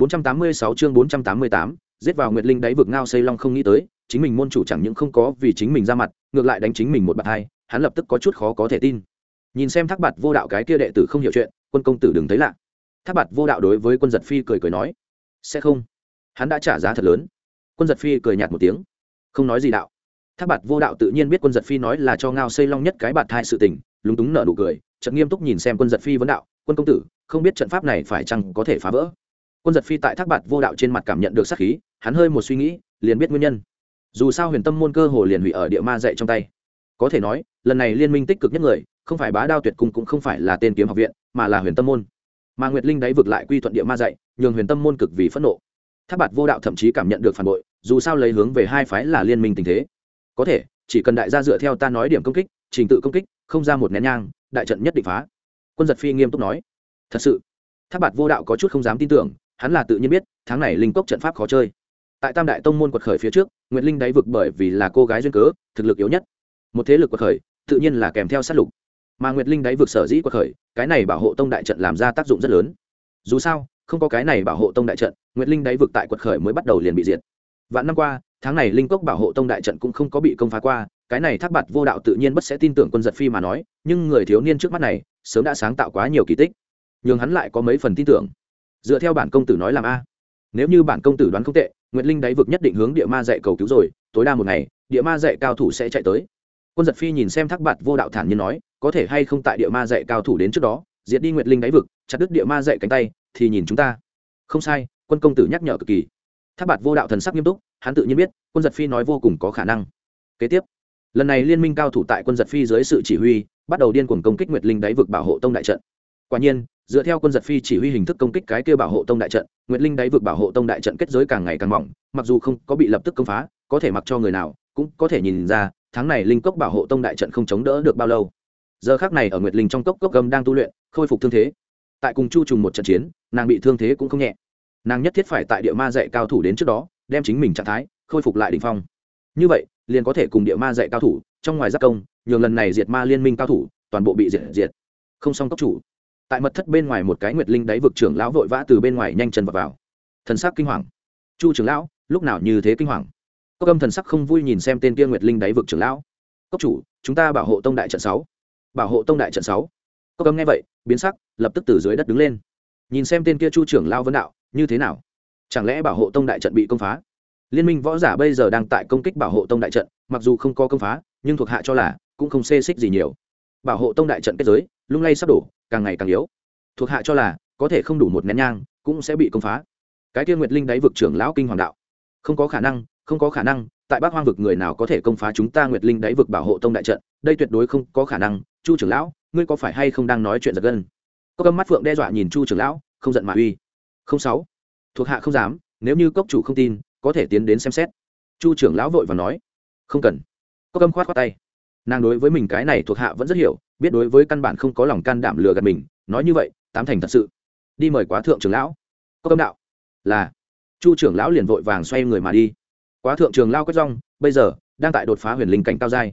486 chương 488, giết vào Nguyệt Linh đáy vực ngao xây long không nghĩ tới, chính mình môn chủ chẳng những không có vì chính mình ra mặt, ngược lại đánh chính mình một bạt hai, hắn lập tức có chút khó có thể tin. Nhìn xem Thác Bạt Vô Đạo cái kia đệ tử không hiểu chuyện, quân công tử đừng thấy lạ. Thác Bạt Vô Đạo đối với quân giật phi cười cười nói, sẽ không, hắn đã trả giá thật lớn. Quân giật phi cười nhạt một tiếng, không nói gì đạo. Thác Bạt Vô Đạo tự nhiên biết quân giật phi nói là cho ngao xây long nhất cái bạt thai sự tình, lúng túng nở nụ cười, chợt nghiêm túc nhìn xem quân giật phi vấn đạo, quân công tử, không biết trận pháp này phải chăng có thể phá vỡ quân giật phi tại thác bạt vô đạo trên mặt cảm nhận được sát khí, hắn hơi một suy nghĩ, liền biết nguyên nhân. Dù sao huyền tâm môn cơ hồ liền hủy ở địa ma dạy trong tay. Có thể nói, lần này liên minh tích cực nhất người, không phải bá đao tuyệt cung cũng không phải là tên kiếm học viện, mà là huyền tâm môn. Mà nguyệt linh đáy vực lại quy thuận địa ma dạy, nhường huyền tâm môn cực vì phẫn nộ. Thác bạt vô đạo thậm chí cảm nhận được phản bội, dù sao lấy hướng về hai phái là liên minh tình thế. Có thể, chỉ cần đại gia dựa theo ta nói điểm công kích, trình tự công kích, không ra một nén nhang, đại trận nhất định phá. Quân giật phi nghiêm túc nói. Thật sự, thác bạt vô đạo có chút không dám tin tưởng hắn là tự nhiên biết, tháng này linh cốc trận pháp khó chơi. Tại tam đại tông môn quật khởi phía trước, nguyệt linh đáy vực bởi vì là cô gái duyên cớ, thực lực yếu nhất. Một thế lực quật khởi, tự nhiên là kèm theo sát lục. Mà nguyệt linh đáy vực sở dĩ quật khởi, cái này bảo hộ tông đại trận làm ra tác dụng rất lớn. Dù sao, không có cái này bảo hộ tông đại trận, nguyệt linh đáy vực tại quật khởi mới bắt đầu liền bị diệt. Vạn năm qua, tháng này linh cốc bảo hộ tông đại trận cũng không có bị công phá qua, cái này thác bạt vô đạo tự nhiên bất sẽ tin tưởng quân giật phi mà nói, nhưng người thiếu niên trước mắt này, sớm đã sáng tạo quá nhiều kỳ tích. Nhưng hắn lại có mấy phần tin tưởng dựa theo bản công tử nói làm a. Nếu như bản công tử đoán không tệ nguyễn linh đáy vực nhất định hướng địa ma dạy cầu cứu rồi, tối đa một ngày, địa ma dạy cao thủ sẽ chạy tới. Quân giật phi nhìn xem thác bạt vô đạo thản nhiên nói, có thể hay không tại địa ma dạy cao thủ đến trước đó, diệt đi nguyệt linh đáy vực, chặt đứt địa ma dạy cánh tay, thì nhìn chúng ta. Không sai, quân công tử nhắc nhở cực kỳ. Thác bạt vô đạo thần sắc nghiêm túc, hắn tự nhiên biết, quân giật phi nói vô cùng có khả năng. Kế tiếp, lần này liên minh cao thủ tại quân giật phi dưới sự chỉ huy, bắt đầu điên cuồng công kích nguyệt linh đáy vực bảo hộ tông đại trận. Quả nhiên dựa theo quân giật phi chỉ huy hình thức công kích cái kia bảo hộ tông đại trận, nguyệt linh đáy vực bảo hộ tông đại trận kết giới càng ngày càng mỏng, mặc dù không có bị lập tức công phá, có thể mặc cho người nào cũng có thể nhìn ra, tháng này linh cốc bảo hộ tông đại trận không chống đỡ được bao lâu. Giờ khác này ở nguyệt linh trong cốc cốc gầm đang tu luyện, khôi phục thương thế. Tại cùng chu trùng một trận chiến, nàng bị thương thế cũng không nhẹ. Nàng nhất thiết phải tại địa ma dạy cao thủ đến trước đó, đem chính mình trạng thái khôi phục lại đ ỉ n h phong. Như vậy, liền có thể cùng địa ma dạy cao thủ, trong ngoài giác công, nhường lần này diệt ma liên minh cao thủ toàn bộ bị diệt diệt. Không xong cốc chủ tại mật thất bên ngoài một cái nguyệt linh đáy vực trưởng lão vội vã từ bên ngoài nhanh chân vào, vào. thần sắc kinh hoàng. Chu trưởng lão lúc nào như thế kinh hoàng? Cốc âm thần sắc không vui nhìn xem tên kia nguyệt linh đáy vực trưởng lão. Cốc chủ chúng ta bảo hộ tông đại trận sáu. Bảo hộ tông đại trận sáu. Cốc âm nghe vậy biến sắc lập tức từ dưới đất đứng lên. Nhìn xem tên kia chu trưởng lão vấn đạo như thế nào? Chẳng lẽ bảo hộ tông đại trận bị công phá? Liên minh võ giả bây giờ đang tại công kích bảo hộ tông đại trận mặc dù không có công phá nhưng thuộc hạ cho là cũng không xê xích gì nhiều. Bảo hộ tông đại trận kết giới lung lay sắp đổ, càng ngày càng yếu. Thuộc hạ cho là, có thể không đủ một nén nhang, cũng sẽ bị công phá. Cái tiên nguyệt linh đáy vực trưởng lão kinh hoàng đạo. Không có khả năng, không có khả năng, tại bác hoang vực người nào có thể công phá chúng ta nguyệt linh đáy vực bảo hộ tông đại trận, đây tuyệt đối không có khả năng. Chu trưởng lão, ngươi có phải hay không đang nói chuyện giật gân? Cốc âm mắt phượng đe dọa nhìn chu trưởng lão, không giận mà uy. Không sáu. Thuộc hạ không dám, nếu như cốc chủ không tin, có thể tiến đến xem xét. Chu trưởng lão vội và nói. Không cần. Cốc âm khoát khoát tay nàng đối với mình cái này thuộc hạ vẫn rất hiểu, biết đối với căn bản không có lòng can đảm lừa gạt mình, nói như vậy, tám thành thật sự. Đi mời quá thượng trưởng lão. Có công đạo. Là. Chu trưởng lão liền vội vàng xoay người mà đi. Quá thượng trường lao quét rong, bây giờ, đang tại đột phá huyền linh cảnh cao giai.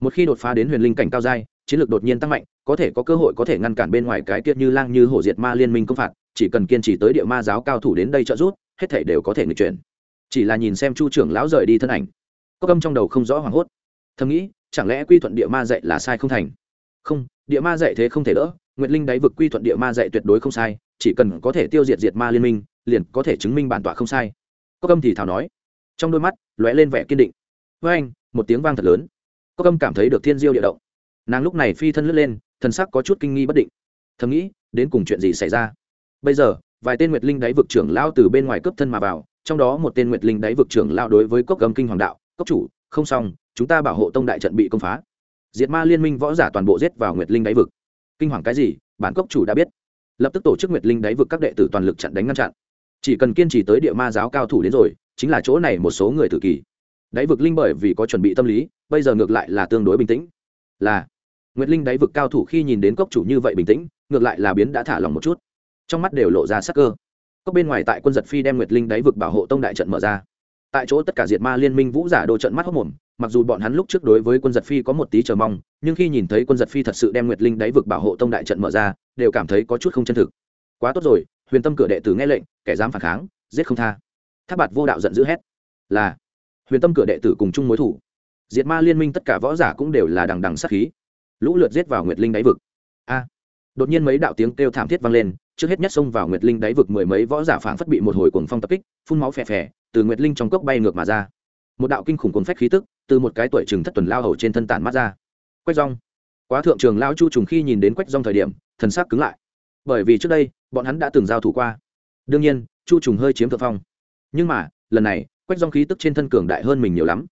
Một khi đột phá đến huyền linh cảnh cao giai, chiến lược đột nhiên tăng mạnh, có thể có cơ hội có thể ngăn cản bên ngoài cái tiết như lang như hổ diệt ma liên minh công phạt, chỉ cần kiên trì tới địa ma giáo cao thủ đến đây trợ giúp, hết thể đều có thể người chuyển. Chỉ là nhìn xem chu trưởng lão rời đi thân ảnh. Có câm trong đầu không rõ hoảng hốt. Thầm nghĩ chẳng lẽ quy thuận địa ma dạy là sai không thành? Không, địa ma dạy thế không thể đỡ, nguyệt linh đáy vực quy thuận địa ma dạy tuyệt đối không sai, chỉ cần có thể tiêu diệt diệt ma liên minh, liền có thể chứng minh bản tọa không sai. Có câm thì thảo nói. Trong đôi mắt, lóe lên vẻ kiên định. Với anh, một tiếng vang thật lớn. Có câm cảm thấy được thiên diêu địa động. Nàng lúc này phi thân lướt lên, thần sắc có chút kinh nghi bất định. Thầm nghĩ, đến cùng chuyện gì xảy ra? Bây giờ, vài tên nguyệt linh đáy vực trưởng lao từ bên ngoài cướp thân mà vào, trong đó một tên nguyệt linh đáy vực trưởng lao đối với cốc cấm kinh hoàng đạo, cốc chủ không xong, chúng ta bảo hộ tông đại trận bị công phá. Diệt ma liên minh võ giả toàn bộ giết vào nguyệt linh đáy vực. Kinh hoàng cái gì, bản cốc chủ đã biết. Lập tức tổ chức nguyệt linh đáy vực các đệ tử toàn lực chặn đánh ngăn chặn. Chỉ cần kiên trì tới địa ma giáo cao thủ đến rồi, chính là chỗ này một số người tự kỳ. Đáy vực linh bởi vì có chuẩn bị tâm lý, bây giờ ngược lại là tương đối bình tĩnh. Là, nguyệt linh đáy vực cao thủ khi nhìn đến cốc chủ như vậy bình tĩnh, ngược lại là biến đã thả lòng một chút. Trong mắt đều lộ ra sắc cơ. Cốc bên ngoài tại quân giật phi đem nguyệt linh đáy vực bảo hộ tông đại trận mở ra tại chỗ tất cả diệt ma liên minh vũ giả đồ trận mắt hốc mồm, mặc dù bọn hắn lúc trước đối với quân giật phi có một tí chờ mong, nhưng khi nhìn thấy quân giật phi thật sự đem nguyệt linh đáy vực bảo hộ tông đại trận mở ra, đều cảm thấy có chút không chân thực. Quá tốt rồi, huyền tâm cửa đệ tử nghe lệnh, kẻ dám phản kháng, giết không tha. Tháp bạt vô đạo giận dữ hét. Là, huyền tâm cửa đệ tử cùng chung mối thủ. Diệt ma liên minh tất cả võ giả cũng đều là đằng đằng sát khí. Lũ lượt giết vào nguyệt linh đáy vực. A, đột nhiên mấy đạo tiếng kêu thảm thiết vang lên, trước hết nhất xông vào nguyệt linh đáy vực mười mấy võ giả phảng phất bị một hồi cuồng phong tập kích, phun máu phè phè từ nguyệt linh trong cốc bay ngược mà ra. Một đạo kinh khủng cuốn phách khí tức từ một cái tuổi trừng thất tuần lao hầu trên thân tản mắt ra. Quách rong quá thượng trường lao chu trùng khi nhìn đến quách rong thời điểm, thần sắc cứng lại. Bởi vì trước đây, bọn hắn đã từng giao thủ qua. Đương nhiên, chu trùng hơi chiếm thượng phong. Nhưng mà, lần này, quách rong khí tức trên thân cường đại hơn mình nhiều lắm.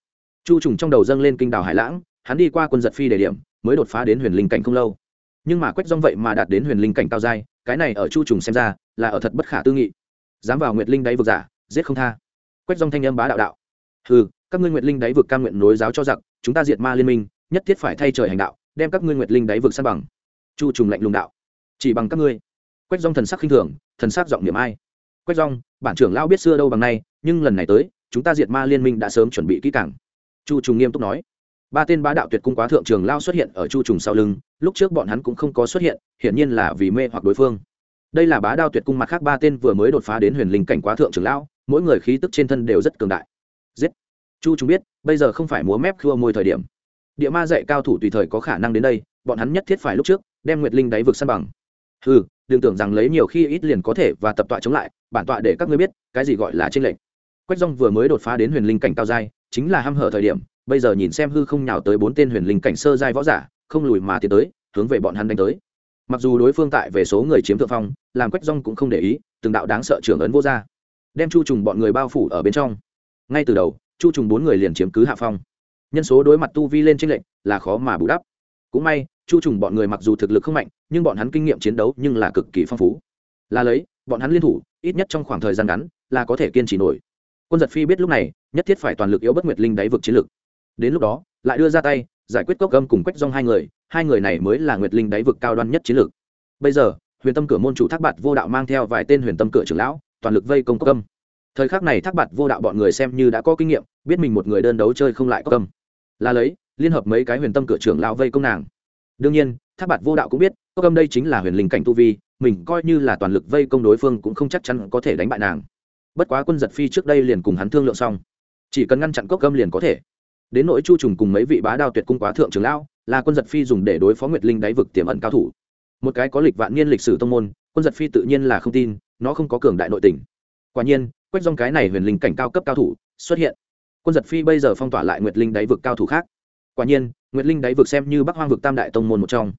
Chu trùng trong đầu dâng lên kinh đào hải lãng, hắn đi qua quân giật phi đề điểm, mới đột phá đến huyền linh cảnh không lâu. Nhưng mà quách rong vậy mà đạt đến huyền linh cảnh cao dai cái này ở chu trùng xem ra là ở thật bất khả tư nghị. Dám vào nguyệt linh đáy vực giả, giết không tha quách dòng thanh âm bá đạo đạo. Ừ các ngươi nguyệt linh đáy vực cam nguyện nối giáo cho giặc, chúng ta diệt ma liên minh, nhất thiết phải thay trời hành đạo, đem các ngươi nguyệt linh đáy vực san bằng. Chu trùng lạnh lùng đạo. Chỉ bằng các ngươi. Quách dòng thần sắc khinh thường, thần sắc giọng niệm ai. Quách dòng, bản trưởng lão biết xưa đâu bằng nay, nhưng lần này tới, chúng ta diệt ma liên minh đã sớm chuẩn bị kỹ càng. Chu trùng nghiêm túc nói. Ba tên bá đạo tuyệt cung quá thượng trường lao xuất hiện ở chu trùng sau lưng, lúc trước bọn hắn cũng không có xuất hiện, hiển nhiên là vì mê hoặc đối phương. Đây là bá đao tuyệt cung mặt khác ba tên vừa mới đột phá đến huyền linh cảnh quá thượng trường lão mỗi người khí tức trên thân đều rất cường đại. Giết. Chu chúng biết, bây giờ không phải múa mép khua môi thời điểm. Địa ma dạy cao thủ tùy thời có khả năng đến đây, bọn hắn nhất thiết phải lúc trước, đem nguyệt linh đáy vực săn bằng. Ừ đừng tưởng rằng lấy nhiều khi ít liền có thể và tập tọa chống lại, bản tọa để các ngươi biết, cái gì gọi là tranh lệch. Quách rong vừa mới đột phá đến huyền linh cảnh cao giai, chính là ham hở thời điểm, bây giờ nhìn xem hư không nhào tới bốn tên huyền linh cảnh sơ giai võ giả, không lùi mà tiến tới, hướng về bọn hắn đánh tới. Mặc dù đối phương tại về số người chiếm thượng phong, làm quách rong cũng không để ý, từng đạo đáng sợ trưởng ấn vô ra đem chu trùng bọn người bao phủ ở bên trong. Ngay từ đầu, chu trùng bốn người liền chiếm cứ hạ phong. Nhân số đối mặt tu vi lên tranh lệnh là khó mà bù đắp. Cũng may, chu trùng bọn người mặc dù thực lực không mạnh, nhưng bọn hắn kinh nghiệm chiến đấu nhưng là cực kỳ phong phú. Là lấy, bọn hắn liên thủ, ít nhất trong khoảng thời gian ngắn là có thể kiên trì nổi. Quân giật phi biết lúc này, nhất thiết phải toàn lực yếu bất nguyệt linh đáy vực chiến lực. Đến lúc đó, lại đưa ra tay, giải quyết cốc gâm cùng quách dong hai người hai người này mới là nguyệt linh đáy vực cao đoan nhất chiến lược bây giờ, huyền tâm cửa môn chủ thác bạt vô đạo mang theo vài tên huyền tâm cửa trưởng lão toàn lực vây công cốc âm. Thời khắc này thác bạt vô đạo bọn người xem như đã có kinh nghiệm, biết mình một người đơn đấu chơi không lại cốc âm. Là lấy, liên hợp mấy cái huyền tâm cửa trưởng lão vây công nàng. Đương nhiên, thác bạt vô đạo cũng biết, cốc âm đây chính là huyền linh cảnh tu vi, mình coi như là toàn lực vây công đối phương cũng không chắc chắn có thể đánh bại nàng. Bất quá quân giật phi trước đây liền cùng hắn thương lượng xong. Chỉ cần ngăn chặn cốc âm liền có thể. Đến nỗi chu trùng cùng mấy vị bá đao tuyệt cung quá thượng trưởng lão, là quân giật phi dùng để đối phó nguyệt linh đáy vực tiềm ẩn cao thủ. Một cái có lịch vạn niên lịch sử tông môn, quân giật phi tự nhiên là không tin nó không có cường đại nội tình. Quả nhiên quách dung cái này huyền linh cảnh cao cấp cao thủ xuất hiện. Quân giật phi bây giờ phong tỏa lại nguyệt linh đáy vực cao thủ khác. Quả nhiên nguyệt linh đáy vực xem như bắc hoang vực tam đại tông môn một trong.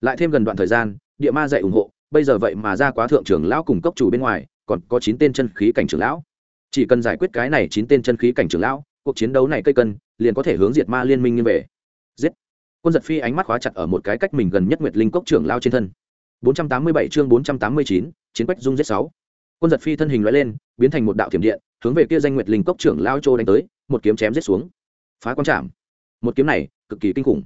Lại thêm gần đoạn thời gian địa ma dạy ủng hộ bây giờ vậy mà ra quá thượng trưởng lão cùng cốc chủ bên ngoài còn có chín tên chân khí cảnh trưởng lão. Chỉ cần giải quyết cái này chín tên chân khí cảnh trưởng lão cuộc chiến đấu này cây cân liền có thể hướng diệt ma liên minh như về. Giết. Quân giật phi ánh mắt khóa chặt ở một cái cách mình gần nhất nguyệt linh cốc trưởng lao trên thân. 487 chương 489, chiến quách dung giết sáu. Quân giật phi thân hình loại lên, biến thành một đạo thiểm điện, hướng về kia danh nguyệt linh cốc trưởng lao châu đánh tới, một kiếm chém giết xuống. Phá quan chạm một kiếm này, cực kỳ kinh khủng.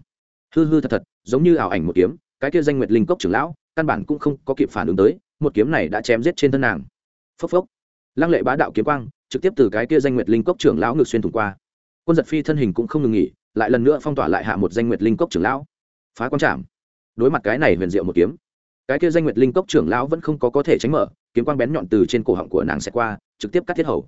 Hư hư thật thật, giống như ảo ảnh một kiếm, cái kia danh nguyệt linh cốc trưởng lão, căn bản cũng không có kịp phản ứng tới, một kiếm này đã chém giết trên thân nàng. Phốc phốc. Lăng lệ bá đạo kiếm quang, trực tiếp từ cái kia danh nguyệt linh cốc trưởng lão ngược xuyên thủng qua. Quân giật phi thân hình cũng không ngừng nghỉ, lại lần nữa phong tỏa lại hạ một danh nguyệt linh cốc trưởng lão. Phá quan chạm đối mặt cái này huyền diệu một kiếm cái kia danh nguyệt linh cốc trưởng lão vẫn không có có thể tránh mở, kiếm quang bén nhọn từ trên cổ họng của nàng sẽ qua, trực tiếp cắt thiết hầu.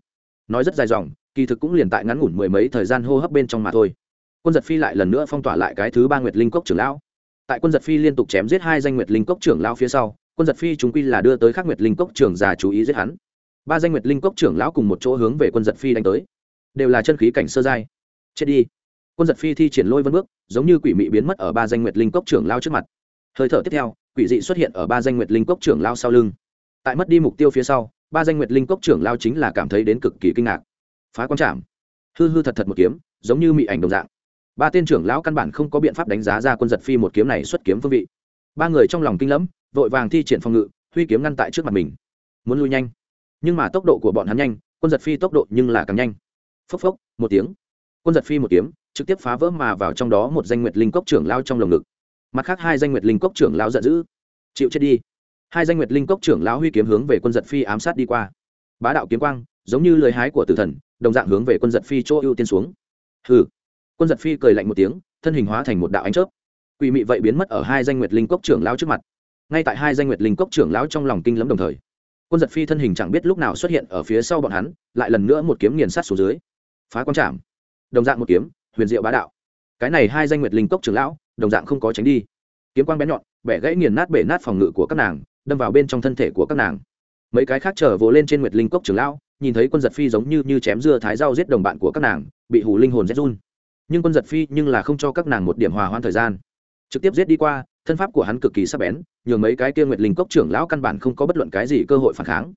Nói rất dài dòng, kỳ thực cũng liền tại ngắn ngủn mười mấy thời gian hô hấp bên trong mà thôi. Quân giật phi lại lần nữa phong tỏa lại cái thứ ba nguyệt linh cốc trưởng lão. Tại quân giật phi liên tục chém giết hai danh nguyệt linh cốc trưởng lão phía sau, quân giật phi chúng quy là đưa tới khắc nguyệt linh cốc trưởng già chú ý giết hắn. Ba danh nguyệt linh cốc trưởng lão cùng một chỗ hướng về quân giật phi đánh tới. Đều là chân khí cảnh sơ giai. Chết đi. Quân giật phi thi triển lôi vân bước, giống như quỷ mị biến mất ở ba danh nguyệt linh cốc trưởng lao trước mặt. Hơi thở tiếp theo quỷ dị xuất hiện ở ba danh nguyệt linh cốc trưởng lao sau lưng. Tại mất đi mục tiêu phía sau, ba danh nguyệt linh cốc trưởng lao chính là cảm thấy đến cực kỳ kinh ngạc. Phá quan trảm. Hư hư thật thật một kiếm, giống như mị ảnh đồng dạng. Ba tên trưởng lão căn bản không có biện pháp đánh giá ra quân giật phi một kiếm này xuất kiếm phương vị. Ba người trong lòng kinh lẫm, vội vàng thi triển phòng ngự, huy kiếm ngăn tại trước mặt mình. Muốn lui nhanh. Nhưng mà tốc độ của bọn hắn nhanh, quân giật phi tốc độ nhưng là càng nhanh. Phốc phốc, một tiếng. Quân giật phi một kiếm, trực tiếp phá vỡ mà vào trong đó một danh nguyệt linh cốc trưởng lao trong lồng ngực mặt khác hai danh nguyệt linh cốc trưởng lão giận dữ. Chịu chết đi. Hai danh nguyệt linh cốc trưởng lão huy kiếm hướng về quân giật phi ám sát đi qua. Bá đạo kiếm quang, giống như lời hái của tử thần, đồng dạng hướng về quân giật phi chỗ ưu tiên xuống. Hừ. Quân giật phi cười lạnh một tiếng, thân hình hóa thành một đạo ánh chớp. Quỷ mị vậy biến mất ở hai danh nguyệt linh cốc trưởng lão trước mặt. Ngay tại hai danh nguyệt linh cốc trưởng lão trong lòng kinh lắm đồng thời, quân giật phi thân hình chẳng biết lúc nào xuất hiện ở phía sau bọn hắn, lại lần nữa một kiếm nghiền sát xuống dưới. Phá quang trảm đồng dạng một kiếm, huyền diệu bá đạo. Cái này hai danh nguyệt linh cốc trưởng lão đồng dạng không có tránh đi. Kiếm quang bén nhọn, bẻ gãy nghiền nát bể nát phòng ngự của các nàng, đâm vào bên trong thân thể của các nàng. Mấy cái khác trở vỗ lên trên nguyệt linh cốc trưởng lão, nhìn thấy quân giật phi giống như như chém dưa thái rau giết đồng bạn của các nàng, bị hủ linh hồn rét run. Nhưng quân giật phi nhưng là không cho các nàng một điểm hòa hoãn thời gian. Trực tiếp giết đi qua, thân pháp của hắn cực kỳ sắc bén, nhường mấy cái kia nguyệt linh cốc trưởng lão căn bản không có bất luận cái gì cơ hội phản kháng.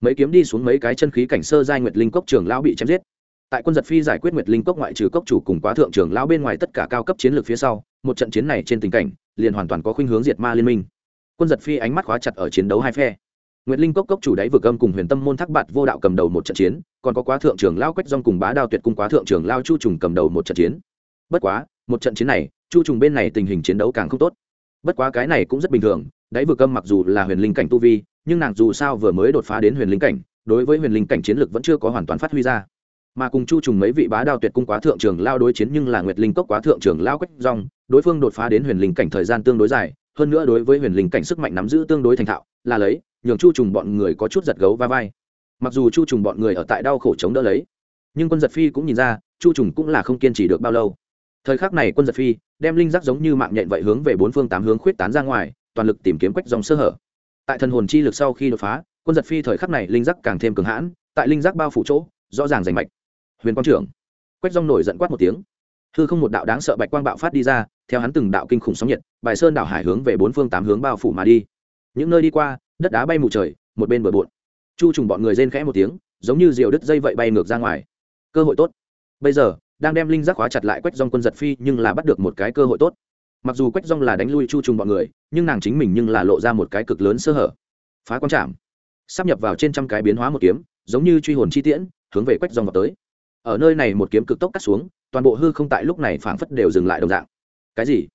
Mấy kiếm đi xuống mấy cái chân khí cảnh sơ giai nguyệt linh cốc trưởng lão bị chém giết. Tại quân giật phi giải quyết nguyệt linh cốc ngoại trừ cốc chủ cùng quá thượng trưởng lão bên ngoài tất cả cao cấp chiến lược phía sau một trận chiến này trên tình cảnh, liền hoàn toàn có khuynh hướng diệt ma liên minh. Quân giật phi ánh mắt khóa chặt ở chiến đấu hai phe. Nguyệt linh cốc cốc chủ đáy vực âm cùng huyền tâm môn thác bạt vô đạo cầm đầu một trận chiến, còn có quá thượng trưởng lao quách dong cùng bá đao tuyệt cung quá thượng trưởng lao chu trùng cầm đầu một trận chiến. Bất quá, một trận chiến này, chu trùng bên này tình hình chiến đấu càng không tốt. Bất quá cái này cũng rất bình thường, đáy vực âm mặc dù là huyền linh cảnh tu vi, nhưng nàng dù sao vừa mới đột phá đến huyền linh cảnh, đối với huyền linh cảnh chiến lược vẫn chưa có hoàn toàn phát huy ra. Mà cùng chu trùng mấy vị bá đao tuyệt cung quá thượng trường lao đối chiến nhưng là nguyệt linh cốc quá thượng trường lao quách rong đối phương đột phá đến huyền linh cảnh thời gian tương đối dài, hơn nữa đối với huyền linh cảnh sức mạnh nắm giữ tương đối thành thạo, là lấy, nhường chu trùng bọn người có chút giật gấu va vai. Mặc dù chu trùng bọn người ở tại đau khổ chống đỡ lấy, nhưng quân giật phi cũng nhìn ra, chu trùng cũng là không kiên trì được bao lâu. Thời khắc này quân giật phi đem linh giác giống như mạng nhện vậy hướng về bốn phương tám hướng khuyết tán ra ngoài, toàn lực tìm kiếm quách dòng sơ hở. Tại thần hồn chi lực sau khi đột phá, quân giật phi thời khắc này linh giác càng thêm cường hãn, tại linh giác bao phủ chỗ, rõ ràng rành mạch. Huyền quang trưởng. Quách dòng nổi giận quát một tiếng. Hư không một đạo đáng sợ bạch quang bạo phát đi ra theo hắn từng đạo kinh khủng sóng nhiệt, bài sơn đảo hải hướng về bốn phương tám hướng bao phủ mà đi. Những nơi đi qua, đất đá bay mù trời, một bên bờ bộn. Chu trùng bọn người rên khẽ một tiếng, giống như diều đứt dây vậy bay ngược ra ngoài. Cơ hội tốt. Bây giờ, đang đem linh giác khóa chặt lại quách dung quân giật phi, nhưng là bắt được một cái cơ hội tốt. Mặc dù quách dung là đánh lui chu trùng bọn người, nhưng nàng chính mình nhưng là lộ ra một cái cực lớn sơ hở. Phá quang trảm. Sắp nhập vào trên trăm cái biến hóa một kiếm, giống như truy hồn chi tiễn, hướng về quách dung vào tới. Ở nơi này một kiếm cực tốc cắt xuống, toàn bộ hư không tại lúc này phảng phất đều dừng lại đồng dạng cái gì?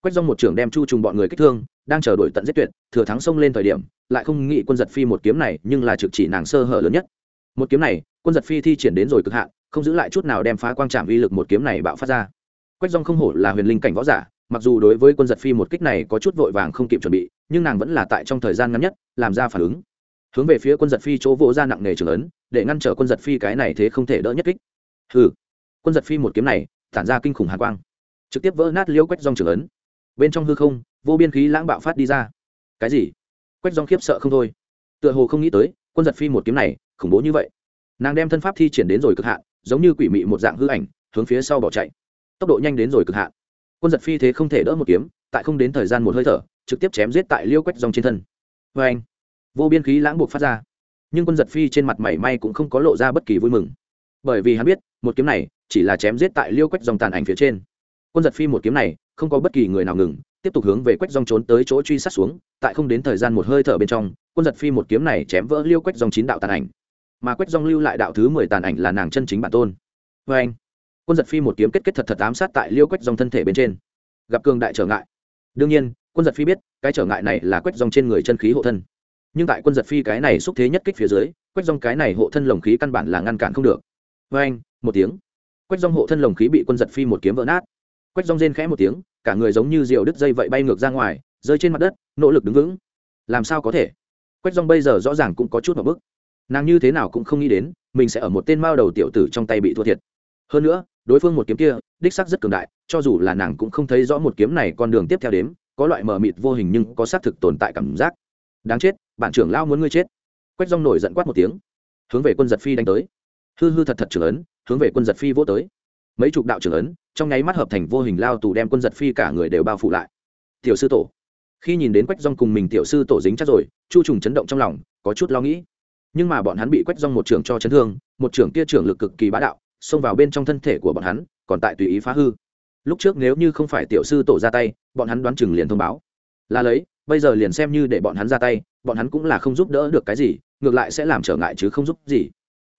Quách dòng một trưởng đem chu trùng bọn người kích thương, đang chờ đổi tận giết tuyệt, thừa thắng xông lên thời điểm, lại không nghĩ quân giật phi một kiếm này nhưng là trực chỉ nàng sơ hở lớn nhất. Một kiếm này, quân giật phi thi triển đến rồi cực hạn, không giữ lại chút nào đem phá quang trạm uy lực một kiếm này bạo phát ra. Quách dòng không hổ là huyền linh cảnh võ giả, mặc dù đối với quân giật phi một kích này có chút vội vàng không kịp chuẩn bị, nhưng nàng vẫn là tại trong thời gian ngắn nhất, làm ra phản ứng. Hướng về phía quân giật phi chỗ vỗ ra nặng nề trường ấn, để ngăn trở quân giật phi cái này thế không thể đỡ nhất kích. Hừ. Quân giật phi một kiếm này, tản ra kinh khủng hàn quang trực tiếp vỡ nát liêu quách dòng trường ấn. Bên trong hư không, vô biên khí lãng bạo phát đi ra. Cái gì? Quách dòng khiếp sợ không thôi. Tựa hồ không nghĩ tới, quân giật phi một kiếm này, khủng bố như vậy. Nàng đem thân pháp thi triển đến rồi cực hạn, giống như quỷ mị một dạng hư ảnh, hướng phía sau bỏ chạy. Tốc độ nhanh đến rồi cực hạn. Quân giật phi thế không thể đỡ một kiếm, tại không đến thời gian một hơi thở, trực tiếp chém giết tại liêu quách dòng trên thân. Vê anh. Vô biên khí lãng buộc phát ra. Nhưng quân giật phi trên mặt mảy may cũng không có lộ ra bất kỳ vui mừng. Bởi vì hắn biết, một kiếm này chỉ là chém giết tại liêu quách dòng tàn ảnh phía trên quân giật phi một kiếm này, không có bất kỳ người nào ngừng, tiếp tục hướng về quách dòng trốn tới chỗ truy sát xuống, tại không đến thời gian một hơi thở bên trong, quân giật phi một kiếm này chém vỡ liêu quách dòng chín đạo tàn ảnh. Mà quách dòng lưu lại đạo thứ mười tàn ảnh là nàng chân chính bản tôn. Vê anh, quân giật phi một kiếm kết kết thật thật ám sát tại liêu quách dòng thân thể bên trên. Gặp cường đại trở ngại. Đương nhiên, quân giật phi biết, cái trở ngại này là quách dòng trên người chân khí hộ thân. Nhưng tại quân giật phi cái này xúc thế nhất kích phía dưới, quách dòng cái này hộ thân lồng khí căn bản là ngăn cản không được. Vê anh, một tiếng. Quách dòng hộ thân lồng khí bị quân giật phi một kiếm vỡ nát quách rong rên khẽ một tiếng, cả người giống như rượu đứt dây vậy bay ngược ra ngoài, rơi trên mặt đất, nỗ lực đứng vững. Làm sao có thể? Quách rong bây giờ rõ ràng cũng có chút một bức nàng như thế nào cũng không nghĩ đến, mình sẽ ở một tên mao đầu tiểu tử trong tay bị thua thiệt. Hơn nữa, đối phương một kiếm kia, đích sắc rất cường đại, cho dù là nàng cũng không thấy rõ một kiếm này con đường tiếp theo đếm, có loại mờ mịt vô hình nhưng có xác thực tồn tại cảm giác. Đáng chết bản trưởng lao muốn ngươi chết. Quách rong nổi giận quát một tiếng. Hướng về quân giật phi đánh tới. Hư hư thật thật trưởng ấn, hướng về quân giật phi vô tới. Mấy chục đạo trưởng ấn trong nháy mắt hợp thành vô hình lao tù đem quân giật phi cả người đều bao phủ lại. Tiểu sư tổ. Khi nhìn đến quách rong cùng mình tiểu sư tổ dính chắc rồi, chu trùng chấn động trong lòng, có chút lo nghĩ. Nhưng mà bọn hắn bị quách rong một trưởng cho chấn thương, một trưởng kia trưởng lực cực kỳ bá đạo, xông vào bên trong thân thể của bọn hắn, còn tại tùy ý phá hư. Lúc trước nếu như không phải tiểu sư tổ ra tay, bọn hắn đoán chừng liền thông báo. Là lấy, bây giờ liền xem như để bọn hắn ra tay, bọn hắn cũng là không giúp đỡ được cái gì, ngược lại sẽ làm trở ngại chứ không giúp gì.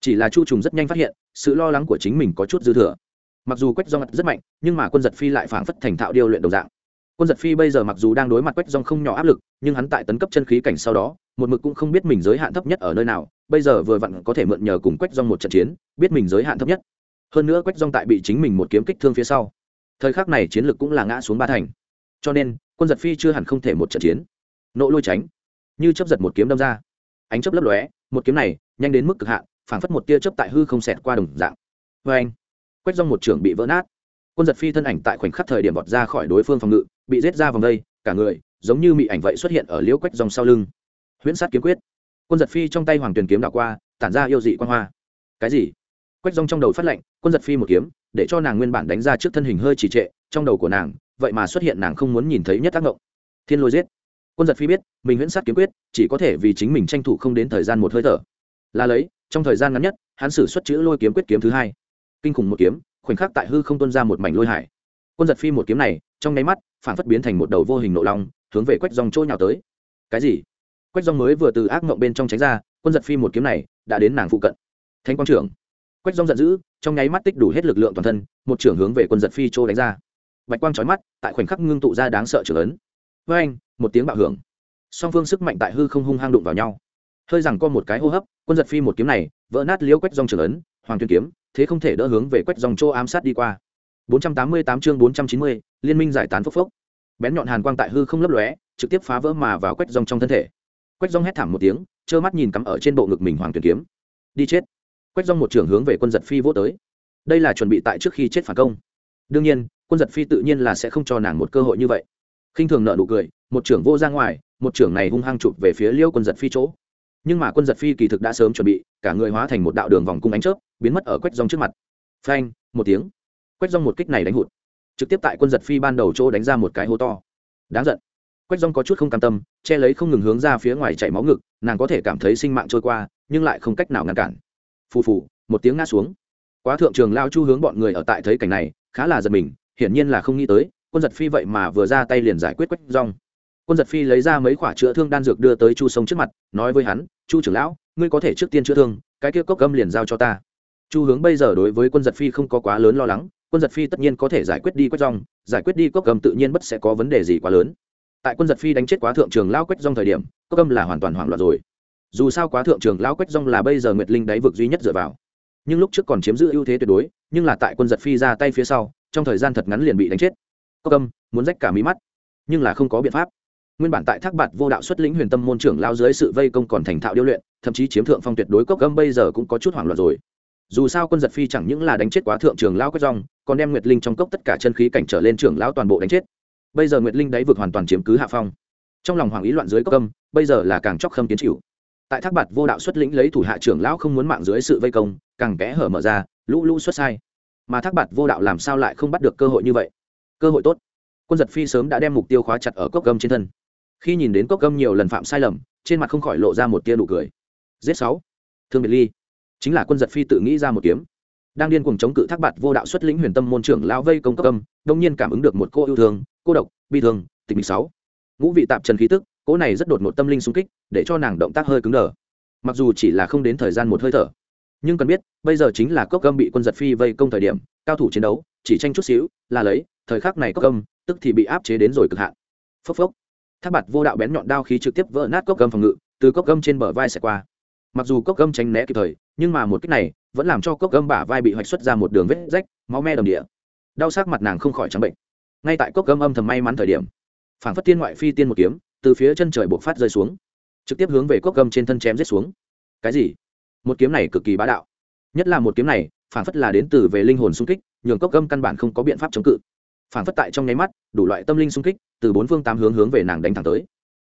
Chỉ là chu trùng rất nhanh phát hiện, sự lo lắng của chính mình có chút dư thừa mặc dù quách dong rất mạnh, nhưng mà quân giật phi lại phảng phất thành thạo điêu luyện đồng dạng. Quân giật phi bây giờ mặc dù đang đối mặt quách dong không nhỏ áp lực, nhưng hắn tại tấn cấp chân khí cảnh sau đó, một mực cũng không biết mình giới hạn thấp nhất ở nơi nào, bây giờ vừa vặn có thể mượn nhờ cùng quách dong một trận chiến, biết mình giới hạn thấp nhất. Hơn nữa quách dong tại bị chính mình một kiếm kích thương phía sau, thời khắc này chiến lực cũng là ngã xuống ba thành. Cho nên, quân giật phi chưa hẳn không thể một trận chiến. Nỗ lôi tránh, như chấp giật một kiếm đâm ra. Ánh chấp lấp lóe, một kiếm này nhanh đến mức cực hạn, phảng phất một tia chớp tại hư không xẹt qua đồng dạng. Vê anh quét rong một trưởng bị vỡ nát. Quân giật phi thân ảnh tại khoảnh khắc thời điểm bọt ra khỏi đối phương phòng ngự, bị giết ra vòng đây, cả người, giống như mị ảnh vậy xuất hiện ở liễu quách dòng sau lưng. Huyễn sát kiếm quyết. Quân giật phi trong tay hoàng tuyền kiếm đảo qua, tản ra yêu dị quan hoa. Cái gì? Quách dòng trong đầu phát lệnh, quân giật phi một kiếm, để cho nàng nguyên bản đánh ra trước thân hình hơi trì trệ, trong đầu của nàng, vậy mà xuất hiện nàng không muốn nhìn thấy nhất tác động. Thiên lôi giết. Quân giật phi biết, mình huyễn sát kiếm quyết, chỉ có thể vì chính mình tranh thủ không đến thời gian một hơi thở. Là lấy, trong thời gian ngắn nhất, hắn xử xuất chữ lôi kiếm quyết kiếm thứ hai kinh khủng một kiếm, khoảnh khắc tại hư không tuân ra một mảnh lôi hải. Quân giật phi một kiếm này, trong nháy mắt, phản phất biến thành một đầu vô hình nộ long, hướng về quách dòng trôi nhào tới. Cái gì? Quách dòng mới vừa từ ác mộng bên trong tránh ra, quân giật phi một kiếm này đã đến nàng phụ cận. Thanh quang trưởng. Quách dòng giận dữ, trong nháy mắt tích đủ hết lực lượng toàn thân, một trưởng hướng về quân giật phi trôi đánh ra. Bạch quang trói mắt, tại khoảnh khắc ngưng tụ ra đáng sợ trưởng lớn. với anh một tiếng bạo hưởng. Song phương sức mạnh tại hư không hung hang đụng vào nhau. Hơi rằng có một cái hô hấp, quân giật phi một kiếm này vỡ nát liêu quách dòng trường ấn hoàng tuyên kiếm thế không thể đỡ hướng về quách dòng châu ám sát đi qua. 488 chương 490, liên minh giải tán phốc phốc. Bén nhọn hàn quang tại hư không lấp lóe trực tiếp phá vỡ mà vào quách dòng trong thân thể. Quách dòng hét thảm một tiếng trơ mắt nhìn cắm ở trên bộ ngực mình hoàng tuyên kiếm. Đi chết. Quách dòng một trưởng hướng về quân giật phi vô tới. Đây là chuẩn bị tại trước khi chết phản công. Đương nhiên quân giật phi tự nhiên là sẽ không cho nàng một cơ hội như vậy. Khinh thường nợ nụ cười một trưởng vô ra ngoài một trưởng này hung hăng chụp về phía liêu quân giật phi chỗ nhưng mà quân giật phi kỳ thực đã sớm chuẩn bị, cả người hóa thành một đạo đường vòng cung ánh chớp, biến mất ở quách rong trước mặt. Phanh, một tiếng. Quách rong một kích này đánh hụt. Trực tiếp tại quân giật phi ban đầu chỗ đánh ra một cái hố to. Đáng giận. Quách rong có chút không cam tâm, che lấy không ngừng hướng ra phía ngoài chảy máu ngực, nàng có thể cảm thấy sinh mạng trôi qua, nhưng lại không cách nào ngăn cản. Phù phù, một tiếng ngã xuống. Quá thượng trường lao chu hướng bọn người ở tại thấy cảnh này, khá là giật mình, hiển nhiên là không nghĩ tới, quân giật phi vậy mà vừa ra tay liền giải quyết quách rong quân giật phi lấy ra mấy khoả chữa thương đan dược đưa tới chu sông trước mặt, nói với hắn, chu trưởng lão, ngươi có thể trước tiên chữa thương, cái kia cốc gâm liền giao cho ta. Chu hướng bây giờ đối với quân giật phi không có quá lớn lo lắng, quân giật phi tất nhiên có thể giải quyết đi quách rong, giải quyết đi cốc gâm tự nhiên bất sẽ có vấn đề gì quá lớn. Tại quân giật phi đánh chết quá thượng trường lao quách rong thời điểm, cốc gâm là hoàn toàn hoảng loạn rồi. Dù sao quá thượng trường lao quách rong là bây giờ nguyệt linh đáy vực duy nhất dựa vào. Nhưng lúc trước còn chiếm giữ ưu thế tuyệt đối, nhưng là tại quân giật phi ra tay phía sau, trong thời gian thật ngắn liền bị đánh chết. Cốc gâm muốn rách cả mí mắt, nhưng là không có biện pháp nguyên bản tại thác bạt vô đạo xuất lĩnh huyền tâm môn trưởng lao dưới sự vây công còn thành thạo điêu luyện, thậm chí chiếm thượng phong tuyệt đối cốc gâm bây giờ cũng có chút hoảng loạn rồi. Dù sao quân giật phi chẳng những là đánh chết quá thượng trường lao quét rong, còn đem nguyệt linh trong cốc tất cả chân khí cảnh trở lên trưởng lão toàn bộ đánh chết. Bây giờ nguyệt linh đáy vực hoàn toàn chiếm cứ hạ phong. Trong lòng hoàng ý loạn dưới cốc gâm bây giờ là càng chóc khâm tiến chịu. Tại thác bạt vô đạo xuất lĩnh lấy thủ hạ trưởng lão không muốn mạng dưới sự vây công, càng kẽ hở mở ra, lũ lũ xuất sai. Mà thác bạt vô đạo làm sao lại không bắt được cơ hội như vậy? Cơ hội tốt. Quân giật phi sớm đã đem mục tiêu khóa chặt ở cốc gâm trên thân khi nhìn đến cốc gâm nhiều lần phạm sai lầm, trên mặt không khỏi lộ ra một tia nụ cười. Giết sáu. Thương biệt ly. Chính là quân giật phi tự nghĩ ra một kiếm. Đang điên cuồng chống cự thác bạt vô đạo xuất lĩnh huyền tâm môn trưởng lao vây công cốc gâm, đông nhiên cảm ứng được một cô yêu thương, cô độc, bi thương tình mịch sáu. Ngũ vị tạp trần khí tức cỗ này rất đột ngột tâm linh xung kích, để cho nàng động tác hơi cứng đờ. Mặc dù chỉ là không đến thời gian một hơi thở, nhưng cần biết, bây giờ chính là cốc gâm bị quân giật phi vây công thời điểm, cao thủ chiến đấu, chỉ tranh chút xíu, là lấy, thời khắc này cốc gâm, tức thì bị áp chế đến rồi cực hạn. Phốc phốc thác bạt vô đạo bén nhọn đao khí trực tiếp vỡ nát cốc gâm phòng ngự, từ cốc gâm trên bờ vai xẻ qua. Mặc dù cốc gâm tránh né kịp thời, nhưng mà một cách này vẫn làm cho cốc gâm bả vai bị hoạch xuất ra một đường vết rách, máu me đầm địa. Đau sắc mặt nàng không khỏi trắng bệnh. Ngay tại cốc gâm âm thầm may mắn thời điểm phản phất tiên ngoại phi tiên một kiếm, từ phía chân trời bộc phát rơi xuống, trực tiếp hướng về cốc gâm trên thân chém giết xuống. Cái gì? Một kiếm này cực kỳ bá đạo. Nhất là một kiếm này phản phất là đến từ về linh hồn xung kích, nhường cốc gâm căn bản không có biện pháp chống cự phản phất tại trong nháy mắt, đủ loại tâm linh xung kích, từ bốn phương tám hướng hướng về nàng đánh thẳng tới.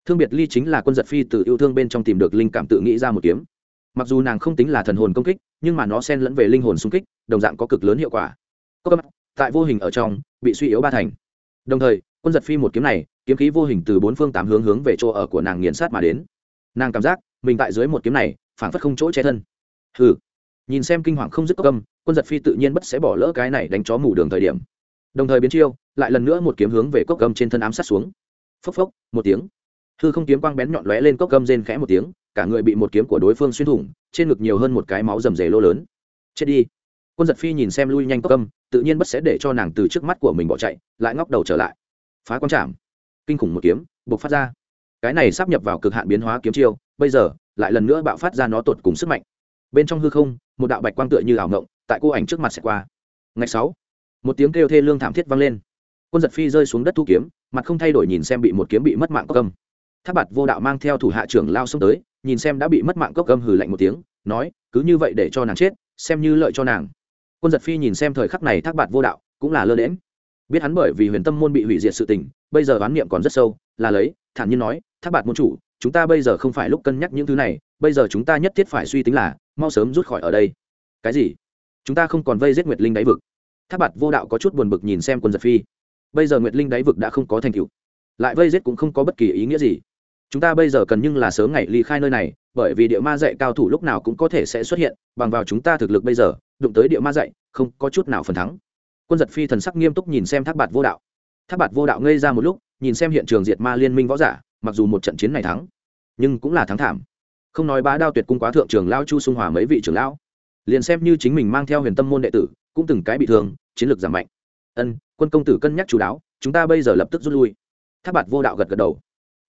Thương biệt ly chính là quân giật phi từ yêu thương bên trong tìm được linh cảm tự nghĩ ra một kiếm. Mặc dù nàng không tính là thần hồn công kích, nhưng mà nó xen lẫn về linh hồn xung kích, đồng dạng có cực lớn hiệu quả. Cốc tại vô hình ở trong, bị suy yếu ba thành. Đồng thời, quân giật phi một kiếm này, kiếm khí vô hình từ bốn phương tám hướng hướng về chỗ ở của nàng nghiền sát mà đến. Nàng cảm giác, mình tại dưới một kiếm này, phảng phất không chỗ che thân. Hừ. Nhìn xem kinh hoàng không dứt cốc âm, quân giật phi tự nhiên bất sẽ bỏ lỡ cái này đánh chó mù đường thời điểm đồng thời biến chiêu, lại lần nữa một kiếm hướng về cốc gầm trên thân ám sát xuống. Phốc phốc, một tiếng. Hư không kiếm quang bén nhọn lóe lên cốc gầm rên khẽ một tiếng, cả người bị một kiếm của đối phương xuyên thủng, trên ngực nhiều hơn một cái máu rầm rề lô lớn. Chết đi. Quân giật phi nhìn xem lui nhanh cốc gầm, tự nhiên bất sẽ để cho nàng từ trước mắt của mình bỏ chạy, lại ngóc đầu trở lại. Phá quang trảm kinh khủng một kiếm buộc phát ra. Cái này sắp nhập vào cực hạn biến hóa kiếm chiêu, bây giờ, lại lần nữa bạo phát ra nó tột cùng sức mạnh. Bên trong hư không, một đạo bạch quang tựa như ảo ngộng, tại cô ảnh trước mặt sẽ qua. Ngày sáu một tiếng kêu thê lương thảm thiết vang lên. Quân giật phi rơi xuống đất thu kiếm, mặt không thay đổi nhìn xem bị một kiếm bị mất mạng cốc âm tháp bạt vô đạo mang theo thủ hạ trưởng lao xông tới, nhìn xem đã bị mất mạng cốc âm hừ lạnh một tiếng, nói, cứ như vậy để cho nàng chết, xem như lợi cho nàng. Quân giật phi nhìn xem thời khắc này thác bạt vô đạo, cũng là lơ lẽm biết hắn bởi vì huyền tâm môn bị hủy diệt sự tình, bây giờ oán niệm còn rất sâu, là lấy, thản nhiên nói, thác bạt môn chủ, chúng ta bây giờ không phải lúc cân nhắc những thứ này, bây giờ chúng ta nhất thiết phải suy tính là, mau sớm rút khỏi ở đây. Cái gì? Chúng ta không còn vây giết nguyệt linh đáy vực thác bạt vô đạo có chút buồn bực nhìn xem quân giật phi. Bây giờ nguyệt linh đáy vực đã không có thành tựu. Lại vây giết cũng không có bất kỳ ý nghĩa gì. Chúng ta bây giờ cần nhưng là sớm ngày ly khai nơi này, bởi vì địa ma dạy cao thủ lúc nào cũng có thể sẽ xuất hiện, bằng vào chúng ta thực lực bây giờ, đụng tới địa ma dạy, không có chút nào phần thắng. Quân giật phi thần sắc nghiêm túc nhìn xem thác bạt vô đạo. Thác bạt vô đạo ngây ra một lúc, nhìn xem hiện trường diệt ma liên minh võ giả, mặc dù một trận chiến này thắng, nhưng cũng là thắng thảm. Không nói bá đao tuyệt cung quá thượng trường lao chu xung hòa mấy vị trưởng lão, liền xem như chính mình mang theo huyền tâm môn đệ tử cũng từng cái bị thương, chiến lược giảm mạnh. Ân, quân công tử cân nhắc chú đáo, chúng ta bây giờ lập tức rút lui. Tháp bạt vô đạo gật gật đầu.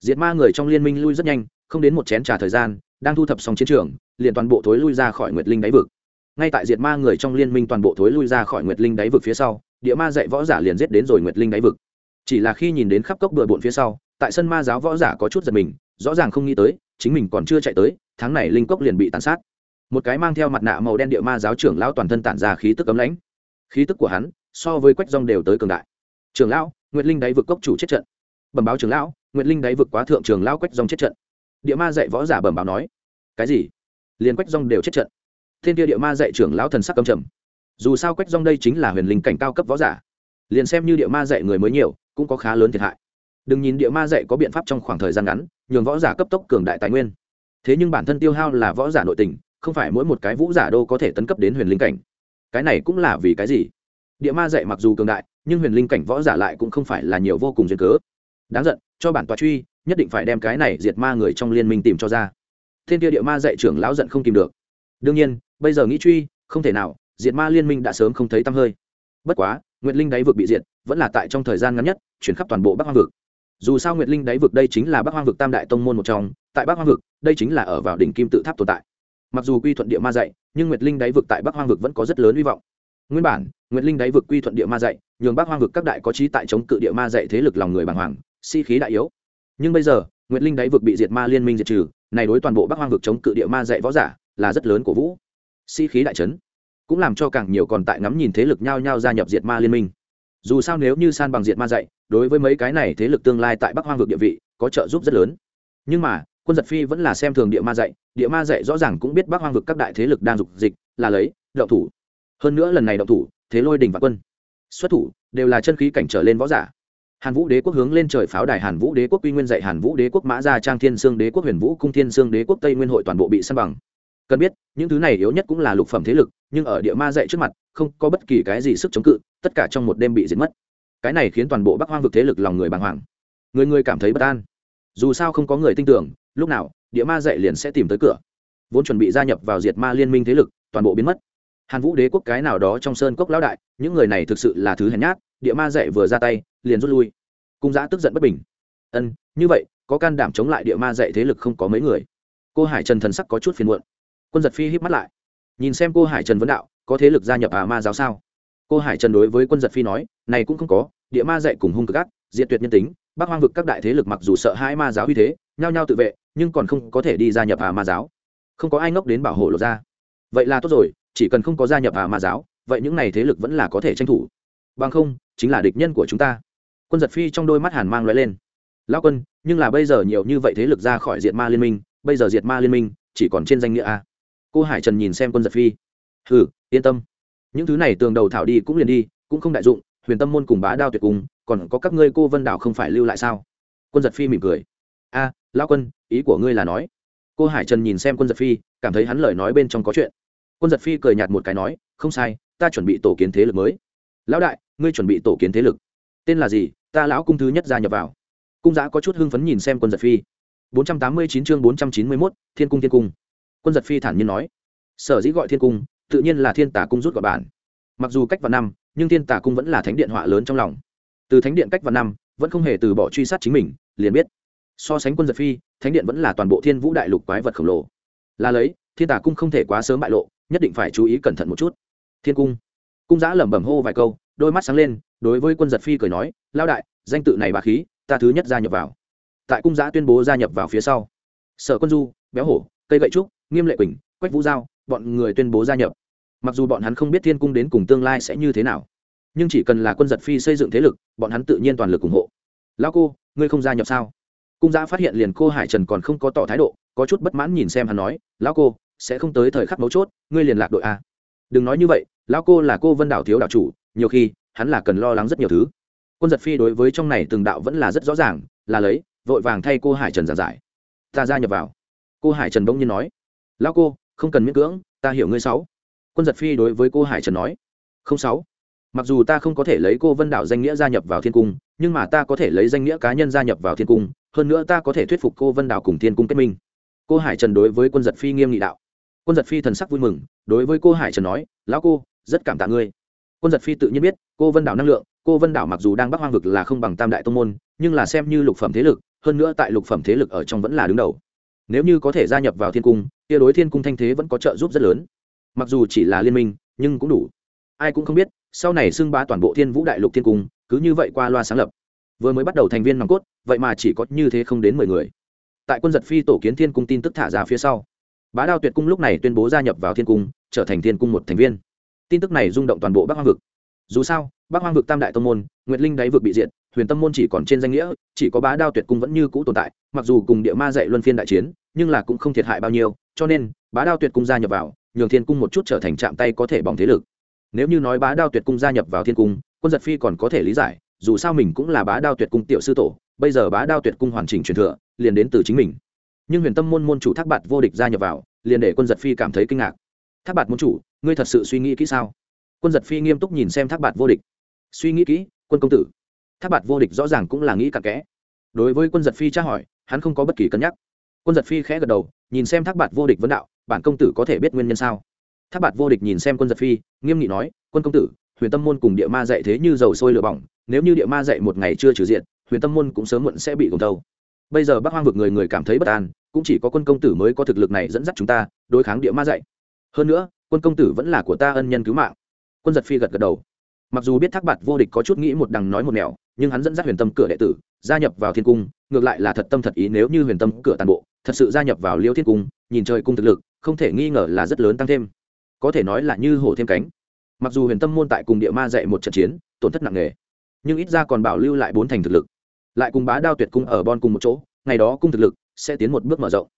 Diệt ma người trong liên minh lui rất nhanh, không đến một chén t thời gian, đang thu thập xong chiến trường, liền toàn bộ thối lui ra khỏi nguyệt linh đáy vực. Ngay tại diệt ma người trong liên minh toàn bộ thối lui ra khỏi nguyệt linh đáy vực phía sau, địa ma dạy võ giả liền giết đến rồi nguyệt linh đáy vực. Chỉ là khi nhìn đến khắp cốc bừa bộn phía sau, tại sân ma giáo võ giả có chút giật mình, rõ ràng không nghĩ tới, chính mình còn chưa chạy tới, tháng này linh cốc liền bị tàn sát một cái mang theo mặt nạ màu đen địa ma giáo trưởng lão toàn thân tản ra khí tức cấm lãnh. Khí tức của hắn, so với quách rong đều tới cường đại. Trưởng lão, nguyệt linh đáy vực cốc chủ chết trận. Bẩm báo trưởng lão, nguyệt linh đáy vực quá thượng trường lão quách rong chết trận. Địa ma dạy võ giả bẩm báo nói, cái gì? Liền quách rong đều chết trận. Thiên kia địa ma dạy trưởng lão thần sắc cầm trầm. Dù sao quách rong đây chính là huyền linh cảnh cao cấp võ giả. Liền xem như địa ma dạy người mới nhiều, cũng có khá lớn thiệt hại. Đừng nhìn địa ma dạy có biện pháp trong khoảng thời gian ngắn, nhường võ giả cấp tốc cường đại tài nguyên. Thế nhưng bản thân tiêu hao là võ giả nội tình không phải mỗi một cái vũ giả đô có thể tấn cấp đến huyền linh cảnh. Cái này cũng là vì cái gì? Địa ma dạy mặc dù cường đại, nhưng huyền linh cảnh võ giả lại cũng không phải là nhiều vô cùng duyên cớ. Đáng giận, cho bản tòa truy, nhất định phải đem cái này diệt ma người trong liên minh tìm cho ra. Thiên kia địa ma dạy trưởng lão giận không tìm được. Đương nhiên, bây giờ nghĩ truy, không thể nào, diệt ma liên minh đã sớm không thấy tăm hơi. Bất quá, nguyệt linh đáy vực bị diệt, vẫn là tại trong thời gian ngắn nhất, chuyển khắp toàn bộ bắc hoang vực. Dù sao nguyệt linh đáy vực đây chính là bắc hoang vực tam đại tông môn một trong, tại bắc hoang vực, đây chính là ở vào đỉnh kim tự tháp tồn tại mặc dù quy thuận địa ma dạy, nhưng nguyệt linh đáy vực tại bắc hoang vực vẫn có rất lớn hy vọng. Nguyên bản, nguyệt linh đáy vực quy thuận địa ma dạy, nhường bắc hoang vực các đại có trí tại chống cự địa ma dạy thế lực lòng người bàng hoàng si-khí đại yếu. Nhưng bây giờ, nguyệt linh đáy vực bị diệt ma liên minh diệt trừ, này đối toàn bộ bắc hoang vực chống cự địa ma dạy võ giả là rất lớn của vũ. Si-khí đại trấn cũng làm cho càng nhiều còn tại ngắm nhìn thế lực nhao nhao gia nhập diệt ma liên minh. Dù sao nếu như san bằng diệt ma dạy, đối với mấy cái này thế lực tương lai tại bắc hoang vực địa vị có trợ giúp rất lớn. Nhưng mà quân giật phi vẫn là xem thường địa ma dạy, địa ma dạy rõ ràng cũng biết bắc hoang vực các đại thế lực đang dục dịch, là lấy, động thủ. Hơn nữa lần này động thủ, thế lôi đình và quân, xuất thủ, đều là chân khí cảnh trở lên võ giả. Hàn vũ đế quốc hướng lên trời pháo đài, hàn vũ đế quốc quy nguyên dạy, hàn vũ đế quốc mã gia, trang thiên sương đế quốc, huyền vũ cung thiên sương đế quốc, tây nguyên hội toàn bộ bị săn bằng. Cần biết, những thứ này yếu nhất cũng là lục phẩm thế lực, nhưng ở địa ma dạy trước mặt, không có bất kỳ cái gì sức chống cự, tất cả trong một đêm bị diệt mất. Cái này khiến toàn bộ bắc hoang vực thế lực lòng người bàng hoàng. Người người cảm thấy bất an dù sao không có người tin tưởng, lúc nào, địa ma dạy liền sẽ tìm tới cửa. Vốn chuẩn bị gia nhập vào diệt ma liên minh thế lực, toàn bộ biến mất. Hàn vũ đế quốc cái nào đó trong sơn cốc lão đại, những người này thực sự là thứ hèn nhát, địa ma dạy vừa ra tay, liền rút lui. Cung giã tức giận bất bình. Ân, như vậy, có can đảm chống lại địa ma dạy thế lực không có mấy người. Cô hải trần thần sắc có chút phiền muộn. Quân giật phi híp mắt lại. Nhìn xem cô hải trần vấn đạo, có thế lực gia nhập à ma giáo sao? Cô hải trần đối với quân giật phi nói, này cũng không có, địa ma dạy cùng hung cực ác, diệt tuyệt nhân tính bác hoang vực các đại thế lực mặc dù sợ hai ma giáo uy thế, nhao nhao tự vệ, nhưng còn không có thể đi gia nhập à ma giáo. Không có ai ngốc đến bảo hộ lột ra. Vậy là tốt rồi, chỉ cần không có gia nhập à ma giáo, vậy những này thế lực vẫn là có thể tranh thủ. Bằng không, chính là địch nhân của chúng ta. Quân giật phi trong đôi mắt hàn mang loại lên. Lao quân, nhưng là bây giờ nhiều như vậy thế lực ra khỏi diệt ma liên minh, bây giờ diệt ma liên minh chỉ còn trên danh nghĩa a. Cô hải trần nhìn xem quân giật phi. Hừ, yên tâm. Những thứ này tường đầu thảo đi cũng liền đi, cũng không đại dụng, huyền tâm môn cùng bá đao tuyệt cùng còn có các ngươi cô vân đảo không phải lưu lại sao? Quân giật phi mỉm cười. A à, lao quân ý của ngươi là nói. Cô hải trần nhìn xem quân giật phi cảm thấy hắn lời nói bên trong có chuyện. Quân giật phi cười nhạt một cái nói không sai ta chuẩn bị tổ kiến thế lực mới. Lão đại ngươi chuẩn bị tổ kiến thế lực. Tên là gì? Ta lão cung thứ nhất gia nhập vào. Cung giã có chút hưng phấn nhìn xem quân giật phi. 489 chương 491, thiên cung thiên cung. Quân giật phi thản nhiên nói. Sở dĩ gọi thiên cung tự nhiên là thiên tả cung rút gọi bản. Mặc dù cách vào năm nhưng thiên tả cung vẫn là thánh điện họa lớn trong lòng từ thánh điện cách vào năm, vẫn không hề từ bỏ truy sát chính mình, liền biết. So sánh quân giật phi, thánh điện vẫn là toàn bộ thiên vũ đại lục quái vật khổng lồ. Là lấy, thiên tả cung không thể quá sớm bại lộ, nhất định phải chú ý cẩn thận một chút. Thiên cung. Cung giã lẩm bẩm hô vài câu, đôi mắt sáng lên, đối với quân giật phi cười nói lao đại, danh tự này bà khí, ta thứ nhất gia nhập vào. Tại cung giã tuyên bố gia nhập vào phía sau, sở quân du, béo hổ, cây gậy trúc, nghiêm lệ quỳnh, quách vũ giao, bọn người tuyên bố gia nhập. Mặc dù bọn hắn không biết thiên cung đến cùng tương lai sẽ như thế nào nhưng chỉ cần là quân giật phi xây dựng thế lực, bọn hắn tự nhiên toàn lực ủng hộ. Lao cô, ngươi không gia nhập sao? Cung giã phát hiện liền cô hải trần còn không có tỏ thái độ, có chút bất mãn nhìn xem hắn nói, lão cô, sẽ không tới thời khắc mấu chốt, ngươi liền lạc đội a. Đừng nói như vậy, lão cô là cô vân đảo thiếu đạo chủ, nhiều khi, hắn là cần lo lắng rất nhiều thứ. Quân giật phi đối với trong này từng đạo vẫn là rất rõ ràng, là lấy, vội vàng thay cô hải trần giảng giải. Ta gia nhập vào. Cô hải trần bỗng nhiên nói, lão cô, không cần miễn cưỡng, ta hiểu ngươi sáu. Quân giật phi đối với cô hải trần nói, không sáu mặc dù ta không có thể lấy cô vân đảo danh nghĩa gia nhập vào thiên cung, nhưng mà ta có thể lấy danh nghĩa cá nhân gia nhập vào thiên cung, hơn nữa ta có thể thuyết phục cô vân đảo cùng thiên cung kết minh. Cô hải trần đối với quân giật phi nghiêm nghị đạo. Quân giật phi thần sắc vui mừng, đối với cô hải trần nói, lão cô, rất cảm tạ ngươi. Quân giật phi tự nhiên biết, cô vân đảo năng lượng, cô vân đảo mặc dù đang bắc hoang vực là không bằng tam đại tô n g môn, nhưng là xem như lục phẩm thế lực, hơn nữa tại lục phẩm thế lực ở trong vẫn là đứng đầu. Nếu như có thể gia nhập vào thiên cung tia đối thiên cung thanh thế vẫn có trợ giúp rất lớn. Mặc dù chỉ là liên minh, nhưng cũng đủ. Ai cũng không biết sau này xưng bá toàn bộ thiên vũ đại lục thiên cung, cứ như vậy qua loa sáng lập. Vừa mới bắt đầu thành viên nòng cốt, vậy mà chỉ có như thế không đến mười người. Tại quân giật phi tổ kiến thiên cung tin tức thả ra phía sau, bá đao tuyệt cung lúc này tuyên bố gia nhập vào thiên cung, trở thành thiên cung một thành viên. Tin tức này rung động toàn bộ bắc hoang vực. Dù sao, bắc hoang vực tam đại tông môn, nguyệt linh đáy vực bị diệt, huyền tâm môn chỉ còn trên danh nghĩa, chỉ có bá đao tuyệt cung vẫn như cũ tồn tại, mặc dù cùng địa ma dạy luân phiên đại chiến, nhưng là cũng không thiệt hại bao nhiêu, cho nên, bá đao tuyệt cung gia nhập vào, nhường thiên cung một chút trở thành chạm tay có thể bỏng thế lực nếu như nói bá đao tuyệt cung gia nhập vào thiên cung, quân giật phi còn có thể lý giải, dù sao mình cũng là bá đao tuyệt cung tiểu sư tổ, bây giờ bá đao tuyệt cung hoàn chỉnh truyền thừa, liền đến từ chính mình. Nhưng huyền tâm môn môn chủ thác bạt vô địch gia nhập vào, liền để quân giật phi cảm thấy kinh ngạc. Thác bạt môn chủ, ngươi thật sự suy nghĩ kỹ sao? Quân giật phi nghiêm túc nhìn xem thác bạt vô địch. Suy nghĩ kỹ, quân công tử. Thác bạt vô địch rõ ràng cũng là nghĩ cặn kẽ. Đối với quân giật phi tra hỏi, hắn không có bất kỳ cân nhắc. Quân giật phi khẽ gật đầu, nhìn xem thác bạt vô địch vấn đạo, bản công tử có thể biết nguyên nhân sao? Thác bạt vô địch nhìn xem quân giật phi, nghiêm nghị nói, quân công tử, huyền tâm môn cùng địa ma dạy thế như dầu sôi lửa bỏng, nếu như địa ma dạy một ngày chưa trừ diện, huyền tâm môn cũng sớm muộn sẽ bị gồng tâu bây giờ bắc hoang vực người người cảm thấy bất an, cũng chỉ có quân công tử mới có thực lực này dẫn dắt chúng ta, đối kháng địa ma dạy. Hơn nữa, quân công tử vẫn là của ta ân nhân cứu mạng. Quân giật phi gật gật đầu. Mặc dù biết thác bạt vô địch có chút nghĩ một đằng nói một nẻo, nhưng hắn dẫn dắt huyền tâm cửa đệ tử, gia nhập vào thiên cung, ngược lại là thật tâm thật ý nếu như huyền tâm cửa toàn bộ, thật sự gia nhập vào liêu thiên cung, nhìn trời cung thực lực, không thể nghi ngờ là rất lớn tăng thêm có thể nói là như hổ thêm cánh. Mặc dù huyền tâm môn tại cùng địa ma dạy một trận chiến, tổn thất nặng nề, nhưng ít ra còn bảo lưu lại bốn thành thực lực. Lại cùng bá đao tuyệt cung ở bon cùng một chỗ, ngày đó cung thực lực sẽ tiến một bước mở rộng.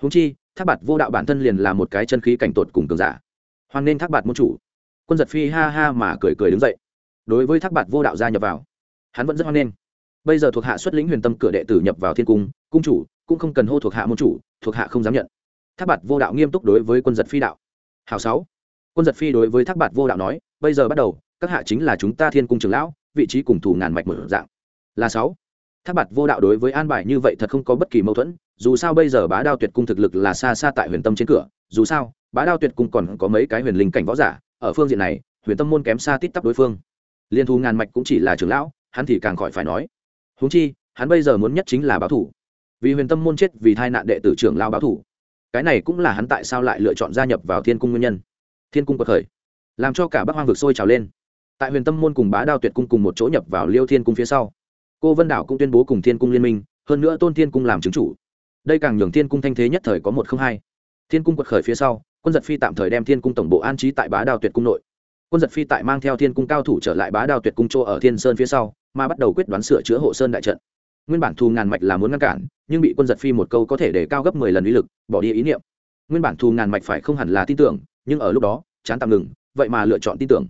Húng chi, thác bạt vô đạo bản thân liền là một cái chân khí cảnh tột cùng cường giả. Hoan nên thác bạt môn chủ. Quân giật phi ha ha mà cười cười đứng dậy. Đối với thác bạt vô đạo gia nhập vào, hắn vẫn rất hoan nghênh. Bây giờ thuộc hạ xuất lĩnh huyền tâm cửa đệ tử nhập vào thiên cung cung chủ cũng không cần hô thuộc hạ môn chủ, thuộc hạ không dám nhận. Thác bạt vô đạo nghiêm túc đối với quân giật phi đạo hào sáu. Quân giật phi đối với thác bạt vô đạo nói, bây giờ bắt đầu, các hạ chính là chúng ta thiên cung trường lão, vị trí cùng thủ ngàn mạch một dạng. Là sáu. Thác bạt vô đạo đối với an bài như vậy thật không có bất kỳ mâu thuẫn, dù sao bây giờ bá đao tuyệt cung thực lực là xa xa tại huyền tâm trên cửa, dù sao, bá đao tuyệt cung còn có mấy cái huyền linh cảnh võ giả, ở phương diện này, huyền tâm môn kém xa tít tắp đối phương. Liên thu ngàn mạch cũng chỉ là trưởng lão, hắn thì càng khỏi phải nói. Huống chi, hắn bây giờ muốn nhất chính là báo thủ. Vì huyền tâm môn chết vì thai nạn đệ tử trưởng lao báo thủ cái này cũng là hắn tại sao lại lựa chọn gia nhập vào thiên cung nguyên nhân. Thiên cung bậc khởi, làm cho cả bắc hoang vực sôi trào lên. Tại huyền tâm môn cùng bá đao tuyệt cung cùng một chỗ nhập vào liêu thiên cung phía sau, cô vân đảo cũng tuyên bố cùng thiên cung liên minh, hơn nữa tôn thiên cung làm chứng chủ. Đây càng nhường thiên cung thanh thế nhất thời có một không hai. Thiên cung quật khởi phía sau, quân giật phi tạm thời đem thiên cung tổng bộ an trí tại bá đao tuyệt cung nội. Quân giật phi tại mang theo thiên cung cao thủ trở lại bá đao tuyệt cung chỗ ở thiên sơn phía sau, mà bắt đầu quyết đoán sửa chữa hộ sơn đại trận nguyên bản thù ngàn mạch là muốn ngăn cản, nhưng bị quân giật phi một câu có thể để cao gấp mười lần uy lực, bỏ đi ý niệm. Nguyên bản thù ngàn mạch phải không hẳn là tin tưởng, nhưng ở lúc đó, chán tạm ngừng, vậy mà lựa chọn tin tưởng.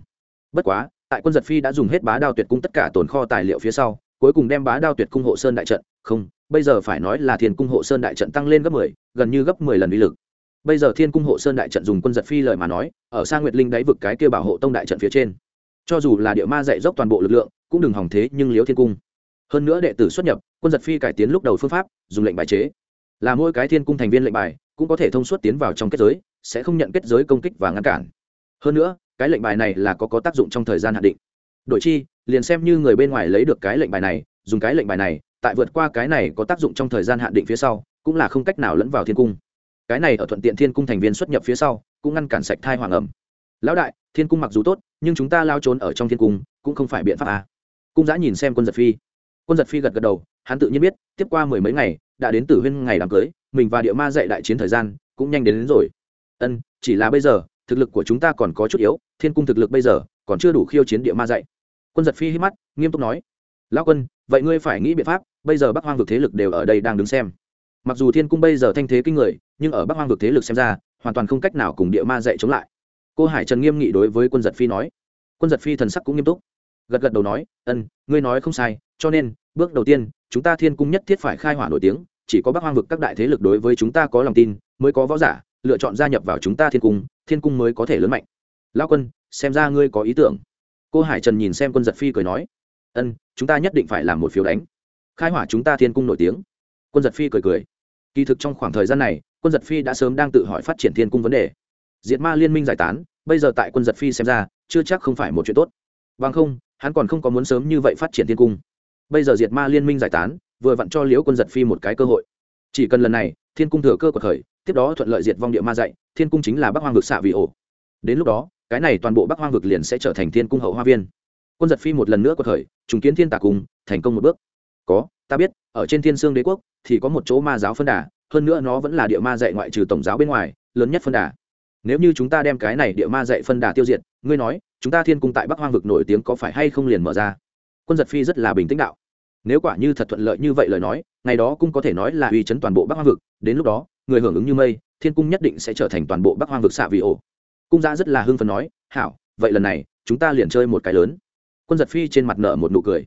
Bất quá, tại quân giật phi đã dùng hết bá đao tuyệt cung tất cả tồn kho tài liệu phía sau, cuối cùng đem bá đao tuyệt cung hộ sơn đại trận, không, bây giờ phải nói là thiên cung hộ sơn đại trận tăng lên gấp mười, gần như gấp mười lần uy lực. Bây giờ thiên cung hộ sơn đại trận dùng quân giật phi lời mà nói, ở sang nguyệt linh đáy vực cái kia bảo hộ tông đại trận phía trên. Cho dù là địa ma dạy dốc toàn bộ lực lượng, cũng đừng hỏng thế, nhưng liếu thiên cung hơn nữa đệ tử xuất nhập, quân giật phi cải tiến lúc đầu phương pháp, dùng lệnh bài chế. Là mỗi cái thiên cung thành viên lệnh bài, cũng có thể thông suốt tiến vào trong kết giới, sẽ không nhận kết giới công kích và ngăn cản. Hơn nữa, cái lệnh bài này là có có tác dụng trong thời gian hạn định. Đội chi, liền xem như người bên ngoài lấy được cái lệnh bài này, dùng cái lệnh bài này, tại vượt qua cái này có tác dụng trong thời gian hạn định phía sau, cũng là không cách nào lẫn vào thiên cung. Cái này ở thuận tiện thiên cung thành viên xuất nhập phía sau, cũng ngăn cản sạch thai hoàng ẩm. Lão đại, thiên cung mặc dù tốt, nhưng chúng ta lao trốn ở trong thiên cung, cũng không phải biện pháp à. cung giã nhìn xem quân giật phi quân giật phi gật gật đầu hắn tự nhiên biết tiếp qua mười mấy ngày đã đến tử huyên ngày đám cưới mình và địa ma dạy đại chiến thời gian cũng nhanh đến, đến rồi. Ân chỉ là bây giờ thực lực của chúng ta còn có chút yếu thiên cung thực lực bây giờ còn chưa đủ khiêu chiến địa ma dạy. Quân giật phi hít mắt nghiêm túc nói lão quân vậy ngươi phải nghĩ biện pháp bây giờ bắc hoang vực thế lực đều ở đây đang đứng xem. Mặc dù thiên cung bây giờ thanh thế kinh người nhưng ở bắc hoang vực thế lực xem ra hoàn toàn không cách nào cùng địa ma dạy chống lại. Cô hải trần nghiêm nghị đối với quân giật phi nói. Quân giật phi thần sắc cũng nghiêm túc gật gật đầu nói ân ngươi nói không sai cho nên, bước đầu tiên, chúng ta thiên cung nhất thiết phải khai hỏa nổi tiếng, chỉ có bắc hoang vực các đại thế lực đối với chúng ta có lòng tin, mới có võ giả, lựa chọn gia nhập vào chúng ta thiên cung thiên cung mới có thể lớn mạnh. Lao quân, xem ra ngươi có ý tưởng. Cô hải trần nhìn xem quân giật phi cười nói, ân, chúng ta nhất định phải làm một phiếu đánh. Khai hỏa chúng ta thiên cung nổi tiếng. Quân giật phi cười cười. Kỳ thực trong khoảng thời gian này, quân giật phi đã sớm đang tự hỏi phát triển thiên cung vấn đề. Diệt ma liên minh giải tán, bây giờ tại quân giật phi xem ra, chưa chắc không phải một chuyện tốt. Bằng không, hắn còn không có muốn sớm như vậy phát triển thiên cung bây giờ diệt ma liên minh giải tán, vừa vặn cho liễu quân giật phi một cái cơ hội. Chỉ cần lần này, thiên cung thừa cơ của khởi tiếp đó thuận lợi diệt vong địa ma dạy, thiên cung chính là bắc hoang vực xạ vị ổ. Đến lúc đó, cái này toàn bộ bắc hoang vực liền sẽ trở thành thiên cung hậu hoa viên. Quân giật phi một lần nữa của khởi trùng kiến thiên tả cung thành công một bước. Có, ta biết, ở trên thiên sương đế quốc, thì có một chỗ ma giáo phân đà, hơn nữa nó vẫn là địa ma dạy ngoại trừ tổng giáo bên ngoài, lớn nhất phân đà. Nếu như chúng ta đem cái này địa ma dạy phân đà tiêu diệt, ngươi nói, chúng ta thiên cung tại bắc hoang vực nổi tiếng có phải hay không liền mở ra? Quân giật phi rất là bình tĩnh đạo nếu quả như thật thuận lợi như vậy lời nói, ngày đó cũng có thể nói là uy chấn toàn bộ bắc hoang vực, đến lúc đó, người hưởng ứng như mây, thiên cung nhất định sẽ trở thành toàn bộ bắc hoang vực xạ vị ổ. Cung gia rất là hưng phấn nói, hảo, vậy lần này, chúng ta liền chơi một cái lớn. Quân giật phi trên mặt nợ một nụ cười.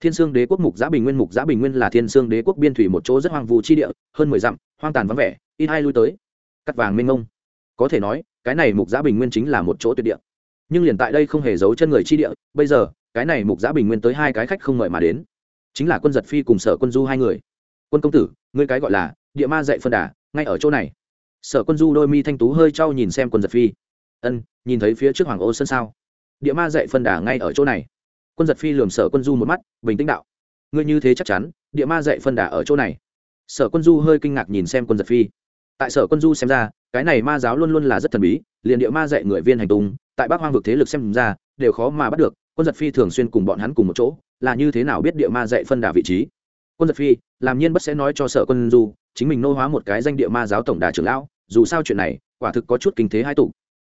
Thiên sương đế quốc mục giã bình nguyên, mục giã bình nguyên là thiên sương đế quốc biên thủy một chỗ rất hoang vu chi địa, hơn mười dặm, hoang tàn vắng vẻ, ít hai lui tới. Cắt vàng minh ngông có thể nói, cái này mục giã bình nguyên chính là một chỗ tuyệt địa. Nhưng liền tại đây không hề giấu chân người chi địa, bây giờ, cái này mục giã bình nguyên tới hai cái khách không mời mà đến chính là quân giật phi cùng sở quân du hai người. Quân công tử, ngươi cái gọi là địa ma dạy phân đà, ngay ở chỗ này. Sở quân du đôi mi thanh tú hơi trau nhìn xem quân giật phi. Ân, nhìn thấy phía trước hoàng ô sân sao? Địa ma dạy phân đà ngay ở chỗ này. Quân giật phi lườm sở quân du một mắt, bình tĩnh đạo. Ngươi như thế chắc chắn, địa ma dạy phân đà ở chỗ này. Sở quân du hơi kinh ngạc nhìn xem quân giật phi. Tại sở quân du xem ra, cái này ma giáo luôn luôn là rất thần bí, liền địa ma dạy người viên hành tung, tại bác hoang vực thế lực xem ra, đều khó mà bắt được quân giật phi thường xuyên cùng bọn hắn cùng một chỗ là như thế nào biết địa ma dạy phân đà vị trí? Quân giật phi làm nhiên bất sẽ nói cho sở quân du chính mình nô hóa một cái danh địa ma giáo tổng đà trưởng lão dù sao chuyện này quả thực có chút kinh thế hai tụ.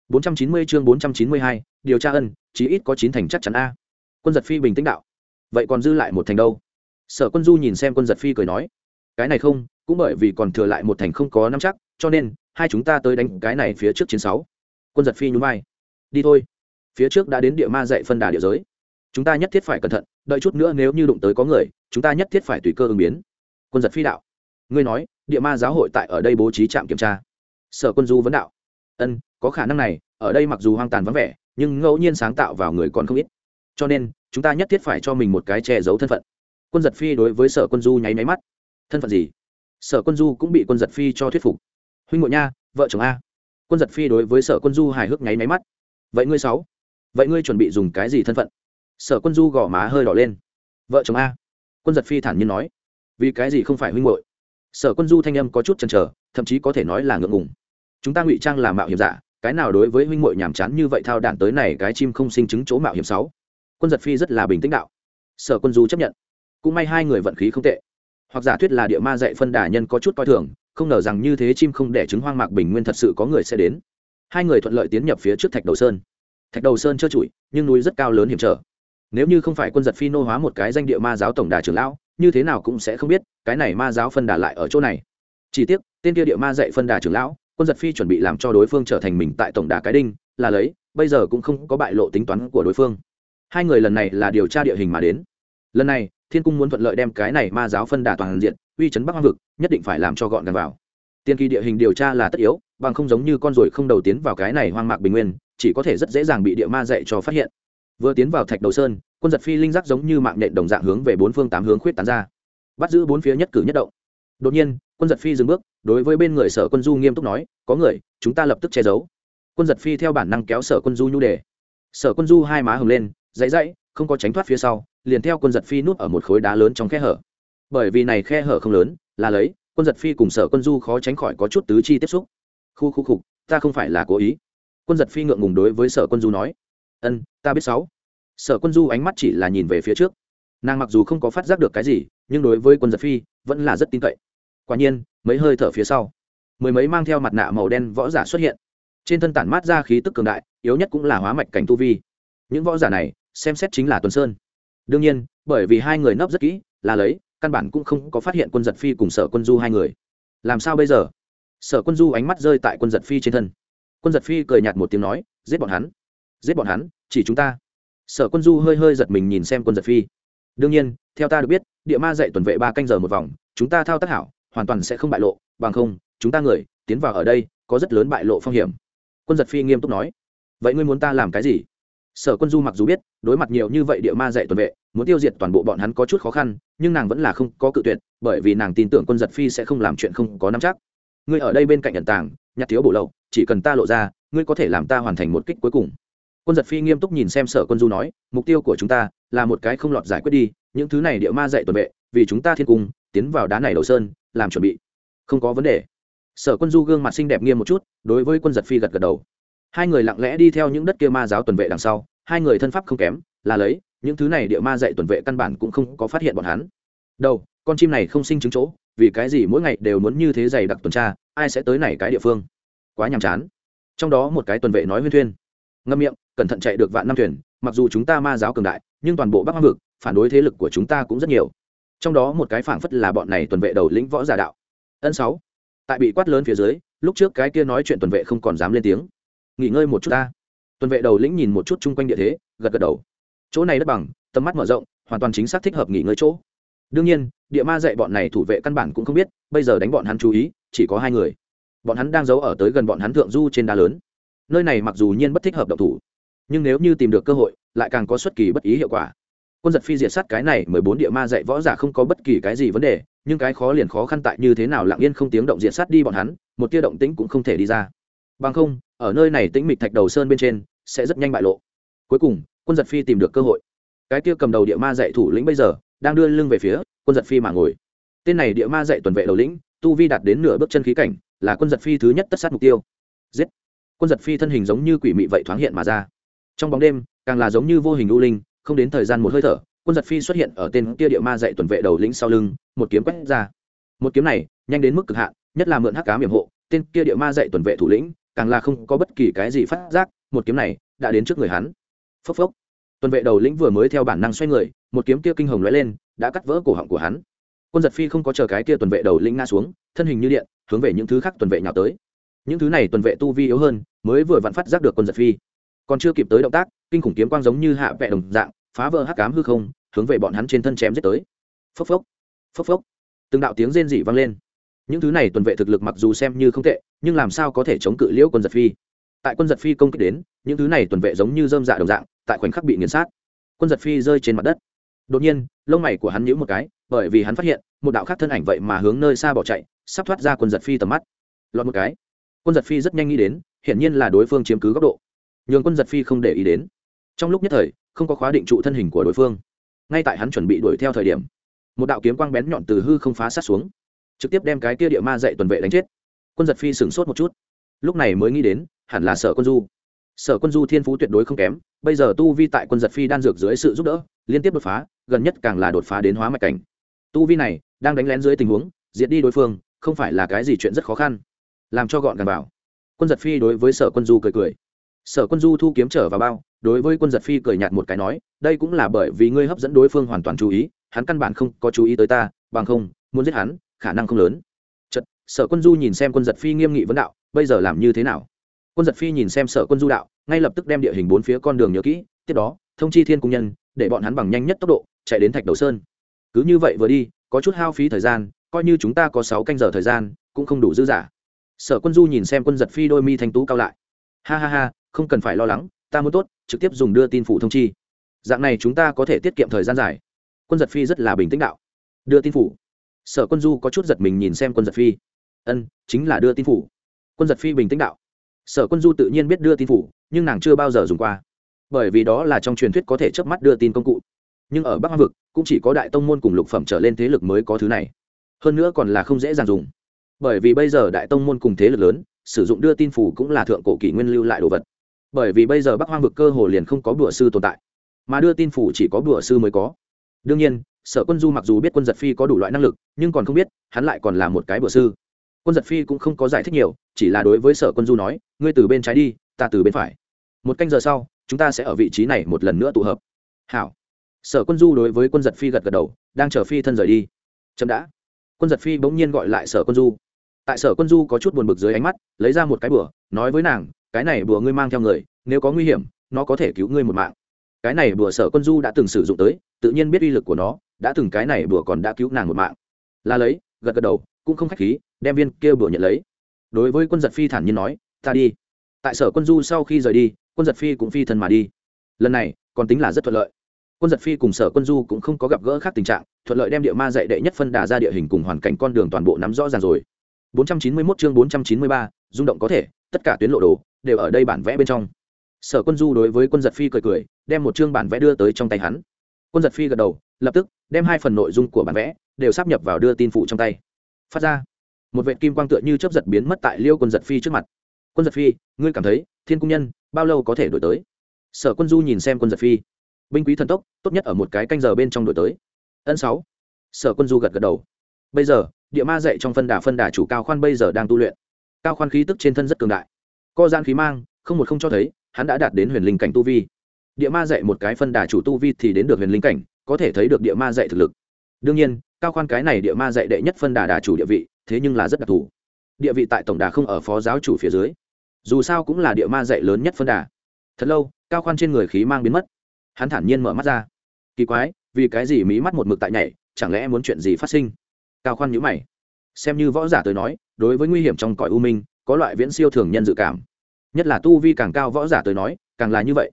490 chương 492, điều tra ân chí ít có chín thành chắc chắn a. Quân giật phi bình tĩnh đạo. Vậy còn dư lại một thành đâu? Sở quân du nhìn xem quân giật phi cười nói. Cái này không cũng bởi vì còn thừa lại một thành không có năm chắc cho nên hai chúng ta tới đánh cái này phía trước chiến sáu. Quân giật phi nhún vai. Đi thôi phía trước đã đến địa ma dạy phân đà địa giới. Chúng ta nhất thiết phải cẩn thận, đợi chút nữa nếu như đụng tới có người, chúng ta nhất thiết phải tùy cơ ứng biến. Quân giật phi đạo. Ngươi nói, địa ma giáo hội tại ở đây bố trí trạm kiểm tra. Sở quân du vấn đạo. Ân, có khả năng này, ở đây mặc dù hoang tàn vắng vẻ, nhưng ngẫu nhiên sáng tạo vào người còn không ít. Cho nên, chúng ta nhất thiết phải cho mình một cái che giấu thân phận. Quân giật phi đối với sở quân du nháy máy mắt. Thân phận gì? Sở quân du cũng bị quân giật phi cho thuyết phục. Huynh ngội nha, vợ chồng a. Quân giật phi đối với sở quân du hài hước nháy máy mắt. Vậy ngươi sáu vậy ngươi chuẩn bị dùng cái gì thân phận? Sở quân du gõ má hơi đỏ lên. Vợ chồng a. Quân giật phi thản nhiên nói. Vì cái gì không phải huynh hội sở quân du thanh âm có chút chần chờ, thậm chí có thể nói là ngượng ngùng. Chúng ta ngụy trang là mạo hiểm giả, cái nào đối với huynh hội nhàm chán như vậy thao đạn tới này cái chim không sinh chứng chỗ mạo hiểm sáu. Quân giật phi rất là bình tĩnh đạo. Sở quân du chấp nhận. Cũng may hai người vận khí không tệ. Hoặc giả thuyết là địa ma dạy phân đà nhân có chút coi thường, không ngờ rằng như thế chim không đẻ trứng hoang mạc bình nguyên thật sự có người sẽ đến. Hai người thuận lợi tiến nhập phía trước thạch đầu sơn thạch đầu sơn trơ trụi, nhưng núi rất cao lớn hiểm trở. Nếu như không phải quân giật phi nô hóa một cái danh địa ma giáo tổng đà trưởng lão, như thế nào cũng sẽ không biết, cái này ma giáo phân đà lại ở chỗ này. Chỉ tiếc, tên kia địa ma dạy phân đà trưởng lão, quân giật phi chuẩn bị làm cho đối phương trở thành mình tại tổng đà cái đinh, là lấy, bây giờ cũng không có bại lộ tính toán của đối phương. Hai người lần này là điều tra địa hình mà đến. Lần này, thiên cung muốn thuận lợi đem cái này ma giáo phân đà toàn diện, uy chấn bắc hoang vực, nhất định phải làm cho gọn gàng vào tiên kỳ địa hình điều tra là tất yếu, bằng không giống như con ruồi không đầu tiến vào cái này hoang mạc bình nguyên, chỉ có thể rất dễ dàng bị địa ma dạy cho phát hiện. Vừa tiến vào thạch đầu sơn, quân giật phi linh giác giống như mạng nhện đồng dạng hướng về bốn phương tám hướng khuyết tán ra, bắt giữ bốn phía nhất cử nhất động. Đột nhiên, quân giật phi dừng bước, đối với bên người sở quân du nghiêm túc nói, có người, chúng ta lập tức che giấu. Quân giật phi theo bản năng kéo sở quân du nhu đề. Sở quân du hai má hừng lên, dãy dãy, không có tránh thoát phía sau, liền theo quân giật phi núp ở một khối đá lớn trong khe hở. Bởi vì này khe hở không lớn, là lấy quân giật phi cùng sở quân du khó tránh khỏi có chút tứ chi tiếp xúc. Khu khu khục ta không phải là cố ý. Quân giật phi ngượng ngùng đối với sở quân du nói. Ân, ta biết sáu. Sở quân du ánh mắt chỉ là nhìn về phía trước. Nàng mặc dù không có phát giác được cái gì, nhưng đối với quân giật phi vẫn là rất tin cậy. Quả nhiên, mấy hơi thở phía sau, mười mấy mang theo mặt nạ màu đen võ giả xuất hiện. Trên thân tản mát ra khí tức cường đại, yếu nhất cũng là hóa mạch cảnh tu vi. Những võ giả này, xem xét chính là tuần sơn. Đương nhiên, bởi vì hai người nấp rất kỹ, là lấy căn bản cũng không có phát hiện quân giật phi cùng sở quân du hai người. Làm sao bây giờ? Sở quân du ánh mắt rơi tại quân giật phi trên thân. Quân giật phi cười nhạt một tiếng nói, giết bọn hắn! Giết bọn hắn! Chỉ chúng ta! Sở quân du hơi hơi giật mình nhìn xem quân giật phi. Đương nhiên, theo ta được biết, địa ma dạy tuần vệ ba canh giờ một vòng, chúng ta thao tác hảo, hoàn toàn sẽ không bại lộ, bằng không, chúng ta người, tiến vào ở đây, có rất lớn bại lộ phong hiểm. Quân giật phi nghiêm túc nói, vậy ngươi muốn ta làm cái gì? Sở quân du mặc dù biết, đối mặt nhiều như vậy địa ma dạy tuần vệ, muốn tiêu diệt toàn bộ bọn hắn có chút khó khăn, nhưng nàng vẫn là không có cự tuyệt, bởi vì nàng tin tưởng quân giật phi sẽ không làm chuyện không có nắm chắc. Ngươi ở đây bên cạnh nhận tàng, nhặt thiếu bổ lậu, chỉ cần ta lộ ra, ngươi có thể làm ta hoàn thành một kích cuối cùng. Quân giật phi nghiêm túc nhìn xem sở quân du nói, mục tiêu của chúng ta là một cái không lọt giải quyết đi, những thứ này địa ma dạy tuần vệ, vì chúng ta thiên cung, tiến vào đá này đầu sơn, làm chuẩn bị. Không có vấn đề. Sở quân du gương mặt xinh đẹp nghiêm một chút, đối với quân giật phi gật gật đầu hai người lặng lẽ đi theo những đất kia ma giáo tuần vệ đằng sau, hai người thân pháp không kém, là lấy, những thứ này địa ma dạy tuần vệ căn bản cũng không có phát hiện bọn hắn. Đâu con chim này không sinh chứng chỗ, vì cái gì mỗi ngày đều muốn như thế dày đặc tuần tra, ai sẽ tới này cái địa phương? Quá nhàm chán. Trong đó một cái tuần vệ nói huyên thuyên. Ngâm miệng, cẩn thận chạy được vạn năm thuyền, mặc dù chúng ta ma giáo cường đại, nhưng toàn bộ bắc hoang vực, phản đối thế lực của chúng ta cũng rất nhiều. Trong đó một cái phảng phất là bọn này tuần vệ đầu lĩnh võ giả đạo. Ân sáu, tại bị quát lớn phía dưới, lúc trước cái kia nói chuyện tuần vệ không còn dám lên tiếng nghỉ ngơi một chút ta. Tuần vệ đầu lĩnh nhìn một chút chung quanh địa thế, gật gật đầu. Chỗ này đất bằng, tầm mắt mở rộng, hoàn toàn chính xác thích hợp nghỉ ngơi chỗ. Đương nhiên, địa ma dạy bọn này thủ vệ căn bản cũng không biết, bây giờ đánh bọn hắn chú ý, chỉ có hai người. Bọn hắn đang giấu ở tới gần bọn hắn thượng du trên đá lớn. Nơi này mặc dù nhiên bất thích hợp động thủ, nhưng nếu như tìm được cơ hội, lại càng có xuất kỳ bất ý hiệu quả. Quân giật phi diệt sát cái này mười bốn địa ma dạy võ giả không có bất kỳ cái gì vấn đề, nhưng cái khó liền khó khăn tại như thế nào lặng yên không tiếng động diệt sát đi bọn hắn, một tia động tĩnh cũng không thể đi ra. Bằng không ở nơi này tĩnh mịch thạch đầu sơn bên trên, sẽ rất nhanh bại lộ. Cuối cùng, quân giật phi tìm được cơ hội. Cái kia cầm đầu địa ma dạy thủ lĩnh bây giờ, đang đưa lưng về phía quân giật phi mà ngồi. Tên này địa ma dạy tuần vệ đầu lĩnh, tu vi đạt đến nửa bước chân khí cảnh, là quân giật phi thứ nhất tất sát mục tiêu. Giết! Quân giật phi thân hình giống như quỷ mị vậy thoáng hiện mà ra. Trong bóng đêm, càng là giống như vô hình u linh, không đến thời gian một hơi thở, quân giật phi xuất hiện ở tên kia địa ma dạy tuần vệ đầu lĩnh sau lưng, một kiếm quét ra. Một kiếm này, nhanh đến mức cực hạn, nhất là mượn hắc cá miệng hộ, tên kia địa ma dạy tuần vệ thủ lĩnh càng là không có bất kỳ cái gì phát giác, một kiếm này đã đến trước người hắn. Phốc phốc. Tuần vệ đầu lĩnh vừa mới theo bản năng xoay người, một kiếm kia kinh hồng lóe lên, đã cắt vỡ cổ họng của hắn. Quân giật phi không có chờ cái kia tuần vệ đầu lĩnh ngã xuống, thân hình như điện, hướng về những thứ khác tuần vệ nhào tới. Những thứ này tuần vệ tu vi yếu hơn, mới vừa vặn phát giác được quân giật phi. Còn chưa kịp tới động tác, kinh khủng kiếm quang giống như hạ vẹ đồng dạng, phá vỡ hắc cám hư không, hướng về bọn hắn trên thân chém giết tới. Phốc phốc. Phốc phốc. Từng đạo tiếng rên rỉ vang lên. Những thứ này tuần vệ thực lực mặc dù xem như không tệ nhưng làm sao có thể chống cự liễu quân giật phi? Tại quân giật phi công kích đến, những thứ này tuần vệ giống như dơm dạ đồng dạng, tại khoảnh khắc bị nghiền sát. Quân giật phi rơi trên mặt đất. Đột nhiên, lông mày của hắn nhíu một cái, bởi vì hắn phát hiện, một đạo khác thân ảnh vậy mà hướng nơi xa bỏ chạy, sắp thoát ra quân giật phi tầm mắt. Lọt một cái. Quân giật phi rất nhanh nghĩ đến, hiển nhiên là đối phương chiếm cứ góc độ. Nhường quân giật phi không để ý đến. Trong lúc nhất thời, không có khóa định trụ thân hình của đối phương. Ngay tại hắn chuẩn bị đuổi theo thời điểm, một đạo kiếm quang bén nhọn từ hư không phá sát xuống, trực tiếp đem cái kia địa ma dạy tuần vệ đánh chết quân giật phi sửng sốt một chút. Lúc này mới nghĩ đến, hẳn là sở quân du. Sở quân du thiên phú tuyệt đối không kém, bây giờ tu vi tại quân giật phi đan dược dưới sự giúp đỡ, liên tiếp đột phá, gần nhất càng là đột phá đến hóa mạch cảnh. Tu vi này, đang đánh lén dưới tình huống, diệt đi đối phương, không phải là cái gì chuyện rất khó khăn. Làm cho gọn gàng vào. Quân giật phi đối với sở quân du cười cười. Sở quân du thu kiếm trở vào bao, đối với quân giật phi cười nhạt một cái nói, đây cũng là bởi vì ngươi hấp dẫn đối phương hoàn toàn chú ý, hắn căn bản không có chú ý tới ta, bằng không, muốn giết hắn, khả năng không lớn sở quân du nhìn xem quân giật phi nghiêm nghị vấn đạo, bây giờ làm như thế nào? Quân giật phi nhìn xem sở quân du đạo, ngay lập tức đem địa hình bốn phía con đường nhớ kỹ, tiếp đó, thông chi thiên cung nhân, để bọn hắn bằng nhanh nhất tốc độ, chạy đến thạch đầu sơn. Cứ như vậy vừa đi, có chút hao phí thời gian, coi như chúng ta có sáu canh giờ thời gian, cũng không đủ dư giả. Sở quân du nhìn xem quân giật phi đôi mi thanh tú cao lại. Ha ha ha, không cần phải lo lắng, ta muốn tốt, trực tiếp dùng đưa tin phủ thông chi. Dạng này chúng ta có thể tiết kiệm thời gian dài. Quân giật phi rất là bình tĩnh đạo. Đưa tin phủ. Sở quân du có chút giật mình nhìn xem quân giật phi ân, chính là đưa tin phủ. Quân giật phi bình tĩnh đạo. Sở quân du tự nhiên biết đưa tin phủ, nhưng nàng chưa bao giờ dùng qua. Bởi vì đó là trong truyền thuyết có thể chớp mắt đưa tin công cụ. Nhưng ở bắc hoa vực, cũng chỉ có đại tông môn cùng lục phẩm trở lên thế lực mới có thứ này. Hơn nữa còn là không dễ dàng dùng. Bởi vì bây giờ đại tông môn cùng thế lực lớn, sử dụng đưa tin phủ cũng là thượng cổ kỷ nguyên lưu lại đồ vật. Bởi vì bây giờ bắc hoang vực cơ hồ liền không có bùa sư tồn tại. Mà đưa tin phủ chỉ có bùa sư mới có. Đương nhiên, sở quân du mặc dù biết quân giật phi có đủ loại năng lực, nhưng còn không biết, hắn lại còn là một cái bữa sư quân giật phi cũng không có giải thích nhiều, chỉ là đối với sở quân du nói, ngươi từ bên trái đi, ta từ bên phải. Một canh giờ sau, chúng ta sẽ ở vị trí này một lần nữa tụ hợp. Hảo. Sở quân du đối với quân giật phi gật gật đầu, đang chờ phi thân rời đi. Chậm đã. Quân giật phi bỗng nhiên gọi lại sở quân du. Tại sở quân du có chút buồn bực dưới ánh mắt, lấy ra một cái bừa nói với nàng, cái này bừa ngươi mang theo người, nếu có nguy hiểm, nó có thể cứu ngươi một mạng. Cái này bừa sở quân du đã từng sử dụng tới, tự nhiên biết uy lực của nó, đã từng cái này bừa còn đã cứu nàng một mạng. Là lấy, gật gật đầu, cũng không khách khí đem viên kia bừa nhận lấy. Đối với quân giật phi thản nhiên nói ta đi. Tại sở quân du sau khi rời đi quân giật phi cũng phi thân mà đi. Lần này còn tính là rất thuận lợi. Quân giật phi cùng sở quân du cũng không có gặp gỡ khác tình trạng thuận lợi đem địa ma dạy đệ nhất phân đà ra địa hình cùng hoàn cảnh con đường toàn bộ nắm rõ ràng rồi. 491 chương 493, rung động có thể tất cả tuyến lộ đồ đều ở đây bản vẽ bên trong. Sở quân du đối với quân giật phi cười cười đem một chương bản vẽ đưa tới trong tay hắn. Quân giật phi gật đầu lập tức đem hai phần nội dung của bản vẽ đều sắp nhập vào đưa tin phụ trong tay. Phát ra một vệ kim quang tựa như chớp giật biến mất tại liêu quân giật phi trước mặt. Quân giật phi, ngươi cảm thấy thiên cung nhân bao lâu có thể đổi tới? Sở quân du nhìn xem quân giật phi. Binh quý thần tốc, tốt nhất ở một cái canh giờ bên trong đổi tới. Ân sáu. Sở quân du gật gật đầu. Bây giờ, địa ma dạy trong phân đà phân đà chủ cao khoan bây giờ đang tu luyện. Cao khoan khí tức trên thân rất cường đại. Co gian khí mang, không một không cho thấy, hắn đã đạt đến huyền linh cảnh tu vi. Địa ma dạy một cái phân đà chủ tu vi thì đến được huyền linh cảnh, có thể thấy được địa ma dạy thực lực. Đương nhiên, cao khoan cái này địa ma dạy đệ nhất phân đà đà chủ địa vị thế nhưng là rất đặc thù. Địa vị tại tổng đà không ở phó giáo chủ phía dưới. Dù sao cũng là địa ma dạy lớn nhất phân đà. Thật lâu, cao khoan trên người khí mang biến mất. Hắn thản nhiên mở mắt ra. Kỳ quái, vì cái gì mí mắt một mực tại nhảy, chẳng lẽ muốn chuyện gì phát sinh? Cao khoan nhữ mày. Xem như võ giả tới nói, đối với nguy hiểm trong cõi u minh, có loại viễn siêu thường nhân dự cảm. Nhất là tu vi càng cao võ giả tới nói, càng là như vậy.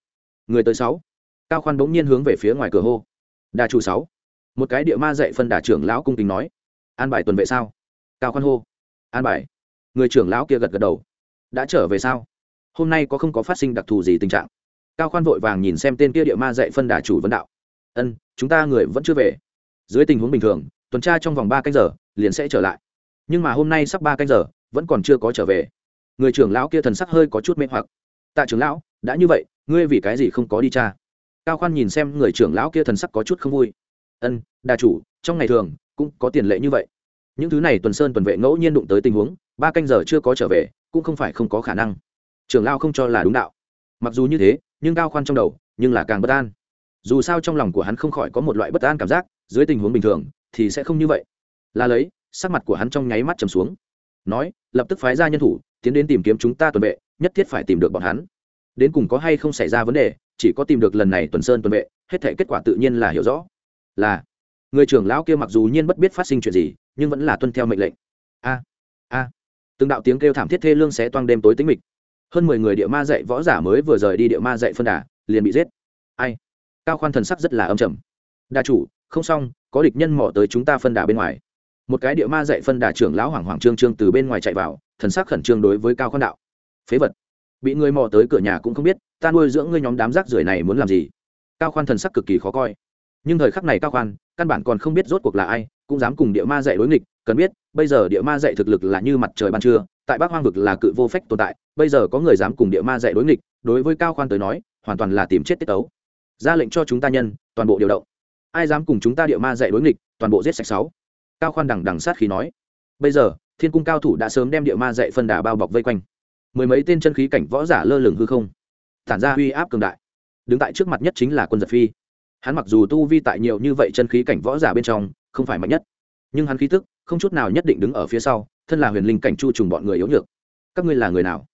Người tới sáu. Cao khoan bỗng nhiên hướng về phía ngoài cửa hô. Đà chủ sáu. Một cái địa ma dạy phân đà trưởng lão cung kính nói. An bài tuần vệ sao? Cao khoan hô. An bài. Người trưởng lão kia gật gật đầu. Đã trở về sao? Hôm nay có không có phát sinh đặc thù gì tình trạng? Cao khoan vội vàng nhìn xem tên kia địa ma dạy phân đà chủ vấn đạo. Ân, chúng ta người vẫn chưa về. Dưới tình huống bình thường, tuần tra trong vòng ba canh giờ, liền sẽ trở lại. Nhưng mà hôm nay sắp ba canh giờ, vẫn còn chưa có trở về. Người trưởng lão kia thần sắc hơi có chút mê hoặc. Tạ trưởng lão, đã như vậy, ngươi vì cái gì không có đi cha cao khoan nhìn xem người trưởng lão kia thần sắc có chút không vui. Ân, đà chủ, trong ngày thường, cũng có tiền lệ như vậy những thứ này tuần sơn tuần vệ ngẫu nhiên đụng tới tình huống, ba canh giờ chưa có trở về, cũng không phải không có khả năng. Trưởng lao không cho là đúng đạo. Mặc dù như thế, nhưng cao khoan trong đầu, nhưng là càng bất an. Dù sao trong lòng của hắn không khỏi có một loại bất an cảm giác, dưới tình huống bình thường, thì sẽ không như vậy. Là lấy, sắc mặt của hắn trong nháy mắt trầm xuống. Nói, lập tức phái ra nhân thủ, tiến đến tìm kiếm chúng ta tuần vệ, nhất thiết phải tìm được bọn hắn. Đến cùng có hay không xảy ra vấn đề, chỉ có tìm được lần này tuần sơn tuần vệ, hết thể kết quả tự nhiên là hiểu rõ. Là người trưởng lão kia mặc dù nhiên bất biết phát sinh chuyện gì, nhưng vẫn là tuân theo mệnh lệnh. A a, từng đạo tiếng kêu thảm thiết thê lương xé toang đêm tối tính mịch. Hơn mười người địa ma dạy võ giả mới vừa rời đi địa ma dạy phân đà, liền bị giết. Ai? Cao khoan thần sắc rất là âm trầm. Đa chủ, không xong, có địch nhân mò tới chúng ta phân đà bên ngoài. Một cái địa ma dạy phân đà trưởng lão hoảng hoảng trương trương từ bên ngoài chạy vào, thần sắc khẩn trương đối với cao khoan đạo. Phế vật. Bị người mò tới cửa nhà cũng không biết, ta nuôi dưỡng ngươi nhóm đám rác rưởi này muốn làm gì? Cao khoan thần sắc cực kỳ khó coi nhưng thời khắc này cao khoan, căn bản còn không biết rốt cuộc là ai, cũng dám cùng địa ma dạy đối nghịch, cần biết, bây giờ địa ma dạy thực lực là như mặt trời ban trưa, tại bắc hoang vực là cự vô phách tồn tại, bây giờ có người dám cùng địa ma dạy đối nghịch, đối với cao khoan tới nói, hoàn toàn là tìm chết tiết tấu. Ra lệnh cho chúng ta nhân, toàn bộ điều động. Ai dám cùng chúng ta địa ma dạy đối nghịch, toàn bộ giết sạch sáu. Cao khoan đằng đằng sát khí nói. Bây giờ, thiên cung cao thủ đã sớm đem địa ma dạy phân đà bao bọc vây quanh. Mười mấy tên chân khí cảnh võ giả lơ lửng hư không. Tản ra uy áp cường đại. Đứng tại trước mặt nhất chính là quân giật phi hắn mặc dù tu vi tại nhiều như vậy chân khí cảnh võ giả bên trong, không phải mạnh nhất, nhưng hắn khí tức không chút nào nhất định đứng ở phía sau, thân là huyền linh cảnh chu trùng bọn người yếu nhược. Các ngươi là người nào?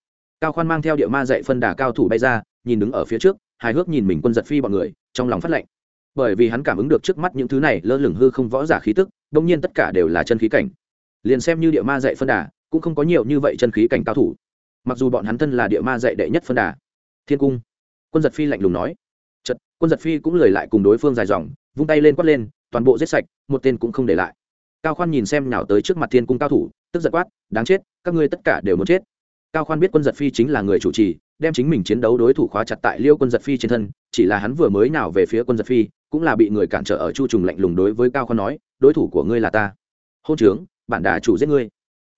Cao khoan mang theo địa ma dạy phân đà cao thủ bay ra, nhìn đứng ở phía trước, hài hước nhìn mình quân giật phi bọn người, trong lòng phát lệnh. Bởi vì hắn cảm ứng được trước mắt những thứ này lơ lửng hư không võ giả khí tức đông nhiên tất cả đều là chân khí cảnh. Liền xem như địa ma dạy phân đà, cũng không có nhiều như vậy chân khí cảnh cao thủ. Mặc dù bọn hắn thân là địa ma dạy đệ nhất phân đà. Thiên cung. Quân giật phi lạnh lùng nói quân giật phi cũng lời lại cùng đối phương dài dòng, vung tay lên quát lên, toàn bộ giết sạch, một tên cũng không để lại. Cao khoan nhìn xem nào tới trước mặt thiên cung cao thủ, tức giật quát, đáng chết, các ngươi tất cả đều muốn chết. Cao khoan biết quân giật phi chính là người chủ trì, đem chính mình chiến đấu đối thủ khóa chặt tại liêu quân giật phi trên thân, chỉ là hắn vừa mới nào về phía quân giật phi, cũng là bị người cản trở ở chu trùng lạnh lùng đối với cao khoan nói, đối thủ của ngươi là ta. Hôn trướng, bản đà chủ giết ngươi.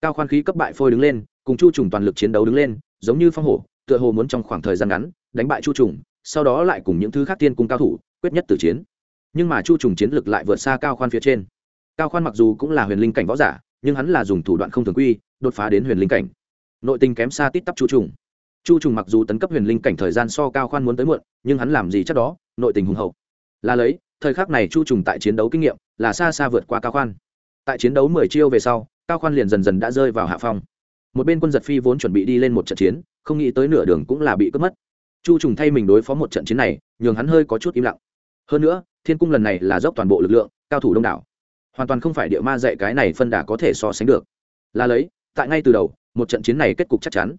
Cao khoan khí cấp bại phôi đứng lên, cùng chu trùng toàn lực chiến đấu đứng lên, giống như phong hổ, tựa hồ muốn trong khoảng thời gian ngắn, đánh bại chu trùng sau đó lại cùng những thứ khác tiên cung cao thủ, quyết nhất tử chiến. Nhưng mà chu trùng chiến lực lại vượt xa cao khoan phía trên. Cao khoan mặc dù cũng là huyền linh cảnh võ giả, nhưng hắn là dùng thủ đoạn không thường quy, đột phá đến huyền linh cảnh. Nội tình kém xa tít tắp chu trùng. Chu trùng mặc dù tấn cấp huyền linh cảnh thời gian so cao khoan muốn tới muộn, nhưng hắn làm gì chắc đó, nội tình hùng hậu. Là lấy, thời khắc này chu trùng tại chiến đấu kinh nghiệm là xa xa vượt qua cao khoan. Tại chiến đấu mười chiêu về sau, cao khoan liền dần dần đã rơi vào hạ phong. Một bên quân giật phi vốn chuẩn bị đi lên một trận chiến, không nghĩ tới nửa đường cũng là bị cướp mất chu trùng thay mình đối phó một trận chiến này, nhường hắn hơi có chút im lặng. Hơn nữa, thiên cung lần này là dốc toàn bộ lực lượng, cao thủ đông đảo. Hoàn toàn không phải địa ma dạy cái này phân đà có thể so sánh được. Là lấy, tại ngay từ đầu, một trận chiến này kết cục chắc chắn.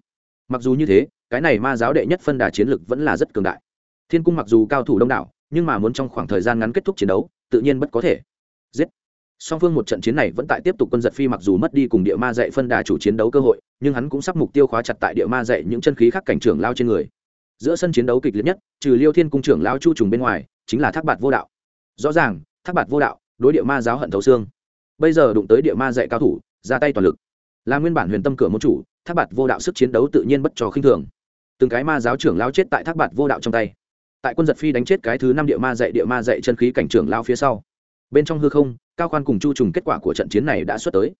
Mặc dù như thế, cái này ma giáo đệ nhất phân đà chiến lực vẫn là rất cường đại. Thiên cung mặc dù cao thủ đông đảo, nhưng mà muốn trong khoảng thời gian ngắn kết thúc chiến đấu, tự nhiên bất có thể. Giết! Song phương một trận chiến này vẫn tại tiếp tục quân giật phi mặc dù mất đi cùng địa ma dạy phân đà chủ chiến đấu cơ hội, nhưng hắn cũng sắp mục tiêu khóa chặt tại địa ma dạy những chân khí khác cảnh trưởng lao trên người giữa sân chiến đấu kịch liệt nhất, trừ liêu thiên cung trưởng lao chu trùng bên ngoài, chính là thác bạt vô đạo. Rõ ràng, thác bạt vô đạo đối địa ma giáo hận thấu xương. Bây giờ đụng tới địa ma dạy cao thủ, ra tay toàn lực. Là nguyên bản huyền tâm cửa môn chủ, thác bạt vô đạo sức chiến đấu tự nhiên bất trò khinh thường. Từng cái ma giáo trưởng lao chết tại thác bạt vô đạo trong tay. Tại quân giật phi đánh chết cái thứ năm địa ma dạy, địa ma dạy chân khí cảnh trưởng lao phía sau. Bên trong hư không, cao khoan cùng chu trùng kết quả của trận chiến này đã xuất tới.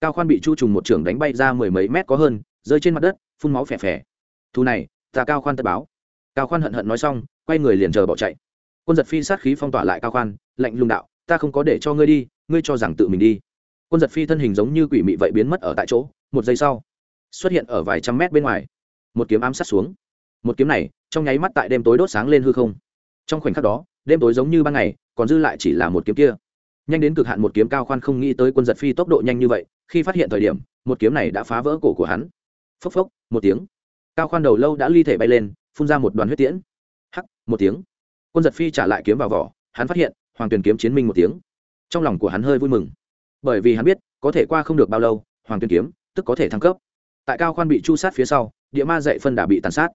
Cao khoan bị chu trùng một trưởng đánh bay ra mười mấy mét có hơn, rơi trên mặt đất, phun máu phè phè. Thu này ta cao khoan tất báo. Cao khoan hận hận nói xong, quay người liền chờ bỏ chạy. Quân giật phi sát khí phong tỏa lại cao khoan, lạnh lùng đạo, ta không có để cho ngươi đi, ngươi cho rằng tự mình đi. Quân giật phi thân hình giống như quỷ mị vậy biến mất ở tại chỗ, một giây sau, xuất hiện ở vài trăm mét bên ngoài. Một kiếm ám sát xuống. Một kiếm này, trong nháy mắt tại đêm tối đốt sáng lên hư không. Trong khoảnh khắc đó, đêm tối giống như ban ngày, còn dư lại chỉ là một kiếm kia. Nhanh đến cực hạn một kiếm cao khoan không nghĩ tới quân giật phi tốc độ nhanh như vậy, khi phát hiện thời điểm, một kiếm này đã phá vỡ cổ của hắn. Phốc phốc, một tiếng cao khoan đầu lâu đã ly thể bay lên, phun ra một đoàn huyết tiễn. Hắc, một tiếng. Quân giật phi trả lại kiếm vào vỏ, hắn phát hiện, hoàng tuyền kiếm chiến minh một tiếng. Trong lòng của hắn hơi vui mừng. Bởi vì hắn biết, có thể qua không được bao lâu, hoàng tuyền kiếm, tức có thể thăng cấp. Tại cao khoan bị chu sát phía sau, địa ma dạy phân đà bị tàn sát.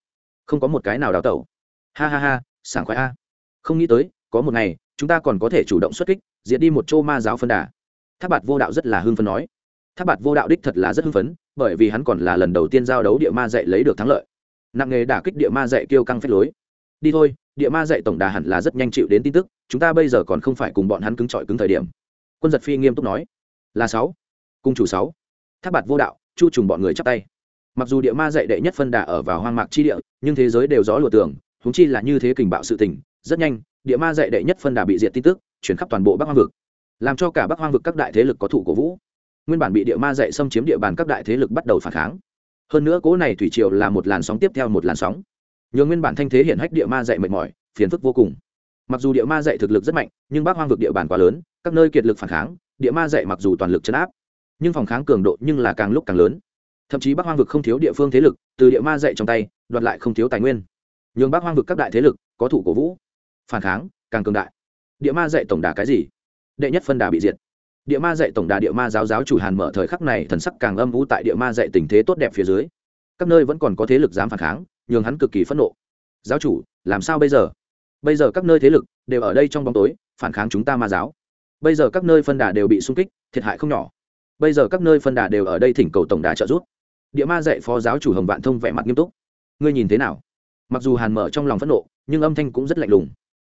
Không có một cái nào đào tẩu. Ha ha ha, sảng khoái a. Không nghĩ tới, có một ngày, chúng ta còn có thể chủ động xuất kích diễn đi một chỗ ma giáo phân đà. Tháp bạt vô đạo rất là hưng phấn nói tháp bạt vô đạo đích thật là rất hưng phấn, bởi vì hắn còn là lần đầu tiên giao đấu địa ma dạy lấy được thắng lợi. Nặng nghề đả kích địa ma dạy kêu căng phép lối. Đi thôi, địa ma dạy tổng đà hẳn là rất nhanh chịu đến tin tức, chúng ta bây giờ còn không phải cùng bọn hắn cứng trọi cứng thời điểm. Quân giật phi nghiêm túc nói. Là sáu. Cung chủ sáu. Tháp bạt vô đạo, chu trùng bọn người chắp tay. Mặc dù địa ma dạy đệ nhất phân đà ở vào hoang mạc chi địa, nhưng thế giới đều rõ lùa tường húng chi là như thế kình bạo sự tình, rất nhanh, địa ma dạy đệ nhất phân đà bị diệt tin tức, chuyển khắp toàn bộ bắc hoang vực. Làm cho cả bắc hoang vực các đại thế lực có thủ cổ vũ nguyên bản bị địa ma dạy xâm chiếm địa bàn các đại thế lực bắt đầu phản kháng. Hơn nữa cố này thủy triều là một làn sóng tiếp theo một làn sóng. Nhường nguyên bản thanh thế hiện hách địa ma dạy mệt mỏi, phiền phức vô cùng. Mặc dù địa ma dạy thực lực rất mạnh, nhưng bắc hoang vực địa bàn quá lớn, các nơi kiệt lực phản kháng, địa ma dạy mặc dù toàn lực chấn áp, nhưng phòng kháng cường độ nhưng là càng lúc càng lớn. Thậm chí bắc hoang vực không thiếu địa phương thế lực, từ địa ma dạy trong tay, đoạt lại không thiếu tài nguyên. Nhường bắc hoang vực các đại thế lực, có thủ cổ vũ, phản kháng, càng cường đại. Địa ma dạy tổng đà cái gì? Đệ nhất phân đà bị diệt địa ma dạy tổng đà địa ma giáo giáo chủ hàn mở thời khắc này, thần sắc càng âm vũ tại địa ma dạy tình thế tốt đẹp phía dưới. Các nơi vẫn còn có thế lực dám phản kháng, nhường hắn cực kỳ phẫn nộ. Giáo chủ, làm sao bây giờ? Bây giờ các nơi thế lực đều ở đây trong bóng tối, phản kháng chúng ta ma giáo. Bây giờ các nơi phân đà đều bị sung kích, thiệt hại không nhỏ. Bây giờ các nơi phân đà đều ở đây thỉnh cầu tổng đà trợ giúp. Địa ma dạy phó giáo chủ hồng vạn thông vẻ mặt nghiêm túc. Ngươi nhìn thế nào? Mặc dù hàn mở trong lòng phẫn nộ, nhưng âm thanh cũng rất lạnh lùng.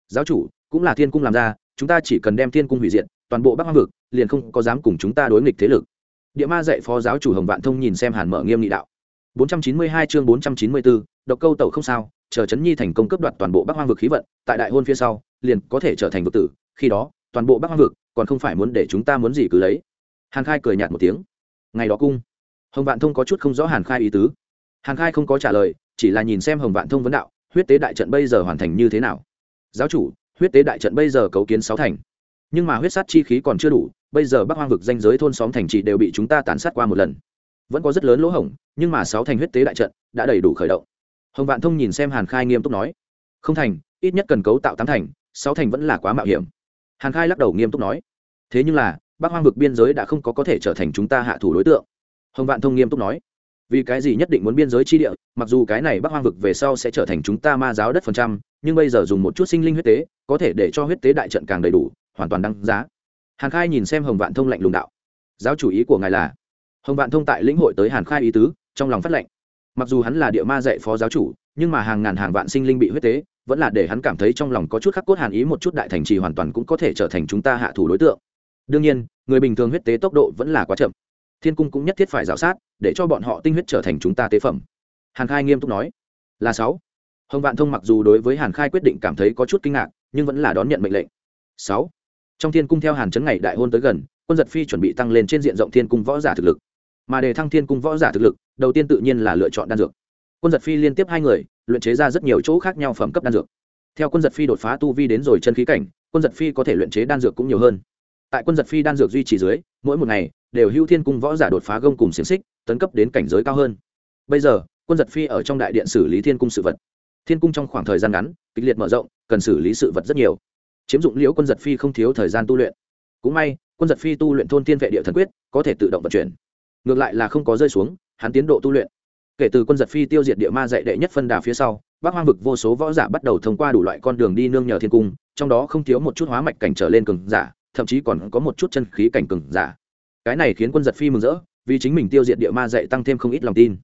Giáo chủ, cũng là thiên cung làm ra, chúng ta chỉ cần đem thiên cung hủy diệt toàn bộ bắc hoang vực liền không có dám cùng chúng ta đối nghịch thế lực. Địa ma dạy phó giáo chủ hồng vạn thông nhìn xem hàn mở nghiêm nghị đạo. 492 chương 494, độc câu tẩu không sao chờ chấn nhi thành công cấp đoạt toàn bộ bắc hoang vực khí vận tại đại hôn phía sau liền có thể trở thành vực tử khi đó toàn bộ bắc hoang vực còn không phải muốn để chúng ta muốn gì cứ lấy. Hàn khai cười nhạt một tiếng. Ngày đó cung. Hồng vạn thông có chút không rõ hàn khai ý tứ. Hàn khai không có trả lời chỉ là nhìn xem hồng vạn thông vấn đạo huyết tế đại trận bây giờ hoàn thành như thế nào? Giáo chủ huyết tế đại trận bây giờ cấu kiến sáu thành nhưng mà huyết sát chi khí còn chưa đủ, bây giờ bắc hoang vực danh giới thôn xóm thành trì đều bị chúng ta tàn sát qua một lần. Vẫn có rất lớn lỗ hổng, nhưng mà sáu thành huyết tế đại trận đã đầy đủ khởi động. Hồng vạn thông nhìn xem hàn khai nghiêm túc nói, không thành, ít nhất cần cấu tạo tám thành, sáu thành vẫn là quá mạo hiểm. Hàn khai lắc đầu nghiêm túc nói, thế nhưng là, bắc hoang vực biên giới đã không có có thể trở thành chúng ta hạ thủ đối tượng. Hồng vạn thông nghiêm túc nói, vì cái gì nhất định muốn biên giới chi địa, mặc dù cái này bắc hoang vực về sau sẽ trở thành chúng ta ma giáo đất phần trăm, nhưng bây giờ dùng một chút sinh linh huyết tế, có thể để cho huyết tế đại trận càng đầy đủ hoàn toàn đăng giá. Hàn khai nhìn xem hồng vạn thông lạnh lùng đạo. Giáo chủ ý của ngài là? Hồng vạn thông tại lĩnh hội tới hàn khai ý tứ, trong lòng phát lệnh. Mặc dù hắn là địa ma dạy phó giáo chủ, nhưng mà hàng ngàn hàng vạn sinh linh bị huyết tế, vẫn là để hắn cảm thấy trong lòng có chút khắc cốt hàn ý một chút đại thành trì hoàn toàn cũng có thể trở thành chúng ta hạ thủ đối tượng. Đương nhiên, người bình thường huyết tế tốc độ vẫn là quá chậm. Thiên cung cũng nhất thiết phải rào sát, để cho bọn họ tinh huyết trở thành chúng ta tế phẩm. Hàn khai nghiêm túc nói. Là sáu. Hồng vạn thông mặc dù đối với hàn khai quyết định cảm thấy có chút kinh ngạc, nhưng vẫn là đón nhận mệnh lệnh. Sáu trong thiên cung theo hàn chấn ngày đại hôn tới gần, quân giật phi chuẩn bị tăng lên trên diện rộng thiên cung võ giả thực lực. Mà để thăng thiên cung võ giả thực lực, đầu tiên tự nhiên là lựa chọn đan dược. Quân giật phi liên tiếp hai người, luyện chế ra rất nhiều chỗ khác nhau phẩm cấp đan dược. Theo quân giật phi đột phá tu vi đến rồi chân khí cảnh, quân giật phi có thể luyện chế đan dược cũng nhiều hơn. Tại quân giật phi đan dược duy trì dưới, mỗi một ngày, đều hưu thiên cung võ giả đột phá gông cùng xiềng xích, tấn cấp đến cảnh giới cao hơn. Bây giờ, quân giật phi ở trong đại điện xử lý thiên cung sự vật. Thiên cung trong khoảng thời gian ngắn, kịch liệt mở rộng, cần xử lý sự vật rất nhiều chiếm dụng liễu quân giật phi không thiếu thời gian tu luyện. Cũng may, quân giật phi tu luyện thôn thiên vệ địa thần quyết, có thể tự động vận chuyển. Ngược lại là không có rơi xuống, hắn tiến độ tu luyện. Kể từ quân giật phi tiêu diệt địa ma dạy đệ nhất phân đà phía sau bác hoang vực vô số võ giả bắt đầu thông qua đủ loại con đường đi nương nhờ thiên cung, trong đó không thiếu một chút hóa mạch cảnh trở lên cường giả, thậm chí còn có một chút chân khí cảnh cường giả. Cái này khiến quân giật phi mừng rỡ, vì chính mình tiêu diệt địa ma dạy tăng thêm không ít lòng tin.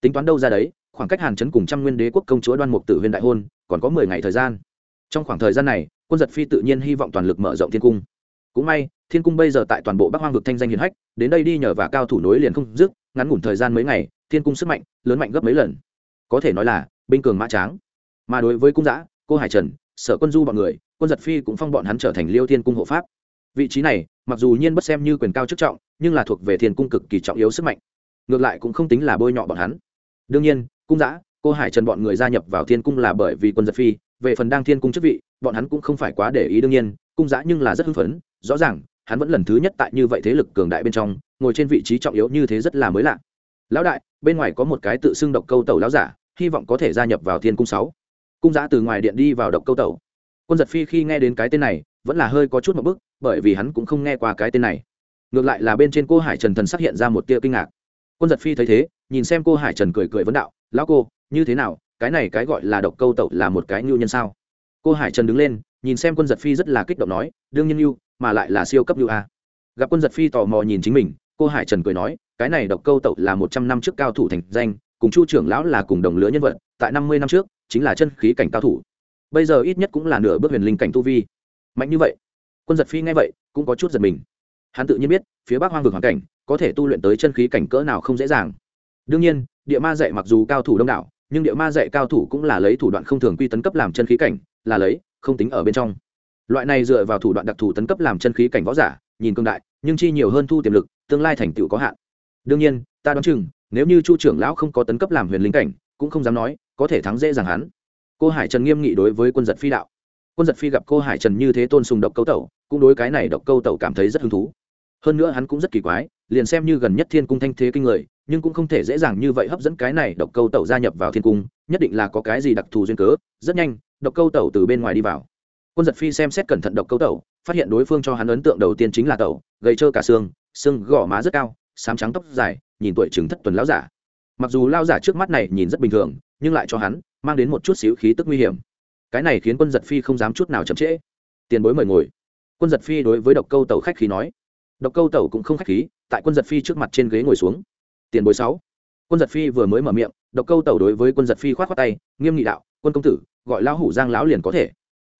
Tính toán đâu ra đấy, khoảng cách hàn chấn cùng trăm nguyên đế quốc công chúa đoan mục tử huyền đại hôn, còn có mười ngày thời gian. Trong khoảng thời gian này quân giật phi tự nhiên hy vọng toàn lực mở rộng thiên cung. Cũng may, thiên cung bây giờ tại toàn bộ bắc hoang vực thanh danh hiền hách, đến đây đi nhờ và cao thủ nối liền không dứt, ngắn ngủn thời gian mấy ngày, thiên cung sức mạnh, lớn mạnh gấp mấy lần. Có thể nói là, binh cường mã tráng. Mà đối với cung giã, cô hải trần, sở quân du bọn người, quân giật phi cũng phong bọn hắn trở thành liêu thiên cung hộ pháp. Vị trí này, mặc dù nhiên bất xem như quyền cao chức trọng, nhưng là thuộc về thiên cung cực kỳ trọng yếu sức mạnh. Ngược lại cũng không tính là bôi nhọ bọn hắn. Đương nhiên, cung giã, cô hải trần bọn người gia nhập vào thiên cung là bởi vì quân giật phi, về phần đang thiên cung chức vị bọn hắn cũng không phải quá để ý đương nhiên, cung giã nhưng là rất hưng phấn, rõ ràng, hắn vẫn lần thứ nhất tại như vậy thế lực cường đại bên trong, ngồi trên vị trí trọng yếu như thế rất là mới lạ. Lão đại, bên ngoài có một cái tự xưng độc câu tẩu lão giả, hy vọng có thể gia nhập vào thiên cung sáu. Cung giã từ ngoài điện đi vào độc câu tẩu. Quân giật phi khi nghe đến cái tên này, vẫn là hơi có chút một bức, bởi vì hắn cũng không nghe qua cái tên này. Ngược lại là bên trên cô hải trần thần xác hiện ra một tia kinh ngạc. Quân giật phi thấy thế, nhìn xem cô hải trần cười cười vấn đạo, lão cô, như thế nào? Cái này cái gọi là độc câu tẩu là một cái ngưu nhân sao? Cô hải trần đứng lên, nhìn xem quân giật phi rất là kích động nói, đương nhiên yêu mà lại là siêu cấp yêu a. Gặp quân giật phi tò mò nhìn chính mình, cô hải trần cười nói, cái này độc câu tẩu là một trăm năm trước cao thủ thành danh, cùng chu trưởng lão là cùng đồng lứa nhân vật, tại năm mươi năm trước, chính là chân khí cảnh cao thủ. Bây giờ ít nhất cũng là nửa bước huyền linh cảnh tu vi. Mạnh như vậy, quân giật phi nghe vậy, cũng có chút giật mình. Hắn tự nhiên biết, phía bắc hoang vực hoàn cảnh, có thể tu luyện tới chân khí cảnh cỡ nào không dễ dàng. Đương nhiên, địa ma dạy mặc dù cao thủ đông đảo, nhưng địa ma dạy cao thủ cũng là lấy thủ đoạn không thường quy tấn cấp làm chân khí cảnh là lấy, không tính ở bên trong. Loại này dựa vào thủ đoạn đặc thù tấn cấp làm chân khí cảnh võ giả, nhìn cương đại, nhưng chi nhiều hơn thu tiềm lực, tương lai thành tựu có hạn. Đương nhiên, ta đoán chừng, nếu như chu trưởng lão không có tấn cấp làm huyền linh cảnh, cũng không dám nói, có thể thắng dễ dàng hắn. Cô hải trần nghiêm nghị đối với quân giật phi đạo. Quân giật phi gặp cô hải trần như thế tôn sùng độc câu tẩu, cũng đối cái này độc câu tẩu cảm thấy rất hứng thú. Hơn nữa hắn cũng rất kỳ quái, liền xem như gần nhất thiên cung thanh thế kinh người, nhưng cũng không thể dễ dàng như vậy hấp dẫn cái này độc câu tẩu gia nhập vào thiên cung, nhất định là có cái gì đặc thù duyên cớ, rất nhanh độc câu tẩu từ bên ngoài đi vào. Quân giật phi xem xét cẩn thận độc câu tẩu, phát hiện đối phương cho hắn ấn tượng đầu tiên chính là tẩu, gầy trơ cả xương xương gò má rất cao sám trắng tóc dài, nhìn tuổi chứng thất tuần lão giả. Mặc dù lao giả trước mắt này nhìn rất bình thường, nhưng lại cho hắn mang đến một chút xíu khí tức nguy hiểm. Cái này khiến quân giật phi không dám chút nào chậm trễ. Tiền bối mời ngồi. Quân giật phi đối với độc câu tẩu khách khí nói. Độc câu tẩu cũng không khách khí, tại quân giật phi trước mặt trên ghế ngồi xuống. Tiền bối sáu. Quân giật phi vừa mới mở miệng, độc câu tẩu đối với quân giật phi khoát khoát tay, nghiêm nghị đạo, quân công tử gọi lão hủ giang lão liền có thể.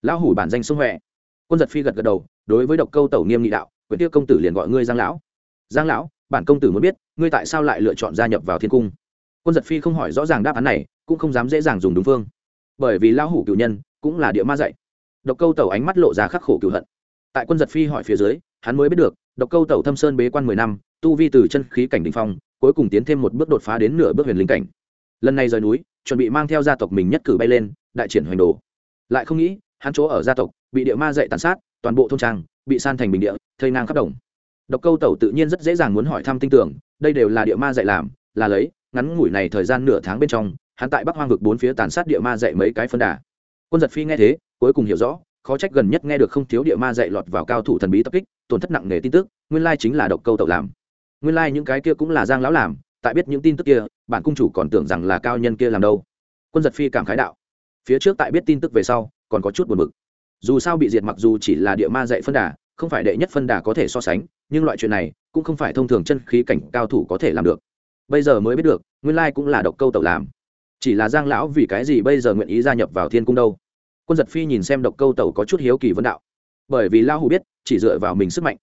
Lão hủ bản danh sông huệ. Quân giật phi gật gật đầu, đối với độc câu tẩu nghiêm nghị đạo, quyển tiêu công tử liền gọi ngươi giang lão. Giang lão, bản công tử muốn biết, ngươi tại sao lại lựa chọn gia nhập vào thiên cung? Quân giật phi không hỏi rõ ràng đáp án này, cũng không dám dễ dàng dùng đúng phương. Bởi vì lão hủ cựu nhân, cũng là địa ma dạy. Độc câu tẩu ánh mắt lộ ra khắc khổ cựu hận. Tại quân giật phi hỏi phía dưới, hắn mới biết được, độc câu tẩu thâm sơn bế quan mười năm, tu vi từ chân khí cảnh đình phong, cuối cùng tiến thêm một bước đột phá đến nửa bước huyền linh cảnh. Lần này rời núi, chuẩn bị mang theo gia tộc mình nhất cử bay lên đại triển hoành đồ. Lại không nghĩ, hắn chỗ ở gia tộc, bị địa ma dạy tàn sát, toàn bộ thôn trang bị san thành bình địa, thây ngang khắp đồng. Độc câu tẩu tự nhiên rất dễ dàng muốn hỏi thăm tin tưởng, đây đều là địa ma dạy làm, là lấy, ngắn ngủi này thời gian nửa tháng bên trong, hắn tại bắc hoang vực bốn phía tàn sát địa ma dạy mấy cái phân đà. Quân giật phi nghe thế, cuối cùng hiểu rõ, khó trách gần nhất nghe được không thiếu địa ma dạy lọt vào cao thủ thần bí tập kích, tổn thất nặng nề tin tức, nguyên lai chính là độc câu tẩu làm. Nguyên lai những cái kia cũng là giang lão làm, tại biết những tin tức kia, bản cung chủ còn tưởng rằng là cao nhân kia làm đâu. Quân giật phi cảm khái đạo phía trước tại biết tin tức về sau, còn có chút buồn bực. Dù sao bị diệt mặc dù chỉ là địa ma dạy phân đà, không phải đệ nhất phân đà có thể so sánh, nhưng loại chuyện này cũng không phải thông thường chân khí cảnh cao thủ có thể làm được. Bây giờ mới biết được, nguyên lai cũng là độc câu tẩu làm. Chỉ là giang lão vì cái gì bây giờ nguyện ý gia nhập vào thiên cung đâu? Quân giật phi nhìn xem độc câu tẩu có chút hiếu kỳ vấn đạo. Bởi vì lao hủ biết, chỉ dựa vào mình sức mạnh.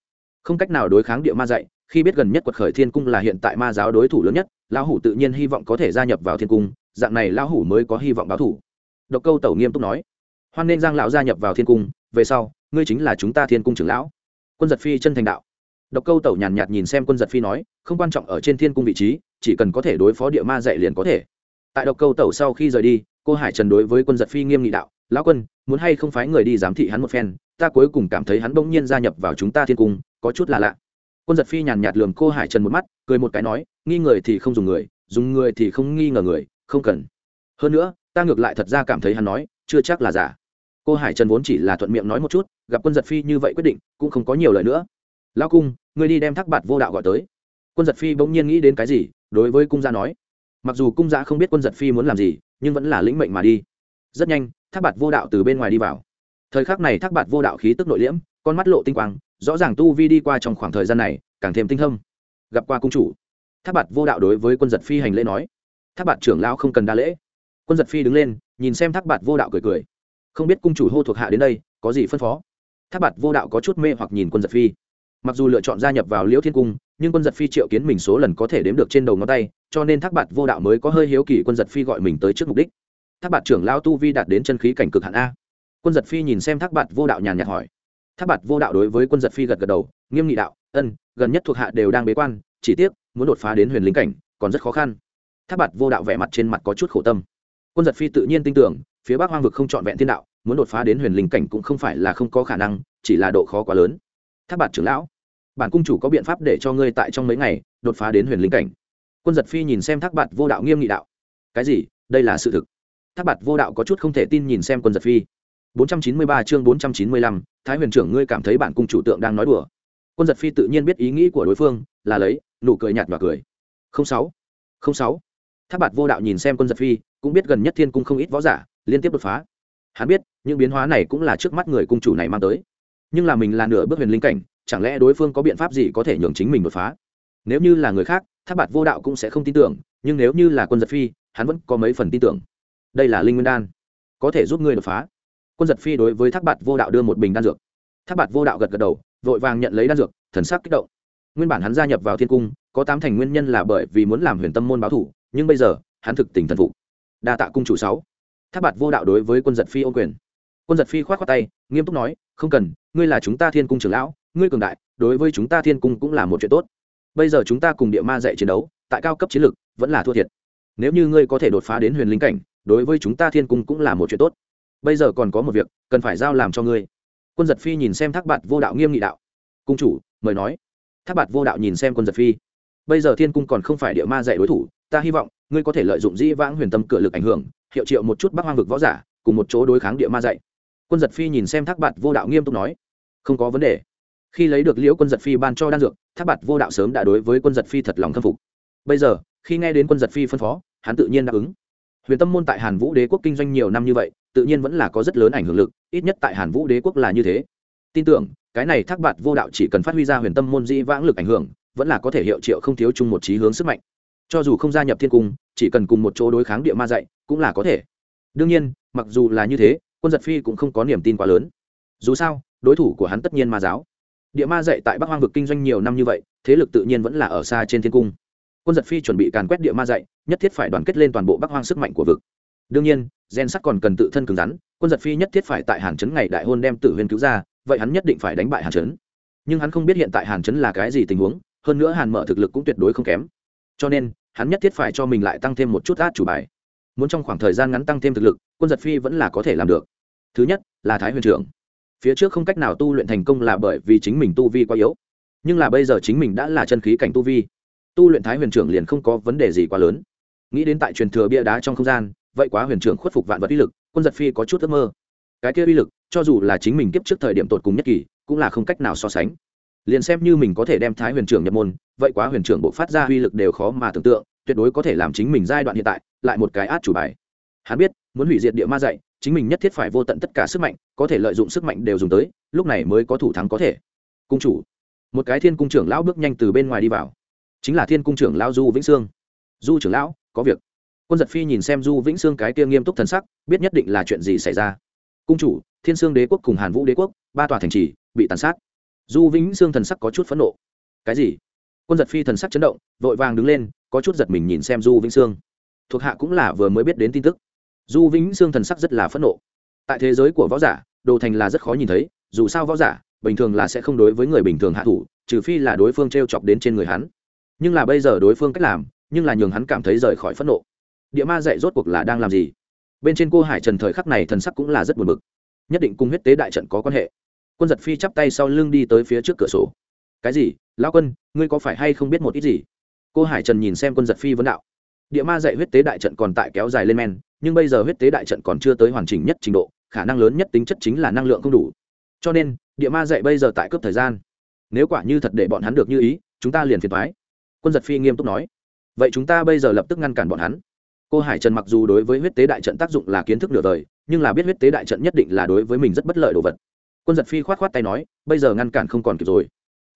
Không cách nào đối kháng địa ma dạy, khi biết gần nhất quật khởi thiên cung là hiện tại ma giáo đối thủ lớn nhất, lão hủ tự nhiên hy vọng có thể gia nhập vào thiên cung, dạng này lão hủ mới có hy vọng báo thủ độc câu tẩu nghiêm túc nói. Hoan nên giang lão gia nhập vào thiên cung, về sau, ngươi chính là chúng ta thiên cung trưởng lão. Quân giật phi chân thành đạo. Độc câu tẩu nhàn nhạt nhìn xem quân giật phi nói, không quan trọng ở trên thiên cung vị trí, chỉ cần có thể đối phó địa ma dạy liền có thể. Tại độc câu tẩu sau khi rời đi, cô hải trần đối với quân giật phi nghiêm nghị đạo, lão quân, muốn hay không phái người đi giám thị hắn một phen, ta cuối cùng cảm thấy hắn bỗng nhiên gia nhập vào chúng ta thiên cung, có chút là lạ. Quân giật phi nhàn nhạt lườm cô hải trần một mắt, cười một cái nói, nghi người thì không dùng người dùng người thì không nghi ngờ người, không cần. Hơn nữa ta ngược lại thật ra cảm thấy hắn nói, chưa chắc là giả. Cô hải trần vốn chỉ là thuận miệng nói một chút, gặp quân giật phi như vậy quyết định, cũng không có nhiều lời nữa. Lao cung người đi đem thác bạt vô đạo gọi tới. Quân giật phi bỗng nhiên nghĩ đến cái gì, đối với cung gia nói. Mặc dù cung gia không biết quân giật phi muốn làm gì, nhưng vẫn là lĩnh mệnh mà đi. Rất nhanh, thác bạt vô đạo từ bên ngoài đi vào. Thời khắc này thác bạt vô đạo khí tức nội liễm, con mắt lộ tinh quang, rõ ràng tu vi đi qua trong khoảng thời gian này, càng thêm tinh thâm gặp qua cung chủ. Thác bạt vô đạo đối với quân giật phi hành lễ nói. Thác bạt trưởng lão không cần đa lễ quân giật phi đứng lên, nhìn xem thác bạt vô đạo cười cười. Không biết cung chủ hô thuộc hạ đến đây, có gì phân phó? Thác bạt vô đạo có chút mê hoặc nhìn quân giật phi. Mặc dù lựa chọn gia nhập vào liễu thiên cung, nhưng quân giật phi triệu kiến mình số lần có thể đếm được trên đầu ngón tay, cho nên thác bạt vô đạo mới có hơi hiếu kỳ quân giật phi gọi mình tới trước mục đích. Thác bạt trưởng lao tu vi đạt đến chân khí cảnh cực hạn a. Quân giật phi nhìn xem thác bạt vô đạo nhàn nhạt hỏi. Thác bạt vô đạo đối với quân giật phi gật gật đầu, nghiêm nghị đạo, ân, gần nhất thuộc hạ đều đang bế quan, chỉ tiếc, muốn đột phá đến huyền lính cảnh, còn rất khó khăn. Thác bạt vô đạo vẻ mặt trên mặt có chút khổ tâm quân giật phi tự nhiên tin tưởng phía bắc hoang vực không trọn vẹn thiên đạo muốn đột phá đến huyền linh cảnh cũng không phải là không có khả năng chỉ là độ khó quá lớn. Thác bạt trưởng lão bản cung chủ có biện pháp để cho ngươi tại trong mấy ngày đột phá đến huyền linh cảnh. Quân giật phi nhìn xem thác bạt vô đạo nghiêm nghị đạo. Cái gì? Đây là sự thực. Thác bạt vô đạo có chút không thể tin nhìn xem quân giật phi. 493 chương 495, thái huyền trưởng ngươi cảm thấy bản cung chủ tượng đang nói đùa. Quân giật phi tự nhiên biết ý nghĩ của đối phương là lấy nụ cười nhạt và cười. Không sáu không sáu. Tháp bạt vô đạo nhìn xem quân giật phi cũng biết gần nhất thiên cung không ít võ giả liên tiếp đột phá. Hắn biết, những biến hóa này cũng là trước mắt người cung chủ này mang tới. Nhưng là mình là nửa bước huyền linh cảnh, chẳng lẽ đối phương có biện pháp gì có thể nhường chính mình đột phá? Nếu như là người khác tháp bạt vô đạo cũng sẽ không tin tưởng, nhưng nếu như là quân giật phi, hắn vẫn có mấy phần tin tưởng. Đây là linh nguyên đan, có thể giúp ngươi đột phá. Quân giật phi đối với tháp bạt vô đạo đưa một bình đan dược. Tháp bạt vô đạo gật gật đầu, vội vàng nhận lấy đan dược, thần sắc kích động. Nguyên bản hắn gia nhập vào thiên cung, có tám thành nguyên nhân là bởi vì muốn làm huyền tâm môn báo thủ, nhưng bây giờ, hắn thực tình thần phụ đa tạ cung chủ sáu. Tháp bạt vô đạo đối với quân giật phi ô quyền. Quân giật phi khoát khoát khoác tay, nghiêm túc nói, không cần, ngươi là chúng ta thiên cung trưởng lão, ngươi cường đại, đối với chúng ta thiên cung cũng là một chuyện tốt. Bây giờ chúng ta cùng địa ma dạy chiến đấu, tại cao cấp chiến lược vẫn là thua thiệt. Nếu như ngươi có thể đột phá đến huyền linh cảnh, đối với chúng ta thiên cung cũng là một chuyện tốt. Bây giờ còn có một việc, cần phải giao làm cho ngươi. Quân giật phi nhìn xem thác bạt vô đạo nghiêm nghị đạo. Cung chủ, mời nói. Thác bạt vô đạo nhìn xem quân giật phi. Bây giờ thiên cung còn không phải địa ma dạy đối thủ ta hy vọng ngươi có thể lợi dụng dĩ vãng huyền tâm cửa lực ảnh hưởng, hiệu triệu một chút bắc hoang vực võ giả, cùng một chỗ đối kháng địa ma dạy. Quân giật phi nhìn xem thác bạt vô đạo nghiêm túc nói, không có vấn đề. Khi lấy được liễu quân giật phi ban cho đan dược, thác bạt vô đạo sớm đã đối với quân giật phi thật lòng khâm phục. Bây giờ, khi nghe đến quân giật phi phân phó, hắn tự nhiên đáp ứng. Huyền tâm môn tại hàn vũ đế quốc kinh doanh nhiều năm như vậy, tự nhiên vẫn là có rất lớn ảnh hưởng lực, ít nhất tại hàn vũ đế quốc là như thế. Tin tưởng, cái này thác bạt vô đạo chỉ cần phát huy ra huyền tâm môn dĩ vãng lực ảnh hưởng, vẫn là có thể hiệu triệu không thiếu chung một trí hướng sức mạnh cho dù không gia nhập thiên cung, chỉ cần cùng một chỗ đối kháng địa ma dạy, cũng là có thể. Đương nhiên, mặc dù là như thế, quân giật phi cũng không có niềm tin quá lớn. Dù sao, đối thủ của hắn tất nhiên ma giáo. Địa ma dạy tại bắc hoang vực kinh doanh nhiều năm như vậy, thế lực tự nhiên vẫn là ở xa trên thiên cung. Quân giật phi chuẩn bị càn quét địa ma dạy, nhất thiết phải đoàn kết lên toàn bộ bắc hoang sức mạnh của vực. Đương nhiên, gen sắc còn cần tự thân cứng rắn, quân giật phi nhất thiết phải tại hàn chấn ngày đại hôn đem tử huyên cứu ra, vậy hắn nhất định phải đánh bại hàn chấn. Nhưng hắn không biết hiện tại hàn chấn là cái gì tình huống, hơn nữa hàn mở thực lực cũng tuyệt đối không kém cho nên, hắn nhất thiết phải cho mình lại tăng thêm một chút át chủ bài. Muốn trong khoảng thời gian ngắn tăng thêm thực lực, quân giật phi vẫn là có thể làm được. Thứ nhất, là thái huyền trưởng. Phía trước không cách nào tu luyện thành công là bởi vì chính mình tu vi quá yếu. Nhưng là bây giờ chính mình đã là chân khí cảnh tu vi. Tu luyện thái huyền trưởng liền không có vấn đề gì quá lớn. Nghĩ đến tại truyền thừa bia đá trong không gian, vậy quá huyền trưởng khuất phục vạn vật uy lực, quân giật phi có chút ước mơ. Cái kia uy lực, cho dù là chính mình kiếp trước thời điểm tột cùng nhất kỳ, cũng là không cách nào so sánh liền xem như mình có thể đem thái huyền trưởng nhập môn, vậy quá huyền trưởng bộ phát ra uy lực đều khó mà tưởng tượng, tuyệt đối có thể làm chính mình giai đoạn hiện tại, lại một cái át chủ bài. Hắn biết, muốn hủy diệt địa ma dạy, chính mình nhất thiết phải vô tận tất cả sức mạnh, có thể lợi dụng sức mạnh đều dùng tới, lúc này mới có thủ thắng có thể. Cung chủ. Một cái thiên cung trưởng lão bước nhanh từ bên ngoài đi vào. Chính là thiên cung trưởng lão du vĩnh sương. Du trưởng lão, có việc. Quân giật phi nhìn xem du vĩnh sương cái kia nghiêm túc thần sắc, biết nhất định là chuyện gì xảy ra. Cung chủ, thiên sương đế quốc cùng hàn vũ đế quốc, ba tòa thành trì, bị tàn sát du vĩnh sương thần sắc có chút phẫn nộ. Cái gì? Quân giật phi thần sắc chấn động, vội vàng đứng lên, có chút giật mình nhìn xem du vĩnh sương. Thuộc hạ cũng là vừa mới biết đến tin tức. Du vĩnh sương thần sắc rất là phẫn nộ. Tại thế giới của võ giả, đồ thành là rất khó nhìn thấy, dù sao võ giả, bình thường là sẽ không đối với người bình thường hạ thủ, trừ phi là đối phương t r e o chọc đến trên người hắn. Nhưng là bây giờ đối phương cách làm, nhưng là nhường hắn cảm thấy rời khỏi phẫn nộ. Địa ma dạy rốt cuộc là đang làm gì? Bên trên cô hải trần thời khắc này thần sắc cũng là rất buồn bực. Nhất định cùng huyết tế đại trận có quan hệ quân giật phi chắp tay sau lưng đi tới phía trước cửa sổ. Cái gì? Lão quân, ngươi có phải hay không biết một ít gì? Cô hải trần nhìn xem quân giật phi vấn đạo. Địa ma dạy huyết tế đại trận còn tại kéo dài lên men, nhưng bây giờ huyết tế đại trận còn chưa tới hoàn chỉnh nhất trình độ, khả năng lớn nhất tính chất chính là năng lượng không đủ. Cho nên, địa ma dạy bây giờ tại cướp thời gian. Nếu quả như thật để bọn hắn được như ý, chúng ta liền phiền thoái quân giật phi nghiêm túc nói. Vậy chúng ta bây giờ lập tức ngăn cản bọn hắn. Cô hải trần mặc dù đối với huyết tế đại trận tác dụng là kiến thức nửa đời, nhưng là biết huyết tế đại trận nhất định là đối với mình rất bất lợi đồ vật quân giật phi k h o á t k h o á t tay nói, bây giờ ngăn cản không còn kịp rồi.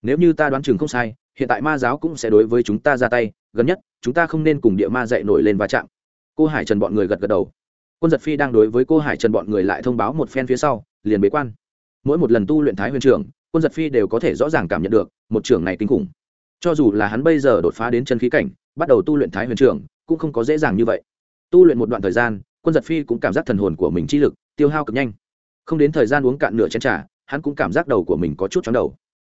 Nếu như ta đoán chừng không sai, hiện tại ma giáo cũng sẽ đối với chúng ta ra tay. Gần nhất, chúng ta không nên cùng địa ma dạy nổi lên va chạm. Cô hải trần bọn người gật gật đầu. Quân giật phi đang đối với cô hải trần bọn người lại thông báo một phen phía sau, liền bế quan. Mỗi một lần tu luyện thái huyền trưởng quân giật phi đều có thể rõ ràng cảm nhận được, một trưởng này kinh khủng. Cho dù là hắn bây giờ đột phá đến chân khí cảnh, bắt đầu tu luyện thái huyền trưởng cũng không có dễ dàng như vậy. Tu luyện một đoạn thời gian, quân giật phi cũng cảm giác thần hồn của mình chi lực tiêu hao cực nhanh không đến thời gian uống cạn nửa chén trà, hắn cũng cảm giác đầu của mình có chút chóng đầu.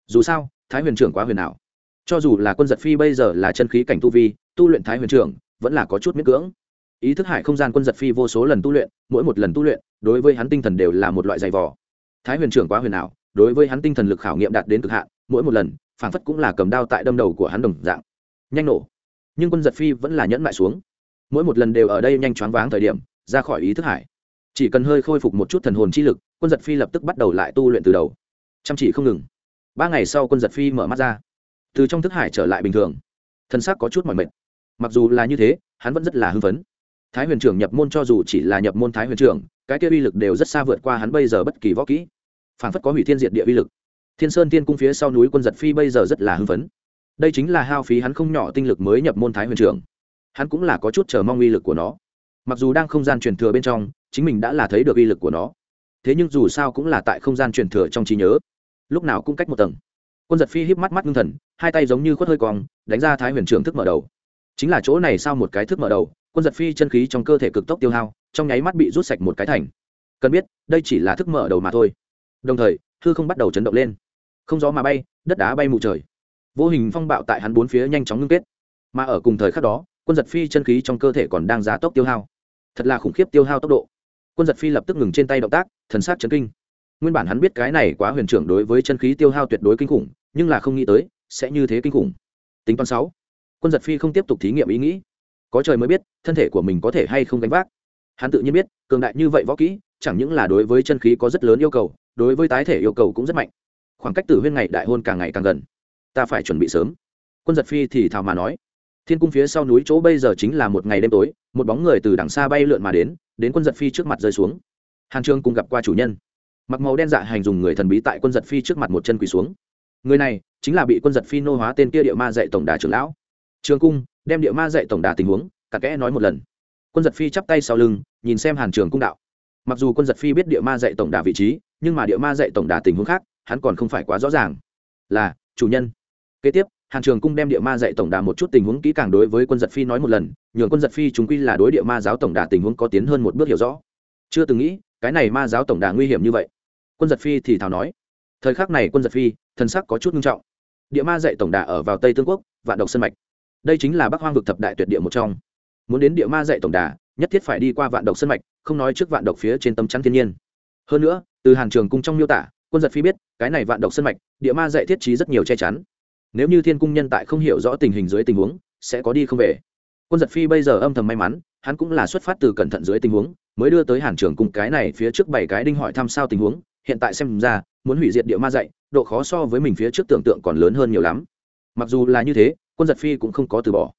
Dù sao thái huyền trưởng quá huyền ảo. Cho dù là quân giật phi bây giờ là chân khí cảnh tu vi tu luyện thái huyền trưởng vẫn là có chút miễn cưỡng. Ý thức hải không gian quân giật phi vô số lần tu luyện mỗi một lần tu luyện đối với hắn tinh thần đều là một loại dày vò. Thái huyền trưởng quá huyền ảo đối với hắn tinh thần lực khảo nghiệm đạt đến cực hạn mỗi một lần phảng phất cũng là cầm đao tại đâm đầu của hắn đồng dạng. Nhanh nổ. Nhưng quân giật phi vẫn là nhẫn mại xuống. Mỗi một lần đều ở đây nhanh choáng váng thời điểm ra khỏi ý thức hải chỉ cần hơi khôi phục một chút thần hồn chi lực, quân giật phi lập tức bắt đầu lại tu luyện từ đầu. Chăm chỉ không ngừng. Ba ngày sau quân giật phi mở mắt ra. Từ trong thức hải trở lại bình thường. Thân xác có chút mỏi mệt. Mặc dù là như thế, hắn vẫn rất là hưng phấn. Thái huyền trưởng nhập môn cho dù chỉ là nhập môn thái huyền trưởng, cái kia uy lực đều rất xa vượt qua hắn bây giờ bất kỳ võ kỹ. Phản phất có hủy thiên diệt địa uy lực. Thiên sơn thiên cung phía sau núi quân giật phi bây giờ rất là hưng phấn. Đây chính là hao phí hắn không nhỏ tinh lực mới nhập môn thái huyền trưởng. Hắn cũng là có chút chờ mong uy lực của nó. Mặc dù đang không gian truyền thừa bên trong chính mình đã là thấy được uy lực của nó. Thế nhưng dù sao cũng là tại không gian truyền thừa trong trí nhớ, lúc nào cũng cách một tầng. Quân giật phi híp mắt mắt ngưng thần, hai tay giống như khuất hơi cong, đánh ra thái huyền trưởng thức mở đầu. Chính là chỗ này sau một cái thức mở đầu, quân giật phi chân khí trong cơ thể cực tốc tiêu hao, trong nháy mắt bị rút sạch một cái thành. Cần biết, đây chỉ là thức mở đầu mà thôi. Đồng thời thư không bắt đầu chấn động lên. Không gió mà bay, đất đá bay mù trời. Vô hình phong bạo tại hắn bốn phía nhanh chóng ngưng kết. Mà ở cùng thời khắc đó, quân giật phi chân khí trong cơ thể còn đang gia tốc tiêu hao. Thật là khủng khiếp tiêu hao tốc độ quân giật phi lập tức ngừng trên tay động tác, thần sát chấn kinh. Nguyên bản hắn biết cái này quá huyền trưởng đối với chân khí tiêu hao tuyệt đối kinh khủng, nhưng là không nghĩ tới, sẽ như thế kinh khủng. Tính toán sáu, quân giật phi không tiếp tục thí nghiệm ý nghĩ. Có trời mới biết, thân thể của mình có thể hay không gánh vác. Hắn tự nhiên biết, cường đại như vậy võ kỹ, chẳng những là đối với chân khí có rất lớn yêu cầu, đối với tái thể yêu cầu cũng rất mạnh. Khoảng cách từ huyên ngày đại hôn càng ngày càng gần. Ta phải chuẩn bị sớm. Quân giật phi thì thào mà nói thiên cung phía sau núi chỗ bây giờ chính là một ngày đêm tối, một bóng người từ đằng xa bay lượn mà đến đến quân giật phi trước mặt rơi xuống. Hàn trương cùng gặp qua chủ nhân. Mặc màu đen dạ hành dùng người thần bí tại quân giật phi trước mặt một chân quỳ xuống. Người này chính là bị quân giật phi nô hóa tên kia địa ma dạy tổng đà trưởng lão. Trường cung, đem địa ma dạy tổng đà tình huống, cả kẽ nói một lần. Quân giật phi chắp tay sau lưng, nhìn xem hàn trường cung đạo. Mặc dù quân giật phi biết địa ma dạy tổng đà vị trí, nhưng mà địa ma dạy tổng đà tình huống khác, hắn còn không phải quá rõ ràng. Là, chủ nhân. Kế tiếp hàn trường cung đem địa ma dạy tổng đà một chút tình huống kỹ càng đối với quân giật phi nói một lần, nhường quân giật phi chúng quy là đối địa ma giáo tổng đà tình huống có tiến hơn một bước hiểu rõ. Chưa từng nghĩ, cái này ma giáo tổng đà nguy hiểm như vậy. Quân giật phi thì thào nói, thời khắc này quân giật phi, thân sắc có chút nghiêm trọng. Địa ma dạy tổng đà ở vào tây tương quốc, vạn độc sân mạch. Đây chính là bắc hoang vực thập đại tuyệt địa một trong. Muốn đến địa ma dạy tổng đà, nhất thiết phải đi qua vạn độc sân mạch, không nói trước vạn độc phía trên tâm chắn thiên nhiên. Hơn nữa, từ hàn trường cung trong miêu tả, quân giật phi biết, cái này vạn độc sân mạch, địa ma dạy thiết trí rất nhiều che chắn nếu như thiên cung nhân tại không hiểu rõ tình hình dưới tình huống, sẽ có đi không về. Quân giật phi bây giờ âm thầm may mắn, hắn cũng là xuất phát từ cẩn thận dưới tình huống, mới đưa tới hàn trường cung cái này phía trước bảy cái đinh hỏi thăm sao tình huống, hiện tại xem ra, muốn hủy diệt địa ma dạy, độ khó so với mình phía trước tưởng tượng còn lớn hơn nhiều lắm. Mặc dù là như thế, quân giật phi cũng không có từ bỏ.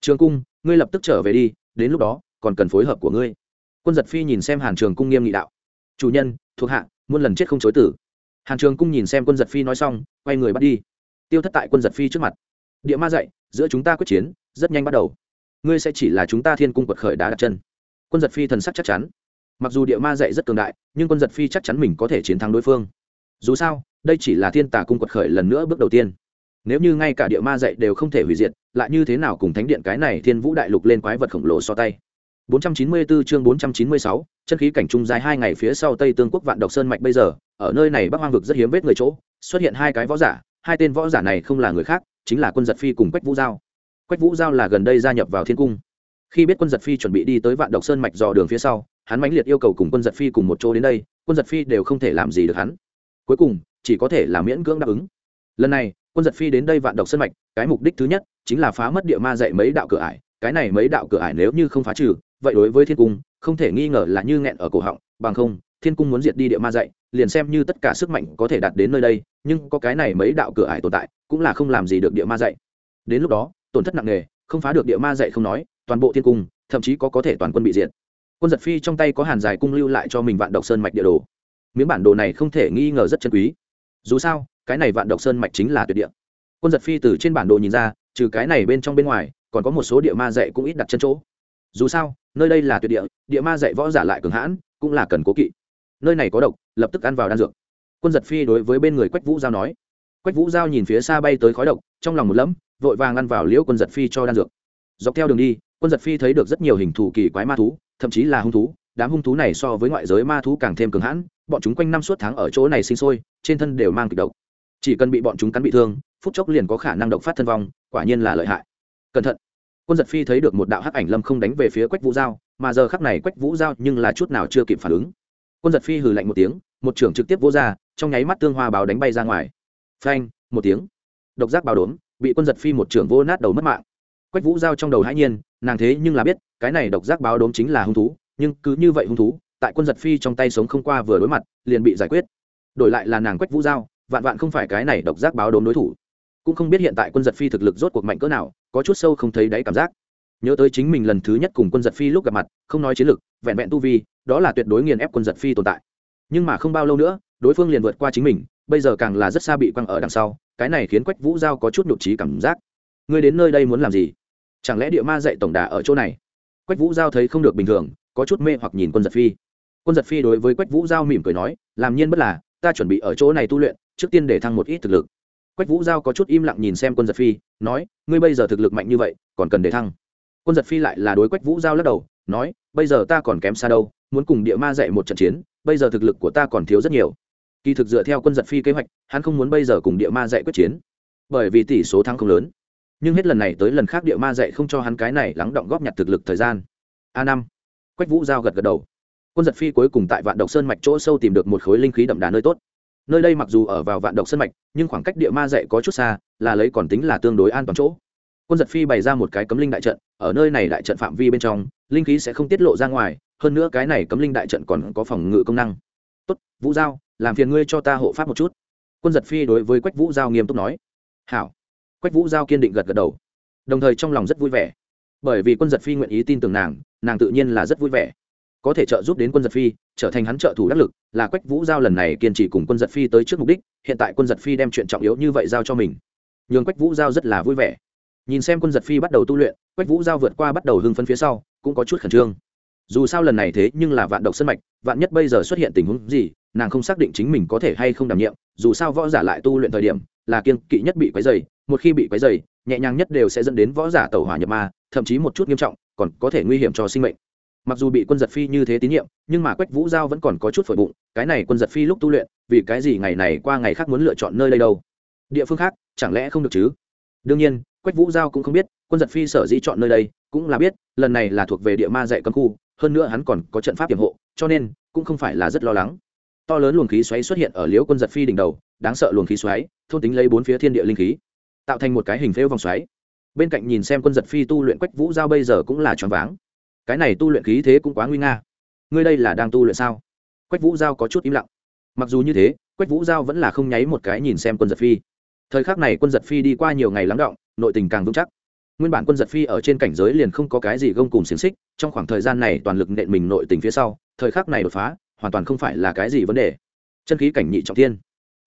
Trường cung, ngươi lập tức trở về đi, đến lúc đó, còn cần phối hợp của ngươi. Quân giật phi nhìn xem hàn trường cung nghiêm nghị đạo. Chủ nhân, thuộc hạ, muôn lần chết không chối tử. Hàn trường cung nhìn xem quân giật phi nói xong, quay người bắt đi tiêu thất tại quân giật phi trước mặt. Địa ma dạy giữa chúng ta quyết chiến rất nhanh bắt đầu. Ngươi sẽ chỉ là chúng ta thiên cung quật khởi đá đặt chân. Quân giật phi thần sắc chắc chắn. Mặc dù địa ma dạy rất cường đại nhưng quân giật phi chắc chắn mình có thể chiến thắng đối phương. Dù sao đây chỉ là thiên tà cung quật khởi lần nữa bước đầu tiên. Nếu như ngay cả địa ma dạy đều không thể hủy diệt lại như thế nào cùng thánh điện cái này thiên vũ đại lục lên quái vật khổng lồ so tay? 494 chương 496, chân khí cảnh trung dài hai ngày phía sau Tây Tương quốc vạn độc sơn mạch bây giờ, ở nơi này Bắc Hoang vực rất hiếm vết người chỗ, xuất hiện hai cái võ giả, hai tên võ giả này không là người khác, chính là Quân Giật Phi cùng Quách Vũ Giao. Quách Vũ Giao là gần đây gia nhập vào Thiên cung. Khi biết Quân Giật Phi chuẩn bị đi tới vạn độc sơn mạch dò đường phía sau, hắn mãnh liệt yêu cầu cùng Quân Giật Phi cùng một chỗ đến đây, Quân Giật Phi đều không thể làm gì được hắn. Cuối cùng, chỉ có thể là miễn cưỡng đáp ứng. Lần này, Quân Giật Phi đến đây vạn độc sơn mạch, cái mục đích thứ nhất chính là phá mất địa ma dạy mấy đạo cửa ải, cái này mấy đạo cửa ải nếu như không phá trừ, vậy đối với thiên cung không thể nghi ngờ là như nghẹn ở cổ họng bằng không thiên cung muốn diệt đi địa ma dạy, liền xem như tất cả sức mạnh có thể đạt đến nơi đây, nhưng có cái này mấy đạo cửa ải tồn tại, cũng là không làm gì được địa ma dạy. Đến lúc đó, tổn thất nặng nề, không phá được địa ma dạy không nói, toàn bộ thiên cung, thậm chí có có thể toàn quân bị diệt. Quân giật phi trong tay có hàn dài cung lưu lại cho mình vạn độc sơn mạch địa đồ. Miếng bản đồ này không thể nghi ngờ rất chân quý. Dù sao, cái này vạn độc sơn mạch chính là tuyệt địa. Quân giật phi từ trên bản đồ nhìn ra, trừ cái này bên trong bên ngoài, còn có một số địa ma dạy cũng ít đặt chân chỗ. Dù sao, nơi đây là tuyệt địa địa ma dạy võ giả lại cường hãn, cũng là cần cố kỵ nơi này có độc, lập tức ăn vào đan dược. Quân giật phi đối với bên người quách vũ giao nói. Quách vũ giao nhìn phía xa bay tới khói độc, trong lòng một lẫm, vội vàng ăn vào liễu quân giật phi cho đan dược. Dọc theo đường đi, quân giật phi thấy được rất nhiều hình thù kỳ quái ma thú, thậm chí là hung thú. Đám hung thú này so với ngoại giới ma thú càng thêm cường hãn, bọn chúng quanh năm suốt tháng ở chỗ này sinh sôi, trên thân đều mang kịch độc. Chỉ cần bị bọn chúng cắn bị thương, phút chốc liền có khả năng độc phát thân vong, quả nhiên là lợi hại. Cẩn thận. Quân giật phi thấy được một đạo hắc ảnh lâm không đánh về phía quách vũ giao, mà giờ khắc này quách vũ giao nhưng là chút nào chưa kịp phản ứng quân giật phi hừ lạnh một tiếng, một trưởng trực tiếp vỗ ra, trong nháy mắt tương hoa báo đánh bay ra ngoài. Phanh, một tiếng. Độc giác báo đốn, bị quân giật phi một trưởng vô nát đầu mất mạng. Quách vũ giao trong đầu hãi nhiên, nàng thế nhưng là biết, cái này độc giác báo đốn chính là hung thú, nhưng cứ như vậy hung thú, tại quân giật phi trong tay sống không qua vừa đối mặt, liền bị giải quyết. Đổi lại là nàng quách vũ giao, vạn vạn không phải cái này độc giác báo đốn đối thủ. Cũng không biết hiện tại quân giật phi thực lực rốt cuộc mạnh cỡ nào, có chút sâu không thấy đáy cảm giác. Nhớ tới chính mình lần thứ nhất cùng quân giật phi lúc gặp mặt, không nói chiến lực, vẹn vẹn tu vi đó là tuyệt đối nghiền ép quân giật phi tồn tại. Nhưng mà không bao lâu nữa, đối phương liền vượt qua chính mình, bây giờ càng là rất xa bị quăng ở đằng sau, cái này khiến quách vũ giao có chút nhụt trí cảm giác. Ngươi đến nơi đây muốn làm gì? Chẳng lẽ địa ma dạy tổng đà ở chỗ này? Quách vũ giao thấy không được bình thường, có chút mê hoặc nhìn quân giật phi. Quân giật phi đối với quách vũ giao mỉm cười nói, làm nhiên bất là, ta chuẩn bị ở chỗ này tu luyện, trước tiên để thăng một ít thực lực. Quách vũ giao có chút im lặng nhìn xem quân giật phi, nói, ngươi bây giờ thực lực mạnh như vậy, còn cần để thăng. Quân giật phi lại là đối quách vũ giao lắc đầu, nói, bây giờ ta còn kém xa đâu muốn cùng địa ma dạy một trận chiến, bây giờ thực lực của ta còn thiếu rất nhiều. Kỳ thực dựa theo quân giật phi kế hoạch, hắn không muốn bây giờ cùng địa ma dạy quyết chiến, bởi vì tỷ số thắng không lớn. Nhưng hết lần này tới lần khác địa ma dạy không cho hắn cái này lắng động góp nhặt thực lực thời gian. A năm. Quách vũ giao gật gật đầu. Quân giật phi cuối cùng tại vạn độc sơn mạch chỗ sâu tìm được một khối linh khí đậm đà nơi tốt. Nơi đây mặc dù ở vào vạn độc sơn mạch, nhưng khoảng cách địa ma dạy có chút xa, là lấy còn tính là tương đối an toàn chỗ. Quân giật phi bày ra một cái cấm linh đại trận, ở nơi này đại trận phạm vi bên trong, linh khí sẽ không tiết lộ ra ngoài hơn nữa cái này cấm linh đại trận còn có phòng ngự công năng. Tốt, vũ giao, làm phiền ngươi cho ta hộ pháp một chút. Quân giật phi đối với quách vũ giao nghiêm túc nói. Hảo. Quách vũ giao kiên định gật gật đầu. Đồng thời trong lòng rất vui vẻ. Bởi vì quân giật phi nguyện ý tin tưởng nàng nàng tự nhiên là rất vui vẻ. Có thể trợ giúp đến quân giật phi, trở thành hắn trợ thủ đắc lực, là quách vũ giao lần này kiên trì cùng quân giật phi tới trước mục đích, hiện tại quân giật phi đem chuyện trọng yếu như vậy giao cho mình. Nhường quách vũ giao rất là vui vẻ. Nhìn xem quân giật phi bắt đầu tu luyện, quách vũ giao vượt qua bắt đầu hưng phấn phía sau, cũng có chút khẩn trương dù sao lần này thế nhưng là vạn độc sân mạch, vạn nhất bây giờ xuất hiện tình huống gì, nàng không xác định chính mình có thể hay không đảm nhiệm, dù sao võ giả lại tu luyện thời điểm, là kiên kỵ nhất bị quấy dày một khi bị quấy dày nhẹ nhàng nhất đều sẽ dẫn đến võ giả tẩu hỏa nhập ma, thậm chí một chút nghiêm trọng, còn có thể nguy hiểm cho sinh mệnh. Mặc dù bị quân giật phi như thế tín nhiệm, nhưng mà quách vũ giao vẫn còn có chút phổi bụng, cái này quân giật phi lúc tu luyện, vì cái gì ngày này qua ngày khác muốn lựa chọn nơi đây đâu? Địa phương khác, chẳng lẽ không được chứ? Đương nhiên, quách vũ giao cũng không biết, quân giật phi sở dĩ chọn nơi đây, cũng là biết, lần này là thuộc về địa ma dạy cấm khu hơn nữa hắn còn có trận pháp tiềm hộ, cho nên cũng không phải là rất lo lắng. To lớn luồng khí xoáy xuất hiện ở liễu quân giật phi đỉnh đầu, đáng sợ luồng khí xoáy, thôn tính lấy bốn phía thiên địa linh khí, tạo thành một cái hình phễu vòng xoáy. Bên cạnh nhìn xem quân giật phi tu luyện quách vũ giao bây giờ cũng là choáng váng. Cái này tu luyện khí thế cũng quá nguy nga. Ngươi đây là đang tu luyện sao? Quách vũ giao có chút im lặng. Mặc dù như thế, quách vũ giao vẫn là không nháy một cái nhìn xem quân giật phi. Thời khắc này quân giật phi đi qua nhiều ngày lắng động, nội tình càng vững chắc nguyên bản quân giật phi ở trên cảnh giới liền không có cái gì gông cùng xiềng xích, trong khoảng thời gian này toàn lực nện mình nội tình phía sau, thời khắc này đột phá, hoàn toàn không phải là cái gì vấn đề. Chân khí cảnh nhị trọng thiên.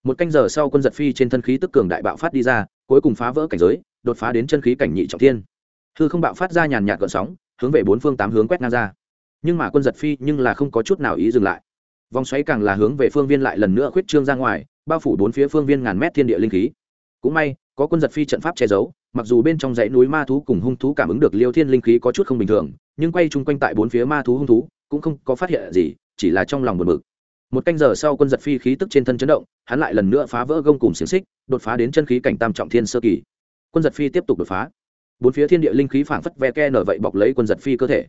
Một canh giờ sau quân giật phi trên thân khí tức cường đại bạo phát đi ra, cuối cùng phá vỡ cảnh giới, đột phá đến chân khí cảnh nhị trọng thiên. Hư không bạo phát ra nhàn nhạt gợn sóng, hướng về bốn phương tám hướng quét ngang ra. Nhưng mà quân giật phi nhưng là không có chút nào ý dừng lại. Vòng xoáy càng là hướng về phương viên lại lần nữa khuyết trương ra ngoài, bao phủ bốn phía phương viên ngàn mét thiên địa linh khí. Cũng may có quân giật phi trận pháp che giấu, mặc dù bên trong dãy núi ma thú cùng hung thú cảm ứng được liêu thiên linh khí có chút không bình thường, nhưng quay chung quanh tại bốn phía ma thú hung thú, cũng không có phát hiện gì, chỉ là trong lòng buồn bực. Một canh giờ sau quân giật phi khí tức trên thân chấn động, hắn lại lần nữa phá vỡ gông cùng xiềng xích, đột phá đến chân khí cảnh tam trọng thiên sơ kỳ. Quân giật phi tiếp tục đột phá. Bốn phía thiên địa linh khí phảng phất ve ke nở vậy bọc lấy quân giật phi cơ thể.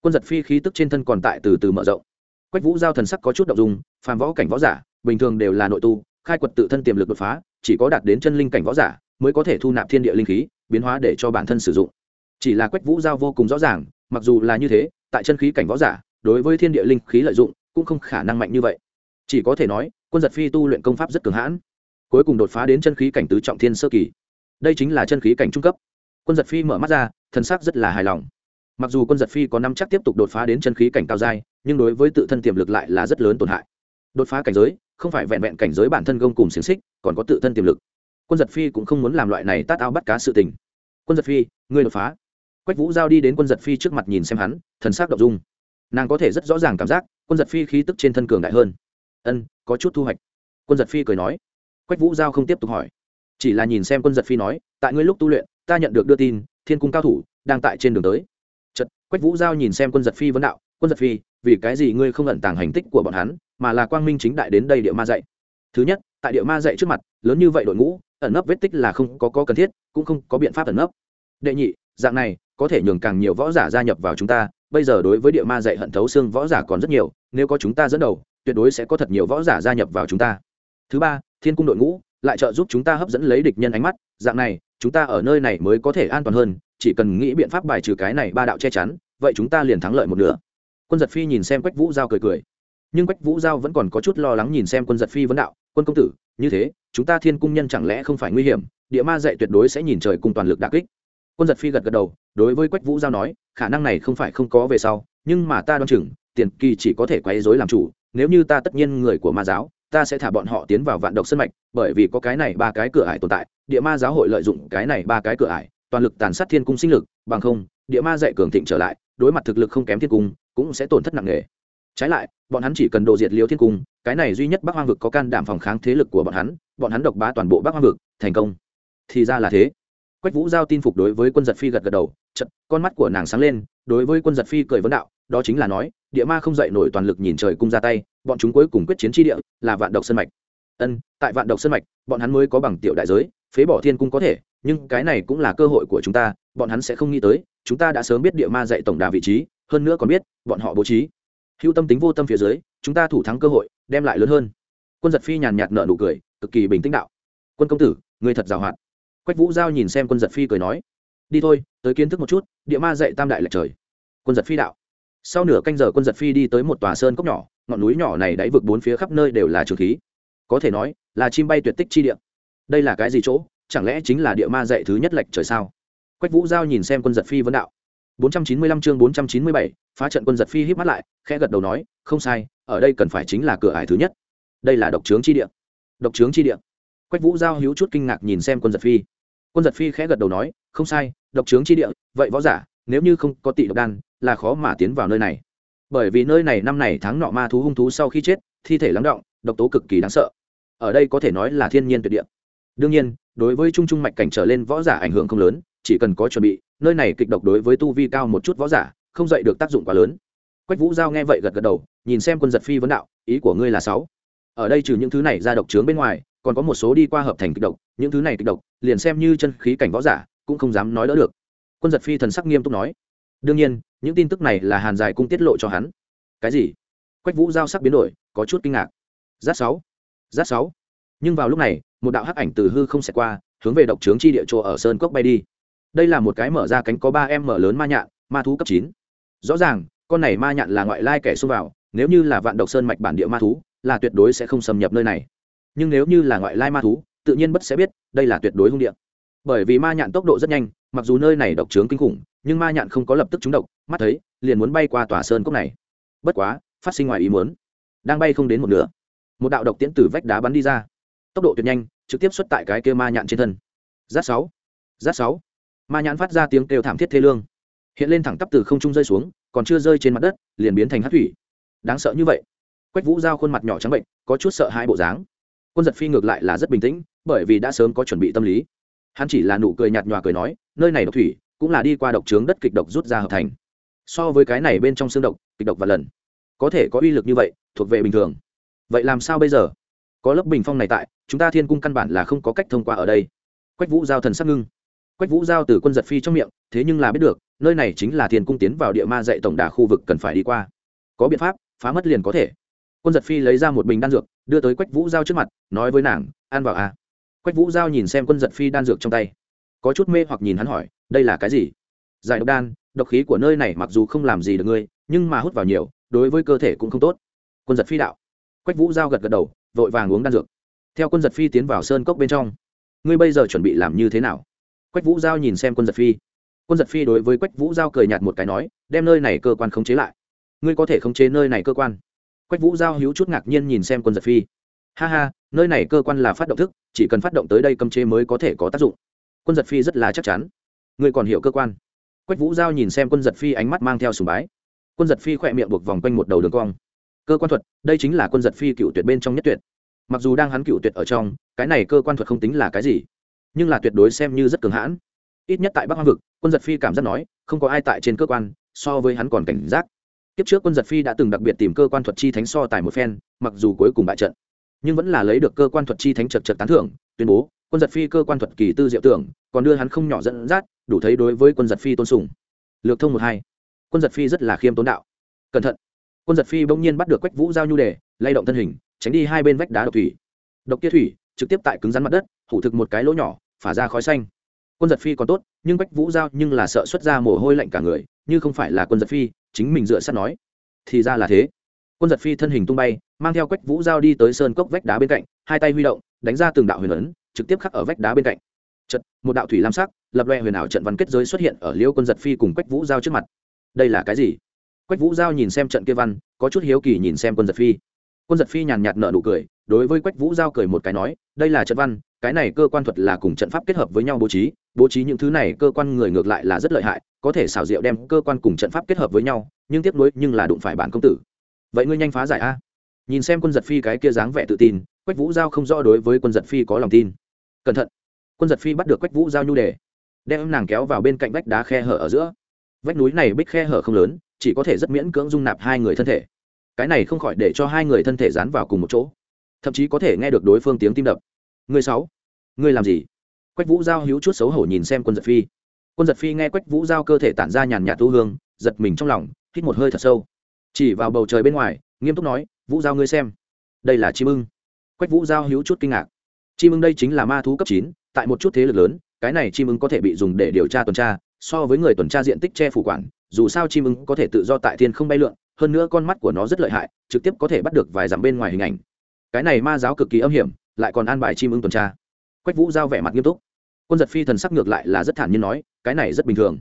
Quân giật phi khí tức trên thân còn tại từ từ mở rộng. Quách vũ giao thần sắc có chút động dung, phàm võ cảnh võ giả, bình thường đều là nội tu, khai quật tự thân tiềm lực đột phá, chỉ có đạt đến chân linh cảnh võ giả mới có thể thu nạp thiên địa linh khí, biến hóa để cho bản thân sử dụng. Chỉ là quách vũ giao vô cùng rõ ràng, mặc dù là như thế, tại chân khí cảnh võ giả, đối với thiên địa linh khí lợi dụng, cũng không khả năng mạnh như vậy. Chỉ có thể nói, quân giật phi tu luyện công pháp rất cường hãn, cuối cùng đột phá đến chân khí cảnh tứ trọng thiên sơ kỳ. Đây chính là chân khí cảnh trung cấp. Quân giật phi mở mắt ra thân xác rất là hài lòng. Mặc dù quân giật phi có năm chắc tiếp tục đột phá đến chân khí cảnh cao dai nhưng đối với tự thân tiềm lực lại là rất lớn tổn hại. Đột phá cảnh giới, không phải vẹn vẹn cảnh giới bản thân gông cùng xiềng xích, còn có tự thân tiềm lực quân giật phi cũng không muốn làm loại này tát ao bắt cá sự tình. Quân giật phi, ngươi đột phá. Quách vũ giao đi đến quân giật phi trước mặt nhìn xem hắn, thần s ắ c đ dung. Nàng có thể rất rõ ràng cảm giác, quân giật phi khí tức trên thân cường đại hơn. Ân, có chút thu hoạch. Quân giật phi cười nói. Quách vũ giao không tiếp tục hỏi. Chỉ là nhìn xem quân giật phi nói, tại ngươi lúc tu luyện, ta nhận được đưa tin, thiên cung cao thủ đang tại trên đường tới. Chật quách vũ giao nhìn xem quân giật phi vấn đạo, quân giật phi, vì cái gì ngươi không ẩn tàng hành tích của bọn hắn, mà là quang minh chính đại đến đây địa ma dạy? Thứ nhất, tại địa ma dạy trước mặt, lớn như vậy đội ngũ ẩn nấp vết tích là không có, có cần thiết cũng không có biện pháp ẩn nấp. Đệ nhị dạng này có thể nhường càng nhiều võ giả gia nhập vào chúng ta bây giờ đối với địa ma dạy hận thấu xương võ giả còn rất nhiều nếu có chúng ta dẫn đầu tuyệt đối sẽ có thật nhiều võ giả gia nhập vào chúng ta. Thứ ba thiên cung đội ngũ lại trợ giúp chúng ta hấp dẫn lấy địch nhân ánh mắt dạng này chúng ta ở nơi này mới có thể an toàn hơn chỉ cần nghĩ biện pháp bài trừ cái này ba đạo che chắn vậy chúng ta liền thắng lợi một nửa. Quân giật phi nhìn xem quách vũ giao cười cười. Nhưng quách vũ giao vẫn còn có chút lo lắng nhìn xem quân giật phi vấn đạo quân công tử như thế chúng ta thiên cung nhân chẳng lẽ không phải nguy hiểm, địa ma dạy tuyệt đối sẽ nhìn trời cùng toàn lực đà kích. Quân giật phi gật gật đầu, đối với quách vũ giao nói, khả năng này không phải không có về sau, nhưng mà ta đoán chừng, tiền kỳ chỉ có thể quấy dối làm chủ, nếu như ta tất nhiên người của ma giáo, ta sẽ thả bọn họ tiến vào vạn độc sân mạch, bởi vì có cái này ba cái cửa ải tồn tại, địa ma giáo hội lợi dụng cái này ba cái cửa ải, toàn lực tàn sát thiên cung sinh lực, bằng không, địa ma dạy cường thịnh trở lại, đối mặt thực lực không kém thiên cung, cũng sẽ tổn thất nặng nề trái lại, bọn hắn chỉ cần độ diệt liêu thiên cung, cái này duy nhất bắc hoang vực có can đảm phòng kháng thế lực của bọn hắn bọn hắn độc bá toàn bộ bắc hoang vực, thành công. Thì ra là thế. Quách vũ giao tin phục đối với quân giật phi gật gật đầu chật con mắt của nàng sáng lên, đối với quân giật phi cười vấn đạo, đó chính là nói, địa ma không dậy nổi toàn lực nhìn trời cung ra tay, bọn chúng cuối cùng quyết chiến tri địa là vạn độc sân mạch. Ân, tại vạn độc sân mạch, bọn hắn mới có bằng tiểu đại giới, phế bỏ thiên cung có thể, nhưng cái này cũng là cơ hội của chúng ta, bọn hắn sẽ không nghĩ tới, chúng ta đã sớm biết địa ma dạy tổng đà vị trí, hơn nữa còn biết, bọn họ bố trí hữu tâm tính vô tâm phía dưới, chúng ta thủ thắng cơ hội, đem lại lớn hơn. Quân giật phi nhàn nhạt nợ nụ cười, cực kỳ bình tĩnh đạo. Quân công tử người thật giàu hạn. Quách vũ giao nhìn xem quân giật phi cười nói. Đi thôi, tới kiến thức một chút, địa ma dạy tam đại lệch trời. Quân giật phi đạo. Sau nửa canh giờ quân giật phi đi tới một tòa sơn cốc nhỏ, ngọn núi nhỏ này đáy vực bốn phía khắp nơi đều là trường khí. Có thể nói, là chim bay tuyệt tích chi địa. Đây là cái gì chỗ? Chẳng lẽ chính là địa ma dạy thứ nhất lệch trời sao? Quách vũ giao nhìn xem quân giật phi vấn đạo. 495 chương 497, phá trận quân giật phi híp mắt lại khẽ gật đầu nói không sai ở đây cần phải chính là cửa ải thứ nhất. Đây là độc trướng chi địa. Độc trướng chi địa. Quách vũ giao hữu chút kinh ngạc nhìn xem quân giật phi. Quân giật phi khẽ gật đầu nói không sai độc trướng chi địa vậy võ giả nếu như không có tị độc đan là khó mà tiến vào nơi này. Bởi vì nơi này năm này tháng nọ ma thú hung thú sau khi chết thi thể lắng động độc tố cực kỳ đáng sợ. Ở đây có thể nói là thiên nhiên tuyệt địa. Đương nhiên đối với trung trung mạch cảnh trở lên võ giả ảnh hưởng không lớn chỉ cần có chuẩn bị, nơi này kịch độc đối với tu vi cao một chút võ giả, không dậy được tác dụng quá lớn. Quách vũ giao nghe vậy gật gật đầu, nhìn xem quân giật phi vấn đạo, ý của ngươi là sáu. Ở đây trừ những thứ này ra độc trướng bên ngoài, còn có một số đi qua hợp thành kịch độc, những thứ này kịch độc, liền xem như chân khí cảnh võ giả, cũng không dám nói đỡ được. Quân giật phi thần sắc nghiêm túc nói, đương nhiên, những tin tức này là hàn dài cung tiết lộ cho hắn. Cái gì? Quách vũ giao sắc biến đổi, có chút kinh ngạc. Giáp sáu. Giáp sáu. Nhưng vào lúc này, một đạo hắc ảnh từ hư không xẹt qua, hướng về độc trướng chi địa chỗ ở sơn cốc bay đi đây là một cái mở ra cánh có ba em mở lớn ma nhạn, ma thú cấp chín. Rõ ràng, con này ma nhạn là ngoại lai kẻ xông vào, nếu như là vạn độc sơn mạch bản địa ma thú, là tuyệt đối sẽ không xâm nhập nơi này. Nhưng nếu như là ngoại lai ma thú, tự nhiên bất sẽ biết, đây là tuyệt đối hung địa. Bởi vì ma nhạn tốc độ rất nhanh, mặc dù nơi này độc trướng kinh khủng, nhưng ma nhạn không có lập tức trúng độc, mắt thấy, liền muốn bay qua tòa sơn cốc này. Bất quá, phát sinh ngoài ý muốn, đang bay không đến một nửa. Một đạo độc tiễn từ vách đá bắn đi ra. Tốc độ tuyệt nhanh, trực tiếp xuất tại cái kia ma nhạn trên thân. Giáp sáu. Giáp sáu ma nhãn phát ra tiếng kêu thảm thiết thê lương. Hiện lên thẳng tắp từ không trung rơi xuống, còn chưa rơi trên mặt đất, liền biến thành hát thủy. Đáng sợ như vậy. Quách vũ giao khuôn mặt nhỏ trắng bệnh, có chút sợ hai bộ dáng. Quân giật phi ngược lại là rất bình tĩnh, bởi vì đã sớm có chuẩn bị tâm lý. Hắn chỉ là nụ cười nhạt nhòa cười nói, nơi này độc thủy, cũng là đi qua độc trướng đất kịch độc rút ra hợp thành. So với cái này bên trong xương độc, kịch độc và lần. Có thể có uy lực như vậy, thuộc về bình thường. Vậy làm sao bây giờ? Có lớp bình phong này tại, chúng ta thiên cung căn bản là không có cách thông qua ở đây. Quách vũ giao thần sắc ngưng quách vũ giao từ quân giật phi trong miệng, thế nhưng là biết được, nơi này chính là thiên cung tiến vào địa ma dạy tổng đà khu vực cần phải đi qua. Có biện pháp, phá mất liền có thể. Quân giật phi lấy ra một bình đan dược, đưa tới quách vũ giao trước mặt, nói với nàng, ăn vào à. quách vũ giao nhìn xem quân giật phi đan dược trong tay, có chút mê hoặc nhìn hắn hỏi, đây là cái gì? Giải độc đan, độc khí của nơi này mặc dù không làm gì được ngươi, nhưng mà hút vào nhiều, đối với cơ thể cũng không tốt. Quân giật phi đạo. Quách vũ giao gật gật đầu, vội vàng uống đan dược. Theo quân giật phi tiến vào sơn cốc bên trong, ngươi bây giờ chuẩn bị làm như thế nào? Quách vũ giao nhìn xem quân giật phi. Quân giật phi đối với quách vũ giao cười nhạt một cái nói, đem nơi này cơ quan khống chế lại. Ngươi có thể khống chế nơi này cơ quan. Quách vũ giao hữu chút ngạc nhiên nhìn xem quân giật phi. Ha ha, nơi này cơ quan là phát động thức, chỉ cần phát động tới đây cấm chế mới có thể có tác dụng. Quân giật phi rất là chắc chắn. Ngươi còn hiểu cơ quan. Quách vũ giao nhìn xem quân giật phi ánh mắt mang theo sùng bái. Quân giật phi khỏe miệng buộc vòng quanh một đầu đường cong. Cơ quan thuật, đây chính là quân giật phi cựu tuyệt bên trong nhất tuyệt. Mặc dù đang hắn cựu tuyệt ở trong, cái này cơ quan thuật không tính là cái gì nhưng là tuyệt đối xem như rất cường hãn. Ít nhất tại bắc hoang vực, quân giật phi cảm giác nói, không có ai tại trên cơ quan, so với hắn còn cảnh giác. Kiếp trước quân giật phi đã từng đặc biệt tìm cơ quan thuật chi thánh so tài một phen, mặc dù cuối cùng bại trận, nhưng vẫn là lấy được cơ quan thuật chi thánh chật chật tán thưởng, tuyên bố, quân giật phi cơ quan thuật kỳ tư diệu tưởng, còn đưa hắn không nhỏ dẫn dắt, đủ thấy đối với quân giật phi tôn sùng. Lược thông một hai, quân giật phi rất là khiêm tốn đạo. Cẩn thận. Quân giật phi bỗng nhiên bắt được quách vũ giao nhu đề, lay động thân hình, tránh đi hai bên vách đá độc thủy. Độc kia thủy, trực tiếp tại cứng rắn mặt đất, hủ thực một cái lỗ nhỏ phả ra khói xanh. Quân giật phi còn tốt, nhưng bách vũ giao nhưng là sợ xuất ra mồ hôi lạnh cả người, như không phải là quân giật phi, chính mình dựa sát nói. Thì ra là thế. Quân giật phi thân hình tung bay, mang theo quách vũ giao đi tới sơn cốc vách đá bên cạnh, hai tay huy động, đánh ra từng đạo huyền ấn, trực tiếp khắc ở vách đá bên cạnh. Trận một đạo thủy lam sắc, lập loe huyền ảo trận văn kết giới xuất hiện ở liêu quân giật phi cùng quách vũ giao trước mặt. Đây là cái gì? Quách vũ giao nhìn xem trận kia văn, có chút hiếu kỳ nhìn xem quân giật phi. Quân giật phi nhàn nhạt nợ nụ cười đối với quách vũ giao cười một cái nói, đây là trận văn, cái này cơ quan thuật là cùng trận pháp kết hợp với nhau bố trí bố trí những thứ này cơ quan người ngược lại là rất lợi hại, có thể xảo diệu đem cơ quan cùng trận pháp kết hợp với nhau, nhưng tiếp nối nhưng là đụng phải bản công tử. Vậy ngươi nhanh phá giải a. Nhìn xem quân giật phi cái kia dáng vẻ tự tin, quách vũ giao không rõ đối với quân giật phi có lòng tin. Cẩn thận. Quân giật phi bắt được quách vũ giao nhu đề, đem nàng kéo vào bên cạnh vách đá khe hở ở giữa. Vách núi này bích khe hở không lớn, chỉ có thể rất miễn cưỡng dung nạp hai người thân thể. Cái này không khỏi để cho hai người thân thể dán vào cùng một chỗ thậm chí có thể nghe được đối phương tiếng tim đập. Người sáu, người làm gì? Quách vũ giao hữu chút xấu hổ nhìn xem quân giật phi. Quân giật phi nghe quách vũ giao cơ thể tản ra nhàn nhạt tu hương, giật mình trong lòng, hít một hơi thật sâu. Chỉ vào bầu trời bên ngoài, nghiêm túc nói, vũ giao ngươi xem, đây là chim ưng quách vũ giao hữu chút kinh ngạc. Chim ưng đây chính là ma thú cấp chín, tại một chút thế lực lớn, cái này chim ưng có thể bị dùng để điều tra tuần tra, so với người tuần tra diện tích che phủ quản, dù sao chim ưng có thể tự do tại thiên không bay lượn, hơn nữa con mắt của nó rất lợi hại, trực tiếp có thể bắt được vài dặm bên ngoài hình ảnh cái này ma giáo cực kỳ âm hiểm, lại còn an bài chim ưng tuần tra. Quách vũ giao vẻ mặt nghiêm túc. Quân giật phi thần sắc ngược lại là rất thản nhiên nói, cái này rất bình thường.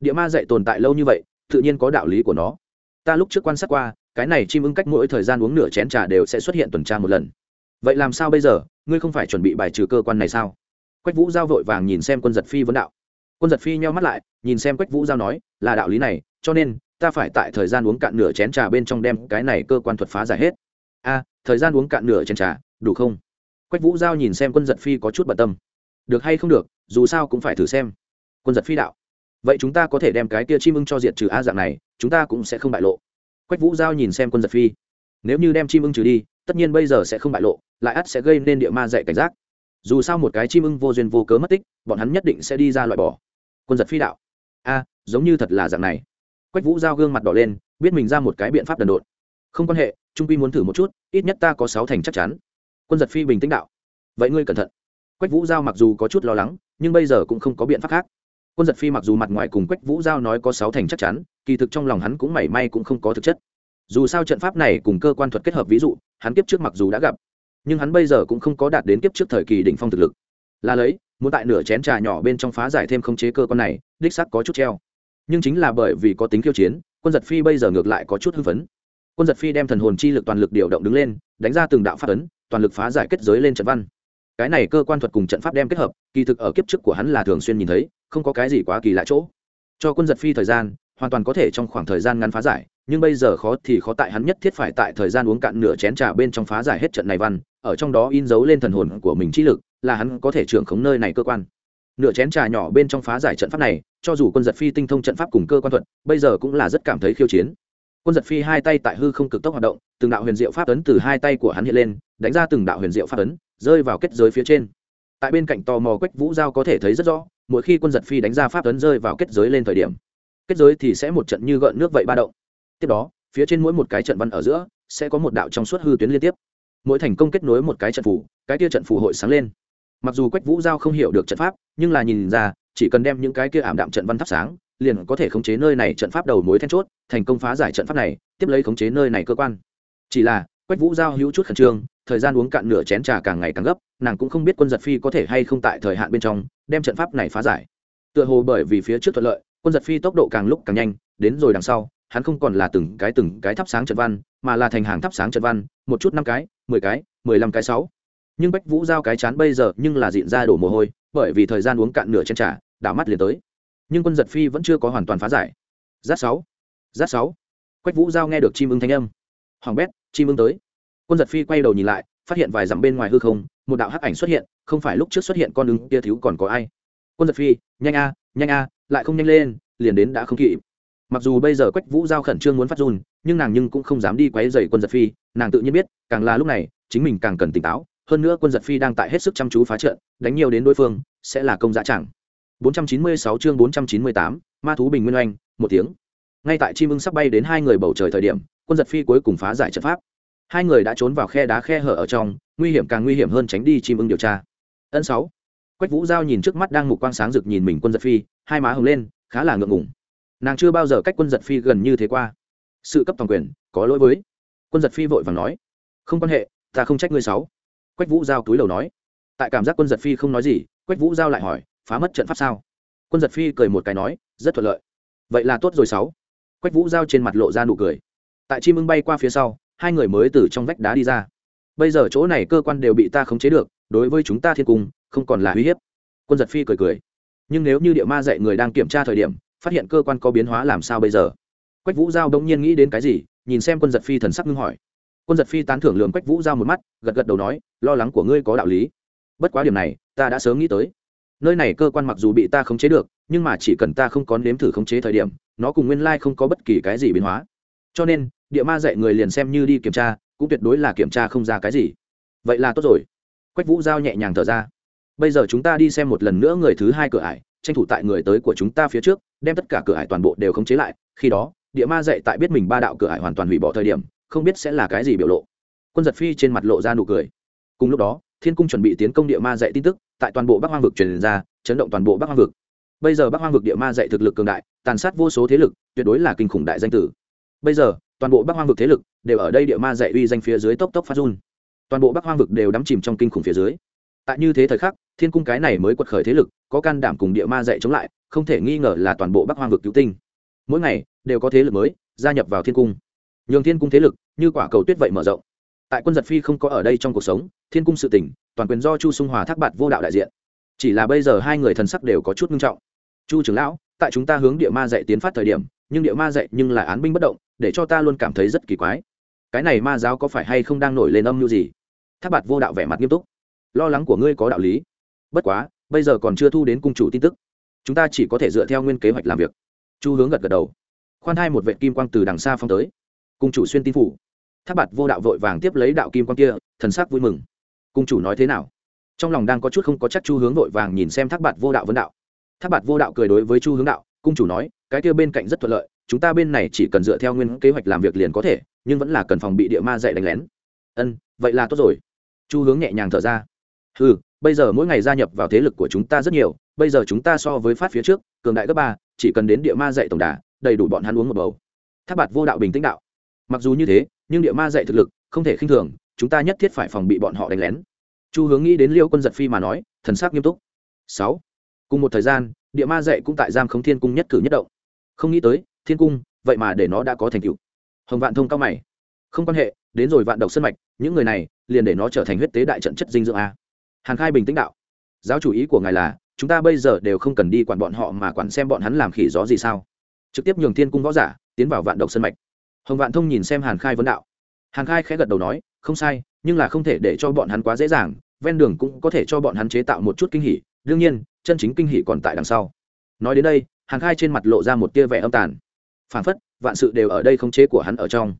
Địa ma dạy tồn tại lâu như vậy, tự nhiên có đạo lý của nó. Ta lúc trước quan sát qua, cái này chim ưng cách mỗi thời gian uống nửa chén trà đều sẽ xuất hiện tuần tra một lần. Vậy làm sao bây giờ? Ngươi không phải chuẩn bị bài trừ cơ quan này sao? Quách vũ giao vội vàng nhìn xem quân giật phi vấn đạo. Quân giật phi nheo mắt lại, nhìn xem quách vũ giao nói, là đạo lý này, cho nên, ta phải tại thời gian uống cạn nửa chén trà bên trong đem cái này cơ quan thuật phá giải hết. A thời gian uống cạn nửa chén trà, đủ không? Quách vũ giao nhìn xem quân giật phi có chút bận tâm. Được hay không được, dù sao cũng phải thử xem. Quân giật phi đạo. Vậy chúng ta có thể đem cái kia chim ưng cho diệt trừ a dạng này, chúng ta cũng sẽ không bại lộ. Quách vũ giao nhìn xem quân giật phi. Nếu như đem chim ưng trừ đi, tất nhiên bây giờ sẽ không bại lộ, lại ắt sẽ gây nên địa ma dạy cảnh giác. Dù sao một cái chim ưng vô duyên vô cớ mất tích, bọn hắn nhất định sẽ đi ra loại bỏ. Quân giật phi đạo. A, giống như thật là dạng này. Quách vũ giao gương mặt đỏ lên, biết mình ra một cái biện pháp đần độn. Không quan hệ trung quy muốn thử một chút, ít nhất ta có sáu thành chắc chắn. Quân giật phi bình tĩnh đạo. Vậy ngươi cẩn thận. Quách vũ giao mặc dù có chút lo lắng, nhưng bây giờ cũng không có biện pháp khác. Quân giật phi mặc dù mặt ngoài cùng quách vũ giao nói có sáu thành chắc chắn, kỳ thực trong lòng hắn cũng mảy may cũng không có thực chất. Dù sao trận pháp này cùng cơ quan thuật kết hợp ví dụ, hắn kiếp trước mặc dù đã gặp, nhưng hắn bây giờ cũng không có đạt đến kiếp trước thời kỳ đỉnh phong thực lực. Là lấy, muốn tại nửa chén trà nhỏ bên trong phá giải thêm khống chế cơ quan này, đích sắc có chút treo. Nhưng chính là bởi vì có tính khiêu chiến, quân giật phi bây giờ ngược lại có chút hưng phấn quân giật phi đem thần hồn chi lực toàn lực điều động đứng lên, đánh ra từng đạo phát ấn, toàn lực phá giải kết giới lên trận văn. Cái này cơ quan thuật cùng trận pháp đem kết hợp, kỳ thực ở kiếp trước của hắn là thường xuyên nhìn thấy, không có cái gì quá kỳ lạ chỗ. Cho quân giật phi thời gian, hoàn toàn có thể trong khoảng thời gian ngắn phá giải, nhưng bây giờ khó thì khó tại hắn nhất thiết phải tại thời gian uống cạn nửa chén trà bên trong phá giải hết trận này văn, ở trong đó in dấu lên thần hồn của mình trí lực, là hắn có thể trưởng khống nơi này cơ quan. Nửa chén trà nhỏ bên trong phá giải trận pháp này, cho dù quân giật phi tinh thông trận pháp cùng cơ quan thuật, bây giờ cũng là rất cảm thấy khiêu chiến quân giật phi hai tay tại hư không cực tốc hoạt động, từng đạo huyền diệu pháp ấn từ hai tay của hắn hiện lên, đánh ra từng đạo huyền diệu pháp ấn, rơi vào kết giới phía trên. Tại bên cạnh tò mò quách vũ giao có thể thấy rất rõ, mỗi khi quân giật phi đánh ra pháp ấn rơi vào kết giới lên thời điểm, kết giới thì sẽ một trận như gợn nước vậy ba động. Tiếp đó, phía trên mỗi một cái trận văn ở giữa sẽ có một đạo trong suốt hư tuyến liên tiếp. Mỗi thành công kết nối một cái trận phủ, cái kia trận phủ hội sáng lên. Mặc dù quách vũ giao không hiểu được trận pháp, nhưng là nhìn ra, chỉ cần đem những cái kia ảm đạm trận văn thắp sáng liền có thể khống chế nơi này trận pháp đầu mối then chốt, thành công phá giải trận pháp này, tiếp lấy khống chế nơi này cơ quan. Chỉ là, quách vũ giao hữu chút khẩn trương, thời gian uống cạn nửa chén trà càng ngày càng gấp, nàng cũng không biết quân giật phi có thể hay không tại thời hạn bên trong, đem trận pháp này phá giải. Tựa hồ bởi vì phía trước thuận lợi, quân giật phi tốc độ càng lúc càng nhanh, đến rồi đằng sau, hắn không còn là từng cái từng cái thắp sáng trận văn, mà là thành hàng thắp sáng trận văn, một chút năm cái, mười cái, mười lăm cái sáu. Nhưng bách vũ giao cái chán bây giờ nhưng là diện ra đổ mồ hôi, bởi vì thời gian uống cạn nửa chén trà, đảo mắt liền tới nhưng quân giật phi vẫn chưa có hoàn toàn phá giải. Giáp sáu giáp sáu. Quách vũ giao nghe được chim ưng thanh âm. Hoàng bét, chim ưng tới. Quân giật phi quay đầu nhìn lại, phát hiện vài dặm bên ngoài hư không, một đạo hắc ảnh xuất hiện, không phải lúc trước xuất hiện con ứng kia thiếu còn có ai. Quân giật phi, nhanh a nhanh a, lại không nhanh lên, liền đến đã không kịp. Mặc dù bây giờ quách vũ giao khẩn trương muốn phát run, nhưng nàng nhưng cũng không dám đi quấy dày quân giật phi, nàng tự nhiên biết, càng là lúc này, chính mình càng cần tỉnh táo. Hơn nữa quân giật phi đang tại hết sức chăm chú phá trận, đánh nhiều đến đối phương, sẽ là công dã chẳng. 496 chương 498, ma thú bình nguyên oanh một tiếng. Ngay tại chim ưng sắp bay đến hai người bầu trời thời điểm quân giật phi cuối cùng phá giải trận pháp. Hai người đã trốn vào khe đá khe hở ở trong nguy hiểm càng nguy hiểm hơn tránh đi chim ưng điều tra. Ấn sáu. Quách vũ giao nhìn trước mắt đang mục quang sáng rực nhìn mình quân giật phi hai má hồng lên khá là ngượng ngùng. Nàng chưa bao giờ cách quân giật phi gần như thế qua. Sự cấp toàn quyền có lỗi với. Quân giật phi vội vàng nói không quan hệ ta không trách ngươi sáu. Quách vũ giao túi đầu nói. Tại cảm giác quân giật phi không nói gì quách vũ giao lại hỏi phá mất trận pháp sao? Quân giật phi cười một cái nói, rất thuận lợi. Vậy là tốt rồi sáu. Quách vũ giao trên mặt lộ ra nụ cười. Tại chim ưng bay qua phía sau, hai người mới từ trong vách đá đi ra. Bây giờ chỗ này cơ quan đều bị ta khống chế được, đối với chúng ta thiên cung, không còn là uy hiếp. Quân giật phi cười cười. Nhưng nếu như địa ma dạy người đang kiểm tra thời điểm, phát hiện cơ quan có biến hóa làm sao bây giờ? Quách vũ giao đông nhiên nghĩ đến cái gì, nhìn xem quân giật phi thần sắc ngưng hỏi. Quân giật phi tán thưởng lường quách vũ giao một mắt, gật gật đầu nói, lo lắng của ngươi có đạo lý. Bất quá điểm này, ta đã sớm nghĩ tới nơi này cơ quan mặc dù bị ta khống chế được, nhưng mà chỉ cần ta không có nếm thử khống chế thời điểm, nó cùng nguyên lai không có bất kỳ cái gì biến hóa. Cho nên, địa ma dạy người liền xem như đi kiểm tra, cũng tuyệt đối là kiểm tra không ra cái gì. Vậy là tốt rồi. Quách vũ giao nhẹ nhàng thở ra. Bây giờ chúng ta đi xem một lần nữa người thứ hai cửa ải, tranh thủ tại người tới của chúng ta phía trước, đem tất cả cửa ải toàn bộ đều khống chế lại. Khi đó, địa ma dạy tại biết mình ba đạo cửa ải hoàn toàn hủy bỏ thời điểm, không biết sẽ là cái gì biểu lộ. Quân giật phi trên mặt lộ ra nụ cười. Cùng lúc đó thiên cung chuẩn bị tiến công địa ma dạy tin tức, tại toàn bộ bắc hoang vực truyền ra, chấn động toàn bộ bắc hoang vực. Bây giờ bắc hoang vực địa ma dạy thực lực cường đại, tàn sát vô số thế lực, tuyệt đối là kinh khủng đại danh tử. Bây giờ, toàn bộ bắc hoang vực thế lực đều ở đây địa ma dạy uy danh phía dưới tốc tốc phát run. Toàn bộ bắc hoang vực đều đắm chìm trong kinh khủng phía dưới. Tại như thế thời khắc, thiên cung cái này mới quật khởi thế lực, có can đảm cùng địa ma dạy chống lại, không thể nghi ngờ là toàn bộ bắc hoang vực cứu tinh. Mỗi ngày, đều có thế lực mới gia nhập vào thiên cung. Nhường thiên cung thế lực như quả cầu tuyết vậy mở rộng tại quân giật phi không có ở đây trong cuộc sống, thiên cung sự tỉnh toàn quyền do chu sung hòa thác bạt vô đạo đại diện. Chỉ là bây giờ hai người thần sắc đều có chút nghiêm trọng. Chu trưởng lão, tại chúng ta hướng địa ma dạy tiến phát thời điểm, nhưng địa ma dạy nhưng lại án binh bất động, để cho ta luôn cảm thấy rất kỳ quái. Cái này ma giáo có phải hay không đang nổi lên âm mưu gì? Tháp bạt vô đạo vẻ mặt nghiêm túc. Lo lắng của ngươi có đạo lý. Bất quá, bây giờ còn chưa thu đến cung chủ tin tức. Chúng ta chỉ có thể dựa theo nguyên kế hoạch làm việc. Chu hướng gật gật đầu. Khoan hai một vệ kim quang từ đằng xa phong tới. Cung chủ xuyên tin phủ tháp bạt vô đạo vội vàng tiếp lấy đạo kim quang kia, thần sắc vui mừng. Cung chủ nói thế nào? Trong lòng đang có chút không có chắc chu hướng vội vàng nhìn xem tháp bạt vô đạo vấn đạo. Tháp bạt vô đạo cười đối với chu hướng đạo, cung chủ nói, cái kia bên cạnh rất thuận lợi, chúng ta bên này chỉ cần dựa theo nguyên kế hoạch làm việc liền có thể, nhưng vẫn là cần phòng bị địa ma dạy đánh lén. Ân, vậy là tốt rồi. Chu hướng nhẹ nhàng thở ra. Ừ bây giờ mỗi ngày gia nhập vào thế lực của chúng ta rất nhiều, bây giờ chúng ta so với phát phía trước, cường đại cấp ba, chỉ cần đến địa ma dạy tổng đà, đầy đủ bọn hắn uống một bầu. Tháp bạt vô đạo bình tĩnh đạo. Mặc dù như thế nhưng địa ma dạy thực lực, không thể khinh thường, chúng ta nhất thiết phải phòng bị bọn họ đánh lén. Chu hướng nghĩ đến liêu quân giật phi mà nói, thần sắc nghiêm túc. Sáu. Cùng một thời gian, địa ma dạy cũng tại giam khống thiên cung nhất cử nhất động. Không nghĩ tới, thiên cung, vậy mà để nó đã có thành tựu. Hồng vạn thông cao mày. Không quan hệ, đến rồi vạn độc sân mạch, những người này, liền để nó trở thành huyết tế đại trận chất dinh dưỡng a. Hàn khai bình tĩnh đạo. Giáo chủ ý của ngài là, chúng ta bây giờ đều không cần đi quản bọn họ mà quản xem bọn hắn làm khỉ gió gì sao. Trực tiếp nhường thiên cung võ giả, tiến vào vạn độc sân mạch hồng vạn thông nhìn xem hàn khai vấn đạo. Hàn khai khẽ gật đầu nói, không sai, nhưng là không thể để cho bọn hắn quá dễ dàng, ven đường cũng có thể cho bọn hắn chế tạo một chút kinh hỉ, đương nhiên, chân chính kinh hỉ còn tại đằng sau. Nói đến đây, hàn khai trên mặt lộ ra một tia vẻ âm tàn. Phản phất, vạn sự đều ở đây không chế của hắn ở trong.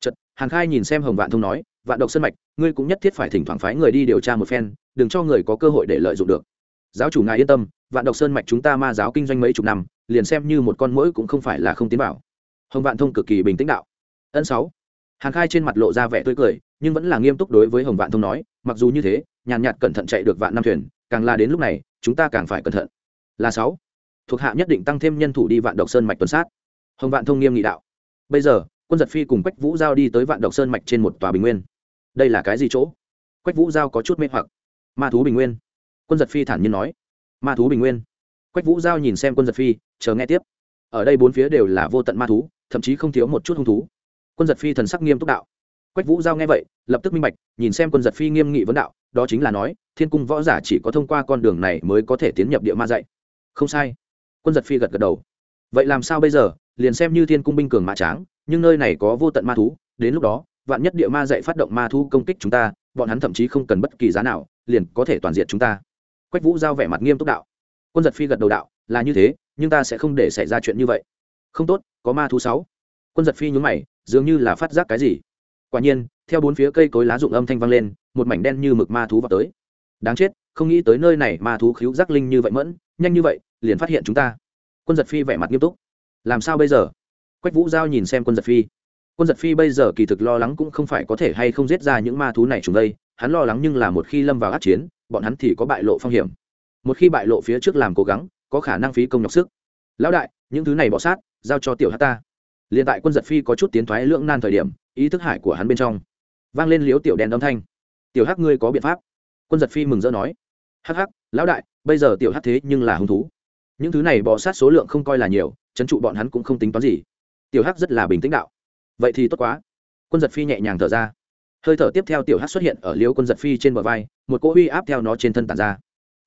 Chật hàn khai nhìn xem hồng vạn thông nói, vạn độc sân mạch, ngươi cũng nhất thiết phải thỉnh thoảng phái người đi điều tra một phen, đừng cho người có cơ hội để lợi dụng được. Giáo chủ ngài yên tâm, vạn độc sơn mạch chúng ta ma giáo kinh doanh mấy chục năm, liền xem như một con mũi cũng không phải là không tiến vào. Hồng vạn thông cực kỳ bình tĩnh đạo ân sáu. Hàn khai trên mặt lộ ra vẻ tươi cười, nhưng vẫn là nghiêm túc đối với hồng vạn thông nói, mặc dù như thế, nhàn nhạt cẩn thận chạy được vạn năm thuyền, càng là đến lúc này, chúng ta càng phải cẩn thận. Là sáu. Thuộc hạ nhất định tăng thêm nhân thủ đi vạn độc sơn mạch tuần sát. Hồng vạn thông nghiêm nghị đạo. Bây giờ, quân giật phi cùng quách vũ giao đi tới vạn độc sơn mạch trên một tòa bình nguyên. Đây là cái gì chỗ? Quách vũ giao có chút mê hoặc. Ma thú bình nguyên. Quân giật phi thản nhiên nói. Ma thú bình nguyên. Quách vũ giao nhìn xem quân giật phi, chờ nghe tiếp. Ở đây bốn phía đều là vô tận ma thú, thậm chí không thiếu một chút hung thú quân giật phi thần sắc nghiêm túc đạo. Quách vũ giao nghe vậy, lập tức minh bạch, nhìn xem quân giật phi nghiêm nghị vấn đạo, đó chính là nói, thiên cung võ giả chỉ có thông qua con đường này mới có thể tiến nhập địa ma dạy. Không sai. Quân giật phi gật gật đầu. Vậy làm sao bây giờ, liền xem như thiên cung binh cường mã tráng, nhưng nơi này có vô tận ma thú, đến lúc đó, vạn nhất địa ma dạy phát động ma thú công kích chúng ta, bọn hắn thậm chí không cần bất kỳ giá nào, liền có thể toàn diện chúng ta. Quách vũ giao vẻ mặt nghiêm túc đạo. Quân giật phi gật đầu đạo, là như thế, nhưng ta sẽ không để xảy ra chuyện như vậy. Không tốt, có ma thú sáu. Quân giật phi nhún mày dường như là phát giác cái gì. Quả nhiên, theo bốn phía cây cối lá rụng âm thanh vang lên, một mảnh đen như mực ma thú vào tới. Đáng chết, không nghĩ tới nơi này ma thú khíu giác linh như vậy mẫn, nhanh như vậy, liền phát hiện chúng ta. Quân giật phi vẻ mặt nghiêm túc. Làm sao bây giờ? Quách vũ giao nhìn xem quân giật phi. Quân giật phi bây giờ kỳ thực lo lắng cũng không phải có thể hay không giết ra những ma thú này chúng đây, hắn lo lắng nhưng là một khi lâm vào át chiến, bọn hắn thì có bại lộ phong hiểm. Một khi bại lộ phía trước làm cố gắng, có khả năng phí công nhọc sức. Lão đại, những thứ này bỏ sát, giao cho tiểu hát ta liền tại quân giật phi có chút tiến thoái lưỡng nan thời điểm, ý thức hải của hắn bên trong vang lên liếu tiểu đen âm thanh. Tiểu hắc ngươi có biện pháp? Quân giật phi mừng rỡ nói. Hắc hắc, lão đại, bây giờ tiểu hắc thế nhưng là hứng thú. Những thứ này bỏ sát số lượng không coi là nhiều, trấn trụ bọn hắn cũng không tính toán gì. Tiểu hắc rất là bình tĩnh đạo. Vậy thì tốt quá. Quân giật phi nhẹ nhàng thở ra. Hơi thở tiếp theo tiểu hắc xuất hiện ở liếu quân giật phi trên bờ vai, một cỗ uy áp theo nó trên thân tàn ra.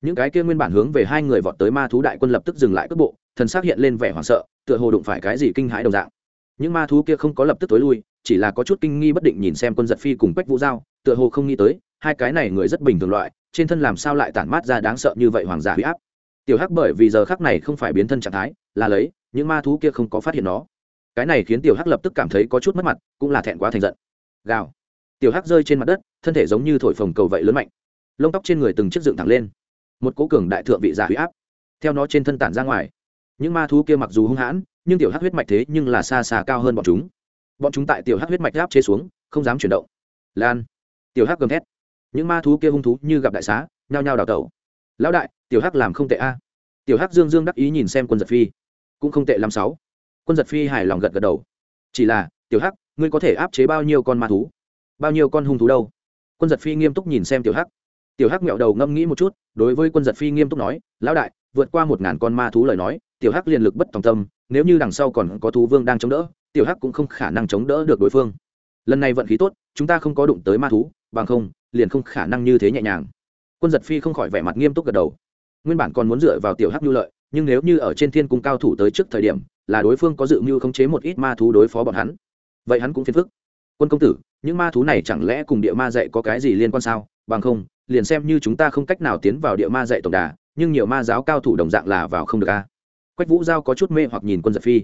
Những cái kia nguyên bản hướng về hai người vọt tới ma thú đại quân lập tức dừng lại cước bộ, thần xác hiện lên vẻ hoảng sợ, tựa hồ đụng phải cái gì kinh hãi đồng dạng những ma thú kia không có lập tức tối lui, chỉ là có chút kinh nghi bất định nhìn xem quân giật phi cùng quách vũ giao, tựa hồ không nghĩ tới, hai cái này người rất bình thường loại, trên thân làm sao lại tản mát ra đáng sợ như vậy hoàng giả huy áp. Tiểu hắc bởi vì giờ khắc này không phải biến thân trạng thái, là lấy, những ma thú kia không có phát hiện nó. Cái này khiến tiểu hắc lập tức cảm thấy có chút mất mặt, cũng là thẹn quá thành giận. Gào. Tiểu hắc rơi trên mặt đất, thân thể giống như thổi phồng cầu vậy lớn mạnh. Lông tóc trên người từng chiếc dựng thẳng lên. Một cố cường đại thượng vị giả huy áp, theo nó trên thân tản ra ngoài. Những ma thú kia mặc dù hung hãn nhưng tiểu hắc huyết mạch thế nhưng là xa xa cao hơn bọn chúng. Bọn chúng tại tiểu hắc huyết mạch áp chế xuống, không dám chuyển động. Lan. Tiểu hắc gầm thét. Những ma thú kia hung thú như gặp đại xá, nhao nhao đào tẩu. Lão đại, tiểu hắc làm không tệ a. Tiểu hắc dương dương đắc ý nhìn xem quân giật phi. Cũng không tệ làm sáu. Quân giật phi hài lòng gật gật đầu. Chỉ là, tiểu hắc, ngươi có thể áp chế bao nhiêu con ma thú? Bao nhiêu con hung thú đâu? Quân giật phi nghiêm túc nhìn xem tiểu hắc. Tiểu hắc mẹo đầu ngâm nghĩ một chút, đối với quân giật phi nghiêm túc nói, lão đại, vượt qua một ngàn con ma thú lời nói, tiểu hắc liền lực bất tòng tâm nếu như đằng sau còn có thú vương đang chống đỡ, tiểu hắc cũng không khả năng chống đỡ được đối phương. Lần này vận khí tốt, chúng ta không có đụng tới ma thú, bằng không, liền không khả năng như thế nhẹ nhàng. Quân giật phi không khỏi vẻ mặt nghiêm túc gật đầu. Nguyên bản còn muốn dựa vào tiểu hắc nhu lợi, nhưng nếu như ở trên thiên cung cao thủ tới trước thời điểm, là đối phương có dự mưu khống chế một ít ma thú đối phó bọn hắn, vậy hắn cũng phiền phức. Quân công tử, những ma thú này chẳng lẽ cùng địa ma dạy có cái gì liên quan sao? Bằng không, liền xem như chúng ta không cách nào tiến vào địa ma dạy tổng đà, nhưng nhiều ma giáo cao thủ đồng dạng là vào không được a quách vũ giao có chút mê hoặc nhìn quân giật phi.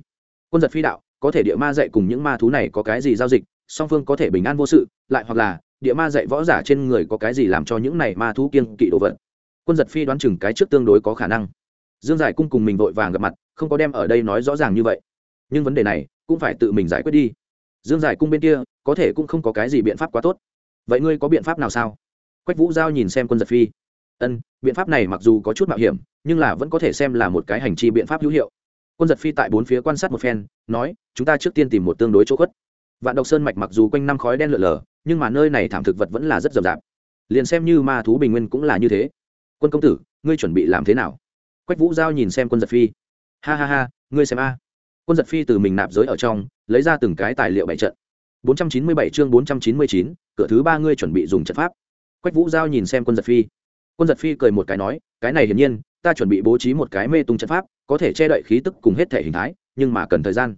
Quân giật phi đạo, có thể địa ma dạy cùng những ma thú này có cái gì giao dịch, song phương có thể bình an vô sự, lại hoặc là, địa ma dạy võ giả trên người có cái gì làm cho những này ma thú kiên kỵ đồ vật. Quân giật phi đoán chừng cái trước tương đối có khả năng. Dương giải cung cùng mình vội vàng gặp mặt, không có đem ở đây nói rõ ràng như vậy. Nhưng vấn đề này, cũng phải tự mình giải quyết đi. Dương giải cung bên kia, có thể cũng không có cái gì biện pháp quá tốt. Vậy ngươi có biện pháp nào sao? Quách vũ giao nhìn xem quân giật phi ân biện pháp này mặc dù có chút mạo hiểm nhưng là vẫn có thể xem là một cái hành chi biện pháp hữu hiệu. Quân giật phi tại bốn phía quan sát một phen nói chúng ta trước tiên tìm một tương đối chỗ khuất. Vạn độc sơn mạch mặc dù quanh năm khói đen lượn lờ nhưng mà nơi này thảm thực vật vẫn là rất rậm rạp. Liền xem như ma thú bình nguyên cũng là như thế. Quân công tử ngươi chuẩn bị làm thế nào? Quách vũ giao nhìn xem quân giật phi. Ha ha ha ngươi xem a. Quân giật phi từ mình nạp giới ở trong lấy ra từng cái tài liệu bày trận. 497 chương 499, cửa thứ ba ngươi chuẩn bị dùng trận pháp. Quách vũ giao nhìn xem quân giật phi quân giật phi cười một cái nói, cái này hiển nhiên, ta chuẩn bị bố trí một cái mê tung trận pháp, có thể che đậy khí tức cùng hết thể hình thái, nhưng mà cần thời gian.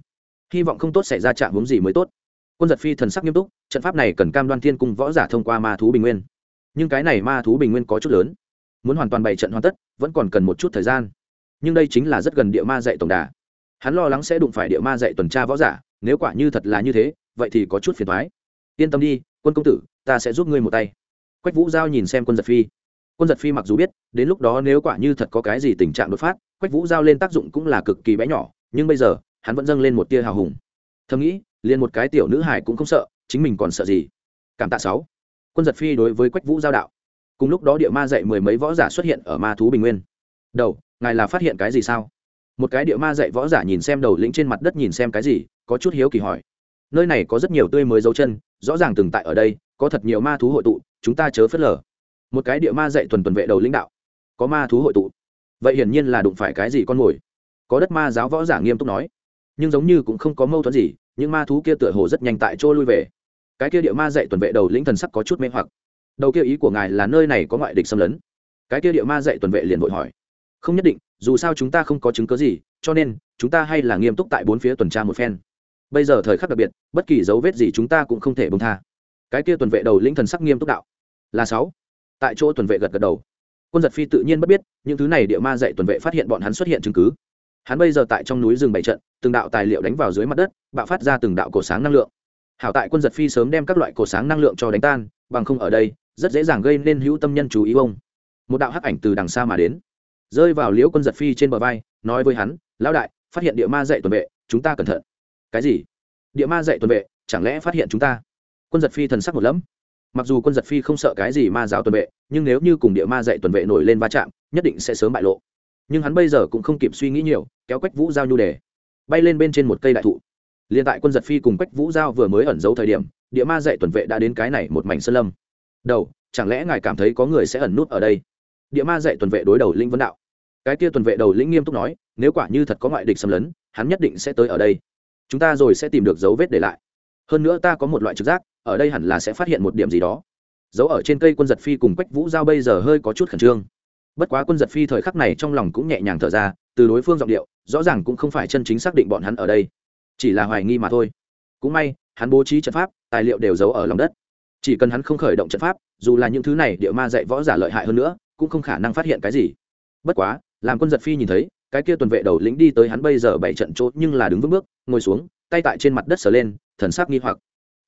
Hy vọng không tốt xảy ra trạng hướng gì mới tốt. Quân giật phi thần sắc nghiêm túc, trận pháp này cần cam đoan thiên cung võ giả thông qua ma thú bình nguyên. Nhưng cái này ma thú bình nguyên có chút lớn. Muốn hoàn toàn bày trận hoàn tất, vẫn còn cần một chút thời gian. Nhưng đây chính là rất gần địa ma dạy tổng đà. Hắn lo lắng sẽ đụng phải địa ma dạy tuần tra võ giả, nếu quả như thật là như thế, vậy thì có chút phiền thoái yên tâm đi, quân công tử, ta sẽ giúp ngươi một tay. Quách vũ giao nhìn xem quân giật phi quân giật phi mặc dù biết, đến lúc đó nếu quả như thật có cái gì tình trạng đột phát, quách vũ giao lên tác dụng cũng là cực kỳ bé nhỏ, nhưng bây giờ, hắn vẫn dâng lên một tia hào hùng. Thầm nghĩ, liền một cái tiểu nữ hải cũng không sợ, chính mình còn sợ gì? Cảm tạ sáu. Quân giật phi đối với quách vũ giao đạo. Cùng lúc đó địa ma dạy mười mấy võ giả xuất hiện ở ma thú bình nguyên. Đầu, ngài là phát hiện cái gì sao? Một cái địa ma dạy võ giả nhìn xem đầu lĩnh trên mặt đất nhìn xem cái gì, có chút hiếu kỳ hỏi. Nơi này có rất nhiều tươi mới dấu chân, rõ ràng từng tại ở đây, có thật nhiều ma thú hội tụ, chúng ta chớ phớt lờ một cái địa ma dạy tuần tuần vệ đầu lãnh đạo. Có ma thú hội tụ. Vậy hiển nhiên là đụng phải cái gì con mồi. Có đất ma giáo võ giả nghiêm túc nói. Nhưng giống như cũng không có mâu thuẫn gì, những ma thú kia tựa hồ rất nhanh tại chỗ lui về. Cái kia địa ma dạy tuần vệ đầu lĩnh thần sắc có chút mê hoặc. Đầu kia ý của ngài là nơi này có ngoại địch xâm lấn. Cái kia địa ma dạy tuần vệ liền vội hỏi. Không nhất định, dù sao chúng ta không có chứng cớ gì, cho nên, chúng ta hay là nghiêm túc tại bốn phía tuần tra một phen. Bây giờ thời khắc đặc biệt, bất kỳ dấu vết gì chúng ta cũng không thể bông tha. Cái kia tuần vệ đầu lĩnh thần sắc nghiêm túc đạo. Là sáu tại chỗ tuần vệ gật gật đầu. Quân giật phi tự nhiên bất biết, những thứ này địa ma dạy tuần vệ phát hiện bọn hắn xuất hiện chứng cứ. Hắn bây giờ tại trong núi rừng bảy trận, từng đạo tài liệu đánh vào dưới mặt đất, bạo phát ra từng đạo cổ sáng năng lượng. Hảo tại quân giật phi sớm đem các loại cổ sáng năng lượng cho đánh tan, bằng không ở đây, rất dễ dàng gây nên hữu tâm nhân chú ý ông. Một đạo hắc ảnh từ đằng xa mà đến, rơi vào liễu quân giật phi trên bờ vai, nói với hắn, lão đại, phát hiện địa ma dạy tuần vệ, chúng ta cẩn thận. Cái gì? Địa ma dạy tuần vệ, chẳng lẽ phát hiện chúng ta? Quân giật phi thần sắc một lẫm mặc dù quân giật phi không sợ cái gì ma giáo tuần vệ, nhưng nếu như cùng địa ma dạy tuần vệ nổi lên va chạm, nhất định sẽ sớm bại lộ. Nhưng hắn bây giờ cũng không kịp suy nghĩ nhiều, kéo quách vũ giao nhu đề. Bay lên bên trên một cây đại thụ. Liền tại quân giật phi cùng quách vũ giao vừa mới ẩn giấu thời điểm, địa ma dạy tuần vệ đã đến cái này một mảnh sơn lâm. Đầu, chẳng lẽ ngài cảm thấy có người sẽ ẩn nút ở đây? Địa ma dạy tuần vệ đối đầu linh vấn đạo. Cái kia tuần vệ đầu lĩnh nghiêm túc nói, nếu quả như thật có ngoại địch xâm lấn, hắn nhất định sẽ tới ở đây. Chúng ta rồi sẽ tìm được dấu vết để lại. Hơn nữa ta có một loại trực giác ở đây hẳn là sẽ phát hiện một điểm gì đó. Dấu ở trên cây quân giật phi cùng quách vũ giao bây giờ hơi có chút khẩn trương. Bất quá quân giật phi thời khắc này trong lòng cũng nhẹ nhàng thở ra, từ đối phương giọng điệu, rõ ràng cũng không phải chân chính xác định bọn hắn ở đây. Chỉ là hoài nghi mà thôi. Cũng may, hắn bố trí trận pháp, tài liệu đều giấu ở lòng đất. Chỉ cần hắn không khởi động trận pháp, dù là những thứ này địa ma dạy võ giả lợi hại hơn nữa, cũng không khả năng phát hiện cái gì. Bất quá, làm quân giật phi nhìn thấy, cái kia tuần vệ đầu lĩnh đi tới hắn bây giờ bảy trận chốt nhưng là đứng vững bước, ngồi xuống, tay tại trên mặt đất sờ lên, thần sắc nghi hoặc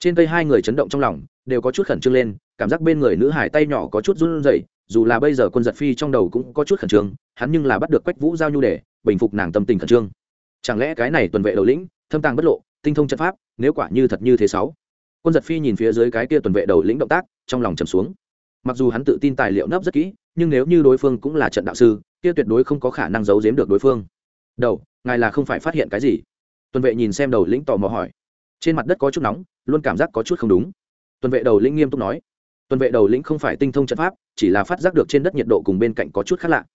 trên cây hai người chấn động trong lòng, đều có chút khẩn trương lên, cảm giác bên người nữ hải tay nhỏ có chút run rẩy, dù là bây giờ quân giật phi trong đầu cũng có chút khẩn trương, hắn nhưng là bắt được quách vũ giao nhu để, bình phục nàng tâm tình khẩn trương. Chẳng lẽ cái này tuần vệ đầu lĩnh, thâm tàng bất lộ, tinh thông trận pháp, nếu quả như thật như thế sáu? Quân giật phi nhìn phía dưới cái kia tuần vệ đầu lĩnh động tác, trong lòng trầm xuống. Mặc dù hắn tự tin tài liệu nấp rất kỹ, nhưng nếu như đối phương cũng là trận đạo sư, kia tuyệt đối không có khả năng giấu giếm được đối phương. Đầu, ngài là không phải phát hiện cái gì? Tuần vệ nhìn xem đầu lĩnh tò mò hỏi trên mặt đất có chút nóng, luôn cảm giác có chút không đúng. Tuần vệ đầu lĩnh nghiêm túc nói, tuần vệ đầu lĩnh không phải tinh thông trận pháp, chỉ là phát giác được trên đất nhiệt độ cùng bên cạnh có chút khác lạ.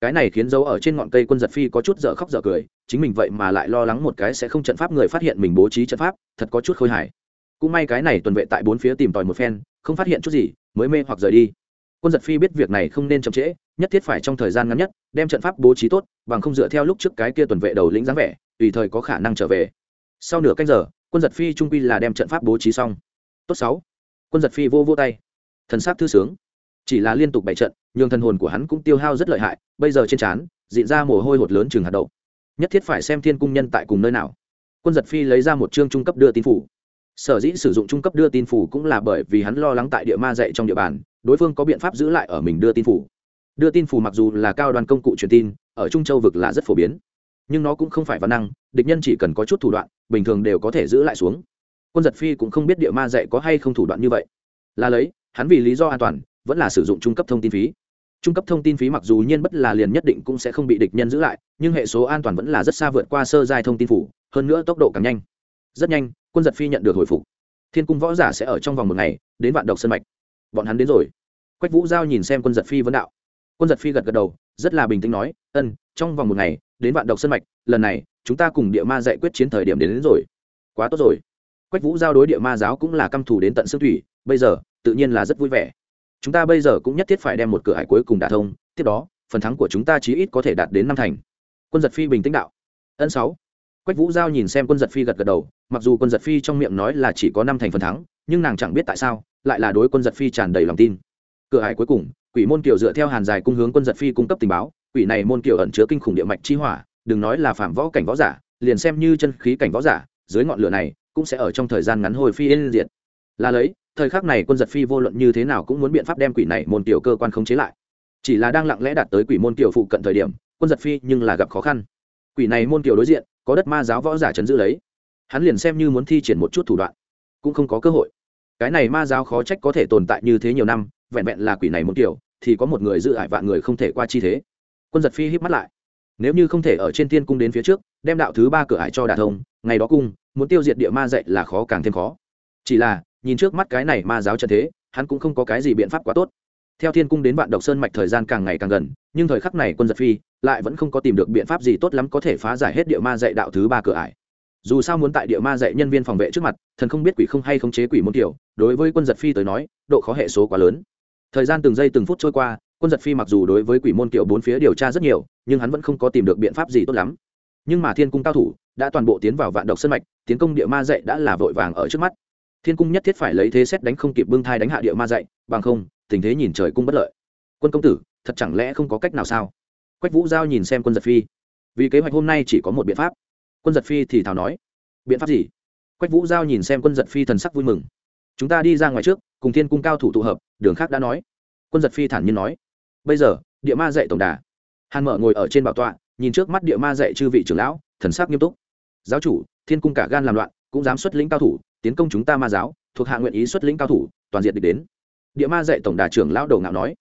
Cái này khiến dấu ở trên ngọn cây quân giật phi có chút dở khóc dở cười, chính mình vậy mà lại lo lắng một cái sẽ không trận pháp người phát hiện mình bố trí trận pháp, thật có chút khôi hài. Cũng may cái này tuần vệ tại bốn phía tìm tòi một phen, không phát hiện chút gì, mới mê hoặc rời đi. Quân giật phi biết việc này không nên chậm trễ, nhất thiết phải trong thời gian ngắn nhất, đem trận pháp bố trí tốt, bằng không dựa theo lúc trước cái kia tuần vệ đầu lĩnh dáng vẻ, tùy thời có khả năng trở về. Sau nửa canh giờ quân giật phi trung quy là đem trận pháp bố trí xong. Tốt sáu. Quân giật phi vô vô tay. Thần sát thư sướng. Chỉ là liên tục bày trận, nhường thần hồn của hắn cũng tiêu hao rất lợi hại, bây giờ trên trán dịn ra mồ hôi hột lớn chừng hạt đậu. Nhất thiết phải xem thiên cung nhân tại cùng nơi nào. Quân giật phi lấy ra một chương trung cấp đưa tin phủ. Sở dĩ sử dụng trung cấp đưa tin phủ cũng là bởi vì hắn lo lắng tại địa ma dạy trong địa bàn, đối phương có biện pháp giữ lại ở mình đưa tin phủ. Đưa tin phủ mặc dù là cao đoàn công cụ truyền tin, ở trung châu vực là rất phổ biến nhưng nó cũng không phải văn năng, địch nhân chỉ cần có chút thủ đoạn, bình thường đều có thể giữ lại xuống. Quân giật phi cũng không biết địa ma dạy có hay không thủ đoạn như vậy. Là lấy, hắn vì lý do an toàn, vẫn là sử dụng trung cấp thông tin phí. Trung cấp thông tin phí mặc dù nhiên bất là liền nhất định cũng sẽ không bị địch nhân giữ lại, nhưng hệ số an toàn vẫn là rất xa vượt qua sơ giai thông tin phủ, hơn nữa tốc độ càng nhanh. Rất nhanh, quân giật phi nhận được hồi phục. Thiên cung võ giả sẽ ở trong vòng một ngày, đến vạn độc sân mạch. Bọn hắn đến rồi. Quách vũ giao nhìn xem quân giật phi vấn đạo. Quân giật phi gật gật đầu rất là bình tĩnh nói ân trong vòng một ngày đến vạn độc sân mạch lần này chúng ta cùng địa ma dạy quyết chiến thời điểm đến, đến rồi. Quá tốt rồi. Quách vũ giao đối địa ma giáo cũng là căm thù đến tận xương thủy bây giờ tự nhiên là rất vui vẻ. Chúng ta bây giờ cũng nhất thiết phải đem một cửa hải cuối cùng đả thông tiếp đó phần thắng của chúng ta chí ít có thể đạt đến năm thành. Quân giật phi bình tĩnh đạo. Ân sáu. Quách vũ giao nhìn xem quân giật phi gật gật đầu mặc dù quân giật phi trong miệng nói là chỉ có năm thành phần thắng nhưng nàng chẳng biết tại sao lại là đối quân giật phi tràn đầy lòng tin. Cửa hải cuối cùng quỷ môn kiều dựa theo hàn dài cung hướng quân giật phi cung cấp tình báo, quỷ này môn kiều ẩn chứa kinh khủng địa mạch chi hỏa, đừng nói là phạm võ cảnh võ giả, liền xem như chân khí cảnh võ giả, dưới ngọn lửa này cũng sẽ ở trong thời gian ngắn hồi phi yên diệt. Là lấy, thời khắc này quân giật phi vô luận như thế nào cũng muốn biện pháp đem quỷ này môn tiểu cơ quan khống chế lại. Chỉ là đang lặng lẽ đạt tới quỷ môn tiểu phụ cận thời điểm, quân giật phi nhưng là gặp khó khăn. Quỷ này môn tiểu đối diện, có đất ma giáo võ giả chấn giữ lấy. Hắn liền xem như muốn thi triển một chút thủ đoạn, cũng không có cơ hội. Cái này ma giáo khó trách có thể tồn tại như thế nhiều năm, vẹn vẹn là quỷ này môn tiểu thì có một người giữ ải vạn người không thể qua chi thế. Quân giật phi híp mắt lại. Nếu như không thể ở trên tiên cung đến phía trước, đem đạo thứ ba cửa ải cho đà thông, ngày đó cung, muốn tiêu diệt địa ma dạy là khó càng thêm khó. Chỉ là, nhìn trước mắt cái này ma giáo trần thế, hắn cũng không có cái gì biện pháp quá tốt. Theo thiên cung đến vạn độc sơn mạch thời gian càng ngày càng gần, nhưng thời khắc này quân giật phi lại vẫn không có tìm được biện pháp gì tốt lắm có thể phá giải hết địa ma dạy đạo thứ ba cửa ải. Dù sao muốn tại địa ma dạy nhân viên phòng vệ trước mặt, thần không biết quỷ không hay không chế quỷ môn kiểu đối với quân giật phi tới nói, độ khó hệ số quá lớn thời gian từng giây từng phút trôi qua, quân giật phi mặc dù đối với quỷ môn kiểu bốn phía điều tra rất nhiều, nhưng hắn vẫn không có tìm được biện pháp gì tốt lắm. Nhưng mà thiên cung cao thủ đã toàn bộ tiến vào vạn độc sân mạch, tiến công địa ma dạy đã là vội vàng ở trước mắt. Thiên cung nhất thiết phải lấy thế xét đánh không kịp bưng thai đánh hạ địa ma dạy, bằng không, tình thế nhìn trời cung bất lợi. Quân công tử, thật chẳng lẽ không có cách nào sao? Quách vũ giao nhìn xem quân giật phi. Vì kế hoạch hôm nay chỉ có một biện pháp. Quân giật phi thì thào nói. Biện pháp gì? Quách vũ giao nhìn xem quân giật phi thần sắc vui mừng. Chúng ta đi ra ngoài trước cùng thiên cung cao thủ tụ hợp, đường khác đã nói. Quân giật phi thản nhiên nói. Bây giờ, địa ma dạy tổng đà. Hàn mở ngồi ở trên bảo tọa, nhìn trước mắt địa ma dạy chư vị trưởng lão, thần sắc nghiêm túc. Giáo chủ, thiên cung cả gan làm loạn, cũng dám xuất lĩnh cao thủ, tiến công chúng ta ma giáo, thuộc hạ nguyện ý xuất lĩnh cao thủ, toàn diện địch đến. Địa ma dạy tổng đà trưởng lão đầu ngạo nói.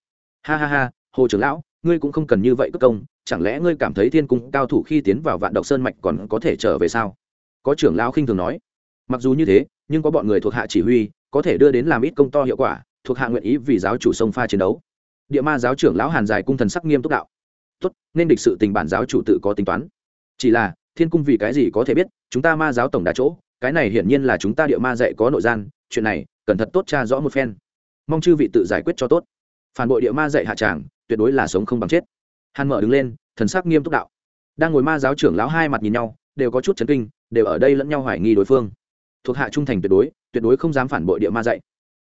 Ha ha ha, hồ trưởng lão, ngươi cũng không cần như vậy cất công, chẳng lẽ ngươi cảm thấy thiên cung cao thủ khi tiến vào vạn độc sơn mạch còn có thể trở về sao? Có trưởng lão khinh thường nói. Mặc dù như thế, nhưng có bọn người thuộc hạ chỉ huy có thể đưa đến làm ít công to hiệu quả, thuộc hạ nguyện ý vì giáo chủ sông pha chiến đấu. Địa ma giáo trưởng lão hàn dài cung thần sắc nghiêm túc đạo. Tốt, nên địch sự tình bản giáo chủ tự có tính toán. Chỉ là, thiên cung vì cái gì có thể biết, chúng ta ma giáo tổng đà chỗ, cái này hiển nhiên là chúng ta địa ma dạy có nội gian, chuyện này, cẩn thật tốt cha rõ một phen. Mong chư vị tự giải quyết cho tốt. Phản bội địa ma dạy hạ tràng, tuyệt đối là sống không bằng chết. Hàn mở đứng lên, thần sắc nghiêm túc đạo. Đang ngồi ma giáo trưởng lão hai mặt nhìn nhau, đều có chút chấn kinh, đều ở đây lẫn nhau hoài nghi đối phương. Thuộc hạ trung thành tuyệt đối tuyệt đối không dám phản bội địa ma dạy.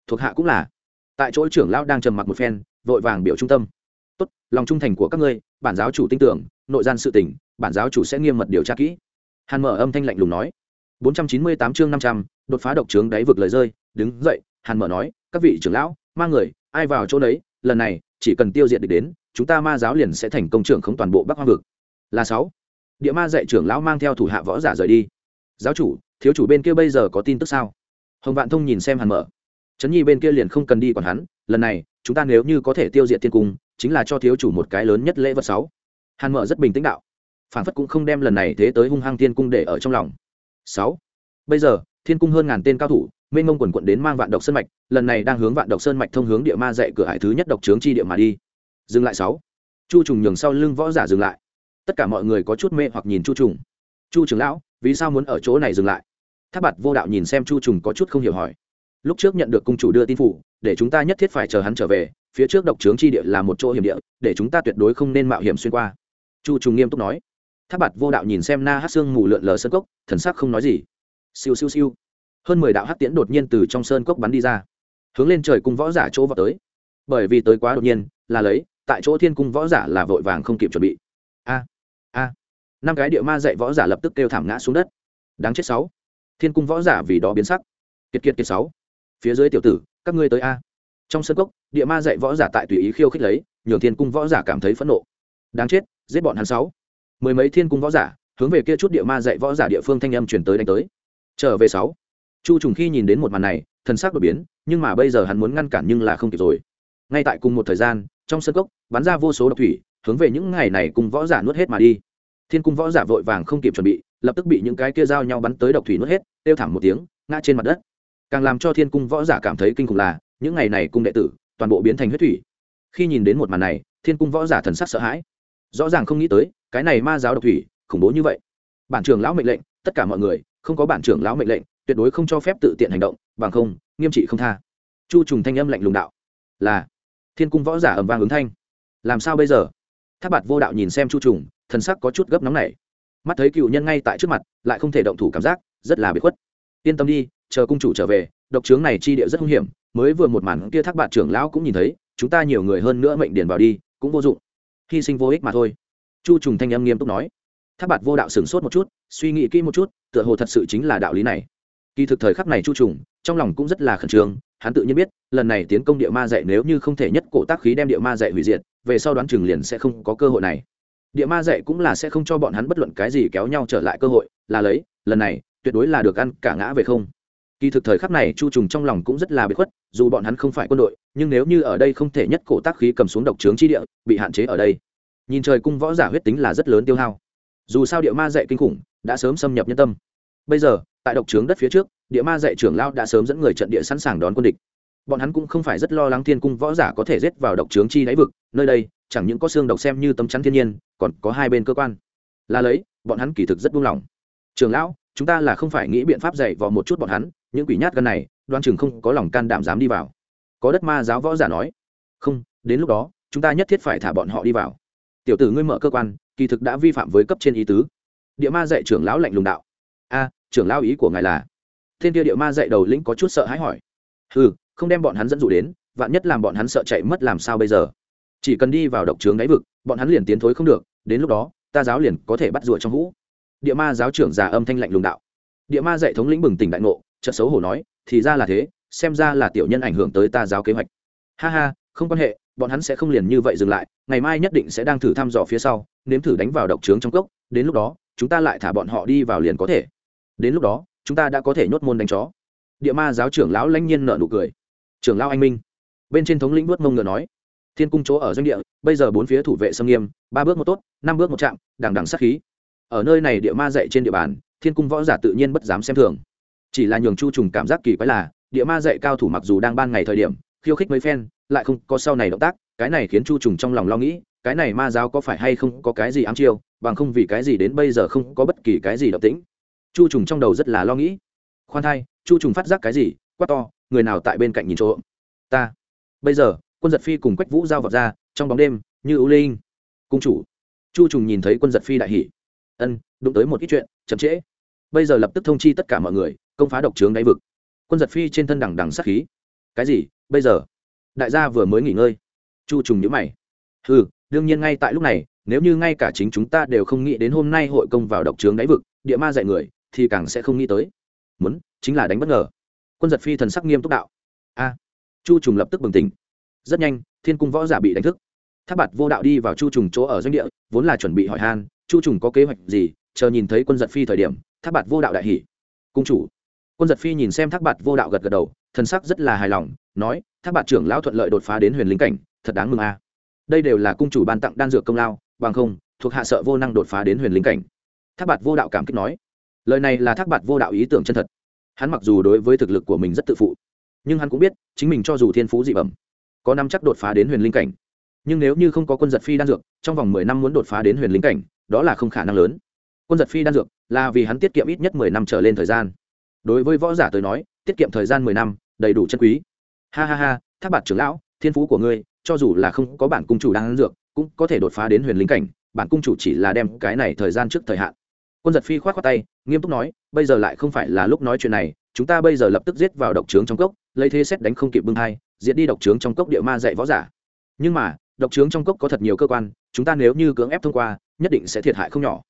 Thuộc hạ cũng là. Tại chỗ trưởng lão đang trầm mặc một phen vội vàng biểu trung tâm. Tốt lòng trung thành của các ngươi bản giáo chủ tin tưởng nội gian sự tình bản giáo chủ sẽ nghiêm mật điều tra kỹ. Hàn mở âm thanh lạnh lùng nói. 498 chương 500, đột phá độc trướng đáy vực lời rơi đứng dậy hàn mở nói các vị trưởng lão mang người ai vào chỗ đấy lần này chỉ cần tiêu diệt địch đến chúng ta ma giáo liền sẽ thành công trưởng không toàn bộ bắc hoa vực. Là sáu. Địa ma dạy trưởng lão mang theo thủ hạ võ giả rời đi. Giáo chủ thiếu chủ bên kia bây giờ có tin tức sao? Hồng vạn thông nhìn xem hàn mở. Trấn nhi bên kia liền không cần đi còn hắn, lần này, chúng ta nếu như có thể tiêu diệt tiên cung, chính là cho thiếu chủ một cái lớn nhất lễ vật sáu. Hàn mở rất bình tĩnh đạo. Phản phất cũng không đem lần này thế tới hung hăng tiên cung để ở trong lòng. Sáu. Bây giờ, thiên cung hơn ngàn tên cao thủ, mênh mông quần quận đến mang vạn độc sơn mạch, lần này đang hướng vạn độc sơn mạch thông hướng địa ma dạy cửa hải thứ nhất độc trướng chi địa mà đi. Dừng lại sáu. Chu trùng nhường sau lưng võ giả dừng lại. Tất cả mọi người có chút mê hoặc nhìn chu trùng. Chu trưởng lão, vì sao muốn ở chỗ này dừng lại? Tháp bạt vô đạo nhìn xem chu trùng có chút không hiểu hỏi. Lúc trước nhận được cung chủ đưa tin phủ, để chúng ta nhất thiết phải chờ hắn trở về, phía trước độc trướng chi địa là một chỗ hiểm địa, để chúng ta tuyệt đối không nên mạo hiểm xuyên qua. Chu trùng nghiêm túc nói. Tháp bạt vô đạo nhìn xem na hát xương mù lượn lờ sơn cốc, thần sắc không nói gì. Siêu siêu siêu. Hơn mười đạo hát tiễn đột nhiên từ trong sơn cốc bắn đi ra, hướng lên trời cung võ giả chỗ vào tới. Bởi vì tới quá đột nhiên, là lấy, tại chỗ thiên cung võ giả là vội vàng không kịp chuẩn bị. A a. Năm cái địa ma dạy võ giả lập tức kêu thảm ngã xuống đất. Đáng chết sáu thiên cung võ giả vì đó biến sắc. Kiệt kiệt kiệt sáu. Phía dưới tiểu tử, các ngươi tới a. Trong sân cốc, địa ma dạy võ giả tại tùy ý khiêu khích lấy, nhường thiên cung võ giả cảm thấy phẫn nộ. Đáng chết, giết bọn hắn sáu. Mười mấy thiên cung võ giả, hướng về kia chút địa ma dạy võ giả địa phương thanh âm chuyển tới đánh tới. Trở về sáu. Chu trùng khi nhìn đến một màn này, thần sắc đột biến, nhưng mà bây giờ hắn muốn ngăn cản nhưng là không kịp rồi. Ngay tại cùng một thời gian, trong sân cốc, bắn ra vô số độc thủy, hướng về những ngày này cùng võ giả nuốt hết mà đi thiên cung võ giả vội vàng không kịp chuẩn bị, lập tức bị những cái kia dao nhau bắn tới độc thủy nuốt hết tiêu thảm một tiếng, ngã trên mặt đất. Càng làm cho thiên cung võ giả cảm thấy kinh khủng là, những ngày này cung đệ tử, toàn bộ biến thành huyết thủy. Khi nhìn đến một màn này, thiên cung võ giả thần sắc sợ hãi. Rõ ràng không nghĩ tới, cái này ma giáo độc thủy, khủng bố như vậy. Bản trưởng lão mệnh lệnh, tất cả mọi người, không có bản trưởng lão mệnh lệnh, tuyệt đối không cho phép tự tiện hành động, bằng không, nghiêm trị không tha. Chu trùng thanh âm lạnh lùng đạo, là. Thiên cung võ giả ầm vang ứng thanh, làm sao bây giờ? Tháp bạt vô đạo nhìn xem chu trùng thần sắc có chút gấp nóng này. Mắt thấy cựu nhân ngay tại trước mặt, lại không thể động thủ cảm giác, rất là bị khuất. Yên tâm đi, chờ cung chủ trở về, độc trướng này chi địa rất hung hiểm, mới vừa một màn kia thác bạn trưởng lão cũng nhìn thấy, chúng ta nhiều người hơn nữa mệnh điền vào đi, cũng vô dụng. Hy sinh vô ích mà thôi. Chu trùng thanh âm nghiêm túc nói. Thác bạn vô đạo sửng sốt một chút, suy nghĩ kỹ một chút, tựa hồ thật sự chính là đạo lý này. Kỳ thực thời khắc này chu trùng, trong lòng cũng rất là khẩn trương, hắn tự nhiên biết, lần này tiến công địa ma dạy nếu như không thể nhất cổ tác khí đem địa ma dạy hủy diệt, về sau đoán chừng liền sẽ không có cơ hội này địa ma dạy cũng là sẽ không cho bọn hắn bất luận cái gì kéo nhau trở lại cơ hội, là lấy, lần này, tuyệt đối là được ăn cả ngã về không. Kỳ thực thời khắc này, chu trùng trong lòng cũng rất là bất khuất, dù bọn hắn không phải quân đội, nhưng nếu như ở đây không thể nhất cổ tác khí cầm xuống độc trướng chi địa, bị hạn chế ở đây. Nhìn trời cung võ giả huyết tính là rất lớn tiêu hao. Dù sao địa ma dạy kinh khủng, đã sớm xâm nhập nhân tâm. Bây giờ, tại độc trướng đất phía trước, địa ma dạy trưởng lao đã sớm dẫn người trận địa sẵn sàng đón quân địch. Bọn hắn cũng không phải rất lo lắng thiên cung võ giả có thể rết vào độc trướng chi đáy vực, nơi đây chẳng những có xương độc xem như tấm chắn thiên nhiên, còn có hai bên cơ quan. Là lấy, bọn hắn kỳ thực rất buông lỏng. Trường lão, chúng ta là không phải nghĩ biện pháp dạy vào một chút bọn hắn, những quỷ nhát gần này, đoan chừng không có lòng can đảm dám đi vào. Có đất ma giáo võ giả nói. Không, đến lúc đó, chúng ta nhất thiết phải thả bọn họ đi vào. Tiểu tử ngươi mở cơ quan, kỳ thực đã vi phạm với cấp trên ý tứ. Địa ma dạy trưởng lão lạnh lùng đạo. A, trưởng lão ý của ngài là? Thiên kia địa ma dạy đầu lĩnh có chút sợ hãi hỏi. Ừ không đem bọn hắn dẫn dụ đến, vạn nhất làm bọn hắn sợ chạy mất làm sao bây giờ? Chỉ cần đi vào độc trướng đáy vực, bọn hắn liền tiến thối không được, đến lúc đó, ta giáo liền có thể bắt rùa trong hũ địa ma giáo trưởng già âm thanh lạnh lùng đạo. Địa ma dạy thống lĩnh bừng tỉnh đại ngộ, chợt xấu hổ nói, thì ra là thế, xem ra là tiểu nhân ảnh hưởng tới ta giáo kế hoạch. Ha ha, không quan hệ, bọn hắn sẽ không liền như vậy dừng lại, ngày mai nhất định sẽ đang thử thăm dò phía sau, nếm thử đánh vào độc trướng trong cốc, đến lúc đó, chúng ta lại thả bọn họ đi vào liền có thể. Đến lúc đó, chúng ta đã có thể nhốt môn đánh chó. Địa ma giáo trưởng lão lãnh nhiên nợ nụ cười. Trưởng lão anh minh. Bên trên thống lĩnh vuốt mông ngựa nói thiên cung chỗ ở doanh địa, bây giờ bốn phía thủ vệ sâm nghiêm, ba bước một tốt, năm bước một chạm, đằng đằng sát khí. Ở nơi này địa ma dạy trên địa bàn, thiên cung võ giả tự nhiên bất dám xem thường. Chỉ là nhường chu trùng cảm giác kỳ quái là, địa ma dạy cao thủ mặc dù đang ban ngày thời điểm, khiêu khích mấy phen, lại không có sau này động tác, cái này khiến chu trùng trong lòng lo nghĩ, cái này ma giáo có phải hay không có cái gì ám chiêu, bằng không vì cái gì đến bây giờ không có bất kỳ cái gì động tĩnh. Chu trùng trong đầu rất là lo nghĩ. Khoan thai, chu trùng phát giác cái gì, quát to, người nào tại bên cạnh nhìn chỗ. Ta. Bây giờ quân giật phi cùng quách vũ giao vào ra, trong bóng đêm, như ưu linh. Cung chủ. Chu trùng nhìn thấy quân giật phi đại hỷ ân, đụng tới một ít chuyện, chậm trễ. Bây giờ lập tức thông chi tất cả mọi người, công phá độc trướng đáy vực. Quân giật phi trên thân đằng đằng sát khí. Cái gì? Bây giờ? Đại gia vừa mới nghỉ ngơi. Chu trùng nhữ mày. Ừ đương nhiên ngay tại lúc này, nếu như ngay cả chính chúng ta đều không nghĩ đến hôm nay hội công vào độc trướng đáy vực, địa ma dạy người, thì càng sẽ không nghĩ tới. Muốn, chính là đánh bất ngờ. Quân giật phi thần sắc nghiêm túc đạo. A. Chu trùng lập tức bừng tỉnh rất nhanh, thiên cung võ giả bị đánh thức. Tháp bạt vô đạo đi vào chu trùng chỗ ở doanh địa, vốn là chuẩn bị hỏi han, chu trùng có kế hoạch gì, chờ nhìn thấy quân giật phi thời điểm, tháp bạt vô đạo đại hỷ cung chủ. Quân giật phi nhìn xem tháp bạt vô đạo gật gật đầu, thần sắc rất là hài lòng, nói, tháp bạt trưởng lão thuận lợi đột phá đến huyền linh cảnh, thật đáng mừng a. Đây đều là cung chủ ban tặng đan dược công lao, bằng không, thuộc hạ sợ vô năng đột phá đến huyền linh cảnh. Tháp bạt vô đạo cảm kích nói. Lời này là tháp bạt vô đạo ý tưởng chân thật. Hắn mặc dù đối với thực lực của mình rất tự phụ, nhưng hắn cũng biết, chính mình cho dù thiên phú dị bẩm có năm chắc đột phá đến huyền linh cảnh. Nhưng nếu như không có quân giật phi đan dược, trong vòng mười năm muốn đột phá đến huyền linh cảnh, đó là không khả năng lớn. Quân giật phi đan dược là vì hắn tiết kiệm ít nhất mười năm trở lên thời gian. Đối với võ giả tới nói, tiết kiệm thời gian mười năm, đầy đủ chân quý. Ha ha ha, thác bạt trưởng lão, thiên phú của ngươi, cho dù là không có bản cung chủ đan dược, cũng có thể đột phá đến huyền linh cảnh. Bản cung chủ chỉ là đem cái này thời gian trước thời hạn. Quân giật phi k h o á t tay, nghiêm túc nói, bây giờ lại không phải là lúc nói chuyện này chúng ta bây giờ lập tức giết vào độc trướng trong cốc, lấy thế xét đánh không kịp bưng hai diệt đi độc trướng trong cốc địa ma dạy võ giả. Nhưng mà, độc trướng trong cốc có thật nhiều cơ quan, chúng ta nếu như cưỡng ép thông qua, nhất định sẽ thiệt hại không nhỏ.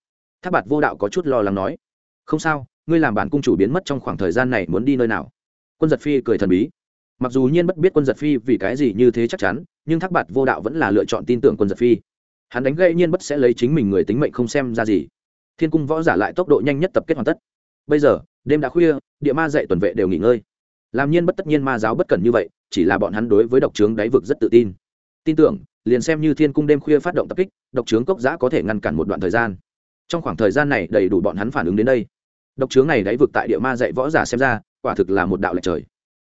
Tháp bạt vô đạo có chút lo lắng nói, không sao, ngươi làm bản cung chủ biến mất trong khoảng thời gian này muốn đi nơi nào? Quân giật phi cười thần bí, mặc dù nhiên bất biết quân giật phi vì cái gì như thế chắc chắn, nhưng thác bạt vô đạo vẫn là lựa chọn tin tưởng quân giật phi. Hắn đánh gây nhiên bất sẽ lấy chính mình người tính mệnh không xem ra gì. Thiên cung võ giả lại tốc độ nhanh nhất tập kết hoàn tất. Bây giờ đêm đã khuya, địa ma dạy tuần vệ đều nghỉ ngơi. Làm nhiên bất tất nhiên ma giáo bất cần như vậy, chỉ là bọn hắn đối với độc trướng đáy vực rất tự tin. Tin tưởng, liền xem như thiên cung đêm khuya phát động tập kích, độc trướng cốc giã có thể ngăn cản một đoạn thời gian. Trong khoảng thời gian này đầy đủ bọn hắn phản ứng đến đây. Độc trướng này đáy vực tại địa ma dạy võ giả xem ra, quả thực là một đạo lệch trời.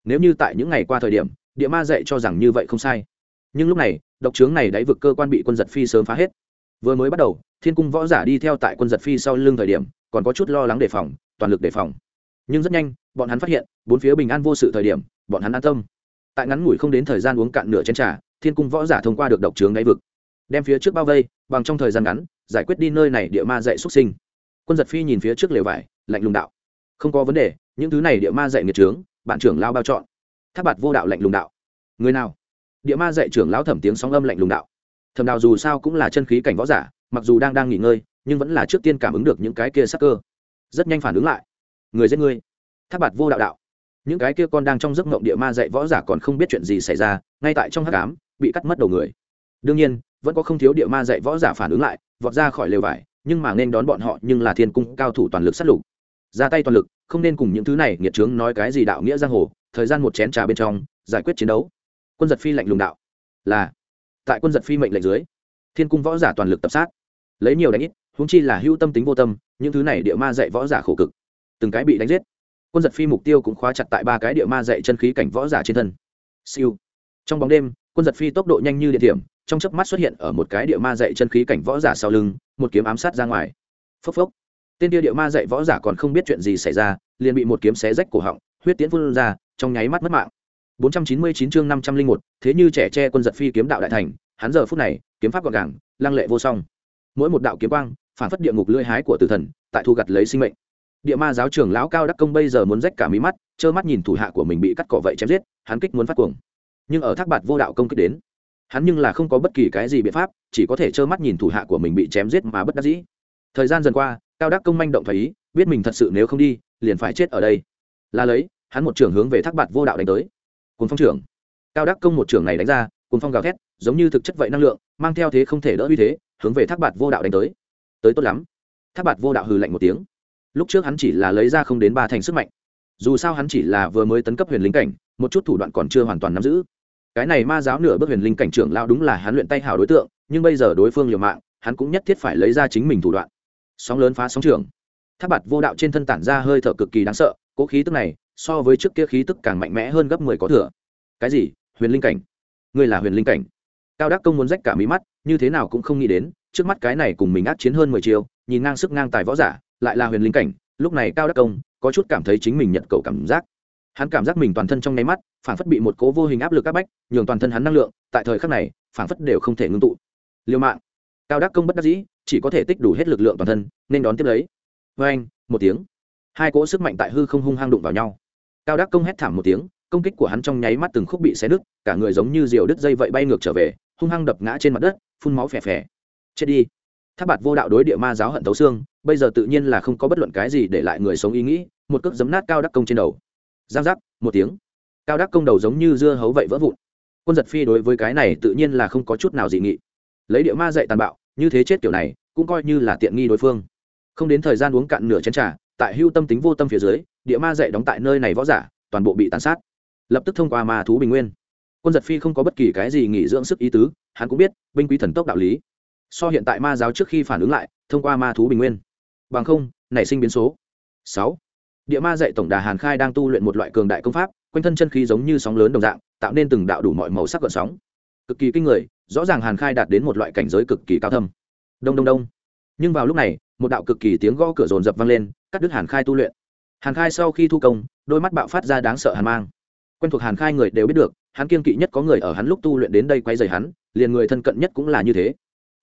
Nếu như tại những ngày qua thời điểm, địa ma dạy cho rằng như vậy không sai. Nhưng lúc này, độc trướng này đáy vực cơ quan bị quân giật phi sớm phá hết. Vừa mới bắt đầu, thiên cung võ giả đi theo tại quân giật phi sau lưng thời điểm, còn có chút lo lắng đề phòng toàn lực đề phòng. Nhưng rất nhanh, bọn hắn phát hiện, bốn phía bình an vô sự thời điểm, bọn hắn an tâm. Tại ngắn ngủi không đến thời gian uống cạn nửa chén trà, thiên cung võ giả thông qua được độc trướng đáy vực. Đem phía trước bao vây, bằng trong thời gian ngắn, giải quyết đi nơi này địa ma dạy xuất sinh. Quân giật phi nhìn phía trước lều vải, lạnh lùng đạo. Không có vấn đề, những thứ này địa ma dạy nghiệt trướng, bạn trưởng lao bao chọn. Tháp bạt vô đạo lạnh lùng đạo. Người nào? Địa ma dạy trưởng lão thẩm tiếng sóng âm lạnh lùng đạo. Thẩm đạo dù sao cũng là chân khí cảnh võ giả, mặc dù đang đang nghỉ ngơi, nhưng vẫn là trước tiên cảm ứng được những cái kia sắc cơ rất nhanh phản ứng lại. Người giết ngươi. Tháp bạt vô đạo đạo. Những cái kia con đang trong giấc mộng địa ma dạy võ giả còn không biết chuyện gì xảy ra, ngay tại trong hát cám bị cắt mất đầu người. Đương nhiên, vẫn có không thiếu địa ma dạy võ giả phản ứng lại, vọt ra khỏi lều vải, nhưng mà nên đón bọn họ nhưng là thiên cung cao thủ toàn lực sát lục. Ra tay toàn lực, không nên cùng những thứ này nghiệt trướng nói cái gì đạo nghĩa giang hồ, thời gian một chén trà bên trong, giải quyết chiến đấu. Quân giật phi lạnh lùng đạo. Là, tại quân giật phi mệnh lệnh dưới, thiên cung võ giả toàn lực tập sát. Lấy nhiều đánh ít huống chi là hữu tâm tính vô tâm những thứ này địa ma dạy võ giả khổ cực. Từng cái bị đánh giết. Quân giật phi mục tiêu cũng khóa chặt tại ba cái địa ma dạy chân khí cảnh võ giả trên thân. Siêu. Trong bóng đêm quân giật phi tốc độ nhanh như địa điểm trong chớp mắt xuất hiện ở một cái địa ma dạy chân khí cảnh võ giả sau lưng một kiếm ám sát ra ngoài. Phốc phốc. Tên địa địa ma dạy võ giả còn không biết chuyện gì xảy ra liền bị một kiếm xé rách cổ họng huyết tiễn phun ra trong nháy mắt mất mạng. 499 chương 501, thế như trẻ tre quân giật phi kiếm đạo đại thành hắn giờ phút này kiếm pháp gọn gàng lăng lệ vô song. Mỗi một đạo kiếm quang phản phất địa ngục lưỡi hái của tử thần, tại thu gặt lấy sinh mệnh. Địa ma giáo trưởng lão cao đắc công bây giờ muốn rách cả mí mắt, trơ mắt nhìn thủ hạ của mình bị cắt cỏ vậy chém giết, hắn kích muốn phát cuồng. Nhưng ở thác bạt vô đạo công kích đến, hắn nhưng là không có bất kỳ cái gì biện pháp, chỉ có thể trơ mắt nhìn thủ hạ của mình bị chém giết mà bất đắc dĩ. Thời gian dần qua, cao đắc công manh động thấy ý, biết mình thật sự nếu không đi, liền phải chết ở đây. Là lấy, hắn một trưởng hướng về thác bạt vô đạo đánh tới. Cùng phong trưởng. Cao đắc công một trưởng này đánh ra cùng phong gào thét, giống như thực chất vậy năng lượng, mang theo thế không thể đỡ uy thế, hướng về thác bạt vô đạo đánh tới tới tốt lắm. Tháp bạt vô đạo hừ lạnh một tiếng. Lúc trước hắn chỉ là lấy ra không đến ba thành sức mạnh. Dù sao hắn chỉ là vừa mới tấn cấp huyền linh cảnh, một chút thủ đoạn còn chưa hoàn toàn nắm giữ. Cái này ma giáo nửa bước huyền linh cảnh trưởng lao đúng là hắn luyện tay hảo đối tượng, nhưng bây giờ đối phương liều mạng, hắn cũng nhất thiết phải lấy ra chính mình thủ đoạn. Sóng lớn phá sóng trường. Tháp bạt vô đạo trên thân tản ra hơi thở cực kỳ đáng sợ, cố khí tức này, so với trước kia khí tức càng mạnh mẽ hơn gấp mười có thừa. Cái gì? Huyền linh cảnh. Ngươi là huyền linh cảnh. Cao đắc công muốn rách cả mí mắt, như thế nào cũng không nghĩ đến trước mắt cái này cùng mình ác chiến hơn mười chiều nhìn ngang sức ngang tài võ giả, lại là huyền linh cảnh, lúc này cao đắc công, có chút cảm thấy chính mình nhận cầu cảm giác. Hắn cảm giác mình toàn thân trong nháy mắt, phản phất bị một cố vô hình áp lực áp bách, nhường toàn thân hắn năng lượng, tại thời khắc này, phản phất đều không thể ngưng tụ. Liêu mạng. Cao đắc công bất đắc dĩ, chỉ có thể tích đủ hết lực lượng toàn thân, nên đón tiếp lấy. Vê anh, một tiếng. Hai cỗ sức mạnh tại hư không hung hang đụng vào nhau. Cao đắc công hét thảm một tiếng, công kích của hắn trong nháy mắt từng khúc bị xé đứt cả người giống như diều đứt dây vậy bay ngược trở về, hung hăng đập ngã trên mặt đất, phun máu phè phè chết đi. Tháp bạt vô đạo đối địa ma giáo hận tấu xương, bây giờ tự nhiên là không có bất luận cái gì để lại người sống ý nghĩ, một cước giấm nát cao đắc công trên đầu. Giang giác, một tiếng. Cao đắc công đầu giống như dưa hấu vậy vỡ vụn. Quân giật phi đối với cái này tự nhiên là không có chút nào dị nghị. Lấy địa ma dạy tàn bạo, như thế chết kiểu này, cũng coi như là tiện nghi đối phương. Không đến thời gian uống cạn nửa chén trà, tại hưu tâm tính vô tâm phía dưới, địa ma dạy đóng tại nơi này võ giả, toàn bộ bị tàn sát. Lập tức thông qua ma thú bình nguyên. Quân giật phi không có bất kỳ cái gì nghỉ dưỡng sức ý tứ, hắn cũng biết, binh quý thần tốc đạo lý so hiện tại ma giáo trước khi phản ứng lại, thông qua ma thú bình nguyên. Bằng không, nảy sinh biến số. Sáu. Địa ma dạy tổng đà hàn khai đang tu luyện một loại cường đại công pháp, quanh thân chân khí giống như sóng lớn đồng dạng, tạo nên từng đạo đủ mọi màu sắc gợn sóng. Cực kỳ kinh người, rõ ràng hàn khai đạt đến một loại cảnh giới cực kỳ cao thâm. Đông đông đông. Nhưng vào lúc này, một đạo cực kỳ tiếng gõ cửa rồn rập vang lên, cắt đứt hàn khai tu luyện. Hàn khai sau khi thu công, đôi mắt bạo phát ra đáng sợ hàn mang. Quen thuộc hàn khai người đều biết được, hắn kiên kỵ nhất có người ở hắn lúc tu luyện đến đây quay dày hắn, liền người thân cận nhất cũng là như thế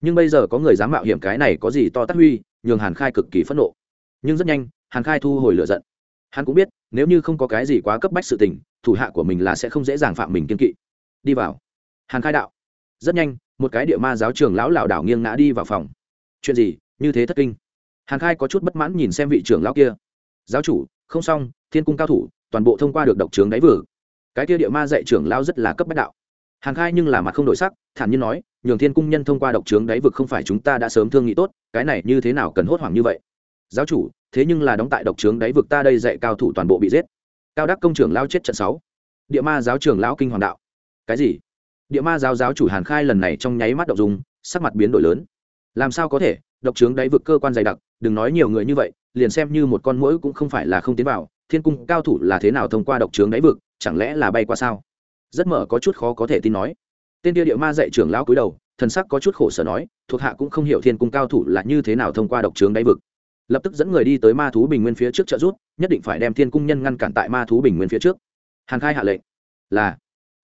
nhưng bây giờ có người dám mạo hiểm cái này có gì to tát huy, nhường hàn khai cực kỳ phẫn nộ. Nhưng rất nhanh, hàn khai thu hồi lựa giận. Hắn cũng biết, nếu như không có cái gì quá cấp bách sự tình, thủ hạ của mình là sẽ không dễ dàng phạm mình kiên kỵ. Đi vào. Hàn khai đạo. Rất nhanh, một cái địa ma giáo trường lão lảo đảo nghiêng ngã đi vào phòng. Chuyện gì? Như thế thất kinh. Hàn khai có chút bất mãn nhìn xem vị trưởng lão kia. Giáo chủ, không xong, thiên cung cao thủ, toàn bộ thông qua được độc trướng đáy vừa cái kia địa ma dạy trưởng lão rất là cấp bách đạo. Hàn khai nhưng là mặt không đổi sắc thản nhiên nói, nhường thiên cung nhân thông qua độc trướng đáy vực không phải chúng ta đã sớm thương nghị tốt, cái này như thế nào cần hốt hoảng như vậy? Giáo chủ, thế nhưng là đóng tại độc trướng đáy vực ta đây dạy cao thủ toàn bộ bị giết. Cao đắc công trưởng lao chết trận sáu. Địa ma giáo trưởng lão kinh hoàng đạo. Cái gì? Địa ma giáo giáo chủ hàn khai lần này trong nháy mắt động dùng sắc mặt biến đổi lớn. Làm sao có thể? Độc trướng đáy vực cơ quan dày đặc, đừng nói nhiều người như vậy, liền xem như một con mũi cũng không phải là không tiến vào, thiên cung cao thủ là thế nào thông qua độc trướng đáy vực, chẳng lẽ là bay qua sao? Rất mở có chút khó có thể tin nói tên địa địa ma dạy trưởng lão cúi đầu, thần sắc có chút khổ sở nói, thuộc hạ cũng không hiểu thiên cung cao thủ là như thế nào thông qua độc trướng đáy vực. Lập tức dẫn người đi tới ma thú bình nguyên phía trước trợ rút nhất định phải đem thiên cung nhân ngăn cản tại ma thú bình nguyên phía trước. Hàn khai hạ lệnh, là.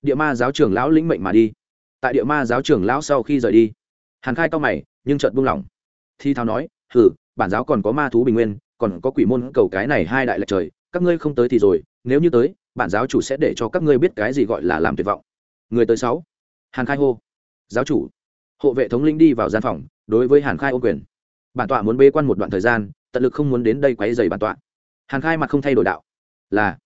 Địa ma giáo trưởng lão lĩnh mệnh mà đi. Tại địa ma giáo trưởng lão sau khi rời đi, hàn khai cao mày, nhưng chợt buông lỏng. Thi thao nói, hừ, bản giáo còn có ma thú bình nguyên, còn có quỷ môn cầu cái này hai đại lệch trời, các ngươi không tới thì rồi, nếu như tới, bản giáo chủ sẽ để cho các ngươi biết cái gì gọi là làm tuyệt vọng. Người tới sáu hàn khai hô. Giáo chủ, hộ vệ thống linh đi vào gian phòng, đối với hàn khai ô quyền. Bản tọa muốn bê quan một đoạn thời gian, tận lực không muốn đến đây quấy dày bản tọa. Hàn khai mặt không thay đổi đạo. Là,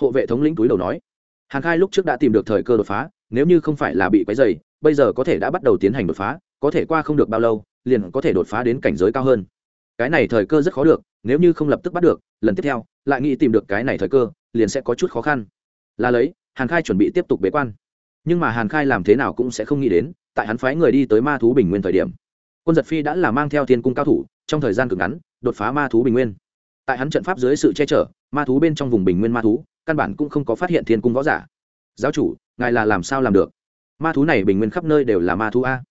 hộ vệ thống lĩnh túi đầu nói. Hàn khai lúc trước đã tìm được thời cơ đột phá, nếu như không phải là bị quấy dày bây giờ có thể đã bắt đầu tiến hành đột phá, có thể qua không được bao lâu, liền có thể đột phá đến cảnh giới cao hơn. Cái này thời cơ rất khó được, nếu như không lập tức bắt được, lần tiếp theo, lại nghĩ tìm được cái này thời cơ, liền sẽ có chút khó khăn. Là lấy, hàn khai chuẩn bị tiếp tục bế quan nhưng mà hàn khai làm thế nào cũng sẽ không nghĩ đến, tại hắn phái người đi tới ma thú bình nguyên thời điểm, quân giật phi đã là mang theo thiên cung cao thủ, trong thời gian cực ngắn, đột phá ma thú bình nguyên. Tại hắn trận pháp dưới sự che chở, ma thú bên trong vùng bình nguyên ma thú, căn bản cũng không có phát hiện thiên cung võ giả. Giáo chủ, ngài là làm sao làm được? Ma thú này bình nguyên khắp nơi đều là ma thú a.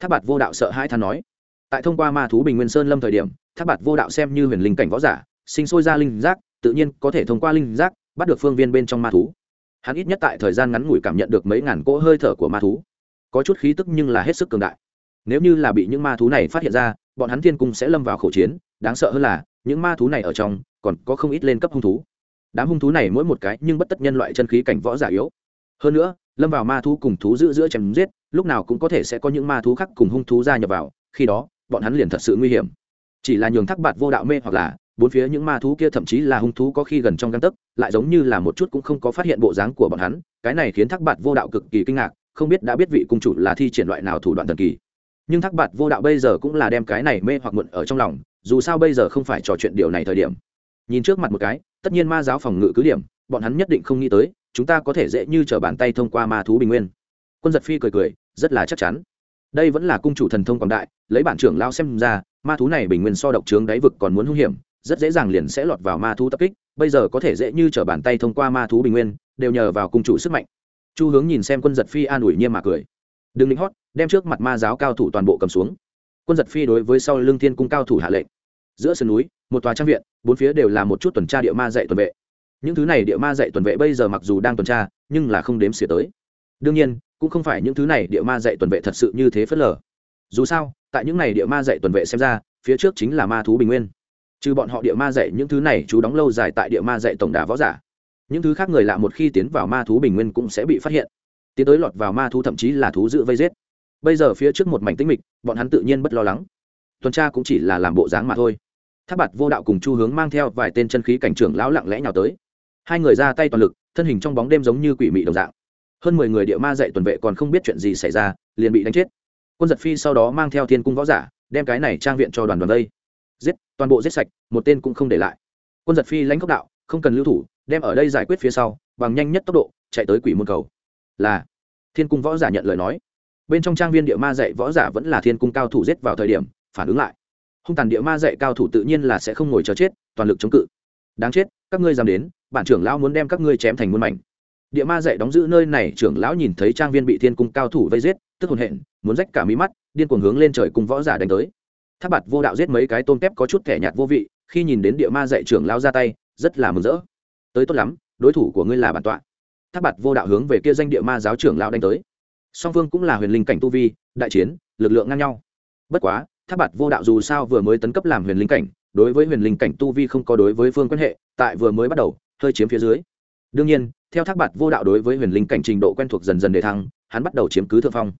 Tháp bạt vô đạo sợ hãi than nói. Tại thông qua ma thú bình nguyên sơn lâm thời điểm tháp bạt vô đạo xem như huyền linh cảnh võ giả, sinh sôi ra linh giác, tự nhiên có thể thông qua linh giác bắt được phương viên bên trong ma thú hắn ít nhất tại thời gian ngắn ngủi cảm nhận được mấy ngàn cỗ hơi thở của ma thú. Có chút khí tức nhưng là hết sức cường đại. Nếu như là bị những ma thú này phát hiện ra, bọn hắn thiên cung sẽ lâm vào khẩu chiến, đáng sợ hơn là, những ma thú này ở trong, còn có không ít lên cấp hung thú. Đám hung thú này mỗi một cái nhưng bất tất nhân loại chân khí cảnh võ giả yếu. Hơn nữa, lâm vào ma thú cùng thú giữ giữa chém giết, lúc nào cũng có thể sẽ có những ma thú khác cùng hung thú ra nhập vào, khi đó, bọn hắn liền thật sự nguy hiểm. Chỉ là nhường thác bạt vô đạo mê hoặc là bốn phía những ma thú kia thậm chí là hung thú có khi gần trong găng tấc, lại giống như là một chút cũng không có phát hiện bộ dáng của bọn hắn, cái này khiến thác bạt vô đạo cực kỳ kinh ngạc, không biết đã biết vị cung chủ là thi triển loại nào thủ đoạn thần kỳ. Nhưng thác bạt vô đạo bây giờ cũng là đem cái này mê hoặc muộn ở trong lòng, dù sao bây giờ không phải trò chuyện điều này thời điểm. Nhìn trước mặt một cái, tất nhiên ma giáo phòng ngự cứ điểm, bọn hắn nhất định không nghĩ tới, chúng ta có thể dễ như t bàn tay thông qua ma thú bình nguyên. Quân giật phi cười cười, rất là chắc chắn. Đây vẫn là cung chủ thần thông quảng đại, lấy bản trưởng lao xem ra, ma thú này bình nguyên so độc trướng đáy vực còn muốn hung hiểm rất dễ dàng liền sẽ lọt vào ma thú tập kích, bây giờ có thể dễ như t r ở bàn tay thông qua ma thú bình nguyên, đều nhờ vào cung chủ sức mạnh. Chu hướng nhìn xem quân giật phi an ủi nghiêm mà cười. Đừng lính hót, đem trước mặt ma giáo cao thủ toàn bộ cầm xuống. Quân giật phi đối với sau lương thiên cung cao thủ hạ lệnh. Giữa sườn núi, một tòa trang viện, bốn phía đều là một chút tuần tra địa ma dạy tuần vệ. Những thứ này địa ma dạy tuần vệ bây giờ mặc dù đang tuần tra, nhưng là không đếm xỉa tới. Đương nhiên, cũng không phải những thứ này địa ma dạy tuần vệ thật sự như thế phớt lờ. Dù sao, tại những này địa ma dạy tuần vệ xem ra, phía trước chính là ma thú bình nguyên trừ bọn họ địa ma dạy những thứ này chú đóng lâu dài tại địa ma dạy tổng đà võ giả, những thứ khác người lạ một khi tiến vào ma thú bình nguyên cũng sẽ bị phát hiện, tiến tới lọt vào ma thú thậm chí là thú dự vây giết. Bây giờ phía trước một mảnh tĩnh mịch, bọn hắn tự nhiên bất lo lắng. Tuần tra cũng chỉ là làm bộ dáng mà thôi. Tháp bạt vô đạo cùng chu hướng mang theo vài tên chân khí cảnh trưởng lão lặng lẽ nhào tới. Hai người ra tay toàn lực, thân hình trong bóng đêm giống như quỷ mị đồng dạng. Hơn mười người địa ma dạy tuần vệ còn không biết chuyện gì xảy ra, liền bị đánh chết. Quân giật phi sau đó mang theo thiên cung võ giả, đem cái này trang viện cho đoàn đoàn đây giết, toàn bộ giết sạch, một tên cũng không để lại. Quân giật phi lãnh gốc đạo, không cần lưu thủ, đem ở đây giải quyết phía sau, bằng nhanh nhất tốc độ, chạy tới quỷ môn cầu. Là, thiên cung võ giả nhận lời nói. Bên trong trang viên địa ma dạy võ giả vẫn là thiên cung cao thủ giết vào thời điểm, phản ứng lại. Hung tàn địa ma dạy cao thủ tự nhiên là sẽ không ngồi chờ chết, toàn lực chống cự. Đáng chết, các ngươi dám đến, bản trưởng lão muốn đem các ngươi chém thành muôn mảnh. Địa ma dạy đóng giữ nơi này, trưởng lão nhìn thấy trang viên bị thiên cung cao thủ vây giết, tức hồn hện, muốn rách cả mí mắt, điên cuồng hướng lên trời cùng võ giả đánh tới tháp bạt vô đạo giết mấy cái tôm tép có chút kẻ nhạt vô vị, khi nhìn đến địa ma dạy trưởng lão ra tay, rất là mừng rỡ. Tới tốt lắm, đối thủ của ngươi là bản tọa. Tháp bạt vô đạo hướng về kia danh địa ma giáo trưởng lão đánh tới. Song phương cũng là huyền linh cảnh tu vi, đại chiến, lực lượng ngang nhau. Bất quá, tháp bạt vô đạo dù sao vừa mới tấn cấp làm huyền linh cảnh, đối với huyền linh cảnh tu vi không có đối với phương quan hệ, tại vừa mới bắt đầu, hơi chiếm phía dưới. Đương nhiên, theo thác bạt vô đạo đối với huyền linh cảnh trình độ quen thuộc dần dần đề thăng, hắn bắt đầu chiếm cứ thượng phong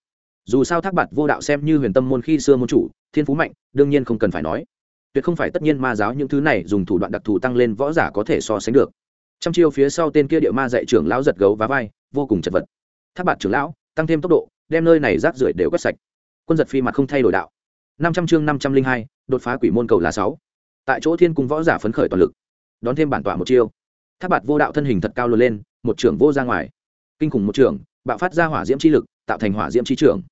dù sao thác bạt vô đạo xem như huyền tâm môn khi xưa môn chủ, thiên phú mạnh, đương nhiên không cần phải nói. Tuyệt không phải tất nhiên ma giáo những thứ này dùng thủ đoạn đặc thù tăng lên võ giả có thể so sánh được. Trong chiêu phía sau tên kia địa ma dạy trưởng lão giật gấu và vai, vô cùng chật vật. Thác bạt trưởng lão, tăng thêm tốc độ, đem nơi này rác rưởi đều quét sạch. Quân giật phi mặt không thay đổi đạo. Năm trăm chương năm trăm linh hai, đột phá quỷ môn cầu là sáu. Tại chỗ thiên cung võ giả phấn khởi toàn lực, đón thêm bản tọa một chiêu. Tháp bạt vô đạo thân hình thật cao lớn lên, một trưởng vô ra ngoài. Kinh khủng một trưởng, bạo phát ra hỏa diễm chi lực, tạo thành hỏa diễm chi trưởng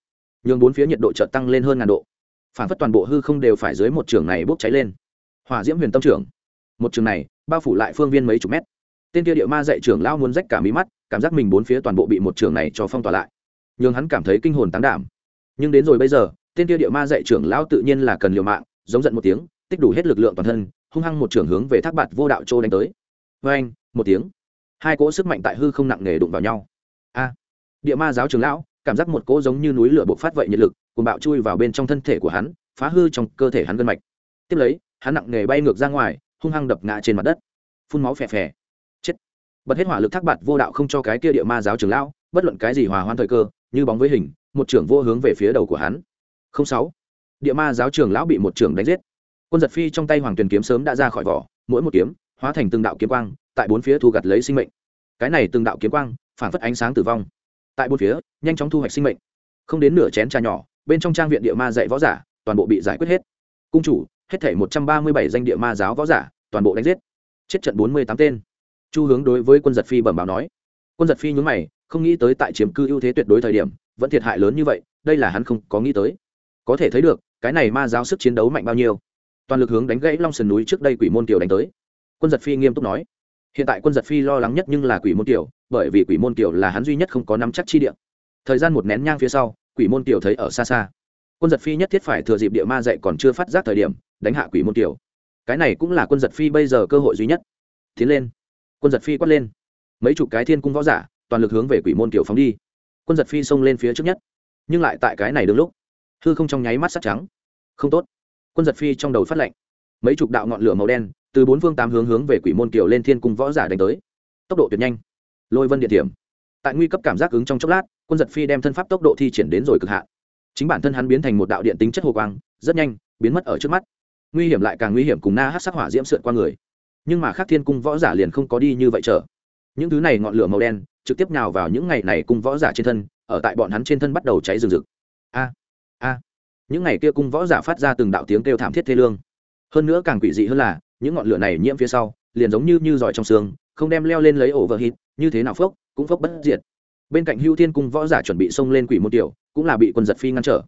nhường bốn phía nhiệt độ chợt tăng lên hơn ngàn độ. Phản phất toàn bộ hư không đều phải dưới một trường này bốc cháy lên. Hỏa diễm huyền tâm trưởng. Một trường này, bao phủ lại phương viên mấy chục mét. Tên kia địa ma dạy trưởng lao muốn rách cả mí mắt, cảm giác mình bốn phía toàn bộ bị một trường này cho phong tỏa lại. Nhường hắn cảm thấy kinh hồn tán đảm. Nhưng đến rồi bây giờ, tên kia địa ma dạy trưởng lao tự nhiên là cần liều mạng, giống giận một tiếng, tích đủ hết lực lượng toàn thân, hung hăng một trường hướng về thác bạt vô đạo châu đánh tới. Vê anh một tiếng. Hai cỗ sức mạnh tại hư không nặng nề đụng vào nhau. A, địa ma giáo trưởng lão cảm giác một cỗ giống như núi lửa bộc phát vậy nhiệt lực cùng bạo chui vào bên trong thân thể của hắn, phá hư trong cơ thể hắn gân mạch. Tiếp lấy, hắn nặng nề bay ngược ra ngoài, hung hăng đập ngã trên mặt đất. Phun máu phè phè. Chết. Bật hết hỏa lực thác bạt vô đạo không cho cái kia địa ma giáo trưởng lão, bất luận cái gì hòa hoan thời cơ, như bóng với hình, một trưởng vô hướng về phía đầu của hắn. Không sáu. Địa ma giáo trưởng lão bị một trưởng đánh giết. Quân giật phi trong tay hoàng tuyền kiếm sớm đã ra khỏi vỏ, mỗi một kiếm, hóa thành từng đạo kiếm quang, tại bốn phía thu gặt lấy sinh mệnh. Cái này từng đạo kiếm quang, phản phất ánh sáng tử vong tại bốn phía, nhanh chóng thu hoạch sinh mệnh. Không đến nửa chén trà nhỏ, bên trong trang viện địa ma dạy võ giả, toàn bộ bị giải quyết hết. Cung chủ, hết thể một trăm ba mươi bảy danh địa ma giáo võ giả, toàn bộ đánh giết. Chết trận bốn mươi tám tên. Chu hướng đối với quân giật phi bẩm báo nói. Quân giật phi nhún mày, không nghĩ tới tại chiếm cư ưu thế tuyệt đối thời điểm, vẫn thiệt hại lớn như vậy, đây là hắn không có nghĩ tới. Có thể thấy được, cái này ma giáo sức chiến đấu mạnh bao nhiêu. Toàn lực hướng đánh gãy long sườn núi trước đây quỷ môn kiều đánh tới. Quân giật phi nghiêm túc nói hiện tại quân giật phi lo lắng nhất nhưng là quỷ môn kiều bởi vì quỷ môn kiều là hắn duy nhất không có nắm chắc chi địa. Thời gian một nén nhang phía sau, quỷ môn kiều thấy ở xa xa. Quân giật phi nhất thiết phải thừa dịp địa ma dạy còn chưa phát giác thời điểm, đánh hạ quỷ môn kiều cái này cũng là quân giật phi bây giờ cơ hội duy nhất. Tiến lên. Quân giật phi quát lên. Mấy chục cái thiên cung võ giả, toàn lực hướng về quỷ môn kiều phóng đi. Quân giật phi xông lên phía trước nhất. Nhưng lại tại cái này đứng lúc, hư không trong nháy mắt sắt trắng. Không tốt. Quân giật phi trong đầu phát lệnh. Mấy chục đạo ngọn lửa màu đen từ bốn phương tám hướng hướng về quỷ môn kiều lên thiên cung võ giả đánh tới. Tốc độ tuyệt nhanh. Lôi vân địa điểm tại nguy cấp cảm giác ứng trong chốc lát, quân giật phi đem thân pháp tốc độ thi triển đến rồi cực hạn. Chính bản thân hắn biến thành một đạo điện tính chất hồ quang, rất nhanh, biến mất ở trước mắt. Nguy hiểm lại càng nguy hiểm cùng na hát sắc hỏa diễm sượn qua người. Nhưng mà khác thiên cung võ giả liền không có đi như vậy trở. Những thứ này ngọn lửa màu đen, trực tiếp nào vào những ngày này cung võ giả trên thân, ở tại bọn hắn trên thân bắt đầu cháy rừng rực. A a. Những ngày kia cung võ giả phát ra từng đạo tiếng kêu thảm thiết thê lương. Hơn nữa càng quỷ dị hơn là những ngọn lửa này nhiễm phía sau, liền giống như như giỏi trong xương, không đem leo lên lấy ổ vợ hít như thế nào phốc, cũng phốc bất diệt. Bên cạnh hưu thiên cung võ giả chuẩn bị xông lên quỷ môn tiểu, cũng là bị quân giật phi ngăn trở.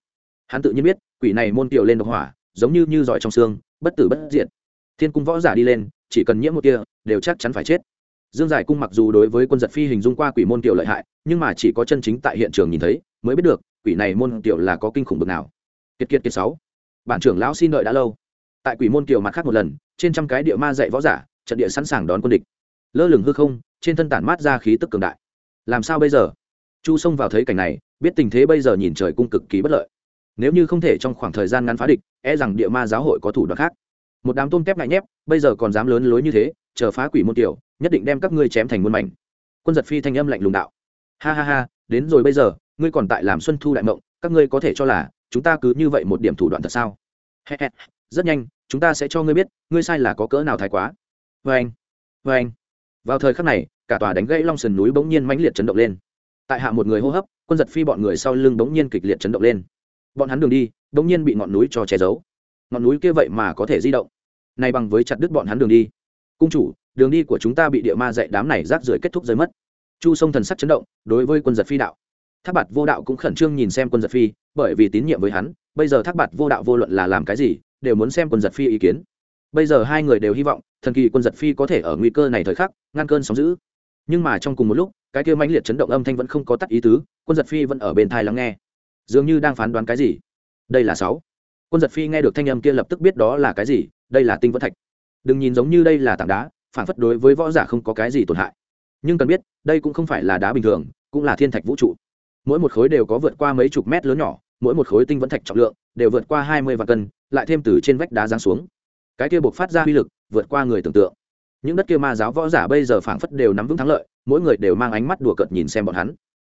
Hắn tự nhiên biết, quỷ này môn tiểu lên độc hỏa, giống như như giỏi trong xương, bất tử bất diệt. Thiên cung võ giả đi lên, chỉ cần nhiễm một kia đều chắc chắn phải chết. Dương giải cung mặc dù đối với quân giật phi hình dung qua quỷ môn tiểu lợi hại, nhưng mà chỉ có chân chính tại hiện trường nhìn thấy, mới biết được, quỷ này môn tiểu là có kinh khủng bực nào. Kiệt kiệt kiệt sáu. Bản trưởng lão xin đợi đã lâu tại quỷ môn kiều mặt khác một lần, trên trăm cái địa ma dạy võ giả, trận địa sẵn sàng đón quân địch. Lơ lửng hư không, trên thân tản mát ra khí tức cường đại. Làm sao bây giờ? Chu xông vào thấy cảnh này, biết tình thế bây giờ nhìn trời cung cực kỳ bất lợi. Nếu như không thể trong khoảng thời gian ngắn phá địch e rằng địa ma giáo hội có thủ đoạn khác. Một đám tôm tép ngại nhép, bây giờ còn dám lớn lối như thế, chờ phá quỷ môn tiểu, nhất định đem các ngươi chém thành muôn mảnh. Quân giật phi thanh âm lạnh lùng đạo. Ha ha ha, đến rồi bây giờ, ngươi còn tại làm xuân thu đại mộng, các ngươi có thể cho là, chúng ta cứ như vậy một điểm thủ đoạn thật sao? Rất nhanh, chúng ta sẽ cho ngươi biết, ngươi sai là có cỡ nào thái quá. Vê anh vê anh. Vào thời khắc này, cả tòa đánh gãy long sườn núi bỗng nhiên mãnh liệt chấn động lên. Tại hạ một người hô hấp, quân giật phi bọn người sau lưng bỗng nhiên kịch liệt chấn động lên. Bọn hắn đường đi, bỗng nhiên bị ngọn núi cho che giấu. Ngọn núi kia vậy mà có thể di động. Này bằng với chặt đứt bọn hắn đường đi. Cung chủ, đường đi của chúng ta bị địa ma dạy đám này rác rưởi kết thúc rơi mất. Chu sông thần sắc chấn động, đối với quân giật phi đạo. Tháp bạt vô đạo cũng khẩn trương nhìn xem quân giật phi, bởi vì tín nhiệm với hắn bây giờ thác bạt vô đạo vô luận là làm cái gì, đều muốn xem quân giật phi ý kiến. Bây giờ hai người đều hy vọng, thần kỳ quân giật phi có thể ở nguy cơ này thời khắc, ngăn cơn sóng giữ nhưng mà trong cùng một lúc, cái kia mãnh liệt chấn động âm thanh vẫn không có tắt ý tứ, quân giật phi vẫn ở bên thai lắng nghe. Dường như đang phán đoán cái gì. Đây là sáu. Quân giật phi nghe được thanh âm kia lập tức biết đó là cái gì, đây là tinh vẫn thạch. Đừng nhìn giống như đây là tảng đá, phản phất đối với võ giả không có cái gì tổn hại. Nhưng cần biết, đây cũng không phải là đá bình thường, cũng là thiên thạch vũ trụ. Mỗi một khối đều có vượt qua mấy chục mét lớn nhỏ mỗi một khối tinh vẫn thạch trọng lượng đều vượt qua hai mươi vạn cân, lại thêm từ trên vách đá giáng xuống. Cái kia buộc phát ra uy lực vượt qua người tưởng tượng. Những đất kia ma giáo võ giả bây giờ phảng phất đều nắm vững thắng lợi, mỗi người đều mang ánh mắt đùa cợt nhìn xem bọn hắn.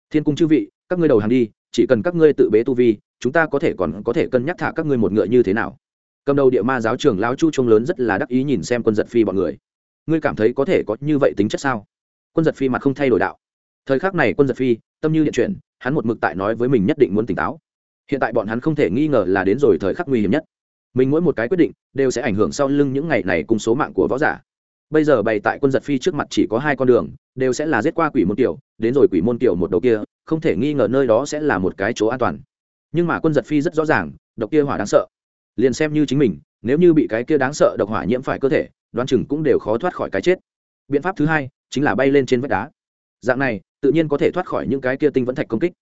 Thiên cung chư vị, các ngươi đầu hàng đi, chỉ cần các ngươi tự bế tu vi, chúng ta có thể còn có thể cân nhắc thả các ngươi một ngựa như thế nào. Cầm đầu địa ma giáo trưởng lão chu trung lớn rất là đắc ý nhìn xem quân giật phi bọn người. Ngươi cảm thấy có thể có như vậy tính chất sao? Quân giật phi mặt không thay đổi đạo. Thời khắc này quân giật phi, tâm như điện chuyển, hắn một mực tại nói với mình nhất định muốn tỉnh táo hiện tại bọn hắn không thể nghi ngờ là đến rồi thời khắc nguy hiểm nhất. Mình mỗi một cái quyết định đều sẽ ảnh hưởng sau lưng những ngày này cùng số mạng của võ giả. Bây giờ bày tại quân giật phi trước mặt chỉ có hai con đường, đều sẽ là giết qua quỷ môn tiểu, đến rồi quỷ môn tiểu một đầu kia, không thể nghi ngờ nơi đó sẽ là một cái chỗ an toàn. Nhưng mà quân giật phi rất rõ ràng, độc kia hỏa đáng sợ. Liền xem như chính mình, nếu như bị cái kia đáng sợ độc hỏa nhiễm phải cơ thể, đoán chừng cũng đều khó thoát khỏi cái chết. Biện pháp thứ hai chính là bay lên trên vách đá. Dạng này, tự nhiên có thể thoát khỏi những cái kia tinh vẫn thạch công kích.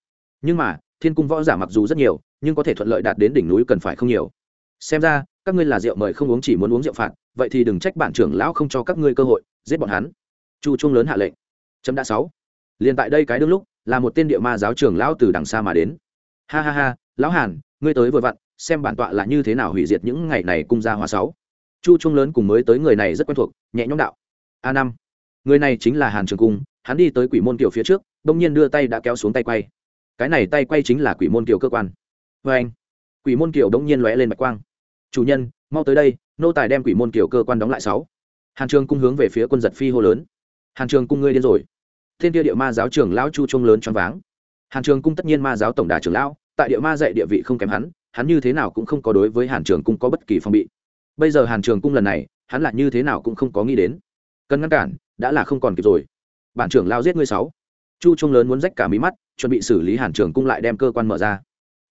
Nhưng mà thiên cung võ giả mặc dù rất nhiều, nhưng có thể thuận lợi đạt đến đỉnh núi cần phải không nhiều. Xem ra, các ngươi là rượu mời không uống chỉ muốn uống rượu phạt, vậy thì đừng trách bản trưởng lão không cho các ngươi cơ hội, giết bọn hắn. Chu trung lớn hạ lệnh. Chấm đã sáu. Liền tại đây cái đương lúc, là một tên địa ma giáo trưởng lão từ đằng xa mà đến. Ha ha ha, lão hàn, ngươi tới vừa vặn, xem bản tọa là như thế nào hủy diệt những ngày này cung gia hòa sáu. Chu trung lớn cùng mới tới người này rất quen thuộc, nhẹ nhõm đạo. A năm. Người này chính là hàn trường cung, hắn đi tới quỷ môn kiểu phía trước đông nhiên đưa tay đã kéo xuống tay quay cái này tay quay chính là quỷ môn kiều cơ quan. Vê anh, quỷ môn kiều đống nhiên lóe lên bạch quang. Chủ nhân, mau tới đây, nô tài đem quỷ môn kiều cơ quan đóng lại sáu. Hàn trường cung hướng về phía quân giật phi hô lớn. Hàn trường cung ngươi điên rồi. Thiên kia địa ma giáo trưởng lão chu trung lớn choáng váng. Hàn trường cung tất nhiên ma giáo tổng đà trưởng lão, tại địa ma dạy địa vị không kém hắn hắn như thế nào cũng không có đối với hàn trường cung có bất kỳ phong bị. Bây giờ hàn trường cung lần này, hắn là như thế nào cũng không có nghĩ đến. Cần ngăn cản, đã là không còn kịp rồi. Bản trưởng lao giết ngươi sáu chu trung lớn muốn rách cả mí mắt, chuẩn bị xử lý hàn trường cung lại đem cơ quan mở ra.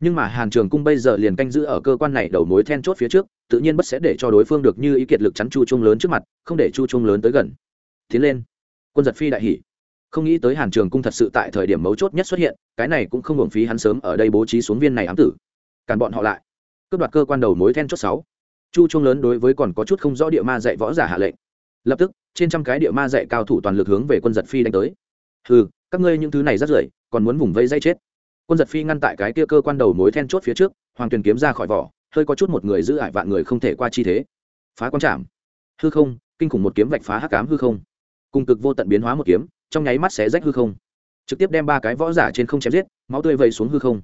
Nhưng mà hàn trường cung bây giờ liền canh giữ ở cơ quan này đầu mối then chốt phía trước, tự nhiên bất sẽ để cho đối phương được như ý kiệt lực chắn chu trung lớn trước mặt, không để chu trung lớn tới gần. Tiến lên. Quân giật phi đại hỉ. Không nghĩ tới hàn trường cung thật sự tại thời điểm mấu chốt nhất xuất hiện, cái này cũng không hưởng phí hắn sớm ở đây bố trí xuống viên này ám tử. Càn bọn họ lại. Cướp đoạt cơ quan đầu mối then chốt sáu. Chu trung lớn đối với còn có chút không rõ địa ma dạy võ giả hạ lệnh. Lập tức, trên trăm cái địa ma dạy cao thủ toàn lực hướng về quân giật phi đánh tới. Hừ các ngươi những thứ này rất rưởi, còn muốn vùng vây dây chết. Quân giật phi ngăn tại cái kia cơ quan đầu mối then chốt phía trước, hoàng tuyền kiếm ra khỏi vỏ, hơi có chút một người giữ ải vạn người không thể qua chi thế. Phá quan trảm. Hư không, kinh khủng một kiếm vạch phá hắc cám hư không. Cùng cực vô tận biến hóa một kiếm, trong nháy mắt xé rách hư không. Trực tiếp đem ba cái võ giả trên không chém giết, máu tươi vây xuống hư không.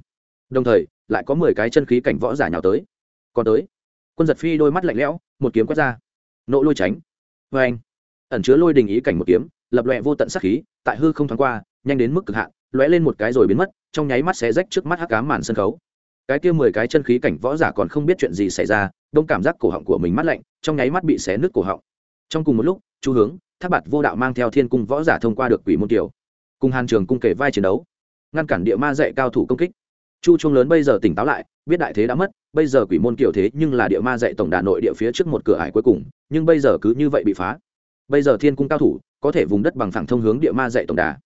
Đồng thời, lại có mười cái chân khí cảnh võ giả nhào tới. Còn tới, quân giật phi đôi mắt lạnh lẽo, một kiếm quét ra. Nộ lôi tránh. Vê anh ẩn chứa lôi đình ý cảnh một kiếm, lập lòe vô tận sắc khí, tại hư không thoáng qua nhanh đến mức cực hạn, lóe lên một cái rồi biến mất, trong nháy mắt xé rách trước mắt hắc cám màn sân khấu. Cái kia mười cái chân khí cảnh võ giả còn không biết chuyện gì xảy ra, đông cảm giác cổ họng của mình mắt lạnh, trong nháy mắt bị xé nứt cổ họng. Trong cùng một lúc, chu hướng tháp bạt vô đạo mang theo thiên cung võ giả thông qua được quỷ môn tiểu cùng hàn trường cung kể vai chiến đấu, ngăn cản địa ma dạy cao thủ công kích. Chu trung lớn bây giờ tỉnh táo lại, biết đại thế đã mất, bây giờ quỷ môn kiểu thế nhưng là địa ma dạy tổng đà nội địa phía trước một cửa ải cuối cùng, nhưng bây giờ cứ như vậy bị phá. Bây giờ thiên cung cao thủ có thể vùng đất bằng phẳng thông hướng địa ma dạy tổng đà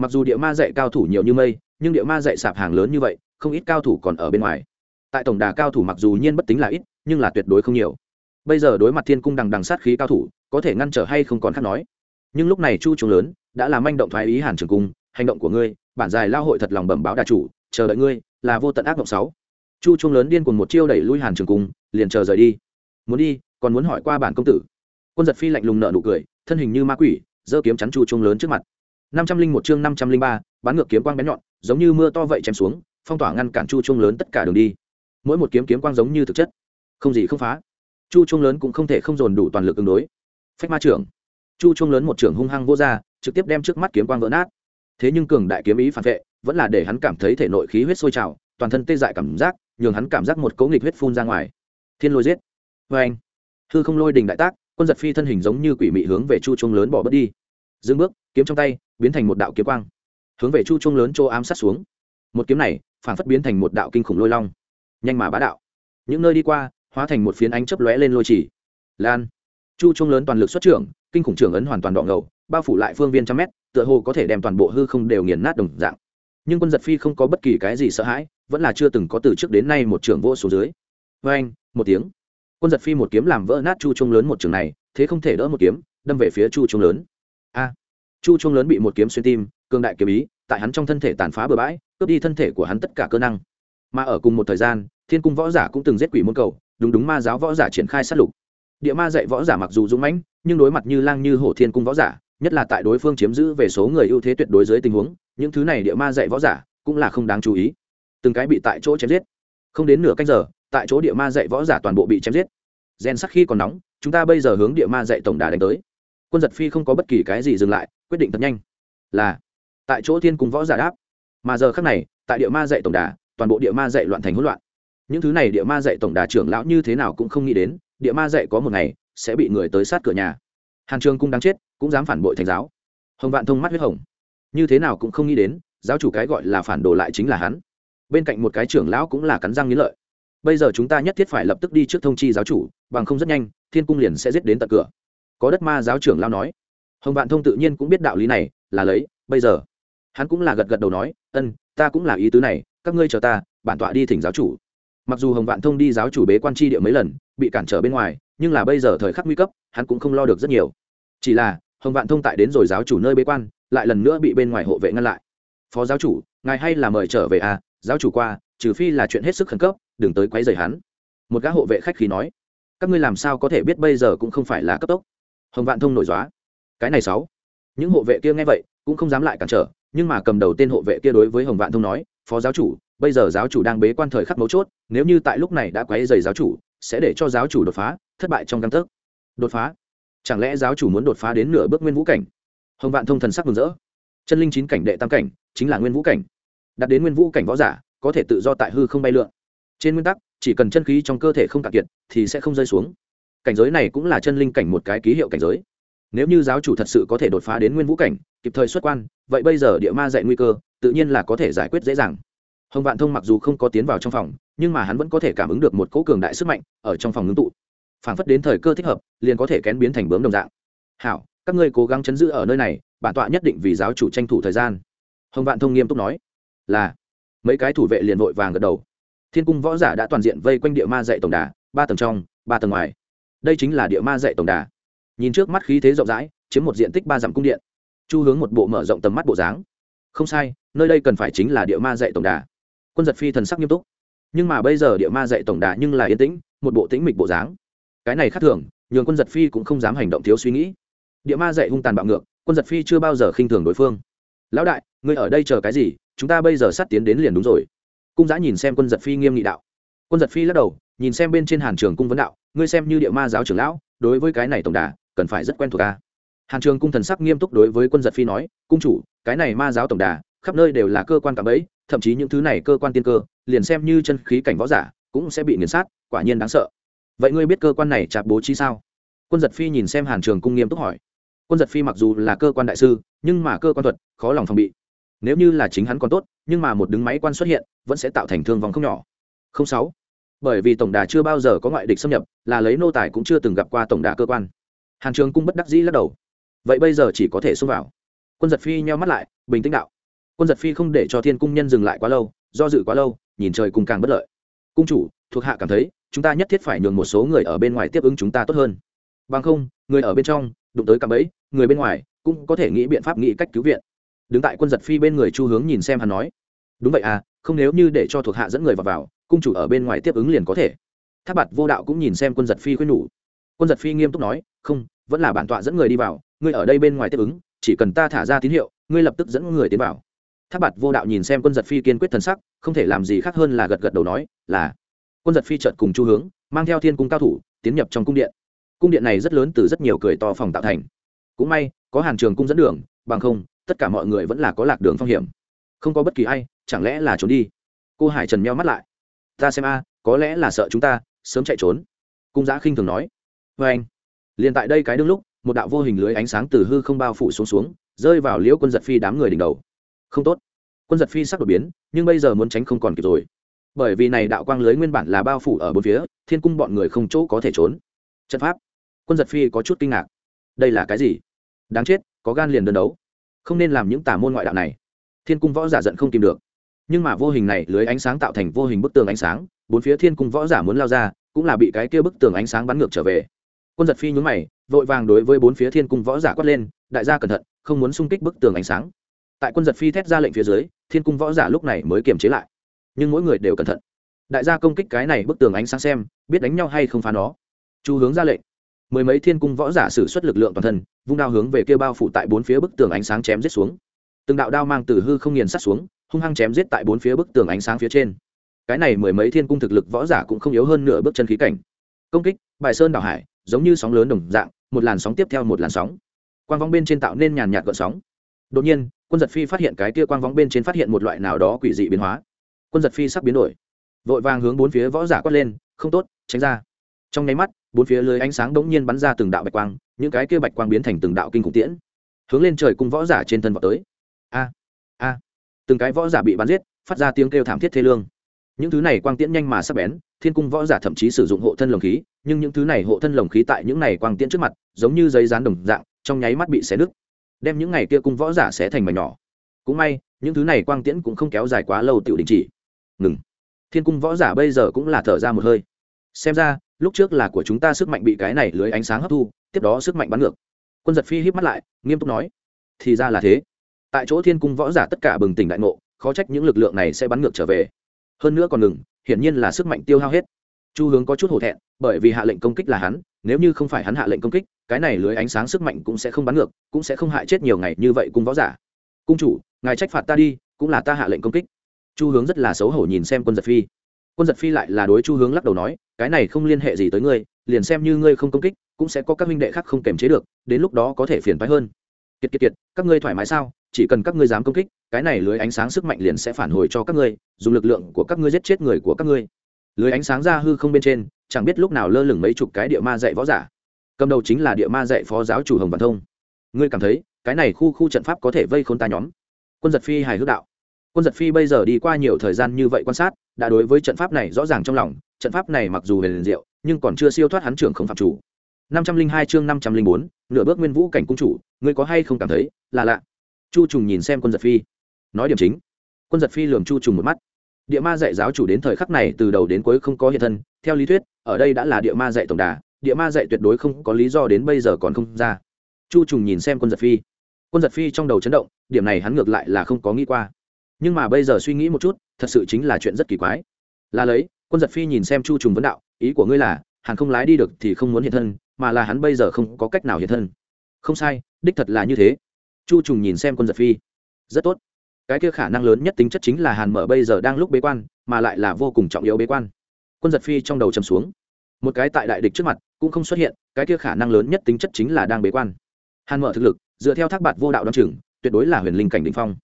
mặc dù địa ma dạy cao thủ nhiều như mây, nhưng địa ma dạy sạp hàng lớn như vậy, không ít cao thủ còn ở bên ngoài. Tại tổng đà cao thủ mặc dù nhiên bất tính là ít, nhưng là tuyệt đối không nhiều. Bây giờ đối mặt thiên cung đằng đằng sát khí cao thủ, có thể ngăn trở hay không còn khác nói. Nhưng lúc này chu trung lớn, đã làm manh động thoái ý hàn trường cung, hành động của ngươi, bản dài lao hội thật lòng bẩm báo đà chủ, chờ đợi ngươi, là vô tận ác mộng sáu. Chu trung lớn điên cùng một chiêu đẩy lui hàn trường cung, liền chờ rời đi. Muốn đi, còn muốn hỏi qua bản công tử. Quân giật phi lạnh lùng nợ nụ cười, thân hình như ma quỷ, giơ kiếm chắn chu trung lớn trước mặt năm trăm linh một chương năm trăm linh ba, bán ngược kiếm quang bén nhọn, giống như mưa to vậy chém xuống, phong tỏa ngăn cản chu Chung lớn tất cả đường đi. Mỗi một kiếm kiếm quang giống như thực chất. Không gì không phá. Chu Chung lớn cũng không thể không dồn đủ toàn lực ứng đối. Phách ma trưởng. Chu Chung lớn một trưởng hung hăng vô ra, trực tiếp đem trước mắt kiếm quang vỡ nát. Thế nhưng cường đại kiếm ý phản vệ, vẫn là để hắn cảm thấy thể nội khí huyết sôi trào, toàn thân tê dại cảm giác, nhường hắn cảm giác một cấu nghịch huyết phun ra ngoài. Thiên lôi giết. Vê anh. Hư không lôi đình đại tác, quân giật phi thân hình giống như quỷ mị hướng về chu Chung lớn bỏ bớt đi. Dưng bước kiếm trong tay, biến thành một đạo kiếm quang, hướng về chu trung lớn chỗ ám sát xuống. Một kiếm này, phản phất biến thành một đạo kinh khủng lôi long, nhanh mà bá đạo. Những nơi đi qua, hóa thành một phiến ánh chấp lóe lên lôi chỉ. Lan. Chu trung lớn toàn lực xuất trưởng, kinh khủng trưởng ấn hoàn toàn đọ ngầu, bao phủ lại phương viên trăm mét, tựa hồ có thể đem toàn bộ hư không đều nghiền nát đồng dạng. Nhưng quân giật phi không có bất kỳ cái gì sợ hãi, vẫn là chưa từng có từ trước đến nay một trưởng vô số dưới. Vê anh một tiếng. Quân giật phi một kiếm làm vỡ nát chu trung lớn một trường này, thế không thể đỡ một kiếm, đâm về phía chu trung lớn chu trung lớn bị một kiếm xuyên tim cương đại kiếm ý, tại hắn trong thân thể tàn phá bừa bãi, cướp đi thân thể của hắn tất cả cơ năng. Mà ở cùng một thời gian, thiên cung võ giả cũng từng giết quỷ môn cầu, đúng đúng ma giáo võ giả triển khai sát lục. Địa ma dạy võ giả mặc dù dũng mãnh, nhưng đối mặt như lang như hổ thiên cung võ giả, nhất là tại đối phương chiếm giữ về số người ưu thế tuyệt đối dưới tình huống, những thứ này địa ma dạy võ giả cũng là không đáng chú ý. Từng cái bị tại chỗ chém giết. Không đến nửa canh giờ, tại chỗ địa ma dạy võ giả toàn bộ bị chém giết. Gen sắc khi còn nóng, chúng ta bây giờ hướng địa ma dạy tổng đà đánh tới quân giật phi không có bất kỳ cái gì dừng lại, quyết định thật nhanh. Là, tại chỗ thiên cung võ giả đáp. Mà giờ khác này, tại địa ma dạy tổng đà, toàn bộ địa ma dạy loạn thành hỗn loạn. Những thứ này địa ma dạy tổng đà trưởng lão như thế nào cũng không nghĩ đến, địa ma dạy có một ngày, sẽ bị người tới sát cửa nhà. Hàn trường cung đáng chết, cũng dám phản bội thành giáo. Hồng vạn thông mắt huyết hồng. Như thế nào cũng không nghĩ đến, giáo chủ cái gọi là phản đồ lại chính là hắn. Bên cạnh một cái trưởng lão cũng là cắn răng nghĩ lợi. Bây giờ chúng ta nhất thiết phải lập tức đi trước thông chi giáo chủ, bằng không rất nhanh, thiên cung liền sẽ giết đến tận cửa có đất ma giáo trưởng lao nói. Hồng vạn thông tự nhiên cũng biết đạo lý này, là lấy, bây giờ. Hắn cũng là gật gật đầu nói, ân, ta cũng là ý tứ này, các ngươi chờ ta, bản tọa đi thỉnh giáo chủ. Mặc dù hồng vạn thông đi giáo chủ bế quan tri địa mấy lần, bị cản trở bên ngoài, nhưng là bây giờ thời khắc nguy cấp, hắn cũng không lo được rất nhiều. Chỉ là, hồng vạn thông tại đến rồi giáo chủ nơi bế quan, lại lần nữa bị bên ngoài hộ vệ ngăn lại. Phó giáo chủ, ngài hay là mời trở về à? Giáo chủ qua, trừ phi là chuyện hết sức khẩn cấp, đừng tới quấy rầy hắn. Một gã hộ vệ khách khí nói, các ngươi làm sao có thể biết bây giờ cũng không phải là cấp tốc? Hồng vạn thông nổi dóa cái này sáu. Những hộ vệ kia nghe vậy, cũng không dám lại cản trở, nhưng mà cầm đầu tên hộ vệ kia đối với hồng vạn thông nói, phó giáo chủ, bây giờ giáo chủ đang bế quan thời khắc mấu chốt, nếu như tại lúc này đã quấy dày giáo chủ, sẽ để cho giáo chủ đột phá, thất bại trong căn tấc. Đột phá? Chẳng lẽ giáo chủ muốn đột phá đến nửa bước nguyên vũ cảnh? Hồng vạn thông thần sắc mừng rỡ. Chân linh chín cảnh đệ tam cảnh, chính là nguyên vũ cảnh. Đạt đến nguyên vũ cảnh võ giả, có thể tự do tại hư không bay lượn. Trên nguyên tắc, chỉ cần chân khí trong cơ thể không cạn kiệt, thì sẽ không rơi xuống cảnh giới này cũng là chân linh cảnh một cái ký hiệu cảnh giới. Nếu như giáo chủ thật sự có thể đột phá đến nguyên vũ cảnh, kịp thời xuất quan, vậy bây giờ địa ma dạy nguy cơ, tự nhiên là có thể giải quyết dễ dàng. Hồng vạn thông mặc dù không có tiến vào trong phòng, nhưng mà hắn vẫn có thể cảm ứng được một cỗ cường đại sức mạnh ở trong phòng ngưng tụ. Phảng phất đến thời cơ thích hợp, liền có thể kén biến thành bướm đồng dạng. Hảo, các ngươi cố gắng chấn giữ ở nơi này, bản tọa nhất định vì giáo chủ tranh thủ thời gian. Hồng vạn thông nghiêm túc nói. Là. Mấy cái thủ vệ liền vội vàng gật đầu. Thiên cung võ giả đã toàn diện vây quanh địa ma dạy tổng đà, ba tầng trong, ba tầng ngoài đây chính là địa ma dạy tổng đà. Nhìn trước mắt khí thế rộng rãi, chiếm một diện tích ba dặm cung điện. Chu hướng một bộ mở rộng tầm mắt bộ dáng. Không sai, nơi đây cần phải chính là địa ma dạy tổng đà. Quân giật phi thần sắc nghiêm túc. Nhưng mà bây giờ địa ma dạy tổng đà nhưng là yên tĩnh, một bộ tĩnh mịch bộ dáng. Cái này khác thường, nhường quân giật phi cũng không dám hành động thiếu suy nghĩ. Địa ma dạy hung tàn bạo ngược, quân giật phi chưa bao giờ khinh thường đối phương. Lão đại, ngươi ở đây chờ cái gì? Chúng ta bây giờ sát tiến đến liền đúng rồi. Cung giã nhìn xem quân giật phi nghiêm nghị đạo. Quân giật phi lắc đầu, nhìn xem bên trên hàn trường cung vấn đạo ngươi xem như địa ma giáo trưởng lão, đối với cái này tổng đà, cần phải rất quen thuộc ta hàn trường cung thần sắc nghiêm túc đối với quân giật phi nói, cung chủ, cái này ma giáo tổng đà, khắp nơi đều là cơ quan cảm ấy thậm chí những thứ này cơ quan tiên cơ, liền xem như chân khí cảnh võ giả, cũng sẽ bị nghiền sát, quả nhiên đáng sợ. Vậy ngươi biết cơ quan này chạp bố trí sao? Quân giật phi nhìn xem hàn trường cung nghiêm túc hỏi. Quân giật phi mặc dù là cơ quan đại sư, nhưng mà cơ quan thuật, khó lòng phòng bị. Nếu như là chính hắn còn tốt, nhưng mà một đứng máy quan xuất hiện, vẫn sẽ tạo thành thương vong không nhỏ. Không sáu bởi vì tổng đà chưa bao giờ có ngoại địch xâm nhập, là lấy nô tài cũng chưa từng gặp qua tổng đà cơ quan. Hàn trường cung bất đắc dĩ lắc đầu. Vậy bây giờ chỉ có thể xông vào. Quân giật phi nheo mắt lại, bình tĩnh đạo. Quân giật phi không để cho thiên cung nhân dừng lại quá lâu, do dự quá lâu, nhìn trời cùng càng bất lợi. Cung chủ, thuộc hạ cảm thấy, chúng ta nhất thiết phải nhường một số người ở bên ngoài tiếp ứng chúng ta tốt hơn. Bằng không, người ở bên trong, đụng tới cạm ấy người bên ngoài cũng có thể nghĩ biện pháp nghĩ cách cứu viện. Đứng tại quân giật phi bên người chu hướng nhìn xem hắn nói. Đúng vậy à không nếu như để cho thuộc hạ dẫn người vào vào cung chủ ở bên ngoài tiếp ứng liền có thể. Tháp bạt vô đạo cũng nhìn xem quân giật phi khuyên nhủ. Quân giật phi nghiêm túc nói, không, vẫn là bản tọa dẫn người đi vào, ngươi ở đây bên ngoài tiếp ứng, chỉ cần ta thả ra tín hiệu, ngươi lập tức dẫn người tiến vào. Tháp bạt vô đạo nhìn xem quân giật phi kiên quyết thần sắc, không thể làm gì khác hơn là gật gật đầu nói, là. Quân giật phi trợt cùng chu hướng, mang theo thiên cung cao thủ, tiến nhập trong cung điện. Cung điện này rất lớn từ rất nhiều cười to phòng tạo thành. Cũng may, có hàng trường cung dẫn đường, bằng không, tất cả mọi người vẫn là có lạc đường phong hiểm. Không có bất kỳ ai, chẳng lẽ là trốn đi? Cô hải trần meo mắt lại ta xem a, có lẽ là sợ chúng ta, sớm chạy trốn. Cung giã khinh thường nói. Vê anh, liền tại đây cái đương lúc, một đạo vô hình lưới ánh sáng từ hư không bao phủ xuống xuống, rơi vào liễu quân giật phi đám người đỉnh đầu. Không tốt. Quân giật phi sắc đột biến, nhưng bây giờ muốn tránh không còn kịp rồi. Bởi vì này đạo quang lưới nguyên bản là bao phủ ở bốn phía, thiên cung bọn người không chỗ có thể trốn. Trận pháp. Quân giật phi có chút kinh ngạc. Đây là cái gì? Đáng chết, có gan liền đơn đấu. Không nên làm những tà môn ngoại đạo này. Thiên cung võ giả giận không tìm được nhưng mà vô hình này, lưới ánh sáng tạo thành vô hình bức tường ánh sáng, bốn phía thiên cung võ giả muốn lao ra, cũng là bị cái kia bức tường ánh sáng bắn ngược trở về. Quân giật phi nhún mày, vội vàng đối với bốn phía thiên cung võ giả quát lên, đại gia cẩn thận, không muốn xung kích bức tường ánh sáng. Tại quân giật phi thét ra lệnh phía dưới, thiên cung võ giả lúc này mới kiềm chế lại. Nhưng mỗi người đều cẩn thận. Đại gia công kích cái này bức tường ánh sáng xem, biết đánh nhau hay không phá nó. Chu hướng ra lệnh. Mười mấy thiên cung võ giả sử xuất lực lượng toàn thân, vung đao hướng về kia bao phủ tại bốn phía bức tường ánh sáng chém giết xuống. Từng đạo đao mang từ hư không nghiền sát xuống hung hăng chém giết tại bốn phía bức tường ánh sáng phía trên. Cái này mười mấy thiên cung thực lực võ giả cũng không yếu hơn nửa bước chân khí cảnh. Công kích, bài sơn đảo hải, giống như sóng lớn đồng dạng, một làn sóng tiếp theo một làn sóng. Quang vong bên trên tạo nên nhàn nhạt gợn sóng. Đột nhiên, quân giật phi phát hiện cái kia quang vong bên trên phát hiện một loại nào đó quỷ dị biến hóa. Quân giật phi sắp biến đổi. Vội vàng hướng bốn phía võ giả quát lên, không tốt, tránh ra. Trong nháy mắt, bốn phía lưới ánh sáng bỗng nhiên bắn ra từng đạo bạch quang, những cái kia bạch quang biến thành từng đạo kinh khủng tiễn, hướng lên trời cung võ giả trên thân vào tới. A a! Từng cái võ giả bị bắn giết, phát ra tiếng kêu thảm thiết thê lương. Những thứ này quang tiễn nhanh mà sắp bén, thiên cung võ giả thậm chí sử dụng hộ thân lồng khí, nhưng những thứ này hộ thân lồng khí tại những này quang tiễn trước mặt, giống như giấy dán đồng dạng, trong nháy mắt bị xé nứt. Đem những ngày kia cung võ giả xé thành mảnh nhỏ. Cũng may, những thứ này quang tiễn cũng không kéo dài quá lâu tự đình chỉ. Ngừng. Thiên cung võ giả bây giờ cũng là thở ra một hơi. Xem ra, lúc trước là của chúng ta sức mạnh bị cái này lưới ánh sáng hấp thu, tiếp đó sức mạnh bắn ngược. Quân giật phi híp mắt lại, nghiêm túc nói, thì ra là thế tại chỗ thiên cung võ giả tất cả bừng tỉnh đại ngộ, khó trách những lực lượng này sẽ bắn ngược trở về. Hơn nữa còn ngừng, hiển nhiên là sức mạnh tiêu hao hết. Chu hướng có chút hổ thẹn, bởi vì hạ lệnh công kích là hắn, nếu như không phải hắn hạ lệnh công kích, cái này lưới ánh sáng sức mạnh cũng sẽ không bắn ngược, cũng sẽ không hại chết nhiều ngày như vậy cung võ giả. Cung chủ, ngài trách phạt ta đi, cũng là ta hạ lệnh công kích. Chu hướng rất là xấu hổ nhìn xem quân giật phi. Quân giật phi lại là đối chu hướng lắc đầu nói, cái này không liên hệ gì tới ngươi, liền xem như ngươi không công kích, cũng sẽ có các minh đệ khác không kềm chế được, đến lúc đó có thể phiền phái hơn. Kiệt kiệt kiệt, các ngươi thoải mái sao? Chỉ cần các ngươi dám công kích, cái này lưới ánh sáng sức mạnh liền sẽ phản hồi cho các ngươi, dùng lực lượng của các ngươi giết chết người của các ngươi. Lưới ánh sáng ra hư không bên trên, chẳng biết lúc nào lơ lửng mấy chục cái địa ma dạy võ giả. Cầm đầu chính là địa ma dạy phó giáo chủ hồng văn thông. Ngươi cảm thấy, cái này khu khu trận pháp có thể vây khôn ta nhóm? Quân giật phi hài hước đạo. Quân giật phi bây giờ đi qua nhiều thời gian như vậy quan sát, đã đối với trận pháp này rõ ràng trong lòng, trận pháp này mặc dù huyền liền diệu, nhưng còn chưa siêu thoát hắn trưởng không phạm chủ. Năm trăm linh hai chương năm trăm linh bốn, nửa bước nguyên vũ cảnh cung chủ, ngươi có hay không cảm thấy, là lạ? Chu trùng nhìn xem quân giật phi. Nói điểm chính. Quân giật phi lường chu trùng một mắt. Địa ma dạy giáo chủ đến thời khắc này từ đầu đến cuối không có hiện thân, theo lý thuyết, ở đây đã là địa ma dạy tổng đà, địa ma dạy tuyệt đối không có lý do đến bây giờ còn không ra. Chu trùng nhìn xem quân giật phi. Quân giật phi trong đầu chấn động, điểm này hắn ngược lại là không có nghĩ qua. Nhưng mà bây giờ suy nghĩ một chút, thật sự chính là chuyện rất kỳ quái. Là lấy, quân giật phi nhìn xem chu trùng vấn đạo, ý của ngươi là hàng không lái đi được thì không muốn hiện thân, mà là hắn bây giờ không có cách nào hiện thân. Không sai, đích thật là như thế chu trùng nhìn xem quân giật phi. Rất tốt. Cái kia khả năng lớn nhất tính chất chính là hàn mở bây giờ đang lúc bế quan, mà lại là vô cùng trọng yếu bế quan. Quân giật phi trong đầu chầm xuống. Một cái tại đại địch trước mặt, cũng không xuất hiện, cái kia khả năng lớn nhất tính chất chính là đang bế quan. Hàn mở thực lực, dựa theo thác bạt vô đạo đ o chừng, tuyệt đối là huyền linh cảnh đình phong.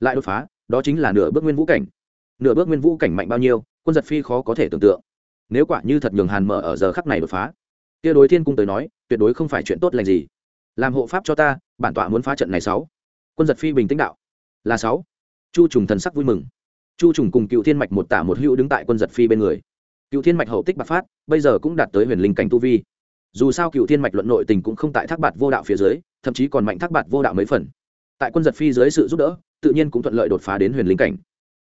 Lại đột phá, đó chính là nửa bước nguyên vũ cảnh. Nửa bước nguyên vũ cảnh mạnh bao nhiêu, quân giật phi khó có thể tưởng tượng. Nếu quả như thật nhường hàn mở ở giờ khắc này đột phá, kia đối thiên cung tới nói, tuyệt đối không phải chuyện tốt lành gì làm hộ pháp cho ta, bản tọa muốn phá trận này sáu. Quân giật phi bình tĩnh đạo. Là sáu. Chu trùng thần sắc vui mừng. Chu trùng cùng cựu thiên mạch một tả một hữu đứng tại quân giật phi bên người. Cựu thiên mạch hậu tích bạc phát, bây giờ cũng đạt tới huyền linh cảnh tu vi. Dù sao cựu thiên mạch luận nội tình cũng không tại thác bạt vô đạo phía dưới, thậm chí còn mạnh thác bạt vô đạo mấy phần. Tại quân giật phi dưới sự giúp đỡ, tự nhiên cũng thuận lợi đột phá đến huyền linh cảnh.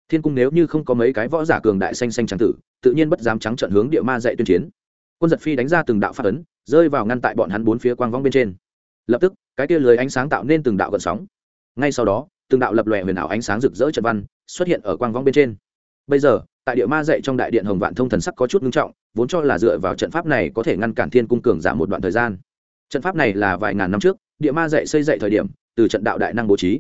Thiên cung nếu như không có mấy cái võ giả cường đại xanh xanh trắng tử, tự nhiên bất dám trắng trận hướng địa ma dạy tuyên chiến. Quân giật phi đánh ra từng đạo phát ấn, rơi vào ngăn tại bọn hắn bốn phía quang vong bên trên lập tức, cái tia lưới ánh sáng tạo nên từng đạo gợn sóng. Ngay sau đó, từng đạo lập lòe huyền ảo ánh sáng rực rỡ trận văn xuất hiện ở quang vong bên trên. Bây giờ, tại địa ma dạy trong đại điện hồng vạn thông thần sắc có chút ngưng trọng, vốn cho là dựa vào trận pháp này có thể ngăn cản thiên cung cường giảm một đoạn thời gian. Trận pháp này là vài ngàn năm trước, địa ma dạy xây dạy thời điểm, từ trận đạo đại năng bố trí.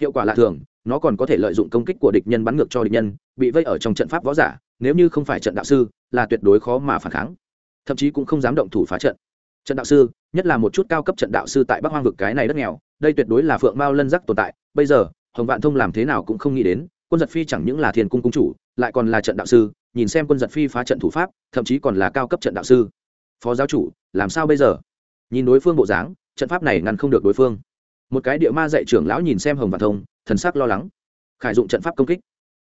Hiệu quả lạ thường, nó còn có thể lợi dụng công kích của địch nhân bắn ngược cho địch nhân, bị vây ở trong trận pháp võ giả, nếu như không phải trận đạo sư, là tuyệt đối khó mà phản kháng. Thậm chí cũng không dám động thủ phá trận trận đạo sư, nhất là một chút cao cấp trận đạo sư tại bắc hoang vực cái này đất nghèo, đây tuyệt đối là phượng mao lân giác tồn tại. Bây giờ, hồng vạn thông làm thế nào cũng không nghĩ đến, quân giật phi chẳng những là thiên cung cung chủ, lại còn là trận đạo sư, nhìn xem quân giật phi phá trận thủ pháp, thậm chí còn là cao cấp trận đạo sư. Phó giáo chủ, làm sao bây giờ? Nhìn đối phương bộ dáng, trận pháp này ngăn không được đối phương. Một cái địa ma dạy trưởng lão nhìn xem hồng vạn thông, thần sắc lo lắng. Khải dụng trận pháp công kích.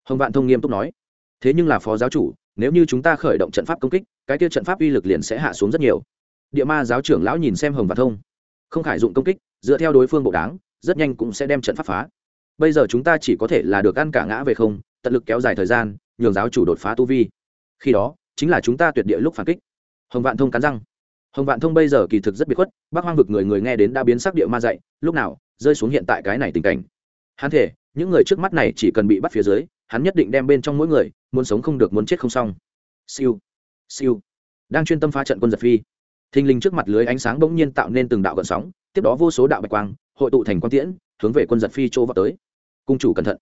Hồng vạn thông nghiêm túc nói. Thế nhưng là phó giáo chủ, nếu như chúng ta khởi động trận pháp công kích, cái kia trận pháp uy lực liền sẽ hạ xuống rất nhiều địa ma giáo trưởng lão nhìn xem hồng vạn thông. Không khải dụng công kích, dựa theo đối phương bộ đáng, rất nhanh cũng sẽ đem trận pháp phá. Bây giờ chúng ta chỉ có thể là được ăn cả ngã về không, tận lực kéo dài thời gian, nhường giáo chủ đột phá tu vi. Khi đó, chính là chúng ta tuyệt địa lúc phản kích. Hồng vạn thông cắn răng. Hồng vạn thông bây giờ kỳ thực rất biệt khuất bác hoang vực người người nghe đến đã biến sắc địa ma dạy, lúc nào, rơi xuống hiện tại cái này tình cảnh. Hắn thể, những người trước mắt này chỉ cần bị bắt phía dưới, hắn nhất định đem bên trong mỗi người, muốn sống không được muốn chết không xong. Siêu. Siêu. Đang chuyên tâm phá trận quân giật phi thình linh trước mặt lưới ánh sáng bỗng nhiên tạo nên từng đạo gợn sóng, tiếp đó vô số đạo bạch quang, hội tụ thành quang tiễn, hướng về quân giật phi chỗ vào tới. Cung chủ cẩn thận.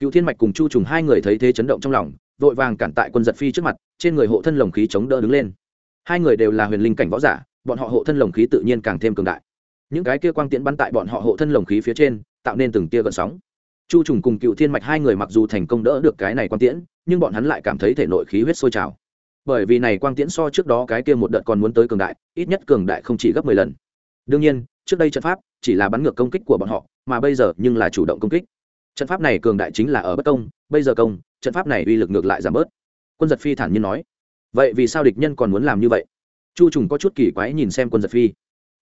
Cựu thiên mạch cùng chu trùng hai người thấy thế chấn động trong lòng, vội vàng cản tại quân giật phi trước mặt, trên người hộ thân lồng khí chống đỡ đứng lên. Hai người đều là huyền linh cảnh võ giả, bọn họ hộ thân lồng khí tự nhiên càng thêm cường đại. Những cái kia quang tiễn bắn tại bọn họ hộ thân lồng khí phía trên, tạo nên từng tia gợn sóng. Chu trùng cùng cựu thiên mạch hai người mặc dù thành công đỡ được cái này quang tiễn, nhưng bọn hắn lại cảm thấy thể nội khí huyết sôi trào bởi vì này quang tiễn so trước đó cái kia một đợt còn muốn tới cường đại, ít nhất cường đại không chỉ gấp mười lần. Đương nhiên, trước đây trận pháp chỉ là bắn ngược công kích của bọn họ, mà bây giờ nhưng là chủ động công kích. Trận pháp này cường đại chính là ở bất công, bây giờ công, trận pháp này uy lực ngược lại giảm bớt. Quân giật phi thản nhiên nói. Vậy vì sao địch nhân còn muốn làm như vậy? Chu trùng có chút kỳ quái nhìn xem quân giật phi.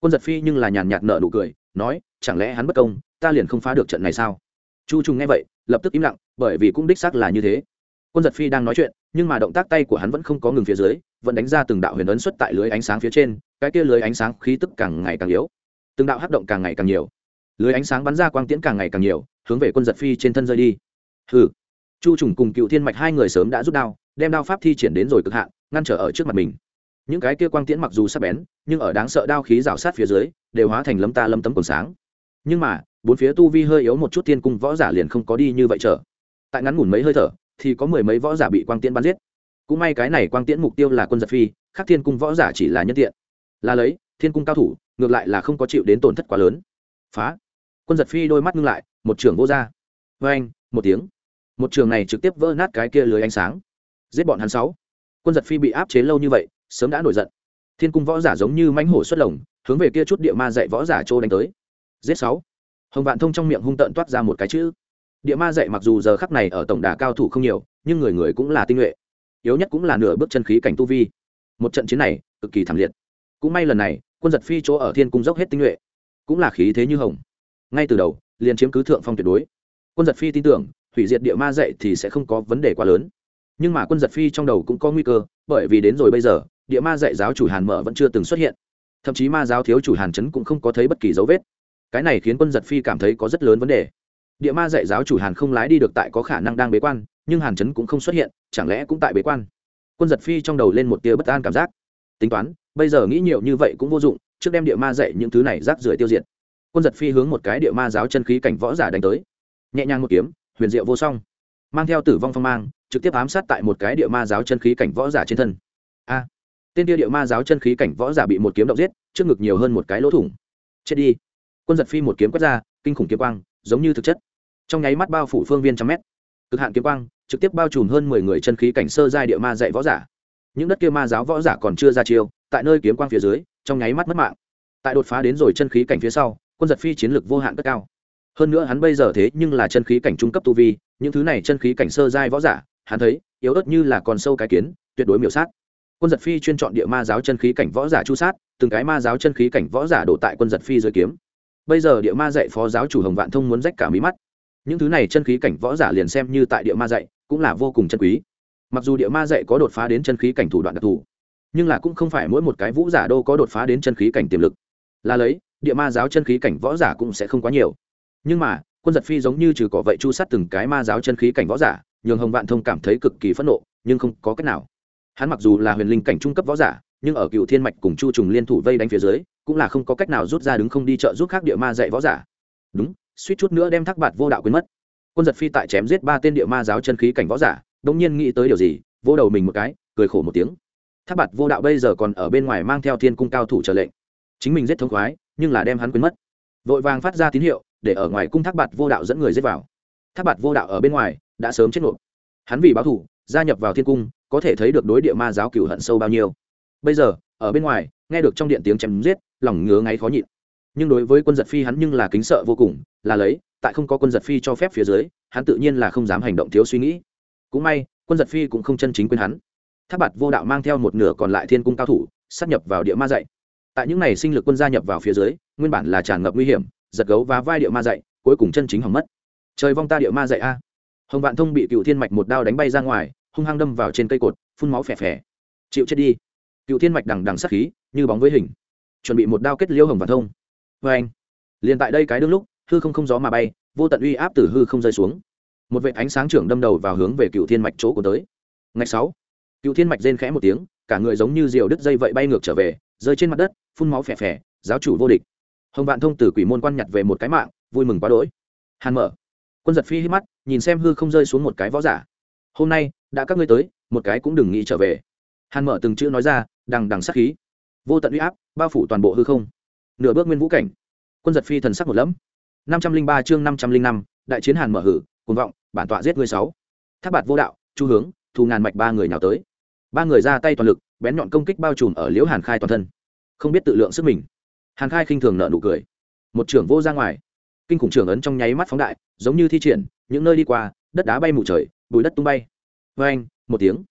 Quân giật phi nhưng là nhàn nhạt nợ nụ cười, nói, chẳng lẽ hắn bất công, ta liền không phá được trận này sao? Chu trùng nghe vậy, lập tức im lặng, bởi vì cũng đích xác là như thế quân giật phi đang nói chuyện, nhưng mà động tác tay của hắn vẫn không có ngừng phía dưới, vẫn đánh ra từng đạo huyền ấn xuất tại lưới ánh sáng phía trên, cái kia lưới ánh sáng khí tức càng ngày càng yếu. Từng đạo hắc động càng ngày càng nhiều. Lưới ánh sáng bắn ra quang tiễn càng ngày càng nhiều, hướng về quân giật phi trên thân rơi đi. Hừ. Chu trùng cùng cựu thiên mạch hai người sớm đã rút đao, đem đao pháp thi triển đến rồi cực hạn, ngăn trở ở trước mặt mình. Những cái kia quang tiễn mặc dù sắc bén, nhưng ở đáng sợ đao khí rào sát phía dưới, đều hóa thành lấm ta lấm tấm còn sáng. Nhưng mà, bốn phía tu vi hơi yếu một chút thiên cung võ giả liền không có đi như vậy trở tại ngắn ngủn mấy hơi thở thì có mười mấy võ giả bị quang tiễn bắn giết. Cũng may cái này quang tiễn mục tiêu là quân giật phi, khác thiên cung võ giả chỉ là nhân tiện. Là lấy, thiên cung cao thủ, ngược lại là không có chịu đến tổn thất quá lớn. Phá. Quân giật phi đôi mắt ngưng lại, một trường vô r a vê anh một tiếng. Một trường này trực tiếp vỡ nát cái kia lưới ánh sáng. Giết bọn hắn sáu. Quân giật phi bị áp chế lâu như vậy, sớm đã nổi giận. Thiên cung võ giả giống như mãnh hổ xuất lồng, hướng về kia chút địa ma dạy võ giả trô đánh tới. Giết sáu. Hồng vạn thông trong miệng hung tợn toát ra một cái chữ địa ma dạy mặc dù giờ khắc này ở tổng đà cao thủ không nhiều, nhưng người người cũng là tinh nhuệ. Yếu nhất cũng là nửa bước chân khí cảnh tu vi. Một trận chiến này, cực kỳ thảm liệt. Cũng may lần này, quân giật phi chỗ ở thiên cung dốc hết tinh nhuệ. Cũng là khí thế như hồng. Ngay từ đầu, liền chiếm cứ thượng phong tuyệt đối. Quân giật phi tin tưởng, hủy diệt địa ma dạy thì sẽ không có vấn đề quá lớn. Nhưng mà quân giật phi trong đầu cũng có nguy cơ, bởi vì đến rồi bây giờ, địa ma dạy giáo chủ hàn mở vẫn chưa từng xuất hiện. Thậm chí ma giáo thiếu chủ hàn trấn cũng không có thấy bất kỳ dấu vết. Cái này khiến quân giật phi cảm thấy có rất lớn vấn đề địa ma dạy giáo chủ hàn không lái đi được tại có khả năng đang bế quan, nhưng hàn chấn cũng không xuất hiện, chẳng lẽ cũng tại bế quan? Quân giật phi trong đầu lên một tia bất an cảm giác. Tính toán, bây giờ nghĩ nhiều như vậy cũng vô dụng, trước đem địa ma dạy những thứ này rác rưởi tiêu diệt. Quân giật phi hướng một cái địa ma giáo chân khí cảnh võ giả đánh tới. Nhẹ nhàng một kiếm, huyền diệu vô song. Mang theo tử vong phong mang, trực tiếp ám sát tại một cái địa ma giáo chân khí cảnh võ giả trên thân. A! Tên địa địa ma giáo chân khí cảnh võ giả bị một kiếm động giết, trước ngực nhiều hơn một cái lỗ thủng. Chết đi! Quân giật phi một kiếm quét ra, kinh khủng kiếm quang, giống như thực chất trong nháy mắt bao phủ phương viên trăm mét. Cực hạn kiếm quang, trực tiếp bao trùm hơn mười người chân khí cảnh sơ giai địa ma dạy võ giả. Những đất kia ma giáo võ giả còn chưa ra chiêu, tại nơi kiếm quang phía dưới, trong nháy mắt mất mạng. Tại đột phá đến rồi chân khí cảnh phía sau, quân giật phi chiến lược vô hạn cất cao. Hơn nữa hắn bây giờ thế nhưng là chân khí cảnh trung cấp tu vi, những thứ này chân khí cảnh sơ giai võ giả, hắn thấy, yếu ớt như là còn sâu cái kiến, tuyệt đối miểu sát. Quân giật phi chuyên chọn địa ma giáo chân khí cảnh võ giả chu sát, từng cái ma giáo chân khí cảnh võ giả đổ tại quân giật phi dưới kiếm. Bây giờ địa ma dạy phó giáo chủ hồng vạn thông muốn rách cả mí mắt những thứ này chân khí cảnh võ giả liền xem như tại địa ma dạy, cũng là vô cùng chân quý. Mặc dù địa ma dạy có đột phá đến chân khí cảnh thủ đoạn đặc thù, nhưng là cũng không phải mỗi một cái vũ giả đô có đột phá đến chân khí cảnh tiềm lực. Là lấy, địa ma giáo chân khí cảnh võ giả cũng sẽ không quá nhiều. Nhưng mà, quân giật phi giống như trừ cỏ vậy chu sát từng cái ma giáo chân khí cảnh võ giả, nhường hồng vạn thông cảm thấy cực kỳ phẫn nộ, nhưng không có cách nào. Hắn mặc dù là huyền linh cảnh trung cấp võ giả, nhưng ở cựu thiên mạch cùng chu trùng liên thủ vây đánh phía dưới, cũng là không có cách nào rút ra đứng không đi chợ giúp khác địa ma dạy võ giả. Đúng suýt chút nữa đem thác bạt vô đạo quên mất. Quân giật phi tại chém giết ba tên địa ma giáo chân khí cảnh võ giả đông nhiên nghĩ tới điều gì, vô đầu mình một cái, cười khổ một tiếng. Thác bạt vô đạo bây giờ còn ở bên ngoài mang theo thiên cung cao thủ trở lệnh. Chính mình giết thống khoái, nhưng là đem hắn quên mất. Vội vàng phát ra tín hiệu, để ở ngoài cung thác bạt vô đạo dẫn người giết vào. Thác bạt vô đạo ở bên ngoài, đã sớm chết nộp hắn vì báo thủ gia nhập vào thiên cung, có thể thấy được đối địa ma giáo cửu hận sâu bao nhiêu. Bây giờ, ở bên ngoài, nghe được trong điện tiếng chém giết, lòng ngứa ngáy khó nhịn nhưng đối với quân giật phi hắn nhưng là kính sợ vô cùng, là lấy, tại không có quân giật phi cho phép phía dưới, hắn tự nhiên là không dám hành động thiếu suy nghĩ. Cũng may, quân giật phi cũng không chân chính quên hắn. Tháp bạt vô đạo mang theo một nửa còn lại thiên cung cao thủ, sát nhập vào địa ma dạy. Tại những ngày sinh lực quân gia nhập vào phía dưới, nguyên bản là tràn ngập nguy hiểm, giật gấu và vai địa ma dạy, cuối cùng chân chính hỏng mất. Trời vong ta địa ma dạy a. Hồng vạn thông bị cựu thiên mạch một đao đánh bay ra ngoài, hung hăng đâm vào trên cây cột, phun máu phè phè. Chịu chết đi. Cựu thiên mạch đằng đằng sắc khí, như bóng với hình. Chuẩn bị một đao kết liêu hồng vạn thông vê anh. Liền tại đây cái đương lúc, hư không không gió mà bay, vô tận uy áp từ hư không rơi xuống. Một vệ ánh sáng trưởng đâm đầu vào hướng về cựu thiên mạch chỗ của tới. Ngày sáu. Cựu thiên mạch rên khẽ một tiếng, cả người giống như diều đứt dây vậy bay ngược trở về, rơi trên mặt đất, phun máu phè phè, giáo chủ vô địch. Hồng vạn thông từ quỷ môn quan nhặt về một cái mạng, vui mừng quá đỗi. Hàn mở. Quân giật phi hít mắt, nhìn xem hư không rơi xuống một cái võ giả. Hôm nay, đã các ngươi tới, một cái cũng đừng nghĩ trở về. Hàn mở từng chữ nói ra, đằng đằng sắc khí. Vô tận uy áp, bao phủ toàn bộ hư không nửa bước nguyên vũ cảnh. Quân giật phi thần sắc một lẫm. Năm trăm linh ba chương năm trăm linh năm, đại chiến hàn mở hử, cuồng vọng, bản tọa giết người sáu. Tháp bạt vô đạo, chu hướng thu ngàn mạch ba người nào tới. Ba người ra tay toàn lực, bén nhọn công kích bao trùm ở liễu hàn khai toàn thân. Không biết tự lượng sức mình. Hàn khai khinh thường nợ nụ cười. Một trưởng vô ra ngoài. Kinh khủng trưởng ấn trong nháy mắt phóng đại, giống như thi triển, những nơi đi qua, đất đá bay mù trời bùi đất tung bay. Vê anh một tiếng.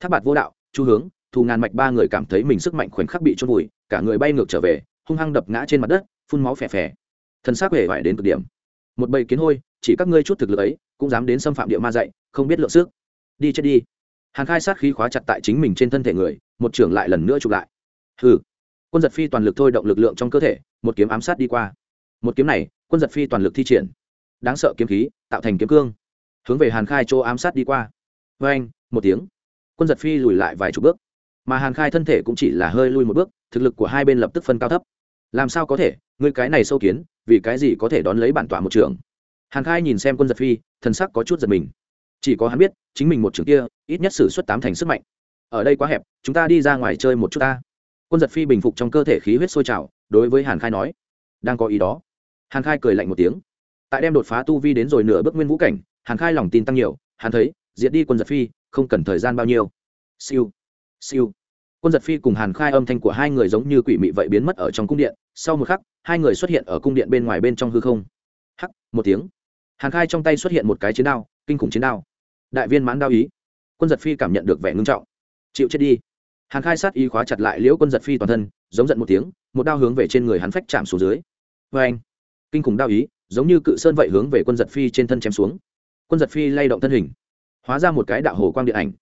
Tháp bạt vô đạo, chu hướng, thù ngàn mạch ba người cảm thấy mình sức mạnh khoảnh khắc bị trôn vùi, cả người bay ngược trở về hung hăng đập ngã trên mặt đất, phun máu phè phè. Thân xác hề vải đến cực điểm. Một bầy kiến hôi, chỉ các ngươi chút thực lực ấy, cũng dám đến xâm phạm địa ma dạy, không biết lượng sức. Đi chết đi. Hàn khai sát khí khóa chặt tại chính mình trên thân thể người, một trưởng lại lần nữa chụp lại. Hừ. Quân giật phi toàn lực thôi động lực lượng trong cơ thể, một kiếm ám sát đi qua. Một kiếm này, quân giật phi toàn lực thi triển. Đáng sợ kiếm khí, tạo thành kiếm cương. Hướng về hàn khai chỗ ám sát đi qua. Vê anh một tiếng. Quân giật phi lùi lại vài chục bước. Mà hàn khai thân thể cũng chỉ là hơi lui một bước, thực lực của hai bên lập tức phân cao thấp làm sao có thể người cái này sâu kiến, vì cái gì có thể đón lấy bản tọa một trường? Hàn khai nhìn xem quân giật phi thân sắc có chút giật mình. Chỉ có hắn biết, chính mình một trường kia, ít nhất xử suất tám thành sức mạnh. Ở đây quá hẹp, chúng ta đi ra ngoài chơi một chút ta. Quân giật phi bình phục trong cơ thể khí huyết sôi trào, đối với hàn khai nói. Đang có ý đó. Hàn khai cười lạnh một tiếng. Tại đem đột phá tu vi đến rồi nửa bước nguyên vũ cảnh, hàn khai lòng tin tăng nhiều. Hắn thấy, diệt đi quân giật phi, không cần thời gian bao nhiêu. Siêu. Siêu quân giật phi cùng hàn khai âm thanh của hai người giống như quỷ mị vậy biến mất ở trong cung điện. Sau một khắc, hai người xuất hiện ở cung điện bên ngoài bên trong hư không. Hắc, một tiếng. Hàn khai trong tay xuất hiện một cái chiến đao, kinh khủng chiến đao. Đại viên mãn đao ý. Quân giật phi cảm nhận được vẻ ngưng trọng. Chịu chết đi. Hàn khai sát ý khóa chặt lại liễu quân giật phi toàn thân, giống giận một tiếng, một đao hướng về trên người hắn phách chạm xuống dưới. Vê anh kinh khủng đao ý, giống như cự sơn vậy hướng về quân giật phi trên thân chém xuống. Quân giật phi lay động thân hình, hóa ra một cái đạo hồ quang điện ảnh.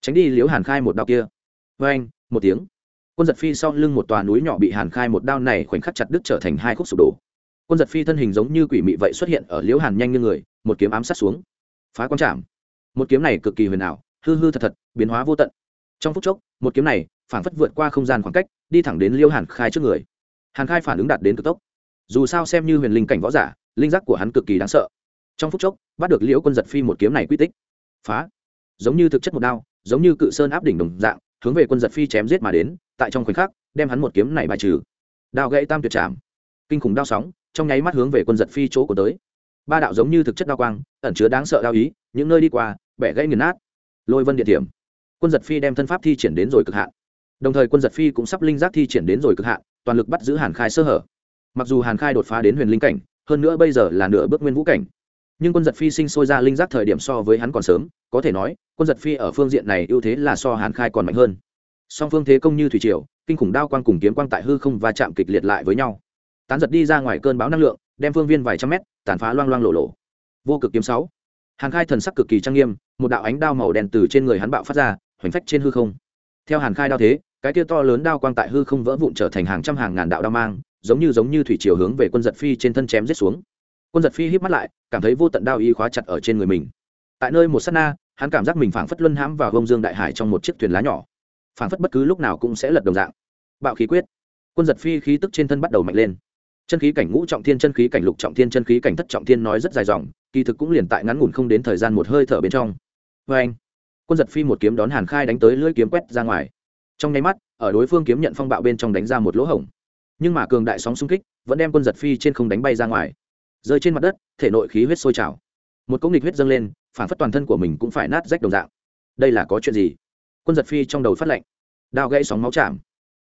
Tránh đi liễu hàn khai một đao kia. Vê anh một tiếng. Quân giật phi sau lưng một tòa núi nhỏ bị hàn khai một đao này khoảnh khắc chặt đứt trở thành hai khúc sụp đổ. Quân giật phi thân hình giống như quỷ mị vậy xuất hiện ở liễu hàn nhanh như người, một kiếm ám sát xuống. Phá quang trảm một kiếm này cực kỳ huyền ảo, hư hư thật thật, biến hóa vô tận. Trong phút chốc, một kiếm này phản phất vượt qua không gian khoảng cách, đi thẳng đến liêu hàn khai trước người. Hàn khai phản ứng đạt đến cực tốc. Dù sao xem như huyền linh cảnh võ giả, linh giác của hắn cực kỳ đáng sợ. Trong phút chốc, bắt được liễu quân giật phi một kiếm này quy tích. Phá. Giống như thực chất một đao, giống như cự sơn áp đỉnh đồng dạng hướng về quân giật phi chém giết mà đến, tại trong khoảnh khắc, đem hắn một kiếm này bài trừ. Đao gãy tam tuyệt trảm. Kinh khủng đao sóng, trong nháy mắt hướng về quân giật phi chỗ của tới. Ba đạo giống như thực chất đao quang, ẩn chứa đáng sợ đao ý, những nơi đi qua, bẻ gãy nghiền nát. Lôi vân địa điểm. Quân giật phi đem thân pháp thi triển đến rồi cực hạn. Đồng thời quân giật phi cũng sắp linh giác thi triển đến rồi cực hạn, toàn lực bắt giữ hàn khai sơ hở. Mặc dù hàn khai đột phá đến huyền linh cảnh, hơn nữa bây giờ là nửa bước nguyên vũ cảnh. Nhưng quân giật phi sinh sôi ra linh giác thời điểm so với hắn còn sớm, có thể nói quân giật phi ở phương diện này ưu thế là so hàn khai còn mạnh hơn. Song phương thế công như thủy triều, kinh khủng đao quang cùng kiếm quang tại hư không và chạm kịch liệt lại với nhau. Tán giật đi ra ngoài cơn bão năng lượng, đem phương viên vài trăm mét, tàn phá loang loang lộ lộ vô cực kiếm sáu. Hàn khai thần sắc cực kỳ trang nghiêm, một đạo ánh đao màu đen từ trên người hắn bạo phát ra, hoành phách trên hư không. Theo hàn khai đao thế, cái kia to lớn đao quang tại hư không vỡ vụn trở thành hàng trăm hàng ngàn đạo đao mang, giống như giống như thủy chiều hướng về quân giật phi trên thân chém giết xuống. Quân giật phi híp mắt lại, cảm thấy vô tận đao y khóa chặt ở trên người mình. Tại nơi một s á t na hắn cảm giác mình phảng phất luân hãm vào gông dương đại hải trong một chiếc thuyền lá nhỏ. Phảng phất bất cứ lúc nào cũng sẽ lật đồng dạng. Bạo khí quyết. Quân giật phi khí tức trên thân bắt đầu mạnh lên. Chân khí cảnh ngũ trọng thiên, chân khí cảnh lục trọng thiên, chân khí cảnh thất trọng thiên nói rất dài dòng, kỳ thực cũng liền tại ngắn ngủn không đến thời gian một hơi thở bên trong. Vê anh, quân giật phi một kiếm đón hàn khai đánh tới lưỡi kiếm quét ra ngoài. Trong nháy mắt, ở đối phương kiếm nhận phong bạo bên trong đánh ra một lỗ hổng. Nhưng mà cường đại sóng xung kích vẫn đem quân giật phi trên không đánh bay ra ngoài. Rơi trên mặt đất, thể nội khí huyết sôi trào. Một cỗ nghịch huyết dâng lên phản phất toàn thân của mình cũng phải nát rách đồng dạng. Đây là có chuyện gì? Quân giật phi trong đầu phát lệnh, đao gãy sóng máu chạm.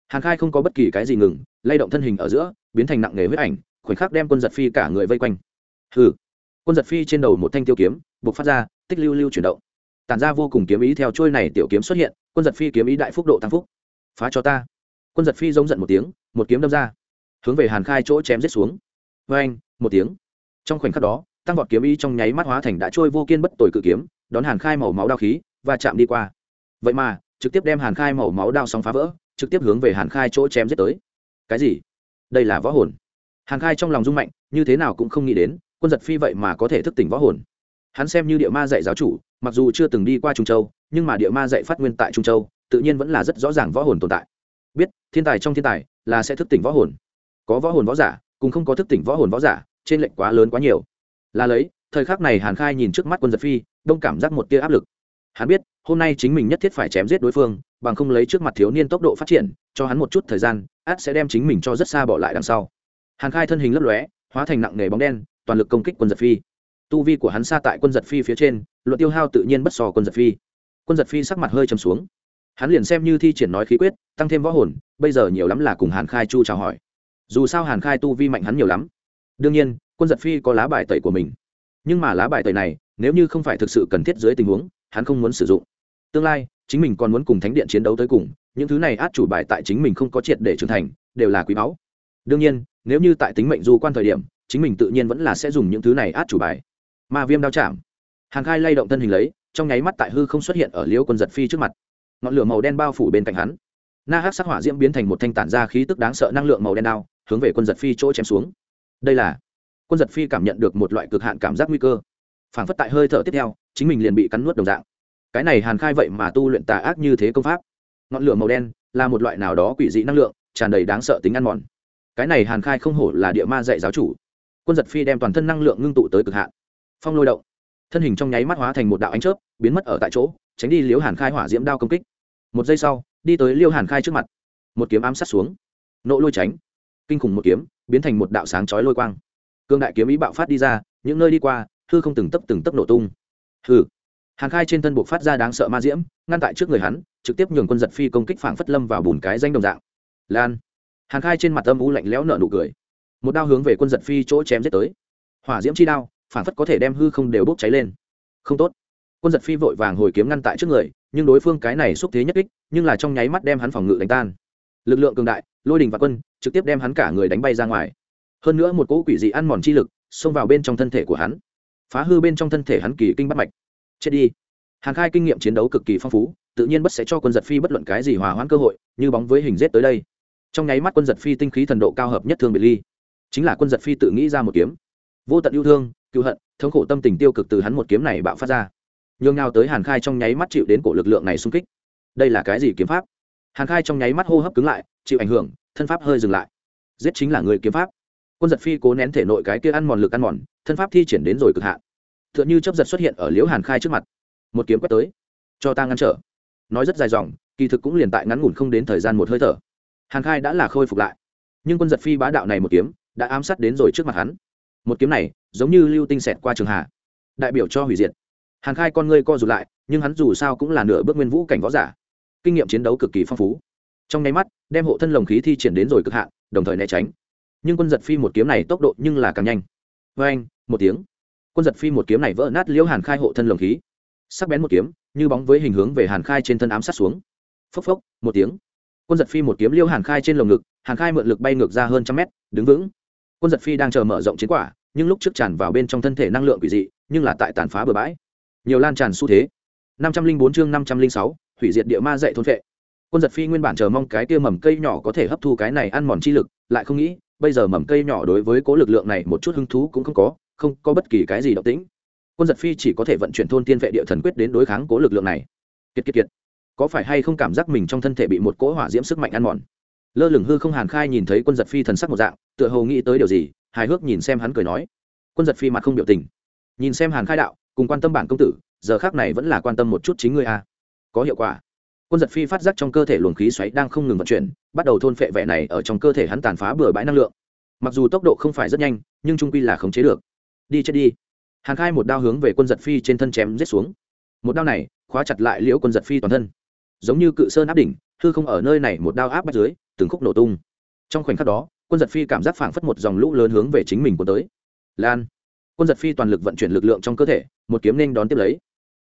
Hàn khai không có bất kỳ cái gì ngừng lay động thân hình ở giữa biến thành nặng nghề huyết ảnh khoảnh khắc đem quân giật phi cả người vây quanh. Hừ. Quân giật phi trên đầu một thanh tiêu kiếm buộc phát ra tích lưu lưu chuyển động. Tản ra vô cùng kiếm ý theo trôi này tiểu kiếm xuất hiện quân giật phi kiếm ý đại phúc độ tăng phúc. Phá cho ta. Quân giật phi giống giận một tiếng một kiếm đâm ra. Hướng về hàn khai chỗ chém giết xuống. Vê anh một tiếng. Trong khoảnh khắc đó tăng vọt kiếm ý trong nháy mắt hóa thành đã trôi vô kiên bất tồi cự kiếm, đón hàn khai màu máu đao khí và chạm đi qua. Vậy mà, trực tiếp đem hàn khai màu máu đao sóng phá vỡ, trực tiếp hướng về hàn khai chỗ chém giết tới. Cái gì? Đây là võ hồn. Hàn khai trong lòng rung mạnh, như thế nào cũng không nghĩ đến, quân giật phi vậy mà có thể thức tỉnh võ hồn. Hắn xem như địa ma dạy giáo chủ, mặc dù chưa từng đi qua trung châu, nhưng mà địa ma dạy phát nguyên tại trung châu, tự nhiên vẫn là rất rõ ràng võ hồn tồn tại. Biết, thiên tài trong thiên tài là sẽ thức tỉnh võ hồn. Có võ hồn võ giả, cùng không có thức tỉnh võ hồn võ giả, trên lệnh quá lớn quá nhiều là lấy, thời khắc này hàn khai nhìn trước mắt quân giật phi, đông cảm giác một tia áp lực. Hắn biết, hôm nay chính mình nhất thiết phải chém giết đối phương, bằng không lấy trước mặt thiếu niên tốc độ phát triển, cho hắn một chút thời gian át sẽ đem chính mình cho rất xa bỏ lại đằng sau. Hàn khai thân hình lấp lóe, hóa thành nặng nghề bóng đen, toàn lực công kích quân giật phi. Tu vi của hắn xa tại quân giật phi phía trên, luận tiêu hao tự nhiên bất sò quân giật phi. Quân giật phi sắc mặt hơi chầm xuống. Hắn liền xem như thi triển nói khí quyết, tăng thêm võ hồn, bây giờ nhiều lắm là cùng hàn khai chu chào hỏi. Dù sao hàn khai tu vi mạnh hắn nhiều lắm. Đương nhiên quân giật phi có lá bài tẩy của mình. Nhưng mà lá bài tẩy này, nếu như không phải thực sự cần thiết dưới tình huống, hắn không muốn sử dụng. Tương lai, chính mình còn muốn cùng thánh điện chiến đấu tới cùng, những thứ này át chủ bài tại chính mình không có triệt để trưởng thành, đều là quý báu. Đương nhiên, nếu như tại tính mệnh du quan thời điểm, chính mình tự nhiên vẫn là sẽ dùng những thứ này át chủ bài. Ma viêm đao chạm. Hàng khai lay động thân hình lấy, trong nháy mắt tại hư không xuất hiện ở liễu quân giật phi trước mặt. Ngọn lửa màu đen bao phủ bên cạnh hắn. Na Hắc sắc hỏa diễm biến thành một thanh tản ra khí tức đáng sợ năng lượng màu đen đao, hướng về quân giật phi chỗ chém xuống. Đây là quân giật phi cảm nhận được một loại cực hạn cảm giác nguy cơ. Phản phất tại hơi thở tiếp theo, chính mình liền bị cắn nuốt đồng dạng. Cái này hàn khai vậy mà tu luyện tà ác như thế công pháp. Ngọn lửa màu đen là một loại nào đó quỷ dị năng lượng, tràn đầy đáng sợ tính ăn mòn. Cái này hàn khai không hổ là địa ma dạy giáo chủ. Quân giật phi đem toàn thân năng lượng ngưng tụ tới cực hạn. Phong lôi động. Thân hình trong nháy mắt hóa thành một đạo ánh chớp, biến mất ở tại chỗ, tránh đi liếu hàn khai hỏa diễm đao công kích. Một giây sau, đi tới liêu hàn khai trước mặt. Một kiếm ám sát xuống. Nộ lôi tránh. Kinh khủng một kiếm, biến thành một đạo sáng chói lôi quang cương đại kiếm ý bạo phát đi ra, những nơi đi qua, hư không từng tấp từng tấp nổ tung. Hư hàn khai trên thân buộc phát ra đáng sợ ma diễm, ngăn tại trước người hắn, trực tiếp nhường quân giật phi công kích phảng phất lâm vào bùn cái danh đồng dạng. Lan. Hàn khai trên mặt âm u lạnh lẽo nở nụ cười. Một đao hướng về quân giật phi chỗ chém giết tới. Hỏa diễm chi đao, phảng phất có thể đem hư không đều bốc cháy lên. Không tốt. Quân giật phi vội vàng hồi kiếm ngăn tại trước người, nhưng đối phương cái này xúc thế nhất kích, nhưng là trong nháy mắt đem hắn phòng ngự đánh tan. Lực lượng cường đại, lôi đình và quân, trực tiếp đem hắn cả người đánh bay ra ngoài hơn nữa một cỗ quỷ dị ăn mòn chi lực xông vào bên trong thân thể của hắn, phá hư bên trong thân thể hắn kỳ kinh bắt mạch. Chết đi. Hàn khai kinh nghiệm chiến đấu cực kỳ phong phú, tự nhiên bất sẽ cho quân giật phi bất luận cái gì hòa hoãn cơ hội, như bóng với hình rết tới đây. Trong nháy mắt quân giật phi tinh khí thần độ cao hợp nhất thương biệt ly. Chính là quân giật phi tự nghĩ ra một kiếm. Vô tận yêu thương, cựu hận, thống khổ tâm tình tiêu cực từ hắn một kiếm này bạo phát ra. Nhường nào tới hàn khai trong nháy mắt chịu đến cổ lực lượng này xung kích. Đây là cái gì kiếm pháp? Hàn khai trong nháy mắt hô hấp cứng lại, chịu ảnh hưởng, thân pháp hơi dừng lại. Giết chính là người kiếm pháp quân giật phi cố nén thể nội cái kia ăn mòn lực ăn mòn, thân pháp thi triển đến rồi cực hạn. T h ư ợ n h ư chấp giật xuất hiện ở liễu hàn khai trước mặt. Một kiếm quét tới, cho ta ngăn trở. Nói rất dài dòng, kỳ thực cũng liền tại ngắn ngủn không đến thời gian một hơi thở. Hàn khai đã là khôi phục lại. Nhưng quân giật phi bá đạo này một kiếm, đã ám sát đến rồi trước mặt hắn. Một kiếm này, giống như lưu tinh xẹt qua trường hà đại biểu cho hủy diệt. Hàn khai con ngươi co rụt lại, nhưng hắn dù sao cũng là nửa bước nguyên vũ cảnh võ giả. Kinh nghiệm chiến đấu cực kỳ phong phú. Trong nháy mắt, đem hộ thân lồng khí thi triển đến rồi cực hạn, đồng thời né tránh nhưng quân giật phi một kiếm này tốc độ nhưng là càng nhanh. Vê anh, một tiếng. Quân giật phi một kiếm này vỡ nát liễu hàn khai hộ thân lồng khí. Sắc bén một kiếm, như bóng với hình hướng về hàn khai trên thân ám sát xuống. Phốc phốc, một tiếng. Quân giật phi một kiếm liễu hàn khai trên lồng ngực, hàn khai mượn lực bay ngược ra hơn trăm mét, đứng vững. Quân giật phi đang chờ mở rộng chiến quả, nhưng lúc trước tràn vào bên trong thân thể năng lượng quỷ dị, nhưng là tại tàn phá bừa bãi. Nhiều lan tràn xu thế. năm trăm linh bốn chương năm trăm linh sáu hủy diệt địa ma dạy thôn vệ. Quân giật phi nguyên bản chờ mong cái tia mầm cây nhỏ có thể hấp thu cái này ăn mòn chi lực, lại không nghĩ bây giờ mầm cây nhỏ đối với cố lực lượng này một chút hứng thú cũng không có không có bất kỳ cái gì động tĩnh. Quân giật phi chỉ có thể vận chuyển thôn tiên vệ địa thần quyết đến đối kháng cố lực lượng này. Kiệt kiệt kiệt. Có phải hay không cảm giác mình trong thân thể bị một cỗ hỏa diễm sức mạnh ăn mòn? Lơ lửng hư không hàn khai nhìn thấy quân giật phi thần sắc một dạng, tựa hồ nghĩ tới điều gì, hài hước nhìn xem hắn cười nói. Quân giật phi mặt không biểu tình. Nhìn xem hàn khai đạo, cùng quan tâm bản công tử, giờ khác này vẫn là quan tâm một chút chính ngươi a à. có hiệu quả quân giật phi phát giác trong cơ thể luồng khí xoáy đang không ngừng vận chuyển, bắt đầu thôn phệ vẻ này ở trong cơ thể hắn tàn phá bừa bãi năng lượng. Mặc dù tốc độ không phải rất nhanh, nhưng trung quy là khống chế được. Đi chết đi. Hàn khai một đao hướng về quân giật phi trên thân chém giết xuống. Một đao này, khóa chặt lại liễu quân giật phi toàn thân. Giống như cự sơn áp đỉnh thư không ở nơi này một đao áp bắt dưới, từng khúc nổ tung. Trong khoảnh khắc đó, quân giật phi cảm giác phảng phất một dòng lũ lớn hướng về chính mình của tới. Lan. Quân giật phi toàn lực vận chuyển lực lượng trong cơ thể, một kiếm nên đón tiếp lấy.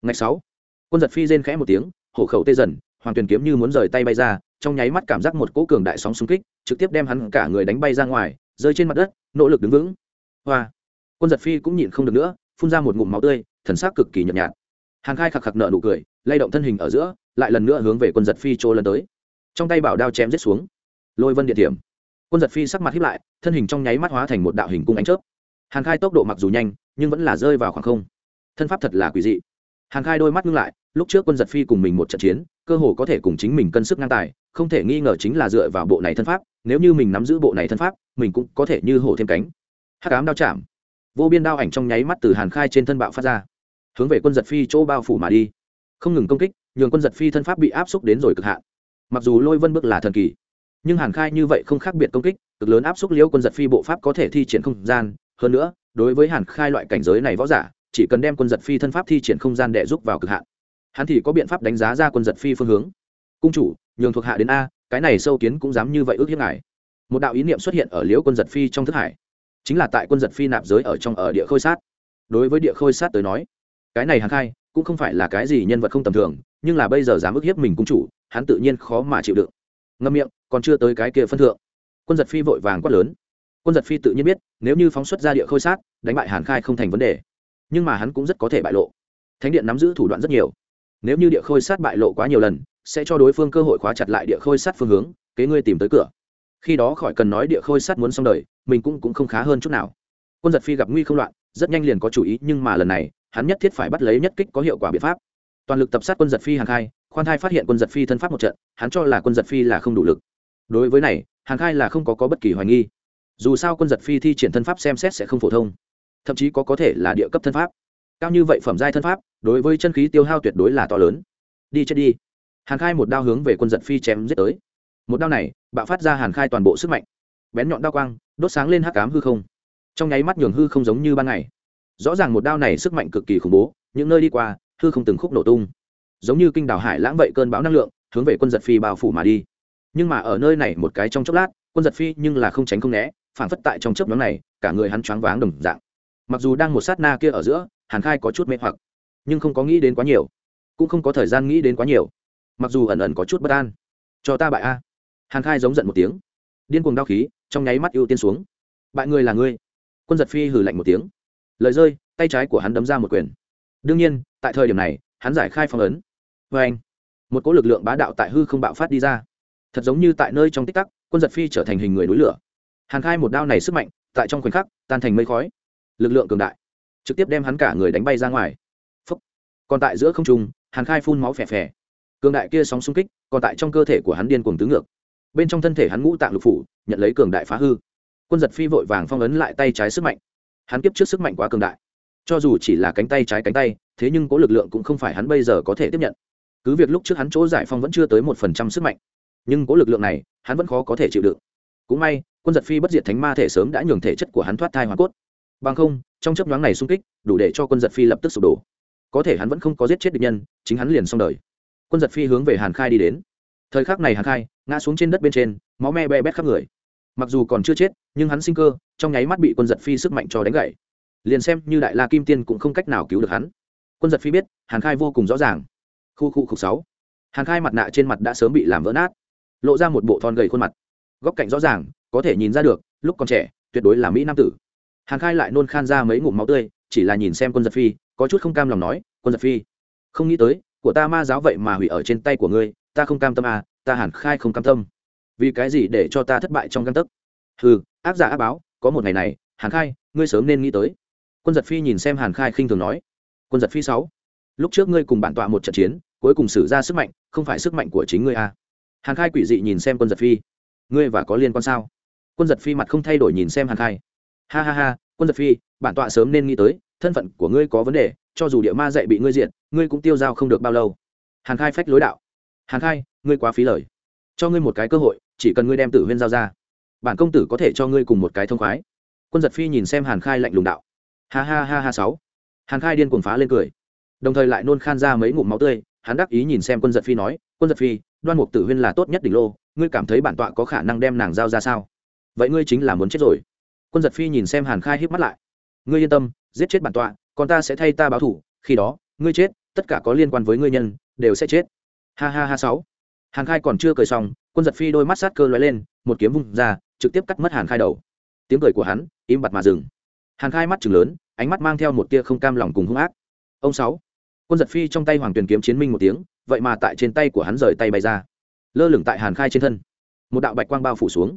Ngày sáu. Quân giật phi rên khẽ một tiếng, hổ khẩu tê dần hoàng tuyền kiếm như muốn rời tay bay ra, trong nháy mắt cảm giác một cỗ cường đại sóng xung kích, trực tiếp đem hắn cả người đánh bay ra ngoài, rơi trên mặt đất, nỗ lực đứng vững. Hoa! Quân giật phi cũng nhịn không được nữa, phun ra một ngụm máu tươi, thần sắc cực kỳ nhợt nhạt. Hàng khai khạc khạc nợ nụ cười, lay động thân hình ở giữa, lại lần nữa hướng về quân giật phi trô lần tới. Trong tay bảo đao chém giết xuống. Lôi vân địa điểm quân giật phi sắc mặt hiếp lại, thân hình trong nháy mắt hóa thành một đạo hình cung ánh chớp. Hàng khai tốc độ mặc dù nhanh, nhưng vẫn là rơi vào khoảng không. Thân pháp thật là quỷ dị hàng khai đôi mắt ngưng lại, lúc trước quân giật phi cùng mình một trận chiến, cơ hồ có thể cùng chính mình cân sức ngang tài, không thể nghi ngờ chính là dựa vào bộ này thân pháp, nếu như mình nắm giữ bộ này thân pháp, mình cũng có thể như hổ thêm cánh. Hát cám đao chạm. Vô biên đao ảnh trong nháy mắt từ hàn khai trên thân bạo phát ra, hướng về quân giật phi chỗ bao phủ mà đi. Không ngừng công kích, nhường quân giật phi thân pháp bị áp xúc đến rồi cực hạn. Mặc dù lôi vân bước là thần kỳ, nhưng hàn khai như vậy không khác biệt công kích, cực lớn áp xúc liễu quân giật phi bộ pháp có thể thi triển không gian. Hơn nữa, đối với hàn khai loại cảnh giới này võ giả chỉ cần đem quân giật phi thân pháp thi triển không gian đệ giúp vào cực hạn. Hắn thì có biện pháp đánh giá ra quân giật phi phương hướng. Cung chủ, nhường thuộc hạ đến a, cái này sâu kiến cũng dám như vậy ước hiếp ngài. Một đạo ý niệm xuất hiện ở liễu quân giật phi trong thức hải. Chính là tại quân giật phi nạp giới ở trong ở địa khôi sát. Đối với địa khôi sát tới nói, cái này hắn khai, cũng không phải là cái gì nhân vật không tầm thường, nhưng là bây giờ dám ức hiếp mình cung chủ, hắn tự nhiên khó mà chịu đựng. Ngâm miệng, còn chưa tới cái kia phân thượng. Quân giật phi vội vàng quát lớn. Quân giật phi tự nhiên biết, nếu như phóng xuất ra địa khôi sát, đánh bại hàn khai không thành vấn đề nhưng mà hắn cũng rất có thể bại lộ. Thánh điện nắm giữ thủ đoạn rất nhiều. Nếu như địa khôi sát bại lộ quá nhiều lần sẽ cho đối phương cơ hội khóa chặt lại địa khôi sát phương hướng kế ngươi tìm tới cửa. Khi đó khỏi cần nói địa khôi sát muốn xong đời mình cũng cũng không khá hơn chút nào. Quân giật phi gặp nguy không loạn rất nhanh liền có chủ ý nhưng mà lần này hắn nhất thiết phải bắt lấy nhất kích có hiệu quả biện pháp. Toàn lực tập sát quân giật phi hàng khai khoan thai phát hiện quân giật phi thân pháp một trận hắn cho là quân giật phi là không đủ lực. Đối với này hàng khai là không có, có bất kỳ hoài nghi. Dù sao quân giật phi thi triển thân pháp xem xét sẽ không phổ thông thậm chí có có thể là địa cấp thân pháp. Cao như vậy phẩm giai thân pháp, đối với chân khí tiêu hao tuyệt đối là to lớn. Đi chết đi. Hàn khai một đao hướng về quân giật phi chém giết tới. Một đao này, bạo phát ra hàn khai toàn bộ sức mạnh. Bén nhọn đao quang, đốt sáng lên hắc cám hư không. Trong nháy mắt nhường hư không giống như ban ngày. Rõ ràng một đao này sức mạnh cực kỳ khủng bố, những nơi đi qua, hư không từng khúc nổ tung. Giống như kinh đảo hải lãng vậy cơn bão năng lượng, hướng về quân giật phi bao phủ mà đi. Nhưng mà ở nơi này một cái trong chốc lát, quân giật phi nhưng là không tránh không né phản phất tại trong chớp nhóm này, cả người hắn choáng váng đồng dạng mặc dù đang một sát na kia ở giữa, hàn khai có chút mê hoặc, nhưng không có nghĩ đến quá nhiều, cũng không có thời gian nghĩ đến quá nhiều. Mặc dù ẩn ẩn có chút bất an. Cho ta bại a. Hàn khai giống giận một tiếng. Điên cuồng đao khí, trong nháy mắt ưu tiên xuống. Bại người là ngươi. Quân giật phi hừ lạnh một tiếng. Lời rơi, tay trái của hắn đấm ra một quyền. Đương nhiên, tại thời điểm này, hắn giải khai phong ấn. Vê anh một cỗ lực lượng bá đạo tại hư không bạo phát đi ra. Thật giống như tại nơi trong tích tắc, quân giật phi trở thành hình người núi lửa. Hàn khai một đao này sức mạnh, tại trong khoảnh khắc, tan thành mây khói lực lượng cường đại, trực tiếp đem hắn cả người đánh bay ra ngoài. Phúc. còn tại giữa không trung, hàn khai phun máu phè phè. Cường đại kia sóng xung kích, còn tại trong cơ thể của hắn điên cuồng tứ ngược. Bên trong thân thể hắn ngũ tạng lục phủ, nhận lấy cường đại phá hư. Quân giật phi vội vàng phong ấn lại tay trái sức mạnh. Hắn kiếp trước sức mạnh quá cường đại. Cho dù chỉ là cánh tay trái cánh tay, thế nhưng có lực lượng cũng không phải hắn bây giờ có thể tiếp nhận. Cứ việc lúc trước hắn chỗ giải phong vẫn chưa tới một phần trăm sức mạnh, nhưng có lực lượng này, hắn vẫn khó có thể chịu đựng. Cũng may, quân giật phi bất diệt thánh ma thể sớm đã nhường thể chất của hắn thoát thai hoa cốt bằng không, trong chấp nhoáng này xung kích, đủ để cho quân giật phi lập tức sụp đổ. Có thể hắn vẫn không có giết chết địch nhân, chính hắn liền xong đời. Quân giật phi hướng về hàn khai đi đến. Thời khắc này hàn khai, ngã xuống trên đất bên trên, máu me be bét khắp người. Mặc dù còn chưa chết, nhưng hắn sinh cơ, trong nháy mắt bị quân giật phi sức mạnh cho đánh gậy liền xem như đại la kim tiên cũng không cách nào cứu được hắn. Quân giật phi biết, hàn khai vô cùng rõ ràng. Khu khu khục sáu. Hàn khai mặt nạ trên mặt đã sớm bị làm vỡ nát. Lộ ra một bộ thon gầy khuôn mặt. Góc cạnh rõ ràng, có thể nhìn ra được, lúc còn trẻ, tuyệt đối là mỹ nam tử hàn khai lại nôn khan ra mấy ngụm máu tươi, chỉ là nhìn xem quân giật phi, có chút không cam lòng nói, quân giật phi, không nghĩ tới, của ta ma giáo vậy mà hủy ở trên tay của ngươi, ta không cam tâm à ta hàn khai không cam tâm. Vì cái gì để cho ta thất bại trong căn tấc? Ừ áp giả áp báo, có một ngày này, hàn khai, ngươi sớm nên nghĩ tới. Quân giật phi nhìn xem hàn khai khinh thường nói, quân giật phi sáu, lúc trước ngươi cùng bản tọa một trận chiến, cuối cùng xử ra sức mạnh, không phải sức mạnh của chính ngươi à. hàn khai quỷ dị nhìn xem quân giật phi, ngươi và có liên quan sao? Quân giật phi mặt không thay đổi nhìn xem hàn khai ha ha ha, quân giật phi, bản tọa sớm nên nghĩ tới, thân phận của ngươi có vấn đề, cho dù địa ma dạy bị ngươi diện ngươi cũng tiêu dao không được bao lâu. Hàn khai phách lối đạo. Hàn khai, ngươi quá phí lời. Cho ngươi một cái cơ hội, chỉ cần ngươi đem tử huyên giao ra. Bản công tử có thể cho ngươi cùng một cái thông khoái. Quân giật phi nhìn xem hàn khai lạnh lùng đạo. Ha ha ha ha sáu. Hàn khai điên cuồng phá lên cười. Đồng thời lại nôn khan ra mấy ngụm máu tươi, hắn đắc ý nhìn xem quân giật phi nói, quân giật phi, đoan mục tử huyên là tốt nhất đỉnh lô, ngươi cảm thấy bản tọa có khả năng đem nàng giao ra sao? Vậy ngươi chính là muốn chết rồi quân giật phi nhìn xem hàn khai híp mắt lại. Ngươi yên tâm, giết chết bản tọa, còn ta sẽ thay ta báo thủ, khi đó, ngươi chết, tất cả có liên quan với ngươi nhân, đều sẽ chết. Ha ha ha sáu. Hàn khai còn chưa cười xong, quân giật phi đôi mắt sát cơ lóe lên, một kiếm vung ra, trực tiếp cắt mất hàn khai đầu. Tiếng cười của hắn, im bặt mà dừng. Hàn khai mắt chừng lớn, ánh mắt mang theo một tia không cam lòng cùng hung ác. Ông sáu. Quân giật phi trong tay hoàng tuyền kiếm chiến minh một tiếng, vậy mà tại trên tay của hắn rời tay bay ra. Lơ lửng tại hàn khai trên thân. Một đạo bạch quang bao phủ xuống.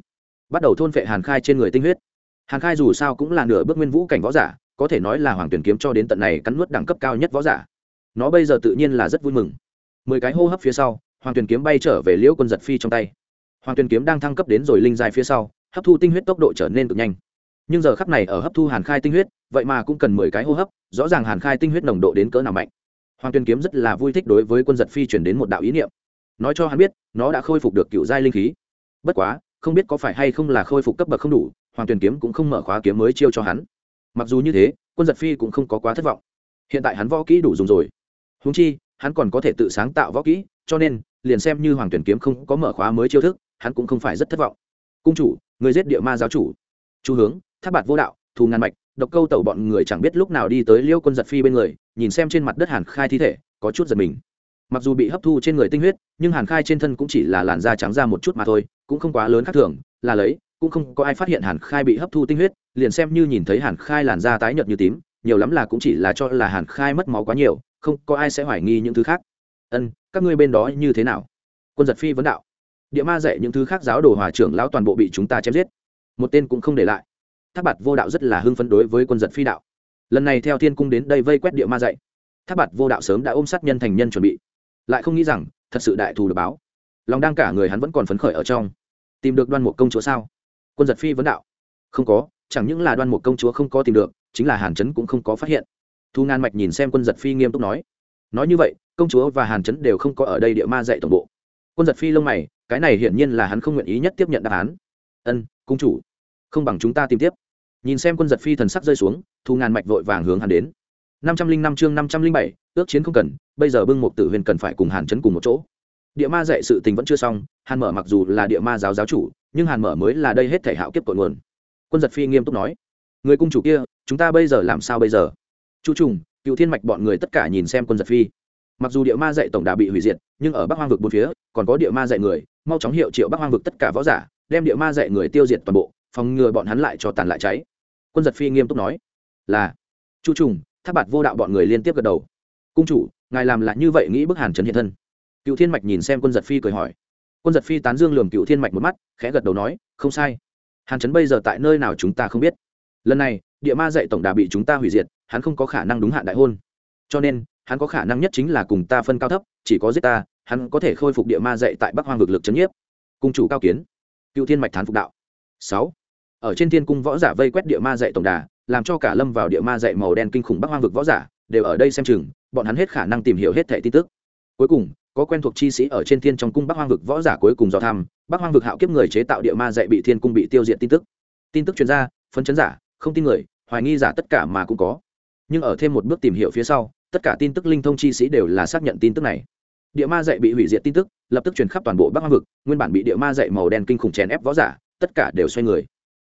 Bắt đầu thôn phệ hàn khai trên người tinh huyết hàn khai dù sao cũng là nửa bước nguyên vũ cảnh võ giả, có thể nói là hoàng tuyển kiếm cho đến tận này cắn nuốt đẳng cấp cao nhất võ giả. Nó bây giờ tự nhiên là rất vui mừng. Mười cái hô hấp phía sau, hoàng tuyển kiếm bay trở về liễu quân giật phi trong tay. Hoàng tuyển kiếm đang thăng cấp đến rồi linh dài phía sau, hấp thu tinh huyết tốc độ trở nên cực nhanh. Nhưng giờ khắp này ở hấp thu hàn khai tinh huyết, vậy mà cũng cần mười cái hô hấp, rõ ràng hàn khai tinh huyết nồng độ đến cỡ nào mạnh. Hoàng tuyển kiếm rất là vui thích đối với quân giật phi chuyển đến một đạo ý niệm. Nói cho hắn biết, nó đã khôi phục được cựu giai linh khí. Bất quá, không biết có phải hay không là khôi phục cấp bậc không đủ hoàng Tuyền kiếm cũng không mở khóa kiếm mới chiêu cho hắn. Mặc dù như thế, quân giật phi cũng không có quá thất vọng. Hiện tại hắn võ kỹ đủ dùng rồi. Húng chi, hắn còn có thể tự sáng tạo võ kỹ, cho nên, liền xem như hoàng tuyển kiếm không có mở khóa mới chiêu thức, hắn cũng không phải rất thất vọng. Cung chủ, người giết địa ma giáo chủ. Chu hướng tháp bạt vô đạo, thù ngàn mạch, độc câu tẩu bọn người chẳng biết lúc nào đi tới liêu quân giật phi bên người, nhìn xem trên mặt đất hàn khai thi thể, có chút giật mình. Mặc dù bị hấp thu trên người tinh huyết, nhưng hàn khai trên thân cũng chỉ là làn da trắng ra một chút mà thôi, cũng không quá lớn khác thường, là lấy cũng không có ai phát hiện hàn khai bị hấp thu tinh huyết, liền xem như nhìn thấy hàn khai làn da tái nhợt như tím, nhiều lắm là cũng chỉ là cho là hàn khai mất máu quá nhiều, không có ai sẽ hoài nghi những thứ khác. Ân, các ngươi bên đó như thế nào? Quân giật phi vấn đạo. Địa ma dạy những thứ khác giáo đồ hòa trưởng lão toàn bộ bị chúng ta chém giết. Một tên cũng không để lại. Tháp bạt vô đạo rất là hưng phấn đối với quân giật phi đạo. Lần này theo thiên cung đến đây vây quét địa ma dạy. Tháp bạt vô đạo sớm đã ôm sát nhân thành nhân chuẩn bị. Lại không nghĩ rằng, thật sự đại thù được báo. Lòng đang cả người hắn vẫn còn phấn khởi ở trong. Tìm được đoan một công chúa sao? Quân giật phi vấn đạo. Không có, chẳng những là đoan một công chúa không có tìm được, chính là hàn Chấn cũng không có phát hiện. Thu ngàn mạch nhìn xem quân giật phi nghiêm túc nói. Nói như vậy, công chúa và hàn Chấn đều không có ở đây địa ma dạy tổng bộ. Quân giật phi lông mày, cái này hiển nhiên là hắn không nguyện ý nhất tiếp nhận đáp án. Ân, cung chủ. Không bằng chúng ta tìm tiếp. Nhìn xem quân giật phi thần sắc rơi xuống, thu ngàn mạch vội vàng hướng hắn đến. năm trăm linh năm chương năm trăm linh bảy, ước chiến không cần, bây giờ bưng một tử huyền cần phải cùng hàn chấn cùng một chỗ. Địa ma dạy sự tình vẫn chưa xong, hàn mở mặc dù là địa ma giáo giáo chủ nhưng hàn mở mới là đây hết thể hạo kiếp cội nguồn. Quân giật phi nghiêm túc nói, người cung chủ kia, chúng ta bây giờ làm sao bây giờ? Chu trùng, cựu thiên mạch bọn người tất cả nhìn xem quân giật phi. Mặc dù địa ma dạy tổng đà bị hủy diệt, nhưng ở bắc hoang vực bốn phía, còn có địa ma dạy người, mau chóng hiệu triệu bắc hoang vực tất cả võ giả, đem địa ma dạy người tiêu diệt toàn bộ, phòng ngừa bọn hắn lại cho tàn lại cháy. Quân giật phi nghiêm túc nói, là. Chu trùng tháp bạt vô đạo bọn người liên tiếp gật đầu. Cung chủ, ngài làm lại như vậy nghĩ bức hàn trấn hiện thân. Cựu thiên mạch nhìn xem quân giật phi cười hỏi quân giật phi tán dương lường cựu thiên mạch một mắt, khẽ gật đầu nói, không sai. Hàn chấn bây giờ tại nơi nào chúng ta không biết? Lần này, địa ma dạy tổng đà bị chúng ta hủy diệt, hắn không có khả năng đúng hạn đại hôn. Cho nên, hắn có khả năng nhất chính là cùng ta phân cao thấp, chỉ có giết ta, hắn có thể khôi phục địa ma dạy tại bắc hoang vực lực c h ấ n nhiếp. Cung chủ cao kiến. Cựu thiên mạch thán phục đạo. Sáu. Ở trên thiên cung võ giả vây quét địa ma dạy tổng đà, làm cho cả lâm vào địa ma dạy màu đen kinh khủng bắc hoang vực võ giả đều ở đây xem chừng, bọn hắn hết khả năng tìm hiểu hết thẻ tin tức. Cuối cùng có quen thuộc chi sĩ ở trên thiên trong cung bắc hoang vực võ giả cuối cùng do tham bắc hoang vực hạo kiếp người chế tạo địa ma dạy bị thiên cung bị tiêu diệt tin tức. Tin tức chuyên gia phân chấn giả, không tin người, hoài nghi giả tất cả mà cũng có. Nhưng ở thêm một bước tìm hiểu phía sau, tất cả tin tức linh thông chi sĩ đều là xác nhận tin tức này. Địa ma dạy bị hủy diệt tin tức, lập tức truyền khắp toàn bộ bắc hoang vực, nguyên bản bị địa ma dạy màu đen kinh khủng chèn ép võ giả, tất cả đều xoay người.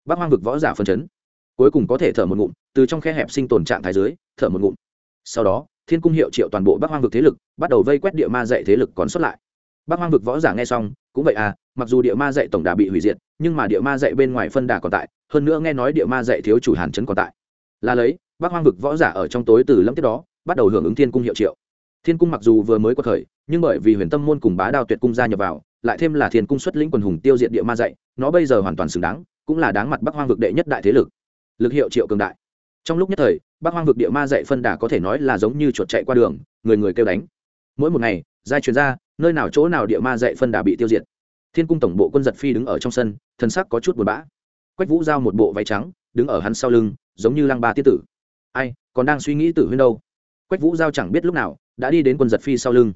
Bắc hoang vực võ giả phân chấn. Cuối cùng có thể thở một ngụm, từ trong khe hẹp sinh tồn trạng thái dưới, thở một ngụm. Sau đó thiên cung hiệu triệu toàn bộ bắc hoang vực thế lực, bắt đầu vây quét địa ma dạy thế lực còn xuất lại. Bắc hoang vực võ giả nghe xong, cũng vậy à mặc dù địa ma dạy tổng đà bị hủy diệt, nhưng mà địa ma dạy bên ngoài phân đà còn tại, hơn nữa nghe nói địa ma dạy thiếu chủ hàn trấn còn tại. Là lấy, bắc hoang vực võ giả ở trong tối từ lâm tiếp đó, bắt đầu hưởng ứng thiên cung hiệu triệu. Thiên cung mặc dù vừa mới có thời nhưng bởi vì huyền tâm môn cùng bá đao tuyệt cung gia nhập vào, lại thêm là thiên cung xuất lĩnh quần hùng tiêu diệt địa ma dạy, nó bây giờ hoàn toàn xứng đáng, cũng là đáng mặt bắc hoang vực đệ nhất đại thế lực. Lực hiệu triệu cường đại trong lúc nhất thời, bắc hoang vực địa ma dạy phân đà có thể nói là giống như chuột chạy qua đường, người người kêu đánh. Mỗi một ngày, giai truyền ra, nơi nào chỗ nào địa ma dạy phân đà bị tiêu diệt. Thiên cung tổng bộ quân giật phi đứng ở trong sân, thân sắc có chút buồn bã. Quách vũ giao một bộ váy trắng, đứng ở hắn sau lưng, giống như lăng ba tiết tử. Ai, còn đang suy nghĩ tử huyên đâu? Quách vũ giao chẳng biết lúc nào, đã đi đến quân giật phi sau lưng.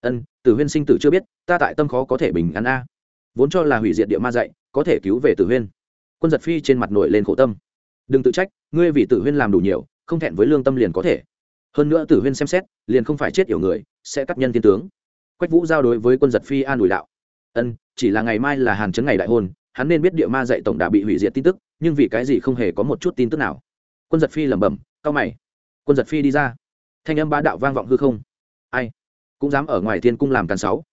Ân, tử huyên sinh tử chưa biết, ta tại tâm khó có thể bình an a. Vốn cho là hủy diệt địa ma dạy, có thể cứu về tử huyên. Quân giật phi trên mặt nổi lên khổ tâm đừng tự trách, ngươi vì tử huyên làm đủ nhiều, không thẹn với lương tâm liền có thể. Hơn nữa tử huyên xem xét, liền không phải chết yểu người, sẽ cắt nhân thiên tướng. Quách vũ giao đối với quân giật phi an ủi đạo. Ân, chỉ là ngày mai là hàn chấn ngày đại hôn, hắn nên biết địa ma dạy tổng đà bị hủy diệt tin tức, nhưng vì cái gì không hề có một chút tin tức nào. Quân giật phi lẩm bẩm, cao mày. Quân giật phi đi ra. Thanh âm ba đạo vang vọng hư không. Ai? Cũng dám ở ngoài thiên cung làm càn sáu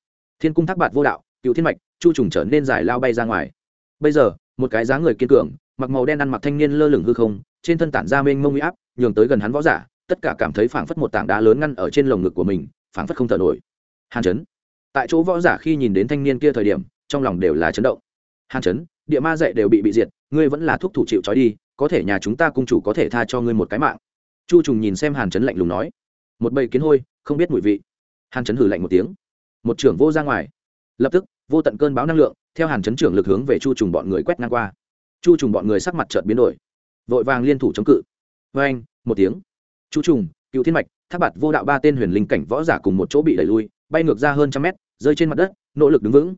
thiên cung thác bạt vô đạo, cựu thiên mạch, chu trùng trở nên giải lao bay ra ngoài. Bây giờ, một cái dáng người kiên cường mặc màu đen ăn mặc thanh niên lơ lửng hư không, trên thân tản ra mênh mông huy áp, nhường tới gần hắn võ giả, tất cả cảm thấy phảng phất một tảng đá lớn ngăn ở trên lồng ngực của mình, phảng phất không thở nổi. Hàn chấn. Tại chỗ võ giả khi nhìn đến thanh niên kia thời điểm, trong lòng đều là chấn động. Hàn chấn, địa ma dạy đều bị bị diệt, ngươi vẫn là thuốc thủ chịu trói đi, có thể nhà chúng ta cung chủ có thể tha cho ngươi một cái mạng. Chu trùng nhìn xem hàn chấn lạnh lùng nói. Một bầy kiến hôi, không biết mùi vị. Hàn chấn hử lạnh một tiếng. Một trưởng vô ra ngoài. Lập tức, vô tận cơn báo năng lượng, theo hàn chấn trưởng lực hướng về chu trùng bọn người quét ngang qua chu trùng bọn người sắc mặt chợt biến đổi, vội vàng liên thủ chống cự. Vê anh một tiếng. Chu trùng, cựu thiên mạch tháp bạt vô đạo ba tên huyền linh cảnh võ giả cùng một chỗ bị đẩy lui, bay ngược ra hơn trăm mét, rơi trên mặt đất, nỗ lực đứng vững.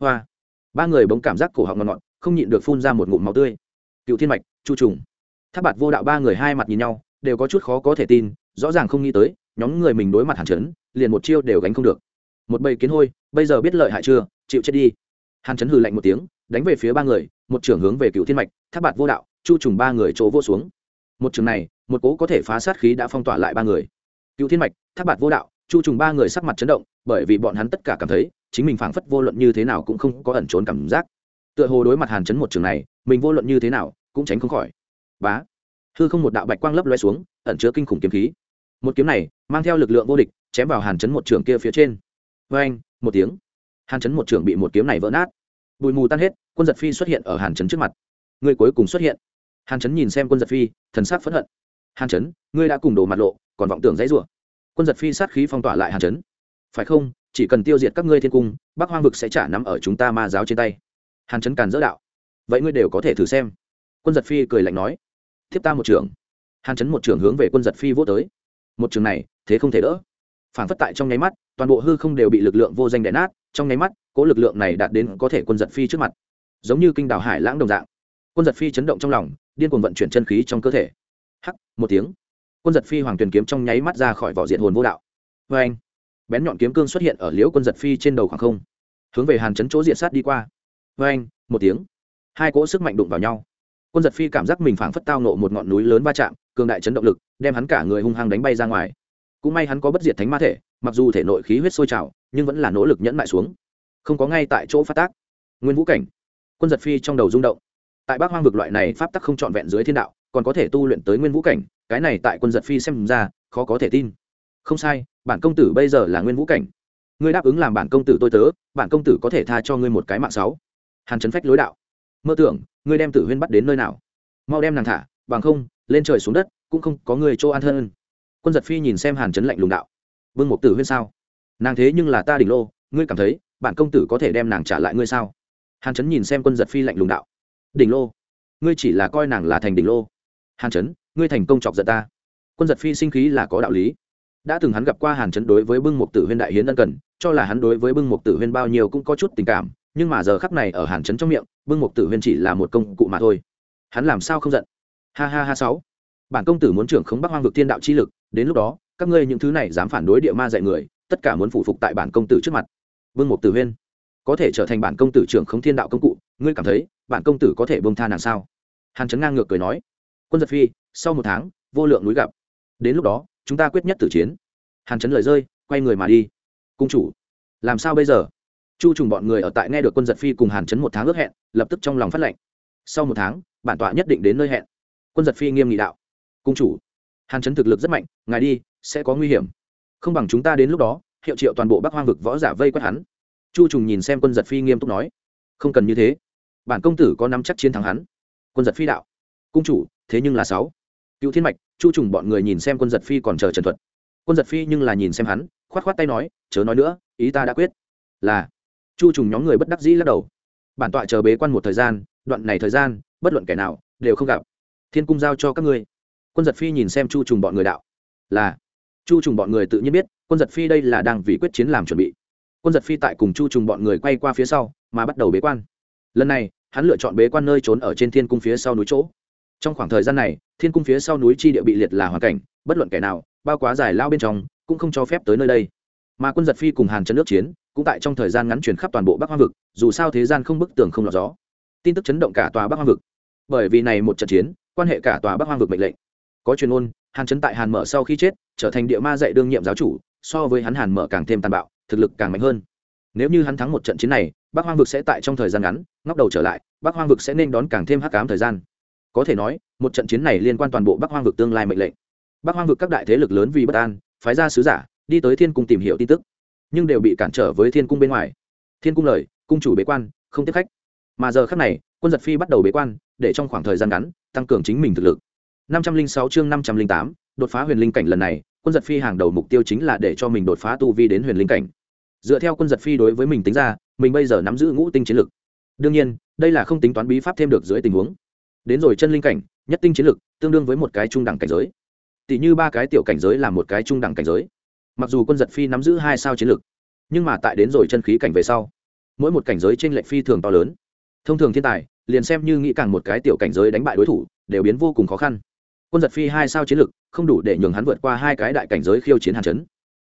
Hoa. Ba người bỗng cảm giác cổ họng ngọt ngọt, không nhịn được phun ra một ngụm máu tươi. Cựu thiên mạch, chu trùng. Tháp bạt vô đạo ba người hai mặt nhìn nhau, đều có chút khó có thể tin, rõ ràng không nghĩ tới, nhóm người mình đối mặt hàn chấn, liền một chiêu đều gánh không được. Một bầy kiến hôi, bây giờ biết lợi hại chưa, chịu chết đi. Hàn chấn hừ lạnh một tiếng đánh về phía ba người, một trưởng hướng về cựu thiên mạch tháp bạt vô đạo, chu trùng ba người chỗ vô xuống. Một trường này, một cố có thể phá sát khí đã phong tỏa lại ba người. Cựu thiên mạch tháp bạt vô đạo, chu trùng ba người sắc mặt chấn động, bởi vì bọn hắn tất cả cảm thấy, chính mình phảng phất vô luận như thế nào cũng không có ẩn trốn cảm giác. Tựa hồ đối mặt hàn chấn một trường này, mình vô luận như thế nào cũng tránh không khỏi. Bá! Hư không một đạo bạch quang lấp loe xuống, ẩn chứa kinh khủng kiếm khí. Một kiếm này, mang theo lực lượng vô địch, chém vào hàn chấn một trường kia phía trên. Vê anh một tiếng. Hàn chấn một trường bị một kiếm này vỡ nát. Bụi mù tan hết quân giật phi xuất hiện ở hàn chấn trước mặt. Người cuối cùng xuất hiện. Hàn trấn nhìn xem quân giật phi, thần sắc phẫn hận. Hàn trấn, ngươi đã cùng đồ mặt lộ, còn vọng tưởng dãy rủa. Quân giật phi sát khí phong tỏa lại hàn trấn. Phải không? Chỉ cần tiêu diệt các ngươi thiên cung, bắc hoang vực sẽ trả nắm ở chúng ta ma giáo trên tay. Hàn trấn càn dỡ đạo. Vậy ngươi đều có thể thử xem. Quân giật phi cười lạnh nói. Thiếp ta một trưởng. Hàn trấn một trưởng hướng về quân giật phi vô tới. Một trường này, thế không thể đỡ. Phản phất tại trong nháy mắt, toàn bộ hư không đều bị lực lượng vô danh đè nát. Trong nháy mắt cỗ lực lượng này đạt đến có thể quân giật phi trước mặt giống như kinh đảo hải lãng đồng dạng. Quân giật phi chấn động trong lòng, điên cuồng vận chuyển chân khí trong cơ thể. Hắc, một tiếng. Quân giật phi hoàng tuyền kiếm trong nháy mắt ra khỏi vỏ diện hồn vô đạo. Vê anh, bén nhọn kiếm cương xuất hiện ở liễu quân giật phi trên đầu khoảng không, hướng về hàn chấn chỗ diện sát đi qua. Vê anh, một tiếng. Hai cỗ sức mạnh đụng vào nhau. Quân giật phi cảm giác mình phảng phất tao nộ một ngọn núi lớn va chạm, cường đại chấn động lực, đem hắn cả người hung hăng đánh bay ra ngoài. Cũng may hắn có bất diệt thánh ma thể, mặc dù thể nội khí huyết sôi trào, nhưng vẫn là nỗ lực nhẫn lại xuống. Không có ngay tại chỗ phát tác. Nguyên vũ cảnh quân giật phi trong đầu rung động. Tại bác hoang vực loại này pháp tắc không trọn vẹn dưới thiên đạo, còn có thể tu luyện tới nguyên vũ cảnh, cái này tại quân giật phi xem ra, khó có thể tin. Không sai, bản công tử bây giờ là nguyên vũ cảnh. Ngươi đáp ứng làm bản công tử tôi tớ, bản công tử có thể tha cho ngươi một cái mạng sáu. Hàn trấn phách lối đạo. Mơ tưởng, ngươi đem tử huyên bắt đến nơi nào? Mau đem nàng thả, bằng không, lên trời xuống đất, cũng không có người chỗ an hơn quân giật phi nhìn xem hàn trấn lạnh lùng đạo. Vương mục tử huyên sao? Nàng thế nhưng là ta đỉnh lô, ngươi cảm thấy, bản công tử có thể đem nàng trả lại ngươi sao? Hàn Chấn nhìn xem quân giật phi lạnh lùng đạo. Đỉnh lô. Ngươi chỉ là coi nàng là thành đỉnh lô. Hàn Chấn, ngươi thành công chọc giận ta. Quân giật phi sinh khí là có đạo lý. Đã từng hắn gặp qua hàn Chấn đối với bưng mục tử huyên đại hiến ân cần cho là hắn đối với bưng mục tử huyên bao nhiêu cũng có chút tình cảm nhưng mà giờ khắc này ở hàn Chấn trong miệng bưng mục tử huyên chỉ là một công cụ mà thôi. Hắn làm sao không giận? Ha ha ha sáu. Bản công tử muốn trưởng khống bắc hoang vực thiên đạo chi lực đến lúc đó các ngươi những thứ này dám phản đối địa ma dạy người tất cả muốn phụ phục tại bản công tử trước mặt. Bưng mục tử huyên có thể trở thành bản công tử trưởng khống thiên đạo công cụ, ngươi cảm thấy, bản công tử có thể bông tha nàng sao? Hàn trấn ngang ngược cười nói, quân giật phi, sau một tháng, vô lượng núi gặp. Đến lúc đó, chúng ta quyết nhất tử chiến. Hàn trấn lời rơi, quay người mà đi. Cung chủ, làm sao bây giờ? Chu trùng bọn người ở tại nghe được quân giật phi cùng hàn trấn một tháng ước hẹn, lập tức trong lòng phát lệnh. Sau một tháng, bản tọa nhất định đến nơi hẹn. Quân giật phi nghiêm nghị đạo, cung chủ. Hàn trấn thực lực rất mạnh, ngài đi, sẽ có nguy hiểm. Không bằng chúng ta đến lúc đó, hiệu triệu toàn bộ bắc hoang vực võ giả vây quét hắn chu trùng nhìn xem quân giật phi nghiêm túc nói, không cần như thế. Bản công tử có nắm chắc chiến thắng hắn. Quân giật phi đạo, cung chủ, thế nhưng là sáu. Cựu thiên mạch, chu trùng bọn người nhìn xem quân giật phi còn chờ trần thuật. Quân giật phi nhưng là nhìn xem hắn, khoát khoát tay nói, chớ nói nữa, ý ta đã quyết. Là, chu trùng nhóm người bất đắc dĩ lắc đầu. Bản tọa chờ bế quan một thời gian, đoạn này thời gian, bất luận kẻ nào, đều không gặp. Thiên cung giao cho các ngươi. Quân giật phi nhìn xem chu trùng bọn người đạo, là. Chu trùng bọn người tự nhiên biết, quân giật phi đây là đang vì quyết chiến làm chuẩn bị quân giật phi tại cùng chu trùng bọn người quay qua phía sau, mà bắt đầu bế quan. Lần này, hắn lựa chọn bế quan nơi trốn ở trên thiên cung phía sau núi chỗ. Trong khoảng thời gian này, thiên cung phía sau núi chi địa bị liệt là hoàn cảnh, bất luận kẻ nào, bao quá dài lao bên trong, cũng không cho phép tới nơi đây. Mà quân giật phi cùng hàn chân nước chiến, cũng tại trong thời gian ngắn chuyển khắp toàn bộ bắc hoa vực, dù sao thế gian không bức tường không lọt gió. Tin tức chấn động cả tòa bắc hoa vực. Bởi vì này một trận chiến, quan hệ cả tòa bắc hoa vực mệnh lệnh. Có truyền ôn, hàn chấn tại hàn mở sau khi chết, trở thành địa ma dạy đương nhiệm giáo chủ, so với hắn hàn mở càng thêm tàn bạo thực lực càng mạnh hơn. Nếu như hắn thắng một trận chiến này, bắc hoang vực sẽ tại trong thời gian ngắn, ngóc đầu trở lại, bắc hoang vực sẽ nên đón càng thêm hắc cám thời gian. Có thể nói, một trận chiến này liên quan toàn bộ bắc hoang vực tương lai mệnh lệnh. Bắc hoang vực các đại thế lực lớn vì bất an, phái ra sứ giả, đi tới thiên cung tìm hiểu tin tức, nhưng đều bị cản trở với thiên cung bên ngoài. Thiên cung lời, cung chủ bế quan, không tiếp khách. Mà giờ khác này, quân giật phi bắt đầu bế quan, để trong khoảng thời gian ngắn, tăng cường chính mình thực lực. năm trăm linh sáu chương năm trăm linh tám, đột phá huyền linh cảnh lần này quân giật phi hàng đầu mục tiêu chính là để cho mình đột phá tu vi đến huyền linh cảnh. Dựa theo quân giật phi đối với mình tính ra, mình bây giờ nắm giữ ngũ tinh chiến lực. Đương nhiên, đây là không tính toán bí pháp thêm được dưới tình huống. Đến rồi chân linh cảnh, nhất tinh chiến lực tương đương với một cái trung đẳng cảnh giới. Tỷ như ba cái tiểu cảnh giới là một cái trung đẳng cảnh giới. Mặc dù quân giật phi nắm giữ hai sao chiến lực, nhưng mà tại đến rồi chân khí cảnh về sau, mỗi một cảnh giới trên lệnh phi thường to lớn. Thông thường thiên tài, liền xem như nghĩ càng một cái tiểu cảnh giới đánh bại đối thủ, đều biến vô cùng khó khăn quân giật phi hai sao chiến lực, không đủ để nhường hắn vượt qua hai cái đại cảnh giới khiêu chiến hàn chấn.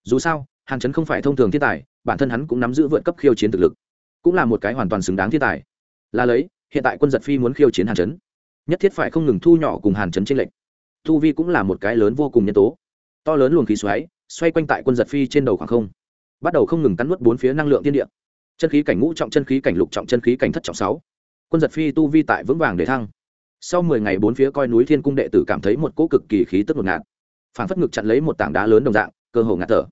Dù sao, hàn chấn không phải thông thường thiên tài, bản thân hắn cũng nắm giữ vượt cấp khiêu chiến thực lực. Cũng là một cái hoàn toàn xứng đáng thiên tài. Là lấy, hiện tại quân giật phi muốn khiêu chiến hàn chấn, nhất thiết phải không ngừng thu nhỏ cùng hàn chấn trên lệnh thu vi cũng là một cái lớn vô cùng nhân tố. To lớn luồng khí xoáy, xoay quanh tại quân giật phi trên đầu khoảng không, bắt đầu không ngừng cắn nuốt bốn phía năng lượng tiên địa. Chân khí cảnh ngũ trọng, chân khí cảnh lục trọng, chân khí cảnh thất trọng sáu. Quân giật phi tu vi tại vững vàng để thăng sau mười ngày bốn phía coi núi thiên cung đệ tử cảm thấy một cỗ cực kỳ khí tức ngột ngạt. Phản phất ngực chặn lấy một tảng đá lớn đồng dạng, cơ hồ ngạt thở.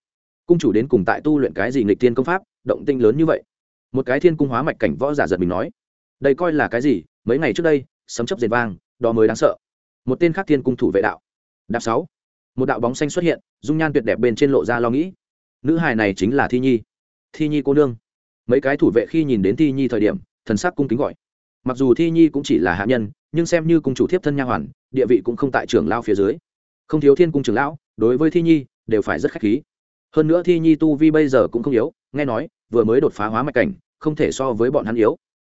Cung chủ đến cùng tại tu luyện cái gì nghịch thiên công pháp, động tinh lớn như vậy? Một cái thiên cung hóa mạch cảnh võ giả giật mình nói. Đây coi là cái gì? Mấy ngày trước đây, sấm chấp diệt vang, đó mới đáng sợ. Một tên khác thiên cung thủ vệ đạo. Đạp sáu. Một đạo bóng xanh xuất hiện, dung nhan tuyệt đẹp bên trên lộ ra lo nghĩ. Nữ hài này chính là thi nhi. Thi nhi cô nương. Mấy cái thủ vệ khi nhìn đến thi nhi thời điểm, thần sắc cung kính gọi. Mặc dù thi nhi cũng chỉ là hạ nhân nhưng xem như cung chủ thiếp thân nha hoàn, địa vị cũng không tại trưởng lao phía dưới. Không thiếu thiên cung trưởng lão, đối với thi nhi, đều phải rất khách khí. Hơn nữa thi nhi tu vi bây giờ cũng không yếu, nghe nói, vừa mới đột phá hóa mạch cảnh, không thể so với bọn hắn yếu.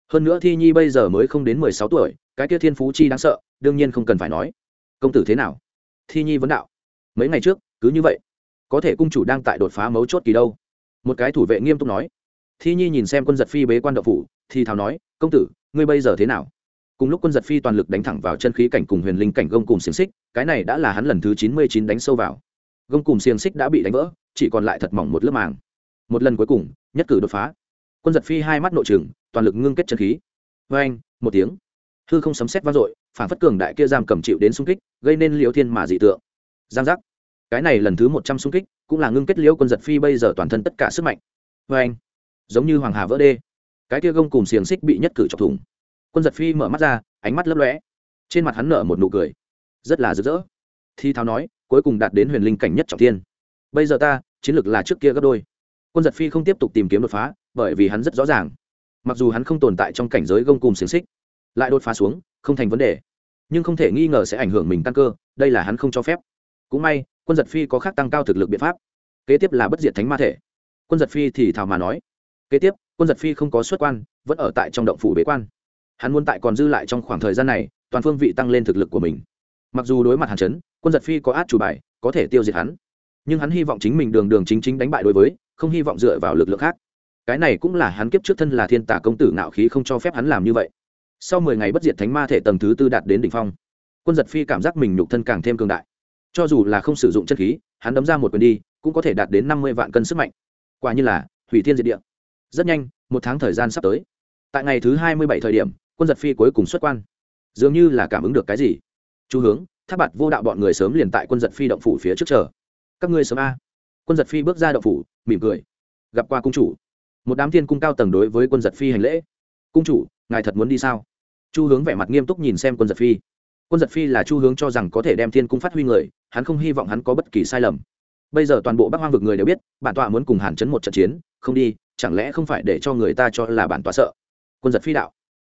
Hơn nữa thi nhi bây giờ mới không đến mười sáu tuổi, cái kia thiên phú chi đáng sợ, đương nhiên không cần phải nói. Công tử thế nào? Thi nhi vấn đạo. Mấy ngày trước, cứ như vậy. Có thể cung chủ đang tại đột phá mấu chốt kỳ đâu? Một cái thủ vệ nghiêm túc nói. Thi nhi nhìn xem quân giật phi bế quan đậu phủ, thì thào nói, công tử, ngươi bây giờ thế nào? Cùng lúc quân giật phi toàn lực đánh thẳng vào chân khí cảnh cùng huyền linh cảnh gông cùng xiềng xích cái này đã là hắn lần thứ chín mươi chín đánh sâu vào. Gông cùng xiềng xích đã bị đánh vỡ chỉ còn lại thật mỏng một lớp màng. Một lần cuối cùng nhất cử đột phá. Quân giật phi hai mắt nội trừng, toàn lực ngưng kết chân khí. Vê anh một tiếng. Hư không sấm xét vang dội phản phất cường đại kia giam cầm chịu đến xung kích gây nên liều thiên mà dị tượng. Giang giác. Cái này lần thứ một trăm xung kích cũng là ngưng kết liễu quân giật phi bây giờ toàn thân tất cả sức mạnh. Vê anh giống như hoàng hà vỡ đê. Cái kia gông cùng xiềng xích bị nhất cử chọc thủng quân giật phi mở mắt ra, ánh mắt lấp lóe. Trên mặt hắn nở một nụ cười. Rất là rực rỡ. Thi thao nói, cuối cùng đạt đến huyền linh cảnh nhất trọng thiên. Bây giờ ta, chiến lược là trước kia gấp đôi. Quân giật phi không tiếp tục tìm kiếm đột phá, bởi vì hắn rất rõ ràng. Mặc dù hắn không tồn tại trong cảnh giới gông cùng xiềng xích, lại đột phá xuống, không thành vấn đề. Nhưng không thể nghi ngờ sẽ ảnh hưởng mình tăng cơ, đây là hắn không cho phép. Cũng may, quân giật phi có khác tăng cao thực lực biện pháp. Kế tiếp là bất diệt thánh ma thể. Quân giật phi thì thào mà nói. Kế tiếp, quân giật phi không có xuất quan, vẫn ở tại trong động phủ bế quan hắn muốn tại còn dư lại trong khoảng thời gian này, toàn phương vị tăng lên thực lực của mình. Mặc dù đối mặt hàn chấn, quân giật phi có át chủ bài, có thể tiêu diệt hắn. Nhưng hắn hy vọng chính mình đường đường chính chính đánh bại đối với, không hy vọng dựa vào lực lượng khác. Cái này cũng là hắn kiếp trước thân là thiên tả công tử ngạo khí không cho phép hắn làm như vậy. Sau mười ngày bất diệt thánh ma thể tầng thứ tư đạt đến đ ỉ n h phong, quân giật phi cảm giác mình nhục thân càng thêm cường đại. Cho dù là không sử dụng chân khí, hắn đấm ra một quyền đi, cũng có thể đạt đến năm mươi vạn cân sức mạnh. Quả như là, hủy thiên diệt địa. Rất nhanh, một tháng thời gian sắp tới. Tại ngày thứ hai mươi bảy thời điểm quân giật phi cuối cùng xuất quan. Dường như là cảm ứng được cái gì. Chu hướng tháp bạt vô đạo bọn người sớm liền tại quân giật phi động phủ phía trước chờ. Các ngươi sớm a. Quân giật phi bước ra động phủ, mỉm cười. Gặp qua cung chủ. Một đám thiên cung cao tầng đối với quân giật phi hành lễ. Cung chủ, ngài thật muốn đi sao? Chu hướng vẻ mặt nghiêm túc nhìn xem quân giật phi. Quân giật phi là chu hướng cho rằng có thể đem thiên cung phát huy người, hắn không hy vọng hắn có bất kỳ sai lầm. Bây giờ toàn bộ bắc hoang vực người đều biết, bản tọa muốn cùng hàn chấn một trận chiến, không đi, chẳng lẽ không phải để cho người ta cho là bản tọa sợ? Quân giật phi đạo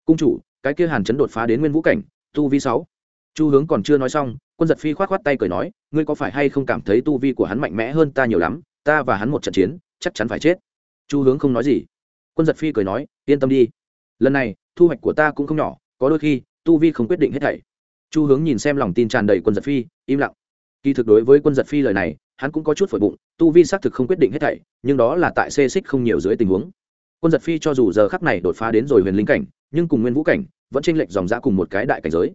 cung chủ, cái kia hàn chấn đột phá đến nguyên vũ cảnh, tu vi sáu. Chu hướng còn chưa nói xong, quân giật phi khoát khoát tay cười nói, ngươi có phải hay không cảm thấy tu vi của hắn mạnh mẽ hơn ta nhiều lắm, ta và hắn một trận chiến, chắc chắn phải chết. Chu hướng không nói gì. Quân giật phi cười nói, yên tâm đi. Lần này, thu hoạch của ta cũng không nhỏ, có đôi khi, tu vi không quyết định hết thảy. Chu hướng nhìn xem lòng tin tràn đầy quân giật phi, im lặng. Kỳ thực đối với quân giật phi lời này, hắn cũng có chút phổi bụng, tu vi xác thực không quyết định hết thảy, nhưng đó là tại xê xích không nhiều dưới tình huống. Quân giật phi cho dù giờ khắc này đột phá đến rồi huyền linh cảnh nhưng cùng nguyên vũ cảnh vẫn tranh lệch dòng ra cùng một cái đại cảnh giới.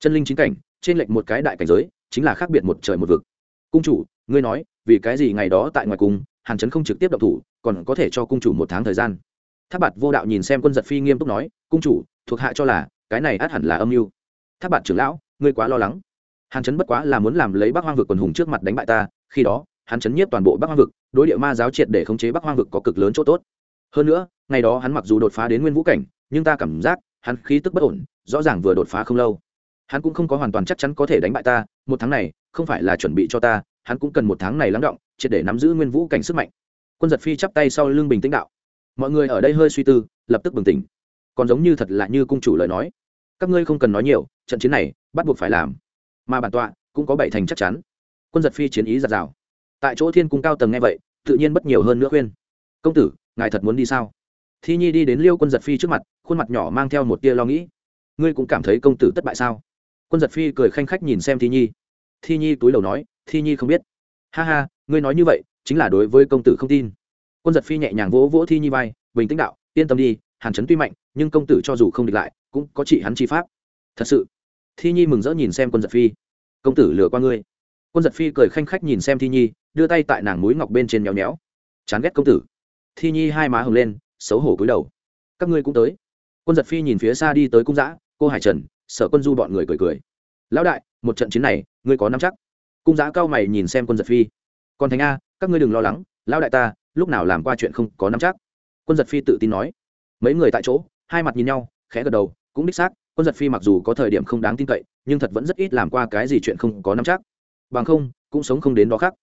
Chân linh chính cảnh trên lệch một cái đại cảnh giới, chính là khác biệt một trời một vực. Cung chủ, ngươi nói, vì cái gì ngày đó tại ngoài cung, hàn chấn không trực tiếp động thủ, còn có thể cho cung chủ một tháng thời gian? Tháp bạt vô đạo nhìn xem quân giật phi nghiêm túc nói, cung chủ, thuộc hạ cho là, cái này át hẳn là âm mưu. Tháp bạt trưởng lão, ngươi quá lo lắng. Hàn chấn bất quá là muốn làm lấy bắc hoang vực quần hùng trước mặt đánh bại ta, khi đó hắn chấn nhiếp toàn bộ bắc hoang vực, đối địa ma giáo triệt để khống chế bắc hoang vực có cực lớn chỗ tốt. Hơn nữa, ngày đó hắn mặc dù đột phá đến nguyên vũ cảnh nhưng ta cảm giác hắn khí tức bất ổn, rõ ràng vừa đột phá không lâu. Hắn cũng không có hoàn toàn chắc chắn có thể đánh bại ta, một tháng này, không phải là chuẩn bị cho ta, hắn cũng cần một tháng này lắng động, triệt để nắm giữ nguyên vũ cảnh sức mạnh. Quân giật phi chắp tay sau lưng bình tĩnh đạo. Mọi người ở đây hơi suy tư, lập tức bừng tỉnh. Còn giống như thật lạ như cung chủ lời nói. Các ngươi không cần nói nhiều, trận chiến này, bắt buộc phải làm. Mà bản tọa cũng có bảy thành chắc chắn. Quân giật phi chiến ý giặt rào. Tại chỗ thiên cung cao tầng nghe vậy, tự nhiên bất nhiều hơn nữa khuyên. Công tử, ngài thật muốn đi sao? Thi nhi đi đến liêu quân giật phi trước mặt khuôn mặt nhỏ mang theo một tia lo nghĩ. Ngươi cũng cảm thấy công tử thất bại sao? Quân giật phi cười khanh khách nhìn xem thi nhi. Thi nhi túi đầu nói, thi nhi không biết. Ha ha, ngươi nói như vậy, chính là đối với công tử không tin. Quân giật phi nhẹ nhàng vỗ vỗ thi nhi vai, bình tĩnh đạo, yên tâm đi, hàn chấn tuy mạnh, nhưng công tử cho dù không địch lại, cũng có chỉ hắn chi pháp. Thật sự. Thi nhi mừng rỡ nhìn xem quân giật phi. Công tử lừa qua ngươi. Quân giật phi cười khanh khách nhìn xem thi nhi, đưa tay tại nàng núi ngọc bên trên nhéo nhéo. Chán ghét công tử. Thi nhi hai má hồng lên, xấu hổ cúi đầu. Các ngươi cũng tới quân giật phi nhìn phía xa đi tới cung giã cô hải trần, sở quân du bọn người cười cười. Lão đại, một trận chiến này, ngươi có nắm chắc? Cung giã cao mày nhìn xem quân giật phi. Còn thành a, các ngươi đừng lo lắng, lão đại ta, lúc nào làm qua chuyện không có nắm chắc. Quân giật phi tự tin nói. Mấy người tại chỗ, hai mặt nhìn nhau, khẽ gật đầu, cũng đích xác, quân giật phi mặc dù có thời điểm không đáng tin cậy, nhưng thật vẫn rất ít làm qua cái gì chuyện không có nắm chắc. Bằng không, cũng sống không đến đó khác.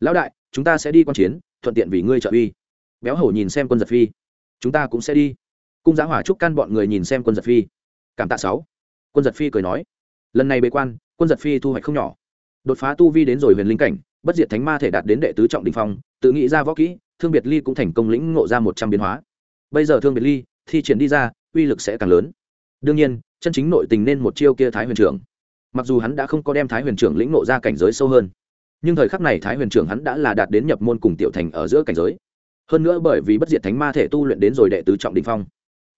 Lão đại, chúng ta sẽ đi quan chiến, thuận tiện vì ngươi trợ uy. Béo hổ nhìn xem quân giật phi. Chúng ta cũng sẽ đi cung giá hỏa trúc can bọn người nhìn xem quân giật phi. Cảm tạ sáu. Quân giật phi cười nói, lần này bế quan, quân giật phi thu hoạch không nhỏ. Đột phá tu vi đến rồi huyền linh cảnh, bất diệt thánh ma thể đạt đến đệ tứ trọng đình phong, tự nghĩ ra võ kỹ, thương biệt ly cũng thành công lĩnh ngộ ra một trăm biến hóa. Bây giờ thương biệt ly, thi triển đi ra, uy lực sẽ càng lớn. Đương nhiên, chân chính nội tình nên một chiêu kia thái huyền trưởng. Mặc dù hắn đã không có đem thái huyền trưởng lĩnh ngộ ra cảnh giới sâu hơn, nhưng thời khắc này thái huyền trưởng hắn đã là đạt đến nhập môn cùng tiểu thành ở giữa cảnh giới. Hơn nữa bởi vì bất diệt thánh ma thể tu luyện đến rồi đệ tứ trọng đình phong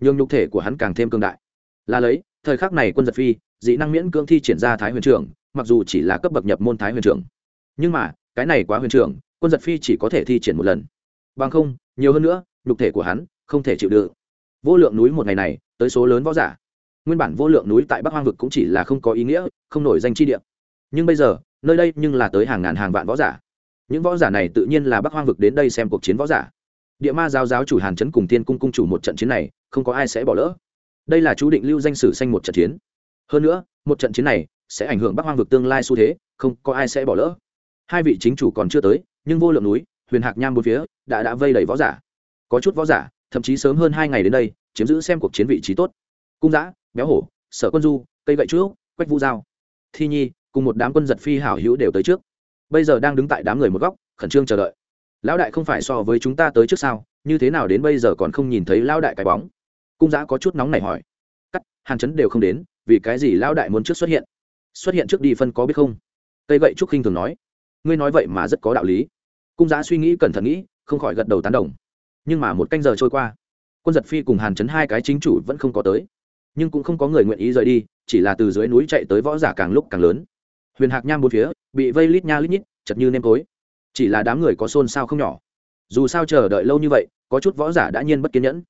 nhường nhục thể của hắn càng thêm cương đại. Là lấy, thời khắc này quân giật phi, dị năng miễn cưỡng thi triển ra thái huyền trưởng, mặc dù chỉ là cấp bậc nhập môn thái huyền trưởng. Nhưng mà, cái này quá huyền trưởng, quân giật phi chỉ có thể thi triển một lần. Bằng không, nhiều hơn nữa, nhục thể của hắn không thể chịu đựng. Vô lượng núi một ngày này, tới số lớn võ giả. Nguyên bản vô lượng núi tại bắc hoang vực cũng chỉ là không có ý nghĩa, không nổi danh chi địa. Nhưng bây giờ, nơi đây nhưng là tới hàng ngàn hàng vạn võ giả. Những võ giả này tự nhiên là bắc hoang vực đến đây xem cuộc chiến võ giả địa ma giáo giáo chủ hàn chấn cùng tiên cung cung chủ một trận chiến này, không có ai sẽ bỏ lỡ. Đây là chú định lưu danh sử sanh một trận chiến. Hơn nữa, một trận chiến này sẽ ảnh hưởng bắc hoang vực tương lai xu thế, không có ai sẽ bỏ lỡ. Hai vị chính chủ còn chưa tới, nhưng vô lượng núi, huyền hạc nham bốn phía, đã đã vây đầy võ giả. Có chút võ giả, thậm chí sớm hơn hai ngày đến đây, chiếm giữ xem cuộc chiến vị trí tốt. Cung giã béo hổ, sở quân du, cây gậy trước quách vu giao. Thi nhi, cùng một đám quân giật phi hảo hữu đều tới trước. Bây giờ đang đứng tại đám người một góc, khẩn trương chờ đợi lão đại không phải so với chúng ta tới trước sao? Như thế nào đến bây giờ còn không nhìn thấy lão đại cái bóng? Cung giã có chút nóng này hỏi. Cắt, hàn chấn đều không đến, vì cái gì lão đại muốn trước xuất hiện? Xuất hiện trước đi phân có biết không? Cây gậy trúc khinh thường nói. Ngươi nói vậy mà rất có đạo lý. Cung giã suy nghĩ cẩn thận nghĩ, không khỏi gật đầu tán đồng. Nhưng mà một canh giờ trôi qua, quân giật phi cùng hàn chấn hai cái chính chủ vẫn không có tới. Nhưng cũng không có người nguyện ý rời đi, chỉ là từ dưới núi chạy tới võ giả càng lúc càng lớn. Huyền hạc nham bốn phía, bị vây lít nha lít nhít, chật như nêm tối chỉ là đám người có xôn xao không nhỏ. Dù sao chờ đợi lâu như vậy, có chút võ giả đã nhiên bất kiên nhẫn.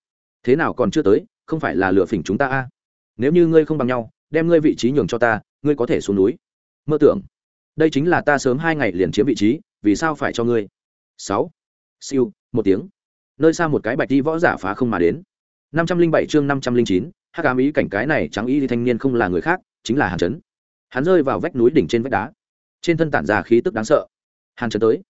Thế nào còn chưa tới, không phải là lựa phỉnh chúng ta a? À? nếu như ngươi không bằng nhau, đem ngươi vị trí nhường cho ta, ngươi có thể xuống núi. Mơ tưởng. Đây chính là ta sớm hai ngày liền chiếm vị trí, vì sao phải cho ngươi? Sáu. Siêu, một tiếng. Nơi xa một cái bạch đi võ giả phá không mà đến. Năm trăm linh bảy chương năm trăm linh chín, hắc ám ý cảnh cái này trắng y thanh niên không là người khác, chính là hàn trấn hắn rơi vào vách núi đỉnh trên vách đá. Trên thân tản ra khí tức đáng sợ. Hàn trấn tới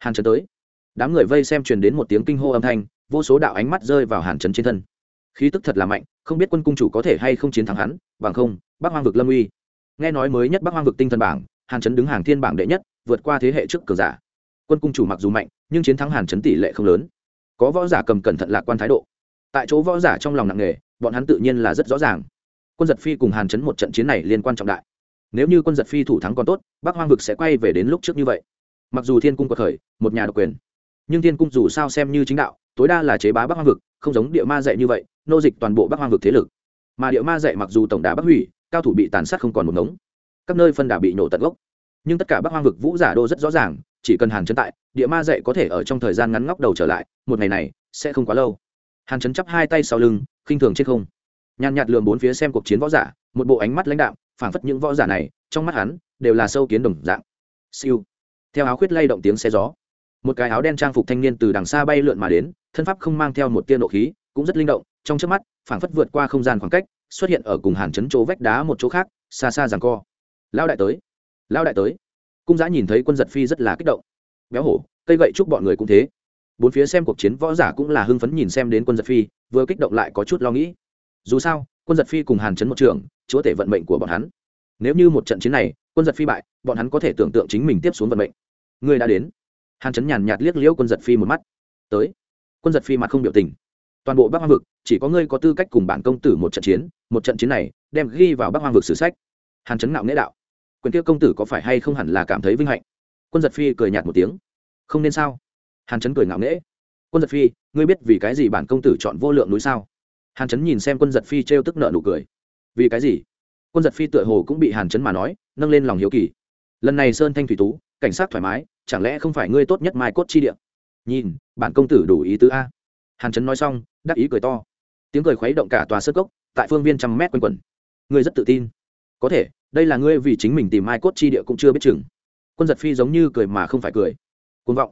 hàn trấn tới. Đám người vây xem truyền đến một tiếng kinh hô âm thanh, vô số đạo ánh mắt rơi vào hàn trấn trên thân. Khí tức thật là mạnh, không biết quân cung chủ có thể hay không chiến thắng hắn, bằng không, bắc hoang vực lâm uy. Nghe nói mới nhất bắc hoang vực tinh thần bảng, hàn trấn đứng hàng thiên bảng đệ nhất, vượt qua thế hệ trước cờ giả. Quân cung chủ mặc dù mạnh, nhưng chiến thắng hàn trấn tỷ lệ không lớn. Có võ giả cầm cẩn thận lạc quan thái độ. Tại chỗ võ giả trong lòng nặng nề, bọn hắn tự nhiên là rất rõ ràng. Quân giật phi cùng hàn Trấn một trận chiến này liên quan trọng đại. Nếu như quân giật phi thủ thắng còn tốt, bắc hoang vực sẽ quay về đến lúc trước như vậy mặc dù thiên cung có khởi, một nhà độc quyền. Nhưng thiên cung dù sao xem như chính đạo, tối đa là chế bá bắc hoang vực, không giống địa ma dạy như vậy, nô dịch toàn bộ bắc hoang vực thế lực. Mà địa ma dạy mặc dù tổng đà bắc hủy, cao thủ bị tàn sát không còn một ngống. Các nơi phân đà bị nổ tận gốc. Nhưng tất cả bắc hoang vực vũ giả đô rất rõ ràng, chỉ cần hàn chấn tại, địa ma dạy có thể ở trong thời gian ngắn ngóc đầu trở lại, một ngày này sẽ không quá lâu. Hàn chấn chắp hai tay sau lưng, khinh thường trên không. Nhàn nhạt lường bốn phía xem cuộc chiến võ giả, một bộ ánh mắt lãnh đạo phảng phất những võ giả này, trong mắt hắn, đều là sâu kiến đồng dạng. Siêu theo áo khuyết lay động tiếng xe gió, một cái áo đen trang phục thanh niên từ đằng xa bay lượn mà đến, thân pháp không mang theo một tia nộ khí, cũng rất linh động, trong trước mắt, phảng phất vượt qua không gian khoảng cách, xuất hiện ở cùng hàn chấn chỗ vách đá một chỗ khác, xa xa ràng co. Lao đại tới lao đại tới. Cung giã nhìn thấy quân giật phi rất là kích động. Béo hổ, cây gậy chúc bọn người cũng thế. Bốn phía xem cuộc chiến võ giả cũng là hưng phấn nhìn xem đến quân giật phi, vừa kích động lại có chút lo nghĩ. Dù sao, quân giật phi cùng hàn chấn một trường, chúa tể vận mệnh của bọn hắn. Nếu như một trận chiến này quân giật phi bại, bọn hắn có thể tưởng tượng chính mình tiếp xuống vận mệnh. Người đã đến. Hàn chấn nhàn nhạt liếc liễu quân giật phi một mắt. Tới. Quân giật phi mặt không biểu tình. Toàn bộ bắc hoang vực, chỉ có ngươi có tư cách cùng bản công tử một trận chiến, một trận chiến này, đem ghi vào bắc hoang vực sử sách. Hàn chấn nạo nghễ đạo. Quyền kia công tử có phải hay không hẳn là cảm thấy vinh hạnh? Quân giật phi cười nhạt một tiếng. Không nên sao? Hàn chấn cười ngạo nghễ. Quân giật phi, ngươi biết vì cái gì bản công tử chọn vô lượng núi sao? Hàn chấn nhìn xem quân giật phi trêu tức nợ nụ cười. Vì cái gì? Quân giật phi tựa hồ cũng bị hàn chấn mà nói, nâng lên lòng hiếu kỳ. Lần này sơn thanh thủy tú, cảnh sát thoải mái, chẳng lẽ không phải ngươi tốt nhất mai cốt chi địa? Nhìn, bản công tử đủ ý tứ a. Hàn chấn nói xong, đắc ý cười to. Tiếng cười khuấy động cả tòa sơ cốc, tại phương viên trăm mét quanh quẩn. Ngươi rất tự tin. Có thể, đây là ngươi vì chính mình tìm mai cốt chi địa cũng chưa biết chừng. Quân giật phi giống như cười mà không phải cười. Côn vọng.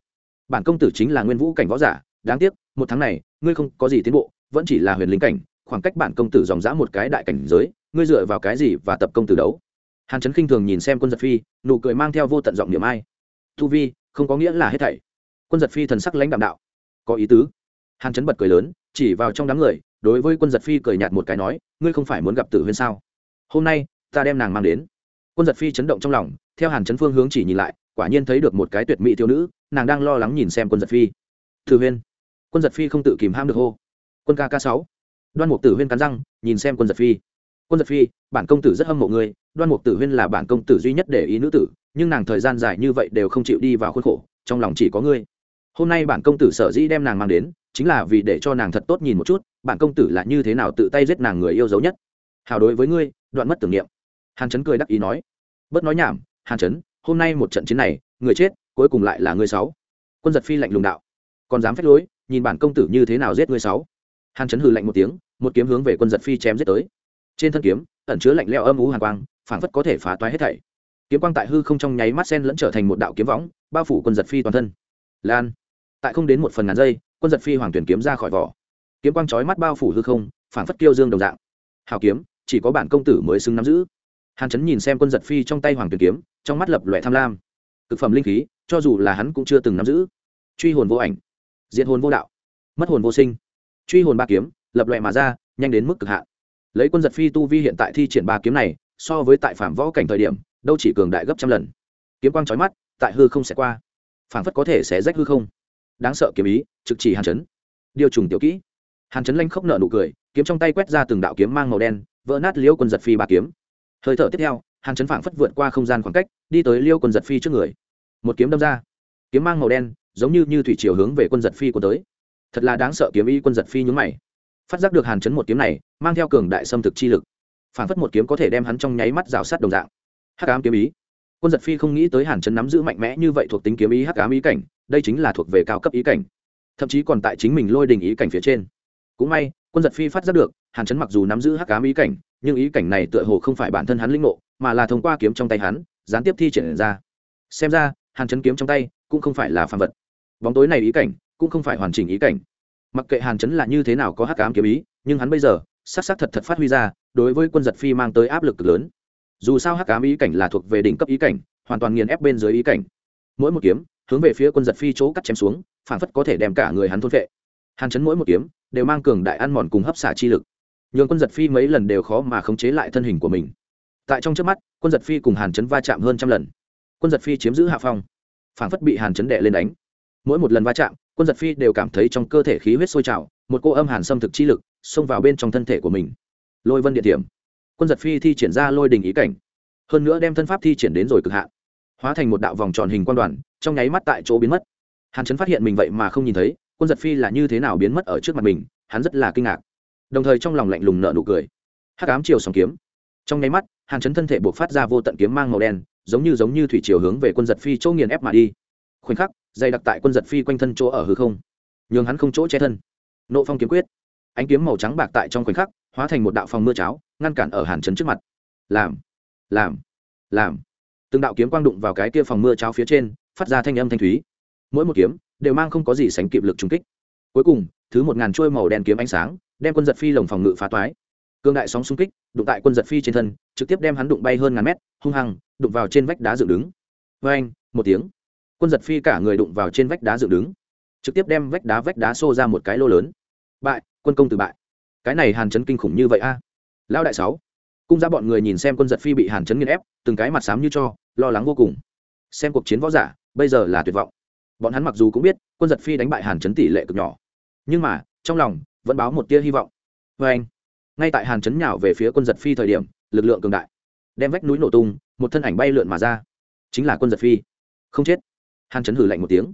Bản công tử chính là nguyên vũ cảnh võ giả, đáng tiếc, một tháng này, ngươi không có gì tiến bộ, vẫn chỉ là huyền lính cảnh, khoảng cách bản công tử dòng dã một cái đại cảnh giới ngươi dựa vào cái gì và tập công từ đấu? Hàn trấn khinh thường nhìn xem quân giật phi, nụ cười mang theo vô tận giọng niệm ai. Tu vi, không có nghĩa là hết thảy. Quân giật phi thần sắc lãnh đạm đạo. Có ý tứ. Hàn trấn bật cười lớn, chỉ vào trong đám người, đối với quân giật phi cười nhạt một cái nói, ngươi không phải muốn gặp tử huyên sao? Hôm nay, ta đem nàng mang đến. Quân giật phi chấn động trong lòng, theo hàn trấn phương hướng chỉ nhìn lại, quả nhiên thấy được một cái tuyệt mỹ thiếu nữ, nàng đang lo lắng nhìn xem quân giật phi. Tử huyên. Quân giật phi không tự kìm ham được hô. Quân ca ca sáu. Đoan mục tử huyên cắn răng, nhìn xem quân giật phi quân giật phi, bản công tử rất hâm mộ ngươi, đoan mục tử huyên là bản công tử duy nhất để ý nữ tử, nhưng nàng thời gian dài như vậy đều không chịu đi vào khuôn khổ, trong lòng chỉ có ngươi. Hôm nay bản công tử sở dĩ đem nàng mang đến, chính là vì để cho nàng thật tốt nhìn một chút, bản công tử là như thế nào tự tay giết nàng người yêu dấu nhất. Hào đối với ngươi, đoạn mất tưởng niệm. Hàn trấn cười đắc ý nói. Bớt nói nhảm, hàn trấn hôm nay một trận chiến này, người chết, cuối cùng lại là ngươi sáu. Quân giật phi lạnh lùng đạo. Còn dám phép lối, nhìn bản công tử như thế nào giết ngươi sáu. Hàn trấn hừ lạnh một tiếng, một kiếm hướng về quân giật phi chém giết tới trên thân kiếm, ẩn chứa lạnh leo âm ú hàn quang, phảng phất có thể phá toái hết thảy. Kiếm quang tại hư không trong nháy mắt sen lẫn trở thành một đạo kiếm võng, bao phủ quân giật phi toàn thân. Lan. Tại không đến một phần ngàn giây, quân giật phi hoàng tuyển kiếm ra khỏi vỏ. Kiếm quang chói mắt bao phủ hư không, phảng phất kiêu dương đồng dạng. Hào kiếm, chỉ có bản công tử mới xứng nắm giữ. Hàn chấn nhìn xem quân giật phi trong tay hoàng tuyển kiếm, trong mắt lập lòe tham lam. Cực phẩm linh khí, cho dù là hắn cũng chưa từng nắm giữ. Truy hồn vô ảnh. Diện hồn vô đạo. Mất hồn vô sinh. Truy hồn ba kiếm, lập lòe mà ra, nhanh đến mức cực hạn lấy quân giật phi tu vi hiện tại thi triển ba kiếm này, so với tại phạm võ cảnh thời điểm, đâu chỉ cường đại gấp trăm lần. Kiếm quang trói mắt, tại hư không sẽ qua. Phản phất có thể sẽ rách hư không. Đáng sợ kiếm ý, trực chỉ hàn chấn. Điều trùng tiểu kỹ. Hàn chấn lanh khóc nợ nụ cười, kiếm trong tay quét ra từng đạo kiếm mang màu đen, vỡ nát liêu quân giật phi ba kiếm. Hơi thở tiếp theo, hàn chấn phảng phất vượt qua không gian khoảng cách, đi tới liêu quân giật phi trước người. Một kiếm đâm ra. Kiếm mang màu đen, giống như như thủy chiều hướng về quân giật phi của tới. Thật là đáng sợ kiếm ý quân giật phi nhúng mày phát giác được hàn chấn một kiếm này, mang theo cường đại xâm thực chi lực, phản phất một kiếm có thể đem hắn trong nháy mắt rào sát đồng dạng. Hắc ám kiếm ý. Quân giật phi không nghĩ tới hàn chấn nắm giữ mạnh mẽ như vậy thuộc tính kiếm ý hắc ám ý cảnh, đây chính là thuộc về cao cấp ý cảnh. Thậm chí còn tại chính mình lôi đình ý cảnh phía trên. Cũng may, quân giật phi phát giác được, hàn chấn mặc dù nắm giữ hắc ám ý cảnh, nhưng ý cảnh này tựa hồ không phải bản thân hắn linh ngộ, mà là thông qua kiếm trong tay hắn, gián tiếp thi triển ra. Xem ra, hàn chấn kiếm trong tay cũng không phải là phàm vật. Bóng tối này ý cảnh cũng không phải hoàn chỉnh ý cảnh mặc kệ hàn chấn là như thế nào có hắc ám kiếm ý, nhưng hắn bây giờ sắc sắc thật thật phát huy ra, đối với quân giật phi mang tới áp lực cực lớn. Dù sao hắc ám ý cảnh là thuộc về đỉnh cấp ý cảnh, hoàn toàn nghiền ép bên dưới ý cảnh. Mỗi một kiếm, hướng về phía quân giật phi chỗ cắt chém xuống phản phất có thể đem cả người hắn thôn vệ hàn chấn mỗi một kiếm, đều mang cường đại ăn mòn cùng hấp xả chi lực. Nhường quân giật phi mấy lần đều khó mà khống chế lại thân hình của mình. Tại trong trước mắt, quân giật phi cùng hàn chấn va chạm hơn trăm lần. Quân giật phi chiếm giữ hạ phong. Phản phất bị hàn chấn đệ lên đánh. Mỗi một lần va chạm quân giật phi đều cảm thấy trong cơ thể khí huyết sôi trào, một cô âm hàn xâm thực chi lực xông vào bên trong thân thể của mình. Lôi vân địa điểm. Quân giật phi thi triển ra lôi đình ý cảnh. Hơn nữa đem thân pháp thi triển đến rồi cực hạn. Hóa thành một đạo vòng tròn hình quan đoàn, trong nháy mắt tại chỗ biến mất. Hàn chấn phát hiện mình vậy mà không nhìn thấy, quân giật phi là như thế nào biến mất ở trước mặt mình, hắn rất là kinh ngạc. Đồng thời trong lòng lạnh lùng nợ nụ cười. Hắc ám chiều sòng kiếm. Trong nháy mắt, hàn chấn thân thể buộc phát ra vô tận kiếm mang màu đen, giống như giống như thủy chiều hướng về quân giật phi chỗ nghiền ép mà đi. Khoảnh khắc dày đặc tại quân giật phi quanh thân chỗ ở hư không. Nhường hắn không chỗ che thân. Nộ phong kiếm quyết. Ánh kiếm màu trắng bạc tại trong khoảnh khắc, hóa thành một đạo phòng mưa cháo, ngăn cản ở hàn trấn trước mặt. Làm làm làm. Từng đạo kiếm quang đụng vào cái kia phòng mưa cháo phía trên, phát ra thanh âm thanh thúy. Mỗi một kiếm đều mang không có gì sánh kịp lực trúng kích. Cuối cùng, thứ một ngàn chuôi màu đen kiếm ánh sáng, đem quân giật phi lồng phòng ngự phá toái. Cương đại sóng xung kích, đụng tại quân giật phi trên thân, trực tiếp đem hắn đụng bay hơn ngàn mét, hung hăng, đụng vào trên vách đá dựng đứng. Vê anh một tiếng quân giật phi cả người đụng vào trên vách đá dựng đứng, trực tiếp đem vách đá vách đá xô ra một cái lô lớn. Bại, quân công từ bại. Cái này hàn chấn kinh khủng như vậy a. À? lão đại sáu, cung ra bọn người nhìn xem quân giật phi bị hàn chấn nghiên ép, từng cái mặt xám như cho, lo lắng vô cùng. Xem cuộc chiến võ giả, bây giờ là tuyệt vọng. Bọn hắn mặc dù cũng biết, quân giật phi đánh bại hàn chấn tỷ lệ cực nhỏ. Nhưng mà, trong lòng, vẫn báo một tia hy vọng. Vê anh, ngay tại hàn chấn nhào về phía quân giật phi thời điểm, lực lượng cường đại, đem vách núi nổ tung, một thân ảnh bay lượn mà ra. Chính là quân giật phi. Không chết hàn chấn hử lạnh một tiếng.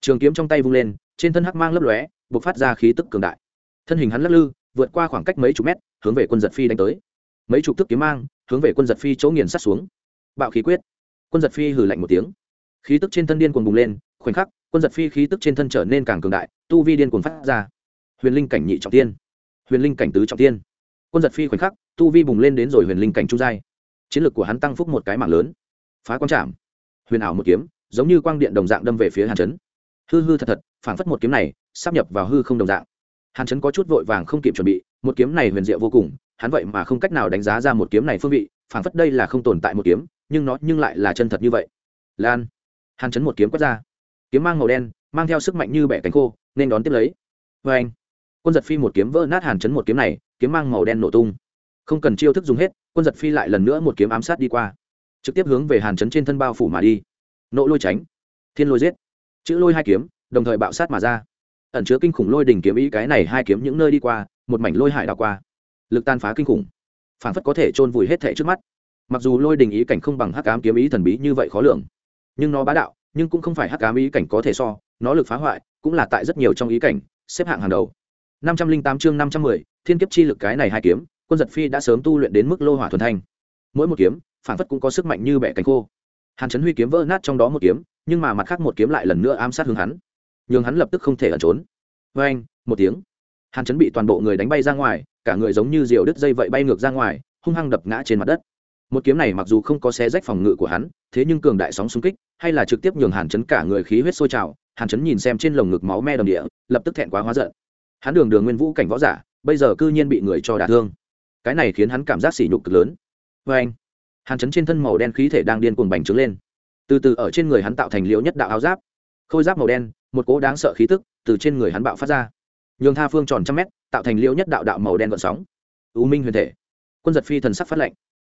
Trường kiếm trong tay vung lên, trên thân hắc mang lấp lóe b ộ c phát ra khí tức cường đại. Thân hình hắn lắc lư, vượt qua khoảng cách mấy chục mét, hướng về quân giật phi đánh tới. Mấy chục thức kiếm mang, hướng về quân giật phi chỗ nghiền sát xuống. Bạo khí quyết. Quân giật phi hử lạnh một tiếng. Khí tức trên thân điên cuồng bùng lên, khoảnh khắc, quân giật phi khí tức trên thân trở nên càng cường đại, tu vi điên cuồng phát ra. Huyền linh cảnh nhị trọng tiên. Huyền linh cảnh tứ trọng tiên. Quân giật phi khoảnh khắc, tu vi bùng lên đến rồi huyền linh cảnh trung giai. Chiến lược của hắn tăng phúc một cái mạng lớn. Phá quang trảm. Huyền ảo một kiếm giống như quang điện đồng dạng đâm về phía hàn chấn. Hư hư thật thật, phảng phất một kiếm này sắp nhập vào hư không đồng dạng. Hàn chấn có chút vội vàng không kịp chuẩn bị, một kiếm này huyền diệu vô cùng, hắn vậy mà không cách nào đánh giá ra một kiếm này phương vị, phảng phất đây là không tồn tại một kiếm, nhưng nó nhưng lại là chân thật như vậy. Lan. Hàn chấn một kiếm quất ra. Kiếm mang màu đen, mang theo sức mạnh như bẻ cánh khô, nên đón tiếp lấy. Vê anh quân giật phi một kiếm vỡ nát hàn chấn một kiếm này, kiếm mang màu đen nổ tung. Không cần chiêu thức dùng hết, quân giật phi lại lần nữa một kiếm ám sát đi qua. Trực tiếp hướng về hàn chấn trên thân bao phủ mà đi nộ lôi tránh, thiên lôi giết, chữ lôi hai kiếm, đồng thời bạo sát mà ra. Ẩn chứa kinh khủng lôi đỉnh kiếm ý cái này hai kiếm những nơi đi qua, một mảnh lôi hải đào qua. Lực tan phá kinh khủng, phản phất có thể chôn vùi hết thệ trước mắt. Mặc dù lôi đình ý cảnh không bằng hắc ám kiếm ý thần bí như vậy khó lường, nhưng nó bá đạo, nhưng cũng không phải hắc ám ý cảnh có thể so, nó lực phá hoại cũng là tại rất nhiều trong ý cảnh, xếp hạng hàng đầu. năm trăm linh tám chương năm trăm mười, thiên kiếp chi lực cái này hai kiếm, quân giật phi đã sớm tu luyện đến mức lô hỏa thuần thanh. Mỗi một kiếm, phản phất cũng có sức mạnh như bẻ cánh khô hàn trấn huy kiếm vỡ nát trong đó một kiếm, nhưng mà mặt khác một kiếm lại lần nữa ám sát hướng hắn. Nhường hắn lập tức không thể ẩn trốn. Vê anh một tiếng. Hàn trấn bị toàn bộ người đánh bay ra ngoài, cả người giống như diều đứt dây vậy bay ngược ra ngoài, hung hăng đập ngã trên mặt đất. Một kiếm này mặc dù không có xé rách phòng ngự của hắn, thế nhưng cường đại sóng xung kích, hay là trực tiếp nhường hàn chấn cả người khí huyết sôi trào, hàn chấn nhìn xem trên lồng ngực máu me đầm địa, lập tức thẹn quá hóa giận. Hắn đường đường nguyên vũ cảnh võ giả, bây giờ cư nhiên bị người cho đả thương. Cái này khiến hắn cảm giác sỉ nhục cực lớn. Vê anh hàn chấn trên thân màu đen khí thể đang điên cuồng bành trướng lên. Từ từ ở trên người hắn tạo thành liễu nhất đạo áo giáp. Khôi giáp màu đen, một cỗ đáng sợ khí tức từ trên người hắn bạo phát ra. Nhường tha phương tròn trăm mét, tạo thành liễu nhất đạo đạo màu đen gợn sóng. U minh huyền thể. Quân giật phi thần sắc phát lệnh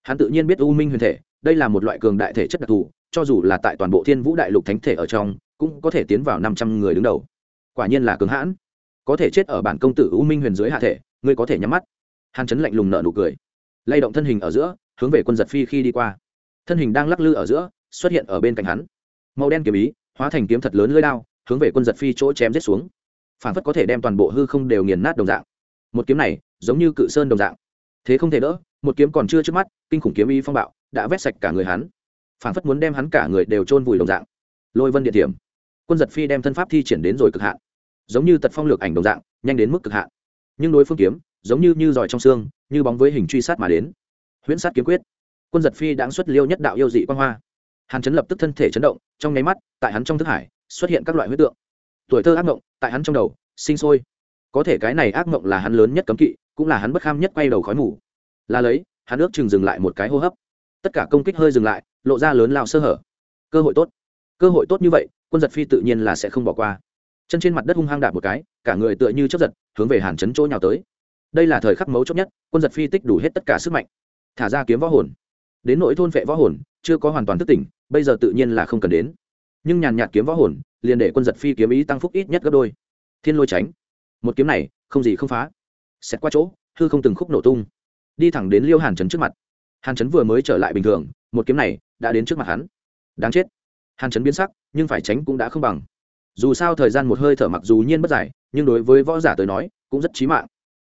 hắn tự nhiên biết u minh huyền thể, đây là một loại cường đại thể chất đặc thù, cho dù là tại toàn bộ thiên vũ đại lục thánh thể ở trong, cũng có thể tiến vào năm trăm người đứng đầu. Quả nhiên là cường hãn. Có thể chết ở bản công tử u minh huyền dưới hạ thể, ngươi có thể nhắm mắt. Hàn chấn lạnh lùng nợ nụ cười. Lay động thân hình ở giữa hướng về quân giật phi khi đi qua. Thân hình đang lắc lư ở giữa, xuất hiện ở bên cạnh hắn. Màu đen kiếm ý, hóa thành kiếm thật lớn lưỡi đao, hướng về quân giật phi chỗ chém giết xuống. Phản phất có thể đem toàn bộ hư không đều nghiền nát đồng dạng. Một kiếm này, giống như cự sơn đồng dạng. Thế không thể đỡ, một kiếm còn chưa trước mắt, kinh khủng kiếm ý phong bạo, đã vét sạch cả người hắn. Phản phất muốn đem hắn cả người đều chôn vùi đồng dạng. Lôi vân địa điểm. Quân giật phi đem thân pháp thi triển đến rồi cực hạn. Giống như tật phong lược ảnh đồng dạng, nhanh đến mức cực hạn. Nhưng đối phương kiếm, giống như như giỏi trong xương, như bóng với hình truy sát mà đến huyễn sát kiếm quyết. Quân giật phi đáng xuất liêu nhất đạo yêu dị quan hoa. Hàn chấn lập tức thân thể chấn động, trong nháy mắt, tại hắn trong thức hải, xuất hiện các loại huyết tượng. Tuổi thơ ác mộng, tại hắn trong đầu, sinh sôi. Có thể cái này ác mộng là hắn lớn nhất cấm kỵ, cũng là hắn bất kham nhất quay đầu khói mù. Là lấy, hắn ước chừng dừng lại một cái hô hấp. Tất cả công kích hơi dừng lại, lộ ra lớn lao sơ hở. Cơ hội tốt. Cơ hội tốt như vậy, quân giật phi tự nhiên là sẽ không bỏ qua. Chân trên mặt đất hung hăng đạp một cái, cả người tựa như chấp giật, hướng về hàn chấn chỗ nhào tới. Đây là thời khắc mấu chốt nhất, quân giật phi tích đủ hết tất cả sức mạnh thả ra kiếm võ hồn. Đến nỗi thôn vệ võ hồn, chưa có hoàn toàn thức tỉnh, bây giờ tự nhiên là không cần đến. Nhưng nhàn nhạt kiếm võ hồn, liền để quân giật phi kiếm ý tăng phúc ít nhất gấp đôi. Thiên lôi tránh. Một kiếm này, không gì không phá. Xét qua chỗ, hư không từng khúc nổ tung. Đi thẳng đến liêu hàn trấn trước mặt. Hàn trấn vừa mới trở lại bình thường, một kiếm này đã đến trước mặt hắn. Đáng chết. Hàn trấn biến sắc, nhưng phải tránh cũng đã không bằng. Dù sao thời gian một hơi thở mặc dù nhiên bất dài nhưng đối với võ giả tới nói, cũng rất chí mạng.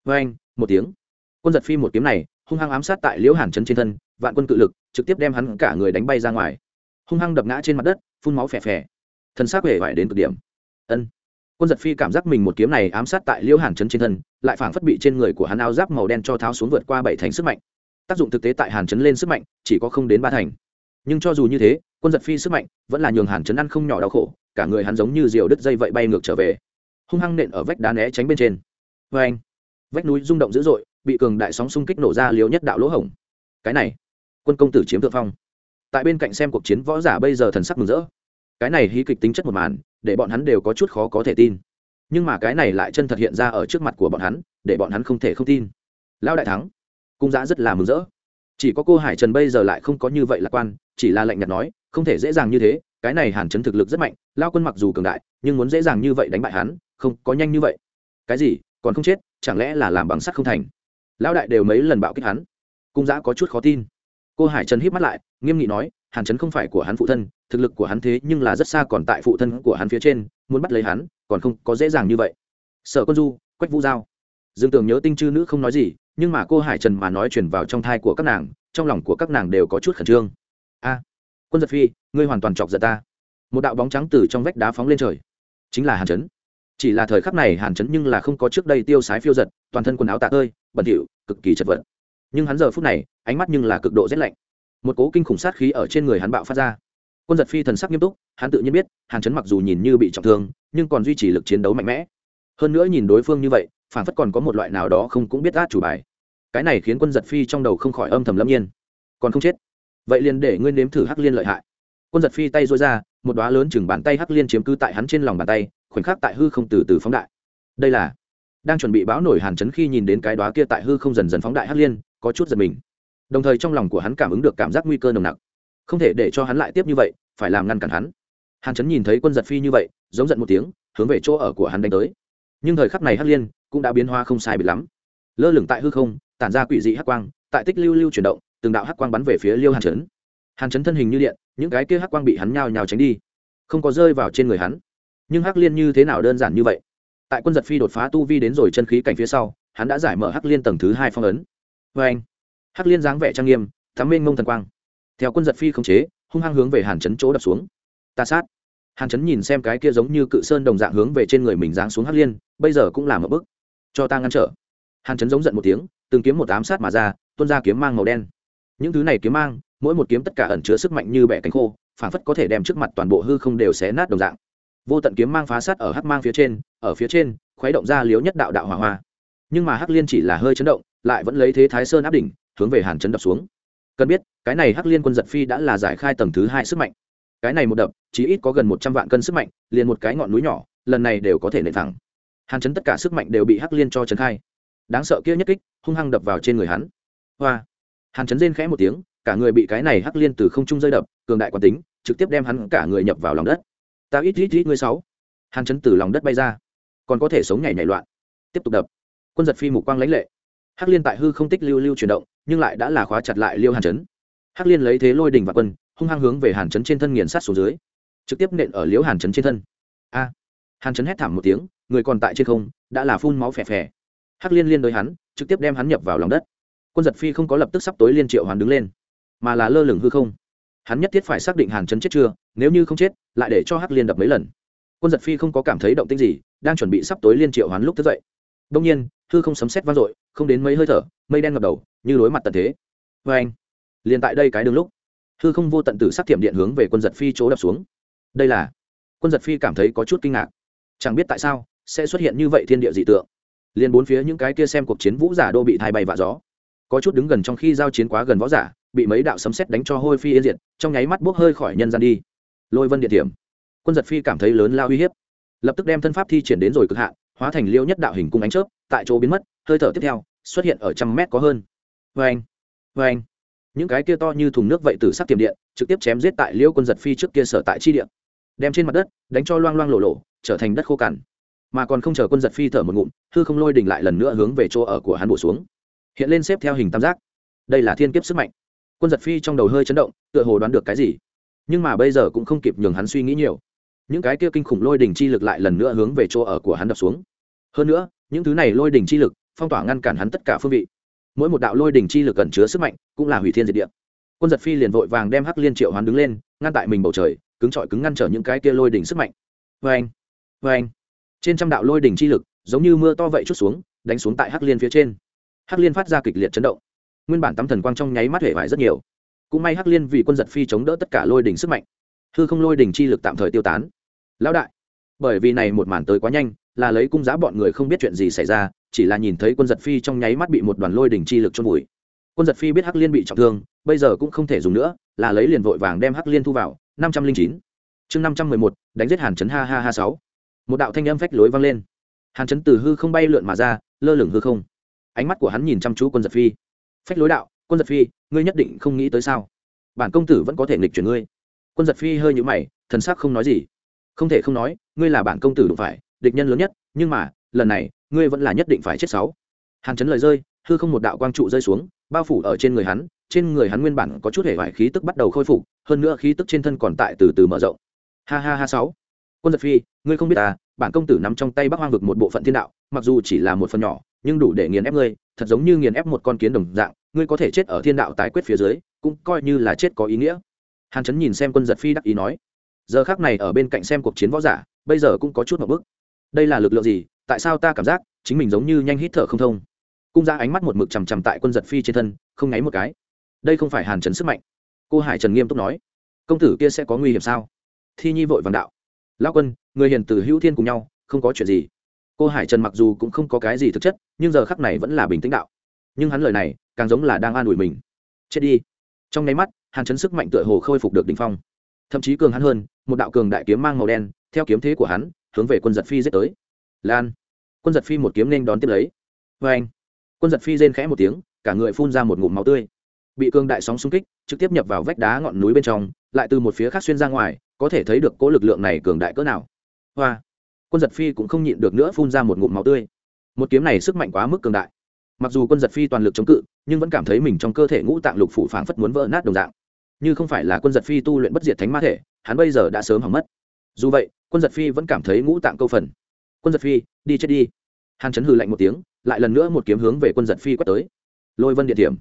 Vê anh một tiếng. Quân giật phi một kiếm này hung hăng ám sát tại liễu hàn trấn trên thân, vạn quân cự lực, trực tiếp đem hắn cả người đánh bay ra ngoài. Hung hăng đập ngã trên mặt đất, phun máu phè phè. Thân xác hề vải đến cực điểm. Ân. Quân giật phi cảm giác mình một kiếm này ám sát tại liễu hàn trấn trên thân, lại phảng phất bị trên người của hắn áo giáp màu đen cho tháo xuống vượt qua bảy thành sức mạnh. Tác dụng thực tế tại hàn trấn lên sức mạnh, chỉ có không đến ba thành. Nhưng cho dù như thế, quân giật phi sức mạnh vẫn là nhường hàn trấn ăn không nhỏ đau khổ, cả người hắn giống như diều đứt dây vậy bay ngược trở về. Hung hăng nện ở vách đá né tránh bên trên. Vê anh vách núi rung động dữ dội, bị cường đại sóng xung kích nổ ra liều nhất đạo lỗ hổng. Cái này, quân công tử chiếm thượng phong. Tại bên cạnh xem cuộc chiến võ giả bây giờ thần sắc mừng rỡ. Cái này hí kịch tính chất một màn, để bọn hắn đều có chút khó có thể tin. Nhưng mà cái này lại chân thật hiện ra ở trước mặt của bọn hắn, để bọn hắn không thể không tin. Lão đại thắng. Cung giã rất là mừng rỡ. Chỉ có cô hải trần bây giờ lại không có như vậy lạc quan, chỉ là lạnh nhạt nói, không thể dễ dàng như thế, cái này hàn chấn thực lực rất mạnh, lao quân mặc dù cường đại, nhưng muốn dễ dàng như vậy đánh bại hắn, không có nhanh như vậy. Cái gì, còn không chết? Chẳng lẽ là làm bằng sắt không thành? Lão đại đều mấy lần bạo kích hắn. Cung giã có chút khó tin. Cô hải trần hít mắt lại, nghiêm nghị nói, hàn chấn không phải của hắn phụ thân, thực lực của hắn thế nhưng là rất xa còn tại phụ thân của hắn phía trên, muốn bắt lấy hắn, còn không có dễ dàng như vậy. Sở quân du, quách vũ giao. Dương tường nhớ tinh chư nữ không nói gì, nhưng mà cô hải trần mà nói chuyển vào trong thai của các nàng, trong lòng của các nàng đều có chút khẩn trương. A, quân giật phi, ngươi hoàn toàn chọc giật ta. Một đạo bóng trắng từ trong vách đá phóng lên trời. Chính là hàn chấn chỉ là thời khắc này hàn chấn nhưng là không có trước đây tiêu sái phiêu giật, toàn thân quần áo tạ tơi, bẩn thỉu, cực kỳ chật vật. Nhưng hắn giờ phút này, ánh mắt nhưng là cực độ rét lạnh. Một cố kinh khủng sát khí ở trên người hắn bạo phát ra. Quân giật phi thần sắc nghiêm túc, hắn tự nhiên biết, hàn chấn mặc dù nhìn như bị trọng thương, nhưng còn duy trì lực chiến đấu mạnh mẽ. Hơn nữa nhìn đối phương như vậy, phản phất còn có một loại nào đó không cũng biết át chủ bài. Cái này khiến quân giật phi trong đầu không khỏi âm thầm lâm nhiên. Còn không chết. Vậy liền để ngươi nếm thử hắc liên lợi hại. Quân giật phi tay dối ra, một đoá lớn chừng bàn tay hắc liên chiếm cứ tại hắn trên lòng bàn tay khoảnh khắc tại hư không từ từ phóng đại. Đây là đang chuẩn bị bão nổi hàn chấn khi nhìn đến cái đóa kia tại hư không dần dần phóng đại hắc liên, có chút giật mình. Đồng thời trong lòng của hắn cảm ứng được cảm giác nguy cơ nồng nặc. Không thể để cho hắn lại tiếp như vậy, phải làm ngăn cản hắn. Hàn chấn nhìn thấy quân giật phi như vậy, giống giận một tiếng, hướng về chỗ ở của hắn đánh tới. Nhưng thời khắc này hắc liên cũng đã biến hoa không sai biệt lắm. Lơ lửng tại hư không, tản ra quỷ dị hắc quang, tại tích lưu lưu chuyển động, từng đạo hắc quang bắn về phía liêu hàn chấn. Hàn chấn thân hình như điện, những cái kia hắc quang bị hắn nhào nhào tránh đi, không có rơi vào trên người hắn nhưng hắc liên như thế nào đơn giản như vậy? Tại quân giật phi đột phá tu vi đến rồi chân khí cảnh phía sau, hắn đã giải mở hắc liên tầng thứ hai phong ấn. Vê anh, hắc liên dáng vẻ trang nghiêm, thắm mênh mông thần quang. Theo quân giật phi khống chế, hung hăng hướng về hàn chấn chỗ đập xuống. Ta sát. Hàn chấn nhìn xem cái kia giống như cự sơn đồng dạng hướng về trên người mình giáng xuống hắc liên, bây giờ cũng làm một bức cho ta ngăn trở. Hàn chấn giống giận một tiếng, từng kiếm một ám sát mà ra, tuôn ra kiếm mang màu đen. Những thứ này kiếm mang, mỗi một kiếm tất cả ẩn chứa sức mạnh như bẻ cánh khô phản phất có thể đem trước mặt toàn bộ hư không đều xé nát đồng dạng vô tận kiếm mang phá sát ở hắc mang phía trên, ở phía trên, khuấy động ra liếu nhất đạo đạo hỏa hoa. Nhưng mà hắc liên chỉ là hơi chấn động, lại vẫn lấy thế thái sơn áp đỉnh, hướng về hàn chấn đập xuống. Cần biết, cái này hắc liên quân giật phi đã là giải khai tầng thứ hai sức mạnh. Cái này một đập, chỉ ít có gần một trăm vạn cân sức mạnh, liền một cái ngọn núi nhỏ, lần này đều có thể nệ thẳng. Hàn chấn tất cả sức mạnh đều bị hắc liên cho trấn khai. Đáng sợ kia nhất kích, hung hăng đập vào trên người hắn. Hoa! Hàn chấn rên khẽ một tiếng, cả người bị cái này hắc liên từ không trung rơi đập, cường đại quán tính, trực tiếp đem hắn cả người nhập vào lòng đất ta ít ít ít ngươi sáu. Hàn chấn từ lòng đất bay ra. Còn có thể sống nhảy nhảy loạn. Tiếp tục đập. Quân giật phi mục quang lãnh lệ. Hắc liên tại hư không tích lưu lưu chuyển động, nhưng lại đã là khóa chặt lại liêu hàn chấn. Hắc liên lấy thế lôi đình và quân, hung hăng hướng về hàn chấn trên thân nghiền sát xuống dưới. Trực tiếp nện ở liễu hàn chấn trên thân. A. Hàn chấn hét thảm một tiếng, người còn tại trên không, đã là phun máu phè phè. Hắc liên liên đối hắn, trực tiếp đem hắn nhập vào lòng đất. Quân giật phi không có lập tức sắp tối liên triệu hoàn đứng lên, mà là lơ lửng hư không hắn nhất thiết phải xác định hàn chấn chết chưa, nếu như không chết, lại để cho hắc liên đập mấy lần. Quân giật phi không có cảm thấy động tĩnh gì, đang chuẩn bị sắp tối liên triệu hoán lúc thức dậy. Đông nhiên thư không sấm xét vang dội, không đến mấy hơi thở, mây đen ngập đầu, như đối mặt tận thế. Vê anh, liền tại đây cái đường lúc thư không vô tận tử sắc thiểm điện hướng về quân giật phi chỗ đập xuống. Đây là, quân giật phi cảm thấy có chút kinh ngạc. Chẳng biết tại sao, sẽ xuất hiện như vậy thiên địa dị tượng. Liền bốn phía những cái kia xem cuộc chiến vũ giả đô bị thai bay vạ gió. Có chút đứng gần trong khi giao chiến quá gần võ giả bị mấy đạo sấm sét đánh cho hôi phi yên diệt, trong nháy mắt bốc hơi khỏi nhân gian đi. Lôi vân địa điểm quân giật phi cảm thấy lớn lao uy hiếp. Lập tức đem thân pháp thi triển đến rồi cực hạn, hóa thành liêu nhất đạo hình cung ánh chớp, tại chỗ biến mất, hơi thở tiếp theo, xuất hiện ở trăm mét có hơn. Vê anh vê anh những cái kia to như thùng nước vậy từ sắc tiềm điện, trực tiếp chém giết tại liêu quân giật phi trước kia sở tại chi điện đem trên mặt đất, đánh cho loang loang lộ lộ trở thành đất khô cằn. Mà còn không chờ quân giật phi thở một ngụm, hư không lôi đình lại lần nữa hướng về chỗ ở của hắn bổ xuống. Hiện lên xếp theo hình tam giác. Đây là thiên kiếp sức mạnh quân giật phi trong đầu hơi chấn động, tựa hồ đoán được cái gì. Nhưng mà bây giờ cũng không kịp nhường hắn suy nghĩ nhiều. Những cái kia kinh khủng lôi đỉnh chi lực lại lần nữa hướng về chỗ ở của hắn đập xuống. Hơn nữa, những thứ này lôi đỉnh chi lực, phong tỏa ngăn cản hắn tất cả phương vị. Mỗi một đạo lôi đỉnh chi lực cẩn chứa sức mạnh, cũng là hủy thiên diệt địa. Quân giật phi liền vội vàng đem hắc liên triệu hoán đứng lên, ngăn tại mình bầu trời, cứng trọi cứng ngăn trở những cái kia lôi đỉnh sức mạnh. Vê anh vê anh trên trăm đạo lôi đỉnh chi lực, giống như mưa to vậy chút xuống, đánh xuống tại hắc liên phía trên. Hắc liên phát ra kịch liệt chấn động nguyên bản tắm thần quang trong nháy mắt hệ vải rất nhiều. Cũng may hắc liên vì quân giật phi chống đỡ tất cả lôi đỉnh sức mạnh. Hư không lôi đỉnh chi lực tạm thời tiêu tán. Lão đại, bởi vì này một màn tới quá nhanh, là lấy cung giá bọn người không biết chuyện gì xảy ra, chỉ là nhìn thấy quân giật phi trong nháy mắt bị một đoàn lôi đỉnh chi lực trôn vùi. Quân giật phi biết hắc liên bị trọng thương, bây giờ cũng không thể dùng nữa, là lấy liền vội vàng đem hắc liên thu vào. Năm trăm linh chín. Chương năm trăm mười một, đánh giết hàn chấn ha ha ha sáu. Một đạo thanh âm phách lối vang lên. Hàn chấn từ hư không bay lượn mà ra, lơ lửng hư không. Ánh mắt của hắn nhìn chăm chú quân giật phi phách lối đạo, quân giật phi, ngươi nhất định không nghĩ tới sao? Bản công tử vẫn có thể nghịch chuyển ngươi. Quân giật phi hơi nhũ mày, thần sắc không nói gì. Không thể không nói, ngươi là bản công tử đụng phải, địch nhân lớn nhất, nhưng mà, lần này, ngươi vẫn là nhất định phải chết sáu. Hàn chấn lời rơi, hư không một đạo quang trụ rơi xuống, bao phủ ở trên người hắn, trên người hắn nguyên bản có chút hệ vải khí tức bắt đầu khôi phục, hơn nữa khí tức trên thân còn tại từ từ mở rộng. Ha ha ha sáu. Quân giật phi, ngươi không biết à bản công tử nắm trong tay bắc hoang vực một bộ phận thiên đạo, mặc dù chỉ là một phần nhỏ, nhưng đủ để nghiền ép ngươi thật giống như nghiền ép một con kiến đồng dạng, ngươi có thể chết ở thiên đạo tái quyết phía dưới, cũng coi như là chết có ý nghĩa. Hàn chấn nhìn xem quân giật phi đắc ý nói. Giờ khác này ở bên cạnh xem cuộc chiến võ giả, bây giờ cũng có chút một bức đây là lực lượng gì? Tại sao ta cảm giác chính mình giống như nhanh hít thở không thông? Cung ra ánh mắt một mực chằm chằm tại quân giật phi trên thân, không nháy một cái. Đây không phải hàn trần sức mạnh. Cô hải trần nghiêm túc nói. Công tử kia sẽ có nguy hiểm sao? Thi nhi vội vàng đạo. Lao quân, người hiền từ hữu thiên cùng nhau, không có chuyện gì cô hải trần mặc dù cũng không có cái gì thực chất, nhưng giờ khắc này vẫn là bình tĩnh đạo. Nhưng hắn lời này, càng giống là đang an ủi mình. Chết đi. Trong nháy mắt, hàn chấn sức mạnh tựa hồ khôi phục được đỉnh phong. Thậm chí cường hắn hơn, một đạo cường đại kiếm mang màu đen, theo kiếm thế của hắn, hướng về quân giật phi giết tới. Lan. Quân giật phi một kiếm nên đón tiếp lấy. Vê anh quân giật phi rên khẽ một tiếng, cả người phun ra một ngụm máu tươi. Bị cường đại sóng xung kích, trực tiếp nhập vào vách đá ngọn núi bên trong, lại từ một phía khác xuyên ra ngoài, có thể thấy được cố lực lượng này cường đại cỡ nào. Hoa quân giật phi cũng không nhịn được nữa phun ra một ngụm máu tươi. Một kiếm này sức mạnh quá mức cường đại. Mặc dù quân giật phi toàn lực chống cự, nhưng vẫn cảm thấy mình trong cơ thể ngũ tạng lục phủ phảng phất muốn vỡ nát đồng dạng. Như không phải là quân giật phi tu luyện bất diệt thánh ma thể, hắn bây giờ đã sớm hỏng mất. Dù vậy, quân giật phi vẫn cảm thấy ngũ tạng câu phần. Quân giật phi, đi chết đi. Hàn chấn hừ lạnh một tiếng, lại lần nữa một kiếm hướng về quân giật phi quét tới. Lôi vân địa điểm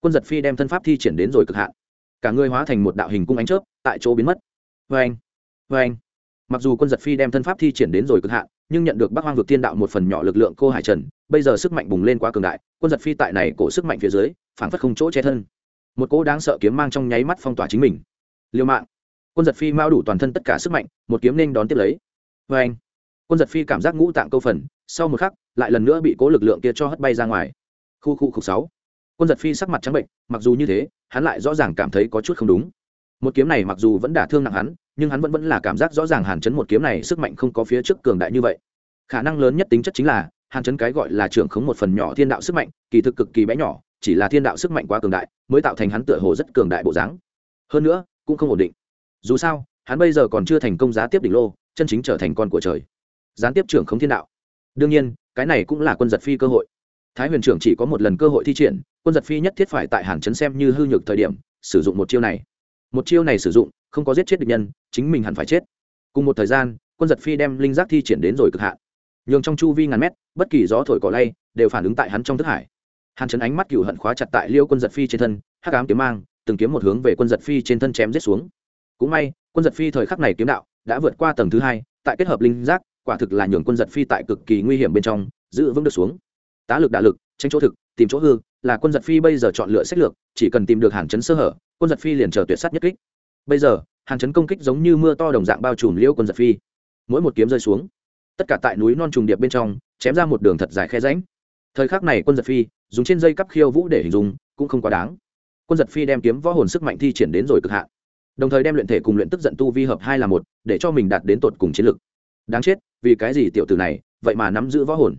quân giật phi đem thân pháp thi triển đến rồi cực hạn. Cả người hóa thành một đạo hình cung ánh chớp, tại chỗ biến mất. Vê anh vê anh mặc dù quân giật phi đem thân pháp thi triển đến rồi cực hạn, nhưng nhận được bắc hoang vực tiên đạo một phần nhỏ lực lượng cô hải trần, bây giờ sức mạnh bùng lên quá cường đại, quân giật phi tại này cổ sức mạnh phía dưới, phảng phất không chỗ che thân. Một cỗ đáng sợ kiếm mang trong nháy mắt phong tỏa chính mình. Liêu mạng. Quân giật phi mao đủ toàn thân tất cả sức mạnh, một kiếm nên đón tiếp lấy. Vê anh, quân giật phi cảm giác ngũ tạng câu phần, sau một khắc, lại lần nữa bị cố lực lượng kia cho hất bay ra ngoài. Khu khu khục sáu. Quân giật phi sắc mặt trắng bệnh, mặc dù như thế, hắn lại rõ ràng cảm thấy có chút không đúng một kiếm này mặc dù vẫn đả thương nặng hắn, nhưng hắn vẫn vẫn là cảm giác rõ ràng hàn chấn một kiếm này sức mạnh không có phía trước cường đại như vậy. Khả năng lớn nhất tính chất chính là, hàn chấn cái gọi là trưởng khống một phần nhỏ thiên đạo sức mạnh, kỳ thực cực kỳ bé nhỏ, chỉ là thiên đạo sức mạnh quá cường đại, mới tạo thành hắn tựa hồ rất cường đại bộ dáng. Hơn nữa, cũng không ổn định. Dù sao, hắn bây giờ còn chưa thành công giá tiếp đỉnh lô, chân chính trở thành con của trời. Gián tiếp trưởng khống thiên đạo. Đương nhiên, cái này cũng là quân giật phi cơ hội. Thái huyền trưởng chỉ có một lần cơ hội thi triển, quân giật phi nhất thiết phải tại hàn chấn xem như hư nhược thời điểm, sử dụng một chiêu này một chiêu này sử dụng, không có giết chết địch nhân, chính mình hẳn phải chết. Cùng một thời gian, quân giật phi đem linh giác thi triển đến rồi cực hạn. Nhường trong chu vi ngàn mét, bất kỳ gió thổi cỏ lay, đều phản ứng tại hắn trong thức hải. Hàn chấn ánh mắt cựu hận khóa chặt tại liêu quân giật phi trên thân, hắc ám kiếm mang, từng kiếm một hướng về quân giật phi trên thân chém giết xuống. Cũng may, quân giật phi thời khắc này kiếm đạo đã vượt qua tầng thứ hai, tại kết hợp linh giác, quả thực là nhường quân giật phi tại cực kỳ nguy hiểm bên trong, giữ vững được xuống. Tá lực đả lực tranh chỗ thực, tìm chỗ hư là quân giật phi bây giờ chọn lựa sách lược, chỉ cần tìm được hàn chấn sơ hở, quân giật phi liền chờ tuyệt s á t nhất kích. Bây giờ, hàn chấn công kích giống như mưa to đồng dạng bao trùm liễu quân giật phi. Mỗi một kiếm rơi xuống, tất cả tại núi non trùng điệp bên trong, chém ra một đường thật dài khe ránh thời khắc này quân giật phi dùng trên dây cắp khiêu vũ để hình dung, cũng không quá đáng. Quân giật phi đem kiếm võ hồn sức mạnh thi triển đến rồi cực hạn. Đồng thời đem luyện thể cùng luyện tức giận tu vi hợp hai là một, để cho mình đạt đến tột cùng chiến lực. Đáng chết, vì cái gì tiểu tử này, vậy mà nắm giữ võ hồn?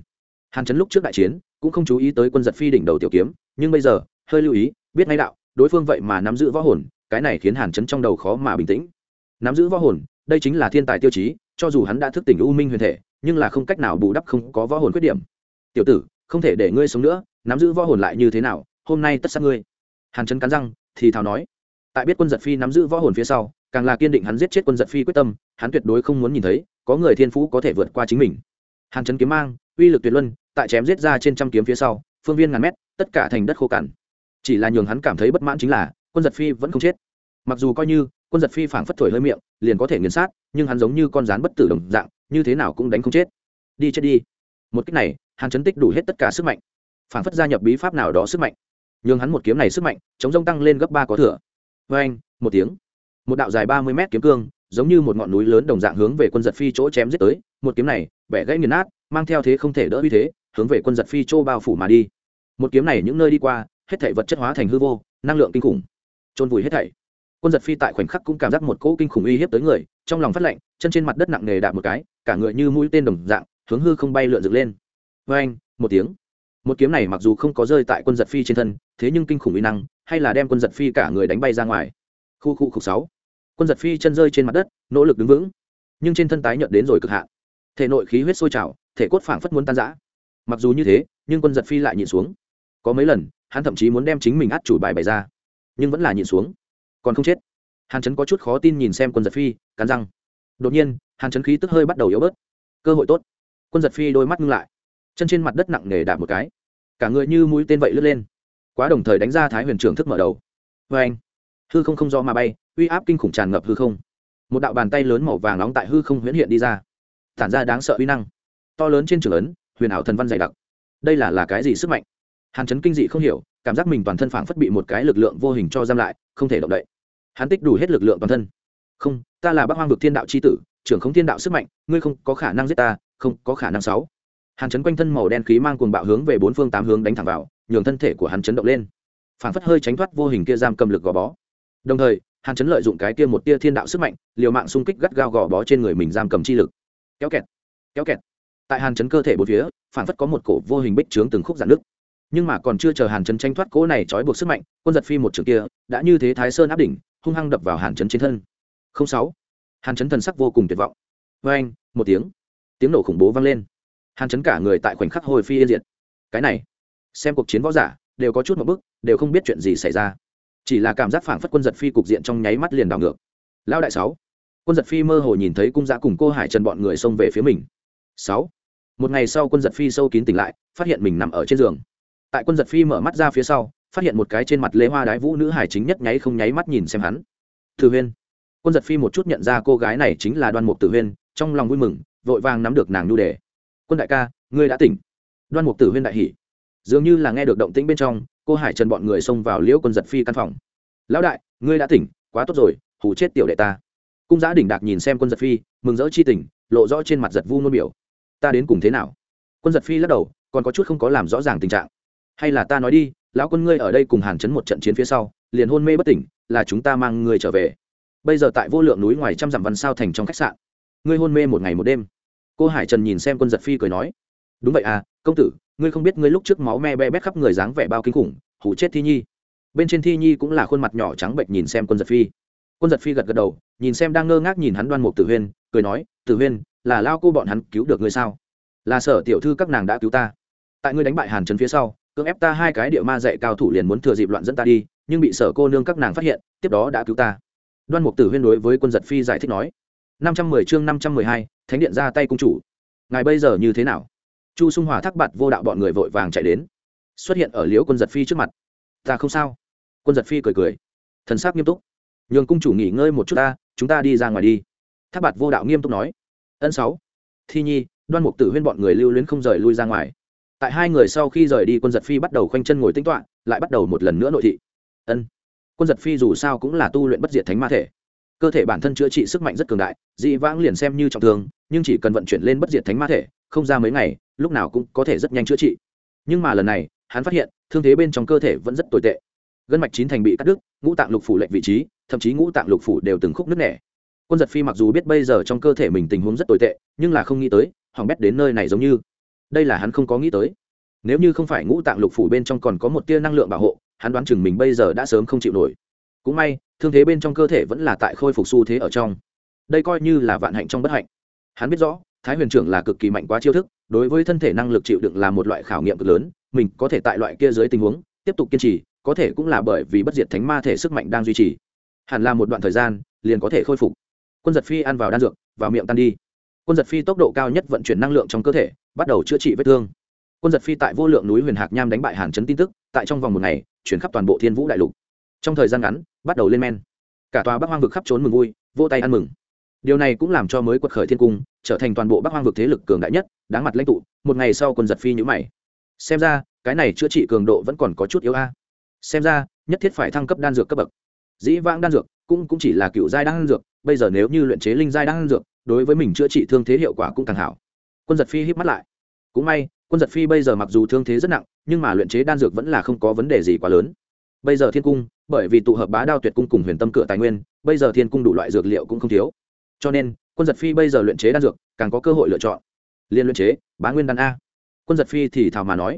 Hàn chấn lúc trước đại chiến cũng không chú ý tới quân giật phi đỉnh đầu tiểu kiếm, nhưng bây giờ, hơi lưu ý, biết ngay đạo, đối phương vậy mà nắm giữ võ hồn, cái này khiến hàn chấn trong đầu khó mà bình tĩnh. Nắm giữ võ hồn, đây chính là thiên tài tiêu chí, cho dù hắn đã thức tỉnh u minh huyền thể, nhưng là không cách nào bù đắp không có võ hồn khuyết điểm. Tiểu tử, không thể để ngươi sống nữa, nắm giữ võ hồn lại như thế nào, hôm nay tất sát ngươi. Hàn chấn cắn răng, thì thào nói. Tại biết quân giật phi nắm giữ võ hồn phía sau, càng là kiên định hắn giết chết quân giật phi quyết tâm, hắn tuyệt đối không muốn nhìn thấy, có người thiên phú có thể vượt qua chính mình. Hàn chấn kiếm mang, uy lực tuyệt luân tại chém giết ra trên trăm kiếm phía sau, phương viên ngàn mét, tất cả thành đất khô cằn. Chỉ là nhường hắn cảm thấy bất mãn chính là, quân giật phi vẫn không chết. Mặc dù coi như, quân giật phi phảng phất thổi hơi miệng, liền có thể nghiền sát, nhưng hắn giống như con rán bất tử đồng dạng, như thế nào cũng đánh không chết. Đi chết đi. Một cách này, hắn chấn tích đủ hết tất cả sức mạnh. Phảng phất gia nhập bí pháp nào đó sức mạnh. Nhường hắn một kiếm này sức mạnh, chống rông tăng lên gấp ba có thừa. Vê anh, một tiếng. Một đạo dài ba mươi mét kiếm cương, giống như một ngọn núi lớn đồng dạng hướng về quân giật phi chỗ chém giết tới. Một kiếm này, bẻ gãy nghiền nát, mang theo thế không thể đỡ uy thế hướng về quân giật phi châu bao phủ mà đi. Một kiếm này những nơi đi qua, hết thảy vật chất hóa thành hư vô, năng lượng kinh khủng trôn vùi hết thảy. Quân giật phi tại khoảnh khắc cũng cảm giác một cỗ kinh khủng uy hiếp tới người, trong lòng phát lạnh chân trên mặt đất nặng nề đạp một cái, cả người như mũi tên đồng dạng, hướng hư không bay lượn dựng lên. Vê anh một tiếng. Một kiếm này mặc dù không có rơi tại quân giật phi trên thân, thế nhưng kinh khủng uy năng, hay là đem quân giật phi cả người đánh bay ra ngoài. Khu khu khu sáu. Quân giật phi chân rơi trên mặt đất, nỗ lực đứng vững, nhưng trên thân tái nhợt đến rồi cực hạn. Thể nội khí huyết sôi trào, thể cốt phảng phất muốn tan rã mặc dù như thế, nhưng quân giật phi lại nhịn xuống. Có mấy lần, hắn thậm chí muốn đem chính mình át chủ bài bày ra, nhưng vẫn là nhịn xuống. Còn không chết. Hàn chấn có chút khó tin nhìn xem quân giật phi, cắn răng. Đột nhiên, hàn chấn khí tức hơi bắt đầu yếu bớt. Cơ hội tốt. Quân giật phi đôi mắt ngưng lại. Chân trên mặt đất nặng nề đạp một cái. Cả người như mũi tên vậy lướt lên. Quá đồng thời đánh ra thái huyền trưởng thức mở đầu. Vê anh, hư không không do mà bay, uy áp kinh khủng tràn ngập hư không. Một đạo bàn tay lớn màu vàng nóng tại hư không huyễn hiện đi ra. Tản ra đáng sợ uy năng. To lớn trên trường ấn huyền ảo thần văn dày đặc. Đây là là cái gì sức mạnh? Hàn chấn kinh dị không hiểu, cảm giác mình toàn thân phảng phất bị một cái lực lượng vô hình cho giam lại, không thể động đậy. Hắn tích đủ hết lực lượng toàn thân. Không, ta là bác hoang vực thiên đạo c h i tử, trưởng không thiên đạo sức mạnh, ngươi không có khả năng giết ta, không có khả năng sáu. Hàn chấn quanh thân màu đen khí mang cuồng bạo hướng về bốn phương tám hướng đánh thẳng vào, nhường thân thể của hắn chấn động lên. Phảng phất hơi tránh thoát vô hình kia giam cầm lực gò bó. Đồng thời, hàn chấn lợi dụng cái kia một tia thiên đạo sức mạnh, liều mạng xung kích gắt gao gò bó trên người mình giam cầm chi lực. Kéo kẹt kéo kẹt tại hàn chấn cơ thể bốn phía phản phất có một cổ vô hình bích trướng từng khúc giãn nước nhưng mà còn chưa chờ hàn chấn tranh thoát cỗ này trói buộc sức mạnh, quân giật phi một trường kia, đã như thế thái sơn áp đỉnh, hung hăng đập vào hàn chấn trên thân. Không sáu. Hàn chấn thần sắc vô cùng tuyệt vọng. Vê anh, một tiếng. Tiếng nổ khủng bố vang lên. Hàn chấn cả người tại khoảnh khắc hồi phi yên diệt. Cái này, xem cuộc chiến võ giả, đều có chút một bức, đều không biết chuyện gì xảy ra. Chỉ là cảm giác phảng phất quân giật phi cục diện trong nháy mắt liền đảo ngược. Lão đại sáu. Quân giật phi mơ hồ nhìn thấy cung giã cùng cô hải trần bọn người xông về phía mình. Sáu một ngày sau quân giật phi sâu kín tỉnh lại, phát hiện mình nằm ở trên giường. Tại quân giật phi mở mắt ra phía sau, phát hiện một cái trên mặt lê hoa đái vũ nữ hải chính nhất nháy không nháy mắt nhìn xem hắn. Tử huyên. Quân giật phi một chút nhận ra cô gái này chính là đoan mục tử huyên, trong lòng vui mừng, vội vàng nắm được nàng nhu đề. Quân đại ca, ngươi đã tỉnh. Đoan mục tử huyên đại hỉ. Dường như là nghe được động tĩnh bên trong, cô hải trần bọn người xông vào liễu quân giật phi căn phòng. Lão đại, ngươi đã tỉnh, quá tốt rồi, hù chết tiểu đệ ta. Cung giã đỉnh đạc nhìn xem quân giật phi, mừng rỡ chi tỉnh lộ rõ trên mặt giật vu nôn biểu ta đến cùng thế nào? Quân giật phi lắc đầu, còn có chút không có làm rõ ràng tình trạng. Hay là ta nói đi, lão quân ngươi ở đây cùng hàn chấn một trận chiến phía sau, liền hôn mê bất tỉnh, là chúng ta mang ngươi trở về. Bây giờ tại vô lượng núi ngoài trăm dặm văn sao thành trong khách sạn, ngươi hôn mê một ngày một đêm. Cô hải trần nhìn xem quân giật phi cười nói, đúng vậy à công tử, ngươi không biết ngươi lúc trước máu me be bét khắp người dáng vẻ bao kinh khủng, hủ chết thi nhi. Bên trên thi nhi cũng là khuôn mặt nhỏ trắng bệnh nhìn xem quân giật phi. Quân giật phi gật gật đầu, nhìn xem đang ngơ ngác nhìn hắn đoan mục tử huyên, cười nói, tử huyên là lao cô bọn hắn cứu được ngươi sao? Là sở tiểu thư các nàng đã cứu ta. Tại ngươi đánh bại hàn trấn phía sau, cưỡng ép ta hai cái địa ma dạy cao thủ liền muốn thừa dịp loạn dẫn ta đi, nhưng bị sở cô nương các nàng phát hiện, tiếp đó đã cứu ta. Đoan mục tử huyên đối với quân giật phi giải thích nói. Năm trăm mười chương năm trăm mười hai, thánh điện ra tay cung chủ. Ngài bây giờ như thế nào? Chu sung hòa thắc bạt vô đạo bọn người vội vàng chạy đến. Xuất hiện ở liễu quân giật phi trước mặt. Ta không sao. Quân giật phi cười cười. Thần sắc nghiêm túc. Nhường cung chủ nghỉ ngơi một chút ta, chúng ta đi ra ngoài đi. Thác bạt vô đạo nghiêm túc nói ân sáu. Thi nhi, đoan mục tử huyên bọn người lưu luyến không rời lui ra ngoài. Tại hai người sau khi rời đi, quân giật phi bắt đầu khoanh chân ngồi tính toạ lại bắt đầu một lần nữa nội thị. Ân. Quân giật phi dù sao cũng là tu luyện bất diệt thánh ma thể. Cơ thể bản thân chữa trị sức mạnh rất cường đại, dị vãng liền xem như trọng thương, nhưng chỉ cần vận chuyển lên bất diệt thánh ma thể, không ra mấy ngày, lúc nào cũng có thể rất nhanh chữa trị. Nhưng mà lần này, hắn phát hiện, thương thế bên trong cơ thể vẫn rất tồi tệ. Gân mạch chín thành bị cắt đứt, ngũ tạng lục phủ lệnh vị trí, thậm chí ngũ tạng lục phủ đều từng khúc nứt nẻ quân giật phi mặc dù biết bây giờ trong cơ thể mình tình huống rất tồi tệ, nhưng là không nghĩ tới hỏng bét đến nơi này giống như. Đây là hắn không có nghĩ tới. Nếu như không phải ngũ tạng lục phủ bên trong còn có một tia năng lượng bảo hộ, hắn đoán chừng mình bây giờ đã sớm không chịu nổi. Cũng may, thương thế bên trong cơ thể vẫn là tại khôi phục xu thế ở trong. Đây coi như là vạn hạnh trong bất hạnh. Hắn biết rõ, thái huyền trưởng là cực kỳ mạnh quá chiêu thức, đối với thân thể năng lực chịu đựng là một loại khảo nghiệm cực lớn, mình có thể tại loại kia dưới tình huống, tiếp tục kiên trì, có thể cũng là bởi vì bất diệt thánh ma thể sức mạnh đang duy trì. Hẳn là một đoạn thời gian, liền có thể khôi phục quân giật phi ăn vào đan dược, vào miệng tan đi. Quân giật phi tốc độ cao nhất vận chuyển năng lượng trong cơ thể, bắt đầu chữa trị vết thương. Quân giật phi tại vô lượng núi huyền hạc nham đánh bại hàn chấn tin tức, tại trong vòng một ngày, chuyển khắp toàn bộ thiên vũ đại lục. Trong thời gian ngắn, bắt đầu lên men. Cả tòa bắc hoang vực khắp trốn mừng vui, vô tay ăn mừng. Điều này cũng làm cho mới quật khởi thiên cung, trở thành toàn bộ bắc hoang vực thế lực cường đại nhất, đáng mặt lãnh tụ, một ngày sau quân giật phi nhữ mày. Xem ra, cái này chữa trị cường độ vẫn còn có chút yếu a. Xem ra, nhất thiết phải thăng cấp đan dược cấp bậc. Dĩ vãng đan dược cũng cũng chỉ là cựu giai đan dược bây giờ nếu như luyện chế linh giai đan dược, đối với mình chữa trị thương thế hiệu quả cũng càng hảo. Quân giật phi hít mắt lại. Cũng may, quân giật phi bây giờ mặc dù thương thế rất nặng, nhưng mà luyện chế đan dược vẫn là không có vấn đề gì quá lớn. Bây giờ thiên cung, bởi vì tụ hợp bá đao tuyệt cung cùng huyền tâm cửa tài nguyên, bây giờ thiên cung đủ loại dược liệu cũng không thiếu. Cho nên, quân giật phi bây giờ luyện chế đan dược, càng có cơ hội lựa chọn. Liên luyện chế, bá nguyên đan a. Quân giật phi thì thào mà nói,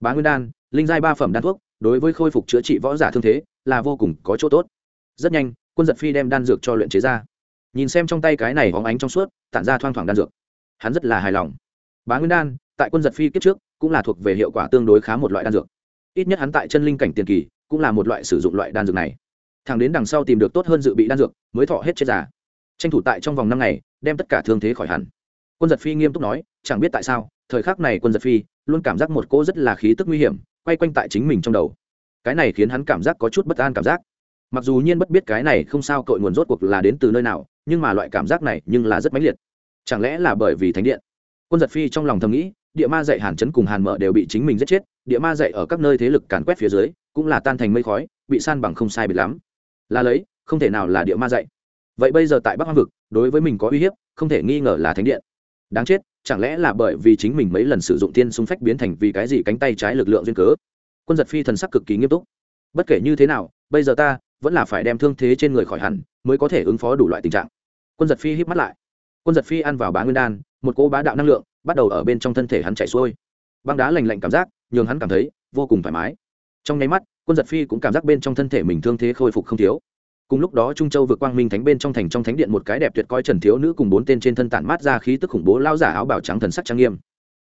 bá nguyên đan, linh giai ba phẩm đan thuốc, đối với khôi phục chữa trị võ giả thương thế, là vô cùng có chỗ tốt. Rất nhanh, quân giật phi đem đan dược cho luyện chế ra nhìn xem trong tay cái này hóng ánh trong suốt, tản ra thoang thoảng đan dược. Hắn rất là hài lòng. Bá nguyên đan, tại quân giật phi kiếp trước, cũng là thuộc về hiệu quả tương đối khá một loại đan dược. Ít nhất hắn tại chân linh cảnh tiền kỳ, cũng là một loại sử dụng loại đan dược này. Thằng đến đằng sau tìm được tốt hơn dự bị đan dược, mới thọ hết chết giả tranh thủ tại trong vòng năm ngày, đem tất cả thương thế khỏi hẳn. Quân giật phi nghiêm túc nói, chẳng biết tại sao, thời khắc này quân giật phi luôn cảm giác một cô rất là khí tức nguy hiểm, quay quanh tại chính mình trong đầu. Cái này khiến hắn cảm giác có chút bất an cảm giác. Mặc dù nhiên bất biết cái này không sao cội nguồn rốt cuộc là đến từ nơi nào nhưng mà loại cảm giác này nhưng là rất mãnh liệt. Chẳng lẽ là bởi vì thánh điện? Quân giật phi trong lòng thầm nghĩ, địa ma dạy hàn chấn cùng hàn mở đều bị chính mình giết chết, địa ma dạy ở các nơi thế lực càn quét phía dưới, cũng là tan thành mây khói, bị san bằng không sai biệt lắm. Là lấy, không thể nào là địa ma dạy. Vậy bây giờ tại bắc hoang vực, đối với mình có uy hiếp, không thể nghi ngờ là thánh điện. Đáng chết, chẳng lẽ là bởi vì chính mình mấy lần sử dụng tiên xung phách biến thành vì cái gì cánh tay trái lực lượng duyên cớ? Quân giật phi thần sắc cực kỳ nghiêm túc. Bất kể như thế nào, bây giờ ta vẫn là phải đem thương thế trên người khỏi hẳn mới có thể ứng phó đủ loại tình trạng. Quân giật phi hít mắt lại. Quân giật phi ăn vào bá nguyên đan, một cỗ bá đạo năng lượng bắt đầu ở bên trong thân thể hắn chạy xuôi. Băng đá lành lạnh cảm giác, nhường hắn cảm thấy vô cùng thoải mái. Trong nháy mắt, quân giật phi cũng cảm giác bên trong thân thể mình thương thế khôi phục không thiếu. Cùng lúc đó trung châu vượt quang minh thánh bên trong thành trong thánh điện một cái đẹp tuyệt coi trần thiếu nữ cùng bốn tên trên thân tản mát ra khí tức khủng bố lao giả áo bảo trắng thần sắc trang nghiêm.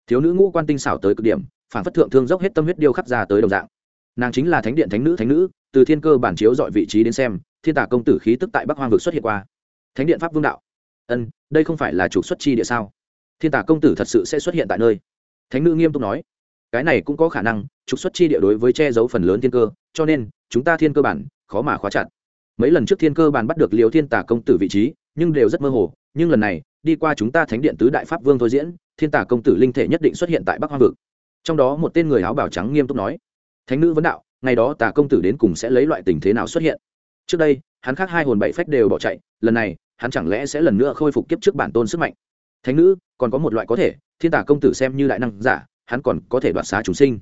Thiếu nữ ngũ quan tinh xảo tới cực điểm, phản phất thượng thương dốc hết tâm huyết điêu khắc ra tới đồng dạng nàng chính là thánh điện thánh nữ thánh nữ, từ thiên cơ bản chiếu dọi vị trí đến xem, thiên tả công tử khí tức tại bắc hoang vực xuất hiện qua. Thánh điện pháp vương đạo. Ân, đây không phải là trục xuất chi địa sao? Thiên tả công tử thật sự sẽ xuất hiện tại nơi. Thánh nữ nghiêm túc nói. Cái này cũng có khả năng, trục xuất chi địa đối với che giấu phần lớn thiên cơ, cho nên, chúng ta thiên cơ bản, khó mà khóa chặt. Mấy lần trước thiên cơ bản bắt được liều thiên tả công tử vị trí, nhưng đều rất mơ hồ, nhưng lần này, đi qua chúng ta thánh điện tứ đại pháp vương thôi diễn, thiên tả công tử linh thể nhất định xuất hiện tại bắc Hoang vực. Trong đó một tên người áo bảo trắng nghiêm túc nói thánh nữ vấn đạo, ngày đó tả công tử đến cùng sẽ lấy loại tình thế nào xuất hiện? Trước đây, hắn khác hai hồn bảy phách đều bỏ chạy, lần này, hắn chẳng lẽ sẽ lần nữa khôi phục kiếp trước bản tôn sức mạnh? Thánh nữ, còn có một loại có thể, thiên tả công tử xem như đại năng giả, hắn còn có thể đoạt xá chúng sinh.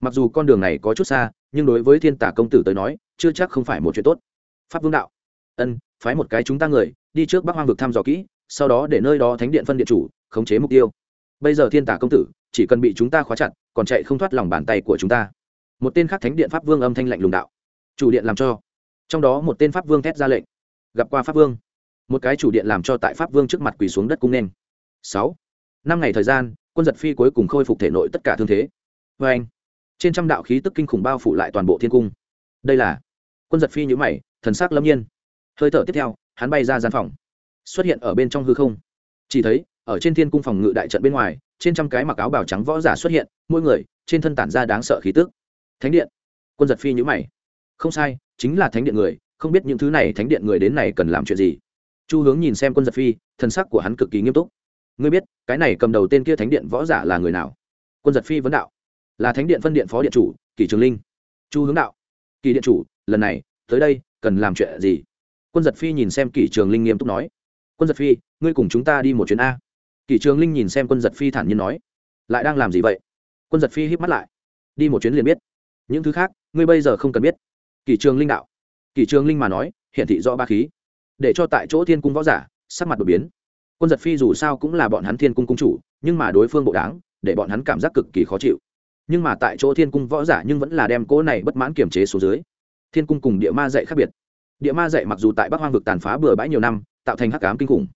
Mặc dù con đường này có chút xa, nhưng đối với thiên tả công tử tới nói, chưa chắc không phải một chuyện tốt. Pháp vương đạo. Ân, phái một cái chúng ta người, đi trước bắc hoang vực thăm dò kỹ, sau đó để nơi đó thánh điện phân điện chủ, khống chế mục tiêu. Bây giờ thiên tả công tử, chỉ cần bị chúng ta khóa chặt, còn chạy không thoát lòng bàn tay của chúng ta một tên khác thánh điện pháp vương âm thanh lạnh lùng đạo. Chủ điện làm cho. Trong đó một tên pháp vương thét ra lệnh. Gặp qua pháp vương. Một cái chủ điện làm cho tại pháp vương trước mặt quỳ xuống đất cung nên sáu. Năm ngày thời gian, quân giật phi cuối cùng khôi phục thể nội tất cả thương thế. Vê anh. Trên trăm đạo khí tức kinh khủng bao phủ lại toàn bộ thiên cung. Đây là. Quân giật phi nhữ mày, thần sắc lâm nhiên. Hơi thở tiếp theo, hắn bay ra gian phòng. Xuất hiện ở bên trong hư không. Chỉ thấy, ở trên thiên cung phòng ngự đại trận bên ngoài, trên trăm cái mặc áo bào trắng võ giả xuất hiện, mỗi người, trên thân tản ra đáng sợ khí tức thánh điện. Quân giật phi nhữ mày. Không sai, chính là thánh điện người, không biết những thứ này thánh điện người đến này cần làm chuyện gì. Chu hướng nhìn xem quân giật phi thân sắc của hắn cực kỳ nghiêm túc. Ngươi biết, cái này cầm đầu tên kia thánh điện võ giả là người nào? Quân giật phi vấn đạo. Là thánh điện phân điện phó điện chủ, kỷ trường linh. Chu hướng đạo. Kỳ điện chủ, lần này, tới đây, cần làm chuyện gì? Quân giật phi nhìn xem kỷ trường linh nghiêm túc nói. Quân giật phi, ngươi cùng chúng ta đi một chuyến a. Kỷ trường linh nhìn xem quân giật phi thản nhiên nói. Lại đang làm gì vậy? Quân giật phi híp mắt lại. Đi một chuyến liền biết những thứ khác, ngươi bây giờ không cần biết. Kỷ trường linh đạo. Kỷ trường linh mà nói hiện thị rõ ba khí. Để cho tại chỗ thiên cung võ giả, sắc mặt đột biến. Quân giật phi dù sao cũng là bọn hắn thiên cung cung chủ, nhưng mà đối phương bộ đáng, để bọn hắn cảm giác cực kỳ khó chịu. Nhưng mà tại chỗ thiên cung võ giả nhưng vẫn là đem cỗ này bất mãn kiềm chế xuống dưới. Thiên cung cùng địa ma dạy khác biệt. Địa ma dạy mặc dù tại bắc hoang vực tàn phá bừa bãi nhiều năm, tạo thành hắc cám kinh khủng.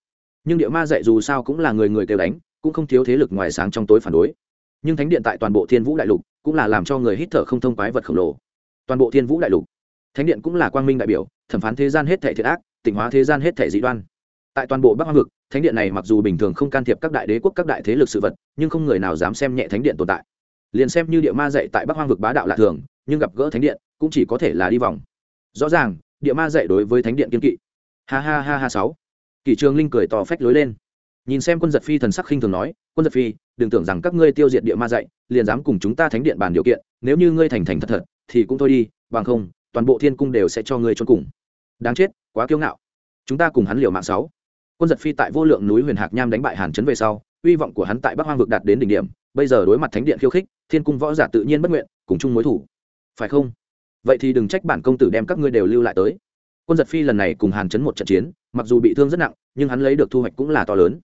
Nhưng địa ma dạy dù sao cũng là người người kêu đánh, cũng không thiếu thế lực ngoài sáng trong tối phản đối. Nhưng thánh điện tại toàn bộ thiên vũ đại lục cũng là làm cho người hít thở không thông quái vật khổng lồ. Toàn bộ thiên vũ đại lục, thánh điện cũng là quang minh đại biểu, thẩm phán thế gian hết thể thiệt ác tỉnh hóa thế gian hết thể dị đoan. Tại toàn bộ bắc hoang vực, thánh điện này mặc dù bình thường không can thiệp các đại đế quốc, các đại thế lực sự vật, nhưng không người nào dám xem nhẹ thánh điện tồn tại. Liền xem như địa ma dạy tại bắc hoang vực bá đạo lạ thường, nhưng gặp gỡ thánh điện, cũng chỉ có thể là đi vòng. Rõ ràng, địa ma dạy đối với thánh điện kiên kỵ. Ha ha ha ha sáu. Kỷ trường linh cười to phách lối lên nhìn xem quân giật phi thần sắc khinh thường nói, quân giật phi, đừng tưởng rằng các ngươi tiêu diệt địa ma dạy, liền dám cùng chúng ta thánh điện bàn điều kiện, nếu như ngươi thành thành thật thật, thì cũng thôi đi, bằng không, toàn bộ thiên cung đều sẽ cho ngươi trốn cùng. Đáng chết, quá kiêu ngạo. Chúng ta cùng hắn liều mạng sáu. Quân giật phi tại vô lượng núi huyền hạc nham đánh bại hàn trấn về sau, uy vọng của hắn tại bắc hoang vực đạt đến đỉnh điểm, bây giờ đối mặt thánh điện khiêu khích, thiên cung võ giả tự nhiên bất nguyện, cùng chung mối thủ. Phải không? Vậy thì đừng trách bản công tử đem các ngươi đều lưu lại tới. Quân giật phi lần này cùng hàn chấn một trận chiến, mặc dù bị thương rất nặng, nhưng hắn lấy được thu hoạch cũng là to lớn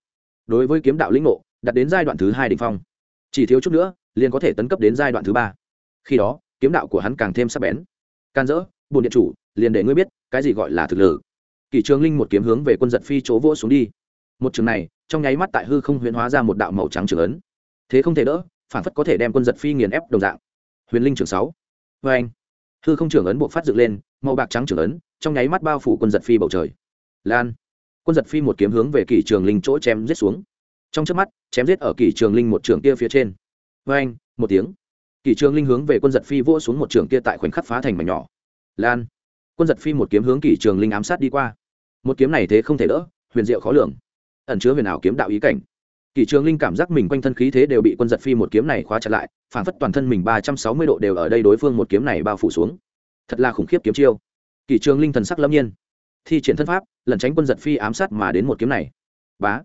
đối với kiếm đạo lĩnh ngộ, đạt đến giai đoạn thứ hai đỉnh phong. Chỉ thiếu chút nữa, liền có thể tấn cấp đến giai đoạn thứ ba. Khi đó, kiếm đạo của hắn càng thêm sắc bén. Can dỡ bùn điện chủ, liền để ngươi biết, cái gì gọi là thực lực. Kỷ trường linh một kiếm hướng về quân giật phi chỗ vỗ xuống đi. Một trường này, trong nháy mắt tại hư không huyễn hóa ra một đạo màu trắng trường ấn. Thế không thể đỡ, phản phất có thể đem quân giật phi nghiền ép đồng dạng. Huyền linh trường sáu. Vê anh hư không trường ấn buộc phát dựng lên, màu bạc trắng trường ấn, trong nháy mắt bao phủ quân giật phi bầu trời. Lan quân giật phi một kiếm hướng về kỷ trường linh chỗ chém giết xuống. Trong trước mắt, chém giết ở kỷ trường linh một trường kia phía trên. Vê anh, một tiếng. Kỷ trường linh hướng về quân giật phi vỗ xuống một trường kia tại khoảnh khắc phá thành mảnh nhỏ. Lan. Quân giật phi một kiếm hướng kỷ trường linh ám sát đi qua. Một kiếm này thế không thể đỡ, huyền diệu khó lường. Ẩn chứa huyền ảo kiếm đạo ý cảnh. Kỷ trường linh cảm giác mình quanh thân khí thế đều bị quân giật phi một kiếm này khóa chặt lại, phản phất toàn thân mình ba trăm sáu mươi độ đều ở đây đối phương một kiếm này bao phủ xuống. Thật là khủng khiếp kiếm chiêu. Kỷ trường linh thần sắc lâm nhiên thi triển thân pháp lần tránh quân giật phi ám sát mà đến một kiếm này. Bá.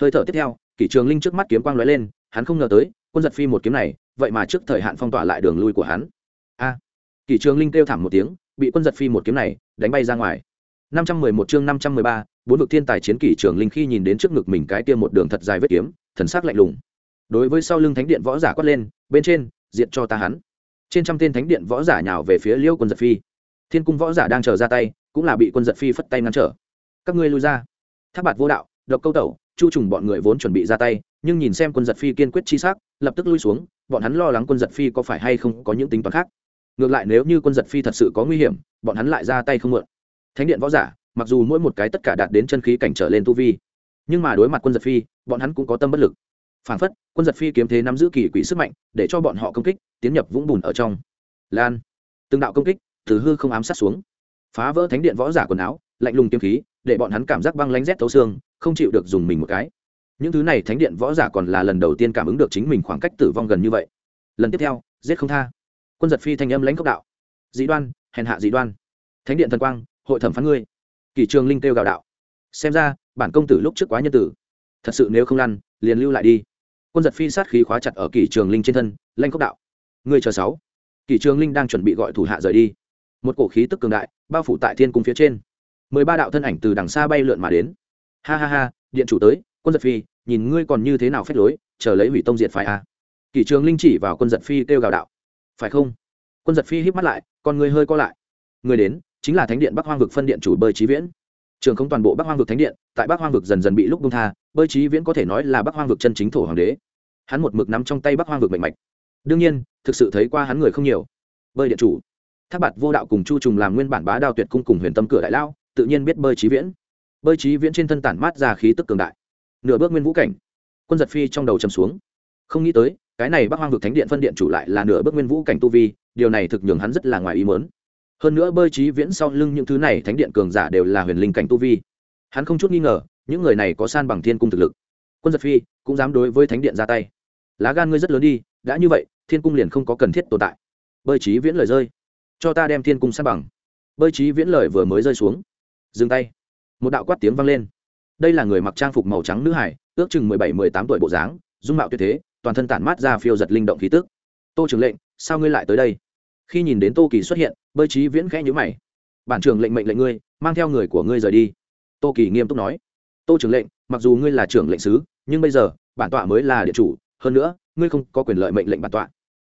Hơi thở tiếp theo, kỷ trường linh trước mắt kiếm quang lóe lên, hắn không ngờ tới, quân giật phi một kiếm này, vậy mà trước thời hạn phong tỏa lại đường lui của hắn. A. Kỷ trường linh kêu thảm một tiếng, bị quân giật phi một kiếm này đánh bay ra ngoài. Năm trăm mười một chương năm trăm mười ba, bốn vực thiên tài chiến kỷ trường linh khi nhìn đến trước ngực mình cái tiêm một đường thật dài vết kiếm, thần sắc lạnh lùng. Đối với sau lưng thánh điện võ giả quát lên, bên trên diện cho ta hắn. Trên trăm tên thánh điện võ giả nhào về phía liêu quân giật phi. Thiên cung võ giả đang chờ ra tay cũng là bị quân giật phi phất tay ngăn trở. Các ngươi lui ra. Tháp bạt vô đạo, độc câu tẩu, chu trùng bọn người vốn chuẩn bị ra tay, nhưng nhìn xem quân giật phi kiên quyết chi s á c lập tức lui xuống, bọn hắn lo lắng quân giật phi có phải hay không có những tính toán khác. Ngược lại nếu như quân giật phi thật sự có nguy hiểm, bọn hắn lại ra tay không mượn. Thánh điện võ giả, mặc dù mỗi một cái tất cả đạt đến chân khí cảnh trở lên tu vi, nhưng mà đối mặt quân giật phi, bọn hắn cũng có tâm bất lực. Phản phất, quân giật phi kiếm thế nắm giữ kỳ quỷ sức mạnh, để cho bọn họ công kích, tiến nhập vũng bùn ở trong. Lan. Từng đạo công kích, từ hư không ám sát xuống phá vỡ thánh điện võ giả quần áo, lạnh lùng kiếm khí, để bọn hắn cảm giác băng lánh rét thấu xương, không chịu được dùng mình một cái. Những thứ này thánh điện võ giả còn là lần đầu tiên cảm ứng được chính mình khoảng cách tử vong gần như vậy. Lần tiếp theo, giết không tha. Quân giật phi thanh âm lãnh cốc đạo. Dị đoan, hèn hạ dị đoan. Thánh điện thần quang, hội thẩm phán ngươi. Kỷ trường linh kêu gào đạo. Xem ra, bản công tử lúc trước quá nhân tử. Thật sự nếu không lăn, liền lưu lại đi. Quân giật phi sát khí khóa chặt ở kỷ trường linh trên thân lanh cốc đạo. Ngươi chờ sáu. Kỷ trường linh đang chuẩn bị gọi thủ hạ rời đi một cổ khí tức cường đại, bao phủ tại thiên cung phía trên. Mười ba đạo thân ảnh từ đằng xa bay lượn mà đến. Ha ha ha, điện chủ tới, quân giật phi, nhìn ngươi còn như thế nào phép lối, chờ lấy hủy tông diệt phải a à. kỷ trường linh chỉ vào quân giật phi kêu gào đạo. Phải không? Quân giật phi híp mắt lại còn ngươi hơi co lại. Người đến, chính là thánh điện bắc hoang vực phân điện chủ bơi trí viễn. Trường không toàn bộ bắc hoang vực thánh điện, tại bắc hoang vực dần dần bị lúc bung tha, bơi trí viễn có thể nói là bắc hoang vực chân chính thổ hoàng đế. Hắn một mực nắm trong tay bắc hoang vực mạnh mạch. Đương nhiên, thực sự thấy qua hắn người không nhiều. Bơi điện chủ tháp bạt vô đạo cùng chu trùng làm nguyên bản bá đao tuyệt cung cùng huyền tâm cửa đại lao tự nhiên biết bơi trí viễn. Bơi trí viễn trên thân tản mát ra khí tức cường đại. Nửa bước nguyên vũ cảnh. Quân giật phi trong đầu chầm xuống. Không nghĩ tới, cái này bắc hoang vực thánh điện phân điện chủ lại là nửa bước nguyên vũ cảnh tu vi, điều này thực nhường hắn rất là ngoài ý mớn hơn nữa bơi trí viễn sau lưng những thứ này thánh điện cường giả đều là huyền linh cảnh tu vi. Hắn không chút nghi ngờ, những người này có san bằng thiên cung thực lực. Quân giật phi cũng dám đối với thánh điện ra tay. Lá gan ngươi rất lớn đi, đã như vậy, thiên cung liền không có cần thiết tồn tại. Bơi trí viễn lời rơi cho ta đem thiên cung san bằng. Bơi trí viễn lời vừa mới rơi xuống. Dừng tay. Một đạo quát tiếng vang lên. Đây là người mặc trang phục màu trắng nữ hải, ước chừng mười bảy, mười tám tuổi bộ dáng, dung mạo tuyệt thế, toàn thân tản mát ra phiêu giật linh động khí tức. Tô trưởng lệnh, sao ngươi lại tới đây? Khi nhìn đến tô kỳ xuất hiện, bơi trí viễn khẽ nhữ mày. Bản trưởng lệnh mệnh lệnh ngươi, mang theo người của ngươi rời đi. Tô kỳ nghiêm túc nói. Tô trưởng lệnh, mặc dù ngươi là trưởng lệnh sứ, nhưng bây giờ, bản tọa mới là địa chủ, hơn nữa, ngươi không có quyền lợi mệnh lệnh bản tọa.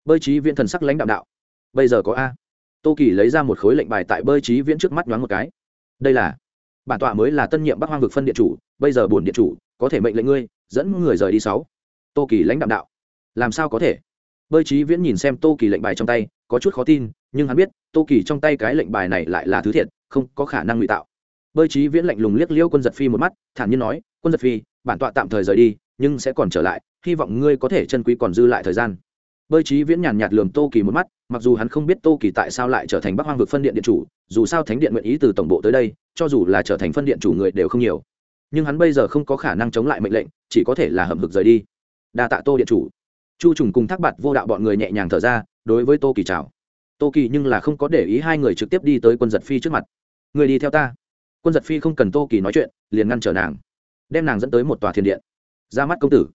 Bơi trí viễn thần sắc lãnh đạo đạo. Bây giờ có a tô kỳ lấy ra một khối lệnh bài tại bơi trí viễn trước mắt nhoáng một cái. Đây là, bản tọa mới là tân nhiệm bắc hoang vực phân điện chủ, bây giờ bổn điện chủ, có thể mệnh lệnh ngươi, dẫn người rời đi sáu. Tô kỳ lãnh đạm đạo. Làm sao có thể? Bơi trí viễn nhìn xem tô kỳ lệnh bài trong tay, có chút khó tin, nhưng hắn biết, tô kỳ trong tay cái lệnh bài này lại là thứ thiệt, không có khả năng ngụy tạo. Bơi trí viễn lạnh lùng liếc liêu quân giật phi một mắt, thản nhiên nói, quân giật phi, bản tọa tạm thời rời đi, nhưng sẽ còn trở lại, hy vọng ngươi có thể chân quý còn dư lại thời gian bơi trí viễn nhàn nhạt lườm tô kỳ một mắt, mặc dù hắn không biết tô kỳ tại sao lại trở thành bắc hoang vực phân điện điện chủ, dù sao thánh điện nguyện ý từ tổng bộ tới đây, cho dù là trở thành phân điện chủ người đều không nhiều. Nhưng hắn bây giờ không có khả năng chống lại mệnh lệnh, chỉ có thể là hầm hực rời đi. Đa tạ tô điện chủ. Chu trùng cùng thác bạt vô đạo bọn người nhẹ nhàng thở ra, đối với tô kỳ chào. Tô kỳ nhưng là không có để ý hai người trực tiếp đi tới quân giật phi trước mặt. Người đi theo ta. Quân giật phi không cần tô kỳ nói chuyện, liền ngăn trở nàng. Đem nàng dẫn tới một tòa thiền điện. Ra mắt công tử.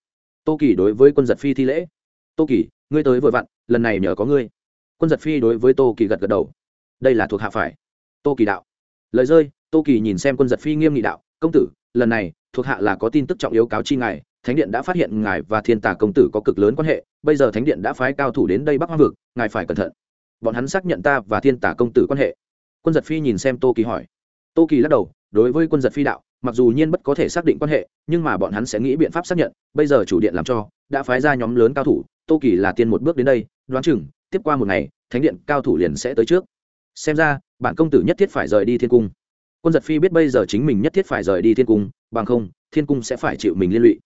Tô kỳ đối với quân giật phi thi lễ. Tô kỳ ngươi tới vội vặn, lần này nhờ có ngươi. Quân giật phi đối với tô kỳ gật gật đầu. Đây là thuộc hạ phải. Tô kỳ đạo. Lời rơi, tô kỳ nhìn xem quân giật phi nghiêm nghị đạo, công tử, lần này, thuộc hạ là có tin tức trọng yếu cáo chi ngài, thánh điện đã phát hiện ngài và thiên Tả công tử có cực lớn quan hệ, bây giờ thánh điện đã phái cao thủ đến đây bắc hoa vực, ngài phải cẩn thận. Bọn hắn xác nhận ta và thiên Tả công tử quan hệ. Quân giật phi nhìn xem tô kỳ hỏi. Tô kỳ lắc đầu, đối với quân giật phi đạo mặc dù nhiên bất có thể xác định quan hệ, nhưng mà bọn hắn sẽ nghĩ biện pháp xác nhận, bây giờ chủ điện làm cho, đã phái ra nhóm lớn cao thủ, tô kỳ là tiên một bước đến đây, đoán chừng, tiếp qua một ngày, thánh điện cao thủ liền sẽ tới trước. Xem ra, bản công tử nhất thiết phải rời đi thiên cung. Quân giật phi biết bây giờ chính mình nhất thiết phải rời đi thiên cung, bằng không, thiên cung sẽ phải chịu mình liên lụy.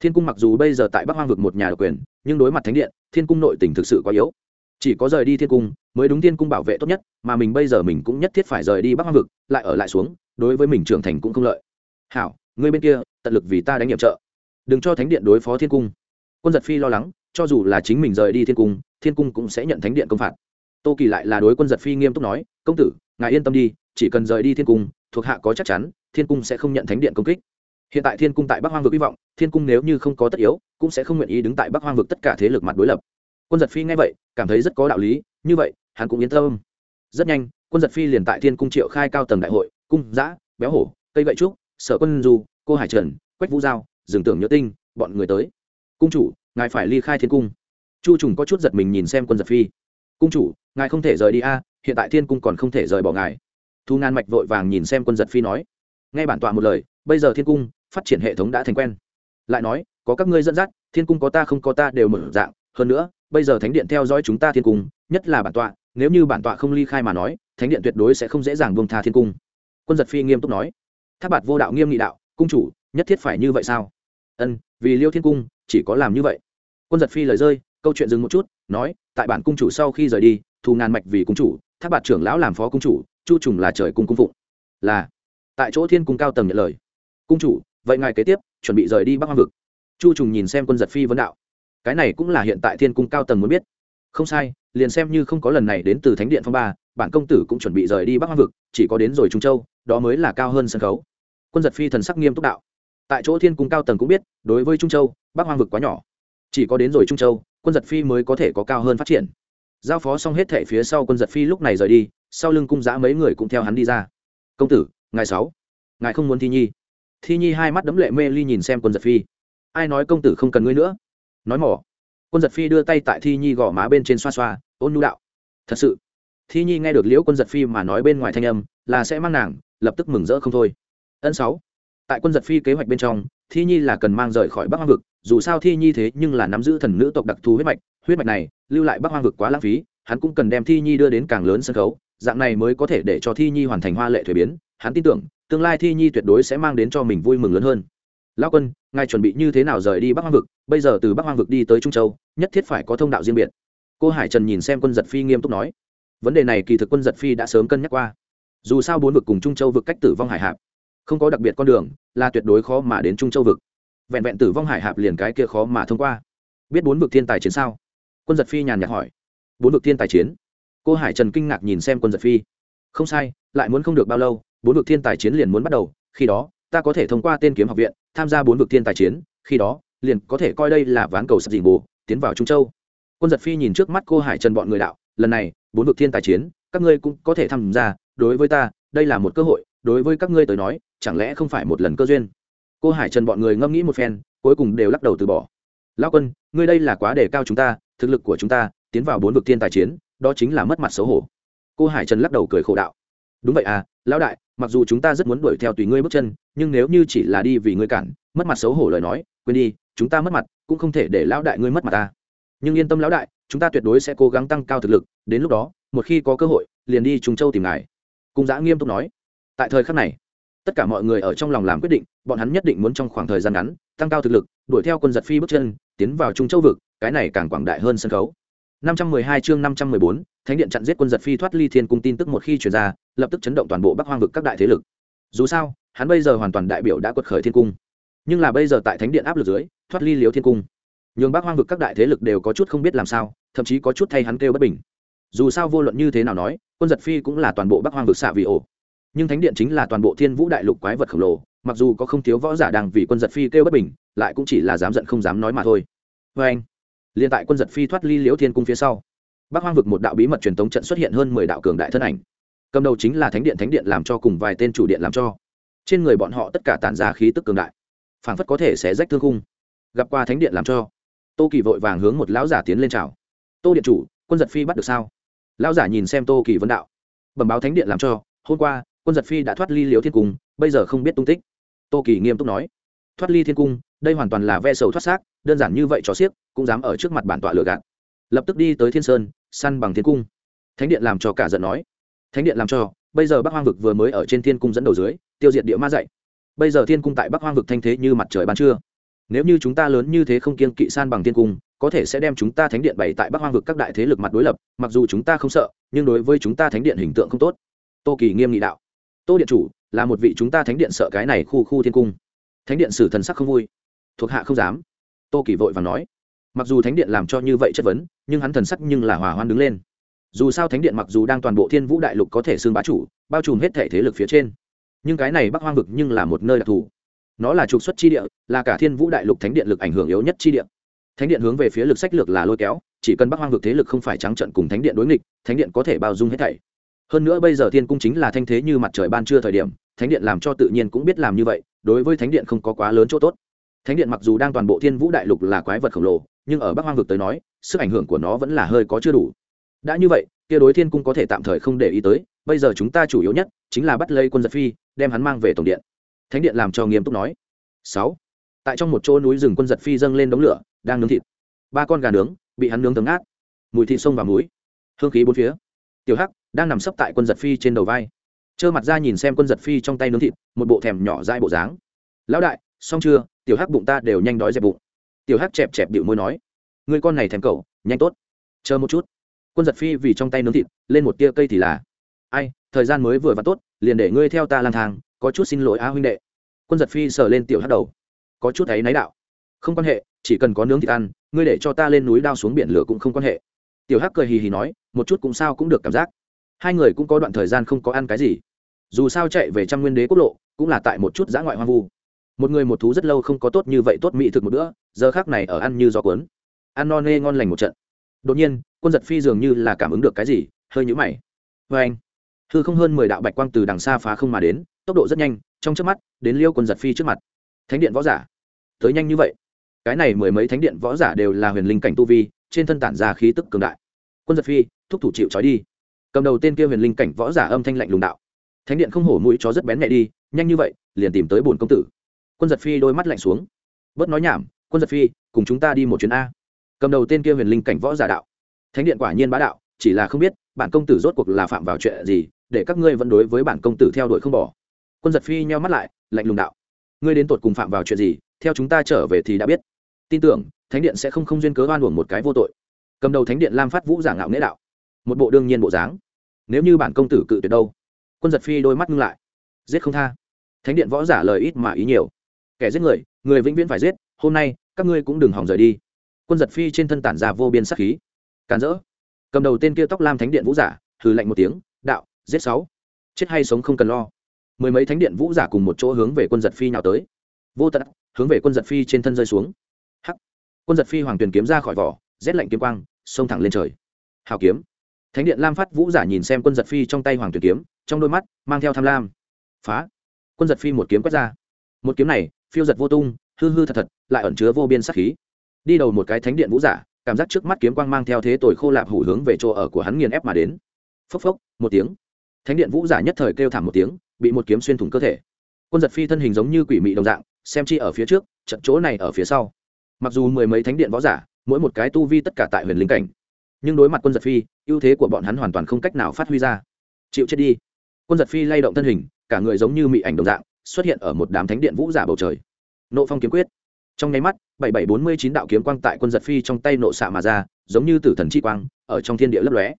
Thiên cung mặc dù bây giờ tại bắc hoang vực một nhà độc quyền, nhưng đối mặt thánh điện, thiên cung nội tỉnh thực sự quá yếu. Chỉ có rời đi thiên cung, mới đúng thiên cung bảo vệ tốt nhất, mà mình bây giờ mình cũng nhất thiết phải rời đi bắc hoang vực, lại ở lại xuống, đối với mình trưởng thành cũng không lợi hảo, ngươi bên kia, tận lực vì ta đánh nhiệm trợ. Đừng cho thánh điện đối phó thiên cung. Quân giật phi lo lắng, cho dù là chính mình rời đi thiên cung thiên cung cũng sẽ nhận thánh điện công phạt. Tô kỳ lại là đối quân giật phi nghiêm túc nói, công tử, ngài yên tâm đi, chỉ cần rời đi thiên cung, thuộc hạ có chắc chắn, thiên cung sẽ không nhận thánh điện công kích. Hiện tại thiên cung tại bắc hoang vực hy vọng, thiên cung nếu như không có tất yếu, cũng sẽ không nguyện ý đứng tại bắc hoang vực tất cả thế lực mặt đối lập. Quân giật phi nghe vậy, cảm thấy rất có đạo lý, như vậy, hắn cũng yên tâm. Rất nhanh, quân giật phi liền tại thiên cung triệu khai cao tầng đại hội, cung giã béo hổ, cây gậy trúc sở quân du, cô hải trần, quách vũ giao, dừng tưởng nhớ tinh, bọn người tới. Cung chủ, ngài phải ly khai thiên cung. Chu trùng có chút giật mình nhìn xem quân giật phi. Cung chủ, ngài không thể rời đi a, hiện tại thiên cung còn không thể rời bỏ ngài. Thu ngàn mạch vội vàng nhìn xem quân giật phi nói. Ngay bản tọa một lời, bây giờ thiên cung phát triển hệ thống đã thành quen. Lại nói, có các ngươi dẫn dắt, thiên cung có ta không có ta đều mở dạng. Hơn nữa, bây giờ thánh điện theo dõi chúng ta thiên cung, nhất là bản tọa, nếu như bản tọa không ly khai mà nói, thánh điện tuyệt đối sẽ không dễ dàng buông tha thiên cung. Quân giật phi nghiêm túc nói tháp bạt vô đạo nghiêm nghị đạo, cung chủ, nhất thiết phải như vậy sao? Ân, vì liêu thiên cung, chỉ có làm như vậy. Quân giật phi lời rơi, câu chuyện dừng một chút, nói, tại bản cung chủ sau khi rời đi, thù ngàn mạch vì cung chủ tháp bạt trưởng lão làm phó cung chủ, chu trùng là trời cung cung phụng. Là, tại chỗ thiên cung cao tầng nhận lời. Cung chủ, vậy ngài kế tiếp, chuẩn bị rời đi bắc hoang vực. Chu trùng nhìn xem quân giật phi vấn đạo. Cái này cũng là hiện tại thiên cung cao tầng muốn biết. Không sai, liền xem như không có lần này đến từ thánh điện phong ba, bản công tử cũng chuẩn bị rời đi bắc hoang vực, chỉ có đến rồi trung châu, đó mới là cao hơn sân khấu quân giật phi thần sắc nghiêm túc đạo. Tại chỗ thiên cung cao tầng cũng biết, đối với trung châu, bắc hoang vực quá nhỏ. Chỉ có đến rồi trung châu, quân giật phi mới có thể có cao hơn phát triển. Giao phó xong hết thệ phía sau quân giật phi lúc này rời đi, sau lưng cung giã mấy người cũng theo hắn đi ra. Công tử, ngài sáu, ngài không muốn thi nhi? Thi nhi hai mắt đấm lệ mê ly nhìn xem quân giật phi. Ai nói công tử không cần ngươi nữa? Nói mỏ, quân giật phi đưa tay tại thi nhi gõ má bên trên xoa xoa, ôn nhu đạo. Thật sự? Thi nhi nghe được liễu quân giật phi mà nói bên ngoài thanh âm, là sẽ mang nàng, lập tức mừng rỡ không thôi ân sáu. Tại quân giật phi kế hoạch bên trong, thi nhi là cần mang rời khỏi bắc hoang vực, dù sao thi nhi thế nhưng là nắm giữ thần nữ tộc đặc thù huyết mạch huyết mạch này, lưu lại bắc hoang vực quá lãng phí, hắn cũng cần đem thi nhi đưa đến càng lớn sân khấu, dạng này mới có thể để cho thi nhi hoàn thành hoa lệ thuế biến, hắn tin tưởng, tương lai thi nhi tuyệt đối sẽ mang đến cho mình vui mừng lớn hơn. Lão quân, ngài chuẩn bị như thế nào rời đi bắc hoang vực? Bây giờ từ bắc hoang vực đi tới trung châu, nhất thiết phải có thông đạo riêng biệt. Cô hải trần nhìn xem quân giật phi nghiêm túc nói. Vấn đề này kỳ thực quân giật phi đã sớm cân nhắc qua. Dù sao bốn vực cùng trung châu vực cách tử vong hải hạp không có đặc biệt con đường, là tuyệt đối khó mà đến trung châu vực. Vẹn vẹn tử vong hải hạp liền cái kia khó mà thông qua. Biết bốn vực thiên tài chiến sao? Quân giật phi nhàn nhạt hỏi. Bốn vực thiên tài chiến? Cô hải trần kinh ngạc nhìn xem quân giật phi. Không sai, lại muốn không được bao lâu, bốn vực thiên tài chiến liền muốn bắt đầu, khi đó, ta có thể thông qua tên kiếm học viện, tham gia bốn vực thiên tài chiến, khi đó, liền có thể coi đây là ván cầu sập dình bồ, tiến vào trung châu. Quân giật phi nhìn trước mắt cô hải trần bọn người đạo, lần này, bốn vực thiên tài chiến, các ngươi cũng có thể tham gia, đối với ta, đây là một cơ hội đối với các ngươi tới nói, chẳng lẽ không phải một lần cơ duyên? Cô hải trần bọn người ngẫm nghĩ một phen, cuối cùng đều lắc đầu từ bỏ. Lao quân, ngươi đây là quá đề cao chúng ta, thực lực của chúng ta, tiến vào bốn vực thiên tài chiến, đó chính là mất mặt xấu hổ. Cô hải trần lắc đầu cười khổ đạo. Đúng vậy à lão đại, mặc dù chúng ta rất muốn đuổi theo tùy ngươi bước chân, nhưng nếu như chỉ là đi vì ngươi cản, mất mặt xấu hổ lời nói, quên đi, chúng ta mất mặt, cũng không thể để lão đại ngươi mất mặt ta. Nhưng yên tâm lão đại, chúng ta tuyệt đối sẽ cố gắng tăng cao thực lực, đến lúc đó, một khi có cơ hội, liền đi trùng châu tìm ngài. Cung giã nghiêm túc nói tại thời khắc này tất cả mọi người ở trong lòng làm quyết định bọn hắn nhất định muốn trong khoảng thời gian ngắn tăng cao thực lực đuổi theo quân giật phi bước chân tiến vào trung châu vực cái này càng quảng đại hơn sân khấu 512 chương 514, Thánh điện chặn giết quân giật phi thoát ly thiên cung tin tức một khi truyền ra, lập tức chấn động toàn bộ Bắc Hoang vực các đại thế lực. Dù sao, hắn bây giờ hoàn toàn đại biểu đã quật khởi thiên cung. Nhưng là bây giờ tại Thánh điện áp lực dưới, thoát ly liếu thiên cung. nhường Bắc Hoang vực các đại thế lực đều có chút không biết làm sao, thậm chí có chút thay hắn kêu bất bình. Dù sao vô luận như thế nào nói, quân giật phi cũng là toàn bộ Bắc Hoang vực xạ vị ổ. Nhưng Thánh điện chính là toàn bộ Thiên Vũ đại lục quái vật khổng lồ, mặc dù có không thiếu võ giả đang vì quân giật phi kêu bất bình, lại cũng chỉ là dám giận không dám nói mà thôi. vê anh, liên tại quân giật phi thoát ly liễu thiên cung phía sau bắc hoang vực một đạo bí mật truyền tống trận xuất hiện hơn mười đạo cường đại thân ảnh. Cầm đầu chính là thánh điện thánh điện làm cho cùng vài tên chủ điện làm cho. Trên người bọn họ tất cả tản ra khí tức cường đại phảng phất có thể sẽ rách thương khung. Gặp qua thánh điện làm cho tô kỳ vội vàng hướng một lão giả tiến lên chào. Tô điện chủ quân giật phi bắt được sao? Lão giả nhìn xem tô kỳ vấn đạo. Bẩm báo thánh điện làm cho hôm qua quân giật phi đã thoát ly Liếu thiên cung, bây giờ không biết tung tích. Tô kỳ nghiêm túc nói, thoát ly thiên cung, đây hoàn toàn là ve sầu thoát xác, đơn giản như vậy cho xiếc cũng dám ở trước mặt bản tọa lừa gạt. Lập tức đi tới thiên sơn, săn bằng thiên cung. Thánh điện làm cho cả giận nói, thánh điện làm cho, bây giờ bắc hoang vực vừa mới ở trên thiên cung dẫn đầu dưới, tiêu diệt địa ma dạy. Bây giờ thiên cung tại bắc hoang vực thanh thế như mặt trời ban trưa. Nếu như chúng ta lớn như thế không kiên kỵ san bằng thiên cung, có thể sẽ đem chúng ta thánh điện bày tại bắc hoang vực các đại thế lực mặt đối lập, mặc dù chúng ta không sợ, nhưng đối với chúng ta thánh điện hình tượng không tốt. Tô kỳ nghiêm nghị đạo tô điện chủ, là một vị chúng ta thánh điện sợ cái này khu khu thiên cung. Thánh điện sử thần sắc không vui. Thuộc hạ không dám. Tô kỳ vội và nói. Mặc dù thánh điện làm cho như vậy chất vấn, nhưng hắn thần sắc nhưng là hòa hoan đứng lên. Dù sao thánh điện mặc dù đang toàn bộ thiên vũ đại lục có thể xương bá chủ, bao trùm hết thể thế lực phía trên. Nhưng cái này bắc hoang vực nhưng là một nơi đặc thù. Nó là trục xuất chi địa, là cả thiên vũ đại lục thánh điện lực ảnh hưởng yếu nhất chi địa. Thánh điện hướng về phía lực sách lược là lôi kéo, chỉ cần bắc hoang vực thế lực không phải trắng trận cùng thánh điện đối nghịch, thánh điện có thể bao dung hết thảy hơn nữa bây giờ thiên cung chính là thanh thế như mặt trời ban trưa thời điểm, thánh điện làm cho tự nhiên cũng biết làm như vậy, đối với thánh điện không có quá lớn chỗ tốt. Thánh điện mặc dù đang toàn bộ thiên vũ đại lục là quái vật khổng lồ, nhưng ở bắc hoang vực tới nói, sức ảnh hưởng của nó vẫn là hơi có chưa đủ. Đã như vậy, kia đối thiên cung có thể tạm thời không để ý tới, bây giờ chúng ta chủ yếu nhất chính là bắt lấy quân giật phi, đem hắn mang về tổng điện. Thánh điện làm cho nghiêm túc nói. Sáu. Tại trong một chỗ núi rừng quân giật phi dâng lên đống lửa, đang nướng thịt. Ba con gà nướng, bị hắn nướng tấm át mùi thịt sông và muối. Hương khí bốn phía tiểu hắc đang nằm sấp tại quân giật phi trên đầu vai. Trơ mặt ra nhìn xem quân giật phi trong tay nướng thịt, một bộ thèm nhỏ dai bộ dáng. Lão đại, xong chưa? Tiểu hắc bụng ta đều nhanh đói dẹp bụng. Tiểu hắc chẹp chẹp điệu môi nói. Người con này thèm cậu, nhanh tốt. Chờ một chút. Quân giật phi vì trong tay nướng thịt, lên một tia cây thì là, ai, thời gian mới vừa và tốt, liền để ngươi theo ta lang thang, có chút xin lỗi á huynh đệ. Quân giật phi sờ lên tiểu hắc đầu. Có chút thấy náy đạo. Không quan hệ, chỉ cần có nướng thịt ăn, ngươi để cho ta lên núi đao xuống biển lửa cũng không quan hệ tiểu hắc cười hì hì nói, một chút cũng sao cũng được cảm giác. Hai người cũng có đoạn thời gian không có ăn cái gì. Dù sao chạy về trăm nguyên đế quốc lộ, cũng là tại một chút dã ngoại hoang vu. Một người một thú rất lâu không có tốt như vậy tốt mỹ thực một bữa, giờ khác này ở ăn như gió cuốn. Ăn no nê ngon lành một trận. Đột nhiên, quân giật phi dường như là cảm ứng được cái gì, hơi nhũ mày. Vê anh, hư không hơn mười đạo bạch quang từ đằng xa phá không mà đến, tốc độ rất nhanh, trong trước mắt, đến liêu quân giật phi trước mặt. Thánh điện võ giả. Tới nhanh như vậy. Cái này mười mấy thánh điện võ giả đều là huyền linh cảnh tu vi trên thân tản ra khí tức cường đại. Quân giật phi, thúc thủ chịu trói đi. Cầm đầu tên kia huyền linh cảnh võ giả âm thanh lạnh lùng đạo. Thánh điện không hổ mũi chó rất bén nhẹ đi, nhanh như vậy, liền tìm tới bổn công tử. Quân giật phi đôi mắt lạnh xuống. Bớt nói nhảm, quân giật phi, cùng chúng ta đi một chuyến a. Cầm đầu tên kia huyền linh cảnh võ giả đạo. Thánh điện quả nhiên bá đạo, chỉ là không biết, bản công tử rốt cuộc là phạm vào chuyện gì, để các ngươi vẫn đối với bản công tử theo đuổi không bỏ. Quân giật phi nheo mắt lại, lạnh lùng đạo. Ngươi đến tột cùng phạm vào chuyện gì, theo chúng ta trở về thì đã biết. Tin tưởng thánh điện sẽ không không duyên cớ oan uổng một cái vô tội. Cầm đầu thánh điện lam phát vũ giả ngạo nghĩa đạo. Một bộ đương nhiên bộ dáng. Nếu như bản công tử cự tuyệt đâu? Quân giật phi đôi mắt ngưng lại. Giết không tha. Thánh điện võ giả lời ít mà ý nhiều. Kẻ giết người người vĩnh viễn phải giết. Hôm nay, các ngươi cũng đừng hỏng rời đi. Quân giật phi trên thân tản ra vô biên sắc khí. Càn rỡ. Cầm đầu tên kia tóc lam thánh điện vũ giả, hừ lạnh một tiếng, đạo, giết sáu. Chết hay sống không cần lo. Mười mấy thánh điện vũ giả cùng một chỗ hướng về quân giật phi nào tới. Vô tận, hướng về quân giật phi trên thân rơi xuống quân giật phi hoàng tuyền kiếm ra khỏi vỏ, rét lạnh kiếm quang, xông thẳng lên trời. Hào kiếm. Thánh điện lam phát vũ giả nhìn xem quân giật phi trong tay hoàng tuyền kiếm, trong đôi mắt mang theo tham lam. Phá. Quân giật phi một kiếm quét ra. Một kiếm này, phiêu giật vô tung, hư hư thật thật, lại ẩn chứa vô biên sắc khí. Đi đầu một cái thánh điện vũ giả, cảm giác trước mắt kiếm quang mang theo thế tội khô lạp hủ hướng về chỗ ở của hắn nghiền ép mà đến. Phốc phốc, một tiếng. Thánh điện vũ giả nhất thời kêu thảm một tiếng, bị một kiếm xuyên thủng cơ thể. Quân giật phi thân hình giống như quỷ mị đồng dạng, xem chi ở phía trước, trận chỗ này ở phía sau mặc dù mười mấy thánh điện võ giả, mỗi một cái tu vi tất cả tại huyền linh cảnh, nhưng đối mặt quân giật phi, ưu thế của bọn hắn hoàn toàn không cách nào phát huy ra. Chịu chết đi. Quân giật phi lay động thân hình, cả người giống như mị ảnh đồng dạng, xuất hiện ở một đám thánh điện vũ giả bầu trời. Nộ phong kiếm quyết. Trong nháy mắt, bảy bảy bốn mươi chín đạo kiếm quang tại quân giật phi trong tay nộ xạ mà ra, giống như tử thần chi quang, ở trong thiên địa lấp lóe.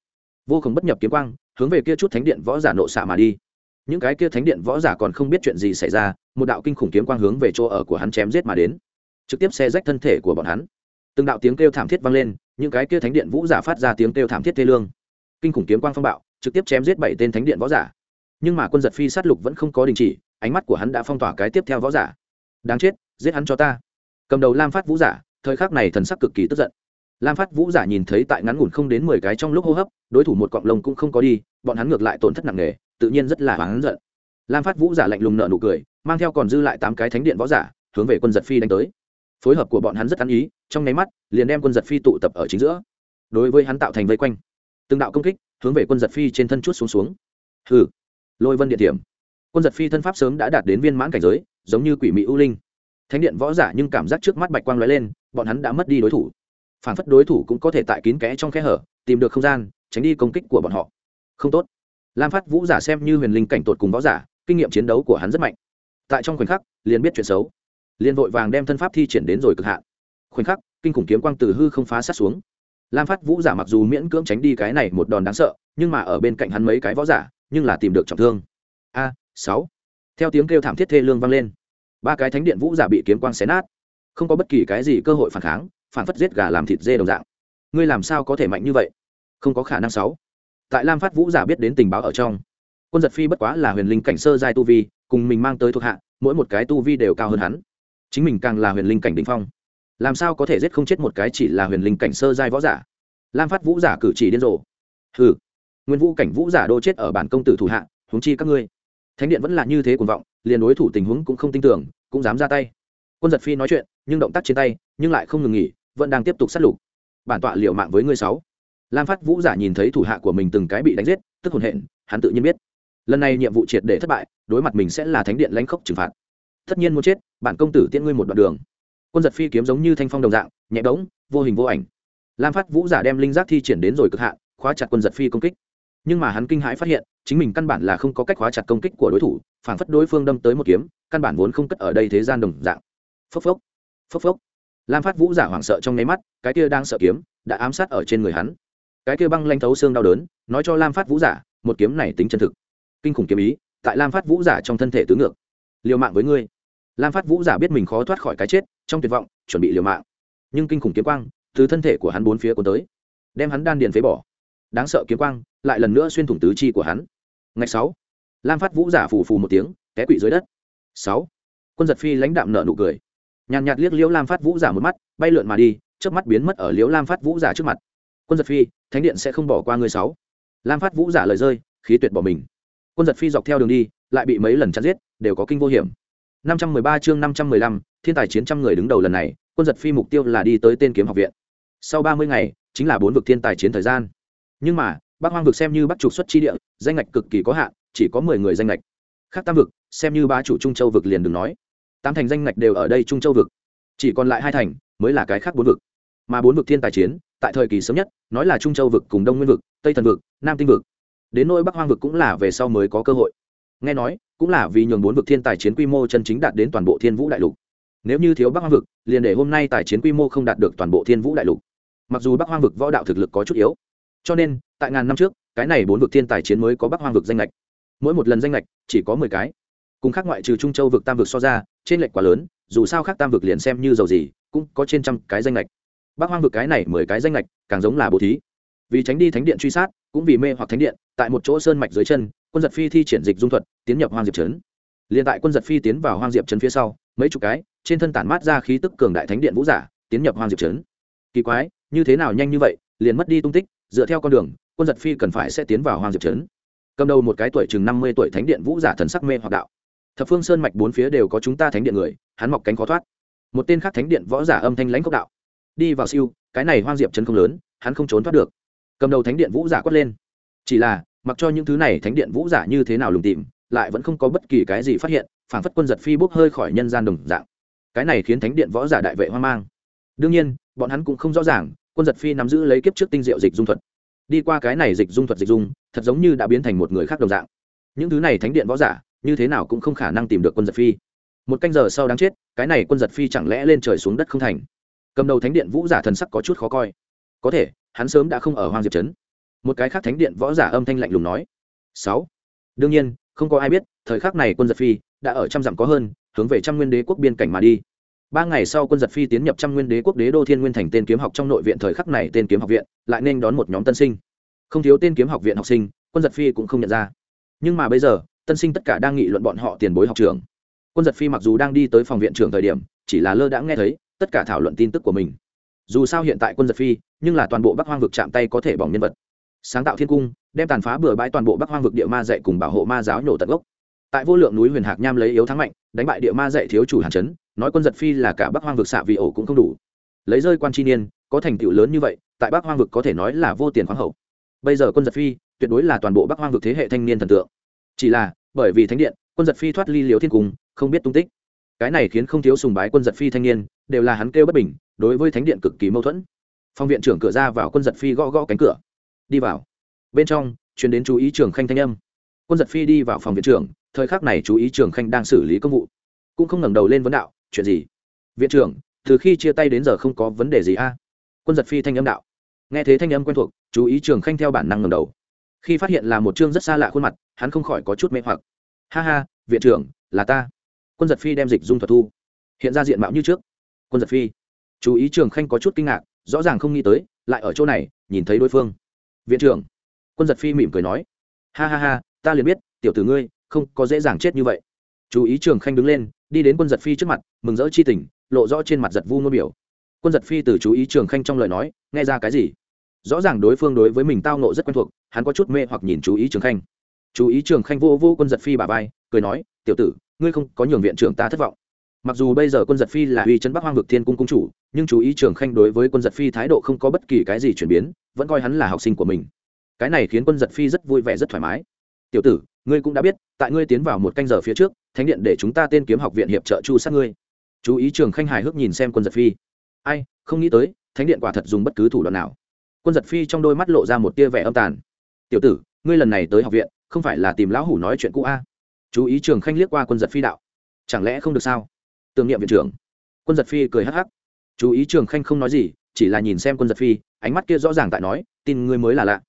Vô cùng bất nhập kiếm quang, hướng về kia chút thánh điện võ giả nộ xạ mà đi. Những cái kia thánh điện võ giả còn không biết chuyện gì xảy ra, một đạo kinh khủng kiếm quang hướng về chỗ ở của hắn chém giết mà đến trực tiếp xe rách thân thể của bọn hắn. Từng đạo tiếng kêu thảm thiết vang lên, những cái kia thánh điện vũ giả phát ra tiếng kêu thảm thiết thê lương. Kinh khủng kiếm quang phong bạo, trực tiếp chém giết bảy tên thánh điện võ giả. Nhưng mà quân giật phi sát lục vẫn không có đình chỉ, ánh mắt của hắn đã phong tỏa cái tiếp theo võ giả. Đáng chết, giết hắn cho ta. Cầm đầu lam phát vũ giả, thời khắc này thần sắc cực kỳ tức giận. Lam phát vũ giả nhìn thấy tại ngắn ngủn không đến mười cái trong lúc hô hấp, đối thủ một cọng lông cũng không có đi, bọn hắn ngược lại tổn thất nặng nề, tự nhiên rất là hắn giận. Lam phát vũ giả lạnh lùng nợ nụ cười, mang theo còn dư lại tám cái thánh điện võ giả, hướng về quân giật phi đánh tới phối hợp của bọn hắn rất ăn ý, trong nháy mắt, liền đem quân giật phi tụ tập ở chính giữa. Đối với hắn tạo thành vây quanh, từng đạo công kích hướng về quân giật phi trên thân chút xuống xuống. Hừ, lôi vân địa điểm quân giật phi thân pháp sớm đã đạt đến viên mãn cảnh giới, giống như quỷ mỹ ưu linh. Thánh điện võ giả nhưng cảm giác trước mắt bạch quang lóe lên, bọn hắn đã mất đi đối thủ. Phản phất đối thủ cũng có thể tại kín kẽ trong kẽ hở, tìm được không gian, tránh đi công kích của bọn họ. Không tốt. Lam phát vũ giả xem như huyền linh cảnh tột cùng võ giả, kinh nghiệm chiến đấu của hắn rất mạnh. Tại trong khoảnh khắc, liền biết chuyện xấu liền vội vàng đem thân pháp thi triển đến rồi cực hạn. Khoảnh khắc, kinh khủng kiếm quang từ hư không phá sát xuống. Lam phát vũ giả mặc dù miễn cưỡng tránh đi cái này một đòn đáng sợ, nhưng mà ở bên cạnh hắn mấy cái võ giả, nhưng là tìm được trọng thương. A, sáu. Theo tiếng kêu thảm thiết thê lương vang lên, ba cái thánh điện vũ giả bị kiếm quang xé nát. Không có bất kỳ cái gì cơ hội phản kháng, phản phất giết gà làm thịt dê đồng dạng. Ngươi làm sao có thể mạnh như vậy? Không có khả năng sáu. Tại lam phát vũ giả biết đến tình báo ở trong, quân giật phi bất quá là huyền linh cảnh sơ giai tu vi, cùng mình mang tới thuộc hạ, mỗi một cái tu vi đều cao hơn hắn chính mình càng là huyền linh cảnh đ ỉ n h phong. Làm sao có thể giết không chết một cái chỉ là huyền linh cảnh sơ giai võ giả? Lam phát vũ giả cử chỉ điên rồ. Hừ. Nguyên vũ cảnh vũ giả đô chết ở bản công tử thủ hạ, huống chi các ngươi. Thánh điện vẫn là như thế cuồng vọng, liền đối thủ tình huống cũng không tin tưởng, cũng dám ra tay. Quân giật phi nói chuyện, nhưng động tác trên tay, nhưng lại không ngừng nghỉ, vẫn đang tiếp tục sát lục. Bản tọa liệu mạng với ngươi sáu. Lam phát vũ giả nhìn thấy thủ hạ của mình từng cái bị đánh giết, tức hồn hện, hắn tự nhiên biết. Lần này nhiệm vụ triệt để thất bại, đối mặt mình sẽ là thánh điện lãnh khốc trừng phạt tất nhiên muốn chết, bản công tử tiễn ngươi một đoạn đường. Quân giật phi kiếm giống như thanh phong đồng dạng, nhẹ bỗng, vô hình vô ảnh. Lam phát vũ giả đem linh giác thi triển đến rồi cực hạn, khóa chặt quân giật phi công kích. Nhưng mà hắn kinh hãi phát hiện, chính mình căn bản là không có cách khóa chặt công kích của đối thủ phản phất đối phương đâm tới một kiếm, căn bản vốn không cất ở đây thế gian đồng dạng. Phốc phốc phốc phốc. Lam phát vũ giả hoảng sợ trong nháy mắt, cái kia đang sợ kiếm, đã ám sát ở trên người hắn. Cái kia băng lanh thấu xương đau đớn, nói cho lam phát vũ giả, một kiếm này tính chân thực. Kinh khủng kiếm ý, tại lam phát vũ giả trong thân thể tứ ngược liều mạng với ngươi. Lam phát vũ giả biết mình khó thoát khỏi cái chết, trong tuyệt vọng, chuẩn bị liều mạng. Nhưng kinh khủng kiếm quang từ thân thể của hắn bốn phía cuốn tới, đem hắn đan điền phế bỏ. Đáng sợ kiếm quang lại lần nữa xuyên thủng tứ chi của hắn. Ngày sáu, lam phát vũ giả phù phù một tiếng, té quỵ dưới đất. Sáu, quân giật phi lãnh đạm nợ nụ cười. Nhàn nhạt liếc liễu lam phát vũ giả một mắt, bay lượn mà đi trước mắt biến mất ở liễu lam phát vũ giả trước mặt. Quân giật phi, thánh điện sẽ không bỏ qua người sáu. Lam phát vũ giả lời rơi, khí tuyệt bỏ mình. Quân giật phi dọc theo đường đi lại bị mấy lần chặn giết đều có kinh vô hiểm. 513 chương 515, thiên tài chiến trăm người đứng đầu lần này quân giật phi mục tiêu là đi tới tên kiếm học viện. Sau 30 ngày chính là bốn vực thiên tài chiến thời gian. Nhưng mà bắc hoang vực xem như bắc trục xuất chi địa danh ngạch cực kỳ có hạn chỉ có mười người danh ngạch. Khác tam vực xem như ba chủ trung châu vực liền đừng nói. Tám thành danh ngạch đều ở đây trung châu vực. Chỉ còn lại hai thành mới là cái khác bốn vực. Mà bốn vực thiên tài chiến tại thời kỳ sớm nhất nói là trung châu vực cùng đông nguyên vực tây thần vực nam tinh vực. Đến nỗi bắc hoang vực cũng là về sau mới có cơ hội nghe nói, cũng là vì nhường bốn vực thiên tài chiến quy mô chân chính đạt đến toàn bộ thiên vũ đại lục. Nếu như thiếu bắc hoang vực, liền để hôm nay tài chiến quy mô không đạt được toàn bộ thiên vũ đại lục. Mặc dù bắc hoang vực võ đạo thực lực có chút yếu, cho nên, tại ngàn năm trước, cái này bốn vực thiên tài chiến mới có bắc hoang vực danh lệch. Mỗi một lần danh lệch, chỉ có mười cái. Cùng khác ngoại trừ trung châu vực tam vực so ra, trên lệch quá lớn, dù sao khác tam vực liền xem như giàu gì, cũng có trên trăm cái danh lệch. Bắc hoang vực cái này mười cái danh lệch, càng giống là bố thí. Vì tránh đi thánh điện truy sát, cũng vì mê hoặc thánh điện, tại một chỗ sơn mạch dưới chân quân giật phi thi triển dịch dung thuật, tiến nhập hoang diệp trấn. Liền tại quân giật phi tiến vào hoang diệp trấn phía sau, mấy chục cái, trên thân tản mát ra khí tức cường đại thánh điện vũ giả, tiến nhập hoang diệp trấn. Kỳ quái, như thế nào nhanh như vậy, liền mất đi tung tích, dựa theo con đường, quân giật phi cần phải sẽ tiến vào hoang diệp trấn. Cầm đầu một cái tuổi chừng năm mươi tuổi thánh điện vũ giả thần sắc mê hoặc đạo. Thập phương sơn mạch bốn phía đều có chúng ta thánh điện người, hắn mọc cánh khó thoát. Một tên khác thánh điện võ giả âm thanh lãnh cốc đạo. Đi vào siêu, cái này hoang diệp trấn không lớn, hắn không trốn thoát được. Cầm đầu thánh điện vũ giả quát lên. Chỉ là mặc cho những thứ này thánh điện vũ giả như thế nào lùng tìm, lại vẫn không có bất kỳ cái gì phát hiện phản phất quân giật phi bốc hơi khỏi nhân gian đồng dạng. Cái này khiến thánh điện võ giả đại vệ hoang mang. Đương nhiên, bọn hắn cũng không rõ ràng, quân giật phi nắm giữ lấy kiếp trước tinh diệu dịch dung thuật. Đi qua cái này dịch dung thuật dịch dung, thật giống như đã biến thành một người khác đồng dạng. Những thứ này thánh điện võ giả, như thế nào cũng không khả năng tìm được quân giật phi. Một canh giờ sau đáng chết, cái này quân giật phi chẳng lẽ lên trời xuống đất không thành? Cầm đầu thánh điện vũ giả thần sắc có chút khó coi. Có thể, hắn sớm đã không ở hoang diệp trấn một cái khác thánh điện võ giả âm thanh lạnh lùng nói. Sáu. Đương nhiên, không có ai biết, thời khắc này quân giật phi đã ở trăm dặm có hơn, hướng về trăm nguyên đế quốc biên cảnh mà đi. Ba ngày sau quân giật phi tiến nhập trăm nguyên đế quốc đế đô thiên nguyên thành tên kiếm học trong nội viện thời khắc này tên kiếm học viện lại nên đón một nhóm tân sinh. Không thiếu tên kiếm học viện học sinh, quân giật phi cũng không nhận ra. Nhưng mà bây giờ, tân sinh tất cả đang nghị luận bọn họ tiền bối học trường. Quân giật phi mặc dù đang đi tới phòng viện trưởng thời điểm, chỉ là lơ đã nghe thấy tất cả thảo luận tin tức của mình. Dù sao hiện tại quân giật phi, nhưng là toàn bộ bắc hoang vực chạm tay có thể bỏng nhân vật sáng tạo thiên cung, đem tàn phá bừa bãi toàn bộ bắc hoang vực địa ma dạy cùng bảo hộ ma giáo nhổ tận gốc. Tại vô lượng núi huyền hạc nham lấy yếu thắng mạnh, đánh bại địa ma dạy thiếu chủ hàn chấn, nói quân giật phi là cả bắc hoang vực xạ vị ổ cũng không đủ. Lấy rơi quan chi niên, có thành tựu lớn như vậy, tại bắc hoang vực có thể nói là vô tiền khoáng hậu. Bây giờ quân giật phi tuyệt đối là toàn bộ bắc hoang vực thế hệ thanh niên thần tượng. Chỉ là, bởi vì thánh điện, quân giật phi thoát ly liều thiên cung, không biết tung tích. Cái này khiến không thiếu sùng bái quân giật phi thanh niên, đều là hắn kêu bất bình, đối với thánh điện cực kỳ mâu thuẫn. Phòng viện trưởng cửa ra vào, quân giật phi gõ gõ cánh cửa đi vào. Bên trong, chuyển đến chú ý trưởng khanh thanh âm. Quân giật phi đi vào phòng viện trưởng, thời khắc này chú ý trưởng khanh đang xử lý công vụ. Cũng không ngẩng đầu lên vấn đạo, chuyện gì? Viện trưởng, từ khi chia tay đến giờ không có vấn đề gì a? Quân giật phi thanh âm đạo. Nghe thấy thanh âm quen thuộc, chú ý trường khanh theo bản năng ngẩng đầu. Khi phát hiện là một chương rất xa lạ khuôn mặt, hắn không khỏi có chút mê hoặc. Ha ha, viện trưởng, là ta. Quân giật phi đem dịch dung thuật thu. Hiện ra diện mạo như trước. Quân giật phi. Chú ý trường khanh có chút kinh ngạc, rõ ràng không nghĩ tới, lại ở chỗ này, nhìn thấy đối phương viện trưởng. Quân giật phi mỉm cười nói. Ha ha ha, ta liền biết, tiểu tử ngươi, không có dễ dàng chết như vậy. Chú ý trường khanh đứng lên, đi đến quân giật phi trước mặt, mừng rỡ chi tình, lộ rõ trên mặt giật vu ngôn biểu. Quân giật phi từ chú ý trường khanh trong lời nói, nghe ra cái gì? Rõ ràng đối phương đối với mình tao nộ rất quen thuộc, hắn có chút mê hoặc nhìn chú ý trường khanh. Chú ý trường khanh vô vô quân giật phi bà vai, cười nói, tiểu tử, ngươi không có nhường viện trưởng ta thất vọng mặc dù bây giờ quân giật phi là uy chân bắc hoang vực thiên cung cung chủ, nhưng chú ý trường khanh đối với quân giật phi thái độ không có bất kỳ cái gì chuyển biến, vẫn coi hắn là học sinh của mình. Cái này khiến quân giật phi rất vui vẻ, rất thoải mái. Tiểu tử, ngươi cũng đã biết, tại ngươi tiến vào một canh giờ phía trước, thánh điện để chúng ta tên kiếm học viện hiệp trợ chu sát ngươi. Chú ý trường khanh hài hước nhìn xem quân giật phi. Ai, không nghĩ tới, thánh điện quả thật dùng bất cứ thủ đoạn nào. Quân giật phi trong đôi mắt lộ ra một tia vẻ âm tàn. Tiểu tử, ngươi lần này tới học viện, không phải là tìm lão hủ nói chuyện cũ a? Chú ý trường khanh liếc qua quân giật phi đạo. Chẳng lẽ không được sao? Tưởng niệm viện trưởng. Quân giật phi cười hắc hắc. Chú ý trường khanh không nói gì, chỉ là nhìn xem quân giật phi, ánh mắt kia rõ ràng tại nói, tin ngươi mới là lạ.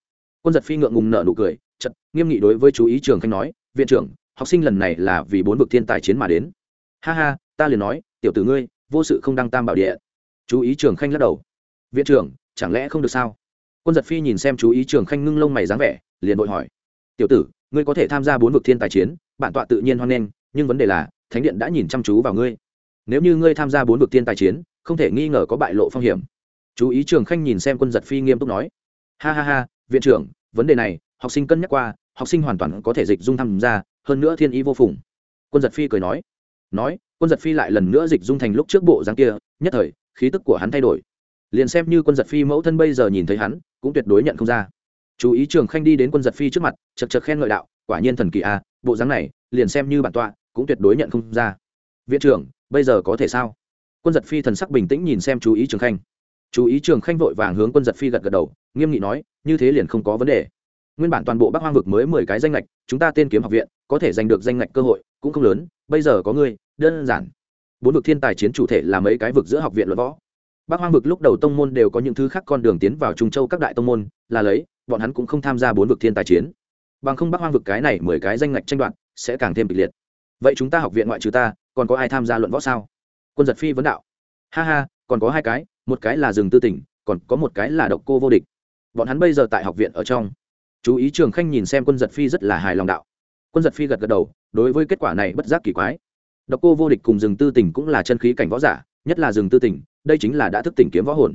Quân giật phi ngượng ngùng nở nụ cười chật nghiêm nghị đối với chú ý trường khanh nói, viện trưởng, học sinh lần này là vì bốn vực thiên tài chiến mà đến. Ha ha, ta liền nói, tiểu tử ngươi, vô sự không đăng tam bảo địa. Chú ý trường khanh lắc đầu. Viện trưởng, chẳng lẽ không được sao? Quân giật phi nhìn xem chú ý trường khanh ngưng lông mày dáng vẻ, liền vội hỏi. Tiểu tử, ngươi có thể tham gia bốn vực thiên tài chiến, bản tọa tự nhiên hoan nghênh, nhưng vấn đề là, thánh điện đã nhìn chăm chú vào ngươi nếu như ngươi tham gia bốn vực tiên tài chiến không thể nghi ngờ có bại lộ phong hiểm. Chú ý trường khanh nhìn xem quân giật phi nghiêm túc nói. Ha ha ha viện trưởng vấn đề này học sinh cân nhắc qua học sinh hoàn toàn có thể dịch dung tham gia hơn nữa thiên ý vô phùng. Quân giật phi cười nói. Nói quân giật phi lại lần nữa dịch dung thành lúc trước bộ dáng kia nhất thời khí tức của hắn thay đổi. Liền xem như quân giật phi mẫu thân bây giờ nhìn thấy hắn cũng tuyệt đối nhận không ra. Chú ý trường khanh đi đến quân giật phi trước mặt chật chật khen ngợi đạo quả nhiên thần kỳ a à, bộ dáng này liền xem như bản tọa cũng tuyệt đối nhận không ra. Viện trưởng bây giờ có thể sao? Quân giật phi thần sắc bình tĩnh nhìn xem chú ý trường khanh. Chú ý trường khanh vội vàng hướng quân giật phi gật gật đầu, nghiêm nghị nói, như thế liền không có vấn đề. Nguyên bản toàn bộ bắc hoang vực mới mười cái danh lệch chúng ta tên kiếm học viện, có thể giành được danh lệch cơ hội cũng không lớn, bây giờ có ngươi, đơn giản. Bốn vực thiên tài chiến chủ thể là mấy cái vực giữa học viện luận võ. Bắc hoang vực lúc đầu tông môn đều có những thứ khác con đường tiến vào trung châu các đại tông môn, là lấy, bọn hắn cũng không tham gia bốn vực thiên tài chiến. Bằng không bắc hoang vực cái này mười cái danh lệch tranh đoạt sẽ càng thêm kịch liệt. Vậy chúng ta học viện ngoại trừ ta còn có ai tham gia luận võ sao? Quân giật phi vấn đạo. Ha ha, còn có hai cái, một cái là rừng tư tỉnh, còn có một cái là độc cô vô địch. Bọn hắn bây giờ tại học viện ở trong. Chú ý trường khanh nhìn xem quân giật phi rất là hài lòng đạo. Quân giật phi gật gật đầu, đối với kết quả này bất giác kỳ quái. Độc cô vô địch cùng rừng tư tỉnh cũng là chân khí cảnh võ giả, nhất là rừng tư tỉnh, đây chính là đã thức tỉnh kiếm võ hồn.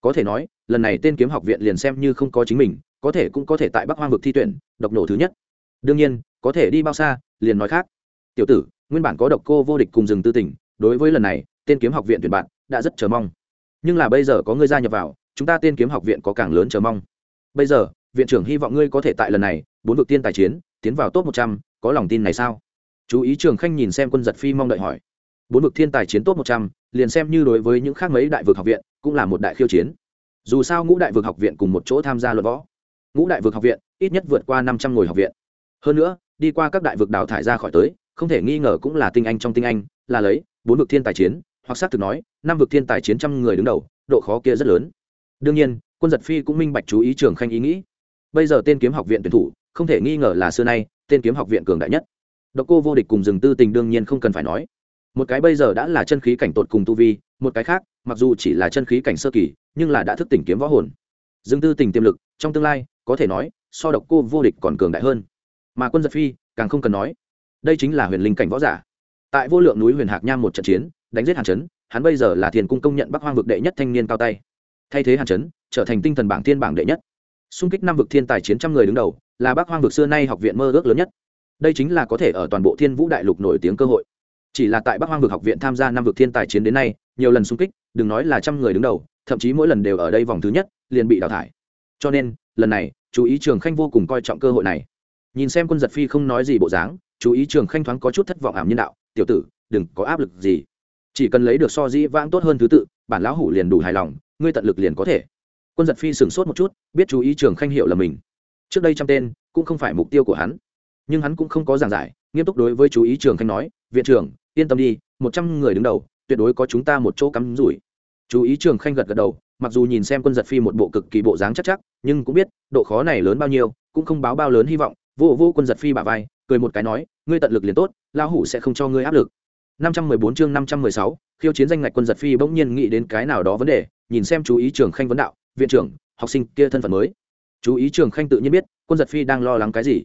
Có thể nói, lần này tên kiếm học viện liền xem như không có chính mình, có thể cũng có thể tại bắc hoang vực thi tuyển, độc nổ thứ nhất. Đương nhiên, có thể đi bao xa, liền nói khác. Tiểu tử nguyên bản có độc cô vô địch cùng rừng tư tỉnh đối với lần này, tên kiếm học viện tuyển bạn đã rất chờ mong. Nhưng là bây giờ có ngươi gia nhập vào, chúng ta tên kiếm học viện có càng lớn chờ mong. Bây giờ, viện trưởng hy vọng ngươi có thể tại lần này, bốn vực tiên tài chiến, tiến vào top một trăm, có lòng tin này sao? Chú ý trường khanh nhìn xem quân giật phi mong đợi hỏi. Bốn vực thiên tài chiến top một trăm, liền xem như đối với những khác mấy đại vực học viện, cũng là một đại khiêu chiến. Dù sao ngũ đại vực học viện cùng một chỗ tham gia luận võ. Ngũ đại vực học viện, ít nhất vượt qua năm trăm ngồi học viện. Hơn nữa, đi qua các đại vực đào thải ra khỏi tới không thể nghi ngờ cũng là tinh anh trong tinh anh, là lấy bốn vực thiên tài chiến, hoặc xác thực nói, năm vực thiên tài chiến trăm người đứng đầu, độ khó kia rất lớn. Đương nhiên, quân giật phi cũng minh bạch chú ý trường khanh ý nghĩ. Bây giờ tên kiếm học viện tuyển thủ, không thể nghi ngờ là xưa nay, tên kiếm học viện cường đại nhất. Độc cô vô địch cùng rừng tư tình đương nhiên không cần phải nói. Một cái bây giờ đã là chân khí cảnh tột cùng tu vi, một cái khác, mặc dù chỉ là chân khí cảnh sơ kỳ, nhưng là đã thức tỉnh kiếm võ hồn. Rừng tư tình tiềm lực, trong tương lai, có thể nói, so độc cô vô địch còn cường đại hơn. Mà quân giật phi, càng không cần nói đây chính là huyền linh cảnh võ giả. Tại vô lượng núi huyền hạc nham một trận chiến, đánh giết hàn chấn, hắn bây giờ là thiền cung công nhận bắc hoang vực đệ nhất thanh niên cao tay. Thay thế hàn chấn, trở thành tinh thần bảng thiên bảng đệ nhất. Xung kích năm vực thiên tài chiến trăm người đứng đầu, là bắc hoang vực xưa nay học viện mơ ước lớn nhất. Đây chính là có thể ở toàn bộ thiên vũ đại lục nổi tiếng cơ hội. Chỉ là tại bắc hoang vực học viện tham gia năm vực thiên tài chiến đến nay, nhiều lần xung kích, đừng nói là trăm người đứng đầu, thậm chí mỗi lần đều ở đây vòng thứ nhất, liền bị đào thải. Cho nên, lần này, chú ý trường khanh vô cùng coi trọng cơ hội này. Nhìn xem quân giật phi không nói gì bộ dáng chú ý trường khanh thoáng có chút thất vọng ảm nhân đạo, tiểu tử, đừng có áp lực gì. Chỉ cần lấy được so dĩ vãng tốt hơn thứ tự, bản lão hủ liền đủ hài lòng, ngươi tận lực liền có thể. Quân giật phi sửng sốt một chút, biết chú ý trường khanh hiệu là mình. Trước đây trăm tên, cũng không phải mục tiêu của hắn. Nhưng hắn cũng không có giảng giải, nghiêm túc đối với chú ý trường khanh nói, viện trưởng, yên tâm đi, một trăm người đứng đầu, tuyệt đối có chúng ta một chỗ cắm rủi. Chú ý trường khanh gật gật đầu, mặc dù nhìn xem quân giật phi một bộ cực kỳ bộ dáng chắc chắc, nhưng cũng biết, độ khó này lớn bao nhiêu, cũng không báo bao lớn hy vọng, vô vô quân giật phi bả vai cười một cái nói ngươi tận lực liền tốt lao hủ sẽ không cho ngươi áp lực. 514 chương 516, khiêu chiến danh ngạch quân giật phi bỗng nhiên nghĩ đến cái nào đó vấn đề nhìn xem chú ý trường khanh vấn đạo viện trưởng học sinh kia thân phận mới. Chú ý trường khanh tự nhiên biết quân giật phi đang lo lắng cái gì.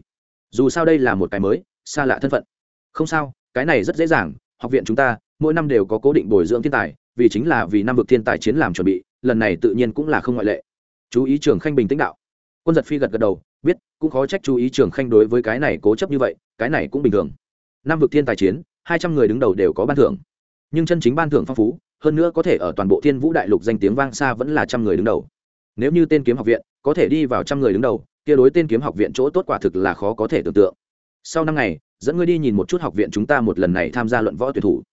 Dù sao đây là một cái mới xa lạ thân phận. Không sao cái này rất dễ dàng học viện chúng ta mỗi năm đều có cố định bồi dưỡng thiên tài vì chính là vì năm vực thiên tài chiến làm chuẩn bị lần này tự nhiên cũng là không ngoại lệ. Chú ý trường khanh bình tĩnh đạo. Quân giật phi gật gật đầu biết, cũng khó trách chú ý trường khanh đối với cái này cố chấp như vậy, cái này cũng bình thường. Năm vực thiên tài chiến, hai trăm người đứng đầu đều có ban thưởng. Nhưng chân chính ban thưởng phong phú, hơn nữa có thể ở toàn bộ thiên vũ đại lục danh tiếng vang xa vẫn là trăm người đứng đầu. Nếu như tên kiếm học viện có thể đi vào trăm người đứng đầu, kia đối tên kiếm học viện chỗ tốt quả thực là khó có thể tưởng tượng. Sau năm ngày, dẫn ngươi đi nhìn một chút học viện chúng ta một lần này tham gia luận võ tuyển thủ.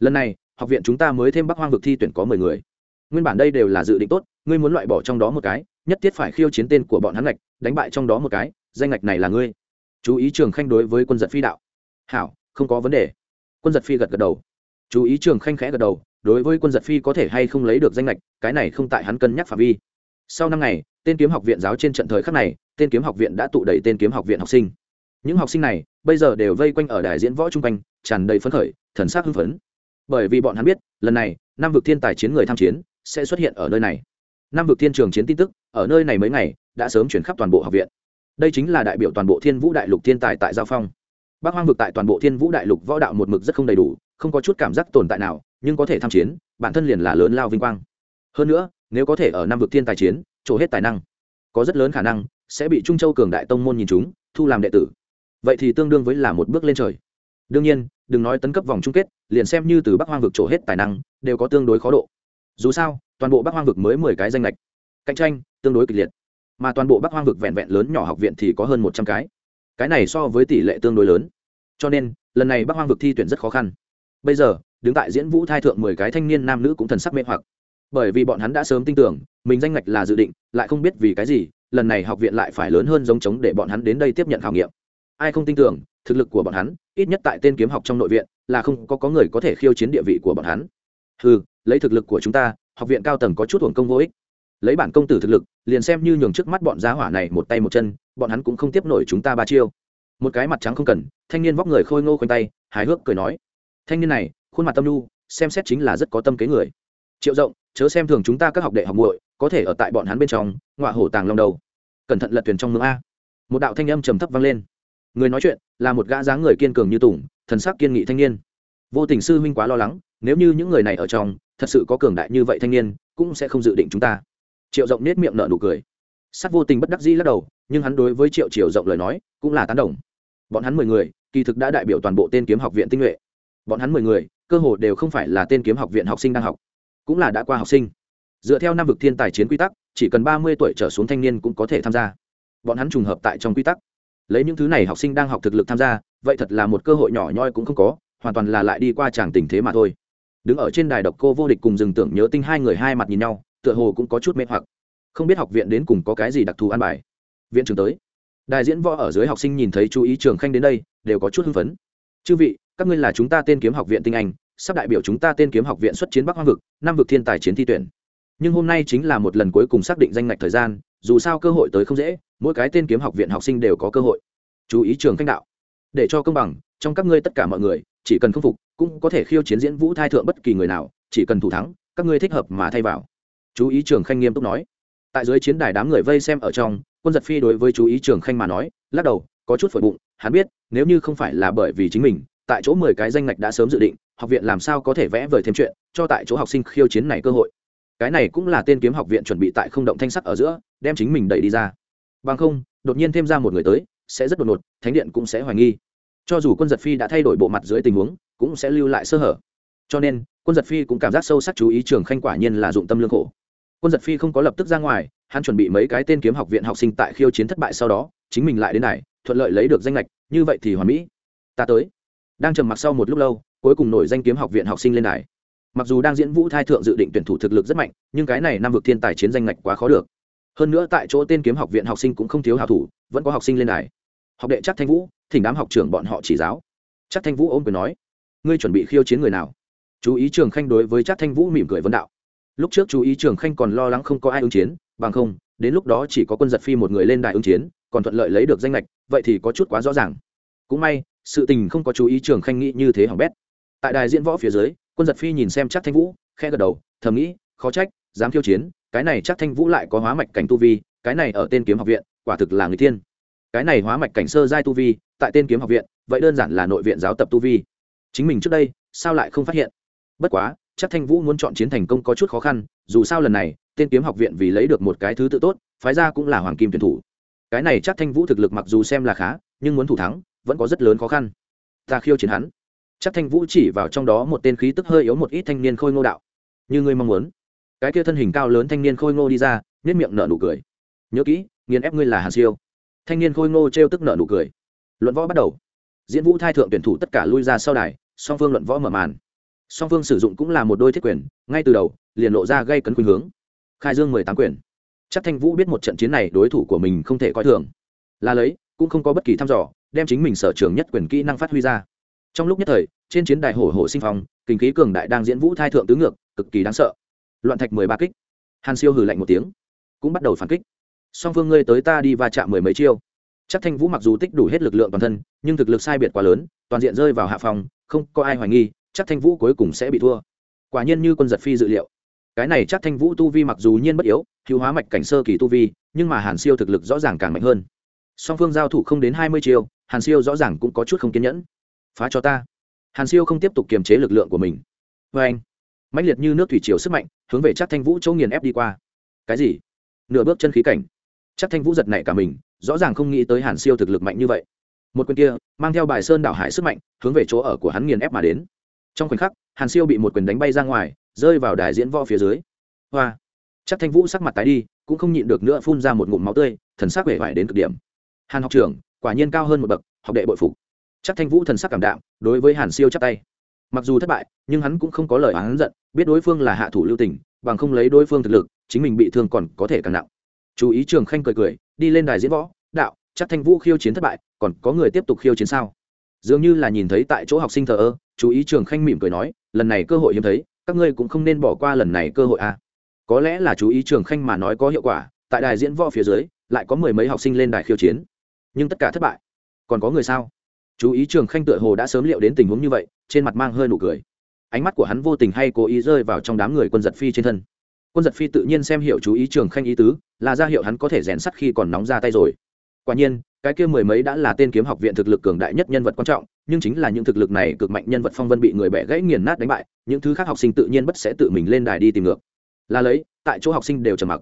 Lần này, học viện chúng ta mới thêm bắc hoang vực thi tuyển có mười người. Nguyên bản đây đều là dự định tốt, ngươi muốn loại bỏ trong đó một cái nhất thiết phải khiêu chiến tên của bọn hắn ngạch, đánh bại trong đó một cái, danh ngạch này là ngươi. Chú ý trường khanh đối với quân giật phi đạo. Hảo, không có vấn đề. Quân giật phi gật gật đầu. Chú ý trường khanh khẽ gật đầu, đối với quân giật phi có thể hay không lấy được danh lệch cái này không tại hắn cân nhắc phạm vi. Sau năm ngày, tên kiếm học viện giáo trên trận thời khắc này, tên kiếm học viện đã tụ đẩy tên kiếm học viện học sinh. Những học sinh này, bây giờ đều vây quanh ở đài diễn võ chung quanh, tràn đầy phấn khởi, thần sắc hưng phấn. Bởi vì bọn hắn biết, lần này năm vực thiên tài chiến người tham chiến sẽ xuất hiện ở nơi này. Năm vực thiên trường chiến tin tức ở nơi này mấy ngày, đã sớm chuyển khắp toàn bộ học viện. Đây chính là đại biểu toàn bộ thiên vũ đại lục thiên tài tại giao phong. Bác hoang vực tại toàn bộ thiên vũ đại lục võ đạo một mực rất không đầy đủ, không có chút cảm giác tồn tại nào, nhưng có thể tham chiến, bản thân liền là lớn lao vinh quang. Hơn nữa, nếu có thể ở năm vực thiên tài chiến trổ hết tài năng, có rất lớn khả năng sẽ bị trung châu cường đại tông môn nhìn chúng thu làm đệ tử. Vậy thì tương đương với là một bước lên trời. Đương nhiên, đừng nói tấn cấp vòng chung kết, liền xem như từ bắc hoang vực trổ hết tài năng, đều có tương đối khó độ. Dù sao, toàn bộ bắc hoang vực mới mười cái danh lệch cạnh tranh tương đối kịch liệt. Mà toàn bộ bắc hoang vực vẹn vẹn lớn nhỏ học viện thì có hơn một trăm cái. Cái này so với tỷ lệ tương đối lớn. Cho nên lần này bắc hoang vực thi tuyển rất khó khăn. Bây giờ đứng tại diễn vũ thai thượng mười cái thanh niên nam nữ cũng thần sắc mê hoặc. Bởi vì bọn hắn đã sớm tin tưởng mình danh ngạch là dự định lại không biết vì cái gì lần này học viện lại phải lớn hơn giống trống để bọn hắn đến đây tiếp nhận khảo nghiệm. Ai không tin tưởng thực lực của bọn hắn ít nhất tại tên kiếm học trong nội viện là không có, có người có thể khiêu chiến địa vị của bọn hắn. Ừ lấy thực lực của chúng ta học viện cao tầng có chút hưởng công vô ích lấy bản công tử thực lực, liền xem như nhường trước mắt bọn giá hỏa này một tay một chân, bọn hắn cũng không tiếp nổi chúng ta ba chiêu. Một cái mặt trắng không cần, thanh niên vóc người khôi ngô khoanh tay, hài hước cười nói, thanh niên này, khuôn mặt tâm nhu, xem xét chính là rất có tâm kế người. Triệu rộng, chớ xem thường chúng ta các học đệ học muội, có thể ở tại bọn hắn bên trong, ngọa hổ tàng long đầu. Cẩn thận lật thuyền trong mương a. Một đạo thanh âm trầm thấp vang lên. Người nói chuyện, là một gã dáng người kiên cường như tùng, thần sắc kiên nghị thanh niên. Vô tình sư huynh quá lo lắng, nếu như những người này ở trong, thật sự có cường đại như vậy thanh niên, cũng sẽ không dự định chúng ta triệu rộng nết miệng nở nụ cười. Sắt vô tình bất đắc dĩ lắc đầu, nhưng hắn đối với triệu triều rộng lời nói, cũng là tán đồng. Bọn hắn mười người, kỳ thực đã đại biểu toàn bộ tên kiếm học viện tinh nhuệ. Bọn hắn mười người, cơ hồ đều không phải là tên kiếm học viện học sinh đang học, cũng là đã qua học sinh. Dựa theo năm vực thiên tài chiến quy tắc, chỉ cần ba mươi tuổi trở xuống thanh niên cũng có thể tham gia. Bọn hắn trùng hợp tại trong quy tắc. Lấy những thứ này học sinh đang học thực lực tham gia, vậy thật là một cơ hội nhỏ nhoi cũng không có, hoàn toàn là lại đi qua tràng tình thế mà thôi. Đứng ở trên đài độc cô vô địch cùng dừng tưởng nhớ tinh hai người hai mặt nhìn nhau tựa hồ cũng có chút mê hoặc. Không biết học viện đến cùng có cái gì đặc thù an bài. Viện trường tới. Đại diễn võ ở dưới học sinh nhìn thấy chú ý trường khanh đến đây, đều có chút hưng phấn. Chư vị, các ngươi là chúng ta tên kiếm học viện tinh anh, sắp đại biểu chúng ta tên kiếm học viện xuất chiến bắc hoang vực, năm vực thiên tài chiến thi tuyển. Nhưng hôm nay chính là một lần cuối cùng xác định danh ngạch thời gian, dù sao cơ hội tới không dễ, mỗi cái tên kiếm học viện học sinh đều có cơ hội. Chú ý trường khanh đạo. Để cho công bằng, trong các ngươi tất cả mọi người, chỉ cần khâm phục, cũng có thể khiêu chiến diễn vũ thai thượng bất kỳ người nào, chỉ cần thủ thắng, các ngươi thích hợp mà thay vào chú ý trường khanh nghiêm túc nói. Tại dưới chiến đài đám người vây xem ở trong, quân giật phi đối với chú ý trường khanh mà nói, lắc đầu, có chút phổi bụng, hắn biết, nếu như không phải là bởi vì chính mình, tại chỗ mười cái danh ngạch đã sớm dự định, học viện làm sao có thể vẽ vời thêm chuyện, cho tại chỗ học sinh khiêu chiến này cơ hội. Cái này cũng là tên kiếm học viện chuẩn bị tại không động thanh sắc ở giữa, đem chính mình đẩy đi ra. Bằng không, đột nhiên thêm ra một người tới, sẽ rất đột ngột, thánh điện cũng sẽ hoài nghi. Cho dù quân giật phi đã thay đổi bộ mặt dưới tình huống, cũng sẽ lưu lại sơ hở. Cho nên, quân giật phi cũng cảm giác sâu sắc chú ý trường khanh quả nhiên là dụng tâm lương khổ quân giật phi không có lập tức ra ngoài, hắn chuẩn bị mấy cái tên kiếm học viện học sinh tại khiêu chiến thất bại sau đó, chính mình lại đến này, thuận lợi lấy được danh lệch như vậy thì hoàn mỹ. Ta tới. Đang trầm mặc sau một lúc lâu, cuối cùng nổi danh kiếm học viện học sinh lên này. mặc dù đang diễn vũ thai thượng dự định tuyển thủ thực lực rất mạnh, nhưng cái này năm vực thiên tài chiến danh ngạch quá khó được. Hơn nữa tại chỗ tên kiếm học viện học sinh cũng không thiếu hảo thủ, vẫn có học sinh lên này. học đệ chắc thanh vũ, thỉnh đám học trưởng bọn họ chỉ giáo. Chắc thanh vũ ôm cười nói, ngươi chuẩn bị khiêu chiến người nào? Chú ý trường khanh đối với chắc thanh vũ mỉm cười vấn đạo lúc trước chú ý trường khanh còn lo lắng không có ai ứng chiến, bằng không, đến lúc đó chỉ có quân giật phi một người lên đài ứng chiến, còn thuận lợi lấy được danh lệch vậy thì có chút quá rõ ràng. Cũng may, sự tình không có chú ý trường khanh nghĩ như thế hỏng bét. Tại đài diễn võ phía dưới, quân giật phi nhìn xem chắc thanh vũ khe gật đầu, thầm nghĩ, khó trách, dám khiêu chiến, cái này chắc thanh vũ lại có hóa mạch cảnh tu vi, cái này ở tên kiếm học viện, quả thực là người thiên. cái này hóa mạch cảnh sơ giai tu vi, tại tên kiếm học viện, vậy đơn giản là nội viện giáo tập tu vi. Chính mình trước đây, sao lại không phát hiện? Bất quá chắc thanh vũ muốn chọn chiến thành công có chút khó khăn, dù sao lần này, tên kiếm học viện vì lấy được một cái thứ tự tốt, phái ra cũng là hoàng kim tuyển thủ. Cái này chắc thanh vũ thực lực mặc dù xem là khá, nhưng muốn thủ thắng, vẫn có rất lớn khó khăn. Ta khiêu chiến hắn. Chắc thanh vũ chỉ vào trong đó một tên khí tức hơi yếu một ít thanh niên khôi ngô đạo. Như ngươi mong muốn. Cái kia thân hình cao lớn thanh niên khôi ngô đi ra nhét miệng nở nụ cười. Nhớ kỹ, nghiền ép ngươi là hàn siêu. Thanh niên khôi ngô t tức nở nụ cười. Luận võ bắt đầu. Diễn vũ thai thượng tuyển thủ tất cả lui ra sau đài, song phương luận võ mở màn song phương sử dụng cũng là một đôi thiết quyền, ngay từ đầu, liền lộ ra gây cấn khuynh hướng. Khai dương mười tám quyền. Chắc thanh vũ biết một trận chiến này đối thủ của mình không thể coi thường. Là lấy, cũng không có bất kỳ thăm dò, đem chính mình sở trường nhất quyền kỹ năng phát huy ra. Trong lúc nhất thời, trên chiến đài hổ hổ sinh phong, kinh khí cường đại đang diễn vũ thai thượng tứ ngược, cực kỳ đáng sợ. Loạn thạch mười ba kích. Hàn siêu hừ lạnh một tiếng, cũng bắt đầu phản kích. Song phương ngươi tới ta đi va chạm mười mấy chiêu. Chắc thanh vũ mặc dù tích đủ hết lực lượng toàn thân, nhưng thực lực sai biệt quá lớn, toàn diện rơi vào hạ phòng, không có ai hoài nghi chắc thanh vũ cuối cùng sẽ bị thua. Quả nhiên như quân giật phi dự liệu. Cái này chắc thanh vũ tu vi mặc dù nhiên bất yếu, hữu hóa mạch cảnh sơ kỳ tu vi, nhưng mà hàn siêu thực lực rõ ràng càng mạnh hơn. Song phương giao thủ không đến hai mươi chiều hàn siêu rõ ràng cũng có chút không kiên nhẫn. Phá cho ta. Hàn siêu không tiếp tục kiềm chế lực lượng của mình. Vê anh mạnh liệt như nước thủy chiều sức mạnh, hướng về chắc thanh vũ chỗ nghiền ép đi qua. Cái gì? Nửa bước chân khí cảnh. Chắc thanh vũ giật nảy cả mình, rõ ràng không nghĩ tới hàn siêu thực lực mạnh như vậy. Một quyền kia, mang theo bài sơn đảo hải sức mạnh, hướng về chỗ ở của hắn nghiền ép mà đến trong khoảnh khắc, hàn siêu bị một quyền đánh bay ra ngoài, rơi vào đài diễn võ phía dưới. Hoa! Chắc thanh vũ sắc mặt tái đi, cũng không nhịn được nữa phun ra một ngụm máu tươi, thần sắc vẻ vải đến cực điểm. Hàn học trưởng, quả nhiên cao hơn một bậc, học đệ bội phục. Chắc thanh vũ thần sắc cảm đạm, đối với hàn siêu chắp tay. Mặc dù thất bại, nhưng hắn cũng không có lời hắn giận, biết đối phương là hạ thủ lưu tình, bằng không lấy đối phương thực lực, chính mình bị thương còn có thể càng nặng. Chú ý trường khanh cười cười, đi lên đài diễn võ, đạo, chắc thanh vũ khiêu chiến thất bại, còn có người tiếp tục khiêu chiến sao? Dường như là nhìn thấy tại chỗ học sinh thờ ơ, chú ý trường khanh mỉm cười nói, lần này cơ hội hiếm thấy, các ngươi cũng không nên bỏ qua lần này cơ hội à. có lẽ là chú ý trường khanh mà nói có hiệu quả, tại đài diễn võ phía dưới, lại có mười mấy học sinh lên đài khiêu chiến. Nhưng tất cả thất bại. Còn có người sao? Chú ý trường khanh tựa hồ đã sớm liệu đến tình huống như vậy, trên mặt mang hơi nụ cười. Ánh mắt của hắn vô tình hay cố ý rơi vào trong đám người quân giật phi trên thân. Quân giật phi tự nhiên xem hiểu chú ý trường khanh ý tứ, là ra hiệu hắn có thể rèn sắt khi còn nóng ra tay rồi. Quả nhiên cái kia mười mấy đã là tên kiếm học viện thực lực cường đại nhất nhân vật quan trọng, nhưng chính là những thực lực này cực mạnh nhân vật phong vân bị người bẻ gãy nghiền nát đánh bại, những thứ khác học sinh tự nhiên bất sẽ tự mình lên đài đi tìm ngược. Là lấy, tại chỗ học sinh đều trầm mặc.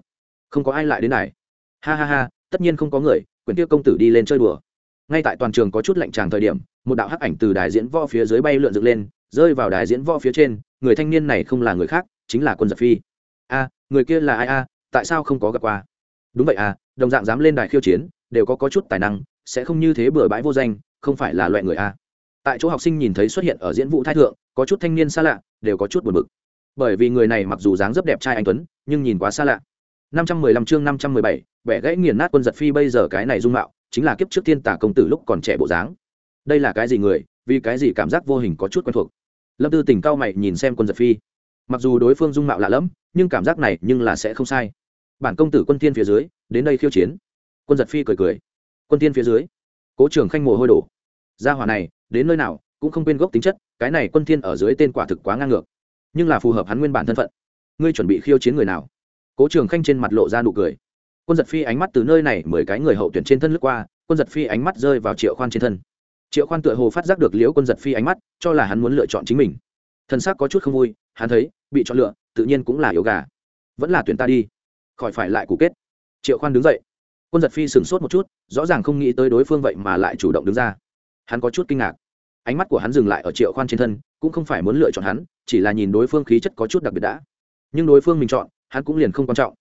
Không có ai lại đến đài. Ha ha ha, tất nhiên không có người, Quyển tiêu công tử đi lên chơi đùa. Ngay tại toàn trường có chút lạnh tràng thời điểm, một đạo hắc ảnh từ đài diễn võ phía dưới bay lượn dựng lên, rơi vào đài diễn võ phía trên, người thanh niên này không là người khác, chính là quân giật phi. A, người kia là ai a, tại sao không có gặp qua? Đúng vậy à đồng dạng dám lên đài khiêu chiến đều có, có chút tài năng sẽ không như thế bừa bãi vô danh không phải là loại người a. Tại chỗ học sinh nhìn thấy xuất hiện ở diễn vụ thái thượng có chút thanh niên xa lạ đều có chút buồn bực. Bởi vì người này mặc dù dáng dấp đẹp trai anh tuấn nhưng nhìn quá xa lạ. 515 chương 517, bẻ gãy nghiền nát quân giật phi bây giờ cái này dung mạo chính là kiếp trước thiên tả công tử lúc còn trẻ bộ dáng. Đây là cái gì người vì cái gì cảm giác vô hình có chút quen thuộc? Lâm tư tình cao mày nhìn xem quân giật phi. Mặc dù đối phương dung mạo lạ lẫm nhưng cảm giác này nhưng là sẽ không sai. Bản công tử quân tiên phía dưới đến đây khiêu chiến quân giật phi cười cười. Quân tiên phía dưới, cố Trường khanh mồ hôi đổ. Gia hỏa này, đến nơi nào, cũng không quên gốc tính chất, cái này quân thiên ở dưới tên quả thực quá ngang ngược. Nhưng là phù hợp hắn nguyên bản thân phận. Ngươi chuẩn bị khiêu chiến người nào? Cố trường khanh trên mặt lộ ra nụ cười. Quân giật phi ánh mắt từ nơi này mười cái người hậu tuyển trên thân lướt qua, quân giật phi ánh mắt rơi vào triệu khoan trên thân. Triệu khoan tựa hồ phát giác được liễu quân giật phi ánh mắt, cho là hắn muốn lựa chọn chính mình. Thân xác có chút không vui, hắn thấy, bị chọn lựa, tự nhiên cũng là yếu gà. Vẫn là tuyển ta đi, khỏi phải lại cụ kết. Triệu khoan đứng dậy quân giật phi sửng sốt một chút, rõ ràng không nghĩ tới đối phương vậy mà lại chủ động đứng ra. Hắn có chút kinh ngạc. Ánh mắt của hắn dừng lại ở triệu khoan trên thân, cũng không phải muốn lựa chọn hắn, chỉ là nhìn đối phương khí chất có chút đặc biệt đã. Nhưng đối phương mình chọn, hắn cũng liền không quan trọng.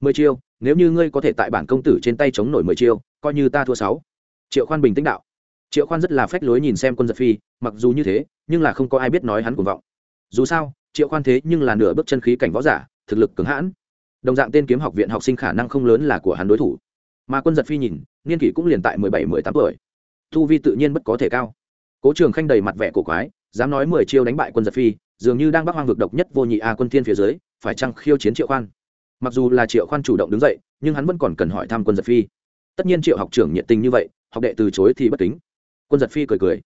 Mười chiêu, nếu như ngươi có thể tại bản công tử trên tay chống nổi mười chiêu, coi như ta thua sáu. Triệu khoan bình tĩnh đạo. Triệu khoan rất là phách lối nhìn xem quân giật phi, mặc dù như thế, nhưng là không có ai biết nói hắn cuồng vọng. Dù sao, triệu khoan thế nhưng là nửa bước chân khí cảnh võ giả, thực lực cứng hãn. Đồng dạng tên kiếm học viện học sinh khả năng không lớn là của hắn đối thủ mà quân giật phi nhìn, niên kỷ cũng liền tại mười bảy, mười tám tuổi. Thu vi tự nhiên bất có thể cao. Cố trường khanh đầy mặt vẻ cổ quái, dám nói mười chiêu đánh bại quân giật phi, dường như đang bắc hoang vực độc nhất vô nhị a quân thiên phía dưới, phải chăng khiêu chiến triệu khoan? Mặc dù là triệu khoan chủ động đứng dậy, nhưng hắn vẫn còn cần hỏi thăm quân giật phi. Tất nhiên triệu học trưởng nhiệt tình như vậy, học đệ từ chối thì bất kính. Quân giật phi cười cười.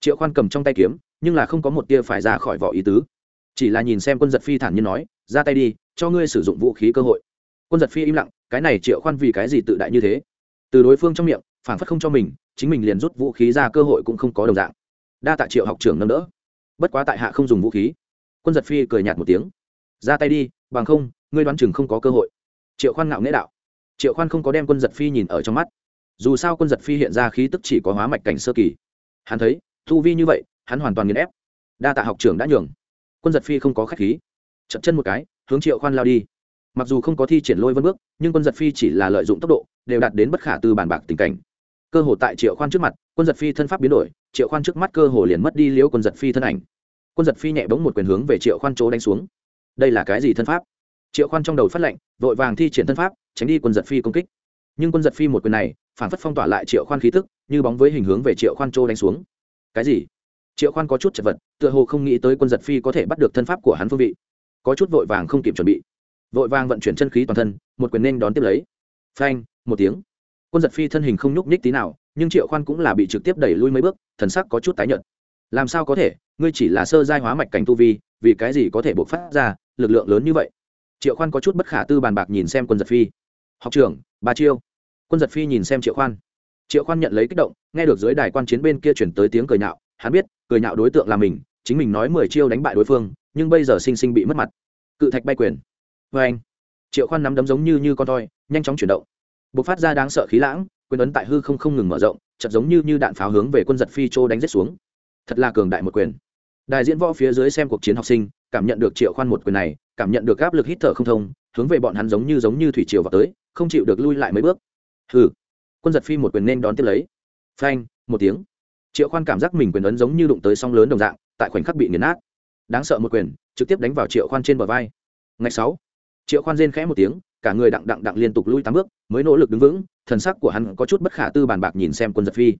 Triệu khoan cầm trong tay kiếm, nhưng là không có một tia phải ra khỏi vỏ ý tứ. Chỉ là nhìn xem quân giật phi thản nhiên nói, ra tay đi, cho ngươi sử dụng vũ khí cơ hội quân giật phi im lặng, cái này triệu khoan vì cái gì tự đại như thế? Từ đối phương trong miệng, phản phất không cho mình, chính mình liền rút vũ khí ra cơ hội cũng không có đồng dạng. Đa tạ triệu học trưởng nâng đỡ. Bất quá tại hạ không dùng vũ khí. Quân giật phi cười nhạt một tiếng. Ra tay đi, bằng không, ngươi đoán chừng không có cơ hội. Triệu khoan ngạo nghễ đạo. Triệu khoan không có đem quân giật phi nhìn ở trong mắt. Dù sao quân giật phi hiện ra khí tức chỉ có hóa mạch cảnh sơ kỳ. Hắn thấy thu vi như vậy, hắn hoàn toàn nghiền ép. Đa tạ học trưởng đã nhường. Quân giật phi không có k h á c h khí. Chậm chân một cái, hướng triệu khoan lao đi mặc dù không có thi triển lôi vân bước, nhưng quân giật phi chỉ là lợi dụng tốc độ, đều đạt đến bất khả tư bản bạc tình cảnh. Cơ hồ tại triệu khoan trước mặt, quân giật phi thân pháp biến đổi, triệu khoan trước mắt cơ hồ liền mất đi liễu quân giật phi thân ảnh. Quân giật phi nhẹ bỗng một quyền hướng về triệu khoan chỗ đánh xuống. Đây là cái gì thân pháp? Triệu khoan trong đầu phát lệnh, vội vàng thi triển thân pháp, tránh đi quân giật phi công kích. Nhưng quân giật phi một quyền này, phản phất phong tỏa lại triệu khoan khí tức, như bóng với hình hướng về triệu khoan chỗ đánh xuống. Cái gì? Triệu khoan có chút chật vật, tựa hồ không nghĩ tới quân giật phi có thể bắt được thân pháp của hắn phương vị. Có chút vội vàng không kịp chuẩn bị vội vàng vận chuyển chân khí toàn thân, một quyền nên đón tiếp lấy. Phanh, một tiếng. Quân giật phi thân hình không nhúc nhích tí nào, nhưng triệu khoan cũng là bị trực tiếp đẩy lui mấy bước, thần sắc có chút tái nhợt. Làm sao có thể? Ngươi chỉ là sơ giai hóa mạch cảnh tu vi, vì cái gì có thể bộc phát ra lực lượng lớn như vậy? Triệu khoan có chút bất khả tư bàn bạc nhìn xem quân giật phi. Học trưởng, ba chiêu. Quân giật phi nhìn xem triệu khoan. Triệu khoan nhận lấy kích động, nghe được dưới đài quan chiến bên kia chuyển tới tiếng cười nhạo, hắn biết, cười nhạo đối tượng là mình, chính mình nói mười chiêu đánh bại đối phương, nhưng bây giờ sinh sinh bị mất mặt. Cự thạch bay quyền vê anh. Triệu khoan nắm đấm giống như như con toi nhanh chóng chuyển động. B ộ c phát ra đáng sợ khí lãng, quyền ấn tại hư không không ngừng mở rộng chật giống như như đạn pháo hướng về quân giật phi châu đánh rết xuống. Thật là cường đại một quyền. Đại diễn võ phía dưới xem cuộc chiến học sinh, cảm nhận được triệu khoan một quyền này, cảm nhận được áp lực hít thở không thông, hướng về bọn hắn giống như giống như thủy triều vào tới, không chịu được lui lại mấy bước. Hừ. Quân giật phi một quyền nên đón tiếp lấy. Phanh, một tiếng. Triệu khoan cảm giác mình quyền ấn giống như đụng tới song lớn đồng dạng, tại khoảnh khắc bị nghiền nát. Đáng sợ một quyền, trực tiếp đánh vào triệu khoan trên bờ vai. Ngày sáu triệu khoan rên khẽ một tiếng, cả người đặng đặng đặng liên tục lui tám bước, mới nỗ lực đứng vững, thần sắc của hắn có chút bất khả tư bàn bạc nhìn xem quân giật phi.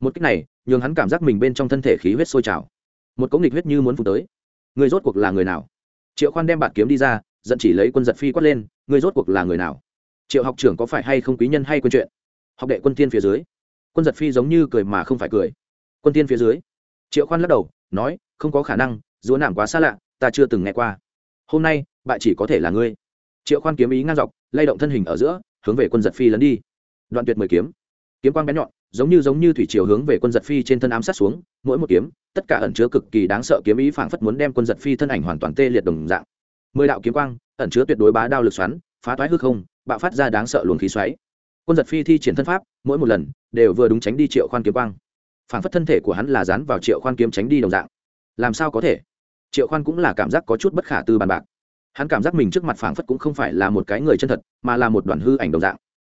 Một cách này, nhường hắn cảm giác mình bên trong thân thể khí huyết sôi trào. Một cống nghịch huyết như muốn phụ tới. Người rốt cuộc là người nào? Triệu khoan đem bạt kiếm đi ra dẫn chỉ lấy quân giật phi quát lên, người rốt cuộc là người nào? Triệu học trưởng có phải hay không quý nhân hay quân chuyện? Học đệ quân tiên phía dưới. Quân giật phi giống như cười mà không phải cười. Quân tiên phía dưới. Triệu khoan lắc đầu, nói, không có khả năng dúa nảm quá xa lạ, ta chưa từng nghe qua. Hôm nay, bại chỉ có thể là ngươi triệu khoan kiếm ý ngang dọc, lay động thân hình ở giữa, hướng về quân giật phi lấn đi. Đoạn tuyệt mười kiếm. Kiếm quang bén nhọn, giống như giống như thủy chiều hướng về quân giật phi trên thân ám sát xuống, mỗi một kiếm, tất cả ẩn chứa cực kỳ đáng sợ kiếm ý phảng phất muốn đem quân giật phi thân ảnh hoàn toàn tê liệt đồng dạng. Mười đạo kiếm quang, ẩn chứa tuyệt đối bá đao lực xoắn, phá toái hư không, bạo phát ra đáng sợ luồng khí xoáy. Quân giật phi thi triển thân pháp, mỗi một lần, đều vừa đúng tránh đi triệu khoan kiếm quang. Phảng phất thân thể của hắn là dán vào triệu khoan kiếm tránh đi đồng dạng. Làm sao có thể? Triệu khoan cũng là cảm giác có chút bất khả tư bàn bạc hắn cảm giác mình trước mặt phảng phất cũng không phải là một cái người chân thật, mà là một đoàn hư ảnh đồng dạng.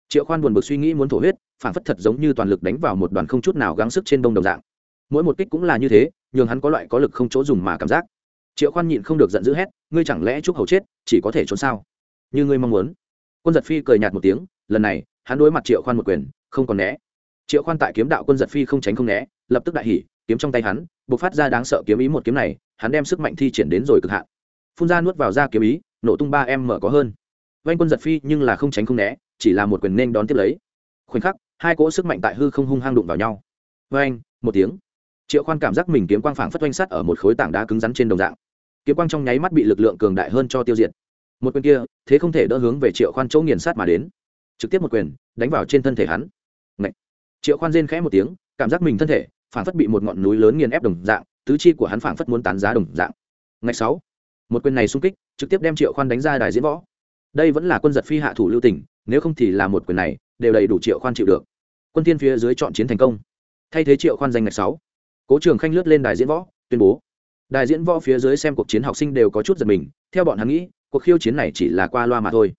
Triệu khoan buồn bực suy nghĩ muốn thổ huyết, phảng phất thật giống như toàn lực đánh vào một đoàn không chút nào gắng sức trên đông đồng dạng. Mỗi một kích cũng là như thế, nhường hắn có loại có lực không chỗ dùng mà cảm giác. Triệu khoan nhịn không được giận dữ hét, ngươi chẳng lẽ chúc hầu chết, chỉ có thể trốn sao? Như ngươi mong muốn. Quân giật phi cười nhạt một tiếng, lần này, hắn đối mặt triệu khoan một quyền, không còn né. Triệu khoan tại kiếm đạo quân giật phi không tránh không né, lập tức đại hỉ, kiếm trong tay hắn b ộ c phát ra đáng sợ kiếm ý một kiếm này, hắn đem sức mạnh thi triển đến rồi cực hạn phun ra nuốt vào ra kiếm ý, nổ tung ba em mở có hơn. Vanh quân giật phi nhưng là không tránh không né, chỉ là một quyền nên đón tiếp lấy. Khoảnh khắc, hai cỗ sức mạnh tại hư không hung hang đụng vào nhau. Vanh một tiếng. Triệu khoan cảm giác mình kiếm quang phảng phất oanh sắt ở một khối tảng đá cứng rắn trên đồng dạng. Kiếm quang trong nháy mắt bị lực lượng cường đại hơn cho tiêu diệt. Một quyền kia, thế không thể đỡ hướng về triệu khoan chỗ nghiền sát mà đến. Trực tiếp một quyền, đánh vào trên thân thể hắn. Ngậy. triệu khoan rên khẽ một tiếng, cảm giác mình thân thể phảng phất bị một ngọn núi lớn nghiền ép đồng dạng, tứ chi của hắn phảng phất muốn tán giá đồng dạng. Ngày sáu một quyền này xung kích, trực tiếp đem triệu khoan đánh ra đài diễn võ. Đây vẫn là quân giật phi hạ thủ lưu tỉnh nếu không thì là một quyền này, đều đầy đủ triệu khoan chịu được. Quân tiên phía dưới chọn chiến thành công. Thay thế triệu khoan giành ngày sáu. Cố trường khanh lướt lên đài diễn võ, tuyên bố. Đài diễn võ phía dưới xem cuộc chiến học sinh đều có chút giật mình, theo bọn hắn nghĩ, cuộc khiêu chiến này chỉ là qua loa mà thôi.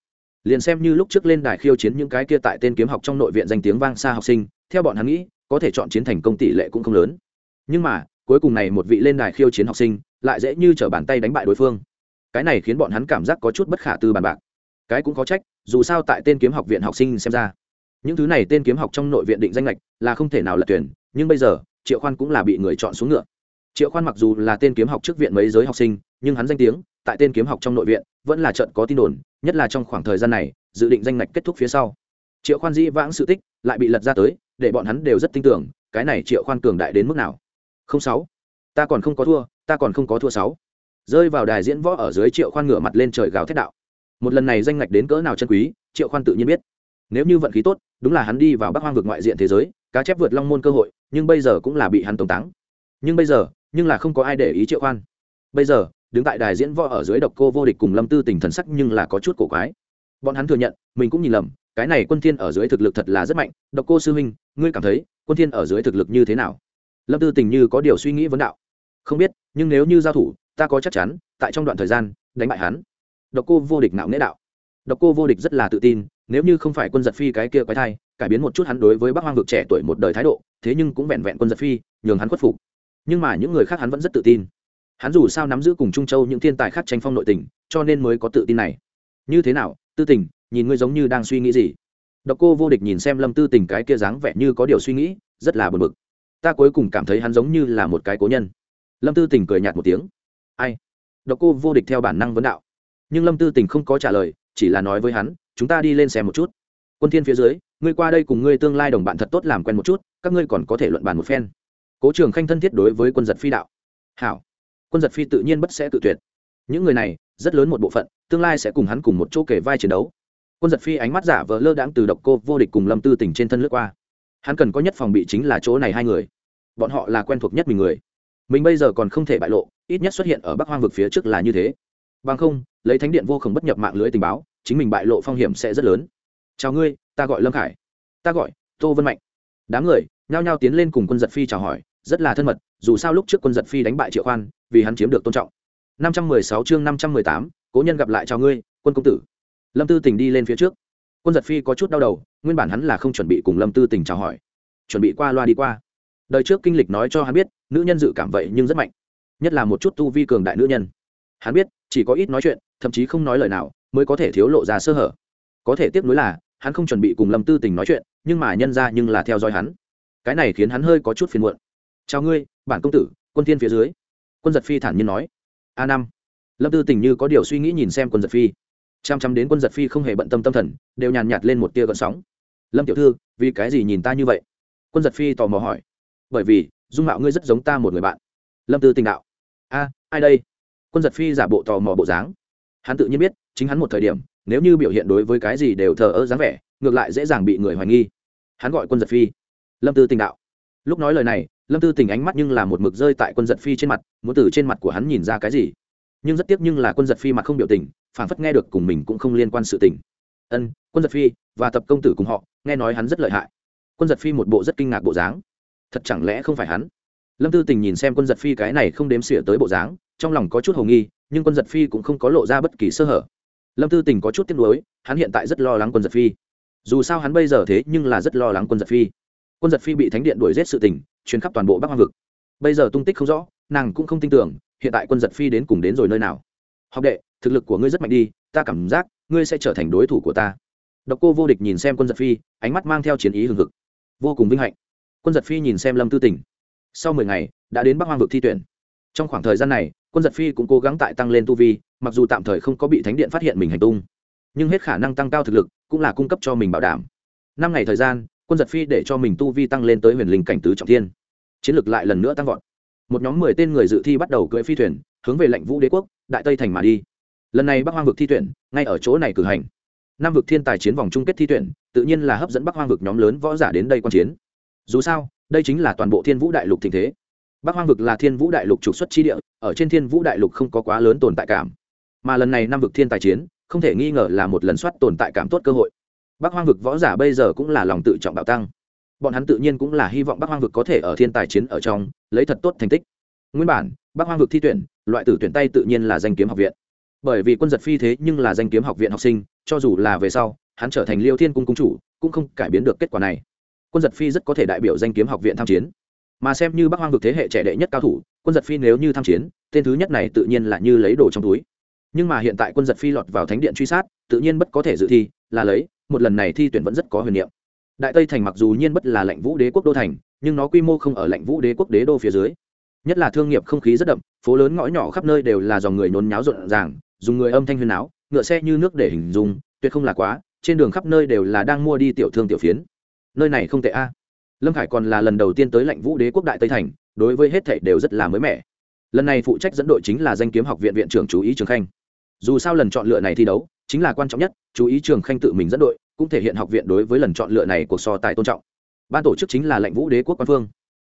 Liền xem như lúc trước lên đài khiêu chiến những cái kia tại tên kiếm học trong nội viện danh tiếng vang xa học sinh, theo bọn hắn nghĩ, có thể chọn chiến thành công tỷ lệ cũng không lớn. Nhưng mà, cuối cùng này một vị lên đài khiêu chiến học sinh lại dễ như t bàn tay đánh bại đối phương. Cái này khiến bọn hắn cảm giác có chút bất khả tư bàn bạc. Cái cũng có trách, dù sao tại tên kiếm học viện học sinh xem ra, những thứ này tên kiếm học trong nội viện định danh lệch là không thể nào lật tuyển nhưng bây giờ, triệu khoan cũng là bị người chọn xuống ngựa. Triệu khoan mặc dù là tên kiếm học trước viện mấy giới học sinh, nhưng hắn danh tiếng tại tên kiếm học trong nội viện vẫn là trận có tin đồn, nhất là trong khoảng thời gian này, dự định danh ngạch kết thúc phía sau. Triệu khoan dĩ vãng sự tích lại bị lật ra tới, để bọn hắn đều rất tin tưởng, cái này triệu khoan cường đại đến mức nào. Không sáu ta còn không có thua, ta còn không có thua sáu. Rơi vào đài diễn võ ở dưới triệu khoan ngửa mặt lên trời gào thét đạo. Một lần này danh ngạch đến cỡ nào chân quý, triệu khoan tự nhiên biết. Nếu như vận khí tốt, đúng là hắn đi vào bắc hoang vực ngoại diện thế giới, cá chép vượt long môn cơ hội, nhưng bây giờ cũng là bị hắn tống táng. Nhưng bây giờ, nhưng là không có ai để ý triệu khoan. Bây giờ, đứng tại đài diễn võ ở dưới độc cô vô địch cùng lâm tư tình thần sắc nhưng là có chút cổ quái. Bọn hắn thừa nhận, mình cũng nhìn lầm, cái này quân thiên ở dưới thực lực thật là rất mạnh. Độc cô sư huynh, ngươi cảm thấy, quân thiên ở dưới thực lực như thế nào? Lâm tư tình như có điều suy nghĩ vấn đạo không biết, nhưng nếu như giao thủ, ta có chắc chắn, tại trong đoạn thời gian, đánh bại hắn. Độc cô vô địch nạo nghễ đạo. Độc cô vô địch rất là tự tin, nếu như không phải quân giật phi cái kia quái thai, cải biến một chút hắn đối với bắc hoang vực trẻ tuổi một đời thái độ, thế nhưng cũng vẹn vẹn quân giật phi, nhường hắn khuất phục. Nhưng mà những người khác hắn vẫn rất tự tin. Hắn dù sao nắm giữ cùng trung châu những thiên tài khác tranh phong nội tình, cho nên mới có tự tin này. Như thế nào, tư tình, nhìn ngươi giống như đang suy nghĩ gì? Độc cô vô địch nhìn xem lâm tư tình cái kia dáng vẻ như có điều suy nghĩ, rất là bực bực. Ta cuối cùng cảm thấy hắn giống như là một cái cố nhân lâm tư tình cười nhạt một tiếng. Ai? Độc cô vô địch theo bản năng vấn đạo. Nhưng lâm tư tình không có trả lời, chỉ là nói với hắn, chúng ta đi lên xem một chút. Quân thiên phía dưới, ngươi qua đây cùng ngươi tương lai đồng bạn thật tốt làm quen một chút, các ngươi còn có thể luận bàn một phen. Cố trường khanh thân thiết đối với quân giật phi đạo. Hảo. Quân giật phi tự nhiên bất sẽ tự tuyệt. Những người này, rất lớn một bộ phận, tương lai sẽ cùng hắn cùng một chỗ kể vai chiến đấu. Quân giật phi ánh mắt giả vờ lơ đãng từ độc cô vô địch cùng lâm tư tỉnh trên thân lướt qua. Hắn cần có nhất phòng bị chính là chỗ này hai người. Bọn họ là quen thuộc nhất mình người mình bây giờ còn không thể bại lộ, ít nhất xuất hiện ở bắc hoang vực phía trước là như thế. Bằng không, lấy thánh điện vô khổng bất nhập mạng lưới tình báo, chính mình bại lộ phong hiểm sẽ rất lớn. Chào ngươi, ta gọi lâm khải. Ta gọi tô vân mạnh. Đám người nhao nhao tiến lên cùng quân giật phi chào hỏi, rất là thân mật, dù sao lúc trước quân giật phi đánh bại triệu khoan, vì hắn chiếm được tôn trọng. Năm trăm mười sáu chương năm trăm mười tám, cố nhân gặp lại chào ngươi, quân công tử. Lâm tư tình đi lên phía trước. Quân giật phi có chút đau đầu, nguyên bản hắn là không chuẩn bị cùng lâm tư tình chào hỏi. Chuẩn bị qua loa đi qua đời trước kinh lịch nói cho hắn biết, nữ nhân dự cảm vậy nhưng rất mạnh. Nhất là một chút tu vi cường đại nữ nhân. Hắn biết, chỉ có ít nói chuyện, thậm chí không nói lời nào, mới có thể thiếu lộ ra sơ hở. Có thể tiếp nối là, hắn không chuẩn bị cùng lâm tư tình nói chuyện, nhưng mà nhân ra nhưng là theo dõi hắn. Cái này khiến hắn hơi có chút phiền muộn. Chào ngươi, bản công tử, quân thiên phía dưới. Quân giật phi thản nhiên nói. A năm lâm tư tình như có điều suy nghĩ nhìn xem quân giật phi. Chăm chăm đến quân giật phi không hề bận tâm tâm thần, đều nhàn nhạt lên một tia gợn sóng. Lâm tiểu thư, vì cái gì nhìn ta như vậy? Quân giật phi tò mò hỏi bởi vì dung mạo ngươi rất giống ta một người bạn. Lâm tư tình đạo. A, ai đây? Quân giật phi giả bộ tò mò bộ dáng. Hắn tự nhiên biết, chính hắn một thời điểm, nếu như biểu hiện đối với cái gì đều thờ ơ dáng vẻ, ngược lại dễ dàng bị người hoài nghi. Hắn gọi quân giật phi. Lâm tư tình đạo. Lúc nói lời này, lâm tư tình ánh mắt nhưng là một mực rơi tại quân giật phi trên mặt, muốn từ trên mặt của hắn nhìn ra cái gì. Nhưng rất tiếc nhưng là quân giật phi mặt không biểu tình phản phất nghe được cùng mình cũng không liên quan sự tình. Ân, quân giật phi, và tập công tử cùng họ, nghe nói hắn rất lợi hại. Quân giật phi một bộ rất kinh ngạc bộ dáng thật chẳng lẽ không phải hắn? Lâm tư tình nhìn xem quân giật phi cái này không đếm xỉa tới bộ dáng, trong lòng có chút hồ nghi, nhưng quân giật phi cũng không có lộ ra bất kỳ sơ hở. Lâm tư tình có chút tiếc nuối, hắn hiện tại rất lo lắng quân giật phi. Dù sao hắn bây giờ thế nhưng là rất lo lắng quân giật phi. Quân giật phi bị thánh điện đuổi giết sự tình chuyến khắp toàn bộ bắc hoang vực. Bây giờ tung tích không rõ, nàng cũng không tin tưởng, hiện tại quân giật phi đến cùng đến rồi nơi nào. Học đệ, thực lực của ngươi rất mạnh đi, ta cảm giác, ngươi sẽ trở thành đối thủ của ta. Độc cô vô địch nhìn xem quân giật phi, ánh mắt mang theo chiến ý hừng hực. Vô cùng vinh hạnh quân giật phi nhìn xem lâm tư tỉnh sau mười ngày, đã đến bắc hoang vực thi tuyển. Trong khoảng thời gian này, quân giật phi cũng cố gắng tại tăng lên tu vi, mặc dù tạm thời không có bị thánh điện phát hiện mình hành tung. Nhưng hết khả năng tăng cao thực lực, cũng là cung cấp cho mình bảo đảm. Năm ngày thời gian, quân giật phi để cho mình tu vi tăng lên tới huyền linh cảnh tứ trọng thiên. Chiến lược lại lần nữa tăng vọt. Một nhóm mười tên người dự thi bắt đầu cưỡi phi thuyền, hướng về lệnh vũ đế quốc, đại tây thành mà đi. Lần này bắc hoang vực thi tuyển, ngay ở chỗ này cử hành. Năm vực thiên tài chiến vòng chung kết thi tuyển, tự nhiên là hấp dẫn bắc hoang vực nhóm lớn võ giả đến đây quan chiến dù sao, đây chính là toàn bộ thiên vũ đại lục tình thế. Bắc hoang vực là thiên vũ đại lục trục xuất chi địa, ở trên thiên vũ đại lục không có quá lớn tồn tại cảm. Mà lần này năm vực thiên tài chiến, không thể nghi ngờ là một lần soát tồn tại cảm tốt cơ hội. Bắc hoang vực võ giả bây giờ cũng là lòng tự trọng bạo tăng. Bọn hắn tự nhiên cũng là hy vọng bắc hoang vực có thể ở thiên tài chiến ở trong, lấy thật tốt thành tích. Nguyên bản, bắc hoang vực thi tuyển, loại tử tuyển tay tự nhiên là danh kiếm học viện. Bởi vì quân giật phi thế nhưng là danh kiếm học viện học sinh, cho dù là về sau, hắn trở thành liêu thiên cung cung chủ, cũng không cải biến được kết quả này quân giật phi rất có thể đại biểu danh kiếm học viện tham chiến. Mà xem như bắc hoang vực thế hệ trẻ đệ nhất cao thủ, quân giật phi nếu như tham chiến, tên thứ nhất này tự nhiên là như lấy đồ trong túi. Nhưng mà hiện tại quân giật phi lọt vào thánh điện truy sát, tự nhiên bất có thể dự thi, là lấy, một lần này thi tuyển vẫn rất có huyền niệm. Đại tây thành mặc dù nhiên bất là lãnh vũ đế quốc đô thành, nhưng nó quy mô không ở lãnh vũ đế quốc đế đô phía dưới. Nhất là thương nghiệp không khí rất đậm, phố lớn ngõ nhỏ khắp nơi đều là dòng người nhốn nháo rộn ràng, dùng người âm thanh huyền áo, ngựa xe như nước để hình dung, tuyệt không là quá, trên đường khắp nơi đều là đang mua đi tiểu thương tiểu phiến nơi này không tệ a. Lâm khải còn là lần đầu tiên tới lãnh vũ đế quốc đại tây thành, đối với hết thảy đều rất là mới mẻ. Lần này phụ trách dẫn đội chính là danh kiếm học viện viện trưởng chú ý trường khanh. Dù sao lần chọn lựa này thi đấu, chính là quan trọng nhất, chú ý trường khanh tự mình dẫn đội, cũng thể hiện học viện đối với lần chọn lựa này của so tài tôn trọng. Ban tổ chức chính là lãnh vũ đế quốc quan phương.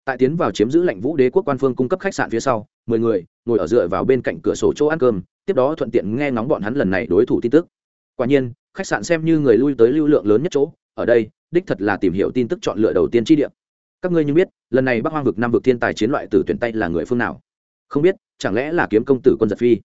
Tại tiến vào chiếm giữ lãnh vũ đế quốc quan phương cung cấp khách sạn phía sau, mười người ngồi ở dựa vào bên cạnh cửa sổ chỗ ăn cơm, tiếp đó thuận tiện nghe ngóng bọn hắn lần này đối thủ tin tức. Quả nhiên, khách sạn xem như người lui tới lưu lượng lớn nhất chỗ ở đây đích thật là tìm hiểu tin tức chọn lựa đầu tiên chi điểm các ngươi như biết lần này bắc hoang vực năm vực thiên tài chiến loại tử tuyển tay là người phương nào? Không biết chẳng lẽ là kiếm công tử quân giật phi?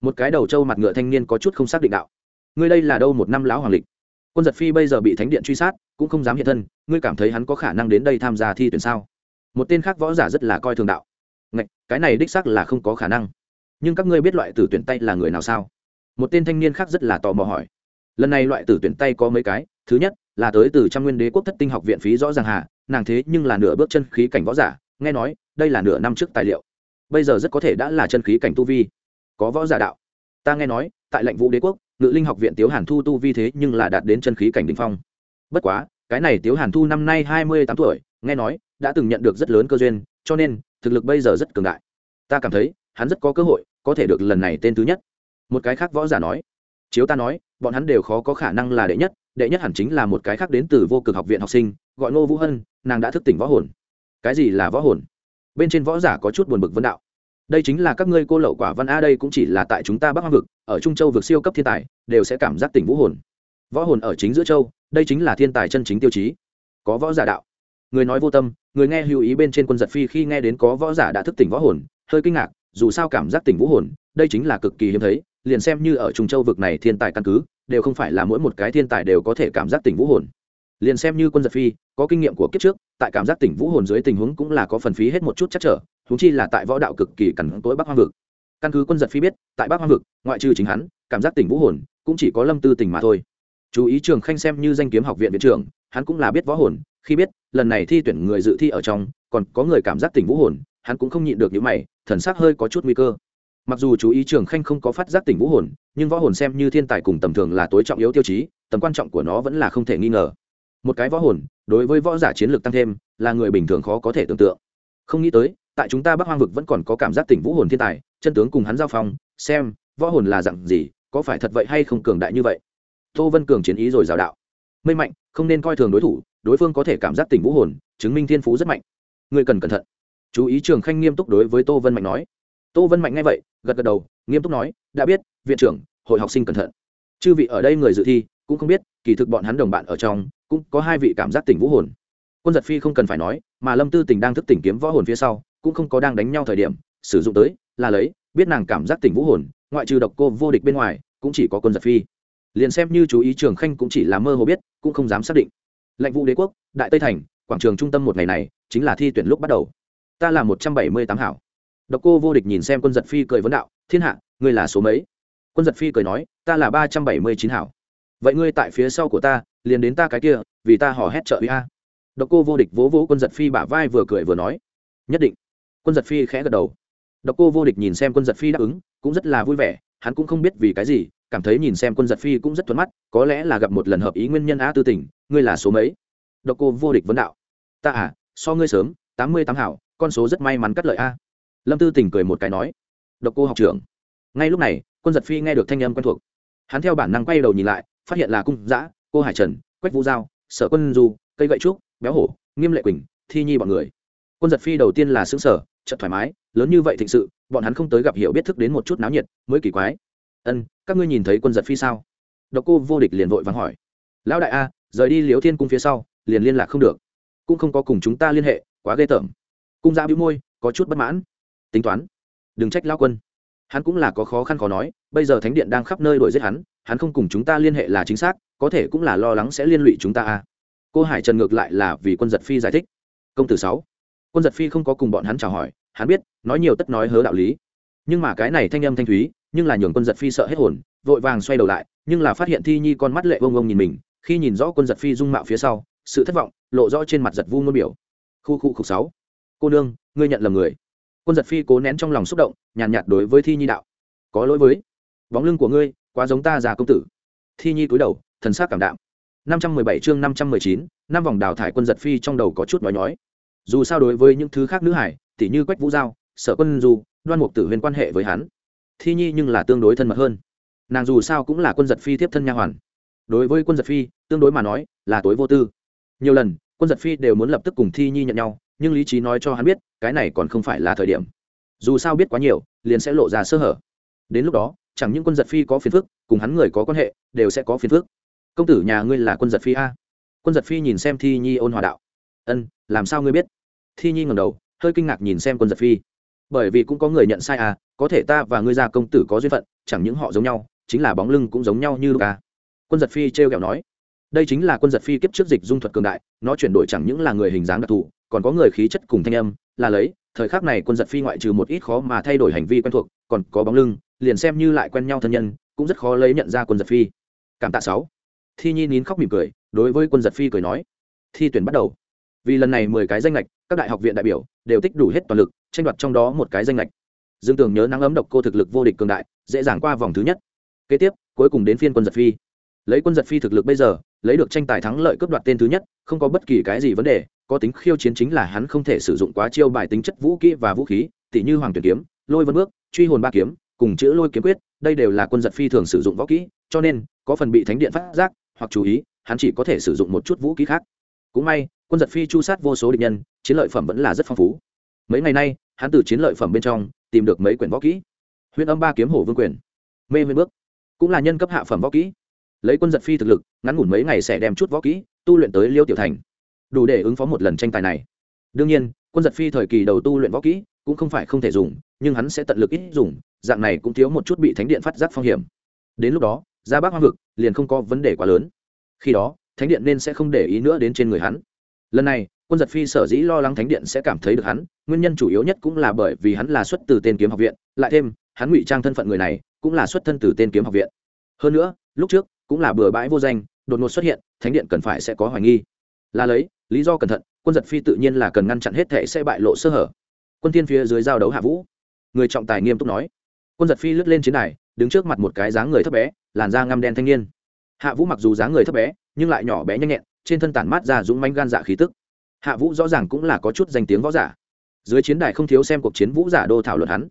Một cái đầu trâu mặt ngựa thanh niên có chút không xác định đạo. Ngươi đây là đâu một năm lão hoàng lịch? Quân giật phi bây giờ bị thánh điện truy sát cũng không dám hiện thân ngươi cảm thấy hắn có khả năng đến đây tham gia thi tuyển sao? Một tên khác võ giả rất là coi thường đạo. Ngạch, cái này đích xác là không có khả năng. Nhưng các ngươi biết loại tử tuyển tay là người nào sao? Một tên thanh niên khác rất là tò mò hỏi. Lần này loại tử tuyển tay có mấy cái? Thứ nhất là tới từ trăm nguyên đế quốc thất tinh học viện phí rõ ràng hà, nàng thế nhưng là nửa bước chân khí cảnh võ giả, nghe nói, đây là nửa năm trước tài liệu. Bây giờ rất có thể đã là chân khí cảnh tu vi. Có võ giả đạo. Ta nghe nói, tại lệnh vũ đế quốc, ngự linh học viện tiếu hàn thu tu vi thế nhưng là đạt đến chân khí cảnh đ ỉ n h phong. Bất quá, cái này tiếu hàn thu năm nay hai mươi tám tuổi, nghe nói, đã từng nhận được rất lớn cơ duyên, cho nên, thực lực bây giờ rất cường đại. Ta cảm thấy, hắn rất có cơ hội, có thể được lần này tên thứ nhất. Một cái khác võ giả nói, chiếu ta nói, bọn hắn đều khó có khả năng là đệ nhất đệ nhất hẳn chính là một cái khác đến từ vô cực học viện học sinh, gọi ngô vũ hân, nàng đã thức tỉnh võ hồn. Cái gì là võ hồn? Bên trên võ giả có chút buồn bực vấn đạo. Đây chính là các ngươi cô lậu quả văn a, đây cũng chỉ là tại chúng ta bắc hoang vực, ở trung châu vực siêu cấp thiên tài, đều sẽ cảm giác tỉnh vũ hồn. Võ hồn ở chính giữa châu, đây chính là thiên tài chân chính tiêu chí. Có võ giả đạo. Người nói vô tâm, người nghe hữu ý bên trên quân giật phi khi nghe đến có võ giả đã thức tỉnh võ hồn, hơi kinh ngạc, dù sao cảm giác tỉnh vũ hồn, đây chính là cực kỳ hiếm thấy liền xem như ở trung châu vực này thiên tài căn cứ, đều không phải là mỗi một cái thiên tài đều có thể cảm giác tỉnh vũ hồn. Liền xem như quân giật phi, có kinh nghiệm của kiếp trước, tại cảm giác tỉnh vũ hồn dưới tình huống cũng là có phần phí hết một chút chắc trở húng chi là tại võ đạo cực kỳ cằn tối bắc hoang vực. Căn cứ quân giật phi biết, tại bắc hoang vực, ngoại trừ chính hắn, cảm giác tỉnh vũ hồn cũng chỉ có lâm tư tỉnh mà thôi. Chú ý trường khanh xem như danh kiếm học viện viện trưởng, hắn cũng là biết võ hồn, khi biết, lần này thi tuyển người dự thi ở trong, còn có người cảm giác tỉnh vũ hồn, hắn cũng không nhịn được những mày, thần sắc hơi có chút nguy cơ mặc dù chú ý trường khanh không có phát giác tỉnh vũ hồn, nhưng võ hồn xem như thiên tài cùng tầm thường là tối trọng yếu tiêu chí, tầm quan trọng của nó vẫn là không thể nghi ngờ. Một cái võ hồn, đối với võ giả chiến lược tăng thêm, là người bình thường khó có thể tưởng tượng. Không nghĩ tới, tại chúng ta bắc hoang vực vẫn còn có cảm giác tỉnh vũ hồn thiên tài, chân tướng cùng hắn giao phong, xem, võ hồn là dặn gì, có phải thật vậy hay không cường đại như vậy? Tô vân cường chiến ý rồi rào đạo. Mây mạnh, không nên coi thường đối thủ, đối phương có thể cảm giác tỉnh vũ hồn, chứng minh thiên phú rất mạnh. Người cần cẩn thận. Chú ý trường khanh nghiêm túc đối với tô vân mạnh nói. Tô vân mạnh nghe vậy gật gật đầu, nghiêm túc nói, đã biết, viện trưởng, hội học sinh cẩn thận. Chư vị ở đây người dự thi cũng không biết, kỳ thực bọn hắn đồng bạn ở trong, cũng có hai vị cảm giác tỉnh vũ hồn. Quân giật phi không cần phải nói, mà lâm tư tỉnh đang thức tỉnh kiếm võ hồn phía sau, cũng không có đang đánh nhau thời điểm, sử dụng tới, là lấy, biết nàng cảm giác tỉnh vũ hồn, ngoại trừ độc cô vô địch bên ngoài, cũng chỉ có quân giật phi. Liền xem như chú ý trường khanh cũng chỉ là mơ hồ biết, cũng không dám xác định. Lệnh vụ đế quốc, đại tây thành, quảng trường trung tâm một ngày này, chính là thi tuyển lúc bắt đầu. Ta là một trăm bảy mươi tám hảo độc cô vô địch nhìn xem quân giật phi cười vấn đạo, thiên hạ, ngươi là số mấy? Quân giật phi cười nói, ta là ba trăm bảy mươi chín hảo. Vậy ngươi tại phía sau của ta, liền đến ta cái kia, vì ta hò hét trợ uy a. Độc cô vô địch vỗ vỗ quân giật phi bả vai vừa cười vừa nói, nhất định. Quân giật phi khẽ gật đầu. Độc cô vô địch nhìn xem quân giật phi đáp ứng, cũng rất là vui vẻ, hắn cũng không biết vì cái gì, cảm thấy nhìn xem quân giật phi cũng rất thuận mắt, có lẽ là gặp một lần hợp ý nguyên nhân á tư tình. ngươi là số mấy? Độc cô vô địch vấn đạo, ta à so ngươi sớm, tám mươi tám hảo, con số rất may mắn cắt lợi a lâm tư tỉnh cười một cái nói, độc cô học trưởng. Ngay lúc này, quân giật phi nghe được thanh âm quen thuộc. Hắn theo bản năng quay đầu nhìn lại, phát hiện là cung giã cô hải trần, quách vũ giao, sở quân du, cây gậy trúc, béo hổ, nghiêm lệ quỳnh, thi nhi bọn người. Quân giật phi đầu tiên là xứng sở chợt thoải mái, lớn như vậy thịnh sự, bọn hắn không tới gặp hiểu biết thức đến một chút náo nhiệt, mới kỳ quái. Ân, các ngươi nhìn thấy quân giật phi sao? Độc cô vô địch liền vội vắng hỏi. Lão đại a, rời đi liếu thiên cung phía sau, liền liên lạc không được. Cũng không có cùng chúng ta liên hệ, quá ghê tởm. Cung giã bĩu môi, có chút bất mãn tính toán. Đừng trách lao quân. Hắn cũng là có khó khăn khó nói, bây giờ thánh điện đang khắp nơi đuổi giết hắn hắn không cùng chúng ta liên hệ là chính xác, có thể cũng là lo lắng sẽ liên lụy chúng ta a cô hải trần ngược lại là vì quân giật phi giải thích. Công tử sáu. Quân giật phi không có cùng bọn hắn chào hỏi, hắn biết, nói nhiều tất nói hớ đạo lý. Nhưng mà cái này thanh âm thanh thúy, nhưng là nhường quân giật phi sợ hết hồn, vội vàng xoay đầu lại, nhưng là phát hiện thi nhi con mắt lệ vông vông nhìn mình, khi nhìn rõ quân giật phi dung mạo phía sau, sự thất vọng lộ rõ trên mặt giật vu ngôn biểu. Khu khu khục sáu. Cô nương, ngươi nhận lầm người quân giật phi cố nén trong lòng xúc động, nhàn nhạt đối với thi nhi đạo. Có lỗi với. Bóng lưng của ngươi, quá giống ta già công tử. Thi nhi cúi đầu, thần sắc cảm đạm. Năm trăm mười bảy chương năm trăm mười chín, năm vòng đào thải quân giật phi trong đầu có chút nói nhói. Dù sao đối với những thứ khác nữ hải tỷ như quách vũ giao, sở quân dù đoan mục tử huyền quan hệ với hắn, thi nhi nhưng là tương đối thân mật hơn. Nàng dù sao cũng là quân giật phi tiếp thân nha hoàn. Đối với quân giật phi, tương đối mà nói, là tối vô tư. Nhiều lần, quân giật phi đều muốn lập tức cùng thi nhi nhận nhau nhưng lý trí nói cho hắn biết, cái này còn không phải là thời điểm. Dù sao biết quá nhiều, liền sẽ lộ ra sơ hở. Đến lúc đó, chẳng những quân giật phi có phiền phức, cùng hắn người có quan hệ, đều sẽ có phiền phức. Công tử nhà ngươi là quân giật phi a. Quân giật phi nhìn xem thi nhi ôn hòa đạo. Ân, làm sao ngươi biết? Thi nhi ngầm đầu, hơi kinh ngạc nhìn xem quân giật phi. Bởi vì cũng có người nhận sai à có thể ta và ngươi gia công tử có duyên phận, chẳng những họ giống nhau, chính là bóng lưng cũng giống nhau như ca quân giật phi t r kẹo nói, đây chính là quân giật phi kiếp trước dịch dung thuật cường đại, nó chuyển đổi chẳng những là người hình dáng đặc thù còn có người khí chất cùng thanh âm, là lấy, thời khắc này quân giật phi ngoại trừ một ít khó mà thay đổi hành vi quen thuộc, còn có bóng lưng, liền xem như lại quen nhau thân nhân, cũng rất khó lấy nhận ra quân giật phi. Cảm tạ sáu. Thi nhi nín khóc mỉm cười, đối với quân giật phi cười nói, thi tuyển bắt đầu. Vì lần này mười cái danh lệch các đại học viện đại biểu đều tích đủ hết toàn lực, tranh đoạt trong đó một cái danh lệch dương tường nhớ nắng ấm độc cô thực lực vô địch cường đại, dễ dàng qua vòng thứ nhất. Kế tiếp, cuối cùng đến phiên quân giật phi. Lấy quân giật phi thực lực bây giờ lấy được tranh tài thắng lợi cướp đoạt tên thứ nhất, không có bất kỳ cái gì vấn đề, có tính khiêu chiến chính là hắn không thể sử dụng quá chiêu bài tính chất vũ kỹ và vũ khí tỷ như hoàng tuyển kiếm, lôi vân bước, truy hồn ba kiếm, cùng chữ lôi kiếm quyết, đây đều là quân giật phi thường sử dụng võ kỹ, cho nên, có phần bị thánh điện phát giác, hoặc chú ý, hắn chỉ có thể sử dụng một chút vũ kỹ khác. Cũng may, quân giật phi chu sát vô số địch nhân, chiến lợi phẩm vẫn là rất phong phú. Mấy ngày nay, hắn từ chiến lợi phẩm bên trong tìm được mấy quyển võ kỹ. Huyện âm ba kiếm hổ vương quyền, mê huyền bước, cũng là nhân cấp hạ phẩm võ kỹ lấy quân giật phi thực lực, ngắn ngủn mấy ngày sẽ đem chút võ kỹ tu luyện tới liêu tiểu thành. Đủ để ứng phó một lần tranh tài này. Đương nhiên, quân giật phi thời kỳ đầu tu luyện võ kỹ cũng không phải không thể dùng, nhưng hắn sẽ tận lực ít dùng, dạng này cũng thiếu một chút bị thánh điện phát giác phong hiểm. Đến lúc đó ra bác hoang vực liền không có vấn đề quá lớn. Khi đó, thánh điện nên sẽ không để ý nữa đến trên người hắn. Lần này, quân giật phi sở dĩ lo lắng thánh điện sẽ cảm thấy được hắn, nguyên nhân chủ yếu nhất cũng là bởi vì hắn là xuất từ tên kiếm học viện, lại thêm, hắn ngụy trang thân phận người này cũng là xuất thân từ tên kiếm học viện. Hơn nữa, lúc trước cũng là bừa bãi vô danh, đột ngột xuất hiện, thánh điện cần phải sẽ có hoài nghi. Là lấy, lý do cẩn thận, quân giật phi tự nhiên là cần ngăn chặn hết thệ sẽ bại lộ sơ hở. Quân tiên phía dưới giao đấu hạ vũ. Người trọng tài nghiêm túc nói. Quân giật phi lướt lên chiến đài, đứng trước mặt một cái dáng người thấp bé, làn da ngăm đen thanh niên. Hạ vũ mặc dù dáng người thấp bé, nhưng lại nhỏ bé nhanh nhẹn, trên thân tản mát ra dũng manh gan dạ khí tức. Hạ vũ rõ ràng cũng là có chút danh tiếng võ giả. Dưới chiến đài không thiếu xem cuộc chiến vũ giả đô thảo luận hắn.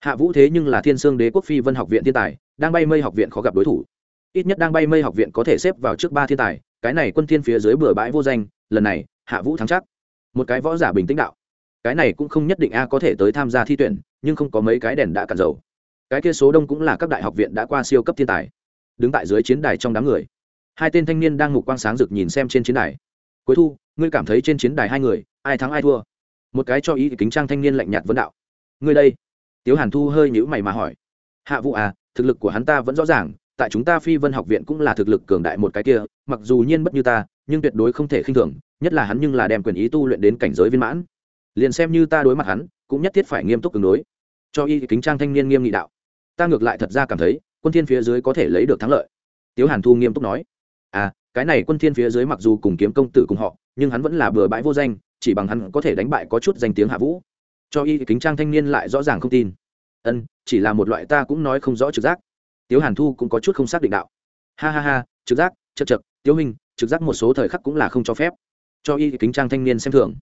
Hạ vũ thế nhưng là thiên sương đế quốc phi vân học viện thiên tài, đang bay mây học viện khó gặp đối thủ ít nhất đang bay mây học viện có thể xếp vào trước ba thiên tài, cái này quân thiên phía dưới bừa bãi vô danh, lần này, hạ vũ thắng chắc. Một cái võ giả bình tĩnh đạo. Cái này cũng không nhất định a có thể tới tham gia thi tuyển, nhưng không có mấy cái đèn đã cạn dầu. Cái kia số đông cũng là các đại học viện đã qua siêu cấp thiên tài. Đứng tại dưới chiến đài trong đám người, hai tên thanh niên đang ngục quang sáng rực nhìn xem trên chiến đài. Cuối thu, ngươi cảm thấy trên chiến đài hai người, ai thắng ai thua? Một cái cho ý kính trang thanh niên lạnh nhạt vấn đạo. Ngươi đây? Tiếu hàn thu hơi nhữ mày mà hỏi. Hạ vũ à thực lực của hắn ta vẫn rõ ràng tại chúng ta phi vân học viện cũng là thực lực cường đại một cái kia, mặc dù nhiên bất như ta, nhưng tuyệt đối không thể khinh thường, nhất là hắn nhưng là đem quyền ý tu luyện đến cảnh giới viên mãn. Liền xem như ta đối mặt hắn, cũng nhất thiết phải nghiêm túc ứng đối. Cho y kính trang thanh niên nghiêm nghị đạo. Ta ngược lại thật ra cảm thấy, quân thiên phía dưới có thể lấy được thắng lợi. Tiếu hàn thu nghiêm túc nói. À cái này quân thiên phía dưới mặc dù cùng kiếm công tử cùng họ, nhưng hắn vẫn là bừa bãi vô danh, chỉ bằng hắn có thể đánh bại có chút danh tiếng hạ vũ. Cho y kính trang thanh niên lại rõ ràng không tin. Ân, chỉ là một loại ta cũng nói không rõ trực giác tiếu hàn thu cũng có chút không xác định đạo. Ha ha ha, trực giác chật chật tiếu hình trực giác một số thời khắc cũng là không cho phép. Cho y kính trang thanh niên xem thường.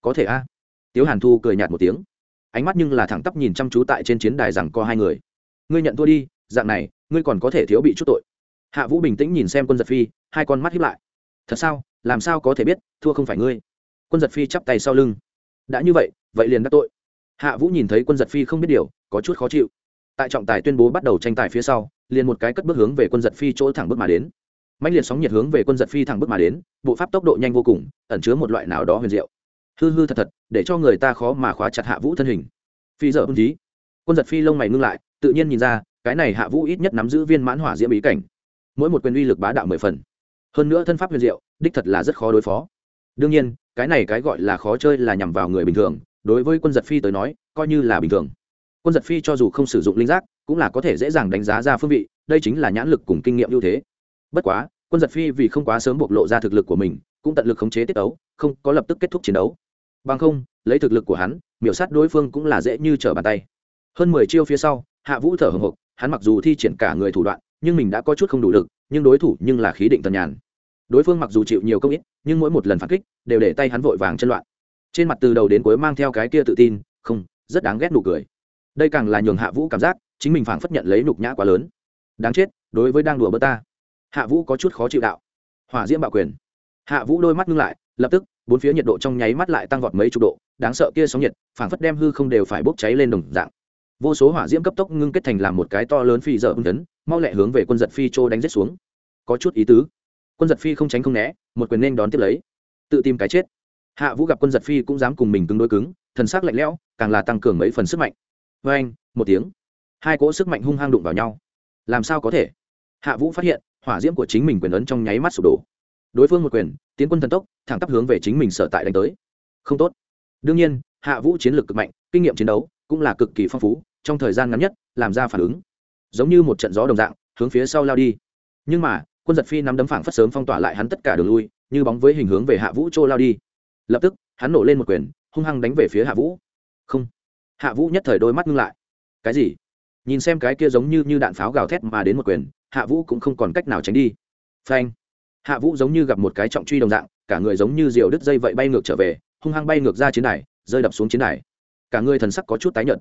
Có thể a. À. tiếu hàn thu cười nhạt một tiếng. Ánh mắt nhưng là thẳng tắp nhìn chăm chú tại trên chiến đài rằng có hai người. Ngươi nhận thua đi, dạng này, ngươi còn có thể thiếu bị chút tội. Hạ vũ bình tĩnh nhìn xem quân giật phi, hai con mắt hiếp lại. Thật sao, làm sao có thể biết, thua không phải ngươi. Quân giật phi chắp tay sau lưng. Đã như vậy vậy liền đắc tội. Hạ vũ nhìn thấy quân giật phi không biết điều, có chút khó chịu tại trọng tài tuyên bố bắt đầu tranh tài phía sau, liền một cái cất bước hướng về quân giật phi chỗ thẳng bước mà đến. Mạnh liệt sóng nhiệt hướng về quân giật phi thẳng bước mà đến, bộ pháp tốc độ nhanh vô cùng, ẩn chứa một loại nào đó huyền diệu. Hư hư thật thật, để cho người ta khó mà khóa chặt hạ vũ thân hình. Phi dở ưng tí quân giật phi lông mày ngưng lại, tự nhiên nhìn ra, cái này hạ vũ ít nhất nắm giữ viên mãn hỏa diễm ý cảnh. Mỗi một quyền uy lực bá đạo mười phần. Hơn nữa thân pháp huyền diệu, đích thật là rất khó đối phó. Đương nhiên, cái này cái gọi là khó chơi là nhằm vào người bình thường, đối với quân giật phi tới nói, coi như là bình thường quân giật phi cho dù không sử dụng linh giác, cũng là có thể dễ dàng đánh giá ra phương vị, đây chính là nhãn lực cùng kinh nghiệm ưu thế. Bất quá, quân giật phi vì không quá sớm bộc lộ ra thực lực của mình, cũng tận lực khống chế tiết đấu không có lập tức kết thúc chiến đấu. Bằng không, lấy thực lực của hắn, miểu sát đối phương cũng là dễ như trở bàn tay. Hơn mười chiêu phía sau, hạ vũ thở hồng hộc, hắn mặc dù thi triển cả người thủ đoạn, nhưng mình đã có chút không đủ lực, nhưng đối thủ nhưng là khí định tần nhàn. Đối phương mặc dù chịu nhiều công ít, nhưng mỗi một lần phản kích, đều để tay hắn vội vàng chân loạn. Trên mặt từ đầu đến cuối mang theo cái kia tự tin, không, rất đáng ghét nụ cười đây càng là nhường hạ vũ cảm giác chính mình phảng phất nhận lấy nục nhã quá lớn. Đáng chết, đối với đang đùa bơ ta, hạ vũ có chút khó chịu đạo. Hỏa diễm bạo quyền. Hạ vũ đôi mắt ngưng lại, lập tức, bốn phía nhiệt độ trong nháy mắt lại tăng vọt mấy chục độ, đáng sợ kia sóng nhiệt, phảng phất đem hư không đều phải bốc cháy lên đồng dạng. Vô số hỏa diễm cấp tốc ngưng kết thành làm một cái to lớn phi dở hưng tấn mau lẹ hướng về quân giật phi trô đánh rết xuống. Có chút ý tứ. Quân giật phi không tránh không né, một quyền nên đón tiếp lấy. Tự tìm cái chết. Hạ vũ gặp quân giật phi cũng dám cùng mình cứng đối cứng, thần sắc lạnh lẽo, càng là tăng cường mấy phần sức mạnh vê anh, một tiếng. Hai cỗ sức mạnh hung hăng đụng vào nhau. Làm sao có thể? Hạ vũ phát hiện, hỏa diễm của chính mình quyền ấn trong nháy mắt sụp đổ. Đối phương một quyền, tiến quân thần tốc, thẳng tắp hướng về chính mình sở tại đánh tới. Không tốt. Đương nhiên, hạ vũ chiến lược cực mạnh, kinh nghiệm chiến đấu cũng là cực kỳ phong phú, trong thời gian ngắn nhất, làm ra phản ứng. Giống như một trận gió đồng dạng, hướng phía sau lao đi. Nhưng mà, quân giật phi nắm đấm phảng phất sớm phong tỏa lại hắn tất cả đường lui, như bóng với hình hướng về hạ vũ trô lao đi. Lập tức, hắn nổ lên một quyền, hung hăng đánh về phía hạ vũ. Không hạ vũ nhất thời đôi mắt ngưng lại. Cái gì? Nhìn xem cái kia giống như như đạn pháo gào thét mà đến một quyền, hạ vũ cũng không còn cách nào tránh đi. Phanh! Hạ vũ giống như gặp một cái trọng truy đồng dạng, cả người giống như diều đứt dây vậy bay ngược trở về, hung hăng bay ngược ra chiến đài, rơi đập xuống chiến đài. Cả người thần sắc có chút tái nhợt.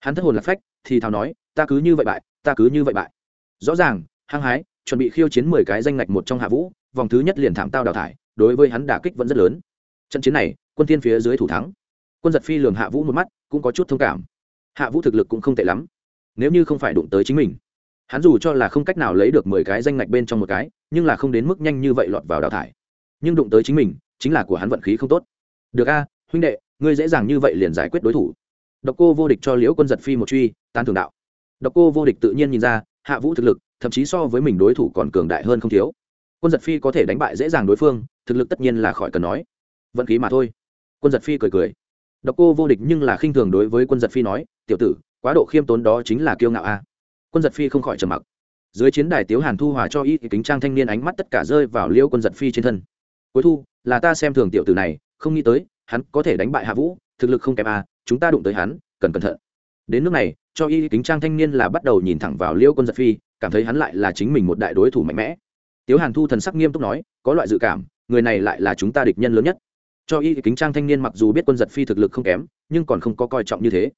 Hắn thất hồn lạc phách, thì thào nói, ta cứ như vậy bại, ta cứ như vậy bại. Rõ ràng, hăng hái, chuẩn bị khiêu chiến mười cái danh ngạch một trong hạ vũ, vòng thứ nhất liền thảm tao đào thải, đối với hắn đả kích vẫn rất lớn. Trận chiến này, quân thiên phía dưới thủ thắng. Quân giật phi lường hạ vũ một mắt cũng có chút thông cảm. Hạ vũ thực lực cũng không tệ lắm. Nếu như không phải đụng tới chính mình, hắn dù cho là không cách nào lấy được mười cái danh ngạch bên trong một cái, nhưng là không đến mức nhanh như vậy lọt vào đào thải. Nhưng đụng tới chính mình, chính là của hắn vận khí không tốt. Được a, huynh đệ, ngươi dễ dàng như vậy liền giải quyết đối thủ. Độc cô vô địch cho liễu quân giật phi một truy tan thường đạo. Độc cô vô địch tự nhiên nhìn ra, hạ vũ thực lực, thậm chí so với mình đối thủ còn cường đại hơn không thiếu. Quân giật phi có thể đánh bại dễ dàng đối phương, thực lực tất nhiên là khỏi cần nói. Vận khí mà thôi. Quân giật phi cười cười độc cô vô địch nhưng là khinh thường đối với quân giật phi nói, tiểu tử, quá độ khiêm tốn đó chính là kiêu ngạo a. Quân giật phi không khỏi trầm mặc. Dưới chiến đài tiếu hàn thu hòa cho y kính trang thanh niên ánh mắt tất cả rơi vào liêu quân giật phi trên thân. Cuối thu, là ta xem thường tiểu tử này, không nghĩ tới, hắn có thể đánh bại hạ vũ, thực lực không kém a, chúng ta đụng tới hắn, cần cẩn thận. Đến nước này, cho y kính trang thanh niên là bắt đầu nhìn thẳng vào liêu quân giật phi, cảm thấy hắn lại là chính mình một đại đối thủ mạnh mẽ. Tiếu hàn thu thần sắc nghiêm túc nói, có loại dự cảm, người này lại là chúng ta địch nhân lớn nhất cho y kính trang thanh niên mặc dù biết quân giật phi thực lực không kém, nhưng còn không có coi trọng như thế.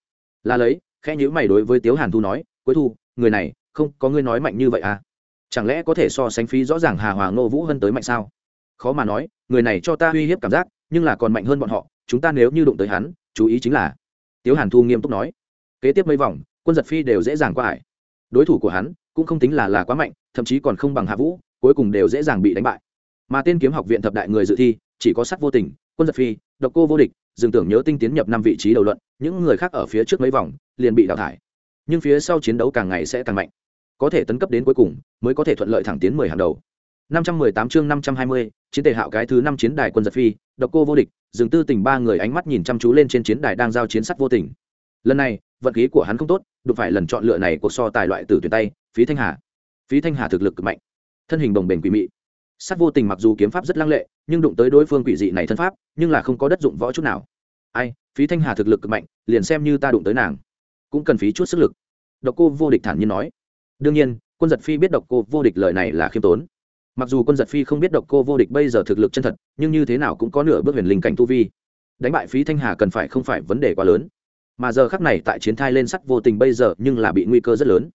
Là lấy, khẽ nhữ mày đối với tiếu hàn thu nói cuối thu, người này, không có ngươi nói mạnh như vậy à? Chẳng lẽ có thể so sánh phí rõ ràng hà hòa ngô vũ hơn tới mạnh sao? Khó mà nói, người này cho ta uy hiếp cảm giác, nhưng là còn mạnh hơn bọn họ, chúng ta nếu như đụng tới hắn, chú ý chính là tiếu hàn thu nghiêm túc nói, kế tiếp mấy vòng, quân giật phi đều dễ dàng qua ải. Đối thủ của hắn cũng không tính là là quá mạnh, thậm chí còn không bằng hạ vũ, cuối cùng đều dễ dàng bị đánh bại. Mà tên kiếm học viện thập đại người dự thi, chỉ có sắc vô tình quân giật phi độc cô vô địch dừng tưởng nhớ tinh tiến nhập năm vị trí đầu luận những người khác ở phía trước mấy vòng liền bị đào thải nhưng phía sau chiến đấu càng ngày sẽ càng mạnh có thể tấn cấp đến cuối cùng mới có thể thuận lợi thẳng tiến mười hàng đầu 518 chương 520, chiến tề hạo cái thứ năm chiến đài quân giật phi, độc cô vô địch, dừng tư tình ba người ánh mắt nhìn chăm chú lên trên chiến đài đang giao chiến sắt vô tình. Lần này, vận khí của hắn không tốt, đụng phải lần chọn lựa này của so tài loại tử tuyển tay, Phí Thanh Hà. Phí Thanh Hà thực lực cực mạnh, thân hình đồng bền quỷ mị. Sắt vô tình mặc dù kiếm pháp rất lăng lệ, nhưng đụng tới đối phương quỷ dị này thân pháp, nhưng là không có đất dụng võ chút nào. Ai, Phí Thanh Hà thực lực cực mạnh, liền xem như ta đụng tới nàng, cũng cần phí chút sức lực. Độc Cô vô địch thản nhiên nói. Đương nhiên, Quân Giật Phi biết Độc Cô vô địch lời này là khiêm tốn mặc dù quân giật phi không biết độc cô vô địch bây giờ thực lực chân thật nhưng như thế nào cũng có nửa bước huyền linh cảnh tu vi đánh bại phí thanh hà cần phải không phải vấn đề quá lớn mà giờ khắc này tại chiến thai lên sắt vô tình bây giờ nhưng là bị nguy cơ rất lớn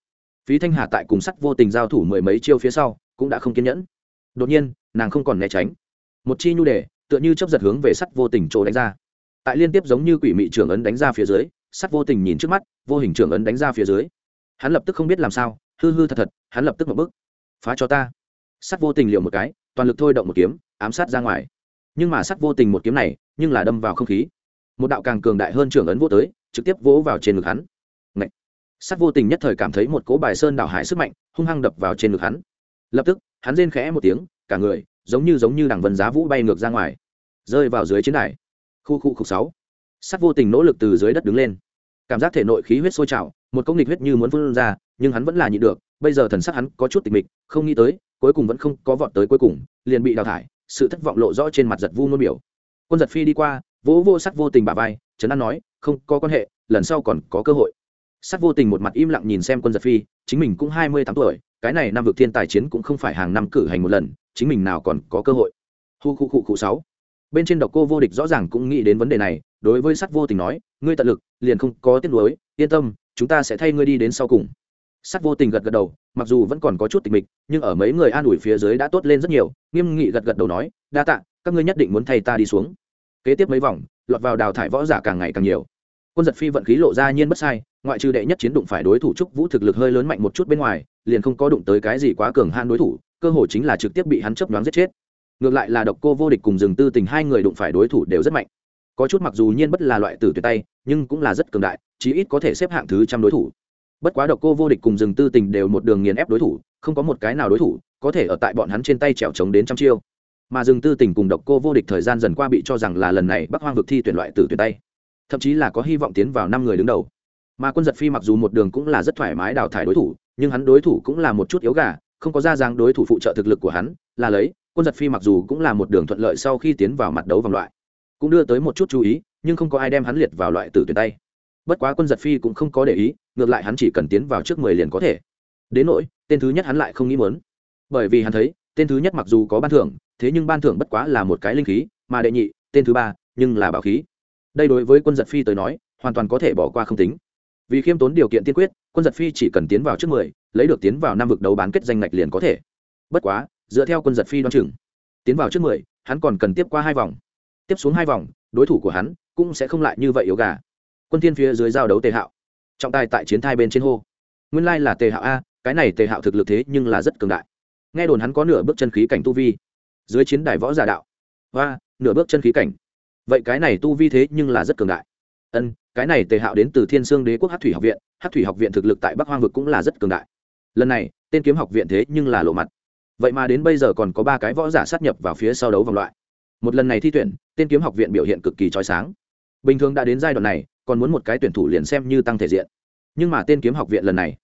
phí thanh hà tại cùng sắt vô tình giao thủ mười mấy chiêu phía sau cũng đã không kiên nhẫn đột nhiên, nàng không còn né tránh. Một chi nhu đề, tựa như chấp giật hướng về sắt vô tình chỗ đánh ra. Tại liên tiếp giống như quỷ mị trưởng ấn đánh ra phía dưới, sắt vô tình nhìn trước mắt, vô hình trưởng ấn đánh ra phía dưới. Hắn lập tức không biết làm sao, hư hư thật thật, hắn lập tức một bức phá cho ta. Sắt vô tình liệu một cái, toàn lực thôi động một kiếm, ám sát ra ngoài. Nhưng mà sắt vô tình một kiếm này, nhưng là đâm vào không khí. Một đạo càng cường đại hơn trưởng ấn vô tới, trực tiếp vỗ vào trên ngực hắn. Ngậy! sắt vô tình nhất thời cảm thấy một cỗ bài sơn đảo hải sức mạnh, hung hăng đập vào trên ngực hắn. Lập tức hắn rên khẽ một tiếng, cả người giống như giống như đằng vân giá vũ bay ngược ra ngoài, rơi vào dưới chiến đài. Khu khu khu sáu. Sắt vô tình nỗ lực từ dưới đất đứng lên. Cảm giác thể nội khí huyết sôi trào, một công nghịch huyết như muốn vươn ra, nhưng hắn vẫn là nhịn được, bây giờ thần sắc hắn có chút tịch mịch, không nghĩ tới, cuối cùng vẫn không có vọt tới cuối cùng, liền bị đào thải, sự thất vọng lộ rõ trên mặt giật vu nôn biểu. Quân giật phi đi qua, vỗ vô sắc vô tình bà vai, trấn an nói, không, có quan hệ, lần sau còn có cơ hội. Sắc vô tình một mặt im lặng nhìn xem quân giật phi, chính mình cũng hai mươi tám tuổi cái này năm vực thiên tài chiến cũng không phải hàng năm cử hành một lần, chính mình nào còn có cơ hội. Hu khu khu khu sáu. Bên trên độc cô vô địch rõ ràng cũng nghĩ đến vấn đề này, đối với sắt vô tình nói, ngươi tận lực, liền không có tiếc nuối, yên tâm, chúng ta sẽ thay ngươi đi đến sau cùng. Sắt vô tình gật gật đầu, mặc dù vẫn còn có chút tịch mịch, nhưng ở mấy người an ủi phía dưới đã tốt lên rất nhiều, nghiêm nghị gật gật đầu nói, đa tạ, các ngươi nhất định muốn thay ta đi xuống. Kế tiếp mấy vòng, lọt vào đào thải võ giả càng ngày càng nhiều. Quân giật phi vận khí lộ ra nhiên bất sai, ngoại trừ đệ nhất chiến đụng phải đối thủ trúc vũ thực lực hơi lớn mạnh một chút bên ngoài liền không có đụng tới cái gì quá cường han đối thủ, cơ hội chính là trực tiếp bị hắn chấp đoán giết chết. Ngược lại là độc cô vô địch cùng rừng tư tình hai người đụng phải đối thủ đều rất mạnh. Có chút mặc dù nhiên bất là loại tử tuyệt tay, nhưng cũng là rất cường đại, chí ít có thể xếp hạng thứ trăm đối thủ. Bất quá độc cô vô địch cùng rừng tư tình đều một đường nghiền ép đối thủ, không có một cái nào đối thủ có thể ở tại bọn hắn trên tay trèo trống đến trăm chiêu. Mà rừng tư tình cùng độc cô vô địch thời gian dần qua bị cho rằng là lần này bắc hoang vực thi tuyển loại tử tuyển tay. Thậm chí là có hy vọng tiến vào năm người đứng đầu. Mà quân giật phi mặc dù một đường cũng là rất thoải mái đào thải đối thủ nhưng hắn đối thủ cũng là một chút yếu gà, không có ra dáng đối thủ phụ trợ thực lực của hắn, là lấy, quân giật phi mặc dù cũng là một đường thuận lợi sau khi tiến vào mặt đấu vòng loại, cũng đưa tới một chút chú ý, nhưng không có ai đem hắn liệt vào loại tử tuyển tay. Bất quá quân giật phi cũng không có để ý, ngược lại hắn chỉ cần tiến vào trước mười liền có thể. Đến nỗi, tên thứ nhất hắn lại không nghĩ muốn. Bởi vì hắn thấy, tên thứ nhất mặc dù có ban thưởng, thế nhưng ban thưởng bất quá là một cái linh khí, mà đệ nhị, tên thứ ba, nhưng là bảo khí. Đây đối với quân giật phi tới nói, hoàn toàn có thể bỏ qua không tính vì khiêm tốn điều kiện tiên quyết, quân giật phi chỉ cần tiến vào trước mười, lấy được tiến vào năm vực đấu bán kết danh ngạch liền có thể. Bất quá, dựa theo quân giật phi đoan chừng, tiến vào trước mười, hắn còn cần tiếp qua hai vòng. Tiếp xuống hai vòng, đối thủ của hắn cũng sẽ không lại như vậy yếu gà. Quân tiên phía dưới giao đấu tề hạo. Trọng tài tại chiến thai bên trên hô. Nguyên lai là tề hạo a, cái này tề hạo thực lực thế nhưng là rất cường đại. Nghe đồn hắn có nửa bước chân khí cảnh tu vi. Dưới chiến đài võ giả đạo. Và nửa bước chân khí cảnh. Vậy cái này tu vi thế nhưng là rất cường đại. Ân cái này tề hạo đến từ thiên sương đế quốc hát thủy học viện, hát thủy học viện thực lực tại bắc hoang vực cũng là rất cường đại. Lần này, tên kiếm học viện thế nhưng là lộ mặt. Vậy mà đến bây giờ còn có ba cái võ giả sát nhập vào phía sau đấu vòng loại. Một lần này thi tuyển, tên kiếm học viện biểu hiện cực kỳ trói sáng. Bình thường đã đến giai đoạn này, còn muốn một cái tuyển thủ liền xem như tăng thể diện. Nhưng mà tên kiếm học viện lần này,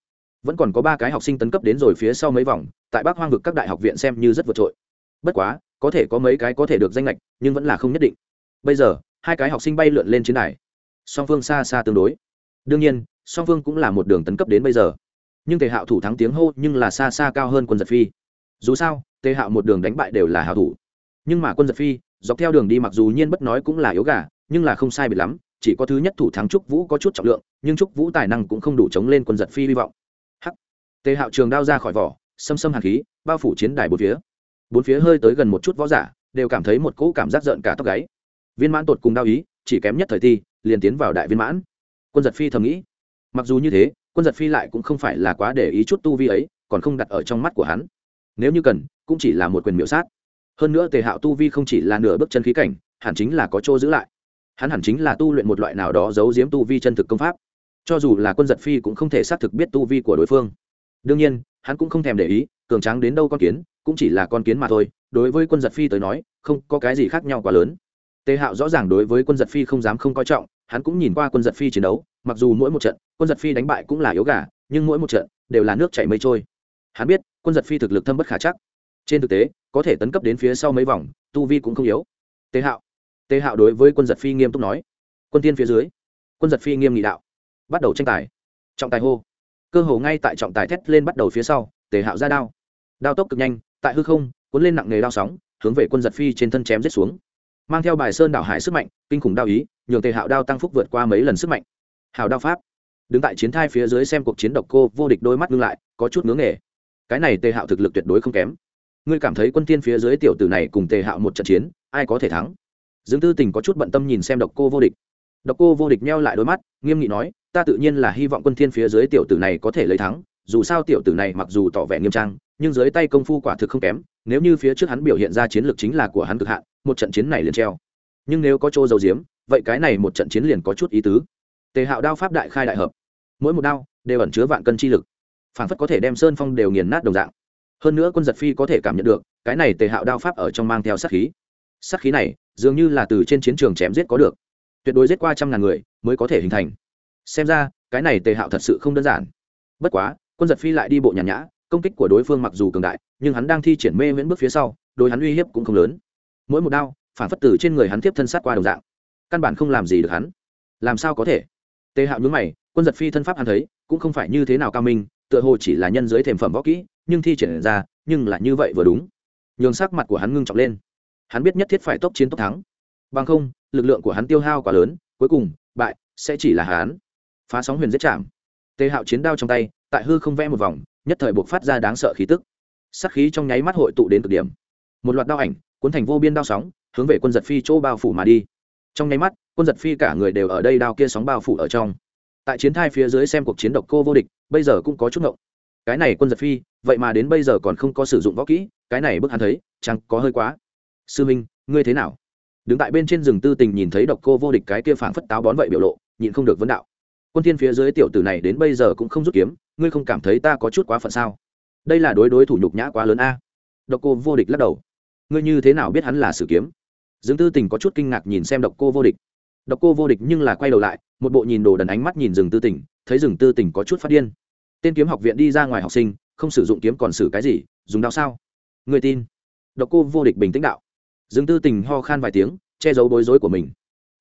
vẫn còn có ba cái học sinh tấn cấp đến rồi phía sau mấy vòng, tại bắc hoang vực các đại học viện xem như rất vượt trội. Bất quá, có thể có mấy cái có thể được danh lệch nhưng vẫn là không nhất định. Bây giờ, hai cái học sinh bay lượn lên chiến đài song phương xa xa tương đối. Đương nhiên, song phương cũng là một đường tấn cấp đến bây giờ. Nhưng tề hạo thủ thắng tiếng hô nhưng là xa xa cao hơn quân giật phi. Dù sao, tề hạo một đường đánh bại đều là hảo thủ. Nhưng mà quân giật phi, dọc theo đường đi mặc dù nhiên bất nói cũng là yếu gà, nhưng là không sai bị lắm, chỉ có thứ nhất thủ thắng trúc vũ có chút trọng lượng, nhưng trúc vũ tài năng cũng không đủ chống lên quân giật phi hy vọng. Hắc. Tề hạo trường đao ra khỏi vỏ, xâm xâm hạt khí, bao phủ chiến đài bốn phía. Bốn phía hơi tới gần một chút võ giả, đều cảm thấy một cỗ cảm giác rợn cả tóc gáy. Viên mãn tột cùng đao ý chỉ kém nhất thời ti liền tiến vào đại viên mãn. Quân giật phi thầm nghĩ. Mặc dù như thế, quân giật phi lại cũng không phải là quá để ý chút tu vi ấy, còn không đặt ở trong mắt của hắn. Nếu như cần, cũng chỉ là một quyền miểu sát. Hơn nữa tề hạo tu vi không chỉ là nửa bước chân khí cảnh, hẳn chính là có chỗ giữ lại. Hắn hẳn chính là tu luyện một loại nào đó giấu giếm tu vi chân thực công pháp. Cho dù là quân giật phi cũng không thể xác thực biết tu vi của đối phương. Đương nhiên, hắn cũng không thèm để ý, cường tráng đến đâu con kiến, cũng chỉ là con kiến mà thôi. Đối với quân giật phi tới nói, không có cái gì khác nhau quá lớn tề hạo rõ ràng đối với quân giật phi không dám không coi trọng, hắn cũng nhìn qua quân giật phi chiến đấu, mặc dù mỗi một trận, quân giật phi đánh bại cũng là yếu gà, nhưng mỗi một trận đều là nước chảy mây trôi. Hắn biết, quân giật phi thực lực thâm bất khả chắc. Trên thực tế, có thể tấn cấp đến phía sau mấy vòng, tu vi cũng không yếu. Tề hạo tề hạo đối với quân giật phi nghiêm túc nói, quân tiên phía dưới, quân giật phi nghiêm nghị đạo, bắt đầu tranh tài. Trọng tài hô. Cơ hồ ngay tại trọng tài thét lên bắt đầu phía sau tề hạo ra đao. Đao tốc cực nhanh, tại hư không, cuốn lên nặng nề đao sóng, hướng về quân giật phi trên thân chém giết xuống mang theo bài sơn đảo hải sức mạnh, kinh khủng đao ý, nhường tề hạo đao tăng phúc vượt qua mấy lần sức mạnh. Hào đao pháp. Đứng tại chiến thai phía dưới xem cuộc chiến độc cô, vô địch đôi mắt ngưng lại, có chút ngưỡng nghề. Cái này tề hạo thực lực tuyệt đối không kém. Ngươi cảm thấy quân tiên phía dưới tiểu tử này cùng tề hạo một trận chiến, ai có thể thắng? Dương tư tình có chút bận tâm nhìn xem độc cô, vô địch. Độc cô, vô địch meo lại đôi mắt, nghiêm nghị nói, ta tự nhiên là hy vọng quân thiên phía dưới tiểu tử này có thể lấy thắng dù sao tiểu tử này mặc dù tỏ vẻ nghiêm trang, nhưng dưới tay công phu quả thực không kém, nếu như phía trước hắn biểu hiện ra chiến lược chính là của hắn cực hạn, một trận chiến này liền treo. Nhưng nếu có chỗ dầu diếm vậy cái này một trận chiến liền có chút ý tứ. Tề hạo đao pháp đại khai đại hợp. Mỗi một đao đều ẩn chứa vạn cân chi lực. Phản phất có thể đem sơn phong đều nghiền nát đồng dạng. Hơn nữa quân giật phi có thể cảm nhận được, cái này tề hạo đao pháp ở trong mang theo sát khí. Sát khí này, dường như là từ trên chiến trường chém giết có được. Tuyệt đối giết qua trăm ngàn người mới có thể hình thành. Xem ra, cái này tề hạo thật sự không đơn giản. Bất quá quân giật phi lại đi bộ nhàn nhã, công kích của đối phương mặc dù cường đại, nhưng hắn đang thi triển mê miễn bước phía sau, đối hắn uy hiếp cũng không lớn. Mỗi một đao, phản phất tử trên người hắn tiếp thân sát qua đồng dạng. Căn bản không làm gì được hắn. Làm sao có thể? Tề hạo nhướng mày, quân giật phi thân pháp hắn thấy, cũng không phải như thế nào cao minh, tựa hồ chỉ là nhân giới thềm phẩm võ kỹ, nhưng thi triển ra, nhưng là như vậy vừa đúng. Nhường sắc mặt của hắn ngưng trọng lên. Hắn biết nhất thiết phải tốc chiến tốc thắng. Bằng không, lực lượng của hắn tiêu hao quá lớn, cuối cùng, bại, sẽ chỉ là hắn. Phá sóng huyền giết chạm. Tề hạo chiến đao trong tay tại hư không vẽ một vòng, nhất thời buộc phát ra đáng sợ khí tức. Sắc khí trong nháy mắt hội tụ đến cực điểm. Một loạt đao ảnh, cuốn thành vô biên đao sóng, hướng về quân giật phi chỗ bao phủ mà đi. Trong nháy mắt, quân giật phi cả người đều ở đây đao kia sóng bao phủ ở trong. Tại chiến thai phía dưới xem cuộc chiến độc cô vô địch, bây giờ cũng có chút ngộng. Cái này quân giật phi, vậy mà đến bây giờ còn không có sử dụng võ kỹ, cái này bức hắn thấy, chẳng có hơi quá. Sư minh, ngươi thế nào? Đứng tại bên trên rừng tư tình nhìn thấy độc cô vô địch cái kia phảng phất táo bón vậy biểu lộ, nhịn không được vấn đạo. Quân thiên phía dưới tiểu tử này đến bây giờ cũng không rút kiếm ngươi không cảm thấy ta có chút quá phận sao? Đây là đối đối thủ nhục nhã quá lớn a. Độc cô vô địch lắc đầu. Ngươi như thế nào biết hắn là sử kiếm? Dương tư tình có chút kinh ngạc nhìn xem độc cô vô địch. Độc cô vô địch nhưng là quay đầu lại, một bộ nhìn đồ đần ánh mắt nhìn rừng tư tình, thấy rừng tư tình có chút phát điên. Tên kiếm học viện đi ra ngoài học sinh, không sử dụng kiếm còn xử cái gì, dùng đao sao? Người tin? Độc cô vô địch bình tĩnh đạo. Rừng tư tình ho khan vài tiếng, che giấu bối rối của mình.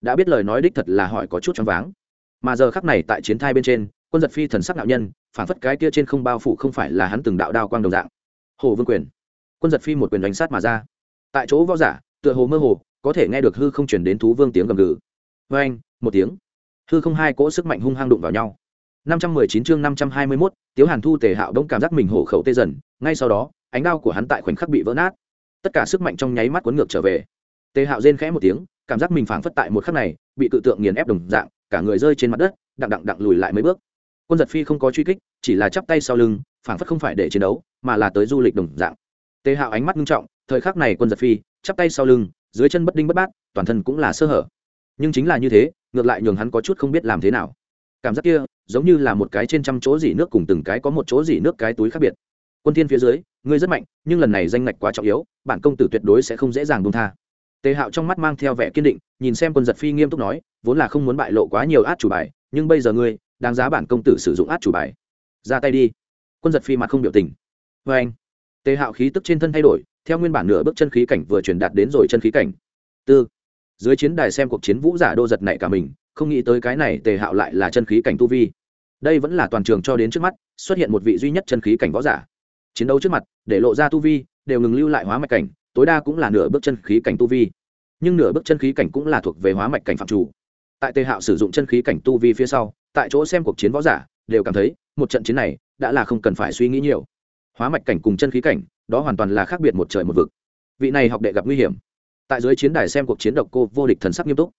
Đã biết lời nói đích thật là hỏi có chút choáng váng. Mà giờ khắc này tại chiến thai bên trên quân giật phi thần sắc đạo nhân phản phất cái kia trên không bao phủ không phải là hắn từng đạo đao quang đồng dạng hồ vương quyền quân giật phi một quyền đánh sát mà ra tại chỗ võ giả tựa hồ mơ hồ có thể nghe được hư không chuyển đến thú vương tiếng gầm gừ vê anh một tiếng hư không hai cỗ sức mạnh hung hăng đụng vào nhau năm trăm mười chín chương năm trăm hai mươi 521, Tiếu Hàn Thu tề hạo đông cảm giác mình hổ khẩu tê dần, ngay sau đó, ánh đao của hắn tại khoảnh khắc bị vỡ nát. Tất cả sức mạnh trong nháy mắt cuốn ngược trở về. Tề Hạo rên khẽ một tiếng, cảm giác mình phảng phất tại một khắc này, bị tự tượng nghiền ép đồng dạng, cả người rơi trên mặt đất, đặng đặng đặng lùi lại mấy bước. Quân giật phi không có truy kích, chỉ là chắp tay sau lưng, phảng phất không phải để chiến đấu, mà là tới du lịch đồng dạng. Tề Hạo ánh mắt nghiêm trọng, thời khắc này quân giật phi, chắp tay sau lưng, dưới chân bất đinh bất bát, toàn thân cũng là sơ hở. Nhưng chính là như thế, ngược lại nhường hắn có chút không biết làm thế nào cảm giác kia giống như là một cái trên trăm chỗ dỉ nước cùng từng cái có một chỗ dỉ nước cái túi khác biệt quân thiên phía dưới ngươi rất mạnh nhưng lần này danh ngạch quá trọng yếu bản công tử tuyệt đối sẽ không dễ dàng buông tha tề hạo trong mắt mang theo vẻ kiên định nhìn xem quân giật phi nghiêm túc nói vốn là không muốn bại lộ quá nhiều át chủ bài nhưng bây giờ ngươi đáng giá bản công tử sử dụng át chủ bài. Ra tay đi. Quân giật phi mặt không biểu tình. Vê anh, tề hạo khí tức trên thân thay đổi, theo nguyên bản nửa bước chân khí cảnh vừa truyền đạt đến rồi chân khí cảnh. Tư, dưới chiến đài xem cuộc chiến vũ giả đô giật này cả mình, không nghĩ tới cái này tề hạo lại là chân khí cảnh tu vi. Đây vẫn là toàn trường cho đến trước mắt, xuất hiện một vị duy nhất chân khí cảnh võ giả. Chiến đấu trước mặt, để lộ ra tu vi, đều ngừng lưu lại hóa mạch cảnh, tối đa cũng là nửa bước chân khí cảnh tu vi. Nhưng nửa bước chân khí cảnh cũng là thuộc về hóa mạch cảnh phạm chủ. Tại tề hạo sử dụng chân khí cảnh tu vi phía sau tại chỗ xem cuộc chiến võ giả, đều cảm thấy, một trận chiến này, đã là không cần phải suy nghĩ nhiều. Hóa mạch cảnh cùng chân khí cảnh, đó hoàn toàn là khác biệt một trời một vực. Vị này học đệ gặp nguy hiểm. Tại dưới chiến đài xem cuộc chiến độc cô vô địch thần sắc nghiêm túc.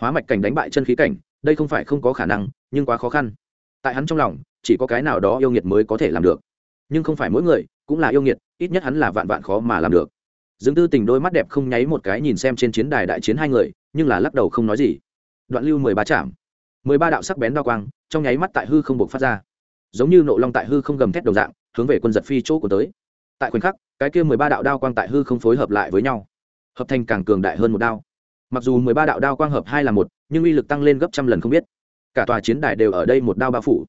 Hóa mạch cảnh đánh bại chân khí cảnh, đây không phải không có khả năng, nhưng quá khó khăn. Tại hắn trong lòng, chỉ có cái nào đó yêu nghiệt mới có thể làm được. Nhưng không phải mỗi người, cũng là yêu nghiệt, ít nhất hắn là vạn vạn khó mà làm được. Dương tư tình đôi mắt đẹp không nháy một cái nhìn xem trên chiến đài đại chiến hai người, nhưng là lắc đầu không nói gì. Đoạn lưu mười ba chạm mười ba đạo sắc bén đao quang, trong nháy mắt tại hư không buộc phát ra. Giống như nộ long tại hư không gầm thét đồng dạng, hướng về quân giật phi chỗ của tới. Tại khoảnh khắc, cái kia mười ba đạo đao quang tại hư không phối hợp lại với nhau, hợp thành càng cường đại hơn một đao. Mặc dù mười ba đạo đao quang hợp hai là một, nhưng uy lực tăng lên gấp trăm lần không biết. Cả tòa chiến đài đều ở đây một đao bao phủ.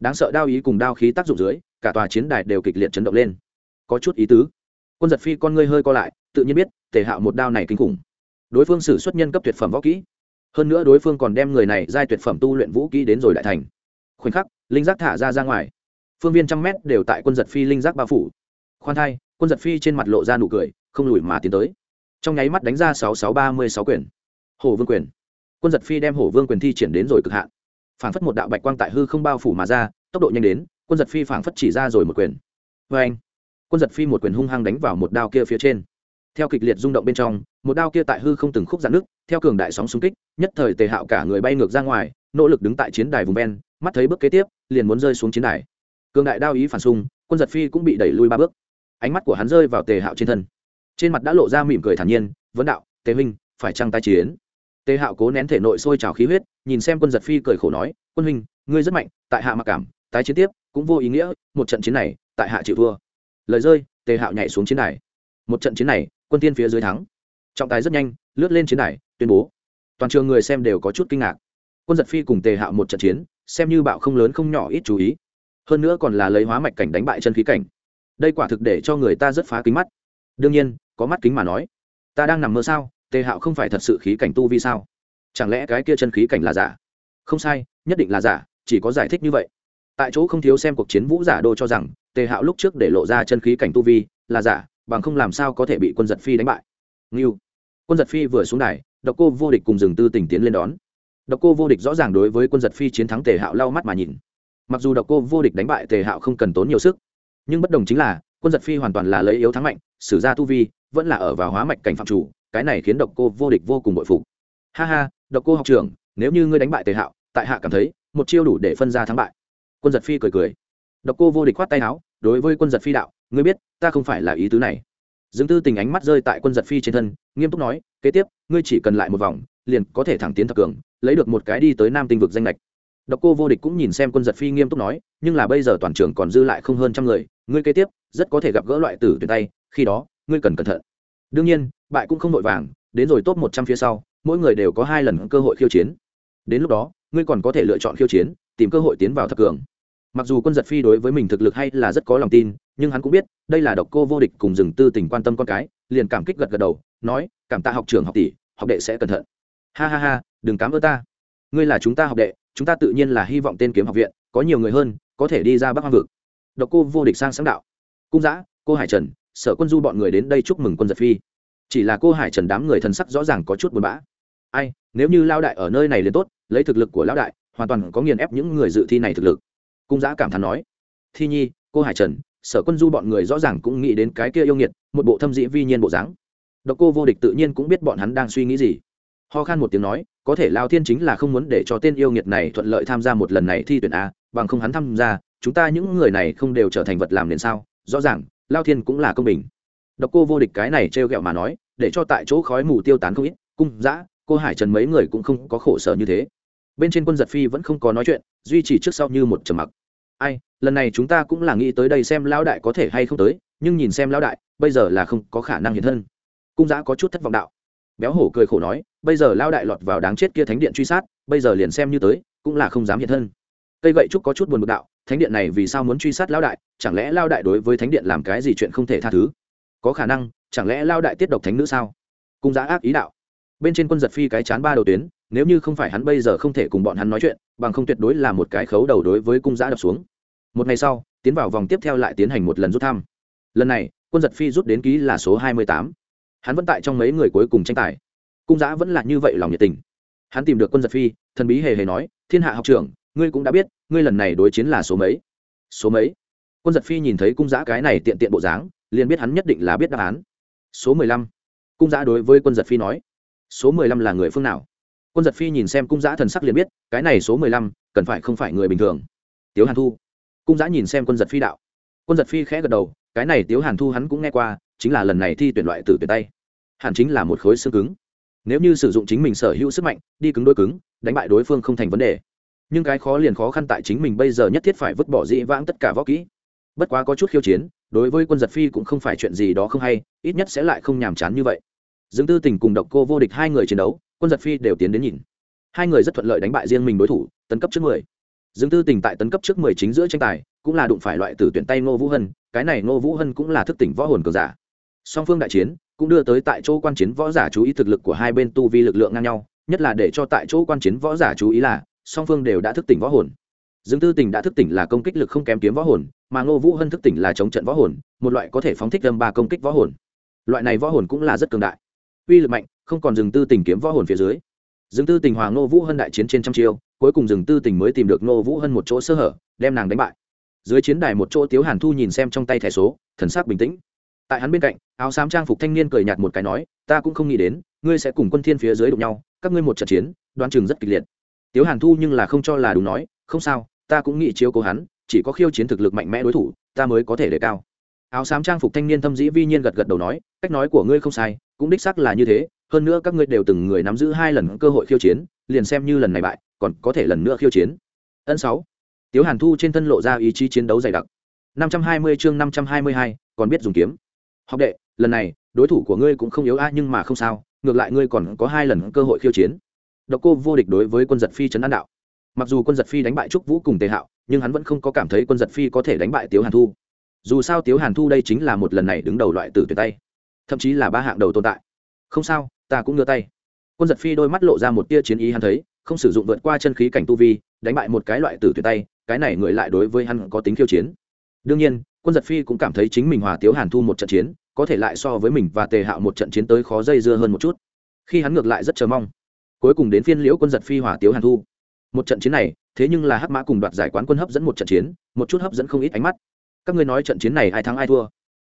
Đáng sợ đao ý cùng đao khí tác dụng dưới, cả tòa chiến đài đều kịch liệt chấn động lên. Có chút ý tứ. Quân giật phi con ngươi hơi co lại, tự nhiên biết, tề hạo một đao này kinh khủng. Đối phương xử xuất nhân cấp tuyệt phẩm võ kỹ hơn nữa đối phương còn đem người này giai tuyệt phẩm tu luyện vũ kỹ đến rồi đại thành. Khoảnh khắc, linh giác thả ra ra ngoài. Phương viên trăm mét đều tại quân giật phi linh giác bao phủ. Khoan thai, quân giật phi trên mặt lộ ra nụ cười, không lùi mà tiến tới. Trong nháy mắt đánh ra sáu sáu ba mươi sáu quyền. Hổ vương quyền. Quân giật phi đem hổ vương quyền thi triển đến rồi cực hạn. Phảng phất một đạo bạch quang tại hư không bao phủ mà ra, tốc độ nhanh đến, quân giật phi phảng phất chỉ ra rồi một quyền. Vê anh, quân giật phi một quyền hung hăng đánh vào một đao kia phía trên. Theo kịch liệt rung động bên trong, một đao kia tại hư không từng khúc dạn nước theo cường đại sóng xung kích, nhất thời tề hạo cả người bay ngược ra ngoài, nỗ lực đứng tại chiến đài vùng ven, mắt thấy bước kế tiếp, liền muốn rơi xuống chiến đài. Cường đại đao ý phản xung, quân giật phi cũng bị đẩy lui ba bước. Ánh mắt của hắn rơi vào tề hạo trên thân. Trên mặt đã lộ ra mỉm cười thản nhiên, vấn đạo, tề huynh, phải trăng tai chiến? Tề hạo cố nén thể nội sôi trào khí huyết, nhìn xem quân giật phi cười khổ nói, quân huynh, ngươi rất mạnh, tại hạ mặc cảm, tái chiến tiếp cũng vô ý nghĩa, một trận chiến này, tại hạ chịu thua. Lời rơi, tề hạo nhảy xuống chiến đài. Một trận chiến này, quân tiên phía dưới thắng. Trọng tài rất nhanh lướt lên chiến đài, tuyên bố. Toàn trường người xem đều có chút kinh ngạc. Quân giật phi cùng tề hạo một trận chiến, xem như bạo không lớn không nhỏ ít chú ý. Hơn nữa còn là lấy hóa mạch cảnh đánh bại chân khí cảnh. Đây quả thực để cho người ta rất phá kính mắt. Đương nhiên, có mắt kính mà nói. Ta đang nằm mơ sao? Tề hạo không phải thật sự khí cảnh tu vi sao? Chẳng lẽ cái kia chân khí cảnh là giả? Không sai, nhất định là giả, chỉ có giải thích như vậy. Tại chỗ không thiếu xem cuộc chiến vũ giả đô cho rằng, tề hạo lúc trước để lộ ra chân khí cảnh tu vi là giả, bằng không làm sao có thể bị quân giật phi đánh bại. Nghiêu quân giật phi vừa xuống đài, độc cô vô địch cùng rừng tư tỉnh tiến lên đón. Độc cô vô địch rõ ràng đối với quân giật phi chiến thắng tề hạo lau mắt mà nhìn. Mặc dù độc cô vô địch đánh bại tề hạo không cần tốn nhiều sức, nhưng bất đồng chính là, quân giật phi hoàn toàn là lấy yếu thắng mạnh, sử ra tu vi, vẫn là ở vào hóa mạch cảnh phạm chủ, cái này khiến độc cô vô địch vô cùng bội phục. Ha ha, độc cô học trưởng, nếu như ngươi đánh bại tề hạo, tại hạ cảm thấy một chiêu đủ để phân ra thắng bại. Quân giật phi cười cười. Độc cô vô địch khoát tay áo, đối với quân giật phi đạo, ngươi biết, ta không phải là ý tứ này dương tư tình ánh mắt rơi tại quân giật phi trên thân, nghiêm túc nói, kế tiếp, ngươi chỉ cần lại một vòng, liền có thể thẳng tiến thập cường, lấy được một cái đi tới nam tinh vực danh lệch độc cô vô địch cũng nhìn xem quân giật phi nghiêm túc nói, nhưng là bây giờ toàn trường còn dư lại không hơn trăm người, ngươi kế tiếp, rất có thể gặp gỡ loại tử tuyệt tay, khi đó, ngươi cần cẩn thận. Đương nhiên, bại cũng không vội vàng, đến rồi top một trăm phía sau, mỗi người đều có hai lần cơ hội khiêu chiến. Đến lúc đó, ngươi còn có thể lựa chọn khiêu chiến, tìm cơ hội tiến vào thập cường. Mặc dù quân giật phi đối với mình thực lực hay là rất có lòng tin nhưng hắn cũng biết, đây là độc cô vô địch cùng rừng tư tình quan tâm con cái, liền cảm kích gật gật đầu, nói, cảm tạ học trường học tỷ, học đệ sẽ cẩn thận. Ha ha ha, đừng cám ơn ta. Ngươi là chúng ta học đệ, chúng ta tự nhiên là hy vọng tên kiếm học viện, có nhiều người hơn, có thể đi ra bắc hoang vực. Độc cô vô địch sang sáng đạo. Cung giã, cô hải trần, sở quân du bọn người đến đây chúc mừng quân giật phi. Chỉ là cô hải trần đám người thần sắc rõ ràng có chút buồn bã. Ai, nếu như lao đại ở nơi này liền tốt, lấy thực lực của lão đại, hoàn toàn có nghiền ép những người dự thi này thực lực. Cung giã cảm thán nói. Thi nhi, cô hải trần sở quân du bọn người rõ ràng cũng nghĩ đến cái kia yêu nghiệt, một bộ thâm dĩ vi nhiên bộ dáng. Độc cô vô địch tự nhiên cũng biết bọn hắn đang suy nghĩ gì. Ho khan một tiếng nói, có thể lao thiên chính là không muốn để cho tên yêu nghiệt này thuận lợi tham gia một lần này thi tuyển a, bằng không hắn tham gia, chúng ta những người này không đều trở thành vật làm nền sao? Rõ ràng, lao thiên cũng là công bình. Độc cô vô địch cái này trêu ghẹo mà nói, để cho tại chỗ khói mù tiêu tán không ít, cung dã, cô hải trần mấy người cũng không có khổ sở như thế. Bên trên quân giật phi vẫn không có nói chuyện, duy trì trước sau như một trầm mặc ai, lần này chúng ta cũng là nghĩ tới đây xem lão đại có thể hay không tới, nhưng nhìn xem lão đại, bây giờ là không có khả năng hiện thân. Cung giã có chút thất vọng đạo. Béo hổ cười khổ nói, bây giờ Lão đại lọt vào đáng chết kia thánh điện truy sát, bây giờ liền xem như tới, cũng là không dám hiện thân. Cây gậy trúc có chút buồn bực đạo, thánh điện này vì sao muốn truy sát Lão đại, chẳng lẽ lao đại đối với thánh điện làm cái gì chuyện không thể tha thứ? Có khả năng, chẳng lẽ lao đại tiết độc thánh nữ sao? Cung giã ác ý đạo. Bên trên quân giật phi cái chán ba đầu tuyến nếu như không phải hắn bây giờ không thể cùng bọn hắn nói chuyện, bằng không tuyệt đối là một cái khấu đầu đối với cung giã đập xuống. Một ngày sau, tiến vào vòng tiếp theo lại tiến hành một lần rút thăm. Lần này, quân giật phi rút đến ký là số hai mươi tám. Hắn vẫn tại trong mấy người cuối cùng tranh tài. Cung giã vẫn là như vậy lòng nhiệt tình. Hắn tìm được quân giật phi, thần bí hề hề nói, thiên hạ học trưởng, ngươi cũng đã biết, ngươi lần này đối chiến là số mấy? Số mấy? Quân giật phi nhìn thấy cung giã cái này tiện tiện bộ dáng, liền biết hắn nhất định là biết đáp án. Số mười lăm. Cung giã đối với quân giật phi nói, số mười lăm là người phương nào? Quân giật phi nhìn xem cung giã thần sắc liền biết, cái này số mười lăm, cần phải không phải người bình thường. Tiếu hàn thu. Cung giã nhìn xem quân giật phi đạo. Quân giật phi khẽ gật đầu, cái này tiếu hàn thu hắn cũng nghe qua, chính là lần này thi tuyển loại tử tuyển tay. Hẳn chính là một khối xương cứng. Nếu như sử dụng chính mình sở hữu sức mạnh, đi cứng đôi cứng, đánh bại đối phương không thành vấn đề. Nhưng cái khó liền khó khăn tại chính mình bây giờ nhất thiết phải vứt bỏ dĩ vãng tất cả võ kỹ. Bất quá có chút khiêu chiến, đối với quân giật phi cũng không phải chuyện gì đó không hay, ít nhất sẽ lại không nhàm chán như vậy. Dương tư tình cùng độc cô vô địch hai người chiến đấu quân giật phi đều tiến đến nhìn. Hai người rất thuận lợi đánh bại riêng mình đối thủ, tấn cấp trước mười. Dương tư tình tại tấn cấp trước mười chính giữa tranh tài, cũng là đụng phải loại tử tuyển tay ngô vũ hân, cái này ngô vũ hân cũng là thức tỉnh võ hồn cường giả. Song phương đại chiến, cũng đưa tới tại chỗ quan chiến võ giả chú ý thực lực của hai bên tu vi lực lượng ngang nhau, nhất là để cho tại chỗ quan chiến võ giả chú ý là, song phương đều đã thức tỉnh võ hồn. Dương tư tình đã thức tỉnh là công kích lực không kém kiếm võ hồn, mà ngô vũ hân thức tỉnh là chống trận võ hồn, một loại có thể phóng thích âm ba công kích võ hồn. Loại này võ hồn cũng là rất cường đại. Uy lực mạnh không còn dừng tư tình kiếm võ hồn phía dưới. Dừng tư tình hòa ngô vũ hân đại chiến trên trăm chiêu, cuối cùng dừng tư tình mới tìm được ngô vũ hân một chỗ sơ hở, đem nàng đánh bại. Dưới chiến đài một chỗ tiếu hàn thu nhìn xem trong tay thẻ số, thần sắc bình tĩnh. Tại hắn bên cạnh, áo xám trang phục thanh niên cười nhạt một cái nói, ta cũng không nghĩ đến, ngươi sẽ cùng quân thiên phía dưới đụng nhau, các ngươi một trận chiến, đoán chừng rất kịch liệt. Tiếu hàn thu nhưng là không cho là đúng nói, không sao, ta cũng nghĩ chiếu cố hắn, chỉ có khiêu chiến thực lực mạnh mẽ đối thủ, ta mới có thể đề cao. Áo xám trang phục thanh niên thâm dĩ vi nhiên gật gật đầu nói, cách nói của ngươi không sai, cũng đích xác là như thế hơn nữa các ngươi đều từng người nắm giữ hai lần cơ hội khiêu chiến, liền xem như lần này bại, còn có thể lần nữa khiêu chiến. Ân sáu. Tiếu hàn thu trên thân lộ ra ý chí chiến đấu dày đặc. năm trăm hai mươi chương năm trăm hai mươi hai, còn biết dùng kiếm. Học đệ, lần này, đối thủ của ngươi cũng không yếu a, nhưng mà không sao, ngược lại ngươi còn có hai lần cơ hội khiêu chiến. Độc cô vô địch đối với quân giật phi trấn an đạo. Mặc dù quân giật phi đánh bại trúc vũ cùng tề hạo, nhưng hắn vẫn không có cảm thấy quân giật phi có thể đánh bại tiếu hàn thu. Dù sao tiếu hàn thu đây chính là một lần này đứng đầu loại tử tuyệt tay, thậm chí là ba hạng đầu tồn tại. Không sao ta cũng ngửa tay. Quân giật phi đôi mắt lộ ra một tia chiến ý hắn thấy, không sử dụng vượt qua chân khí cảnh tu vi, đánh bại một cái loại tử tuyệt tay, cái này người lại đối với hắn có tính khiêu chiến. Đương nhiên, quân giật phi cũng cảm thấy chính mình hòa tiếu hàn thu một trận chiến, có thể lại so với mình và tề hạo một trận chiến tới khó dây dưa hơn một chút. Khi hắn ngược lại rất chờ mong, cuối cùng đến phiên liễu quân giật phi hòa tiếu hàn thu. Một trận chiến này, thế nhưng là hắc mã cùng đoạt giải quán quân hấp dẫn một trận chiến, một chút hấp dẫn không ít ánh mắt. Các ngươi nói trận chiến này ai thắng ai thua?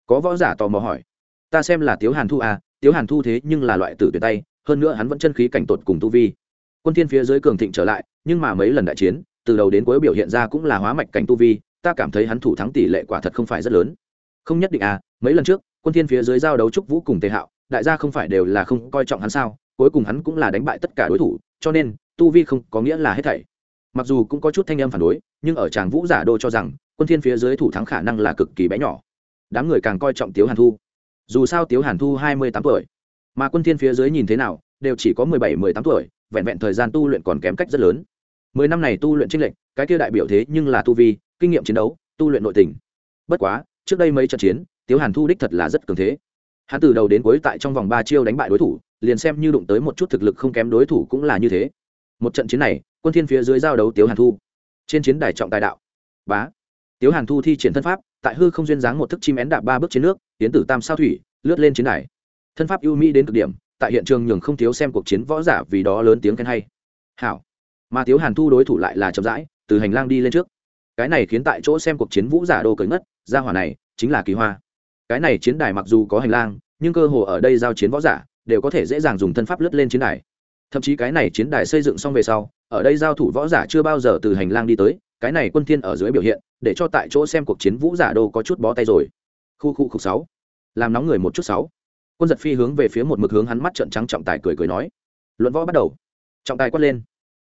Có võ giả tò mò hỏi. Ta xem là tiếu hàn thu à tiếu hàn thu thế nhưng là loại tử tuyệt tay, hơn nữa hắn vẫn chân khí cảnh tột cùng tu vi. Quân thiên phía dưới cường thịnh trở lại, nhưng mà mấy lần đại chiến, từ đầu đến cuối biểu hiện ra cũng là hóa mạch cảnh tu vi, ta cảm thấy hắn thủ thắng tỷ lệ quả thật không phải rất lớn. Không nhất định à mấy lần trước, quân thiên phía dưới giao đấu trúc vũ cùng tề hạo, đại gia không phải đều là không coi trọng hắn sao, cuối cùng hắn cũng là đánh bại tất cả đối thủ, cho nên, tu vi không có nghĩa là hết thảy. Mặc dù cũng có chút thanh âm phản đối, nhưng ở tràng vũ giả đô cho rằng, quân thiên phía dưới thủ thắng khả năng là cực kỳ bé nhỏ. Đám người càng coi trọng tiếu hàn thu dù sao tiếu hàn thu hai mươi tám tuổi, mà quân thiên phía dưới nhìn thế nào, đều chỉ có mười bảy, mười tám tuổi, vẹn vẹn thời gian tu luyện còn kém cách rất lớn. Mười năm này tu luyện trinh lệnh cái kia đại biểu thế nhưng là tu vi, kinh nghiệm chiến đấu, tu luyện nội tình. Bất quá, trước đây mấy trận chiến, tiếu hàn thu đích thật là rất cường thế. Hắn từ đầu đến cuối tại trong vòng ba chiêu đánh bại đối thủ, liền xem như đụng tới một chút thực lực không kém đối thủ cũng là như thế. Một trận chiến này, quân thiên phía dưới giao đấu tiếu hàn thu. Trên chiến đài trọng tài đạo. Bá. Tiếu hàn thu thi triển thân pháp tại hư không duyên dáng một thức chim én đạp ba bước trên nước, tiến tử tam sao thủy, lướt lên chiến đài. Thân pháp ưu mỹ đến cực điểm, tại hiện trường nhường không thiếu xem cuộc chiến võ giả vì đó lớn tiếng khen hay. Hảo. Mà thiếu hàn thu đối thủ lại là chậm rãi, từ hành lang đi lên trước. Cái này khiến tại chỗ xem cuộc chiến vũ giả đô cởi ngất ra hỏa này chính là kỳ hoa. Cái này chiến đài mặc dù có hành lang, nhưng cơ hồ ở đây giao chiến võ giả đều có thể dễ dàng dùng thân pháp lướt lên chiến đài. Thậm chí cái này chiến đài xây dựng xong về sau, ở đây giao thủ võ giả chưa bao giờ từ hành lang đi tới cái này quân thiên ở dưới biểu hiện, để cho tại chỗ xem cuộc chiến vũ giả đô có chút bó tay rồi. Khu khu khục sáu. Làm nóng người một chút sáu. Quân giật phi hướng về phía một mực hướng hắn mắt trợn trắng trọng tài cười cười nói. Luận võ bắt đầu. Trọng tài quát lên.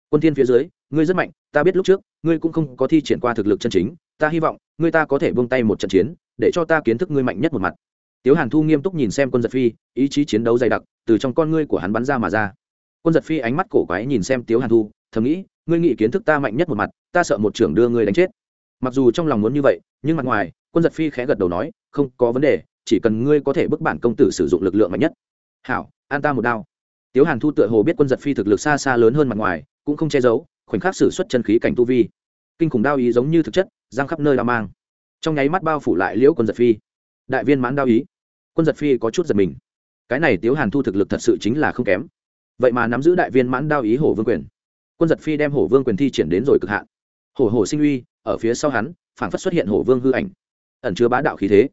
Quân thiên phía dưới, ngươi rất mạnh, ta biết lúc trước, ngươi cũng không có thi triển qua thực lực chân chính, ta hy vọng, ngươi ta có thể buông tay một trận chiến, để cho ta kiến thức ngươi mạnh nhất một mặt. Tiếu hàn thu nghiêm túc nhìn xem quân giật phi, ý chí chiến đấu dày đặc, từ trong con ngươi của hắn bắn ra mà ra. Quân giật phi ánh mắt cổ quái nhìn xem tiếu hàn thu, thầm nghĩ, ngươi nghĩ kiến thức ta mạnh nhất một mặt ta sợ một trưởng đưa ngươi đánh chết. Mặc dù trong lòng muốn như vậy, nhưng mặt ngoài, quân giật phi khẽ gật đầu nói, không có vấn đề, chỉ cần ngươi có thể bức bản công tử sử dụng lực lượng mạnh nhất. Hảo, an ta một đao. Tiếu hàn thu tựa hồ biết quân giật phi thực lực xa xa lớn hơn mặt ngoài, cũng không che giấu, khoảnh khắc xử suất chân khí cảnh tu vi. Kinh khủng đao ý giống như thực chất giang khắp nơi đao mang. Trong nháy mắt bao phủ lại liễu quân giật phi. Đại viên mãn đao ý. Quân giật phi có chút giật mình. Cái này tiếu hàn thu thực lực thật sự chính là không kém. Vậy mà nắm giữ đại viên mãn đao ý hổ vương quyền. Quân giật phi đem hổ vương quyền thi triển đến rồi cực hạn hổ hổ sinh uy, ở phía sau hắn, phảng phất xuất hiện hổ vương hư ảnh. Ẩn chứa bá đạo khí thế.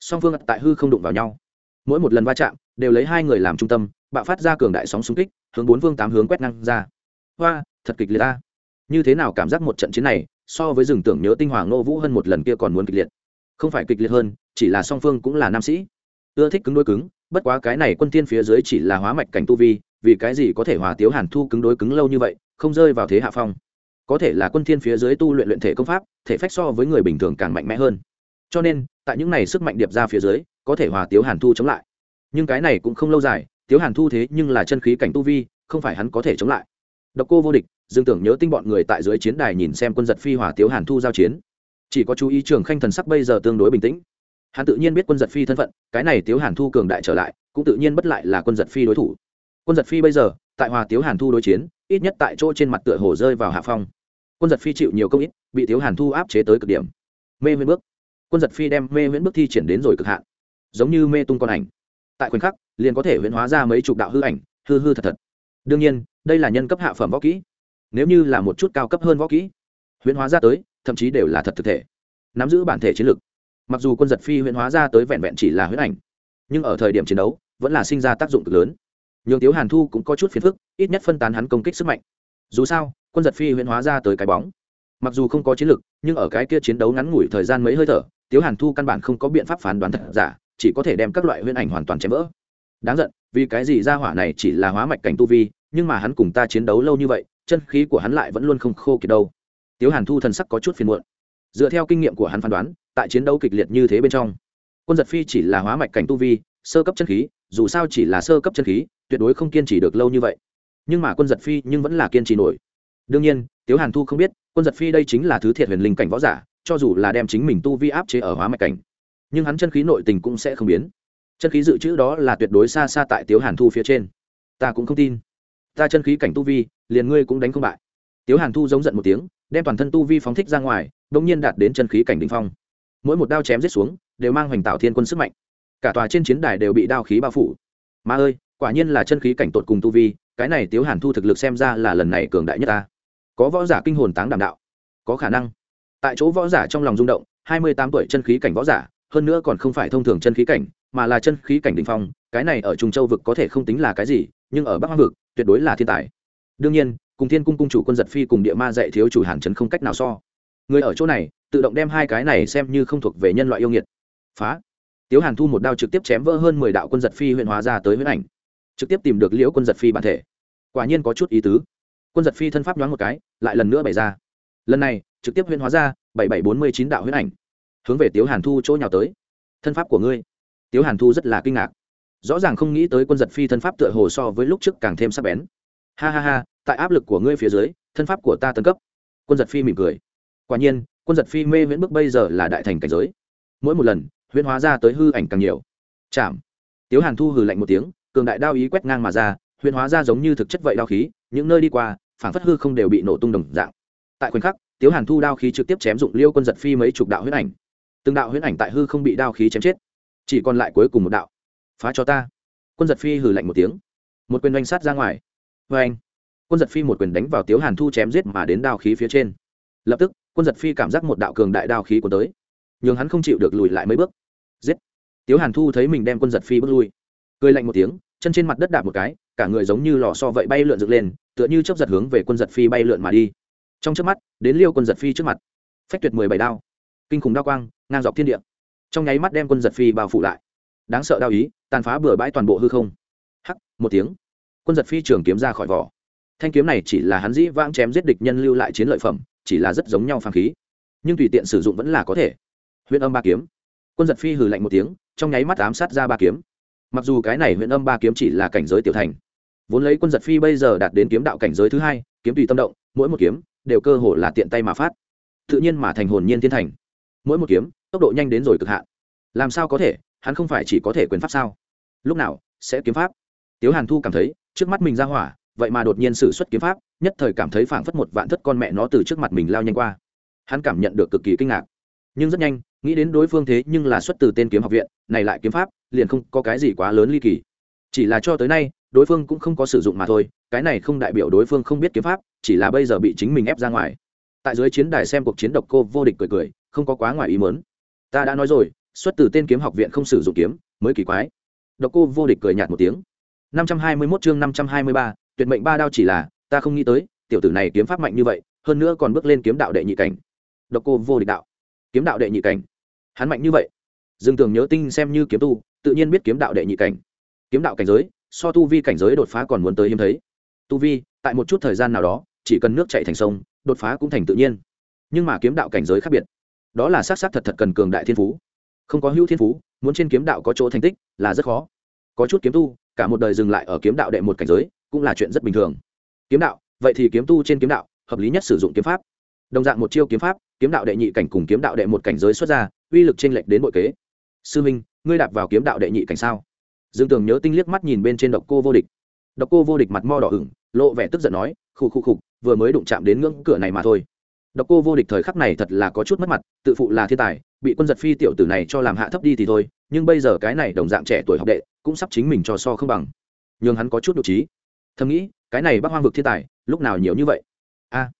Song phương tại hư không đụng vào nhau. Mỗi một lần va chạm, đều lấy hai người làm trung tâm, bạo phát ra cường đại sóng xung kích, hướng bốn phương tám hướng quét năng ra. Hoa, thật kịch liệt ta. Như thế nào cảm giác một trận chiến này, so với rừng tưởng nhớ tinh hoàng nô vũ hơn một lần kia còn muốn kịch liệt. Không phải kịch liệt hơn, chỉ là song phương cũng là nam sĩ. Ưa thích cứng đôi cứng, bất quá cái này quân tiên phía dưới chỉ là hóa mạch cảnh tu vi, vì cái gì có thể hòa tiếu hàn thu cứng đối cứng lâu như vậy, không rơi vào thế hạ phong có thể là quân thiên phía dưới tu luyện luyện thể công pháp, thể phách so với người bình thường càng mạnh mẽ hơn. Cho nên, tại những này sức mạnh điệp ra phía dưới, có thể hòa tiếu hàn thu chống lại. Nhưng cái này cũng không lâu dài, tiếu hàn thu thế nhưng là chân khí cảnh tu vi, không phải hắn có thể chống lại. Độc cô vô địch, dương tưởng nhớ tinh bọn người tại dưới chiến đài nhìn xem quân giật phi hòa tiếu hàn thu giao chiến. Chỉ có chú ý trường khanh thần sắc bây giờ tương đối bình tĩnh. Hắn tự nhiên biết quân giật phi thân phận, cái này tiếu hàn thu cường đại trở lại, cũng tự nhiên bất lại là quân giật phi đối thủ. Quân giật phi bây giờ tại hòa tiếu hàn thu đối chiến, ít nhất tại chỗ trên mặt tựa hồ rơi vào hạ phong. Quân giật phi chịu nhiều công ít, bị tiếu hàn thu áp chế tới cực điểm. Mê huyễn bước. Quân giật phi đem mê huyễn bước thi triển đến rồi cực hạn. Giống như mê tung con ảnh. Tại khoảnh khắc, liền có thể huyễn hóa ra mấy chục đạo hư ảnh, hư hư thật thật. Đương nhiên, đây là nhân cấp hạ phẩm võ kỹ. Nếu như là một chút cao cấp hơn võ kỹ, huyễn hóa ra tới, thậm chí đều là thật thực thể. Nắm giữ bản thể chiến lược mặc dù quân giật phi huyễn hóa ra tới vẹn vẹn chỉ là huyễn ảnh, nhưng ở thời điểm chiến đấu, vẫn là sinh ra tác dụng cực lớn nhường tiếu hàn thu cũng có chút phiền phức, ít nhất phân tán hắn công kích sức mạnh. Dù sao, quân giật phi huyễn hóa ra tới cái bóng. Mặc dù không có chiến lược, nhưng ở cái kia chiến đấu ngắn ngủi thời gian mấy hơi thở, tiếu hàn thu căn bản không có biện pháp phán đoán thật giả, chỉ có thể đem các loại huyễn ảnh hoàn toàn chém vỡ. Đáng giận, vì cái gì ra hỏa này chỉ là hóa mạch cảnh tu vi, nhưng mà hắn cùng ta chiến đấu lâu như vậy, chân khí của hắn lại vẫn luôn không khô kiệt đâu. Tiếu hàn thu thần sắc có chút phiền muộn. Dựa theo kinh nghiệm của hắn phán đoán, tại chiến đấu kịch liệt như thế bên trong, quân giật phi chỉ là hóa mạch cảnh tu vi, sơ cấp chân khí, dù sao chỉ là sơ cấp chân khí tuyệt đối không kiên trì được lâu như vậy. Nhưng mà quân giật phi nhưng vẫn là kiên trì nổi. Đương nhiên, tiếu hàn thu không biết, quân giật phi đây chính là thứ thiệt huyền linh cảnh võ giả, cho dù là đem chính mình tu vi áp chế ở hóa mạch cảnh. Nhưng hắn chân khí nội tình cũng sẽ không biến. Chân khí dự trữ đó là tuyệt đối xa xa tại tiếu hàn thu phía trên. Ta cũng không tin. Ta chân khí cảnh tu vi, liền ngươi cũng đánh không bại. Tiếu hàn thu giống giận một tiếng, đem toàn thân tu vi phóng thích ra ngoài đ ỗ n g nhiên đạt đến chân khí cảnh đ ỉ n h phong. Mỗi một đao chém giết xuống, đều mang hoành tạo thiên quân sức mạnh. Cả tòa trên chiến đài đều bị đao khí bao phủ. Ma ơi! Quả nhiên là chân khí cảnh tột cùng tu vi, cái này tiếu hàn thu thực lực xem ra là lần này cường đại nhất ta. Có võ giả kinh hồn táng đảm đạo. Có khả năng. Tại chỗ võ giả trong lòng rung động, hai mươi tám tuổi chân khí cảnh võ giả, hơn nữa còn không phải thông thường chân khí cảnh, mà là chân khí cảnh đ ỉ n h phong, cái này ở trung châu vực có thể không tính là cái gì, nhưng ở bắc hoang vực, tuyệt đối là thiên tài. Đương nhiên, cùng thiên cung cung chủ quân giật phi cùng địa ma dạy thiếu chủ hàn trấn không cách nào so. Người ở chỗ này, tự động đem hai cái này xem như không thuộc về nhân loại yêu nghiệt. Phá. Tiếu hàn thu một đao trực tiếp chém vỡ hơn mười đạo quân giật phi huyện hóa ra tới huyễn ảnh trực tiếp tìm được liễu quân giật phi bản thể. Quả nhiên có chút ý tứ. Quân giật phi thân pháp nhoáng một cái, lại lần nữa bày ra. Lần này, trực tiếp huyễn hóa ra bảy bảy bốn mươi chín đạo huyễn ảnh. Hướng về tiếu hàn thu chỗ nhào tới. Thân pháp của ngươi. Tiếu hàn thu rất là kinh ngạc. Rõ ràng không nghĩ tới quân giật phi thân pháp tựa hồ so với lúc trước càng thêm sắc bén. Ha ha ha, tại áp lực của ngươi phía dưới, thân pháp của ta tân cấp. Quân giật phi mỉm cười. Quả nhiên, quân giật phi mê viễn bước bây giờ là đại thành cảnh giới. Mỗi một lần, huyễn hóa ra tới hư ảnh càng nhiều. Chạm. Tiếu hàn thu hừ lạnh một tiếng cường đại đao ý quét ngang mà ra huyễn hóa ra giống như thực chất vậy đao khí, những nơi đi qua phản phất hư không đều bị nổ tung đồng dạng. Tại khoảnh khắc, tiếu hàn thu đao khí trực tiếp chém dụng liêu quân giật phi mấy chục đạo huyễn ảnh. Từng đạo huyễn ảnh tại hư không bị đao khí chém chết. Chỉ còn lại cuối cùng một đạo. Phá cho ta. Quân giật phi hừ lạnh một tiếng. Một quyền oanh sát ra ngoài. Vê anh quân giật phi một quyền đánh vào tiếu hàn thu chém giết mà đến đao khí phía trên. Lập tức, quân giật phi cảm giác một đạo cường đại đao khí của tới. Nhường hắn không chịu được lùi lại mấy bước. Giết. Tiếu hàn thu thấy mình đem quân giật phi bước lui. Cười lạnh một tiếng chân trên mặt đất đạp một cái, cả người giống như lò so vậy bay lượn dựng lên, tựa như chấp giật hướng về quân giật phi bay lượn mà đi. Trong trước mắt, đến liêu quân giật phi trước mặt. Phách tuyệt mười bảy đao. Kinh khủng đao quang, ngang dọc thiên địa. Trong nháy mắt đem quân giật phi bao phủ lại. Đáng sợ đao ý, tàn phá bừa bãi toàn bộ hư không. Hắc, một tiếng. Quân giật phi trường kiếm ra khỏi vỏ. Thanh kiếm này chỉ là hắn dĩ vãng chém giết địch nhân lưu lại chiến lợi phẩm, chỉ là rất giống nhau phàm khí. Nhưng tùy tiện sử dụng vẫn là có thể. Huyện âm ba kiếm. Quân giật phi hừ lạnh một tiếng, trong nháy mắt ám sát ra ba kiếm mặc dù cái này huyện âm ba kiếm chỉ là cảnh giới tiểu thành, vốn lấy quân giật phi bây giờ đạt đến kiếm đạo cảnh giới thứ hai, kiếm tùy tâm động, mỗi một kiếm đều cơ hồ là tiện tay mà phát, tự nhiên mà thành hồn nhiên thiên thành. Mỗi một kiếm, tốc độ nhanh đến rồi cực hạn. Làm sao có thể, hắn không phải chỉ có thể quyền pháp sao? Lúc nào sẽ kiếm pháp? Tiếu hàn thu cảm thấy, trước mắt mình ra hỏa, vậy mà đột nhiên xử xuất kiếm pháp, nhất thời cảm thấy phảng phất một vạn thất con mẹ nó từ trước mặt mình lao nhanh qua. Hắn cảm nhận được cực kỳ kinh ngạc, nhưng rất nhanh nghĩ đến đối phương thế nhưng là xuất từ tên kiếm học viện này lại kiếm pháp liền không có cái gì quá lớn ly kỳ. Chỉ là cho tới nay đối phương cũng không có sử dụng mà thôi cái này không đại biểu đối phương không biết kiếm pháp chỉ là bây giờ bị chính mình ép ra ngoài. Tại dưới chiến đài xem cuộc chiến độc cô vô địch cười cười không có quá ngoài ý mớn ta đã nói rồi xuất từ tên kiếm học viện không sử dụng kiếm mới kỳ quái. Độc cô vô địch cười nhạt một tiếng. năm trăm hai mươi 521 chương năm trăm hai mươi ba, tuyệt mệnh ba đao chỉ là ta không nghĩ tới tiểu tử này kiếm pháp mạnh như vậy hơn nữa còn bước lên kiếm đạo đệ nhị cảnh. Độc cô vô địch đạo. Kiếm đạo đệ nhị cảnh hắn mạnh như vậy. Dương tường nhớ tinh xem như kiếm tu, tự nhiên biết kiếm đạo đệ nhị cảnh. Kiếm đạo cảnh giới, so tu vi cảnh giới đột phá còn muốn tới hiếm thấy. Tu vi, tại một chút thời gian nào đó, chỉ cần nước chạy thành sông, đột phá cũng thành tự nhiên. Nhưng mà kiếm đạo cảnh giới khác biệt. Đó là xác xác thật thật cần cường đại thiên phú. Không có hữu thiên phú, muốn trên kiếm đạo có chỗ thành tích là rất khó. Có chút kiếm tu, cả một đời dừng lại ở kiếm đạo đệ một cảnh giới, cũng là chuyện rất bình thường. Kiếm đạo, vậy thì kiếm tu trên kiếm đạo, hợp lý nhất sử dụng kiếm pháp. Đồng dạng một chiêu kiếm pháp kiếm đạo đệ nhị cảnh cùng kiếm đạo đệ một cảnh giới xuất ra, uy lực t r ê n lệch đến bội kế. Sư minh, ngươi đạp vào kiếm đạo đệ nhị cảnh sao? Dương tường nhớ tinh liếc mắt nhìn bên trên độc cô vô địch. Độc cô vô địch mặt mo đỏ ửng, lộ vẻ tức giận nói, khụ khụ khục vừa mới đụng chạm đến ngưỡng cửa này mà thôi. Độc cô vô địch thời khắc này thật là có chút mất mặt, tự phụ là thiên tài, bị quân giật phi tiểu tử này cho làm hạ thấp đi thì thôi, nhưng bây giờ cái này đồng dạng trẻ tuổi học đệ, cũng sắp chính mình cho so không bằng. Nhưng hắn có chút độ trí thầm nghĩ, cái này bác hoang vực thiên tài, lúc nào nhiều như vậy? A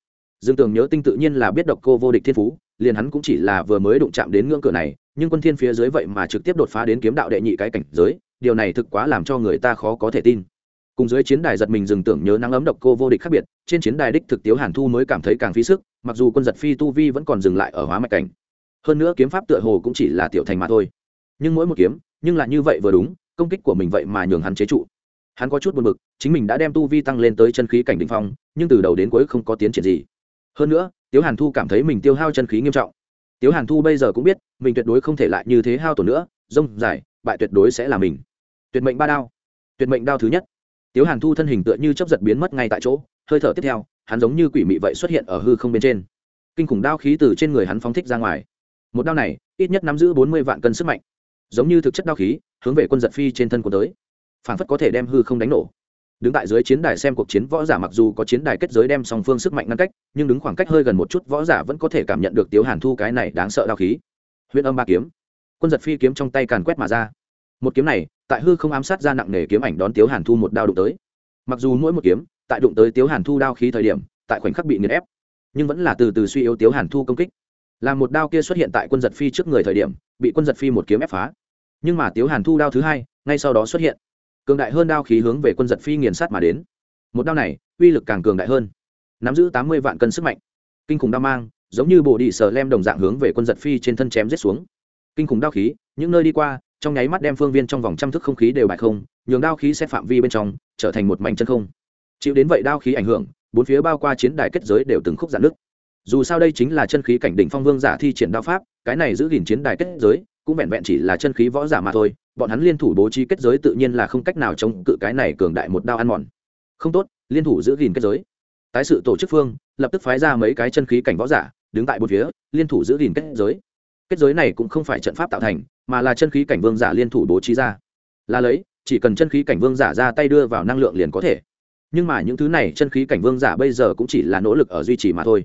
dương tường nhớ tinh tự nhiên là biết độc cô vô địch thiên phú, liền hắn cũng chỉ là vừa mới đụng chạm đến ngưỡng cửa này, nhưng quân thiên phía dưới vậy mà trực tiếp đột phá đến kiếm đạo đệ nhị cái cảnh giới, điều này thực quá làm cho người ta khó có thể tin. Cùng dưới chiến đài giật mình dừng tưởng nhớ nắng ấm độc cô vô địch khác biệt, trên chiến đài đích thực tiếu hàn thu mới cảm thấy càng phí sức, mặc dù quân giật phi tu vi vẫn còn dừng lại ở hóa mạch cảnh. Hơn nữa kiếm pháp tựa hồ cũng chỉ là tiểu thành mà thôi. Nhưng mỗi một kiếm, nhưng là như vậy vừa đúng, công kích của mình vậy mà nhường hắn chế trụ. Hắn có chút buồn bực, chính mình đã đem tu vi tăng lên tới chân khí cảnh đ ỉ n h phong, nhưng từ đầu đến cuối không có tiến triển gì hơn nữa, tiếu hàn thu cảm thấy mình tiêu hao chân khí nghiêm trọng. Tiếu hàn thu bây giờ cũng biết, mình tuyệt đối không thể lại như thế hao tổn nữa, rông dài bại tuyệt đối sẽ là mình. Tuyệt mệnh ba đao. Tuyệt mệnh đao thứ nhất. Tiếu hàn thu thân hình tựa như chấp giật biến mất ngay tại chỗ, hơi thở tiếp theo, hắn giống như quỷ mị vậy xuất hiện ở hư không bên trên. Kinh khủng đao khí từ trên người hắn phóng thích ra ngoài. Một đao này, ít nhất nắm giữ bốn mươi vạn cân sức mạnh. Giống như thực chất đao khí, hướng về quân giật phi trên thân của tới. Phản phất có thể đem hư không đánh nổ đứng tại dưới chiến đài xem cuộc chiến, võ giả mặc dù có chiến đài kết giới đem song phương sức mạnh ngăn cách, nhưng đứng khoảng cách hơi gần một chút, võ giả vẫn có thể cảm nhận được tiếu hàn thu cái này đáng sợ đao khí. Huyễn âm ba kiếm. Quân giật phi kiếm trong tay càn quét mà ra. Một kiếm này, tại hư không ám sát ra nặng nề kiếm ảnh đón tiếu hàn thu một đao đụng tới. Mặc dù mỗi một kiếm, tại đụng tới tiếu hàn thu đao khí thời điểm, tại khoảnh khắc bị nghiền ép, nhưng vẫn là từ từ suy yếu tiếu hàn thu công kích. Là một đao kia xuất hiện tại quân giật phi trước người thời điểm, bị quân giật phi một kiếm ép phá. Nhưng mà tiếu hàn thu đao thứ hai, ngay sau đó xuất hiện cường đại hơn đao khí hướng về quân giật phi nghiền sát mà đến. Một đao này, uy lực càng cường đại hơn. Nắm giữ tám mươi vạn cân sức mạnh. Kinh khủng đao mang, giống như bộ đi sờ lem đồng dạng hướng về quân giật phi trên thân chém rết xuống. Kinh khủng đao khí, những nơi đi qua, trong nháy mắt đem phương viên trong vòng trăm thước không khí đều bại không, nhường đao khí sẽ phạm vi bên trong, trở thành một mảnh chân không. Chịu đến vậy đao khí ảnh hưởng, bốn phía bao qua chiến đài kết giới đều từng khúc giãn nứt. Dù sao đây chính là chân khí cảnh đỉnh phong vương giả thi triển đao pháp, cái này giữ gìn chiến đài kết giới cũng vẹn vẹn chỉ là chân khí võ giả mà thôi, bọn hắn liên thủ bố trí kết giới tự nhiên là không cách nào chống cự cái này cường đại một đao ăn mòn. Không tốt, liên thủ giữ gìn kết giới. Tái sự tổ chức phương, lập tức phái ra mấy cái chân khí cảnh võ giả, đứng tại bốn phía, liên thủ giữ gìn kết giới. Kết giới này cũng không phải trận pháp tạo thành, mà là chân khí cảnh vương giả liên thủ bố trí ra. Là lấy, chỉ cần chân khí cảnh vương giả ra tay đưa vào năng lượng liền có thể. Nhưng mà những thứ này chân khí cảnh vương giả bây giờ cũng chỉ là nỗ lực ở duy trì mà thôi.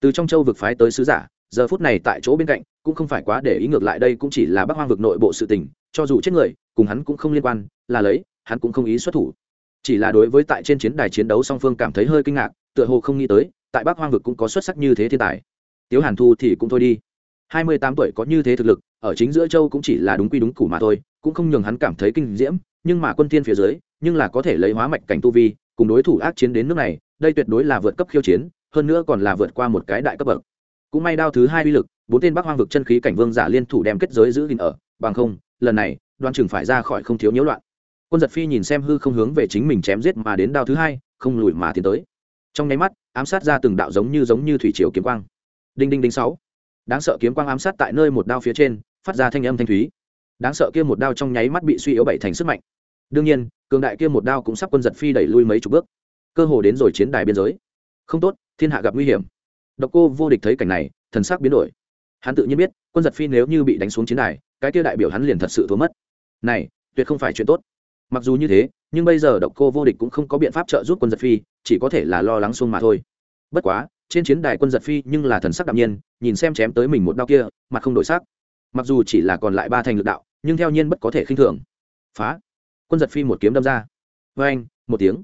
Từ trong châu vực phái tới sứ giả giờ phút này tại chỗ bên cạnh, cũng không phải quá để ý ngược lại đây cũng chỉ là bắc hoang vực nội bộ sự tình, cho dù chết người, cùng hắn cũng không liên quan, là lấy, hắn cũng không ý xuất thủ. Chỉ là đối với tại trên chiến đài chiến đấu song phương cảm thấy hơi kinh ngạc, tựa hồ không nghĩ tới, tại bắc hoang vực cũng có xuất sắc như thế thiên tài. Tiếu hàn thu thì cũng thôi đi. Hai mươi tám tuổi có như thế thực lực, ở chính giữa châu cũng chỉ là đúng quy đúng củ mà thôi, cũng không nhường hắn cảm thấy kinh diễm, nhưng mà quân thiên phía dưới, nhưng là có thể lấy hóa mạch cảnh tu vi, cùng đối thủ ác chiến đến nước này, đây tuyệt đối là vượt cấp khiêu chiến, hơn nữa còn là vượt qua một cái đại cấp bậc cũng may đao thứ hai uy lực, bốn tên bắc hoang vực chân khí cảnh vương giả liên thủ đem kết giới giữ gìn ở, bằng không, lần này đoan chừng phải ra khỏi không thiếu nhiễu loạn. Quân giật phi nhìn xem hư không hướng về chính mình chém giết mà đến đao thứ hai, không lùi mà tiến tới. Trong nháy mắt, ám sát ra từng đạo giống như giống như thủy triều kiếm quang. Đinh đinh đinh sáu. Đáng sợ kiếm quang ám sát tại nơi một đao phía trên, phát ra thanh âm thanh thúy. Đáng sợ kia một đao trong nháy mắt bị suy yếu bảy thành sức mạnh. Đương nhiên, cường đại kia một đao cũng sắp quân giật phi đẩy lui mấy chục bước. Cơ hồ đến rồi chiến đài biên giới. Không tốt, thiên hạ gặp nguy hiểm độc cô vô địch thấy cảnh này, thần sắc biến đổi. Hắn tự nhiên biết, quân giật phi nếu như bị đánh xuống chiến đài, cái kia đại biểu hắn liền thật sự thua mất. Này, tuyệt không phải chuyện tốt. Mặc dù như thế, nhưng bây giờ độc cô vô địch cũng không có biện pháp trợ giúp quân giật phi, chỉ có thể là lo lắng xuông mà thôi. Bất quá, trên chiến đài quân giật phi nhưng là thần sắc đạm nhiên, nhìn xem chém tới mình một đau kia, mặt không đổi sắc. Mặc dù chỉ là còn lại ba thành lực đạo, nhưng theo nhiên bất có thể khinh thường. Phá! Quân giật phi một kiếm đâm ra. Vê anh một tiếng.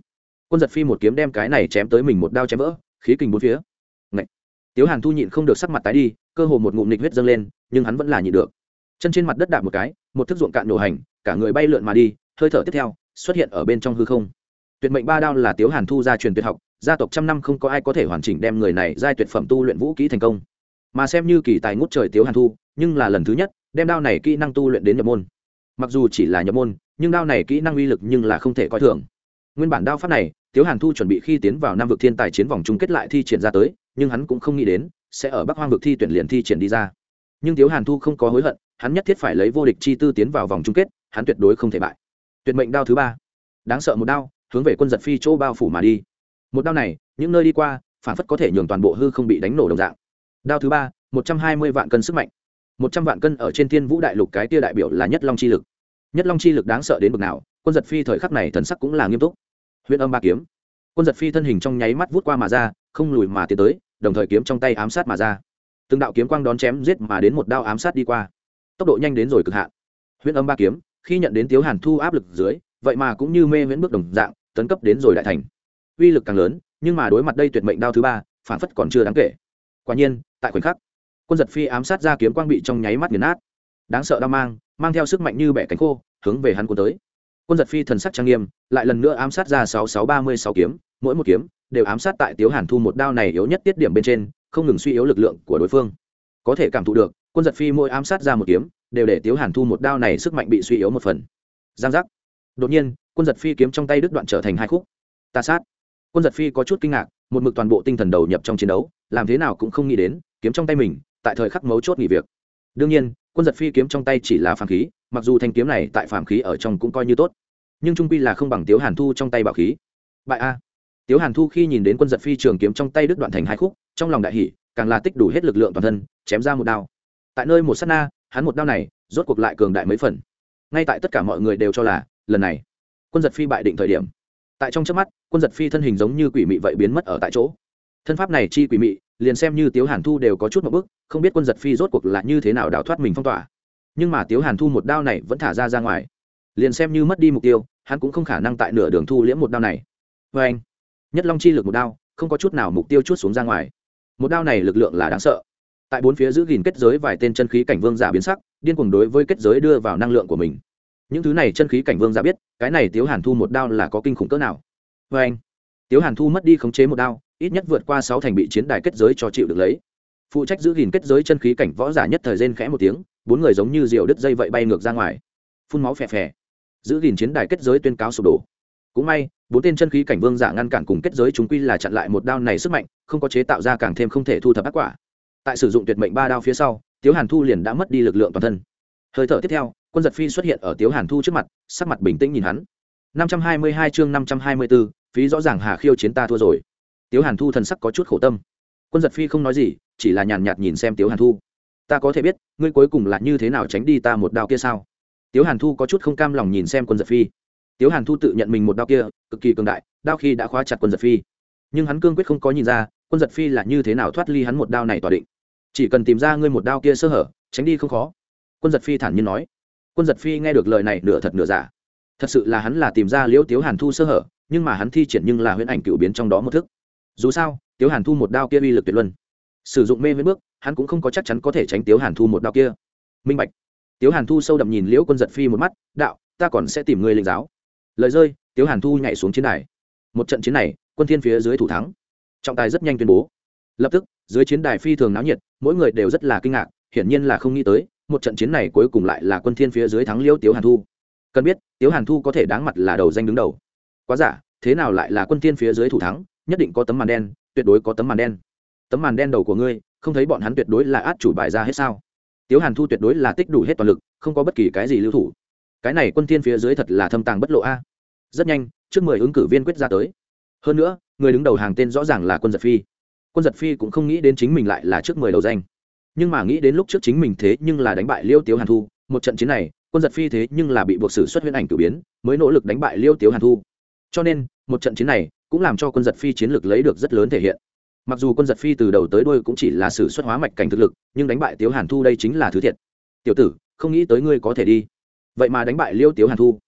Quân giật phi một kiếm đem cái này chém tới mình một đao chém vỡ, khí kình bốn phía tiếu hàn thu nhịn không được sắc mặt tái đi, cơ hồ một ngụm nịch huyết dâng lên, nhưng hắn vẫn là nhịn được. Chân trên mặt đất đạp một cái, một thức ruộng cạn nổ hành, cả người bay lượn mà đi, hơi thở tiếp theo, xuất hiện ở bên trong hư không. Tuyệt mệnh ba đao là tiếu hàn thu gia truyền tuyệt học, gia tộc trăm năm không có ai có thể hoàn chỉnh đem người này giai tuyệt phẩm tu luyện vũ kỹ thành công. Mà xem như kỳ tài ngút trời tiếu hàn thu, nhưng là lần thứ nhất, đem đao này kỹ năng tu luyện đến nhập môn. Mặc dù chỉ là nhập môn, nhưng đao này kỹ năng uy lực nhưng là không thể coi thường. Nguyên bản đao pháp này, tiếu hàn thu chuẩn bị khi tiến vào năm vực thiên tài chiến vòng chung kết lại thi triển ra tới nhưng hắn cũng không nghĩ đến, sẽ ở bắc hoang vực thi tuyển liền thi triển đi ra. Nhưng thiếu hàn thu không có hối hận, hắn nhất thiết phải lấy vô địch chi tư tiến vào vòng chung kết, hắn tuyệt đối không thể bại. Tuyệt mệnh đao thứ ba. Đáng sợ một đao, hướng về quân giật phi chỗ bao phủ mà đi. Một đao này, những nơi đi qua, phản phất có thể nhường toàn bộ hư không bị đánh nổ đồng dạng. Đao thứ ba, một trăm hai mươi vạn cân sức mạnh. Một trăm vạn cân ở trên thiên vũ đại lục cái tia đại biểu là nhất long chi lực. Nhất long chi lực đáng sợ đến bực nào, quân giật phi thời khắc này thần sắc cũng là nghiêm túc. Huyện âm ba kiếm. Quân giật phi thân hình trong nháy mắt vút qua mà ra, không lùi mà tiến tới đồng thời kiếm trong tay ám sát mà ra. Từng đạo kiếm quang đón chém giết mà đến một đao ám sát đi qua. Tốc độ nhanh đến rồi cực hạn. Huyễn âm ba kiếm, khi nhận đến tiếu hàn thu áp lực dưới, vậy mà cũng như mê huyễn bước đồng dạng, tấn cấp đến rồi đại thành. Uy lực càng lớn, nhưng mà đối mặt đây tuyệt mệnh đao thứ ba, phản phất còn chưa đáng kể. Quả nhiên, tại khoảnh khắc, quân giật phi ám sát ra kiếm quang bị trong nháy mắt nghiền nát. Đáng sợ đao mang mang theo sức mạnh như bẻ cánh khô, hướng về hắn cuốn tới. Quân giật phi thần sắc trang nghiêm, lại lần nữa ám sát ra sáu sáu ba mươi sáu kiếm, mỗi một kiếm đều ám sát tại tiếu hàn thu một đao này yếu nhất tiết điểm bên trên, không ngừng suy yếu lực lượng của đối phương. Có thể cảm thụ được, quân giật phi mỗi ám sát ra một kiếm, đều để tiếu hàn thu một đao này sức mạnh bị suy yếu một phần. Giang giác. Đột nhiên, quân giật phi kiếm trong tay đứt đoạn trở thành hai khúc. Ta sát. Quân giật phi có chút kinh ngạc, một mực toàn bộ tinh thần đầu nhập trong chiến đấu, làm thế nào cũng không nghĩ đến, kiếm trong tay mình, tại thời khắc mấu chốt nghỉ việc. Đương nhiên, quân giật phi kiếm trong tay chỉ là phàm khí, mặc dù thanh kiếm này tại phàm khí ở trong cũng coi như tốt. Nhưng trung quy là không bằng tiếu hàn thu trong tay bảo khí. Bại a tiếu hàn thu khi nhìn đến quân giật phi trường kiếm trong tay đứt đoạn thành hai khúc, trong lòng đại hỷ càng là tích đủ hết lực lượng toàn thân, chém ra một đao. Tại nơi một s á t na, hắn một đao này, rốt cuộc lại cường đại mấy phần. Ngay tại tất cả mọi người đều cho là, lần này, quân giật phi bại định thời điểm. Tại trong trước mắt, quân giật phi thân hình giống như quỷ mị vậy biến mất ở tại chỗ. Thân pháp này chi quỷ mị, liền xem như tiếu hàn thu đều có chút một bức không biết quân giật phi rốt cuộc là như thế nào đào thoát mình phong tỏa. Nhưng mà tiếu hàn thu một đao này vẫn thả ra ra ngoài. Liền xem như mất đi mục tiêu, hắn cũng không khả năng tại nửa đường thu liễm một đao này. Vê anh nhất long chi lực một đao, không có chút nào mục tiêu chút xuống ra ngoài. Một đao này lực lượng là đáng sợ. Tại bốn phía giữ gìn kết giới vài tên chân khí cảnh vương giả biến sắc, điên cuồng đối với kết giới đưa vào năng lượng của mình. Những thứ này chân khí cảnh vương giả biết, cái này tiếu hàn thu một đao là có kinh khủng cỡ nào. Vê anh, tiếu hàn thu mất đi khống chế một đao, ít nhất vượt qua sáu thành bị chiến đài kết giới cho chịu được lấy. Phụ trách giữ gìn kết giới chân khí cảnh võ giả nhất thời gian khẽ một tiếng, bốn người giống như diều đứt dây vậy bay ngược ra ngoài. Phun máu phè phè. Giữ gìn chiến đài kết giới tuyên cáo sụp đổ cũng may bốn tên chân khí cảnh vương giả ngăn cản cùng kết giới chúng quy là chặn lại một đao này sức mạnh không có chế tạo ra càng thêm không thể thu thập ác quả. Tại sử dụng tuyệt mệnh ba đao phía sau tiếu hàn thu liền đã mất đi lực lượng toàn thân. Hơi thở tiếp theo quân giật phi xuất hiện ở tiếu hàn thu trước mặt sắc mặt bình tĩnh nhìn hắn. Năm trăm hai mươi hai chương năm trăm hai mươi 524, phí rõ ràng hà khiêu chiến ta thua rồi. Tiếu hàn thu thần sắc có chút khổ tâm. Quân giật phi không nói gì chỉ là nhàn nhạt nhìn xem tiếu hàn thu. Ta có thể biết ngươi cuối cùng là như thế nào tránh đi ta một đao kia sao? Tiếu hàn thu có chút không cam lòng nhìn xem quân giật phi tiếu hàn thu tự nhận mình một đao kia, cực kỳ cường đại, đao khi đã khóa chặt quân giật phi. Nhưng hắn cương quyết không có nhìn ra, quân giật phi là như thế nào thoát ly hắn một đao này tỏa định. Chỉ cần tìm ra ngươi một đao kia sơ hở, tránh đi không khó. Quân giật phi thản nhiên nói. Quân giật phi nghe được lời này nửa thật nửa giả. Thật sự là hắn là tìm ra liễu tiếu hàn thu sơ hở, nhưng mà hắn thi triển nhưng là huyễn ảnh cựu biến trong đó một thức. Dù sao, tiếu hàn thu một đao kia uy lực tuyệt luân. Sử dụng mê với bước, hắn cũng không có chắc chắn có thể tránh tiếu hàn thu một đao kia. Minh bạch. Tiếu hàn thu sâu đậm nhìn liễu quân giật phi một mắt, đạo, ta còn sẽ tìm người linh giáo lời rơi, tiếu hàn thu nhảy xuống chiến đài. Một trận chiến này, quân thiên phía dưới thủ thắng. Trọng tài rất nhanh tuyên bố. Lập tức, dưới chiến đài phi thường náo nhiệt, mỗi người đều rất là kinh ngạc, hiển nhiên là không nghĩ tới, một trận chiến này cuối cùng lại là quân thiên phía dưới thắng liêu tiếu hàn thu. Cần biết, tiếu hàn thu có thể đáng mặt là đầu danh đứng đầu. Quá giả, thế nào lại là quân thiên phía dưới thủ thắng, nhất định có tấm màn đen, tuyệt đối có tấm màn đen. Tấm màn đen đầu của ngươi, không thấy bọn hắn tuyệt đối là át chủ bài ra hết sao? Tiếu hàn thu tuyệt đối là tích đủ hết toàn lực, không có bất kỳ cái gì lưu thủ cái này quân thiên phía dưới thật là thâm tàng bất lộ a. Rất nhanh, trước mười ứng cử viên quyết ra tới. Hơn nữa, người đứng đầu hàng tên rõ ràng là quân giật phi. Quân giật phi cũng không nghĩ đến chính mình lại là trước mười đầu danh. Nhưng mà nghĩ đến lúc trước chính mình thế nhưng là đánh bại liêu tiếu hàn thu, một trận chiến này, quân giật phi thế nhưng là bị buộc xử xuất huyễn ảnh cử biến, mới nỗ lực đánh bại liêu tiếu hàn thu. Cho nên, một trận chiến này cũng làm cho quân giật phi chiến lược lấy được rất lớn thể hiện. Mặc dù quân giật phi từ đầu tới đuôi cũng chỉ là xử xuất hóa mạch cảnh thực lực, nhưng đánh bại tiếu hàn thu đây chính là thứ thiệt. Tiểu tử, không nghĩ tới ngươi có thể đi vậy mà đánh bại liêu tiếu hàn thu.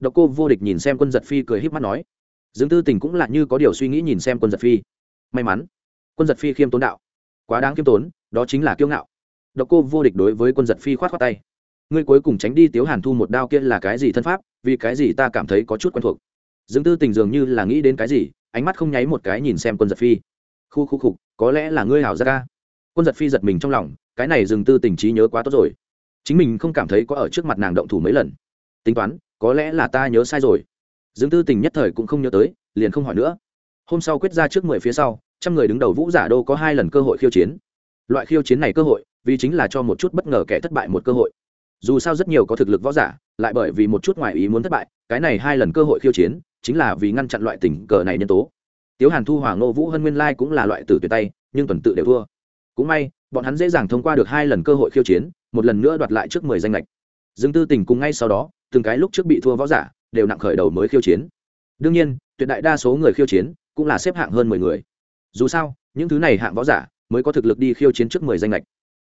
Độc cô vô địch nhìn xem quân giật phi cười h í p mắt nói, dương tư tình cũng là như có điều suy nghĩ nhìn xem quân giật phi. May mắn, quân giật phi khiêm tốn đạo. Quá đáng khiêm tốn, đó chính là kiêu ngạo. Độc cô vô địch đối với quân giật phi k h o á t khoác tay. Ngươi cuối cùng tránh đi tiếu hàn thu một đao kia là cái gì thân pháp, vì cái gì ta cảm thấy có chút quen thuộc. Dương tư tình dường như là nghĩ đến cái gì, ánh mắt không nháy một cái nhìn xem quân giật phi. Khu khu khục, có lẽ là ngươi hảo ra ca quân giật phi giật mình trong lòng, cái này dừng tư tình trí nhớ quá tốt rồi chính mình không cảm thấy có ở trước mặt nàng động thủ mấy lần. Tính toán, có lẽ là ta nhớ sai rồi. Dương tư tình nhất thời cũng không nhớ tới, liền không hỏi nữa. Hôm sau quyết ra trước mười phía sau, trăm người đứng đầu vũ giả đô có hai lần cơ hội khiêu chiến. Loại khiêu chiến này cơ hội, vì chính là cho một chút bất ngờ kẻ thất bại một cơ hội. Dù sao rất nhiều có thực lực võ giả, lại bởi vì một chút ngoại ý muốn thất bại, cái này hai lần cơ hội khiêu chiến, chính là vì ngăn chặn loại tình cờ này nhân tố. Tiếu hàn thu hoàng ngô vũ, hân nguyên lai cũng là loại tử tuyệt tay, nhưng tuần tự đều thua. Cũng may, bọn hắn dễ dàng thông qua được hai lần cơ hội khiêu chiến một lần nữa đoạt lại trước mười danh lệch dương tư tình cùng ngay sau đó, từng cái lúc trước bị thua võ giả, đều nặng khởi đầu mới khiêu chiến. Đương nhiên, tuyệt đại đa số người khiêu chiến cũng là xếp hạng hơn mười người. Dù sao, những thứ này hạng võ giả mới có thực lực đi khiêu chiến trước mười danh lệch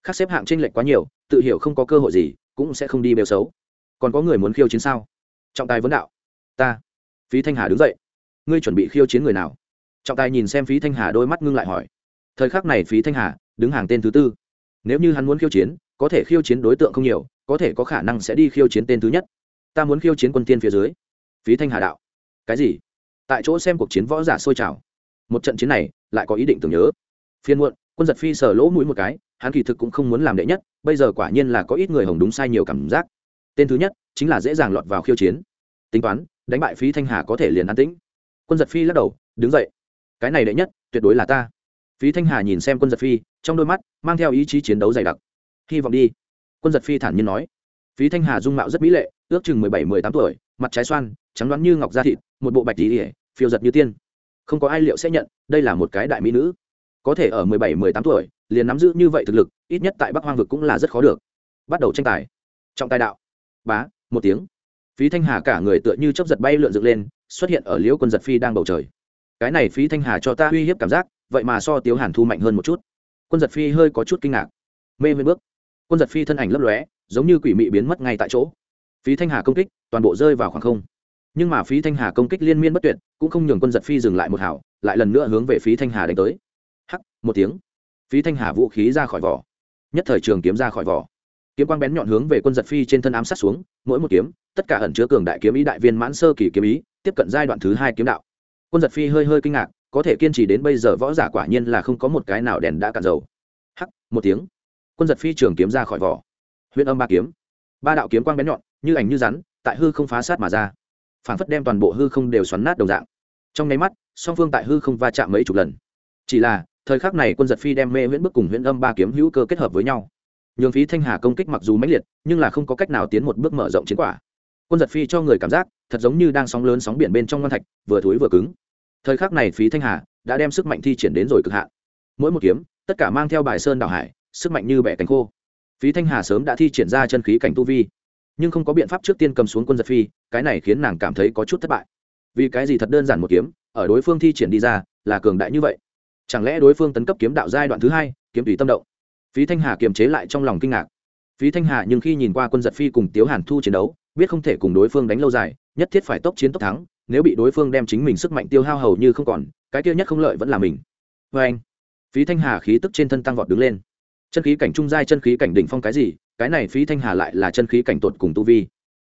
khác xếp hạng tranh lệch quá nhiều, tự hiểu không có cơ hội gì, cũng sẽ không đi bêu xấu. Còn có người muốn khiêu chiến sao? Trọng tài vấn đạo. Ta. Phí thanh hà đứng dậy. Ngươi chuẩn bị khiêu chiến người nào? Trọng tài nhìn xem phí thanh hà đôi mắt ngưng lại hỏi. Thời khắc này phí thanh hà đứng hàng tên thứ tư. Nếu như hắn muốn khiêu chiến có thể khiêu chiến đối tượng không nhiều, có thể có khả năng sẽ đi khiêu chiến tên thứ nhất. Ta muốn khiêu chiến quân tiên phía dưới. Phí thanh hà đạo. Cái gì? Tại chỗ xem cuộc chiến võ giả sôi trào. Một trận chiến này, lại có ý định tưởng nhớ. Phiên muộn, quân giật phi sờ lỗ mũi một cái, hắn kỳ thực cũng không muốn làm đệ nhất, bây giờ quả nhiên là có ít người hồng đúng sai nhiều cảm giác. Tên thứ nhất, chính là dễ dàng lọt vào khiêu chiến. Tính toán, đánh bại phí thanh hà có thể liền an tĩnh. Quân giật phi lắc đầu, đứng dậy. Cái này đệ nhất, tuyệt đối là ta. Phí thanh hà nhìn xem quân giật phi, trong đôi mắt, mang theo ý chí chiến đấu dày đặc hy vọng đi. Quân giật phi thản nhiên nói. Phí thanh hà dung mạo rất mỹ lệ, ước chừng mười bảy, mười tám tuổi, mặt trái xoan, trắng đoán như ngọc da thịt, một bộ bạch tỉ ỉa phiêu giật như tiên. Không có ai liệu sẽ nhận, đây là một cái đại mỹ nữ. Có thể ở mười bảy, mười tám tuổi, liền nắm giữ như vậy thực lực, ít nhất tại bắc hoang vực cũng là rất khó được. Bắt đầu tranh tài. Trọng tài đạo. Bá, một tiếng. Phí thanh hà cả người tựa như chấp giật bay lượn dựng lên, xuất hiện ở liễu quân giật phi đang bầu trời. Cái này phí thanh hà cho ta uy hiếp cảm giác, vậy mà so tiếu hàn thu mạnh hơn một chút. Quân giật phi hơi có chút kinh ngạc. Mê mê bước quân giật phi thân ảnh lấp lóe, giống như quỷ mị biến mất ngay tại chỗ. Phí thanh hà công kích, toàn bộ rơi vào khoảng không. Nhưng mà phí thanh hà công kích liên miên bất tuyệt, cũng không nhường quân giật phi dừng lại một hảo lại lần nữa hướng về phí thanh hà đánh tới. Hắc, một tiếng. Phí thanh hà vũ khí ra khỏi vỏ. Nhất thời trường kiếm ra khỏi vỏ. Kiếm quang bén nhọn hướng về quân giật phi trên thân ám sát xuống, mỗi một kiếm, tất cả ẩn chứa cường đại kiếm ý đại viên mãn sơ kỳ kiếm ý, tiếp cận giai đoạn thứ hai kiếm đạo. Quân giật phi hơi hơi kinh ngạc, có thể kiên trì đến bây giờ võ giả quả nhiên là không có một cái nào đèn đã cạn dầu. Hắc, một tiếng quân giật phi trường kiếm ra khỏi vỏ. Huyện âm ba kiếm. Ba đạo kiếm quang bén nhọn, như ảnh như rắn, tại hư không phá sát mà ra. Phảng phất đem toàn bộ hư không đều xoắn nát đồng dạng. Trong nháy mắt, song phương tại hư không va chạm mấy chục lần. Chỉ là, thời khắc này quân giật phi đem mê huyễn bức cùng huyễn âm ba kiếm hữu cơ kết hợp với nhau. Nhường phí thanh hà công kích mặc dù mãnh liệt, nhưng là không có cách nào tiến một bước mở rộng chiến quả. Quân giật phi cho người cảm giác, thật giống như đang sóng lớn sóng biển bên trong ngân thạch, vừa thối vừa cứng. Thời khắc này phí thanh hà đã đem sức mạnh thi triển đến rồi cực hạn. Mỗi một kiếm, tất cả mang theo bài sơn đảo hải sức mạnh như bẻ cánh khô. Phí thanh hà sớm đã thi triển ra chân khí cảnh tu vi, nhưng không có biện pháp trước tiên cầm xuống quân giật phi, cái này khiến nàng cảm thấy có chút thất bại. Vì cái gì thật đơn giản một kiếm, ở đối phương thi triển đi ra, là cường đại như vậy? Chẳng lẽ đối phương tấn cấp kiếm đạo giai đoạn thứ hai, kiếm tùy tâm động? Phí thanh hà kiềm chế lại trong lòng kinh ngạc. Phí thanh hà nhưng khi nhìn qua quân giật phi cùng tiếu hàn thu chiến đấu, biết không thể cùng đối phương đánh lâu dài, nhất thiết phải tốc chiến tốc thắng, nếu bị đối phương đem chính mình sức mạnh tiêu hao hầu như không còn, cái tiêu nhất không lợi vẫn là mình. Vê anh phí thanh hà khí tức trên thân tăng vọt đứng lên chân khí cảnh trung giai, chân khí cảnh đỉnh phong cái gì, cái này phí thanh hà lại là chân khí cảnh tột cùng tu vi.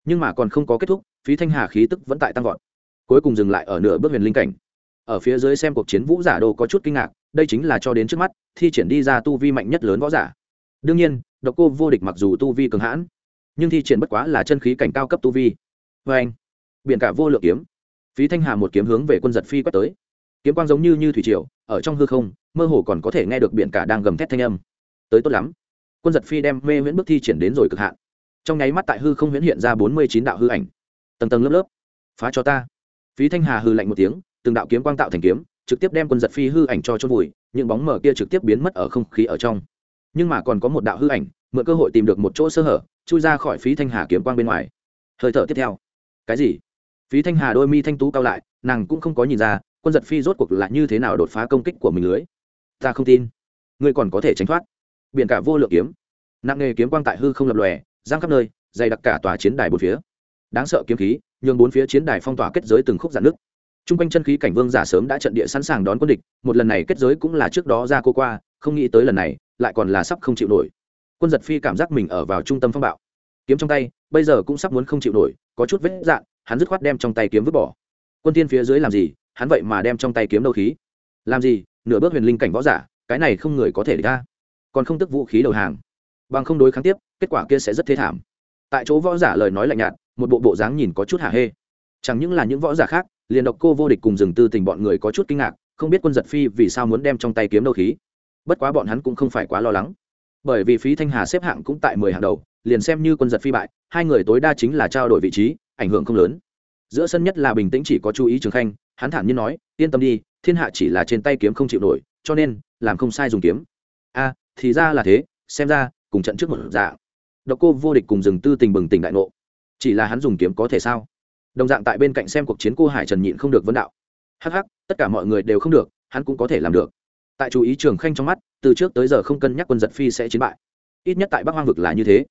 Nhưng mà còn không có kết thúc, phí thanh hà khí tức vẫn tại tăng vọt. Cuối cùng dừng lại ở nửa bước huyền linh cảnh. Ở phía dưới xem cuộc chiến vũ giả đô có chút kinh ngạc, đây chính là cho đến trước mắt, thi triển đi ra tu vi mạnh nhất lớn võ giả. Đương nhiên, độc cô vô địch mặc dù tu vi cường hãn, nhưng thi triển bất quá là chân khí cảnh cao cấp tu vi. Vê anh, biển cả vô lượng kiếm. Phí thanh hà một kiếm hướng về quân giật phi quét tới. Kiếm quang giống như như thủy triều, ở trong hư không, mơ hồ còn có thể nghe được biển cả đang gầm thét thanh âm tới tốt lắm. Quân giật phi đem mê viễn bước thi triển đến rồi cực hạn. Trong nháy mắt tại hư không huyễn hiện ra bốn mươi chín đạo hư ảnh. Tầng tầng lớp lớp. Phá cho ta. Phí thanh hà hư lạnh một tiếng, từng đạo kiếm quang tạo thành kiếm, trực tiếp đem quân giật phi hư ảnh cho chôn vùi, những bóng mờ kia trực tiếp biến mất ở không khí ở trong. Nhưng mà còn có một đạo hư ảnh, mượn cơ hội tìm được một chỗ sơ hở, chui ra khỏi phí thanh hà kiếm quang bên ngoài. Hơi thở tiếp theo. Cái gì? Phí thanh hà đôi mi thanh tú cao lại, nàng cũng không có nhìn ra, quân giật phi rốt cuộc là như thế nào đột phá công kích của mình lưới. Ta không tin. Ngươi còn có thể tránh thoát biển cả vô lượng kiếm. Nặng nghề kiếm quang tại hư không lập lòe, giang khắp nơi, dày đặc cả tòa chiến đài bốn phía. Đáng sợ kiếm khí, nhường bốn phía chiến đài phong tỏa kết giới từng khúc giãn nước t r u n g quanh chân khí cảnh vương giả sớm đã trận địa sẵn sàng đón quân địch, một lần này kết giới cũng là trước đó ra cô qua, không nghĩ tới lần này, lại còn là sắp không chịu nổi. Quân giật phi cảm giác mình ở vào trung tâm phong bạo. Kiếm trong tay, bây giờ cũng sắp muốn không chịu nổi, có chút vết dạn, hắn dứt khoát đem trong tay kiếm vứt bỏ. Quân tiên phía dưới làm gì, hắn vậy mà đem trong tay kiếm đâu khí? Làm gì, nửa bước huyền linh cảnh võ giả, cái này không người có thể ra còn không tức vũ khí đầu hàng. Bằng không đối kháng tiếp, kết quả kia sẽ rất thế thảm. Tại chỗ võ giả lời nói lạnh nhạt, một bộ bộ dáng nhìn có chút hả hê. Chẳng những là những võ giả khác, liền độc cô vô địch cùng rừng tư tình bọn người có chút kinh ngạc, không biết quân giật phi vì sao muốn đem trong tay kiếm đâu khí. Bất quá bọn hắn cũng không phải quá lo lắng. Bởi vì phí thanh hà xếp hạng cũng tại mười hàng đầu, liền xem như quân giật phi bại, hai người tối đa chính là trao đổi vị trí, ảnh hưởng không lớn. Giữa sân nhất là bình tĩnh chỉ có chú ý trường khanh, hắn thản nhiên nói, yên tâm đi, thiên hạ chỉ là trên tay kiếm không chịu nổi, cho nên, làm không sai dùng kiếm. A thì ra là thế, xem ra, cùng trận trước một dạng. Độc cô vô địch cùng rừng tư tình bừng tỉnh đại ngộ. Chỉ là hắn dùng kiếm có thể sao? Đồng dạng tại bên cạnh xem cuộc chiến cô hải trần nhịn không được vấn đạo. Hắc hắc, tất cả mọi người đều không được, hắn cũng có thể làm được. Tại chú ý trường khanh trong mắt, từ trước tới giờ không cân nhắc quân giật phi sẽ chiến bại. Ít nhất tại bắc hoang vực là như thế.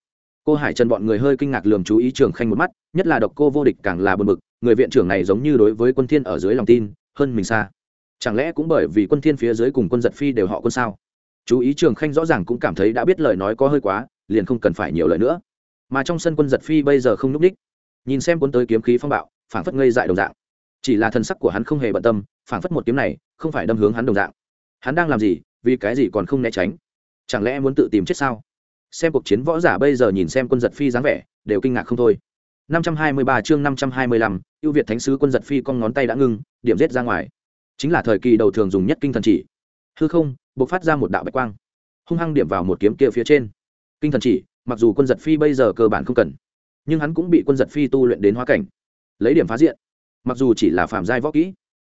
Cô hải trần bọn người hơi kinh ngạc lườm chú ý trường khanh một mắt, nhất là độc cô vô địch càng là bờ mực người viện trưởng này giống như đối với quân thiên ở dưới lòng tin, hơn mình xa. Chẳng lẽ cũng bởi vì quân thiên phía dưới cùng quân giật phi đều họ quân sao? Chú ý trường khanh rõ ràng cũng cảm thấy đã biết lời nói có hơi quá liền không cần phải nhiều lời nữa. Mà trong sân quân giật phi bây giờ không n ú c đích nhìn xem cuốn tới kiếm khí phong bạo phảng phất ngây dại đồng dạng. Chỉ là thần sắc của hắn không hề bận tâm phảng phất một kiếm này không phải đâm hướng hắn đồng dạng. Hắn đang làm gì vì cái gì còn không né tránh? Chẳng lẽ muốn tự tìm chết sao? Xem cuộc chiến võ giả bây giờ nhìn xem quân giật phi dáng vẻ đều kinh ngạc không thôi. 523 chương 525, ưu việt thánh sứ quân giật phi con ngón tay đã ngưng điểm giết ra ngoài. Chính là thời kỳ đầu thường dùng nhất kinh thần chỉ hư không, bộc phát ra một đạo bạch quang, hung hăng điểm vào một kiếm kia phía trên. Kinh thần chỉ, mặc dù quân giật phi bây giờ cơ bản không cần, nhưng hắn cũng bị quân giật phi tu luyện đến hóa cảnh, lấy điểm phá diện. Mặc dù chỉ là phạm giai võ kỹ,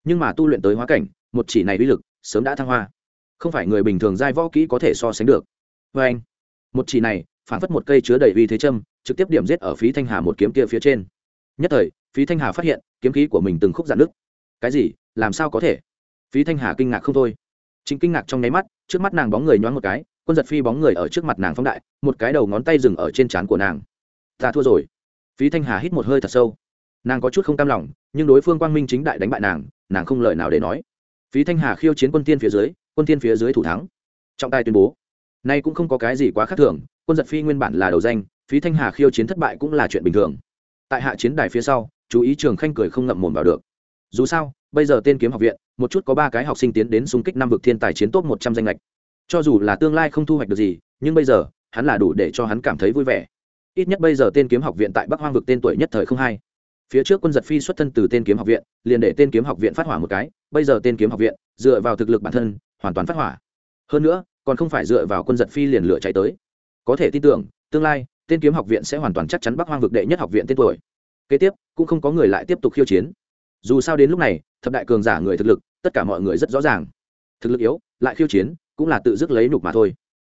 nhưng mà tu luyện tới hóa cảnh, một chỉ này uy lực sớm đã thăng hoa. Không phải người bình thường giai võ kỹ có thể so sánh được. Vê anh, một chỉ này, phản phất một cây chứa đầy uy thế châm, trực tiếp điểm giết ở phí thanh hà một kiếm kia phía trên. Nhất thời, phí thanh hà phát hiện, kiếm khí của mình từng khúc dạn nứt. Cái gì? Làm sao có thể? Phí thanh hà kinh ngạc không thôi chính kinh ngạc trong nháy mắt, trước mắt nàng bóng người nhoáng một cái, quân giật phi bóng người ở trước mặt nàng phóng đại, một cái đầu ngón tay dừng ở trên trán của nàng. Ta thua rồi. Phí thanh hà hít một hơi thật sâu. Nàng có chút không cam lòng, nhưng đối phương quang minh chính đại đánh bại nàng nàng không lời nào để nói. Phí thanh hà khiêu chiến quân tiên phía dưới, quân tiên phía dưới thủ thắng. Trọng tài tuyên bố. Nay cũng không có cái gì quá khác thường, quân giật phi nguyên bản là đầu danh, phí thanh hà khiêu chiến thất bại cũng là chuyện bình thường. Tại hạ chiến đài phía sau, chú ý trường khanh cười không ngậm mồm vào được. Dù sao, bây giờ tên kiếm học viện một chút có ba cái học sinh tiến đến xung kích năm vực thiên tài chiến tốt một trăm danh lệch. Cho dù là tương lai không thu hoạch được gì, nhưng bây giờ, hắn là đủ để cho hắn cảm thấy vui vẻ. Ít nhất bây giờ tên kiếm học viện tại bắc hoang vực tên tuổi nhất thời không hai phía trước quân giật phi xuất thân từ tên kiếm học viện, liền để tên kiếm học viện phát hỏa một cái, bây giờ tên kiếm học viện, dựa vào thực lực bản thân, hoàn toàn phát hỏa. Hơn nữa, còn không phải dựa vào quân giật phi liền lửa chạy tới. Có thể tin tưởng, tương lai, tên kiếm học viện sẽ hoàn toàn chắc chắn bắc hoang vực đệ nhất học viện tên tuổi. Kế tiếp, cũng không có người lại tiếp tục khiêu chiến dù sao đến lúc này, thập đại cường giả người thực lực, tất cả mọi người rất rõ ràng. Thực lực yếu, lại khiêu chiến, cũng là tự dứt lấy nục mà thôi.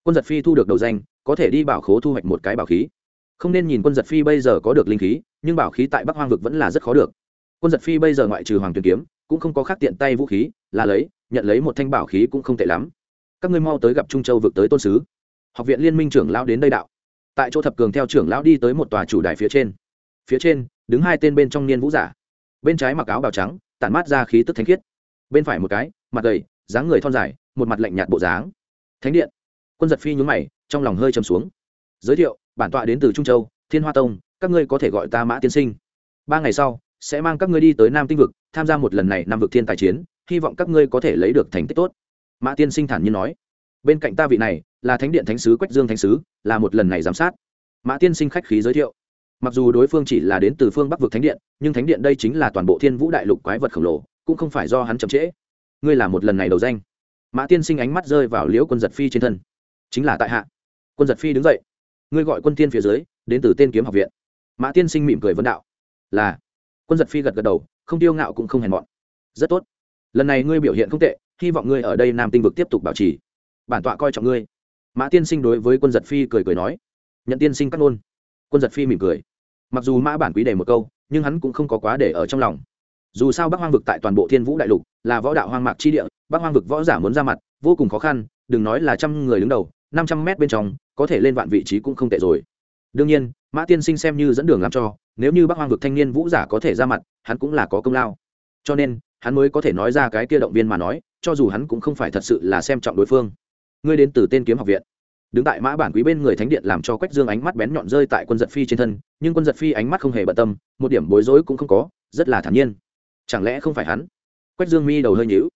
Quân giật phi thu được đầu danh, có thể đi bảo khố thu hoạch một cái bảo khí. Không nên nhìn quân giật phi bây giờ có được linh khí, nhưng bảo khí tại bắc hoang vực vẫn là rất khó được. Quân giật phi bây giờ ngoại trừ hoàng tuyền kiếm, cũng không có khác tiện tay vũ khí, là lấy, nhận lấy một thanh bảo khí cũng không tệ lắm. Các ngươi mau tới gặp trung châu vực tới tôn sứ. Học viện liên minh trưởng lão đến đây đạo. Tại chỗ thập cường theo trưởng lão đi tới một tòa chủ đài phía trên. Phía trên, đứng hai tên bên trong niên vũ giả bên trái mặc áo bào trắng, tản mát ra khí tức thánh khiết. Bên phải một cái, mặt đầy dáng người thon dài, một mặt lạnh nhạt bộ dáng. Thánh điện. Quân giật phi nhún mày, trong lòng hơi chầm xuống. Giới thiệu, bản tọa đến từ trung châu, thiên hoa tông, các ngươi có thể gọi ta mã tiên sinh. Ba ngày sau, sẽ mang các ngươi đi tới nam tinh vực, tham gia một lần này nam vực thiên tài chiến, hy vọng các ngươi có thể lấy được thành tích tốt. Mã tiên sinh thản nhiên nói. Bên cạnh ta vị này, là thánh điện thánh sứ quách dương thánh sứ, là một lần này giám sát. Mã tiên sinh khách khí giới thiệu mặc dù đối phương chỉ là đến từ phương bắc vực thánh điện, nhưng thánh điện đây chính là toàn bộ thiên vũ đại lục quái vật khổng lồ, cũng không phải do hắn chậm trễ. Ngươi là một lần này đầu danh. Mã tiên sinh ánh mắt rơi vào liễu quân giật phi trên thân. Chính là tại hạ. Quân giật phi đứng dậy. Ngươi gọi quân tiên phía dưới, đến từ tên kiếm học viện. Mã tiên sinh mỉm cười vấn đạo. Là. Quân giật phi gật gật đầu, không tiêu ngạo cũng không hèn mọn. Rất tốt. Lần này ngươi biểu hiện không tệ, hy vọng ngươi ở đây nam tinh vực tiếp tục bảo trì. Bản tọa coi trọng ngươi. Mã tiên sinh đối với quân giật phi cười cười nói. Nhận tiên sinh cắt ngôn quân giật phi mỉm cười. Mặc dù mã bản quý đề một câu, nhưng hắn cũng không có quá để ở trong lòng. Dù sao bắc hoang vực tại toàn bộ thiên vũ đại lục là võ đạo hoang mạc chi địa, bắc hoang vực võ giả muốn ra mặt, vô cùng khó khăn, đừng nói là trăm người đứng đầu, năm trăm mét bên trong, có thể lên vạn vị trí cũng không tệ rồi. Đương nhiên, mã tiên sinh xem như dẫn đường làm cho, nếu như bắc hoang vực thanh niên vũ giả có thể ra mặt, hắn cũng là có công lao. Cho nên, hắn mới có thể nói ra cái kia động viên mà nói, cho dù hắn cũng không phải thật sự là xem trọng đối phương. Ngươi đến từ tên kiếm học viện đứng tại mã bản quý bên người thánh điện làm cho quách dương ánh mắt bén nhọn rơi tại quân giật phi trên thân, nhưng quân giật phi ánh mắt không hề bận tâm, một điểm bối rối cũng không có, rất là thản nhiên. Chẳng lẽ không phải hắn? Quách dương mi đầu hơi nhíu.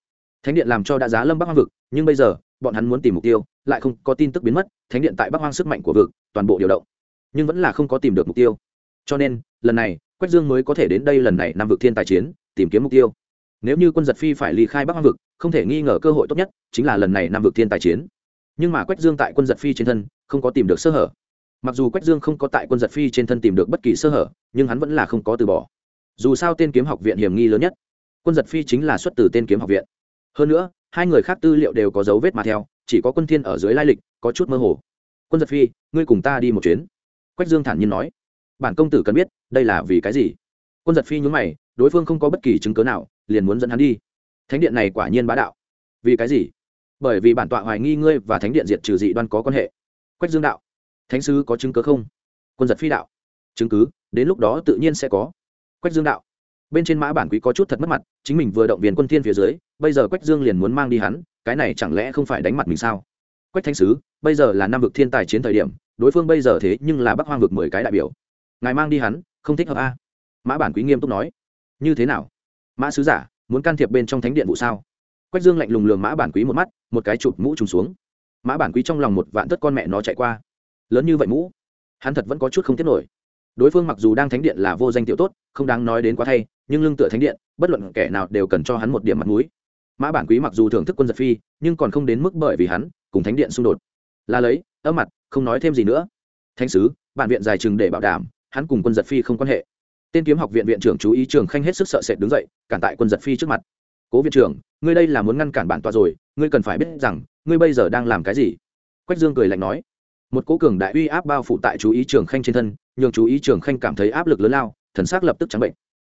Thánh điện làm cho đã giá lâm bắc hoang vực, nhưng bây giờ, bọn hắn muốn tìm mục tiêu, lại không có tin tức biến mất, thánh điện tại bắc hoang sức mạnh của vực, toàn bộ điều động. Nhưng vẫn là không có tìm được mục tiêu. Cho nên, lần này, quách dương mới có thể đến đây lần này năm vực thiên tài chiến, tìm kiếm mục tiêu. Nếu như quân giật phi phải ly khai bắc hoang vực, không thể nghi ngờ cơ hội tốt nhất chính là lần này năm vực thiên tài chiến nhưng mà quách dương tại quân giật phi trên thân, không có tìm được sơ hở. Mặc dù quách dương không có tại quân giật phi trên thân tìm được bất kỳ sơ hở, nhưng hắn vẫn là không có từ bỏ. Dù sao tên kiếm học viện hiểm nghi lớn nhất, quân giật phi chính là xuất từ tên kiếm học viện. Hơn nữa, hai người khác tư liệu đều có dấu vết mà theo, chỉ có quân thiên ở dưới lai lịch, có chút mơ hồ. Quân giật phi, ngươi cùng ta đi một chuyến. Quách dương thản nhiên nói. Bản công tử cần biết, đây là vì cái gì? Quân giật phi nhún mày, đối phương không có bất kỳ chứng cớ nào, liền muốn dẫn hắn đi. Thánh điện này quả nhiên bá đạo. Vì cái gì? Bởi vì bản tọa hoài nghi ngươi và thánh điện diệt trừ dị đoan có quan hệ. Quách dương đạo, thánh sứ có chứng cớ không? Quân giật phi đạo, chứng cứ, đến lúc đó tự nhiên sẽ có. Quách dương đạo, bên trên mã bản quý có chút thật mất mặt, chính mình vừa động viên quân thiên phía dưới, bây giờ quách dương liền muốn mang đi hắn, cái này chẳng lẽ không phải đánh mặt mình sao? Quách thánh sứ, bây giờ là năm vực thiên tài chiến thời điểm, đối phương bây giờ thế nhưng là bắc hoang vực mười cái đại biểu. Ngài mang đi hắn, không thích hợp a. Mã bản quý nghiêm túc nói, như thế nào? Mã sứ giả, muốn can thiệp bên trong thánh điện vụ sao? Quách dương lạnh lùng lường mã bản quý một mắt, một cái chụp mũ trùng xuống. Mã bản quý trong lòng một vạn tất con mẹ nó chạy qua. Lớn như vậy mũ, hắn thật vẫn có chút không tiết nổi. Đối phương mặc dù đang thánh điện là vô danh tiểu tốt, không đáng nói đến quá thay, nhưng lưng tựa thánh điện, bất luận kẻ nào đều cần cho hắn một điểm mặt mũi. Mã bản quý mặc dù thưởng thức quân giật phi, nhưng còn không đến mức bởi vì hắn, cùng thánh điện xung đột. Là lấy ấm mặt, không nói thêm gì nữa. Thánh sứ, bản viện dài chừng để bảo đảm, hắn cùng quân giật phi không quan hệ. Tên kiếm học viện viện trưởng chú ý trường khanh hết sức sợ sệt đứng dậy, cản tại quân giật phi trước mặt. Cố viện trưởng ngươi đây là muốn ngăn cản bản tọa rồi, ngươi cần phải biết rằng, ngươi bây giờ đang làm cái gì? Quách dương cười lạnh nói. Một cố cường đại uy áp bao phủ tại chú ý trường khanh trên thân, nhường chú ý trường khanh cảm thấy áp lực lớn lao, thần s ắ c lập tức trắng bệnh.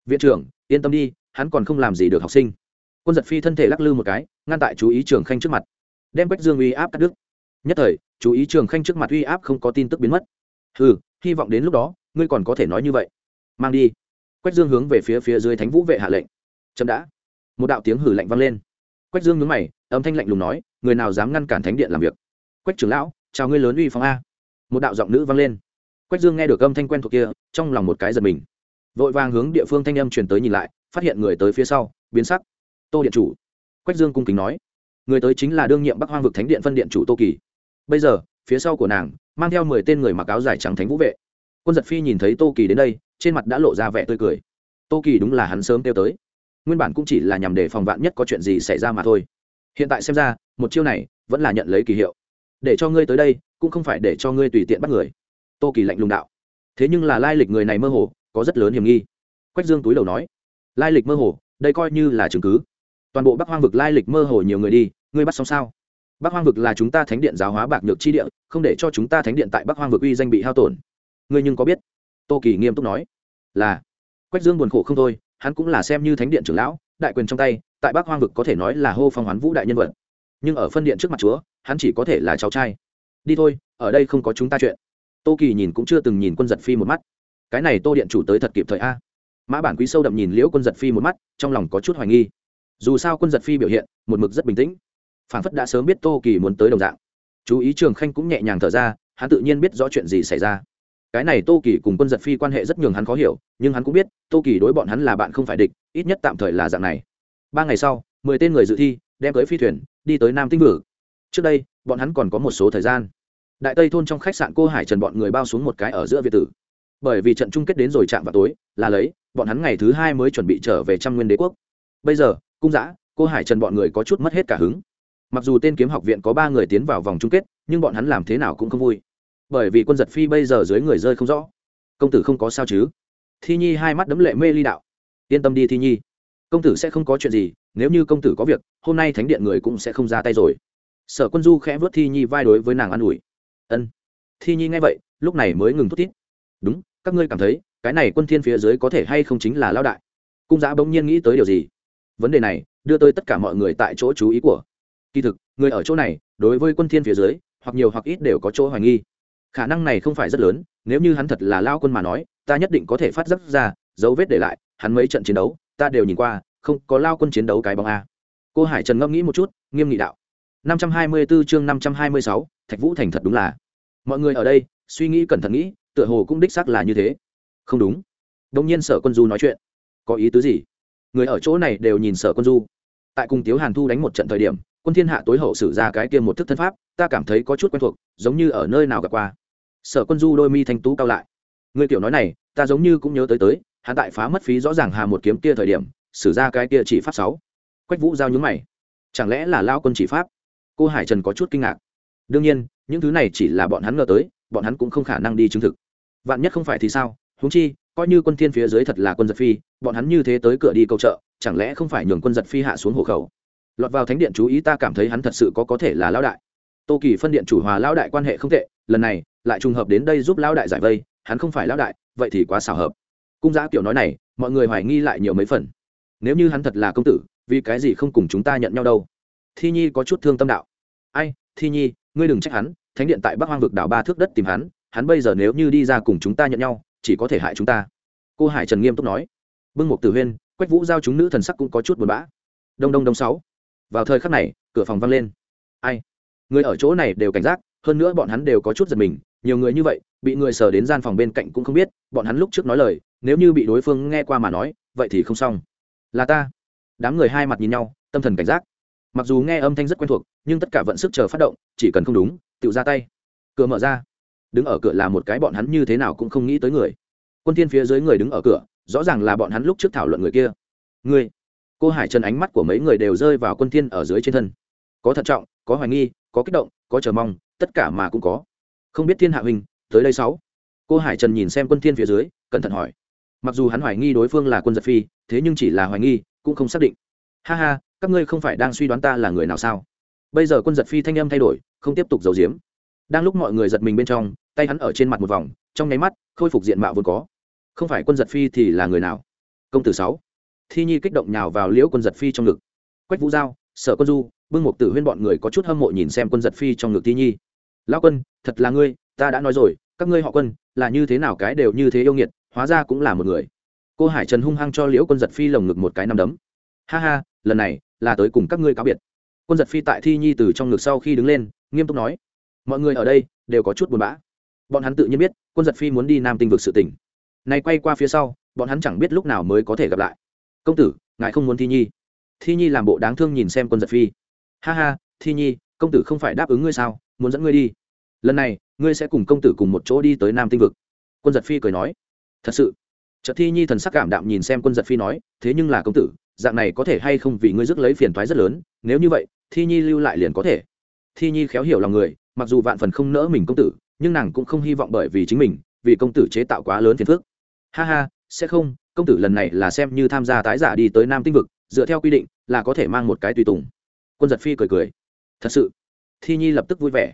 Viện trưởng, yên tâm đi, hắn còn không làm gì được học sinh. Quân giật phi thân thể lắc lư một cái, ngăn tại chú ý trường khanh trước mặt. Đem quách dương uy áp cắt đứt. Nhất thời, chú ý trường khanh trước mặt uy áp không có tin tức biến mất. Ừ hy vọng đến lúc đó, ngươi còn có thể nói như vậy. Mang đi. Quách dương hướng về phía phía dưới thánh vũ vệ hạ lệnh. Chậm đã một đạo tiếng hử lạnh vang lên. Quách dương nhướng mày, âm thanh lạnh lùng nói, người nào dám ngăn cản thánh điện làm việc? Quách trưởng lão, chào ngươi lớn uy phong a. Một đạo giọng nữ vang lên. Quách dương nghe được âm thanh quen thuộc kia, trong lòng một cái giật mình. Vội vàng hướng địa phương thanh âm truyền tới nhìn lại, phát hiện người tới phía sau, biến sắc. Tô điện chủ. Quách dương cung kính nói, người tới chính là đương nhiệm bắc hoang vực thánh điện phân điện chủ tô kỳ. Bây giờ, phía sau của nàng, mang theo mười tên người mặc áo dài trắng thánh vũ vệ. Quân giật phi nhìn thấy tô kỳ đến đây, trên mặt đã lộ ra vẻ tươi cười. Tô kỳ đúng là hắn sớm kêu tới nguyên bản cũng chỉ là nhằm để phòng vạn nhất có chuyện gì xảy ra mà thôi. Hiện tại xem ra, một chiêu này vẫn là nhận lấy kỳ hiệu. Để cho ngươi tới đây, cũng không phải để cho ngươi tùy tiện bắt người. Tô kỳ lạnh lùng đạo. Thế nhưng là lai lịch người này mơ hồ, có rất lớn hiểm nghi. Quách dương túi đầu nói, lai lịch mơ hồ, đây coi như là chứng cứ. Toàn bộ bắc hoang vực lai lịch mơ hồ nhiều người đi, ngươi bắt xong sao? Bắc hoang vực là chúng ta thánh điện giáo hóa bạc nhược chi địa, không để cho chúng ta thánh điện tại bắc hoang vực uy danh bị hao tổn. Ngươi nhưng có biết? Tô kỳ nghiêm túc nói. Là. Quách dương buồn khổ không thôi hắn cũng là xem như thánh điện trưởng lão, đại quyền trong tay, tại bắc hoang vực có thể nói là hô phong hoán vũ đại nhân vật. Nhưng ở phân điện trước mặt chúa, hắn chỉ có thể là cháu trai. Đi thôi, ở đây không có chúng ta chuyện. Tô kỳ nhìn cũng chưa từng nhìn quân giật phi một mắt. Cái này tô điện chủ tới thật kịp thời a. Mã bản quý sâu đậm nhìn liễu quân giật phi một mắt, trong lòng có chút hoài nghi. Dù sao quân giật phi biểu hiện, một mực rất bình tĩnh. Phản phất đã sớm biết tô kỳ muốn tới đồng dạng. Chú ý trường khanh cũng nhẹ nhàng thở ra, hắn tự nhiên biết rõ chuyện gì xảy ra cái này tô kỳ cùng quân giật phi quan hệ rất nhường hắn khó hiểu, nhưng hắn cũng biết, tô kỳ đối bọn hắn là bạn không phải địch, ít nhất tạm thời là dạng này. Ba ngày sau, mười tên người dự thi đem tới phi thuyền, đi tới nam tinh vử trước đây, bọn hắn còn có một số thời gian. Đại tây thôn trong khách sạn cô hải trần bọn người bao xuống một cái ở giữa việt tử. Bởi vì trận chung kết đến rồi chạm vào tối, là lấy, bọn hắn ngày thứ hai mới chuẩn bị trở về trăm nguyên đế quốc. Bây giờ, cung giã cô hải trần bọn người có chút mất hết cả hứng. Mặc dù tên kiếm học viện có ba người tiến vào vòng chung kết, nhưng bọn hắn làm thế nào cũng không vui bởi vì quân giật phi bây giờ dưới người rơi không rõ. Công tử không có sao chứ? Thi nhi hai mắt đấm lệ mê ly đạo. Yên tâm đi thi nhi. Công tử sẽ không có chuyện gì, nếu như công tử có việc, hôm nay thánh điện người cũng sẽ không ra tay rồi. Sở quân du khẽ vớt thi nhi vai đối với nàng an ủi. Ân. Thi nhi nghe vậy, lúc này mới ngừng thút thít. Đúng, các ngươi cảm thấy, cái này quân thiên phía dưới có thể hay không chính là lao đại? Cung giã bỗng nhiên nghĩ tới điều gì? Vấn đề này, đưa tới tất cả mọi người tại chỗ chú ý của. Kỳ thực, người ở chỗ này, đối với quân thiên phía dưới, hoặc nhiều hoặc ít đều có chỗ hoài nghi khả năng này không phải rất lớn nếu như hắn thật là lao quân mà nói ta nhất định có thể phát giác ra dấu vết để lại hắn mấy trận chiến đấu ta đều nhìn qua không có lao quân chiến đấu cái bóng a. Cô hải trần ngẫm nghĩ một chút nghiêm nghị đạo. 524 chương 526, thạch vũ thành thật đúng là. Mọi người ở đây suy nghĩ cẩn thận nghĩ tựa hồ cũng đích xác là như thế. Không đúng. Đông nhiên sở quân du nói chuyện. Có ý tứ gì? Người ở chỗ này đều nhìn sở quân du. Tại cùng tiếu hàn thu đánh một trận thời điểm quân thiên hạ tối hậu sử ra cái kia một thức thân pháp ta cảm thấy có chút quen thuộc giống như ở nơi nào gặp qua sở quân du đôi mi thanh tú cao lại. Người tiểu nói này, ta giống như cũng nhớ tới tới hạ tại phá mất phí rõ ràng hà một kiếm kia thời điểm sử ra cái kia chỉ pháp sáu. Quách vũ giao nhúng mày. Chẳng lẽ là lao quân chỉ pháp? Cô hải trần có chút kinh ngạc. Đương nhiên, những thứ này chỉ là bọn hắn ngờ tới, bọn hắn cũng không khả năng đi chứng thực. Vạn nhất không phải thì sao? Húng chi, coi như quân thiên phía dưới thật là quân giật phi, bọn hắn như thế tới cửa đi câu trợ, chẳng lẽ không phải nhường quân giật phi hạ xuống hộ khẩu? Lọt vào thánh điện chú ý ta cảm thấy hắn thật sự có có thể là lão đại. Tô kỳ phân điện chủ hòa lão đại quan hệ không tệ lần này lại trùng hợp đến đây giúp lão đại giải vây, hắn không phải lão đại, vậy thì quá xảo hợp. Cung giã kiểu nói này, mọi người hoài nghi lại nhiều mấy phần. Nếu như hắn thật là công tử, vì cái gì không cùng chúng ta nhận nhau đâu? Thi nhi có chút thương tâm đạo. Ai, thi nhi, ngươi đừng trách hắn, thánh điện tại bắc hoang vực đảo ba thước đất tìm hắn hắn bây giờ nếu như đi ra cùng chúng ta nhận nhau, chỉ có thể hại chúng ta. Cô hải trần nghiêm túc nói. Bưng một tử huyên, quách vũ giao chúng nữ thần sắc cũng có chút buồn bã. Đông đông đông sáu. Vào thời khắc này, cửa phòng vang lên. Ai? Người ở chỗ này đều cảnh giác hơn nữa bọn hắn đều có chút giật mình, nhiều người như vậy, bị người sờ đến gian phòng bên cạnh cũng không biết, bọn hắn lúc trước nói lời, nếu như bị đối phương nghe qua mà nói, vậy thì không xong. Là ta. Đám người hai mặt nhìn nhau, tâm thần cảnh giác. Mặc dù nghe âm thanh rất quen thuộc, nhưng tất cả vận sức chờ phát động, chỉ cần không đúng tự ra tay. Cửa mở ra. Đứng ở cửa là một cái bọn hắn như thế nào cũng không nghĩ tới người. Quân thiên phía dưới người đứng ở cửa, rõ ràng là bọn hắn lúc trước thảo luận người kia. Người. Cô hải trần ánh mắt của mấy người đều rơi vào quân thiên ở dưới trên thân. Có thận trọng, có hoài nghi, có kích động, có chờ mong tất cả mà cũng có. Không biết thiên hạ huynh tới đây sáu. Cô hải trần nhìn xem quân thiên phía dưới, cẩn thận hỏi. Mặc dù hắn hoài nghi đối phương là quân giật phi, thế nhưng chỉ là hoài nghi, cũng không xác định. Ha ha, các ngươi không phải đang suy đoán ta là người nào sao? Bây giờ quân giật phi thanh âm thay đổi, không tiếp tục giấu giếm. Đang lúc mọi người giật mình bên trong, tay hắn ở trên mặt một vòng, trong nháy mắt, khôi phục diện mạo vốn có. Không phải quân giật phi thì là người nào? Công tử sáu. Thi nhi kích động nhào vào liễu quân giật phi trong ngực. Quách vũ giao, sở quân du, bưng một tử huyên bọn người có chút hâm mộ nhìn xem quân giật phi trong ngực thi nhi lão quân, thật là ngươi, ta đã nói rồi, các ngươi họ quân, là như thế nào cái đều như thế yêu nghiệt, hóa ra cũng là một người. Cô hải trần hung hăng cho liễu quân giật phi lồng ngực một cái nằm đấm. Ha ha, lần này, là tới cùng các ngươi cáo biệt. Quân giật phi tại thi nhi từ trong ngực sau khi đứng lên, nghiêm túc nói, mọi người ở đây, đều có chút buồn bã. Bọn hắn tự nhiên biết, quân giật phi muốn đi nam tinh vực sự tỉnh này quay qua phía sau, bọn hắn chẳng biết lúc nào mới có thể gặp lại. Công tử, ngài không muốn thi nhi. Thi nhi làm bộ đáng thương nhìn xem quân giật phi. Ha ha, thi nhi, công tử không phải đáp ứng ngươi sao? Muốn dẫn ngươi đi lần này ngươi sẽ cùng công tử cùng một chỗ đi tới nam tinh vực quân giật phi cười nói thật sự Chợt Thi Nhi thần sắc cảm đạm nhìn xem Quân Giật Phi nói, thế nhưng là công tử, dạng này có thể hay không vì ngươi rước lấy phiền toái rất lớn, nếu như vậy, Thi Nhi lưu lại liền có thể. Thi Nhi khéo hiểu lòng người, mặc dù vạn phần không nỡ mình công tử, nhưng nàng cũng không hy vọng bởi vì chính mình, vì công tử chế tạo quá lớn phiền phức. Ha ha, sẽ không, công tử lần này là xem như tham gia tái giả đi tới Nam Tinh vực, dựa theo quy định, là có thể mang một cái tùy tùng. Quân Giật Phi cười cười. Thật sự. Thi Nhi lập tức vui vẻ.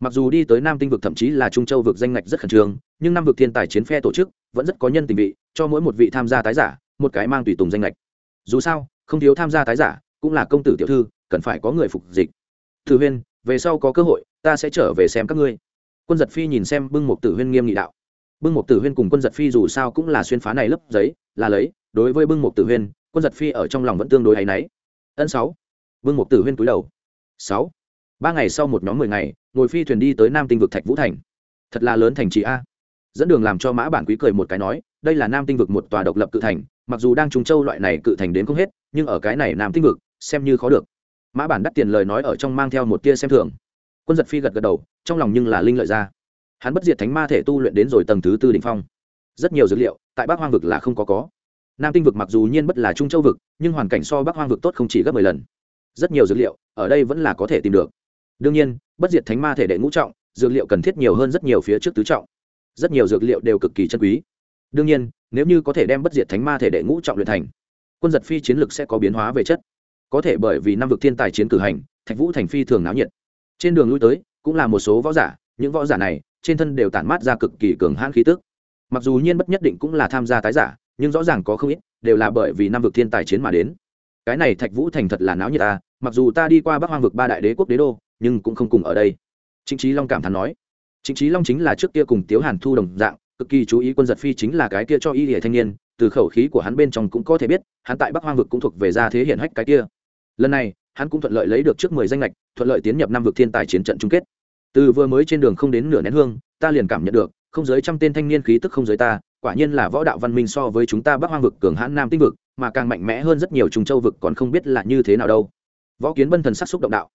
Mặc dù đi tới nam tinh vực thậm chí là trung châu vực danh ngạch rất khẩn trương, nhưng năm vực thiên tài chiến phe tổ chức vẫn rất có nhân tình vị, cho mỗi một vị tham gia tái giả, một cái mang tùy tùng danh lệch dù sao, không thiếu tham gia tái giả, cũng là công tử tiểu thư, cần phải có người phục dịch. Thư huyên, về sau có cơ hội, ta sẽ trở về xem các ngươi. Quân giật phi nhìn xem bưng Mục tử huyên nghiêm nghị đạo. Bưng Mục tử huyên cùng quân giật phi dù sao cũng là xuyên phá này lấp giấy, là lấy, đối với bưng Mục tử huyên, quân giật phi ở trong lòng vẫn tương đối hay náy. Ân sáu. Bưng Mục tử huyên cúi đầu. Sáu ba ngày sau một nhóm mười ngày, ngồi phi thuyền đi tới nam tinh vực thạch vũ thành. Thật là lớn thành trì a. Dẫn đường làm cho mã bản quý cười một cái nói, đây là nam tinh vực một tòa độc lập cự thành, mặc dù đang trùng châu loại này cự thành đến không hết, nhưng ở cái này nam tinh vực, xem như khó được. Mã bản đắt tiền lời nói ở trong mang theo một tia xem thường. Quân giật phi gật gật đầu, trong lòng nhưng là linh lợi ra. Hắn bất diệt thánh ma thể tu luyện đến rồi tầng thứ tư đ ỉ n h phong. Rất nhiều dữ liệu, tại bắc hoang vực là không có có. Nam tinh vực mặc dù nhiên bất là trung châu vực, nhưng hoàn cảnh so bắc hoang vực tốt không chỉ gấp mười lần. Rất nhiều dữ liệu, ở đây vẫn là có thể tìm được đương nhiên, bất diệt thánh ma thể đệ ngũ trọng, dược liệu cần thiết nhiều hơn rất nhiều phía trước tứ trọng. Rất nhiều dược liệu đều cực kỳ chân quý. Đương nhiên, nếu như có thể đem bất diệt thánh ma thể đệ ngũ trọng luyện thành, quân giật phi chiến lực sẽ có biến hóa về chất. Có thể bởi vì năm vực thiên tài chiến cử hành, thạch vũ thành phi thường náo nhiệt. Trên đường lui tới, cũng là một số võ giả, những võ giả này, trên thân đều tản mát ra cực kỳ cường hãn khí tức. Mặc dù nhiên bất nhất định cũng là tham gia tái giả, nhưng rõ ràng có không ít, đều là bởi vì năm vực thiên tài chiến mà đến. Cái này thạch vũ thành thật là náo nhiệt ta mặc dù ta đi qua bắc hoang vực ba đại đế quốc đế đô nhưng cũng không cùng ở đây. Chính trí long cảm thán nói chính trí long chính là trước kia cùng tiếu hàn thu đồng dạng, cực kỳ chú ý quân giật phi chính là cái kia cho y hệ thanh niên, từ khẩu khí của hắn bên trong cũng có thể biết, hắn tại bắc hoang vực cũng thuộc về gia thế hiện hách cái kia. Lần này, hắn cũng thuận lợi lấy được trước mười danh lệch thuận lợi tiến nhập năm vực thiên tài chiến trận chung kết. Từ vừa mới trên đường không đến nửa nén hương, ta liền cảm nhận được, không dưới trăm tên thanh niên khí tức không dưới ta, quả nhiên là võ đạo văn minh so với chúng ta bắc hoang vực cường hãn nam tinh vực, mà càng mạnh mẽ hơn rất nhiều trùng châu vực còn không biết là như thế nào đâu. Võ kiến bân thần sắc xúc động đạo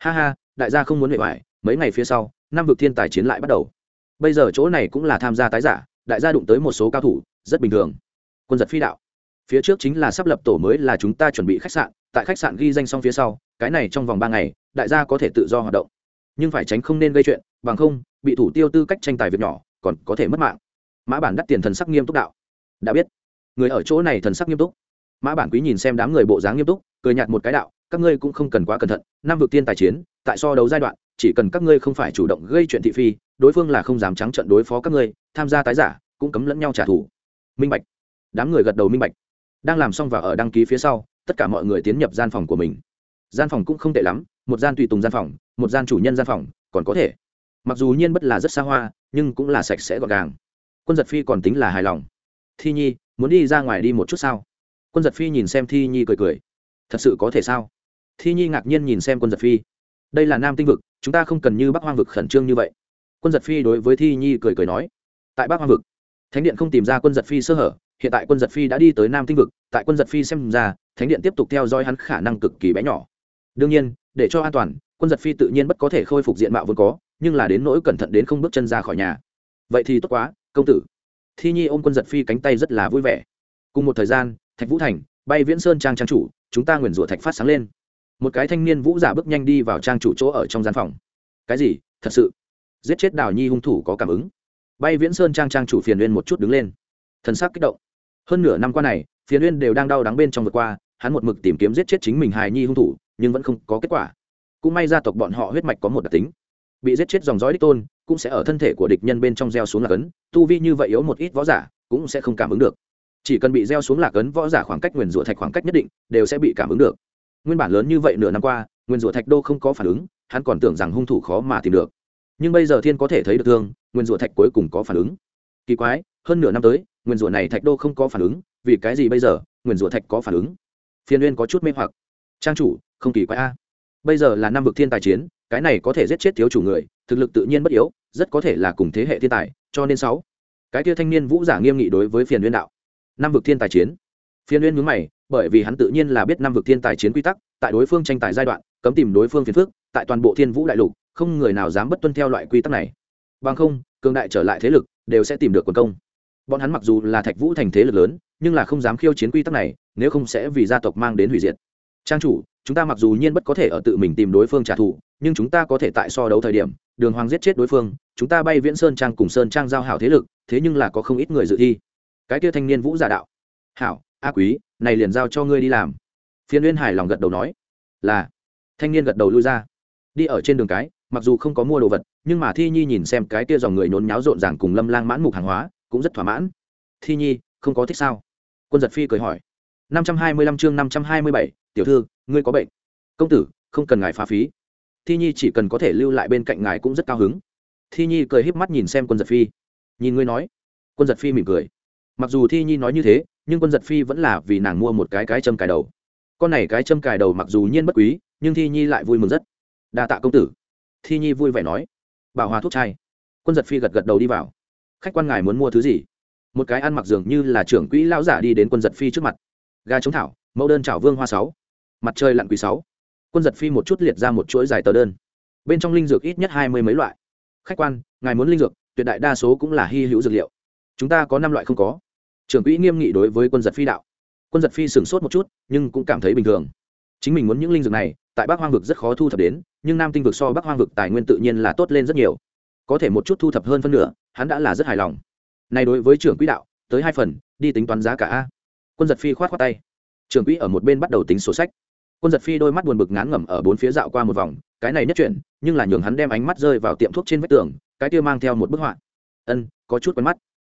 ha ha, đại gia không muốn bề hoại mấy ngày phía sau, năm vực thiên tài chiến lại bắt đầu. Bây giờ chỗ này cũng là tham gia tái giả, đại gia đụng tới một số cao thủ, rất bình thường. Quân giật phi đạo. Phía trước chính là sắp lập tổ mới là chúng ta chuẩn bị khách sạn, tại khách sạn ghi danh xong phía sau, cái này trong vòng ba ngày, đại gia có thể tự do hoạt động. Nhưng phải tránh không nên gây chuyện, bằng không, bị thủ tiêu tư cách tranh tài việc nhỏ, còn có thể mất mạng. Mã bản đắt tiền thần sắc nghiêm túc đạo. Đã biết. Người ở chỗ này thần sắc nghiêm túc. Mã bản quý nhìn xem đám người bộ dáng nghiêm túc, cười nhạt một cái đạo các ngươi cũng không cần quá cẩn thận, năm vực tiên tài chiến, tại so đấu giai đoạn, chỉ cần các ngươi không phải chủ động gây chuyện thị phi, đối phương là không dám trắng trận đối phó các ngươi, tham gia tái giả, cũng cấm lẫn nhau trả thù. Minh bạch. Đám người gật đầu minh bạch. Đang làm xong và ở đăng ký phía sau, tất cả mọi người tiến nhập gian phòng của mình. Gian phòng cũng không tệ lắm, một gian tùy tùng gian phòng, một gian chủ nhân gian phòng, còn có thể. Mặc dù nhiên bất là rất xa hoa, nhưng cũng là sạch sẽ gọn gàng. Quân giật phi còn tính là hài lòng. Thi nhi, muốn đi ra ngoài đi một chút sao? Quân giật phi nhìn xem thi nhi cười cười. Thật sự có thể sao? Thi nhi ngạc nhiên nhìn xem quân giật phi. Đây là nam tinh vực, chúng ta không cần như bắc hoang vực khẩn trương như vậy. Quân giật phi đối với thi nhi cười cười nói, tại bắc hoang vực, thánh điện không tìm ra quân giật phi sơ hở, hiện tại quân giật phi đã đi tới nam tinh vực, tại quân giật phi xem ra, thánh điện tiếp tục theo dõi hắn khả năng cực kỳ bé nhỏ. Đương nhiên, để cho an toàn, quân giật phi tự nhiên bất có thể khôi phục diện mạo vốn có, nhưng là đến nỗi cẩn thận đến không bước chân ra khỏi nhà. Vậy thì tốt quá, công tử. Thi nhi ôm quân giật phi cánh tay rất là vui vẻ. Cùng một thời gian, thạch vũ thành, bay viễn sơn trang trang chủ, chúng ta nguyền rủa thạch phát sáng lên một cái thanh niên vũ giả bước nhanh đi vào trang chủ chỗ ở trong gian phòng. Cái gì? Thật sự? Giết chết đào nhi hung thủ có cảm ứng? Bay viễn sơn trang trang chủ phiền uyên một chút đứng lên. Thần sắc kích động. Hơn nửa năm qua này, phiền uyên đều đang đau đắng bên trong vượt qua, hắn một mực tìm kiếm giết chết chính mình hài nhi hung thủ, nhưng vẫn không có kết quả. Cũng may gia tộc bọn họ huyết mạch có một đặc tính. Bị giết chết dòng dõi đích tôn, cũng sẽ ở thân thể của địch nhân bên trong gieo xuống lạc ấn, tu vi như vậy yếu một ít võ giả, cũng sẽ không cảm ứng được. Chỉ cần bị gieo xuống lạc ấn võ giả khoảng cách nguyền rủa thạch khoảng cách nhất định, đều sẽ bị cảm ứng được nguyên bản lớn như vậy nửa năm qua, nguyên rủa thạch đô không có phản ứng, hắn còn tưởng rằng hung thủ khó mà tìm được. Nhưng bây giờ thiên có thể thấy được thương, nguyên rủa thạch cuối cùng có phản ứng. Kỳ quái, hơn nửa năm tới, nguyên rủa này thạch đô không có phản ứng, vì cái gì bây giờ, nguyên rủa thạch có phản ứng? Phiên uyên có chút mê hoặc. Trang chủ, không kỳ quái a. Bây giờ là năm vực thiên tài chiến, cái này có thể giết chết thiếu chủ người, thực lực tự nhiên bất yếu, rất có thể là cùng thế hệ thiên tài, cho nên sáu. Cái kia thanh niên vũ giả nghiêm nghị đối với phiền uyên đạo. Năm vực thiên tài chiến phiên uyên nhướng mày, bởi vì hắn tự nhiên là biết năm vực thiên tài chiến quy tắc, tại đối phương tranh tài giai đoạn, cấm tìm đối phương phiền phức, tại toàn bộ thiên vũ đại lục, không người nào dám bất tuân theo loại quy tắc này. Bằng không, cường đại trở lại thế lực, đều sẽ tìm được quần công. Bọn hắn mặc dù là thạch vũ thành thế lực lớn, nhưng là không dám khiêu chiến quy tắc này, nếu không sẽ vì gia tộc mang đến hủy diệt. Trang chủ, chúng ta mặc dù nhiên bất có thể ở tự mình tìm đối phương trả thù, nhưng chúng ta có thể tại so đấu thời điểm, đường hoàng giết chết đối phương, chúng ta bay viễn sơn trang cùng sơn trang giao hảo thế lực, thế nhưng là có không ít người dự thi. Cái kia thanh niên vũ giả đạo. Hảo a quý, này liền giao cho ngươi đi làm. Phiên uyên hài lòng gật đầu nói, là. Thanh niên gật đầu lui ra. Đi ở trên đường cái, mặc dù không có mua đồ vật, nhưng mà thi nhi nhìn xem cái kia dòng người nhốn nháo rộn ràng cùng lâm lang mãn mục hàng hóa, cũng rất thỏa mãn. Thi nhi, không có thích sao? Quân giật phi cười hỏi. Năm trăm hai mươi lăm chương năm trăm hai mươi bảy, tiểu thư, ngươi có bệnh? Công tử, không cần ngài phá phí. Thi nhi chỉ cần có thể lưu lại bên cạnh ngài cũng rất cao hứng. Thi nhi cười híp mắt nhìn xem quân giật phi. Nhìn ngươi nói. Quân giật phi mỉm cười. Mặc dù thi nhi nói như thế nhưng quân giật phi vẫn là vì nàng mua một cái cái châm cài đầu. Con này cái châm cài đầu mặc dù nhiên bất quý, nhưng thi nhi lại vui mừng rất. Đa tạ công tử. Thi nhi vui vẻ nói. Bảo hòa thuốc chai. Quân giật phi gật gật đầu đi vào. Khách quan ngài muốn mua thứ gì? Một cái ăn mặc dường như là trưởng quỹ lão giả đi đến quân giật phi trước mặt. Gà chống thảo, mẫu đơn chảo vương hoa sáu. Mặt trời lặn quý sáu. Quân giật phi một chút liệt ra một chuỗi dài tờ đơn. Bên trong linh dược ít nhất hai mươi mấy loại. Khách quan, ngài muốn linh dược, tuyệt đại đa số cũng là hy hữu dược liệu. Chúng ta có năm loại không có trưởng quỹ nghiêm nghị đối với quân giật phi đạo. Quân giật phi sửng sốt một chút, nhưng cũng cảm thấy bình thường. Chính mình muốn những linh dược này, tại bắc hoang vực rất khó thu thập đến, nhưng nam tinh vực so bắc hoang vực tài nguyên tự nhiên là tốt lên rất nhiều. Có thể một chút thu thập hơn phân nửa, hắn đã là rất hài lòng. Này đối với trưởng quỹ đạo, tới hai phần, đi tính toán giá cả a. Quân giật phi khoát khoát tay. Trưởng quỹ ở một bên bắt đầu tính sổ sách. Quân giật phi đôi mắt buồn bực ngán ngẩm ở bốn phía dạo qua một vòng, cái này nhất chuyển nhưng là nhường hắn đem ánh mắt rơi vào tiệm thuốc trên vách tường, cái kia mang theo một bức họa. Ân, có chút quen mắt.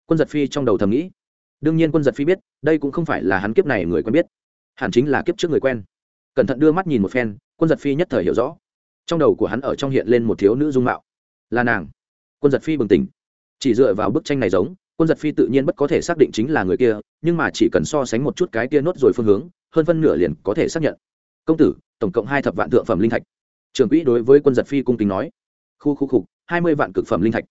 Quân giật phi trong đầu thầm nghĩ đương nhiên quân giật phi biết, đây cũng không phải là hắn kiếp này người quen biết. Hẳn chính là kiếp trước người quen. Cẩn thận đưa mắt nhìn một phen, quân giật phi nhất thời hiểu rõ. Trong đầu của hắn ở trong hiện lên một thiếu nữ dung mạo. Là nàng. Quân giật phi bừng tỉnh. Chỉ dựa vào bức tranh này giống, quân giật phi tự nhiên bất có thể xác định chính là người kia, nhưng mà chỉ cần so sánh một chút cái kia nốt rồi phương hướng, hơn phân nửa liền có thể xác nhận. Công tử, tổng cộng hai thập vạn thượng phẩm linh thạch. Trưởng quỹ đối với quân giật phi cung kính nói. Khu khu khục hai mươi vạn cực phẩm linh thạch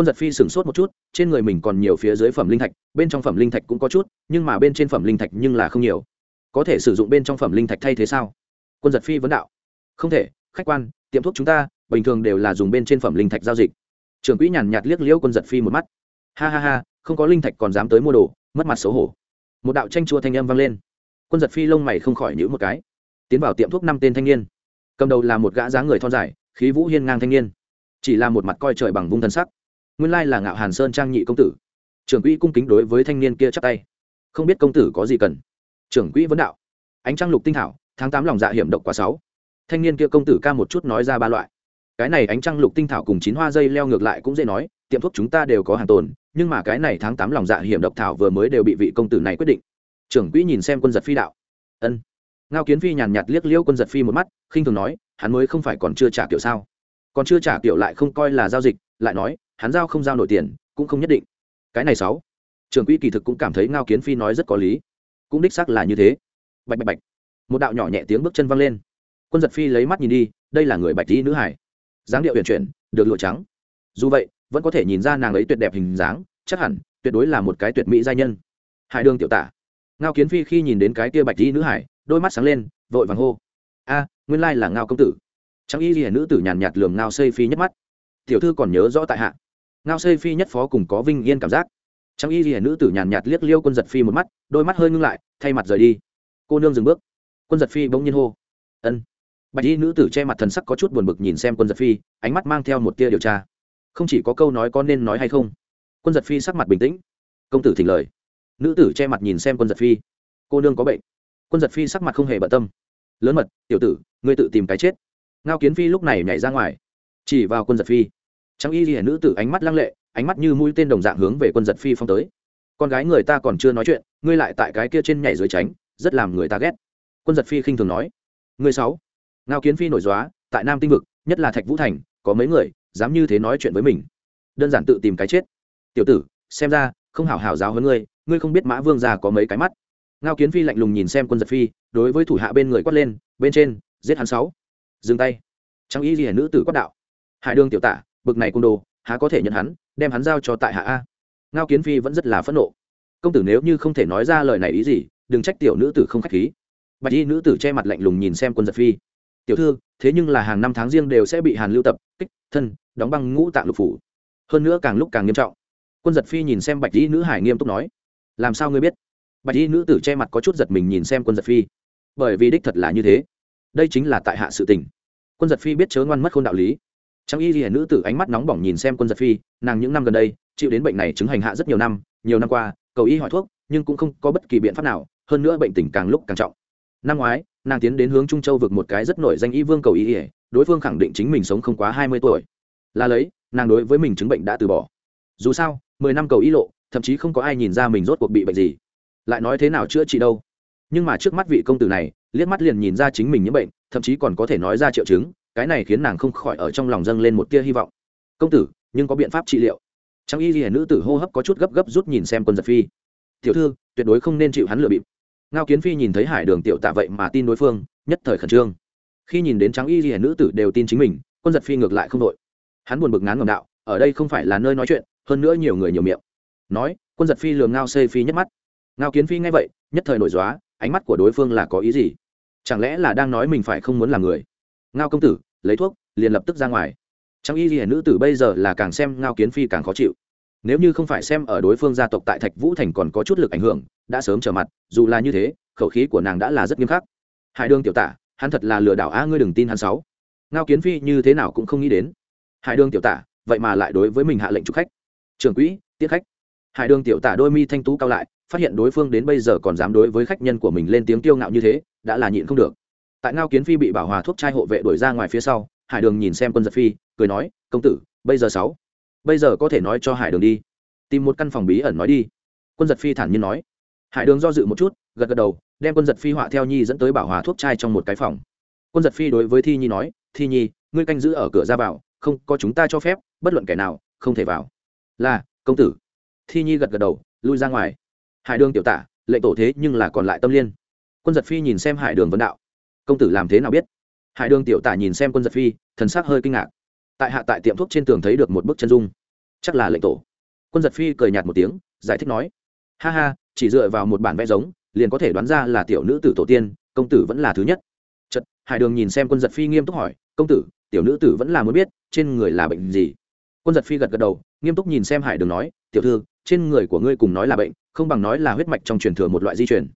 quân giật phi sửng sốt một chút, trên người mình còn nhiều phía dưới phẩm linh thạch, bên trong phẩm linh thạch cũng có chút, nhưng mà bên trên phẩm linh thạch nhưng là không nhiều. Có thể sử dụng bên trong phẩm linh thạch thay thế sao? Quân giật phi vấn đạo. Không thể, khách quan, tiệm thuốc chúng ta, bình thường đều là dùng bên trên phẩm linh thạch giao dịch. Trưởng quỹ nhàn nhạt liếc liễu quân giật phi một mắt. Ha ha ha, không có linh thạch còn dám tới mua đồ, mất mặt xấu hổ. Một đạo tranh chua thanh âm vang lên. Quân giật phi lông mày không khỏi nhữ một cái. Tiến vào tiệm thuốc năm tên thanh niên. Cầm đầu là một gã dáng người thon dài, khí vũ hiên ngang thanh niên. Chỉ là một mặt coi trời bằng vung thân sắc nguyên lai là ngạo hàn sơn trang nhị công tử trưởng quỹ cung kính đối với thanh niên kia chắp tay không biết công tử có gì cần trưởng quỹ vấn đạo ánh trăng lục tinh thảo tháng tám lòng dạ hiểm độc quá sáu thanh niên kia công tử ca một chút nói ra ba loại cái này ánh trăng lục tinh thảo cùng chín hoa dây leo ngược lại cũng dễ nói tiệm thuốc chúng ta đều có hàng tồn nhưng mà cái này tháng tám lòng dạ hiểm độc thảo vừa mới đều bị vị công tử này quyết định trưởng quỹ nhìn xem quân giật phi đạo ân ngao kiến phi nhàn nhạt liếc liêu quân giật phi một mắt khinh thường nói hắn mới không phải còn chưa trả kiểu sao còn chưa trả kiểu lại không coi là giao dịch lại nói hắn giao không giao nổi tiền, cũng không nhất định. Cái này sáu. Trường quy kỳ thực cũng cảm thấy ngao kiến phi nói rất có lý. Cũng đích xác là như thế. Bạch bạch bạch. Một đạo nhỏ nhẹ tiếng bước chân văng lên. Quân giật phi lấy mắt nhìn đi, đây là người bạch tí nữ hải. Dáng điệu huyền chuyển, được lụa trắng. Dù vậy, vẫn có thể nhìn ra nàng ấy tuyệt đẹp hình dáng, chắc hẳn, tuyệt đối là một cái tuyệt mỹ giai nhân. Hải đường tiểu tả. Ngao kiến phi khi nhìn đến cái kia bạch tí nữ hải, đôi mắt sáng lên, vội vàng hô. A, nguyên lai là ngao công tử. Trang y ghi nữ tử nhàn nhạt lường ngao xây phi nhất mắt. Tiểu thư còn nhớ rõ tại hạ ngao xây phi nhất phó cùng có vinh yên cảm giác. Trang y ghi nữ tử nhàn nhạt liếc liêu quân giật phi một mắt, đôi mắt hơi ngưng lại, thay mặt rời đi. Cô nương dừng bước. Quân giật phi bỗng nhiên hô. Ân. Bạch y nữ tử che mặt thần sắc có chút buồn bực nhìn xem quân giật phi, ánh mắt mang theo một tia điều tra. Không chỉ có câu nói có nên nói hay không, quân giật phi sắc mặt bình tĩnh. Công tử thỉnh lời. Nữ tử che mặt nhìn xem quân giật phi. Cô nương có bệnh. Quân giật phi sắc mặt không hề bận tâm. Lớn mật, tiểu tử, ngươi tự tìm cái chết. Ngao kiến phi lúc này nhảy ra ngoài, chỉ vào quân giật phi trang y ghi nữ tử ánh mắt lăng lệ, ánh mắt như mũi tên đồng dạng hướng về quân giật phi phong tới. Con gái người ta còn chưa nói chuyện, ngươi lại tại cái kia trên nhảy dưới tránh, rất làm người ta ghét. Quân giật phi khinh thường nói. Người sáu, ngao kiến phi nổi dóa tại nam tinh vực, nhất là thạch vũ thành, có mấy người, dám như thế nói chuyện với mình. Đơn giản tự tìm cái chết. Tiểu tử, xem ra, không hảo hảo giáo hơn ngươi ngươi không biết mã vương già có mấy cái mắt. Ngao kiến phi lạnh lùng nhìn xem quân giật phi, đối với thủ hạ bên người quát lên, bên trên, giết hắn sáu. Dừng tay. Trang y ghi nữ tử quát đạo. Hải đường tiểu tả bực này cung đồ, há có thể nhận hắn, đem hắn giao cho tại hạ a. Ngao kiến phi vẫn rất là phẫn nộ. Công tử nếu như không thể nói ra lời này ý gì, đừng trách tiểu nữ tử không khách khí. Bạch y nữ tử che mặt lạnh lùng nhìn xem quân giật phi. Tiểu thư, thế nhưng là hàng năm tháng riêng đều sẽ bị hàn lưu tập, kích, thân, đóng băng ngũ tạng lục phủ. Hơn nữa càng lúc càng nghiêm trọng. Quân giật phi nhìn xem bạch y nữ hải nghiêm túc nói, làm sao ngươi biết? Bạch y nữ tử che mặt có chút giật mình nhìn xem quân giật phi. Bởi vì đích thật là như thế. Đây chính là tại hạ sự tình. Quân giật phi biết chớ ngoan mất k h ô n đạo lý trang y ghi nữ tử ánh mắt nóng bỏng nhìn xem quân giật phi, nàng những năm gần đây, chịu đến bệnh này chứng hành hạ rất nhiều năm nhiều năm qua, cầu y hỏi thuốc, nhưng cũng không có bất kỳ biện pháp nào, hơn nữa bệnh tình càng lúc càng trọng. Năm ngoái, nàng tiến đến hướng trung châu vực một cái rất nổi danh y vương cầu y ỉa đối phương khẳng định chính mình sống không quá hai mươi tuổi. Là lấy, nàng đối với mình chứng bệnh đã từ bỏ. Dù sao, mười năm cầu y lộ, thậm chí không có ai nhìn ra mình rốt cuộc bị bệnh gì. Lại nói thế nào chữa trị đâu? Nhưng mà trước mắt vị công tử này, liếc mắt liền nhìn ra chính mình nhiễm bệnh, thậm chí còn có thể nói ra triệu chứng cái này khiến nàng không khỏi ở trong lòng dâng lên một tia hy vọng. Công tử, nhưng có biện pháp trị liệu. Trang y ghi nữ tử hô hấp có chút gấp gấp rút nhìn xem quân giật phi. Tiểu thư, tuyệt đối không nên chịu hắn lừa bịp. Ngao kiến phi nhìn thấy hải đường tiểu tạ vậy mà tin đối phương, nhất thời khẩn trương. Khi nhìn đến trắng y ghi nữ tử đều tin chính mình, quân giật phi ngược lại không đội. Hắn buồn bực ngán ngầm đạo, ở đây không phải là nơi nói chuyện, hơn nữa nhiều người nhiều miệng. Nói, quân giật phi lường ngao xây phi nhất mắt. Ngao kiến phi nghe vậy, nhất thời nổi dóa ánh mắt của đối phương là có ý gì? Chẳng lẽ là đang nói mình phải không muốn làm người? Ngao công tử, lấy thuốc, liền lập tức ra ngoài. Trang y hiển nữ tử bây giờ là càng xem ngao kiến phi càng khó chịu. Nếu như không phải xem ở đối phương gia tộc tại thạch vũ thành còn có chút lực ảnh hưởng, đã sớm trở mặt, dù là như thế, khẩu khí của nàng đã là rất nghiêm khắc. Hải đường tiểu tả, hắn thật là lừa đảo a, ngươi đừng tin hắn sáu. Ngao kiến phi như thế nào cũng không nghĩ đến. Hải đường tiểu tả, vậy mà lại đối với mình hạ lệnh chụp khách. Trưởng quỹ tiết khách. Hải đường tiểu tả đôi mi thanh tú cao lại, phát hiện đối phương đến bây giờ còn dám đối với khách nhân của mình lên tiếng tiêu ngạo như thế, đã là nhịn không được tại ngao kiến phi bị bảo hòa thuốc trai hộ vệ đuổi ra ngoài phía sau, hải đường nhìn xem quân giật phi, cười nói, công tử, bây giờ sáu, bây giờ có thể nói cho hải đường đi. Tìm một căn phòng bí ẩn nói đi. Quân giật phi thản nhiên nói. Hải đường do dự một chút, gật gật đầu, đem quân giật phi họa theo nhi dẫn tới bảo hòa thuốc trai trong một cái phòng. Quân giật phi đối với thi nhi nói, thi nhi, ngươi canh giữ ở cửa ra vào, không có chúng ta cho phép, bất luận kẻ nào không thể vào. Là, công tử. Thi nhi gật gật đầu, lui ra ngoài. Hải đường tiểu tả, lệ tổ thế nhưng là còn lại tâm liên. Quân giật phi nhìn xem hải đường vấn đạo công tử làm thế nào biết? Hải đường tiểu tả nhìn xem quân giật phi, thần sắc hơi kinh ngạc. Tại hạ tại tiệm thuốc trên tường thấy được một bức chân dung. Chắc là lệnh tổ. Quân giật phi cười nhạt một tiếng, giải thích nói, ha ha, chỉ dựa vào một bản vẽ giống, liền có thể đoán ra là tiểu nữ tử tổ tiên, công tử vẫn là thứ nhất. Chật hải đường nhìn xem quân giật phi nghiêm túc hỏi, công tử, tiểu nữ tử vẫn là muốn biết, trên người là bệnh gì? Quân giật phi gật gật đầu, nghiêm túc nhìn xem hải đường nói, tiểu thư, trên người của ngươi cùng nói là bệnh, không bằng nói là huyết mạch trong truyền thừa một loại di truyền.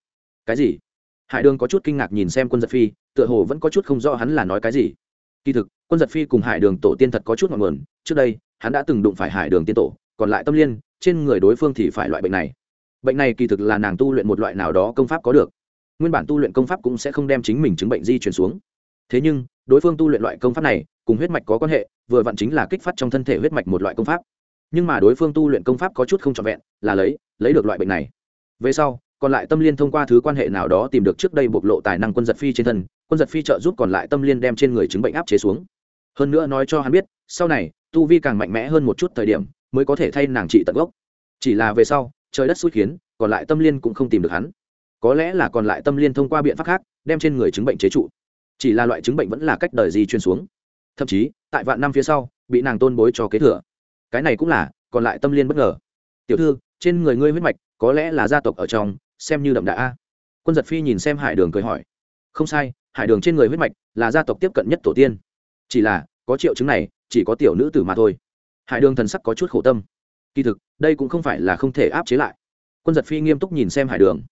Cái gì? Hải đường có chút kinh ngạc nhìn xem quân giật phi, tựa hồ vẫn có chút không rõ hắn là nói cái gì. Kỳ thực, quân giật phi cùng hải đường tổ tiên thật có chút ngọn nguồn, trước đây, hắn đã từng đụng phải hải đường tiên tổ, còn lại tâm liên, trên người đối phương thì phải loại bệnh này. Bệnh này kỳ thực là nàng tu luyện một loại nào đó công pháp có được. Nguyên bản tu luyện công pháp cũng sẽ không đem chính mình chứng bệnh di chuyển xuống. Thế nhưng, đối phương tu luyện loại công pháp này, cùng huyết mạch có quan hệ, vừa vặn chính là kích phát trong thân thể huyết mạch một loại công pháp. Nhưng mà đối phương tu luyện công pháp có chút không trọn vẹn, là lấy lấy được loại bệnh này. Về sau còn lại tâm liên thông qua thứ quan hệ nào đó tìm được trước đây bộc lộ tài năng quân giật phi trên thân, quân giật phi trợ giúp còn lại tâm liên đem trên người chứng bệnh áp chế xuống. Hơn nữa nói cho hắn biết, sau này, tu vi càng mạnh mẽ hơn một chút thời điểm, mới có thể thay nàng trị tận gốc. Chỉ là về sau, trời đất xui khiến, còn lại tâm liên cũng không tìm được hắn. Có lẽ là còn lại tâm liên thông qua biện pháp khác, đem trên người chứng bệnh chế trụ. Chỉ là loại chứng bệnh vẫn là cách đời di chuyên xuống. Thậm chí, tại vạn năm phía sau, bị nàng tôn bối cho kế thừa. Cái này cũng là, còn lại tâm liên bất ngờ. Tiểu thư, trên người ngươi huyết mạch, có lẽ là gia tộc ở trong xem như đậm đà a. Quân giật phi nhìn xem hải đường cười hỏi. Không sai, hải đường trên người huyết mạch là gia tộc tiếp cận nhất tổ tiên. Chỉ là, có triệu chứng này, chỉ có tiểu nữ tử mà thôi. Hải đường thần sắc có chút khổ tâm. Kỳ thực, đây cũng không phải là không thể áp chế lại. Quân giật phi nghiêm túc nhìn xem hải đường.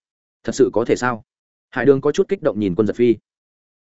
Thật sự có thể sao? Hải đường có chút kích động nhìn quân giật phi.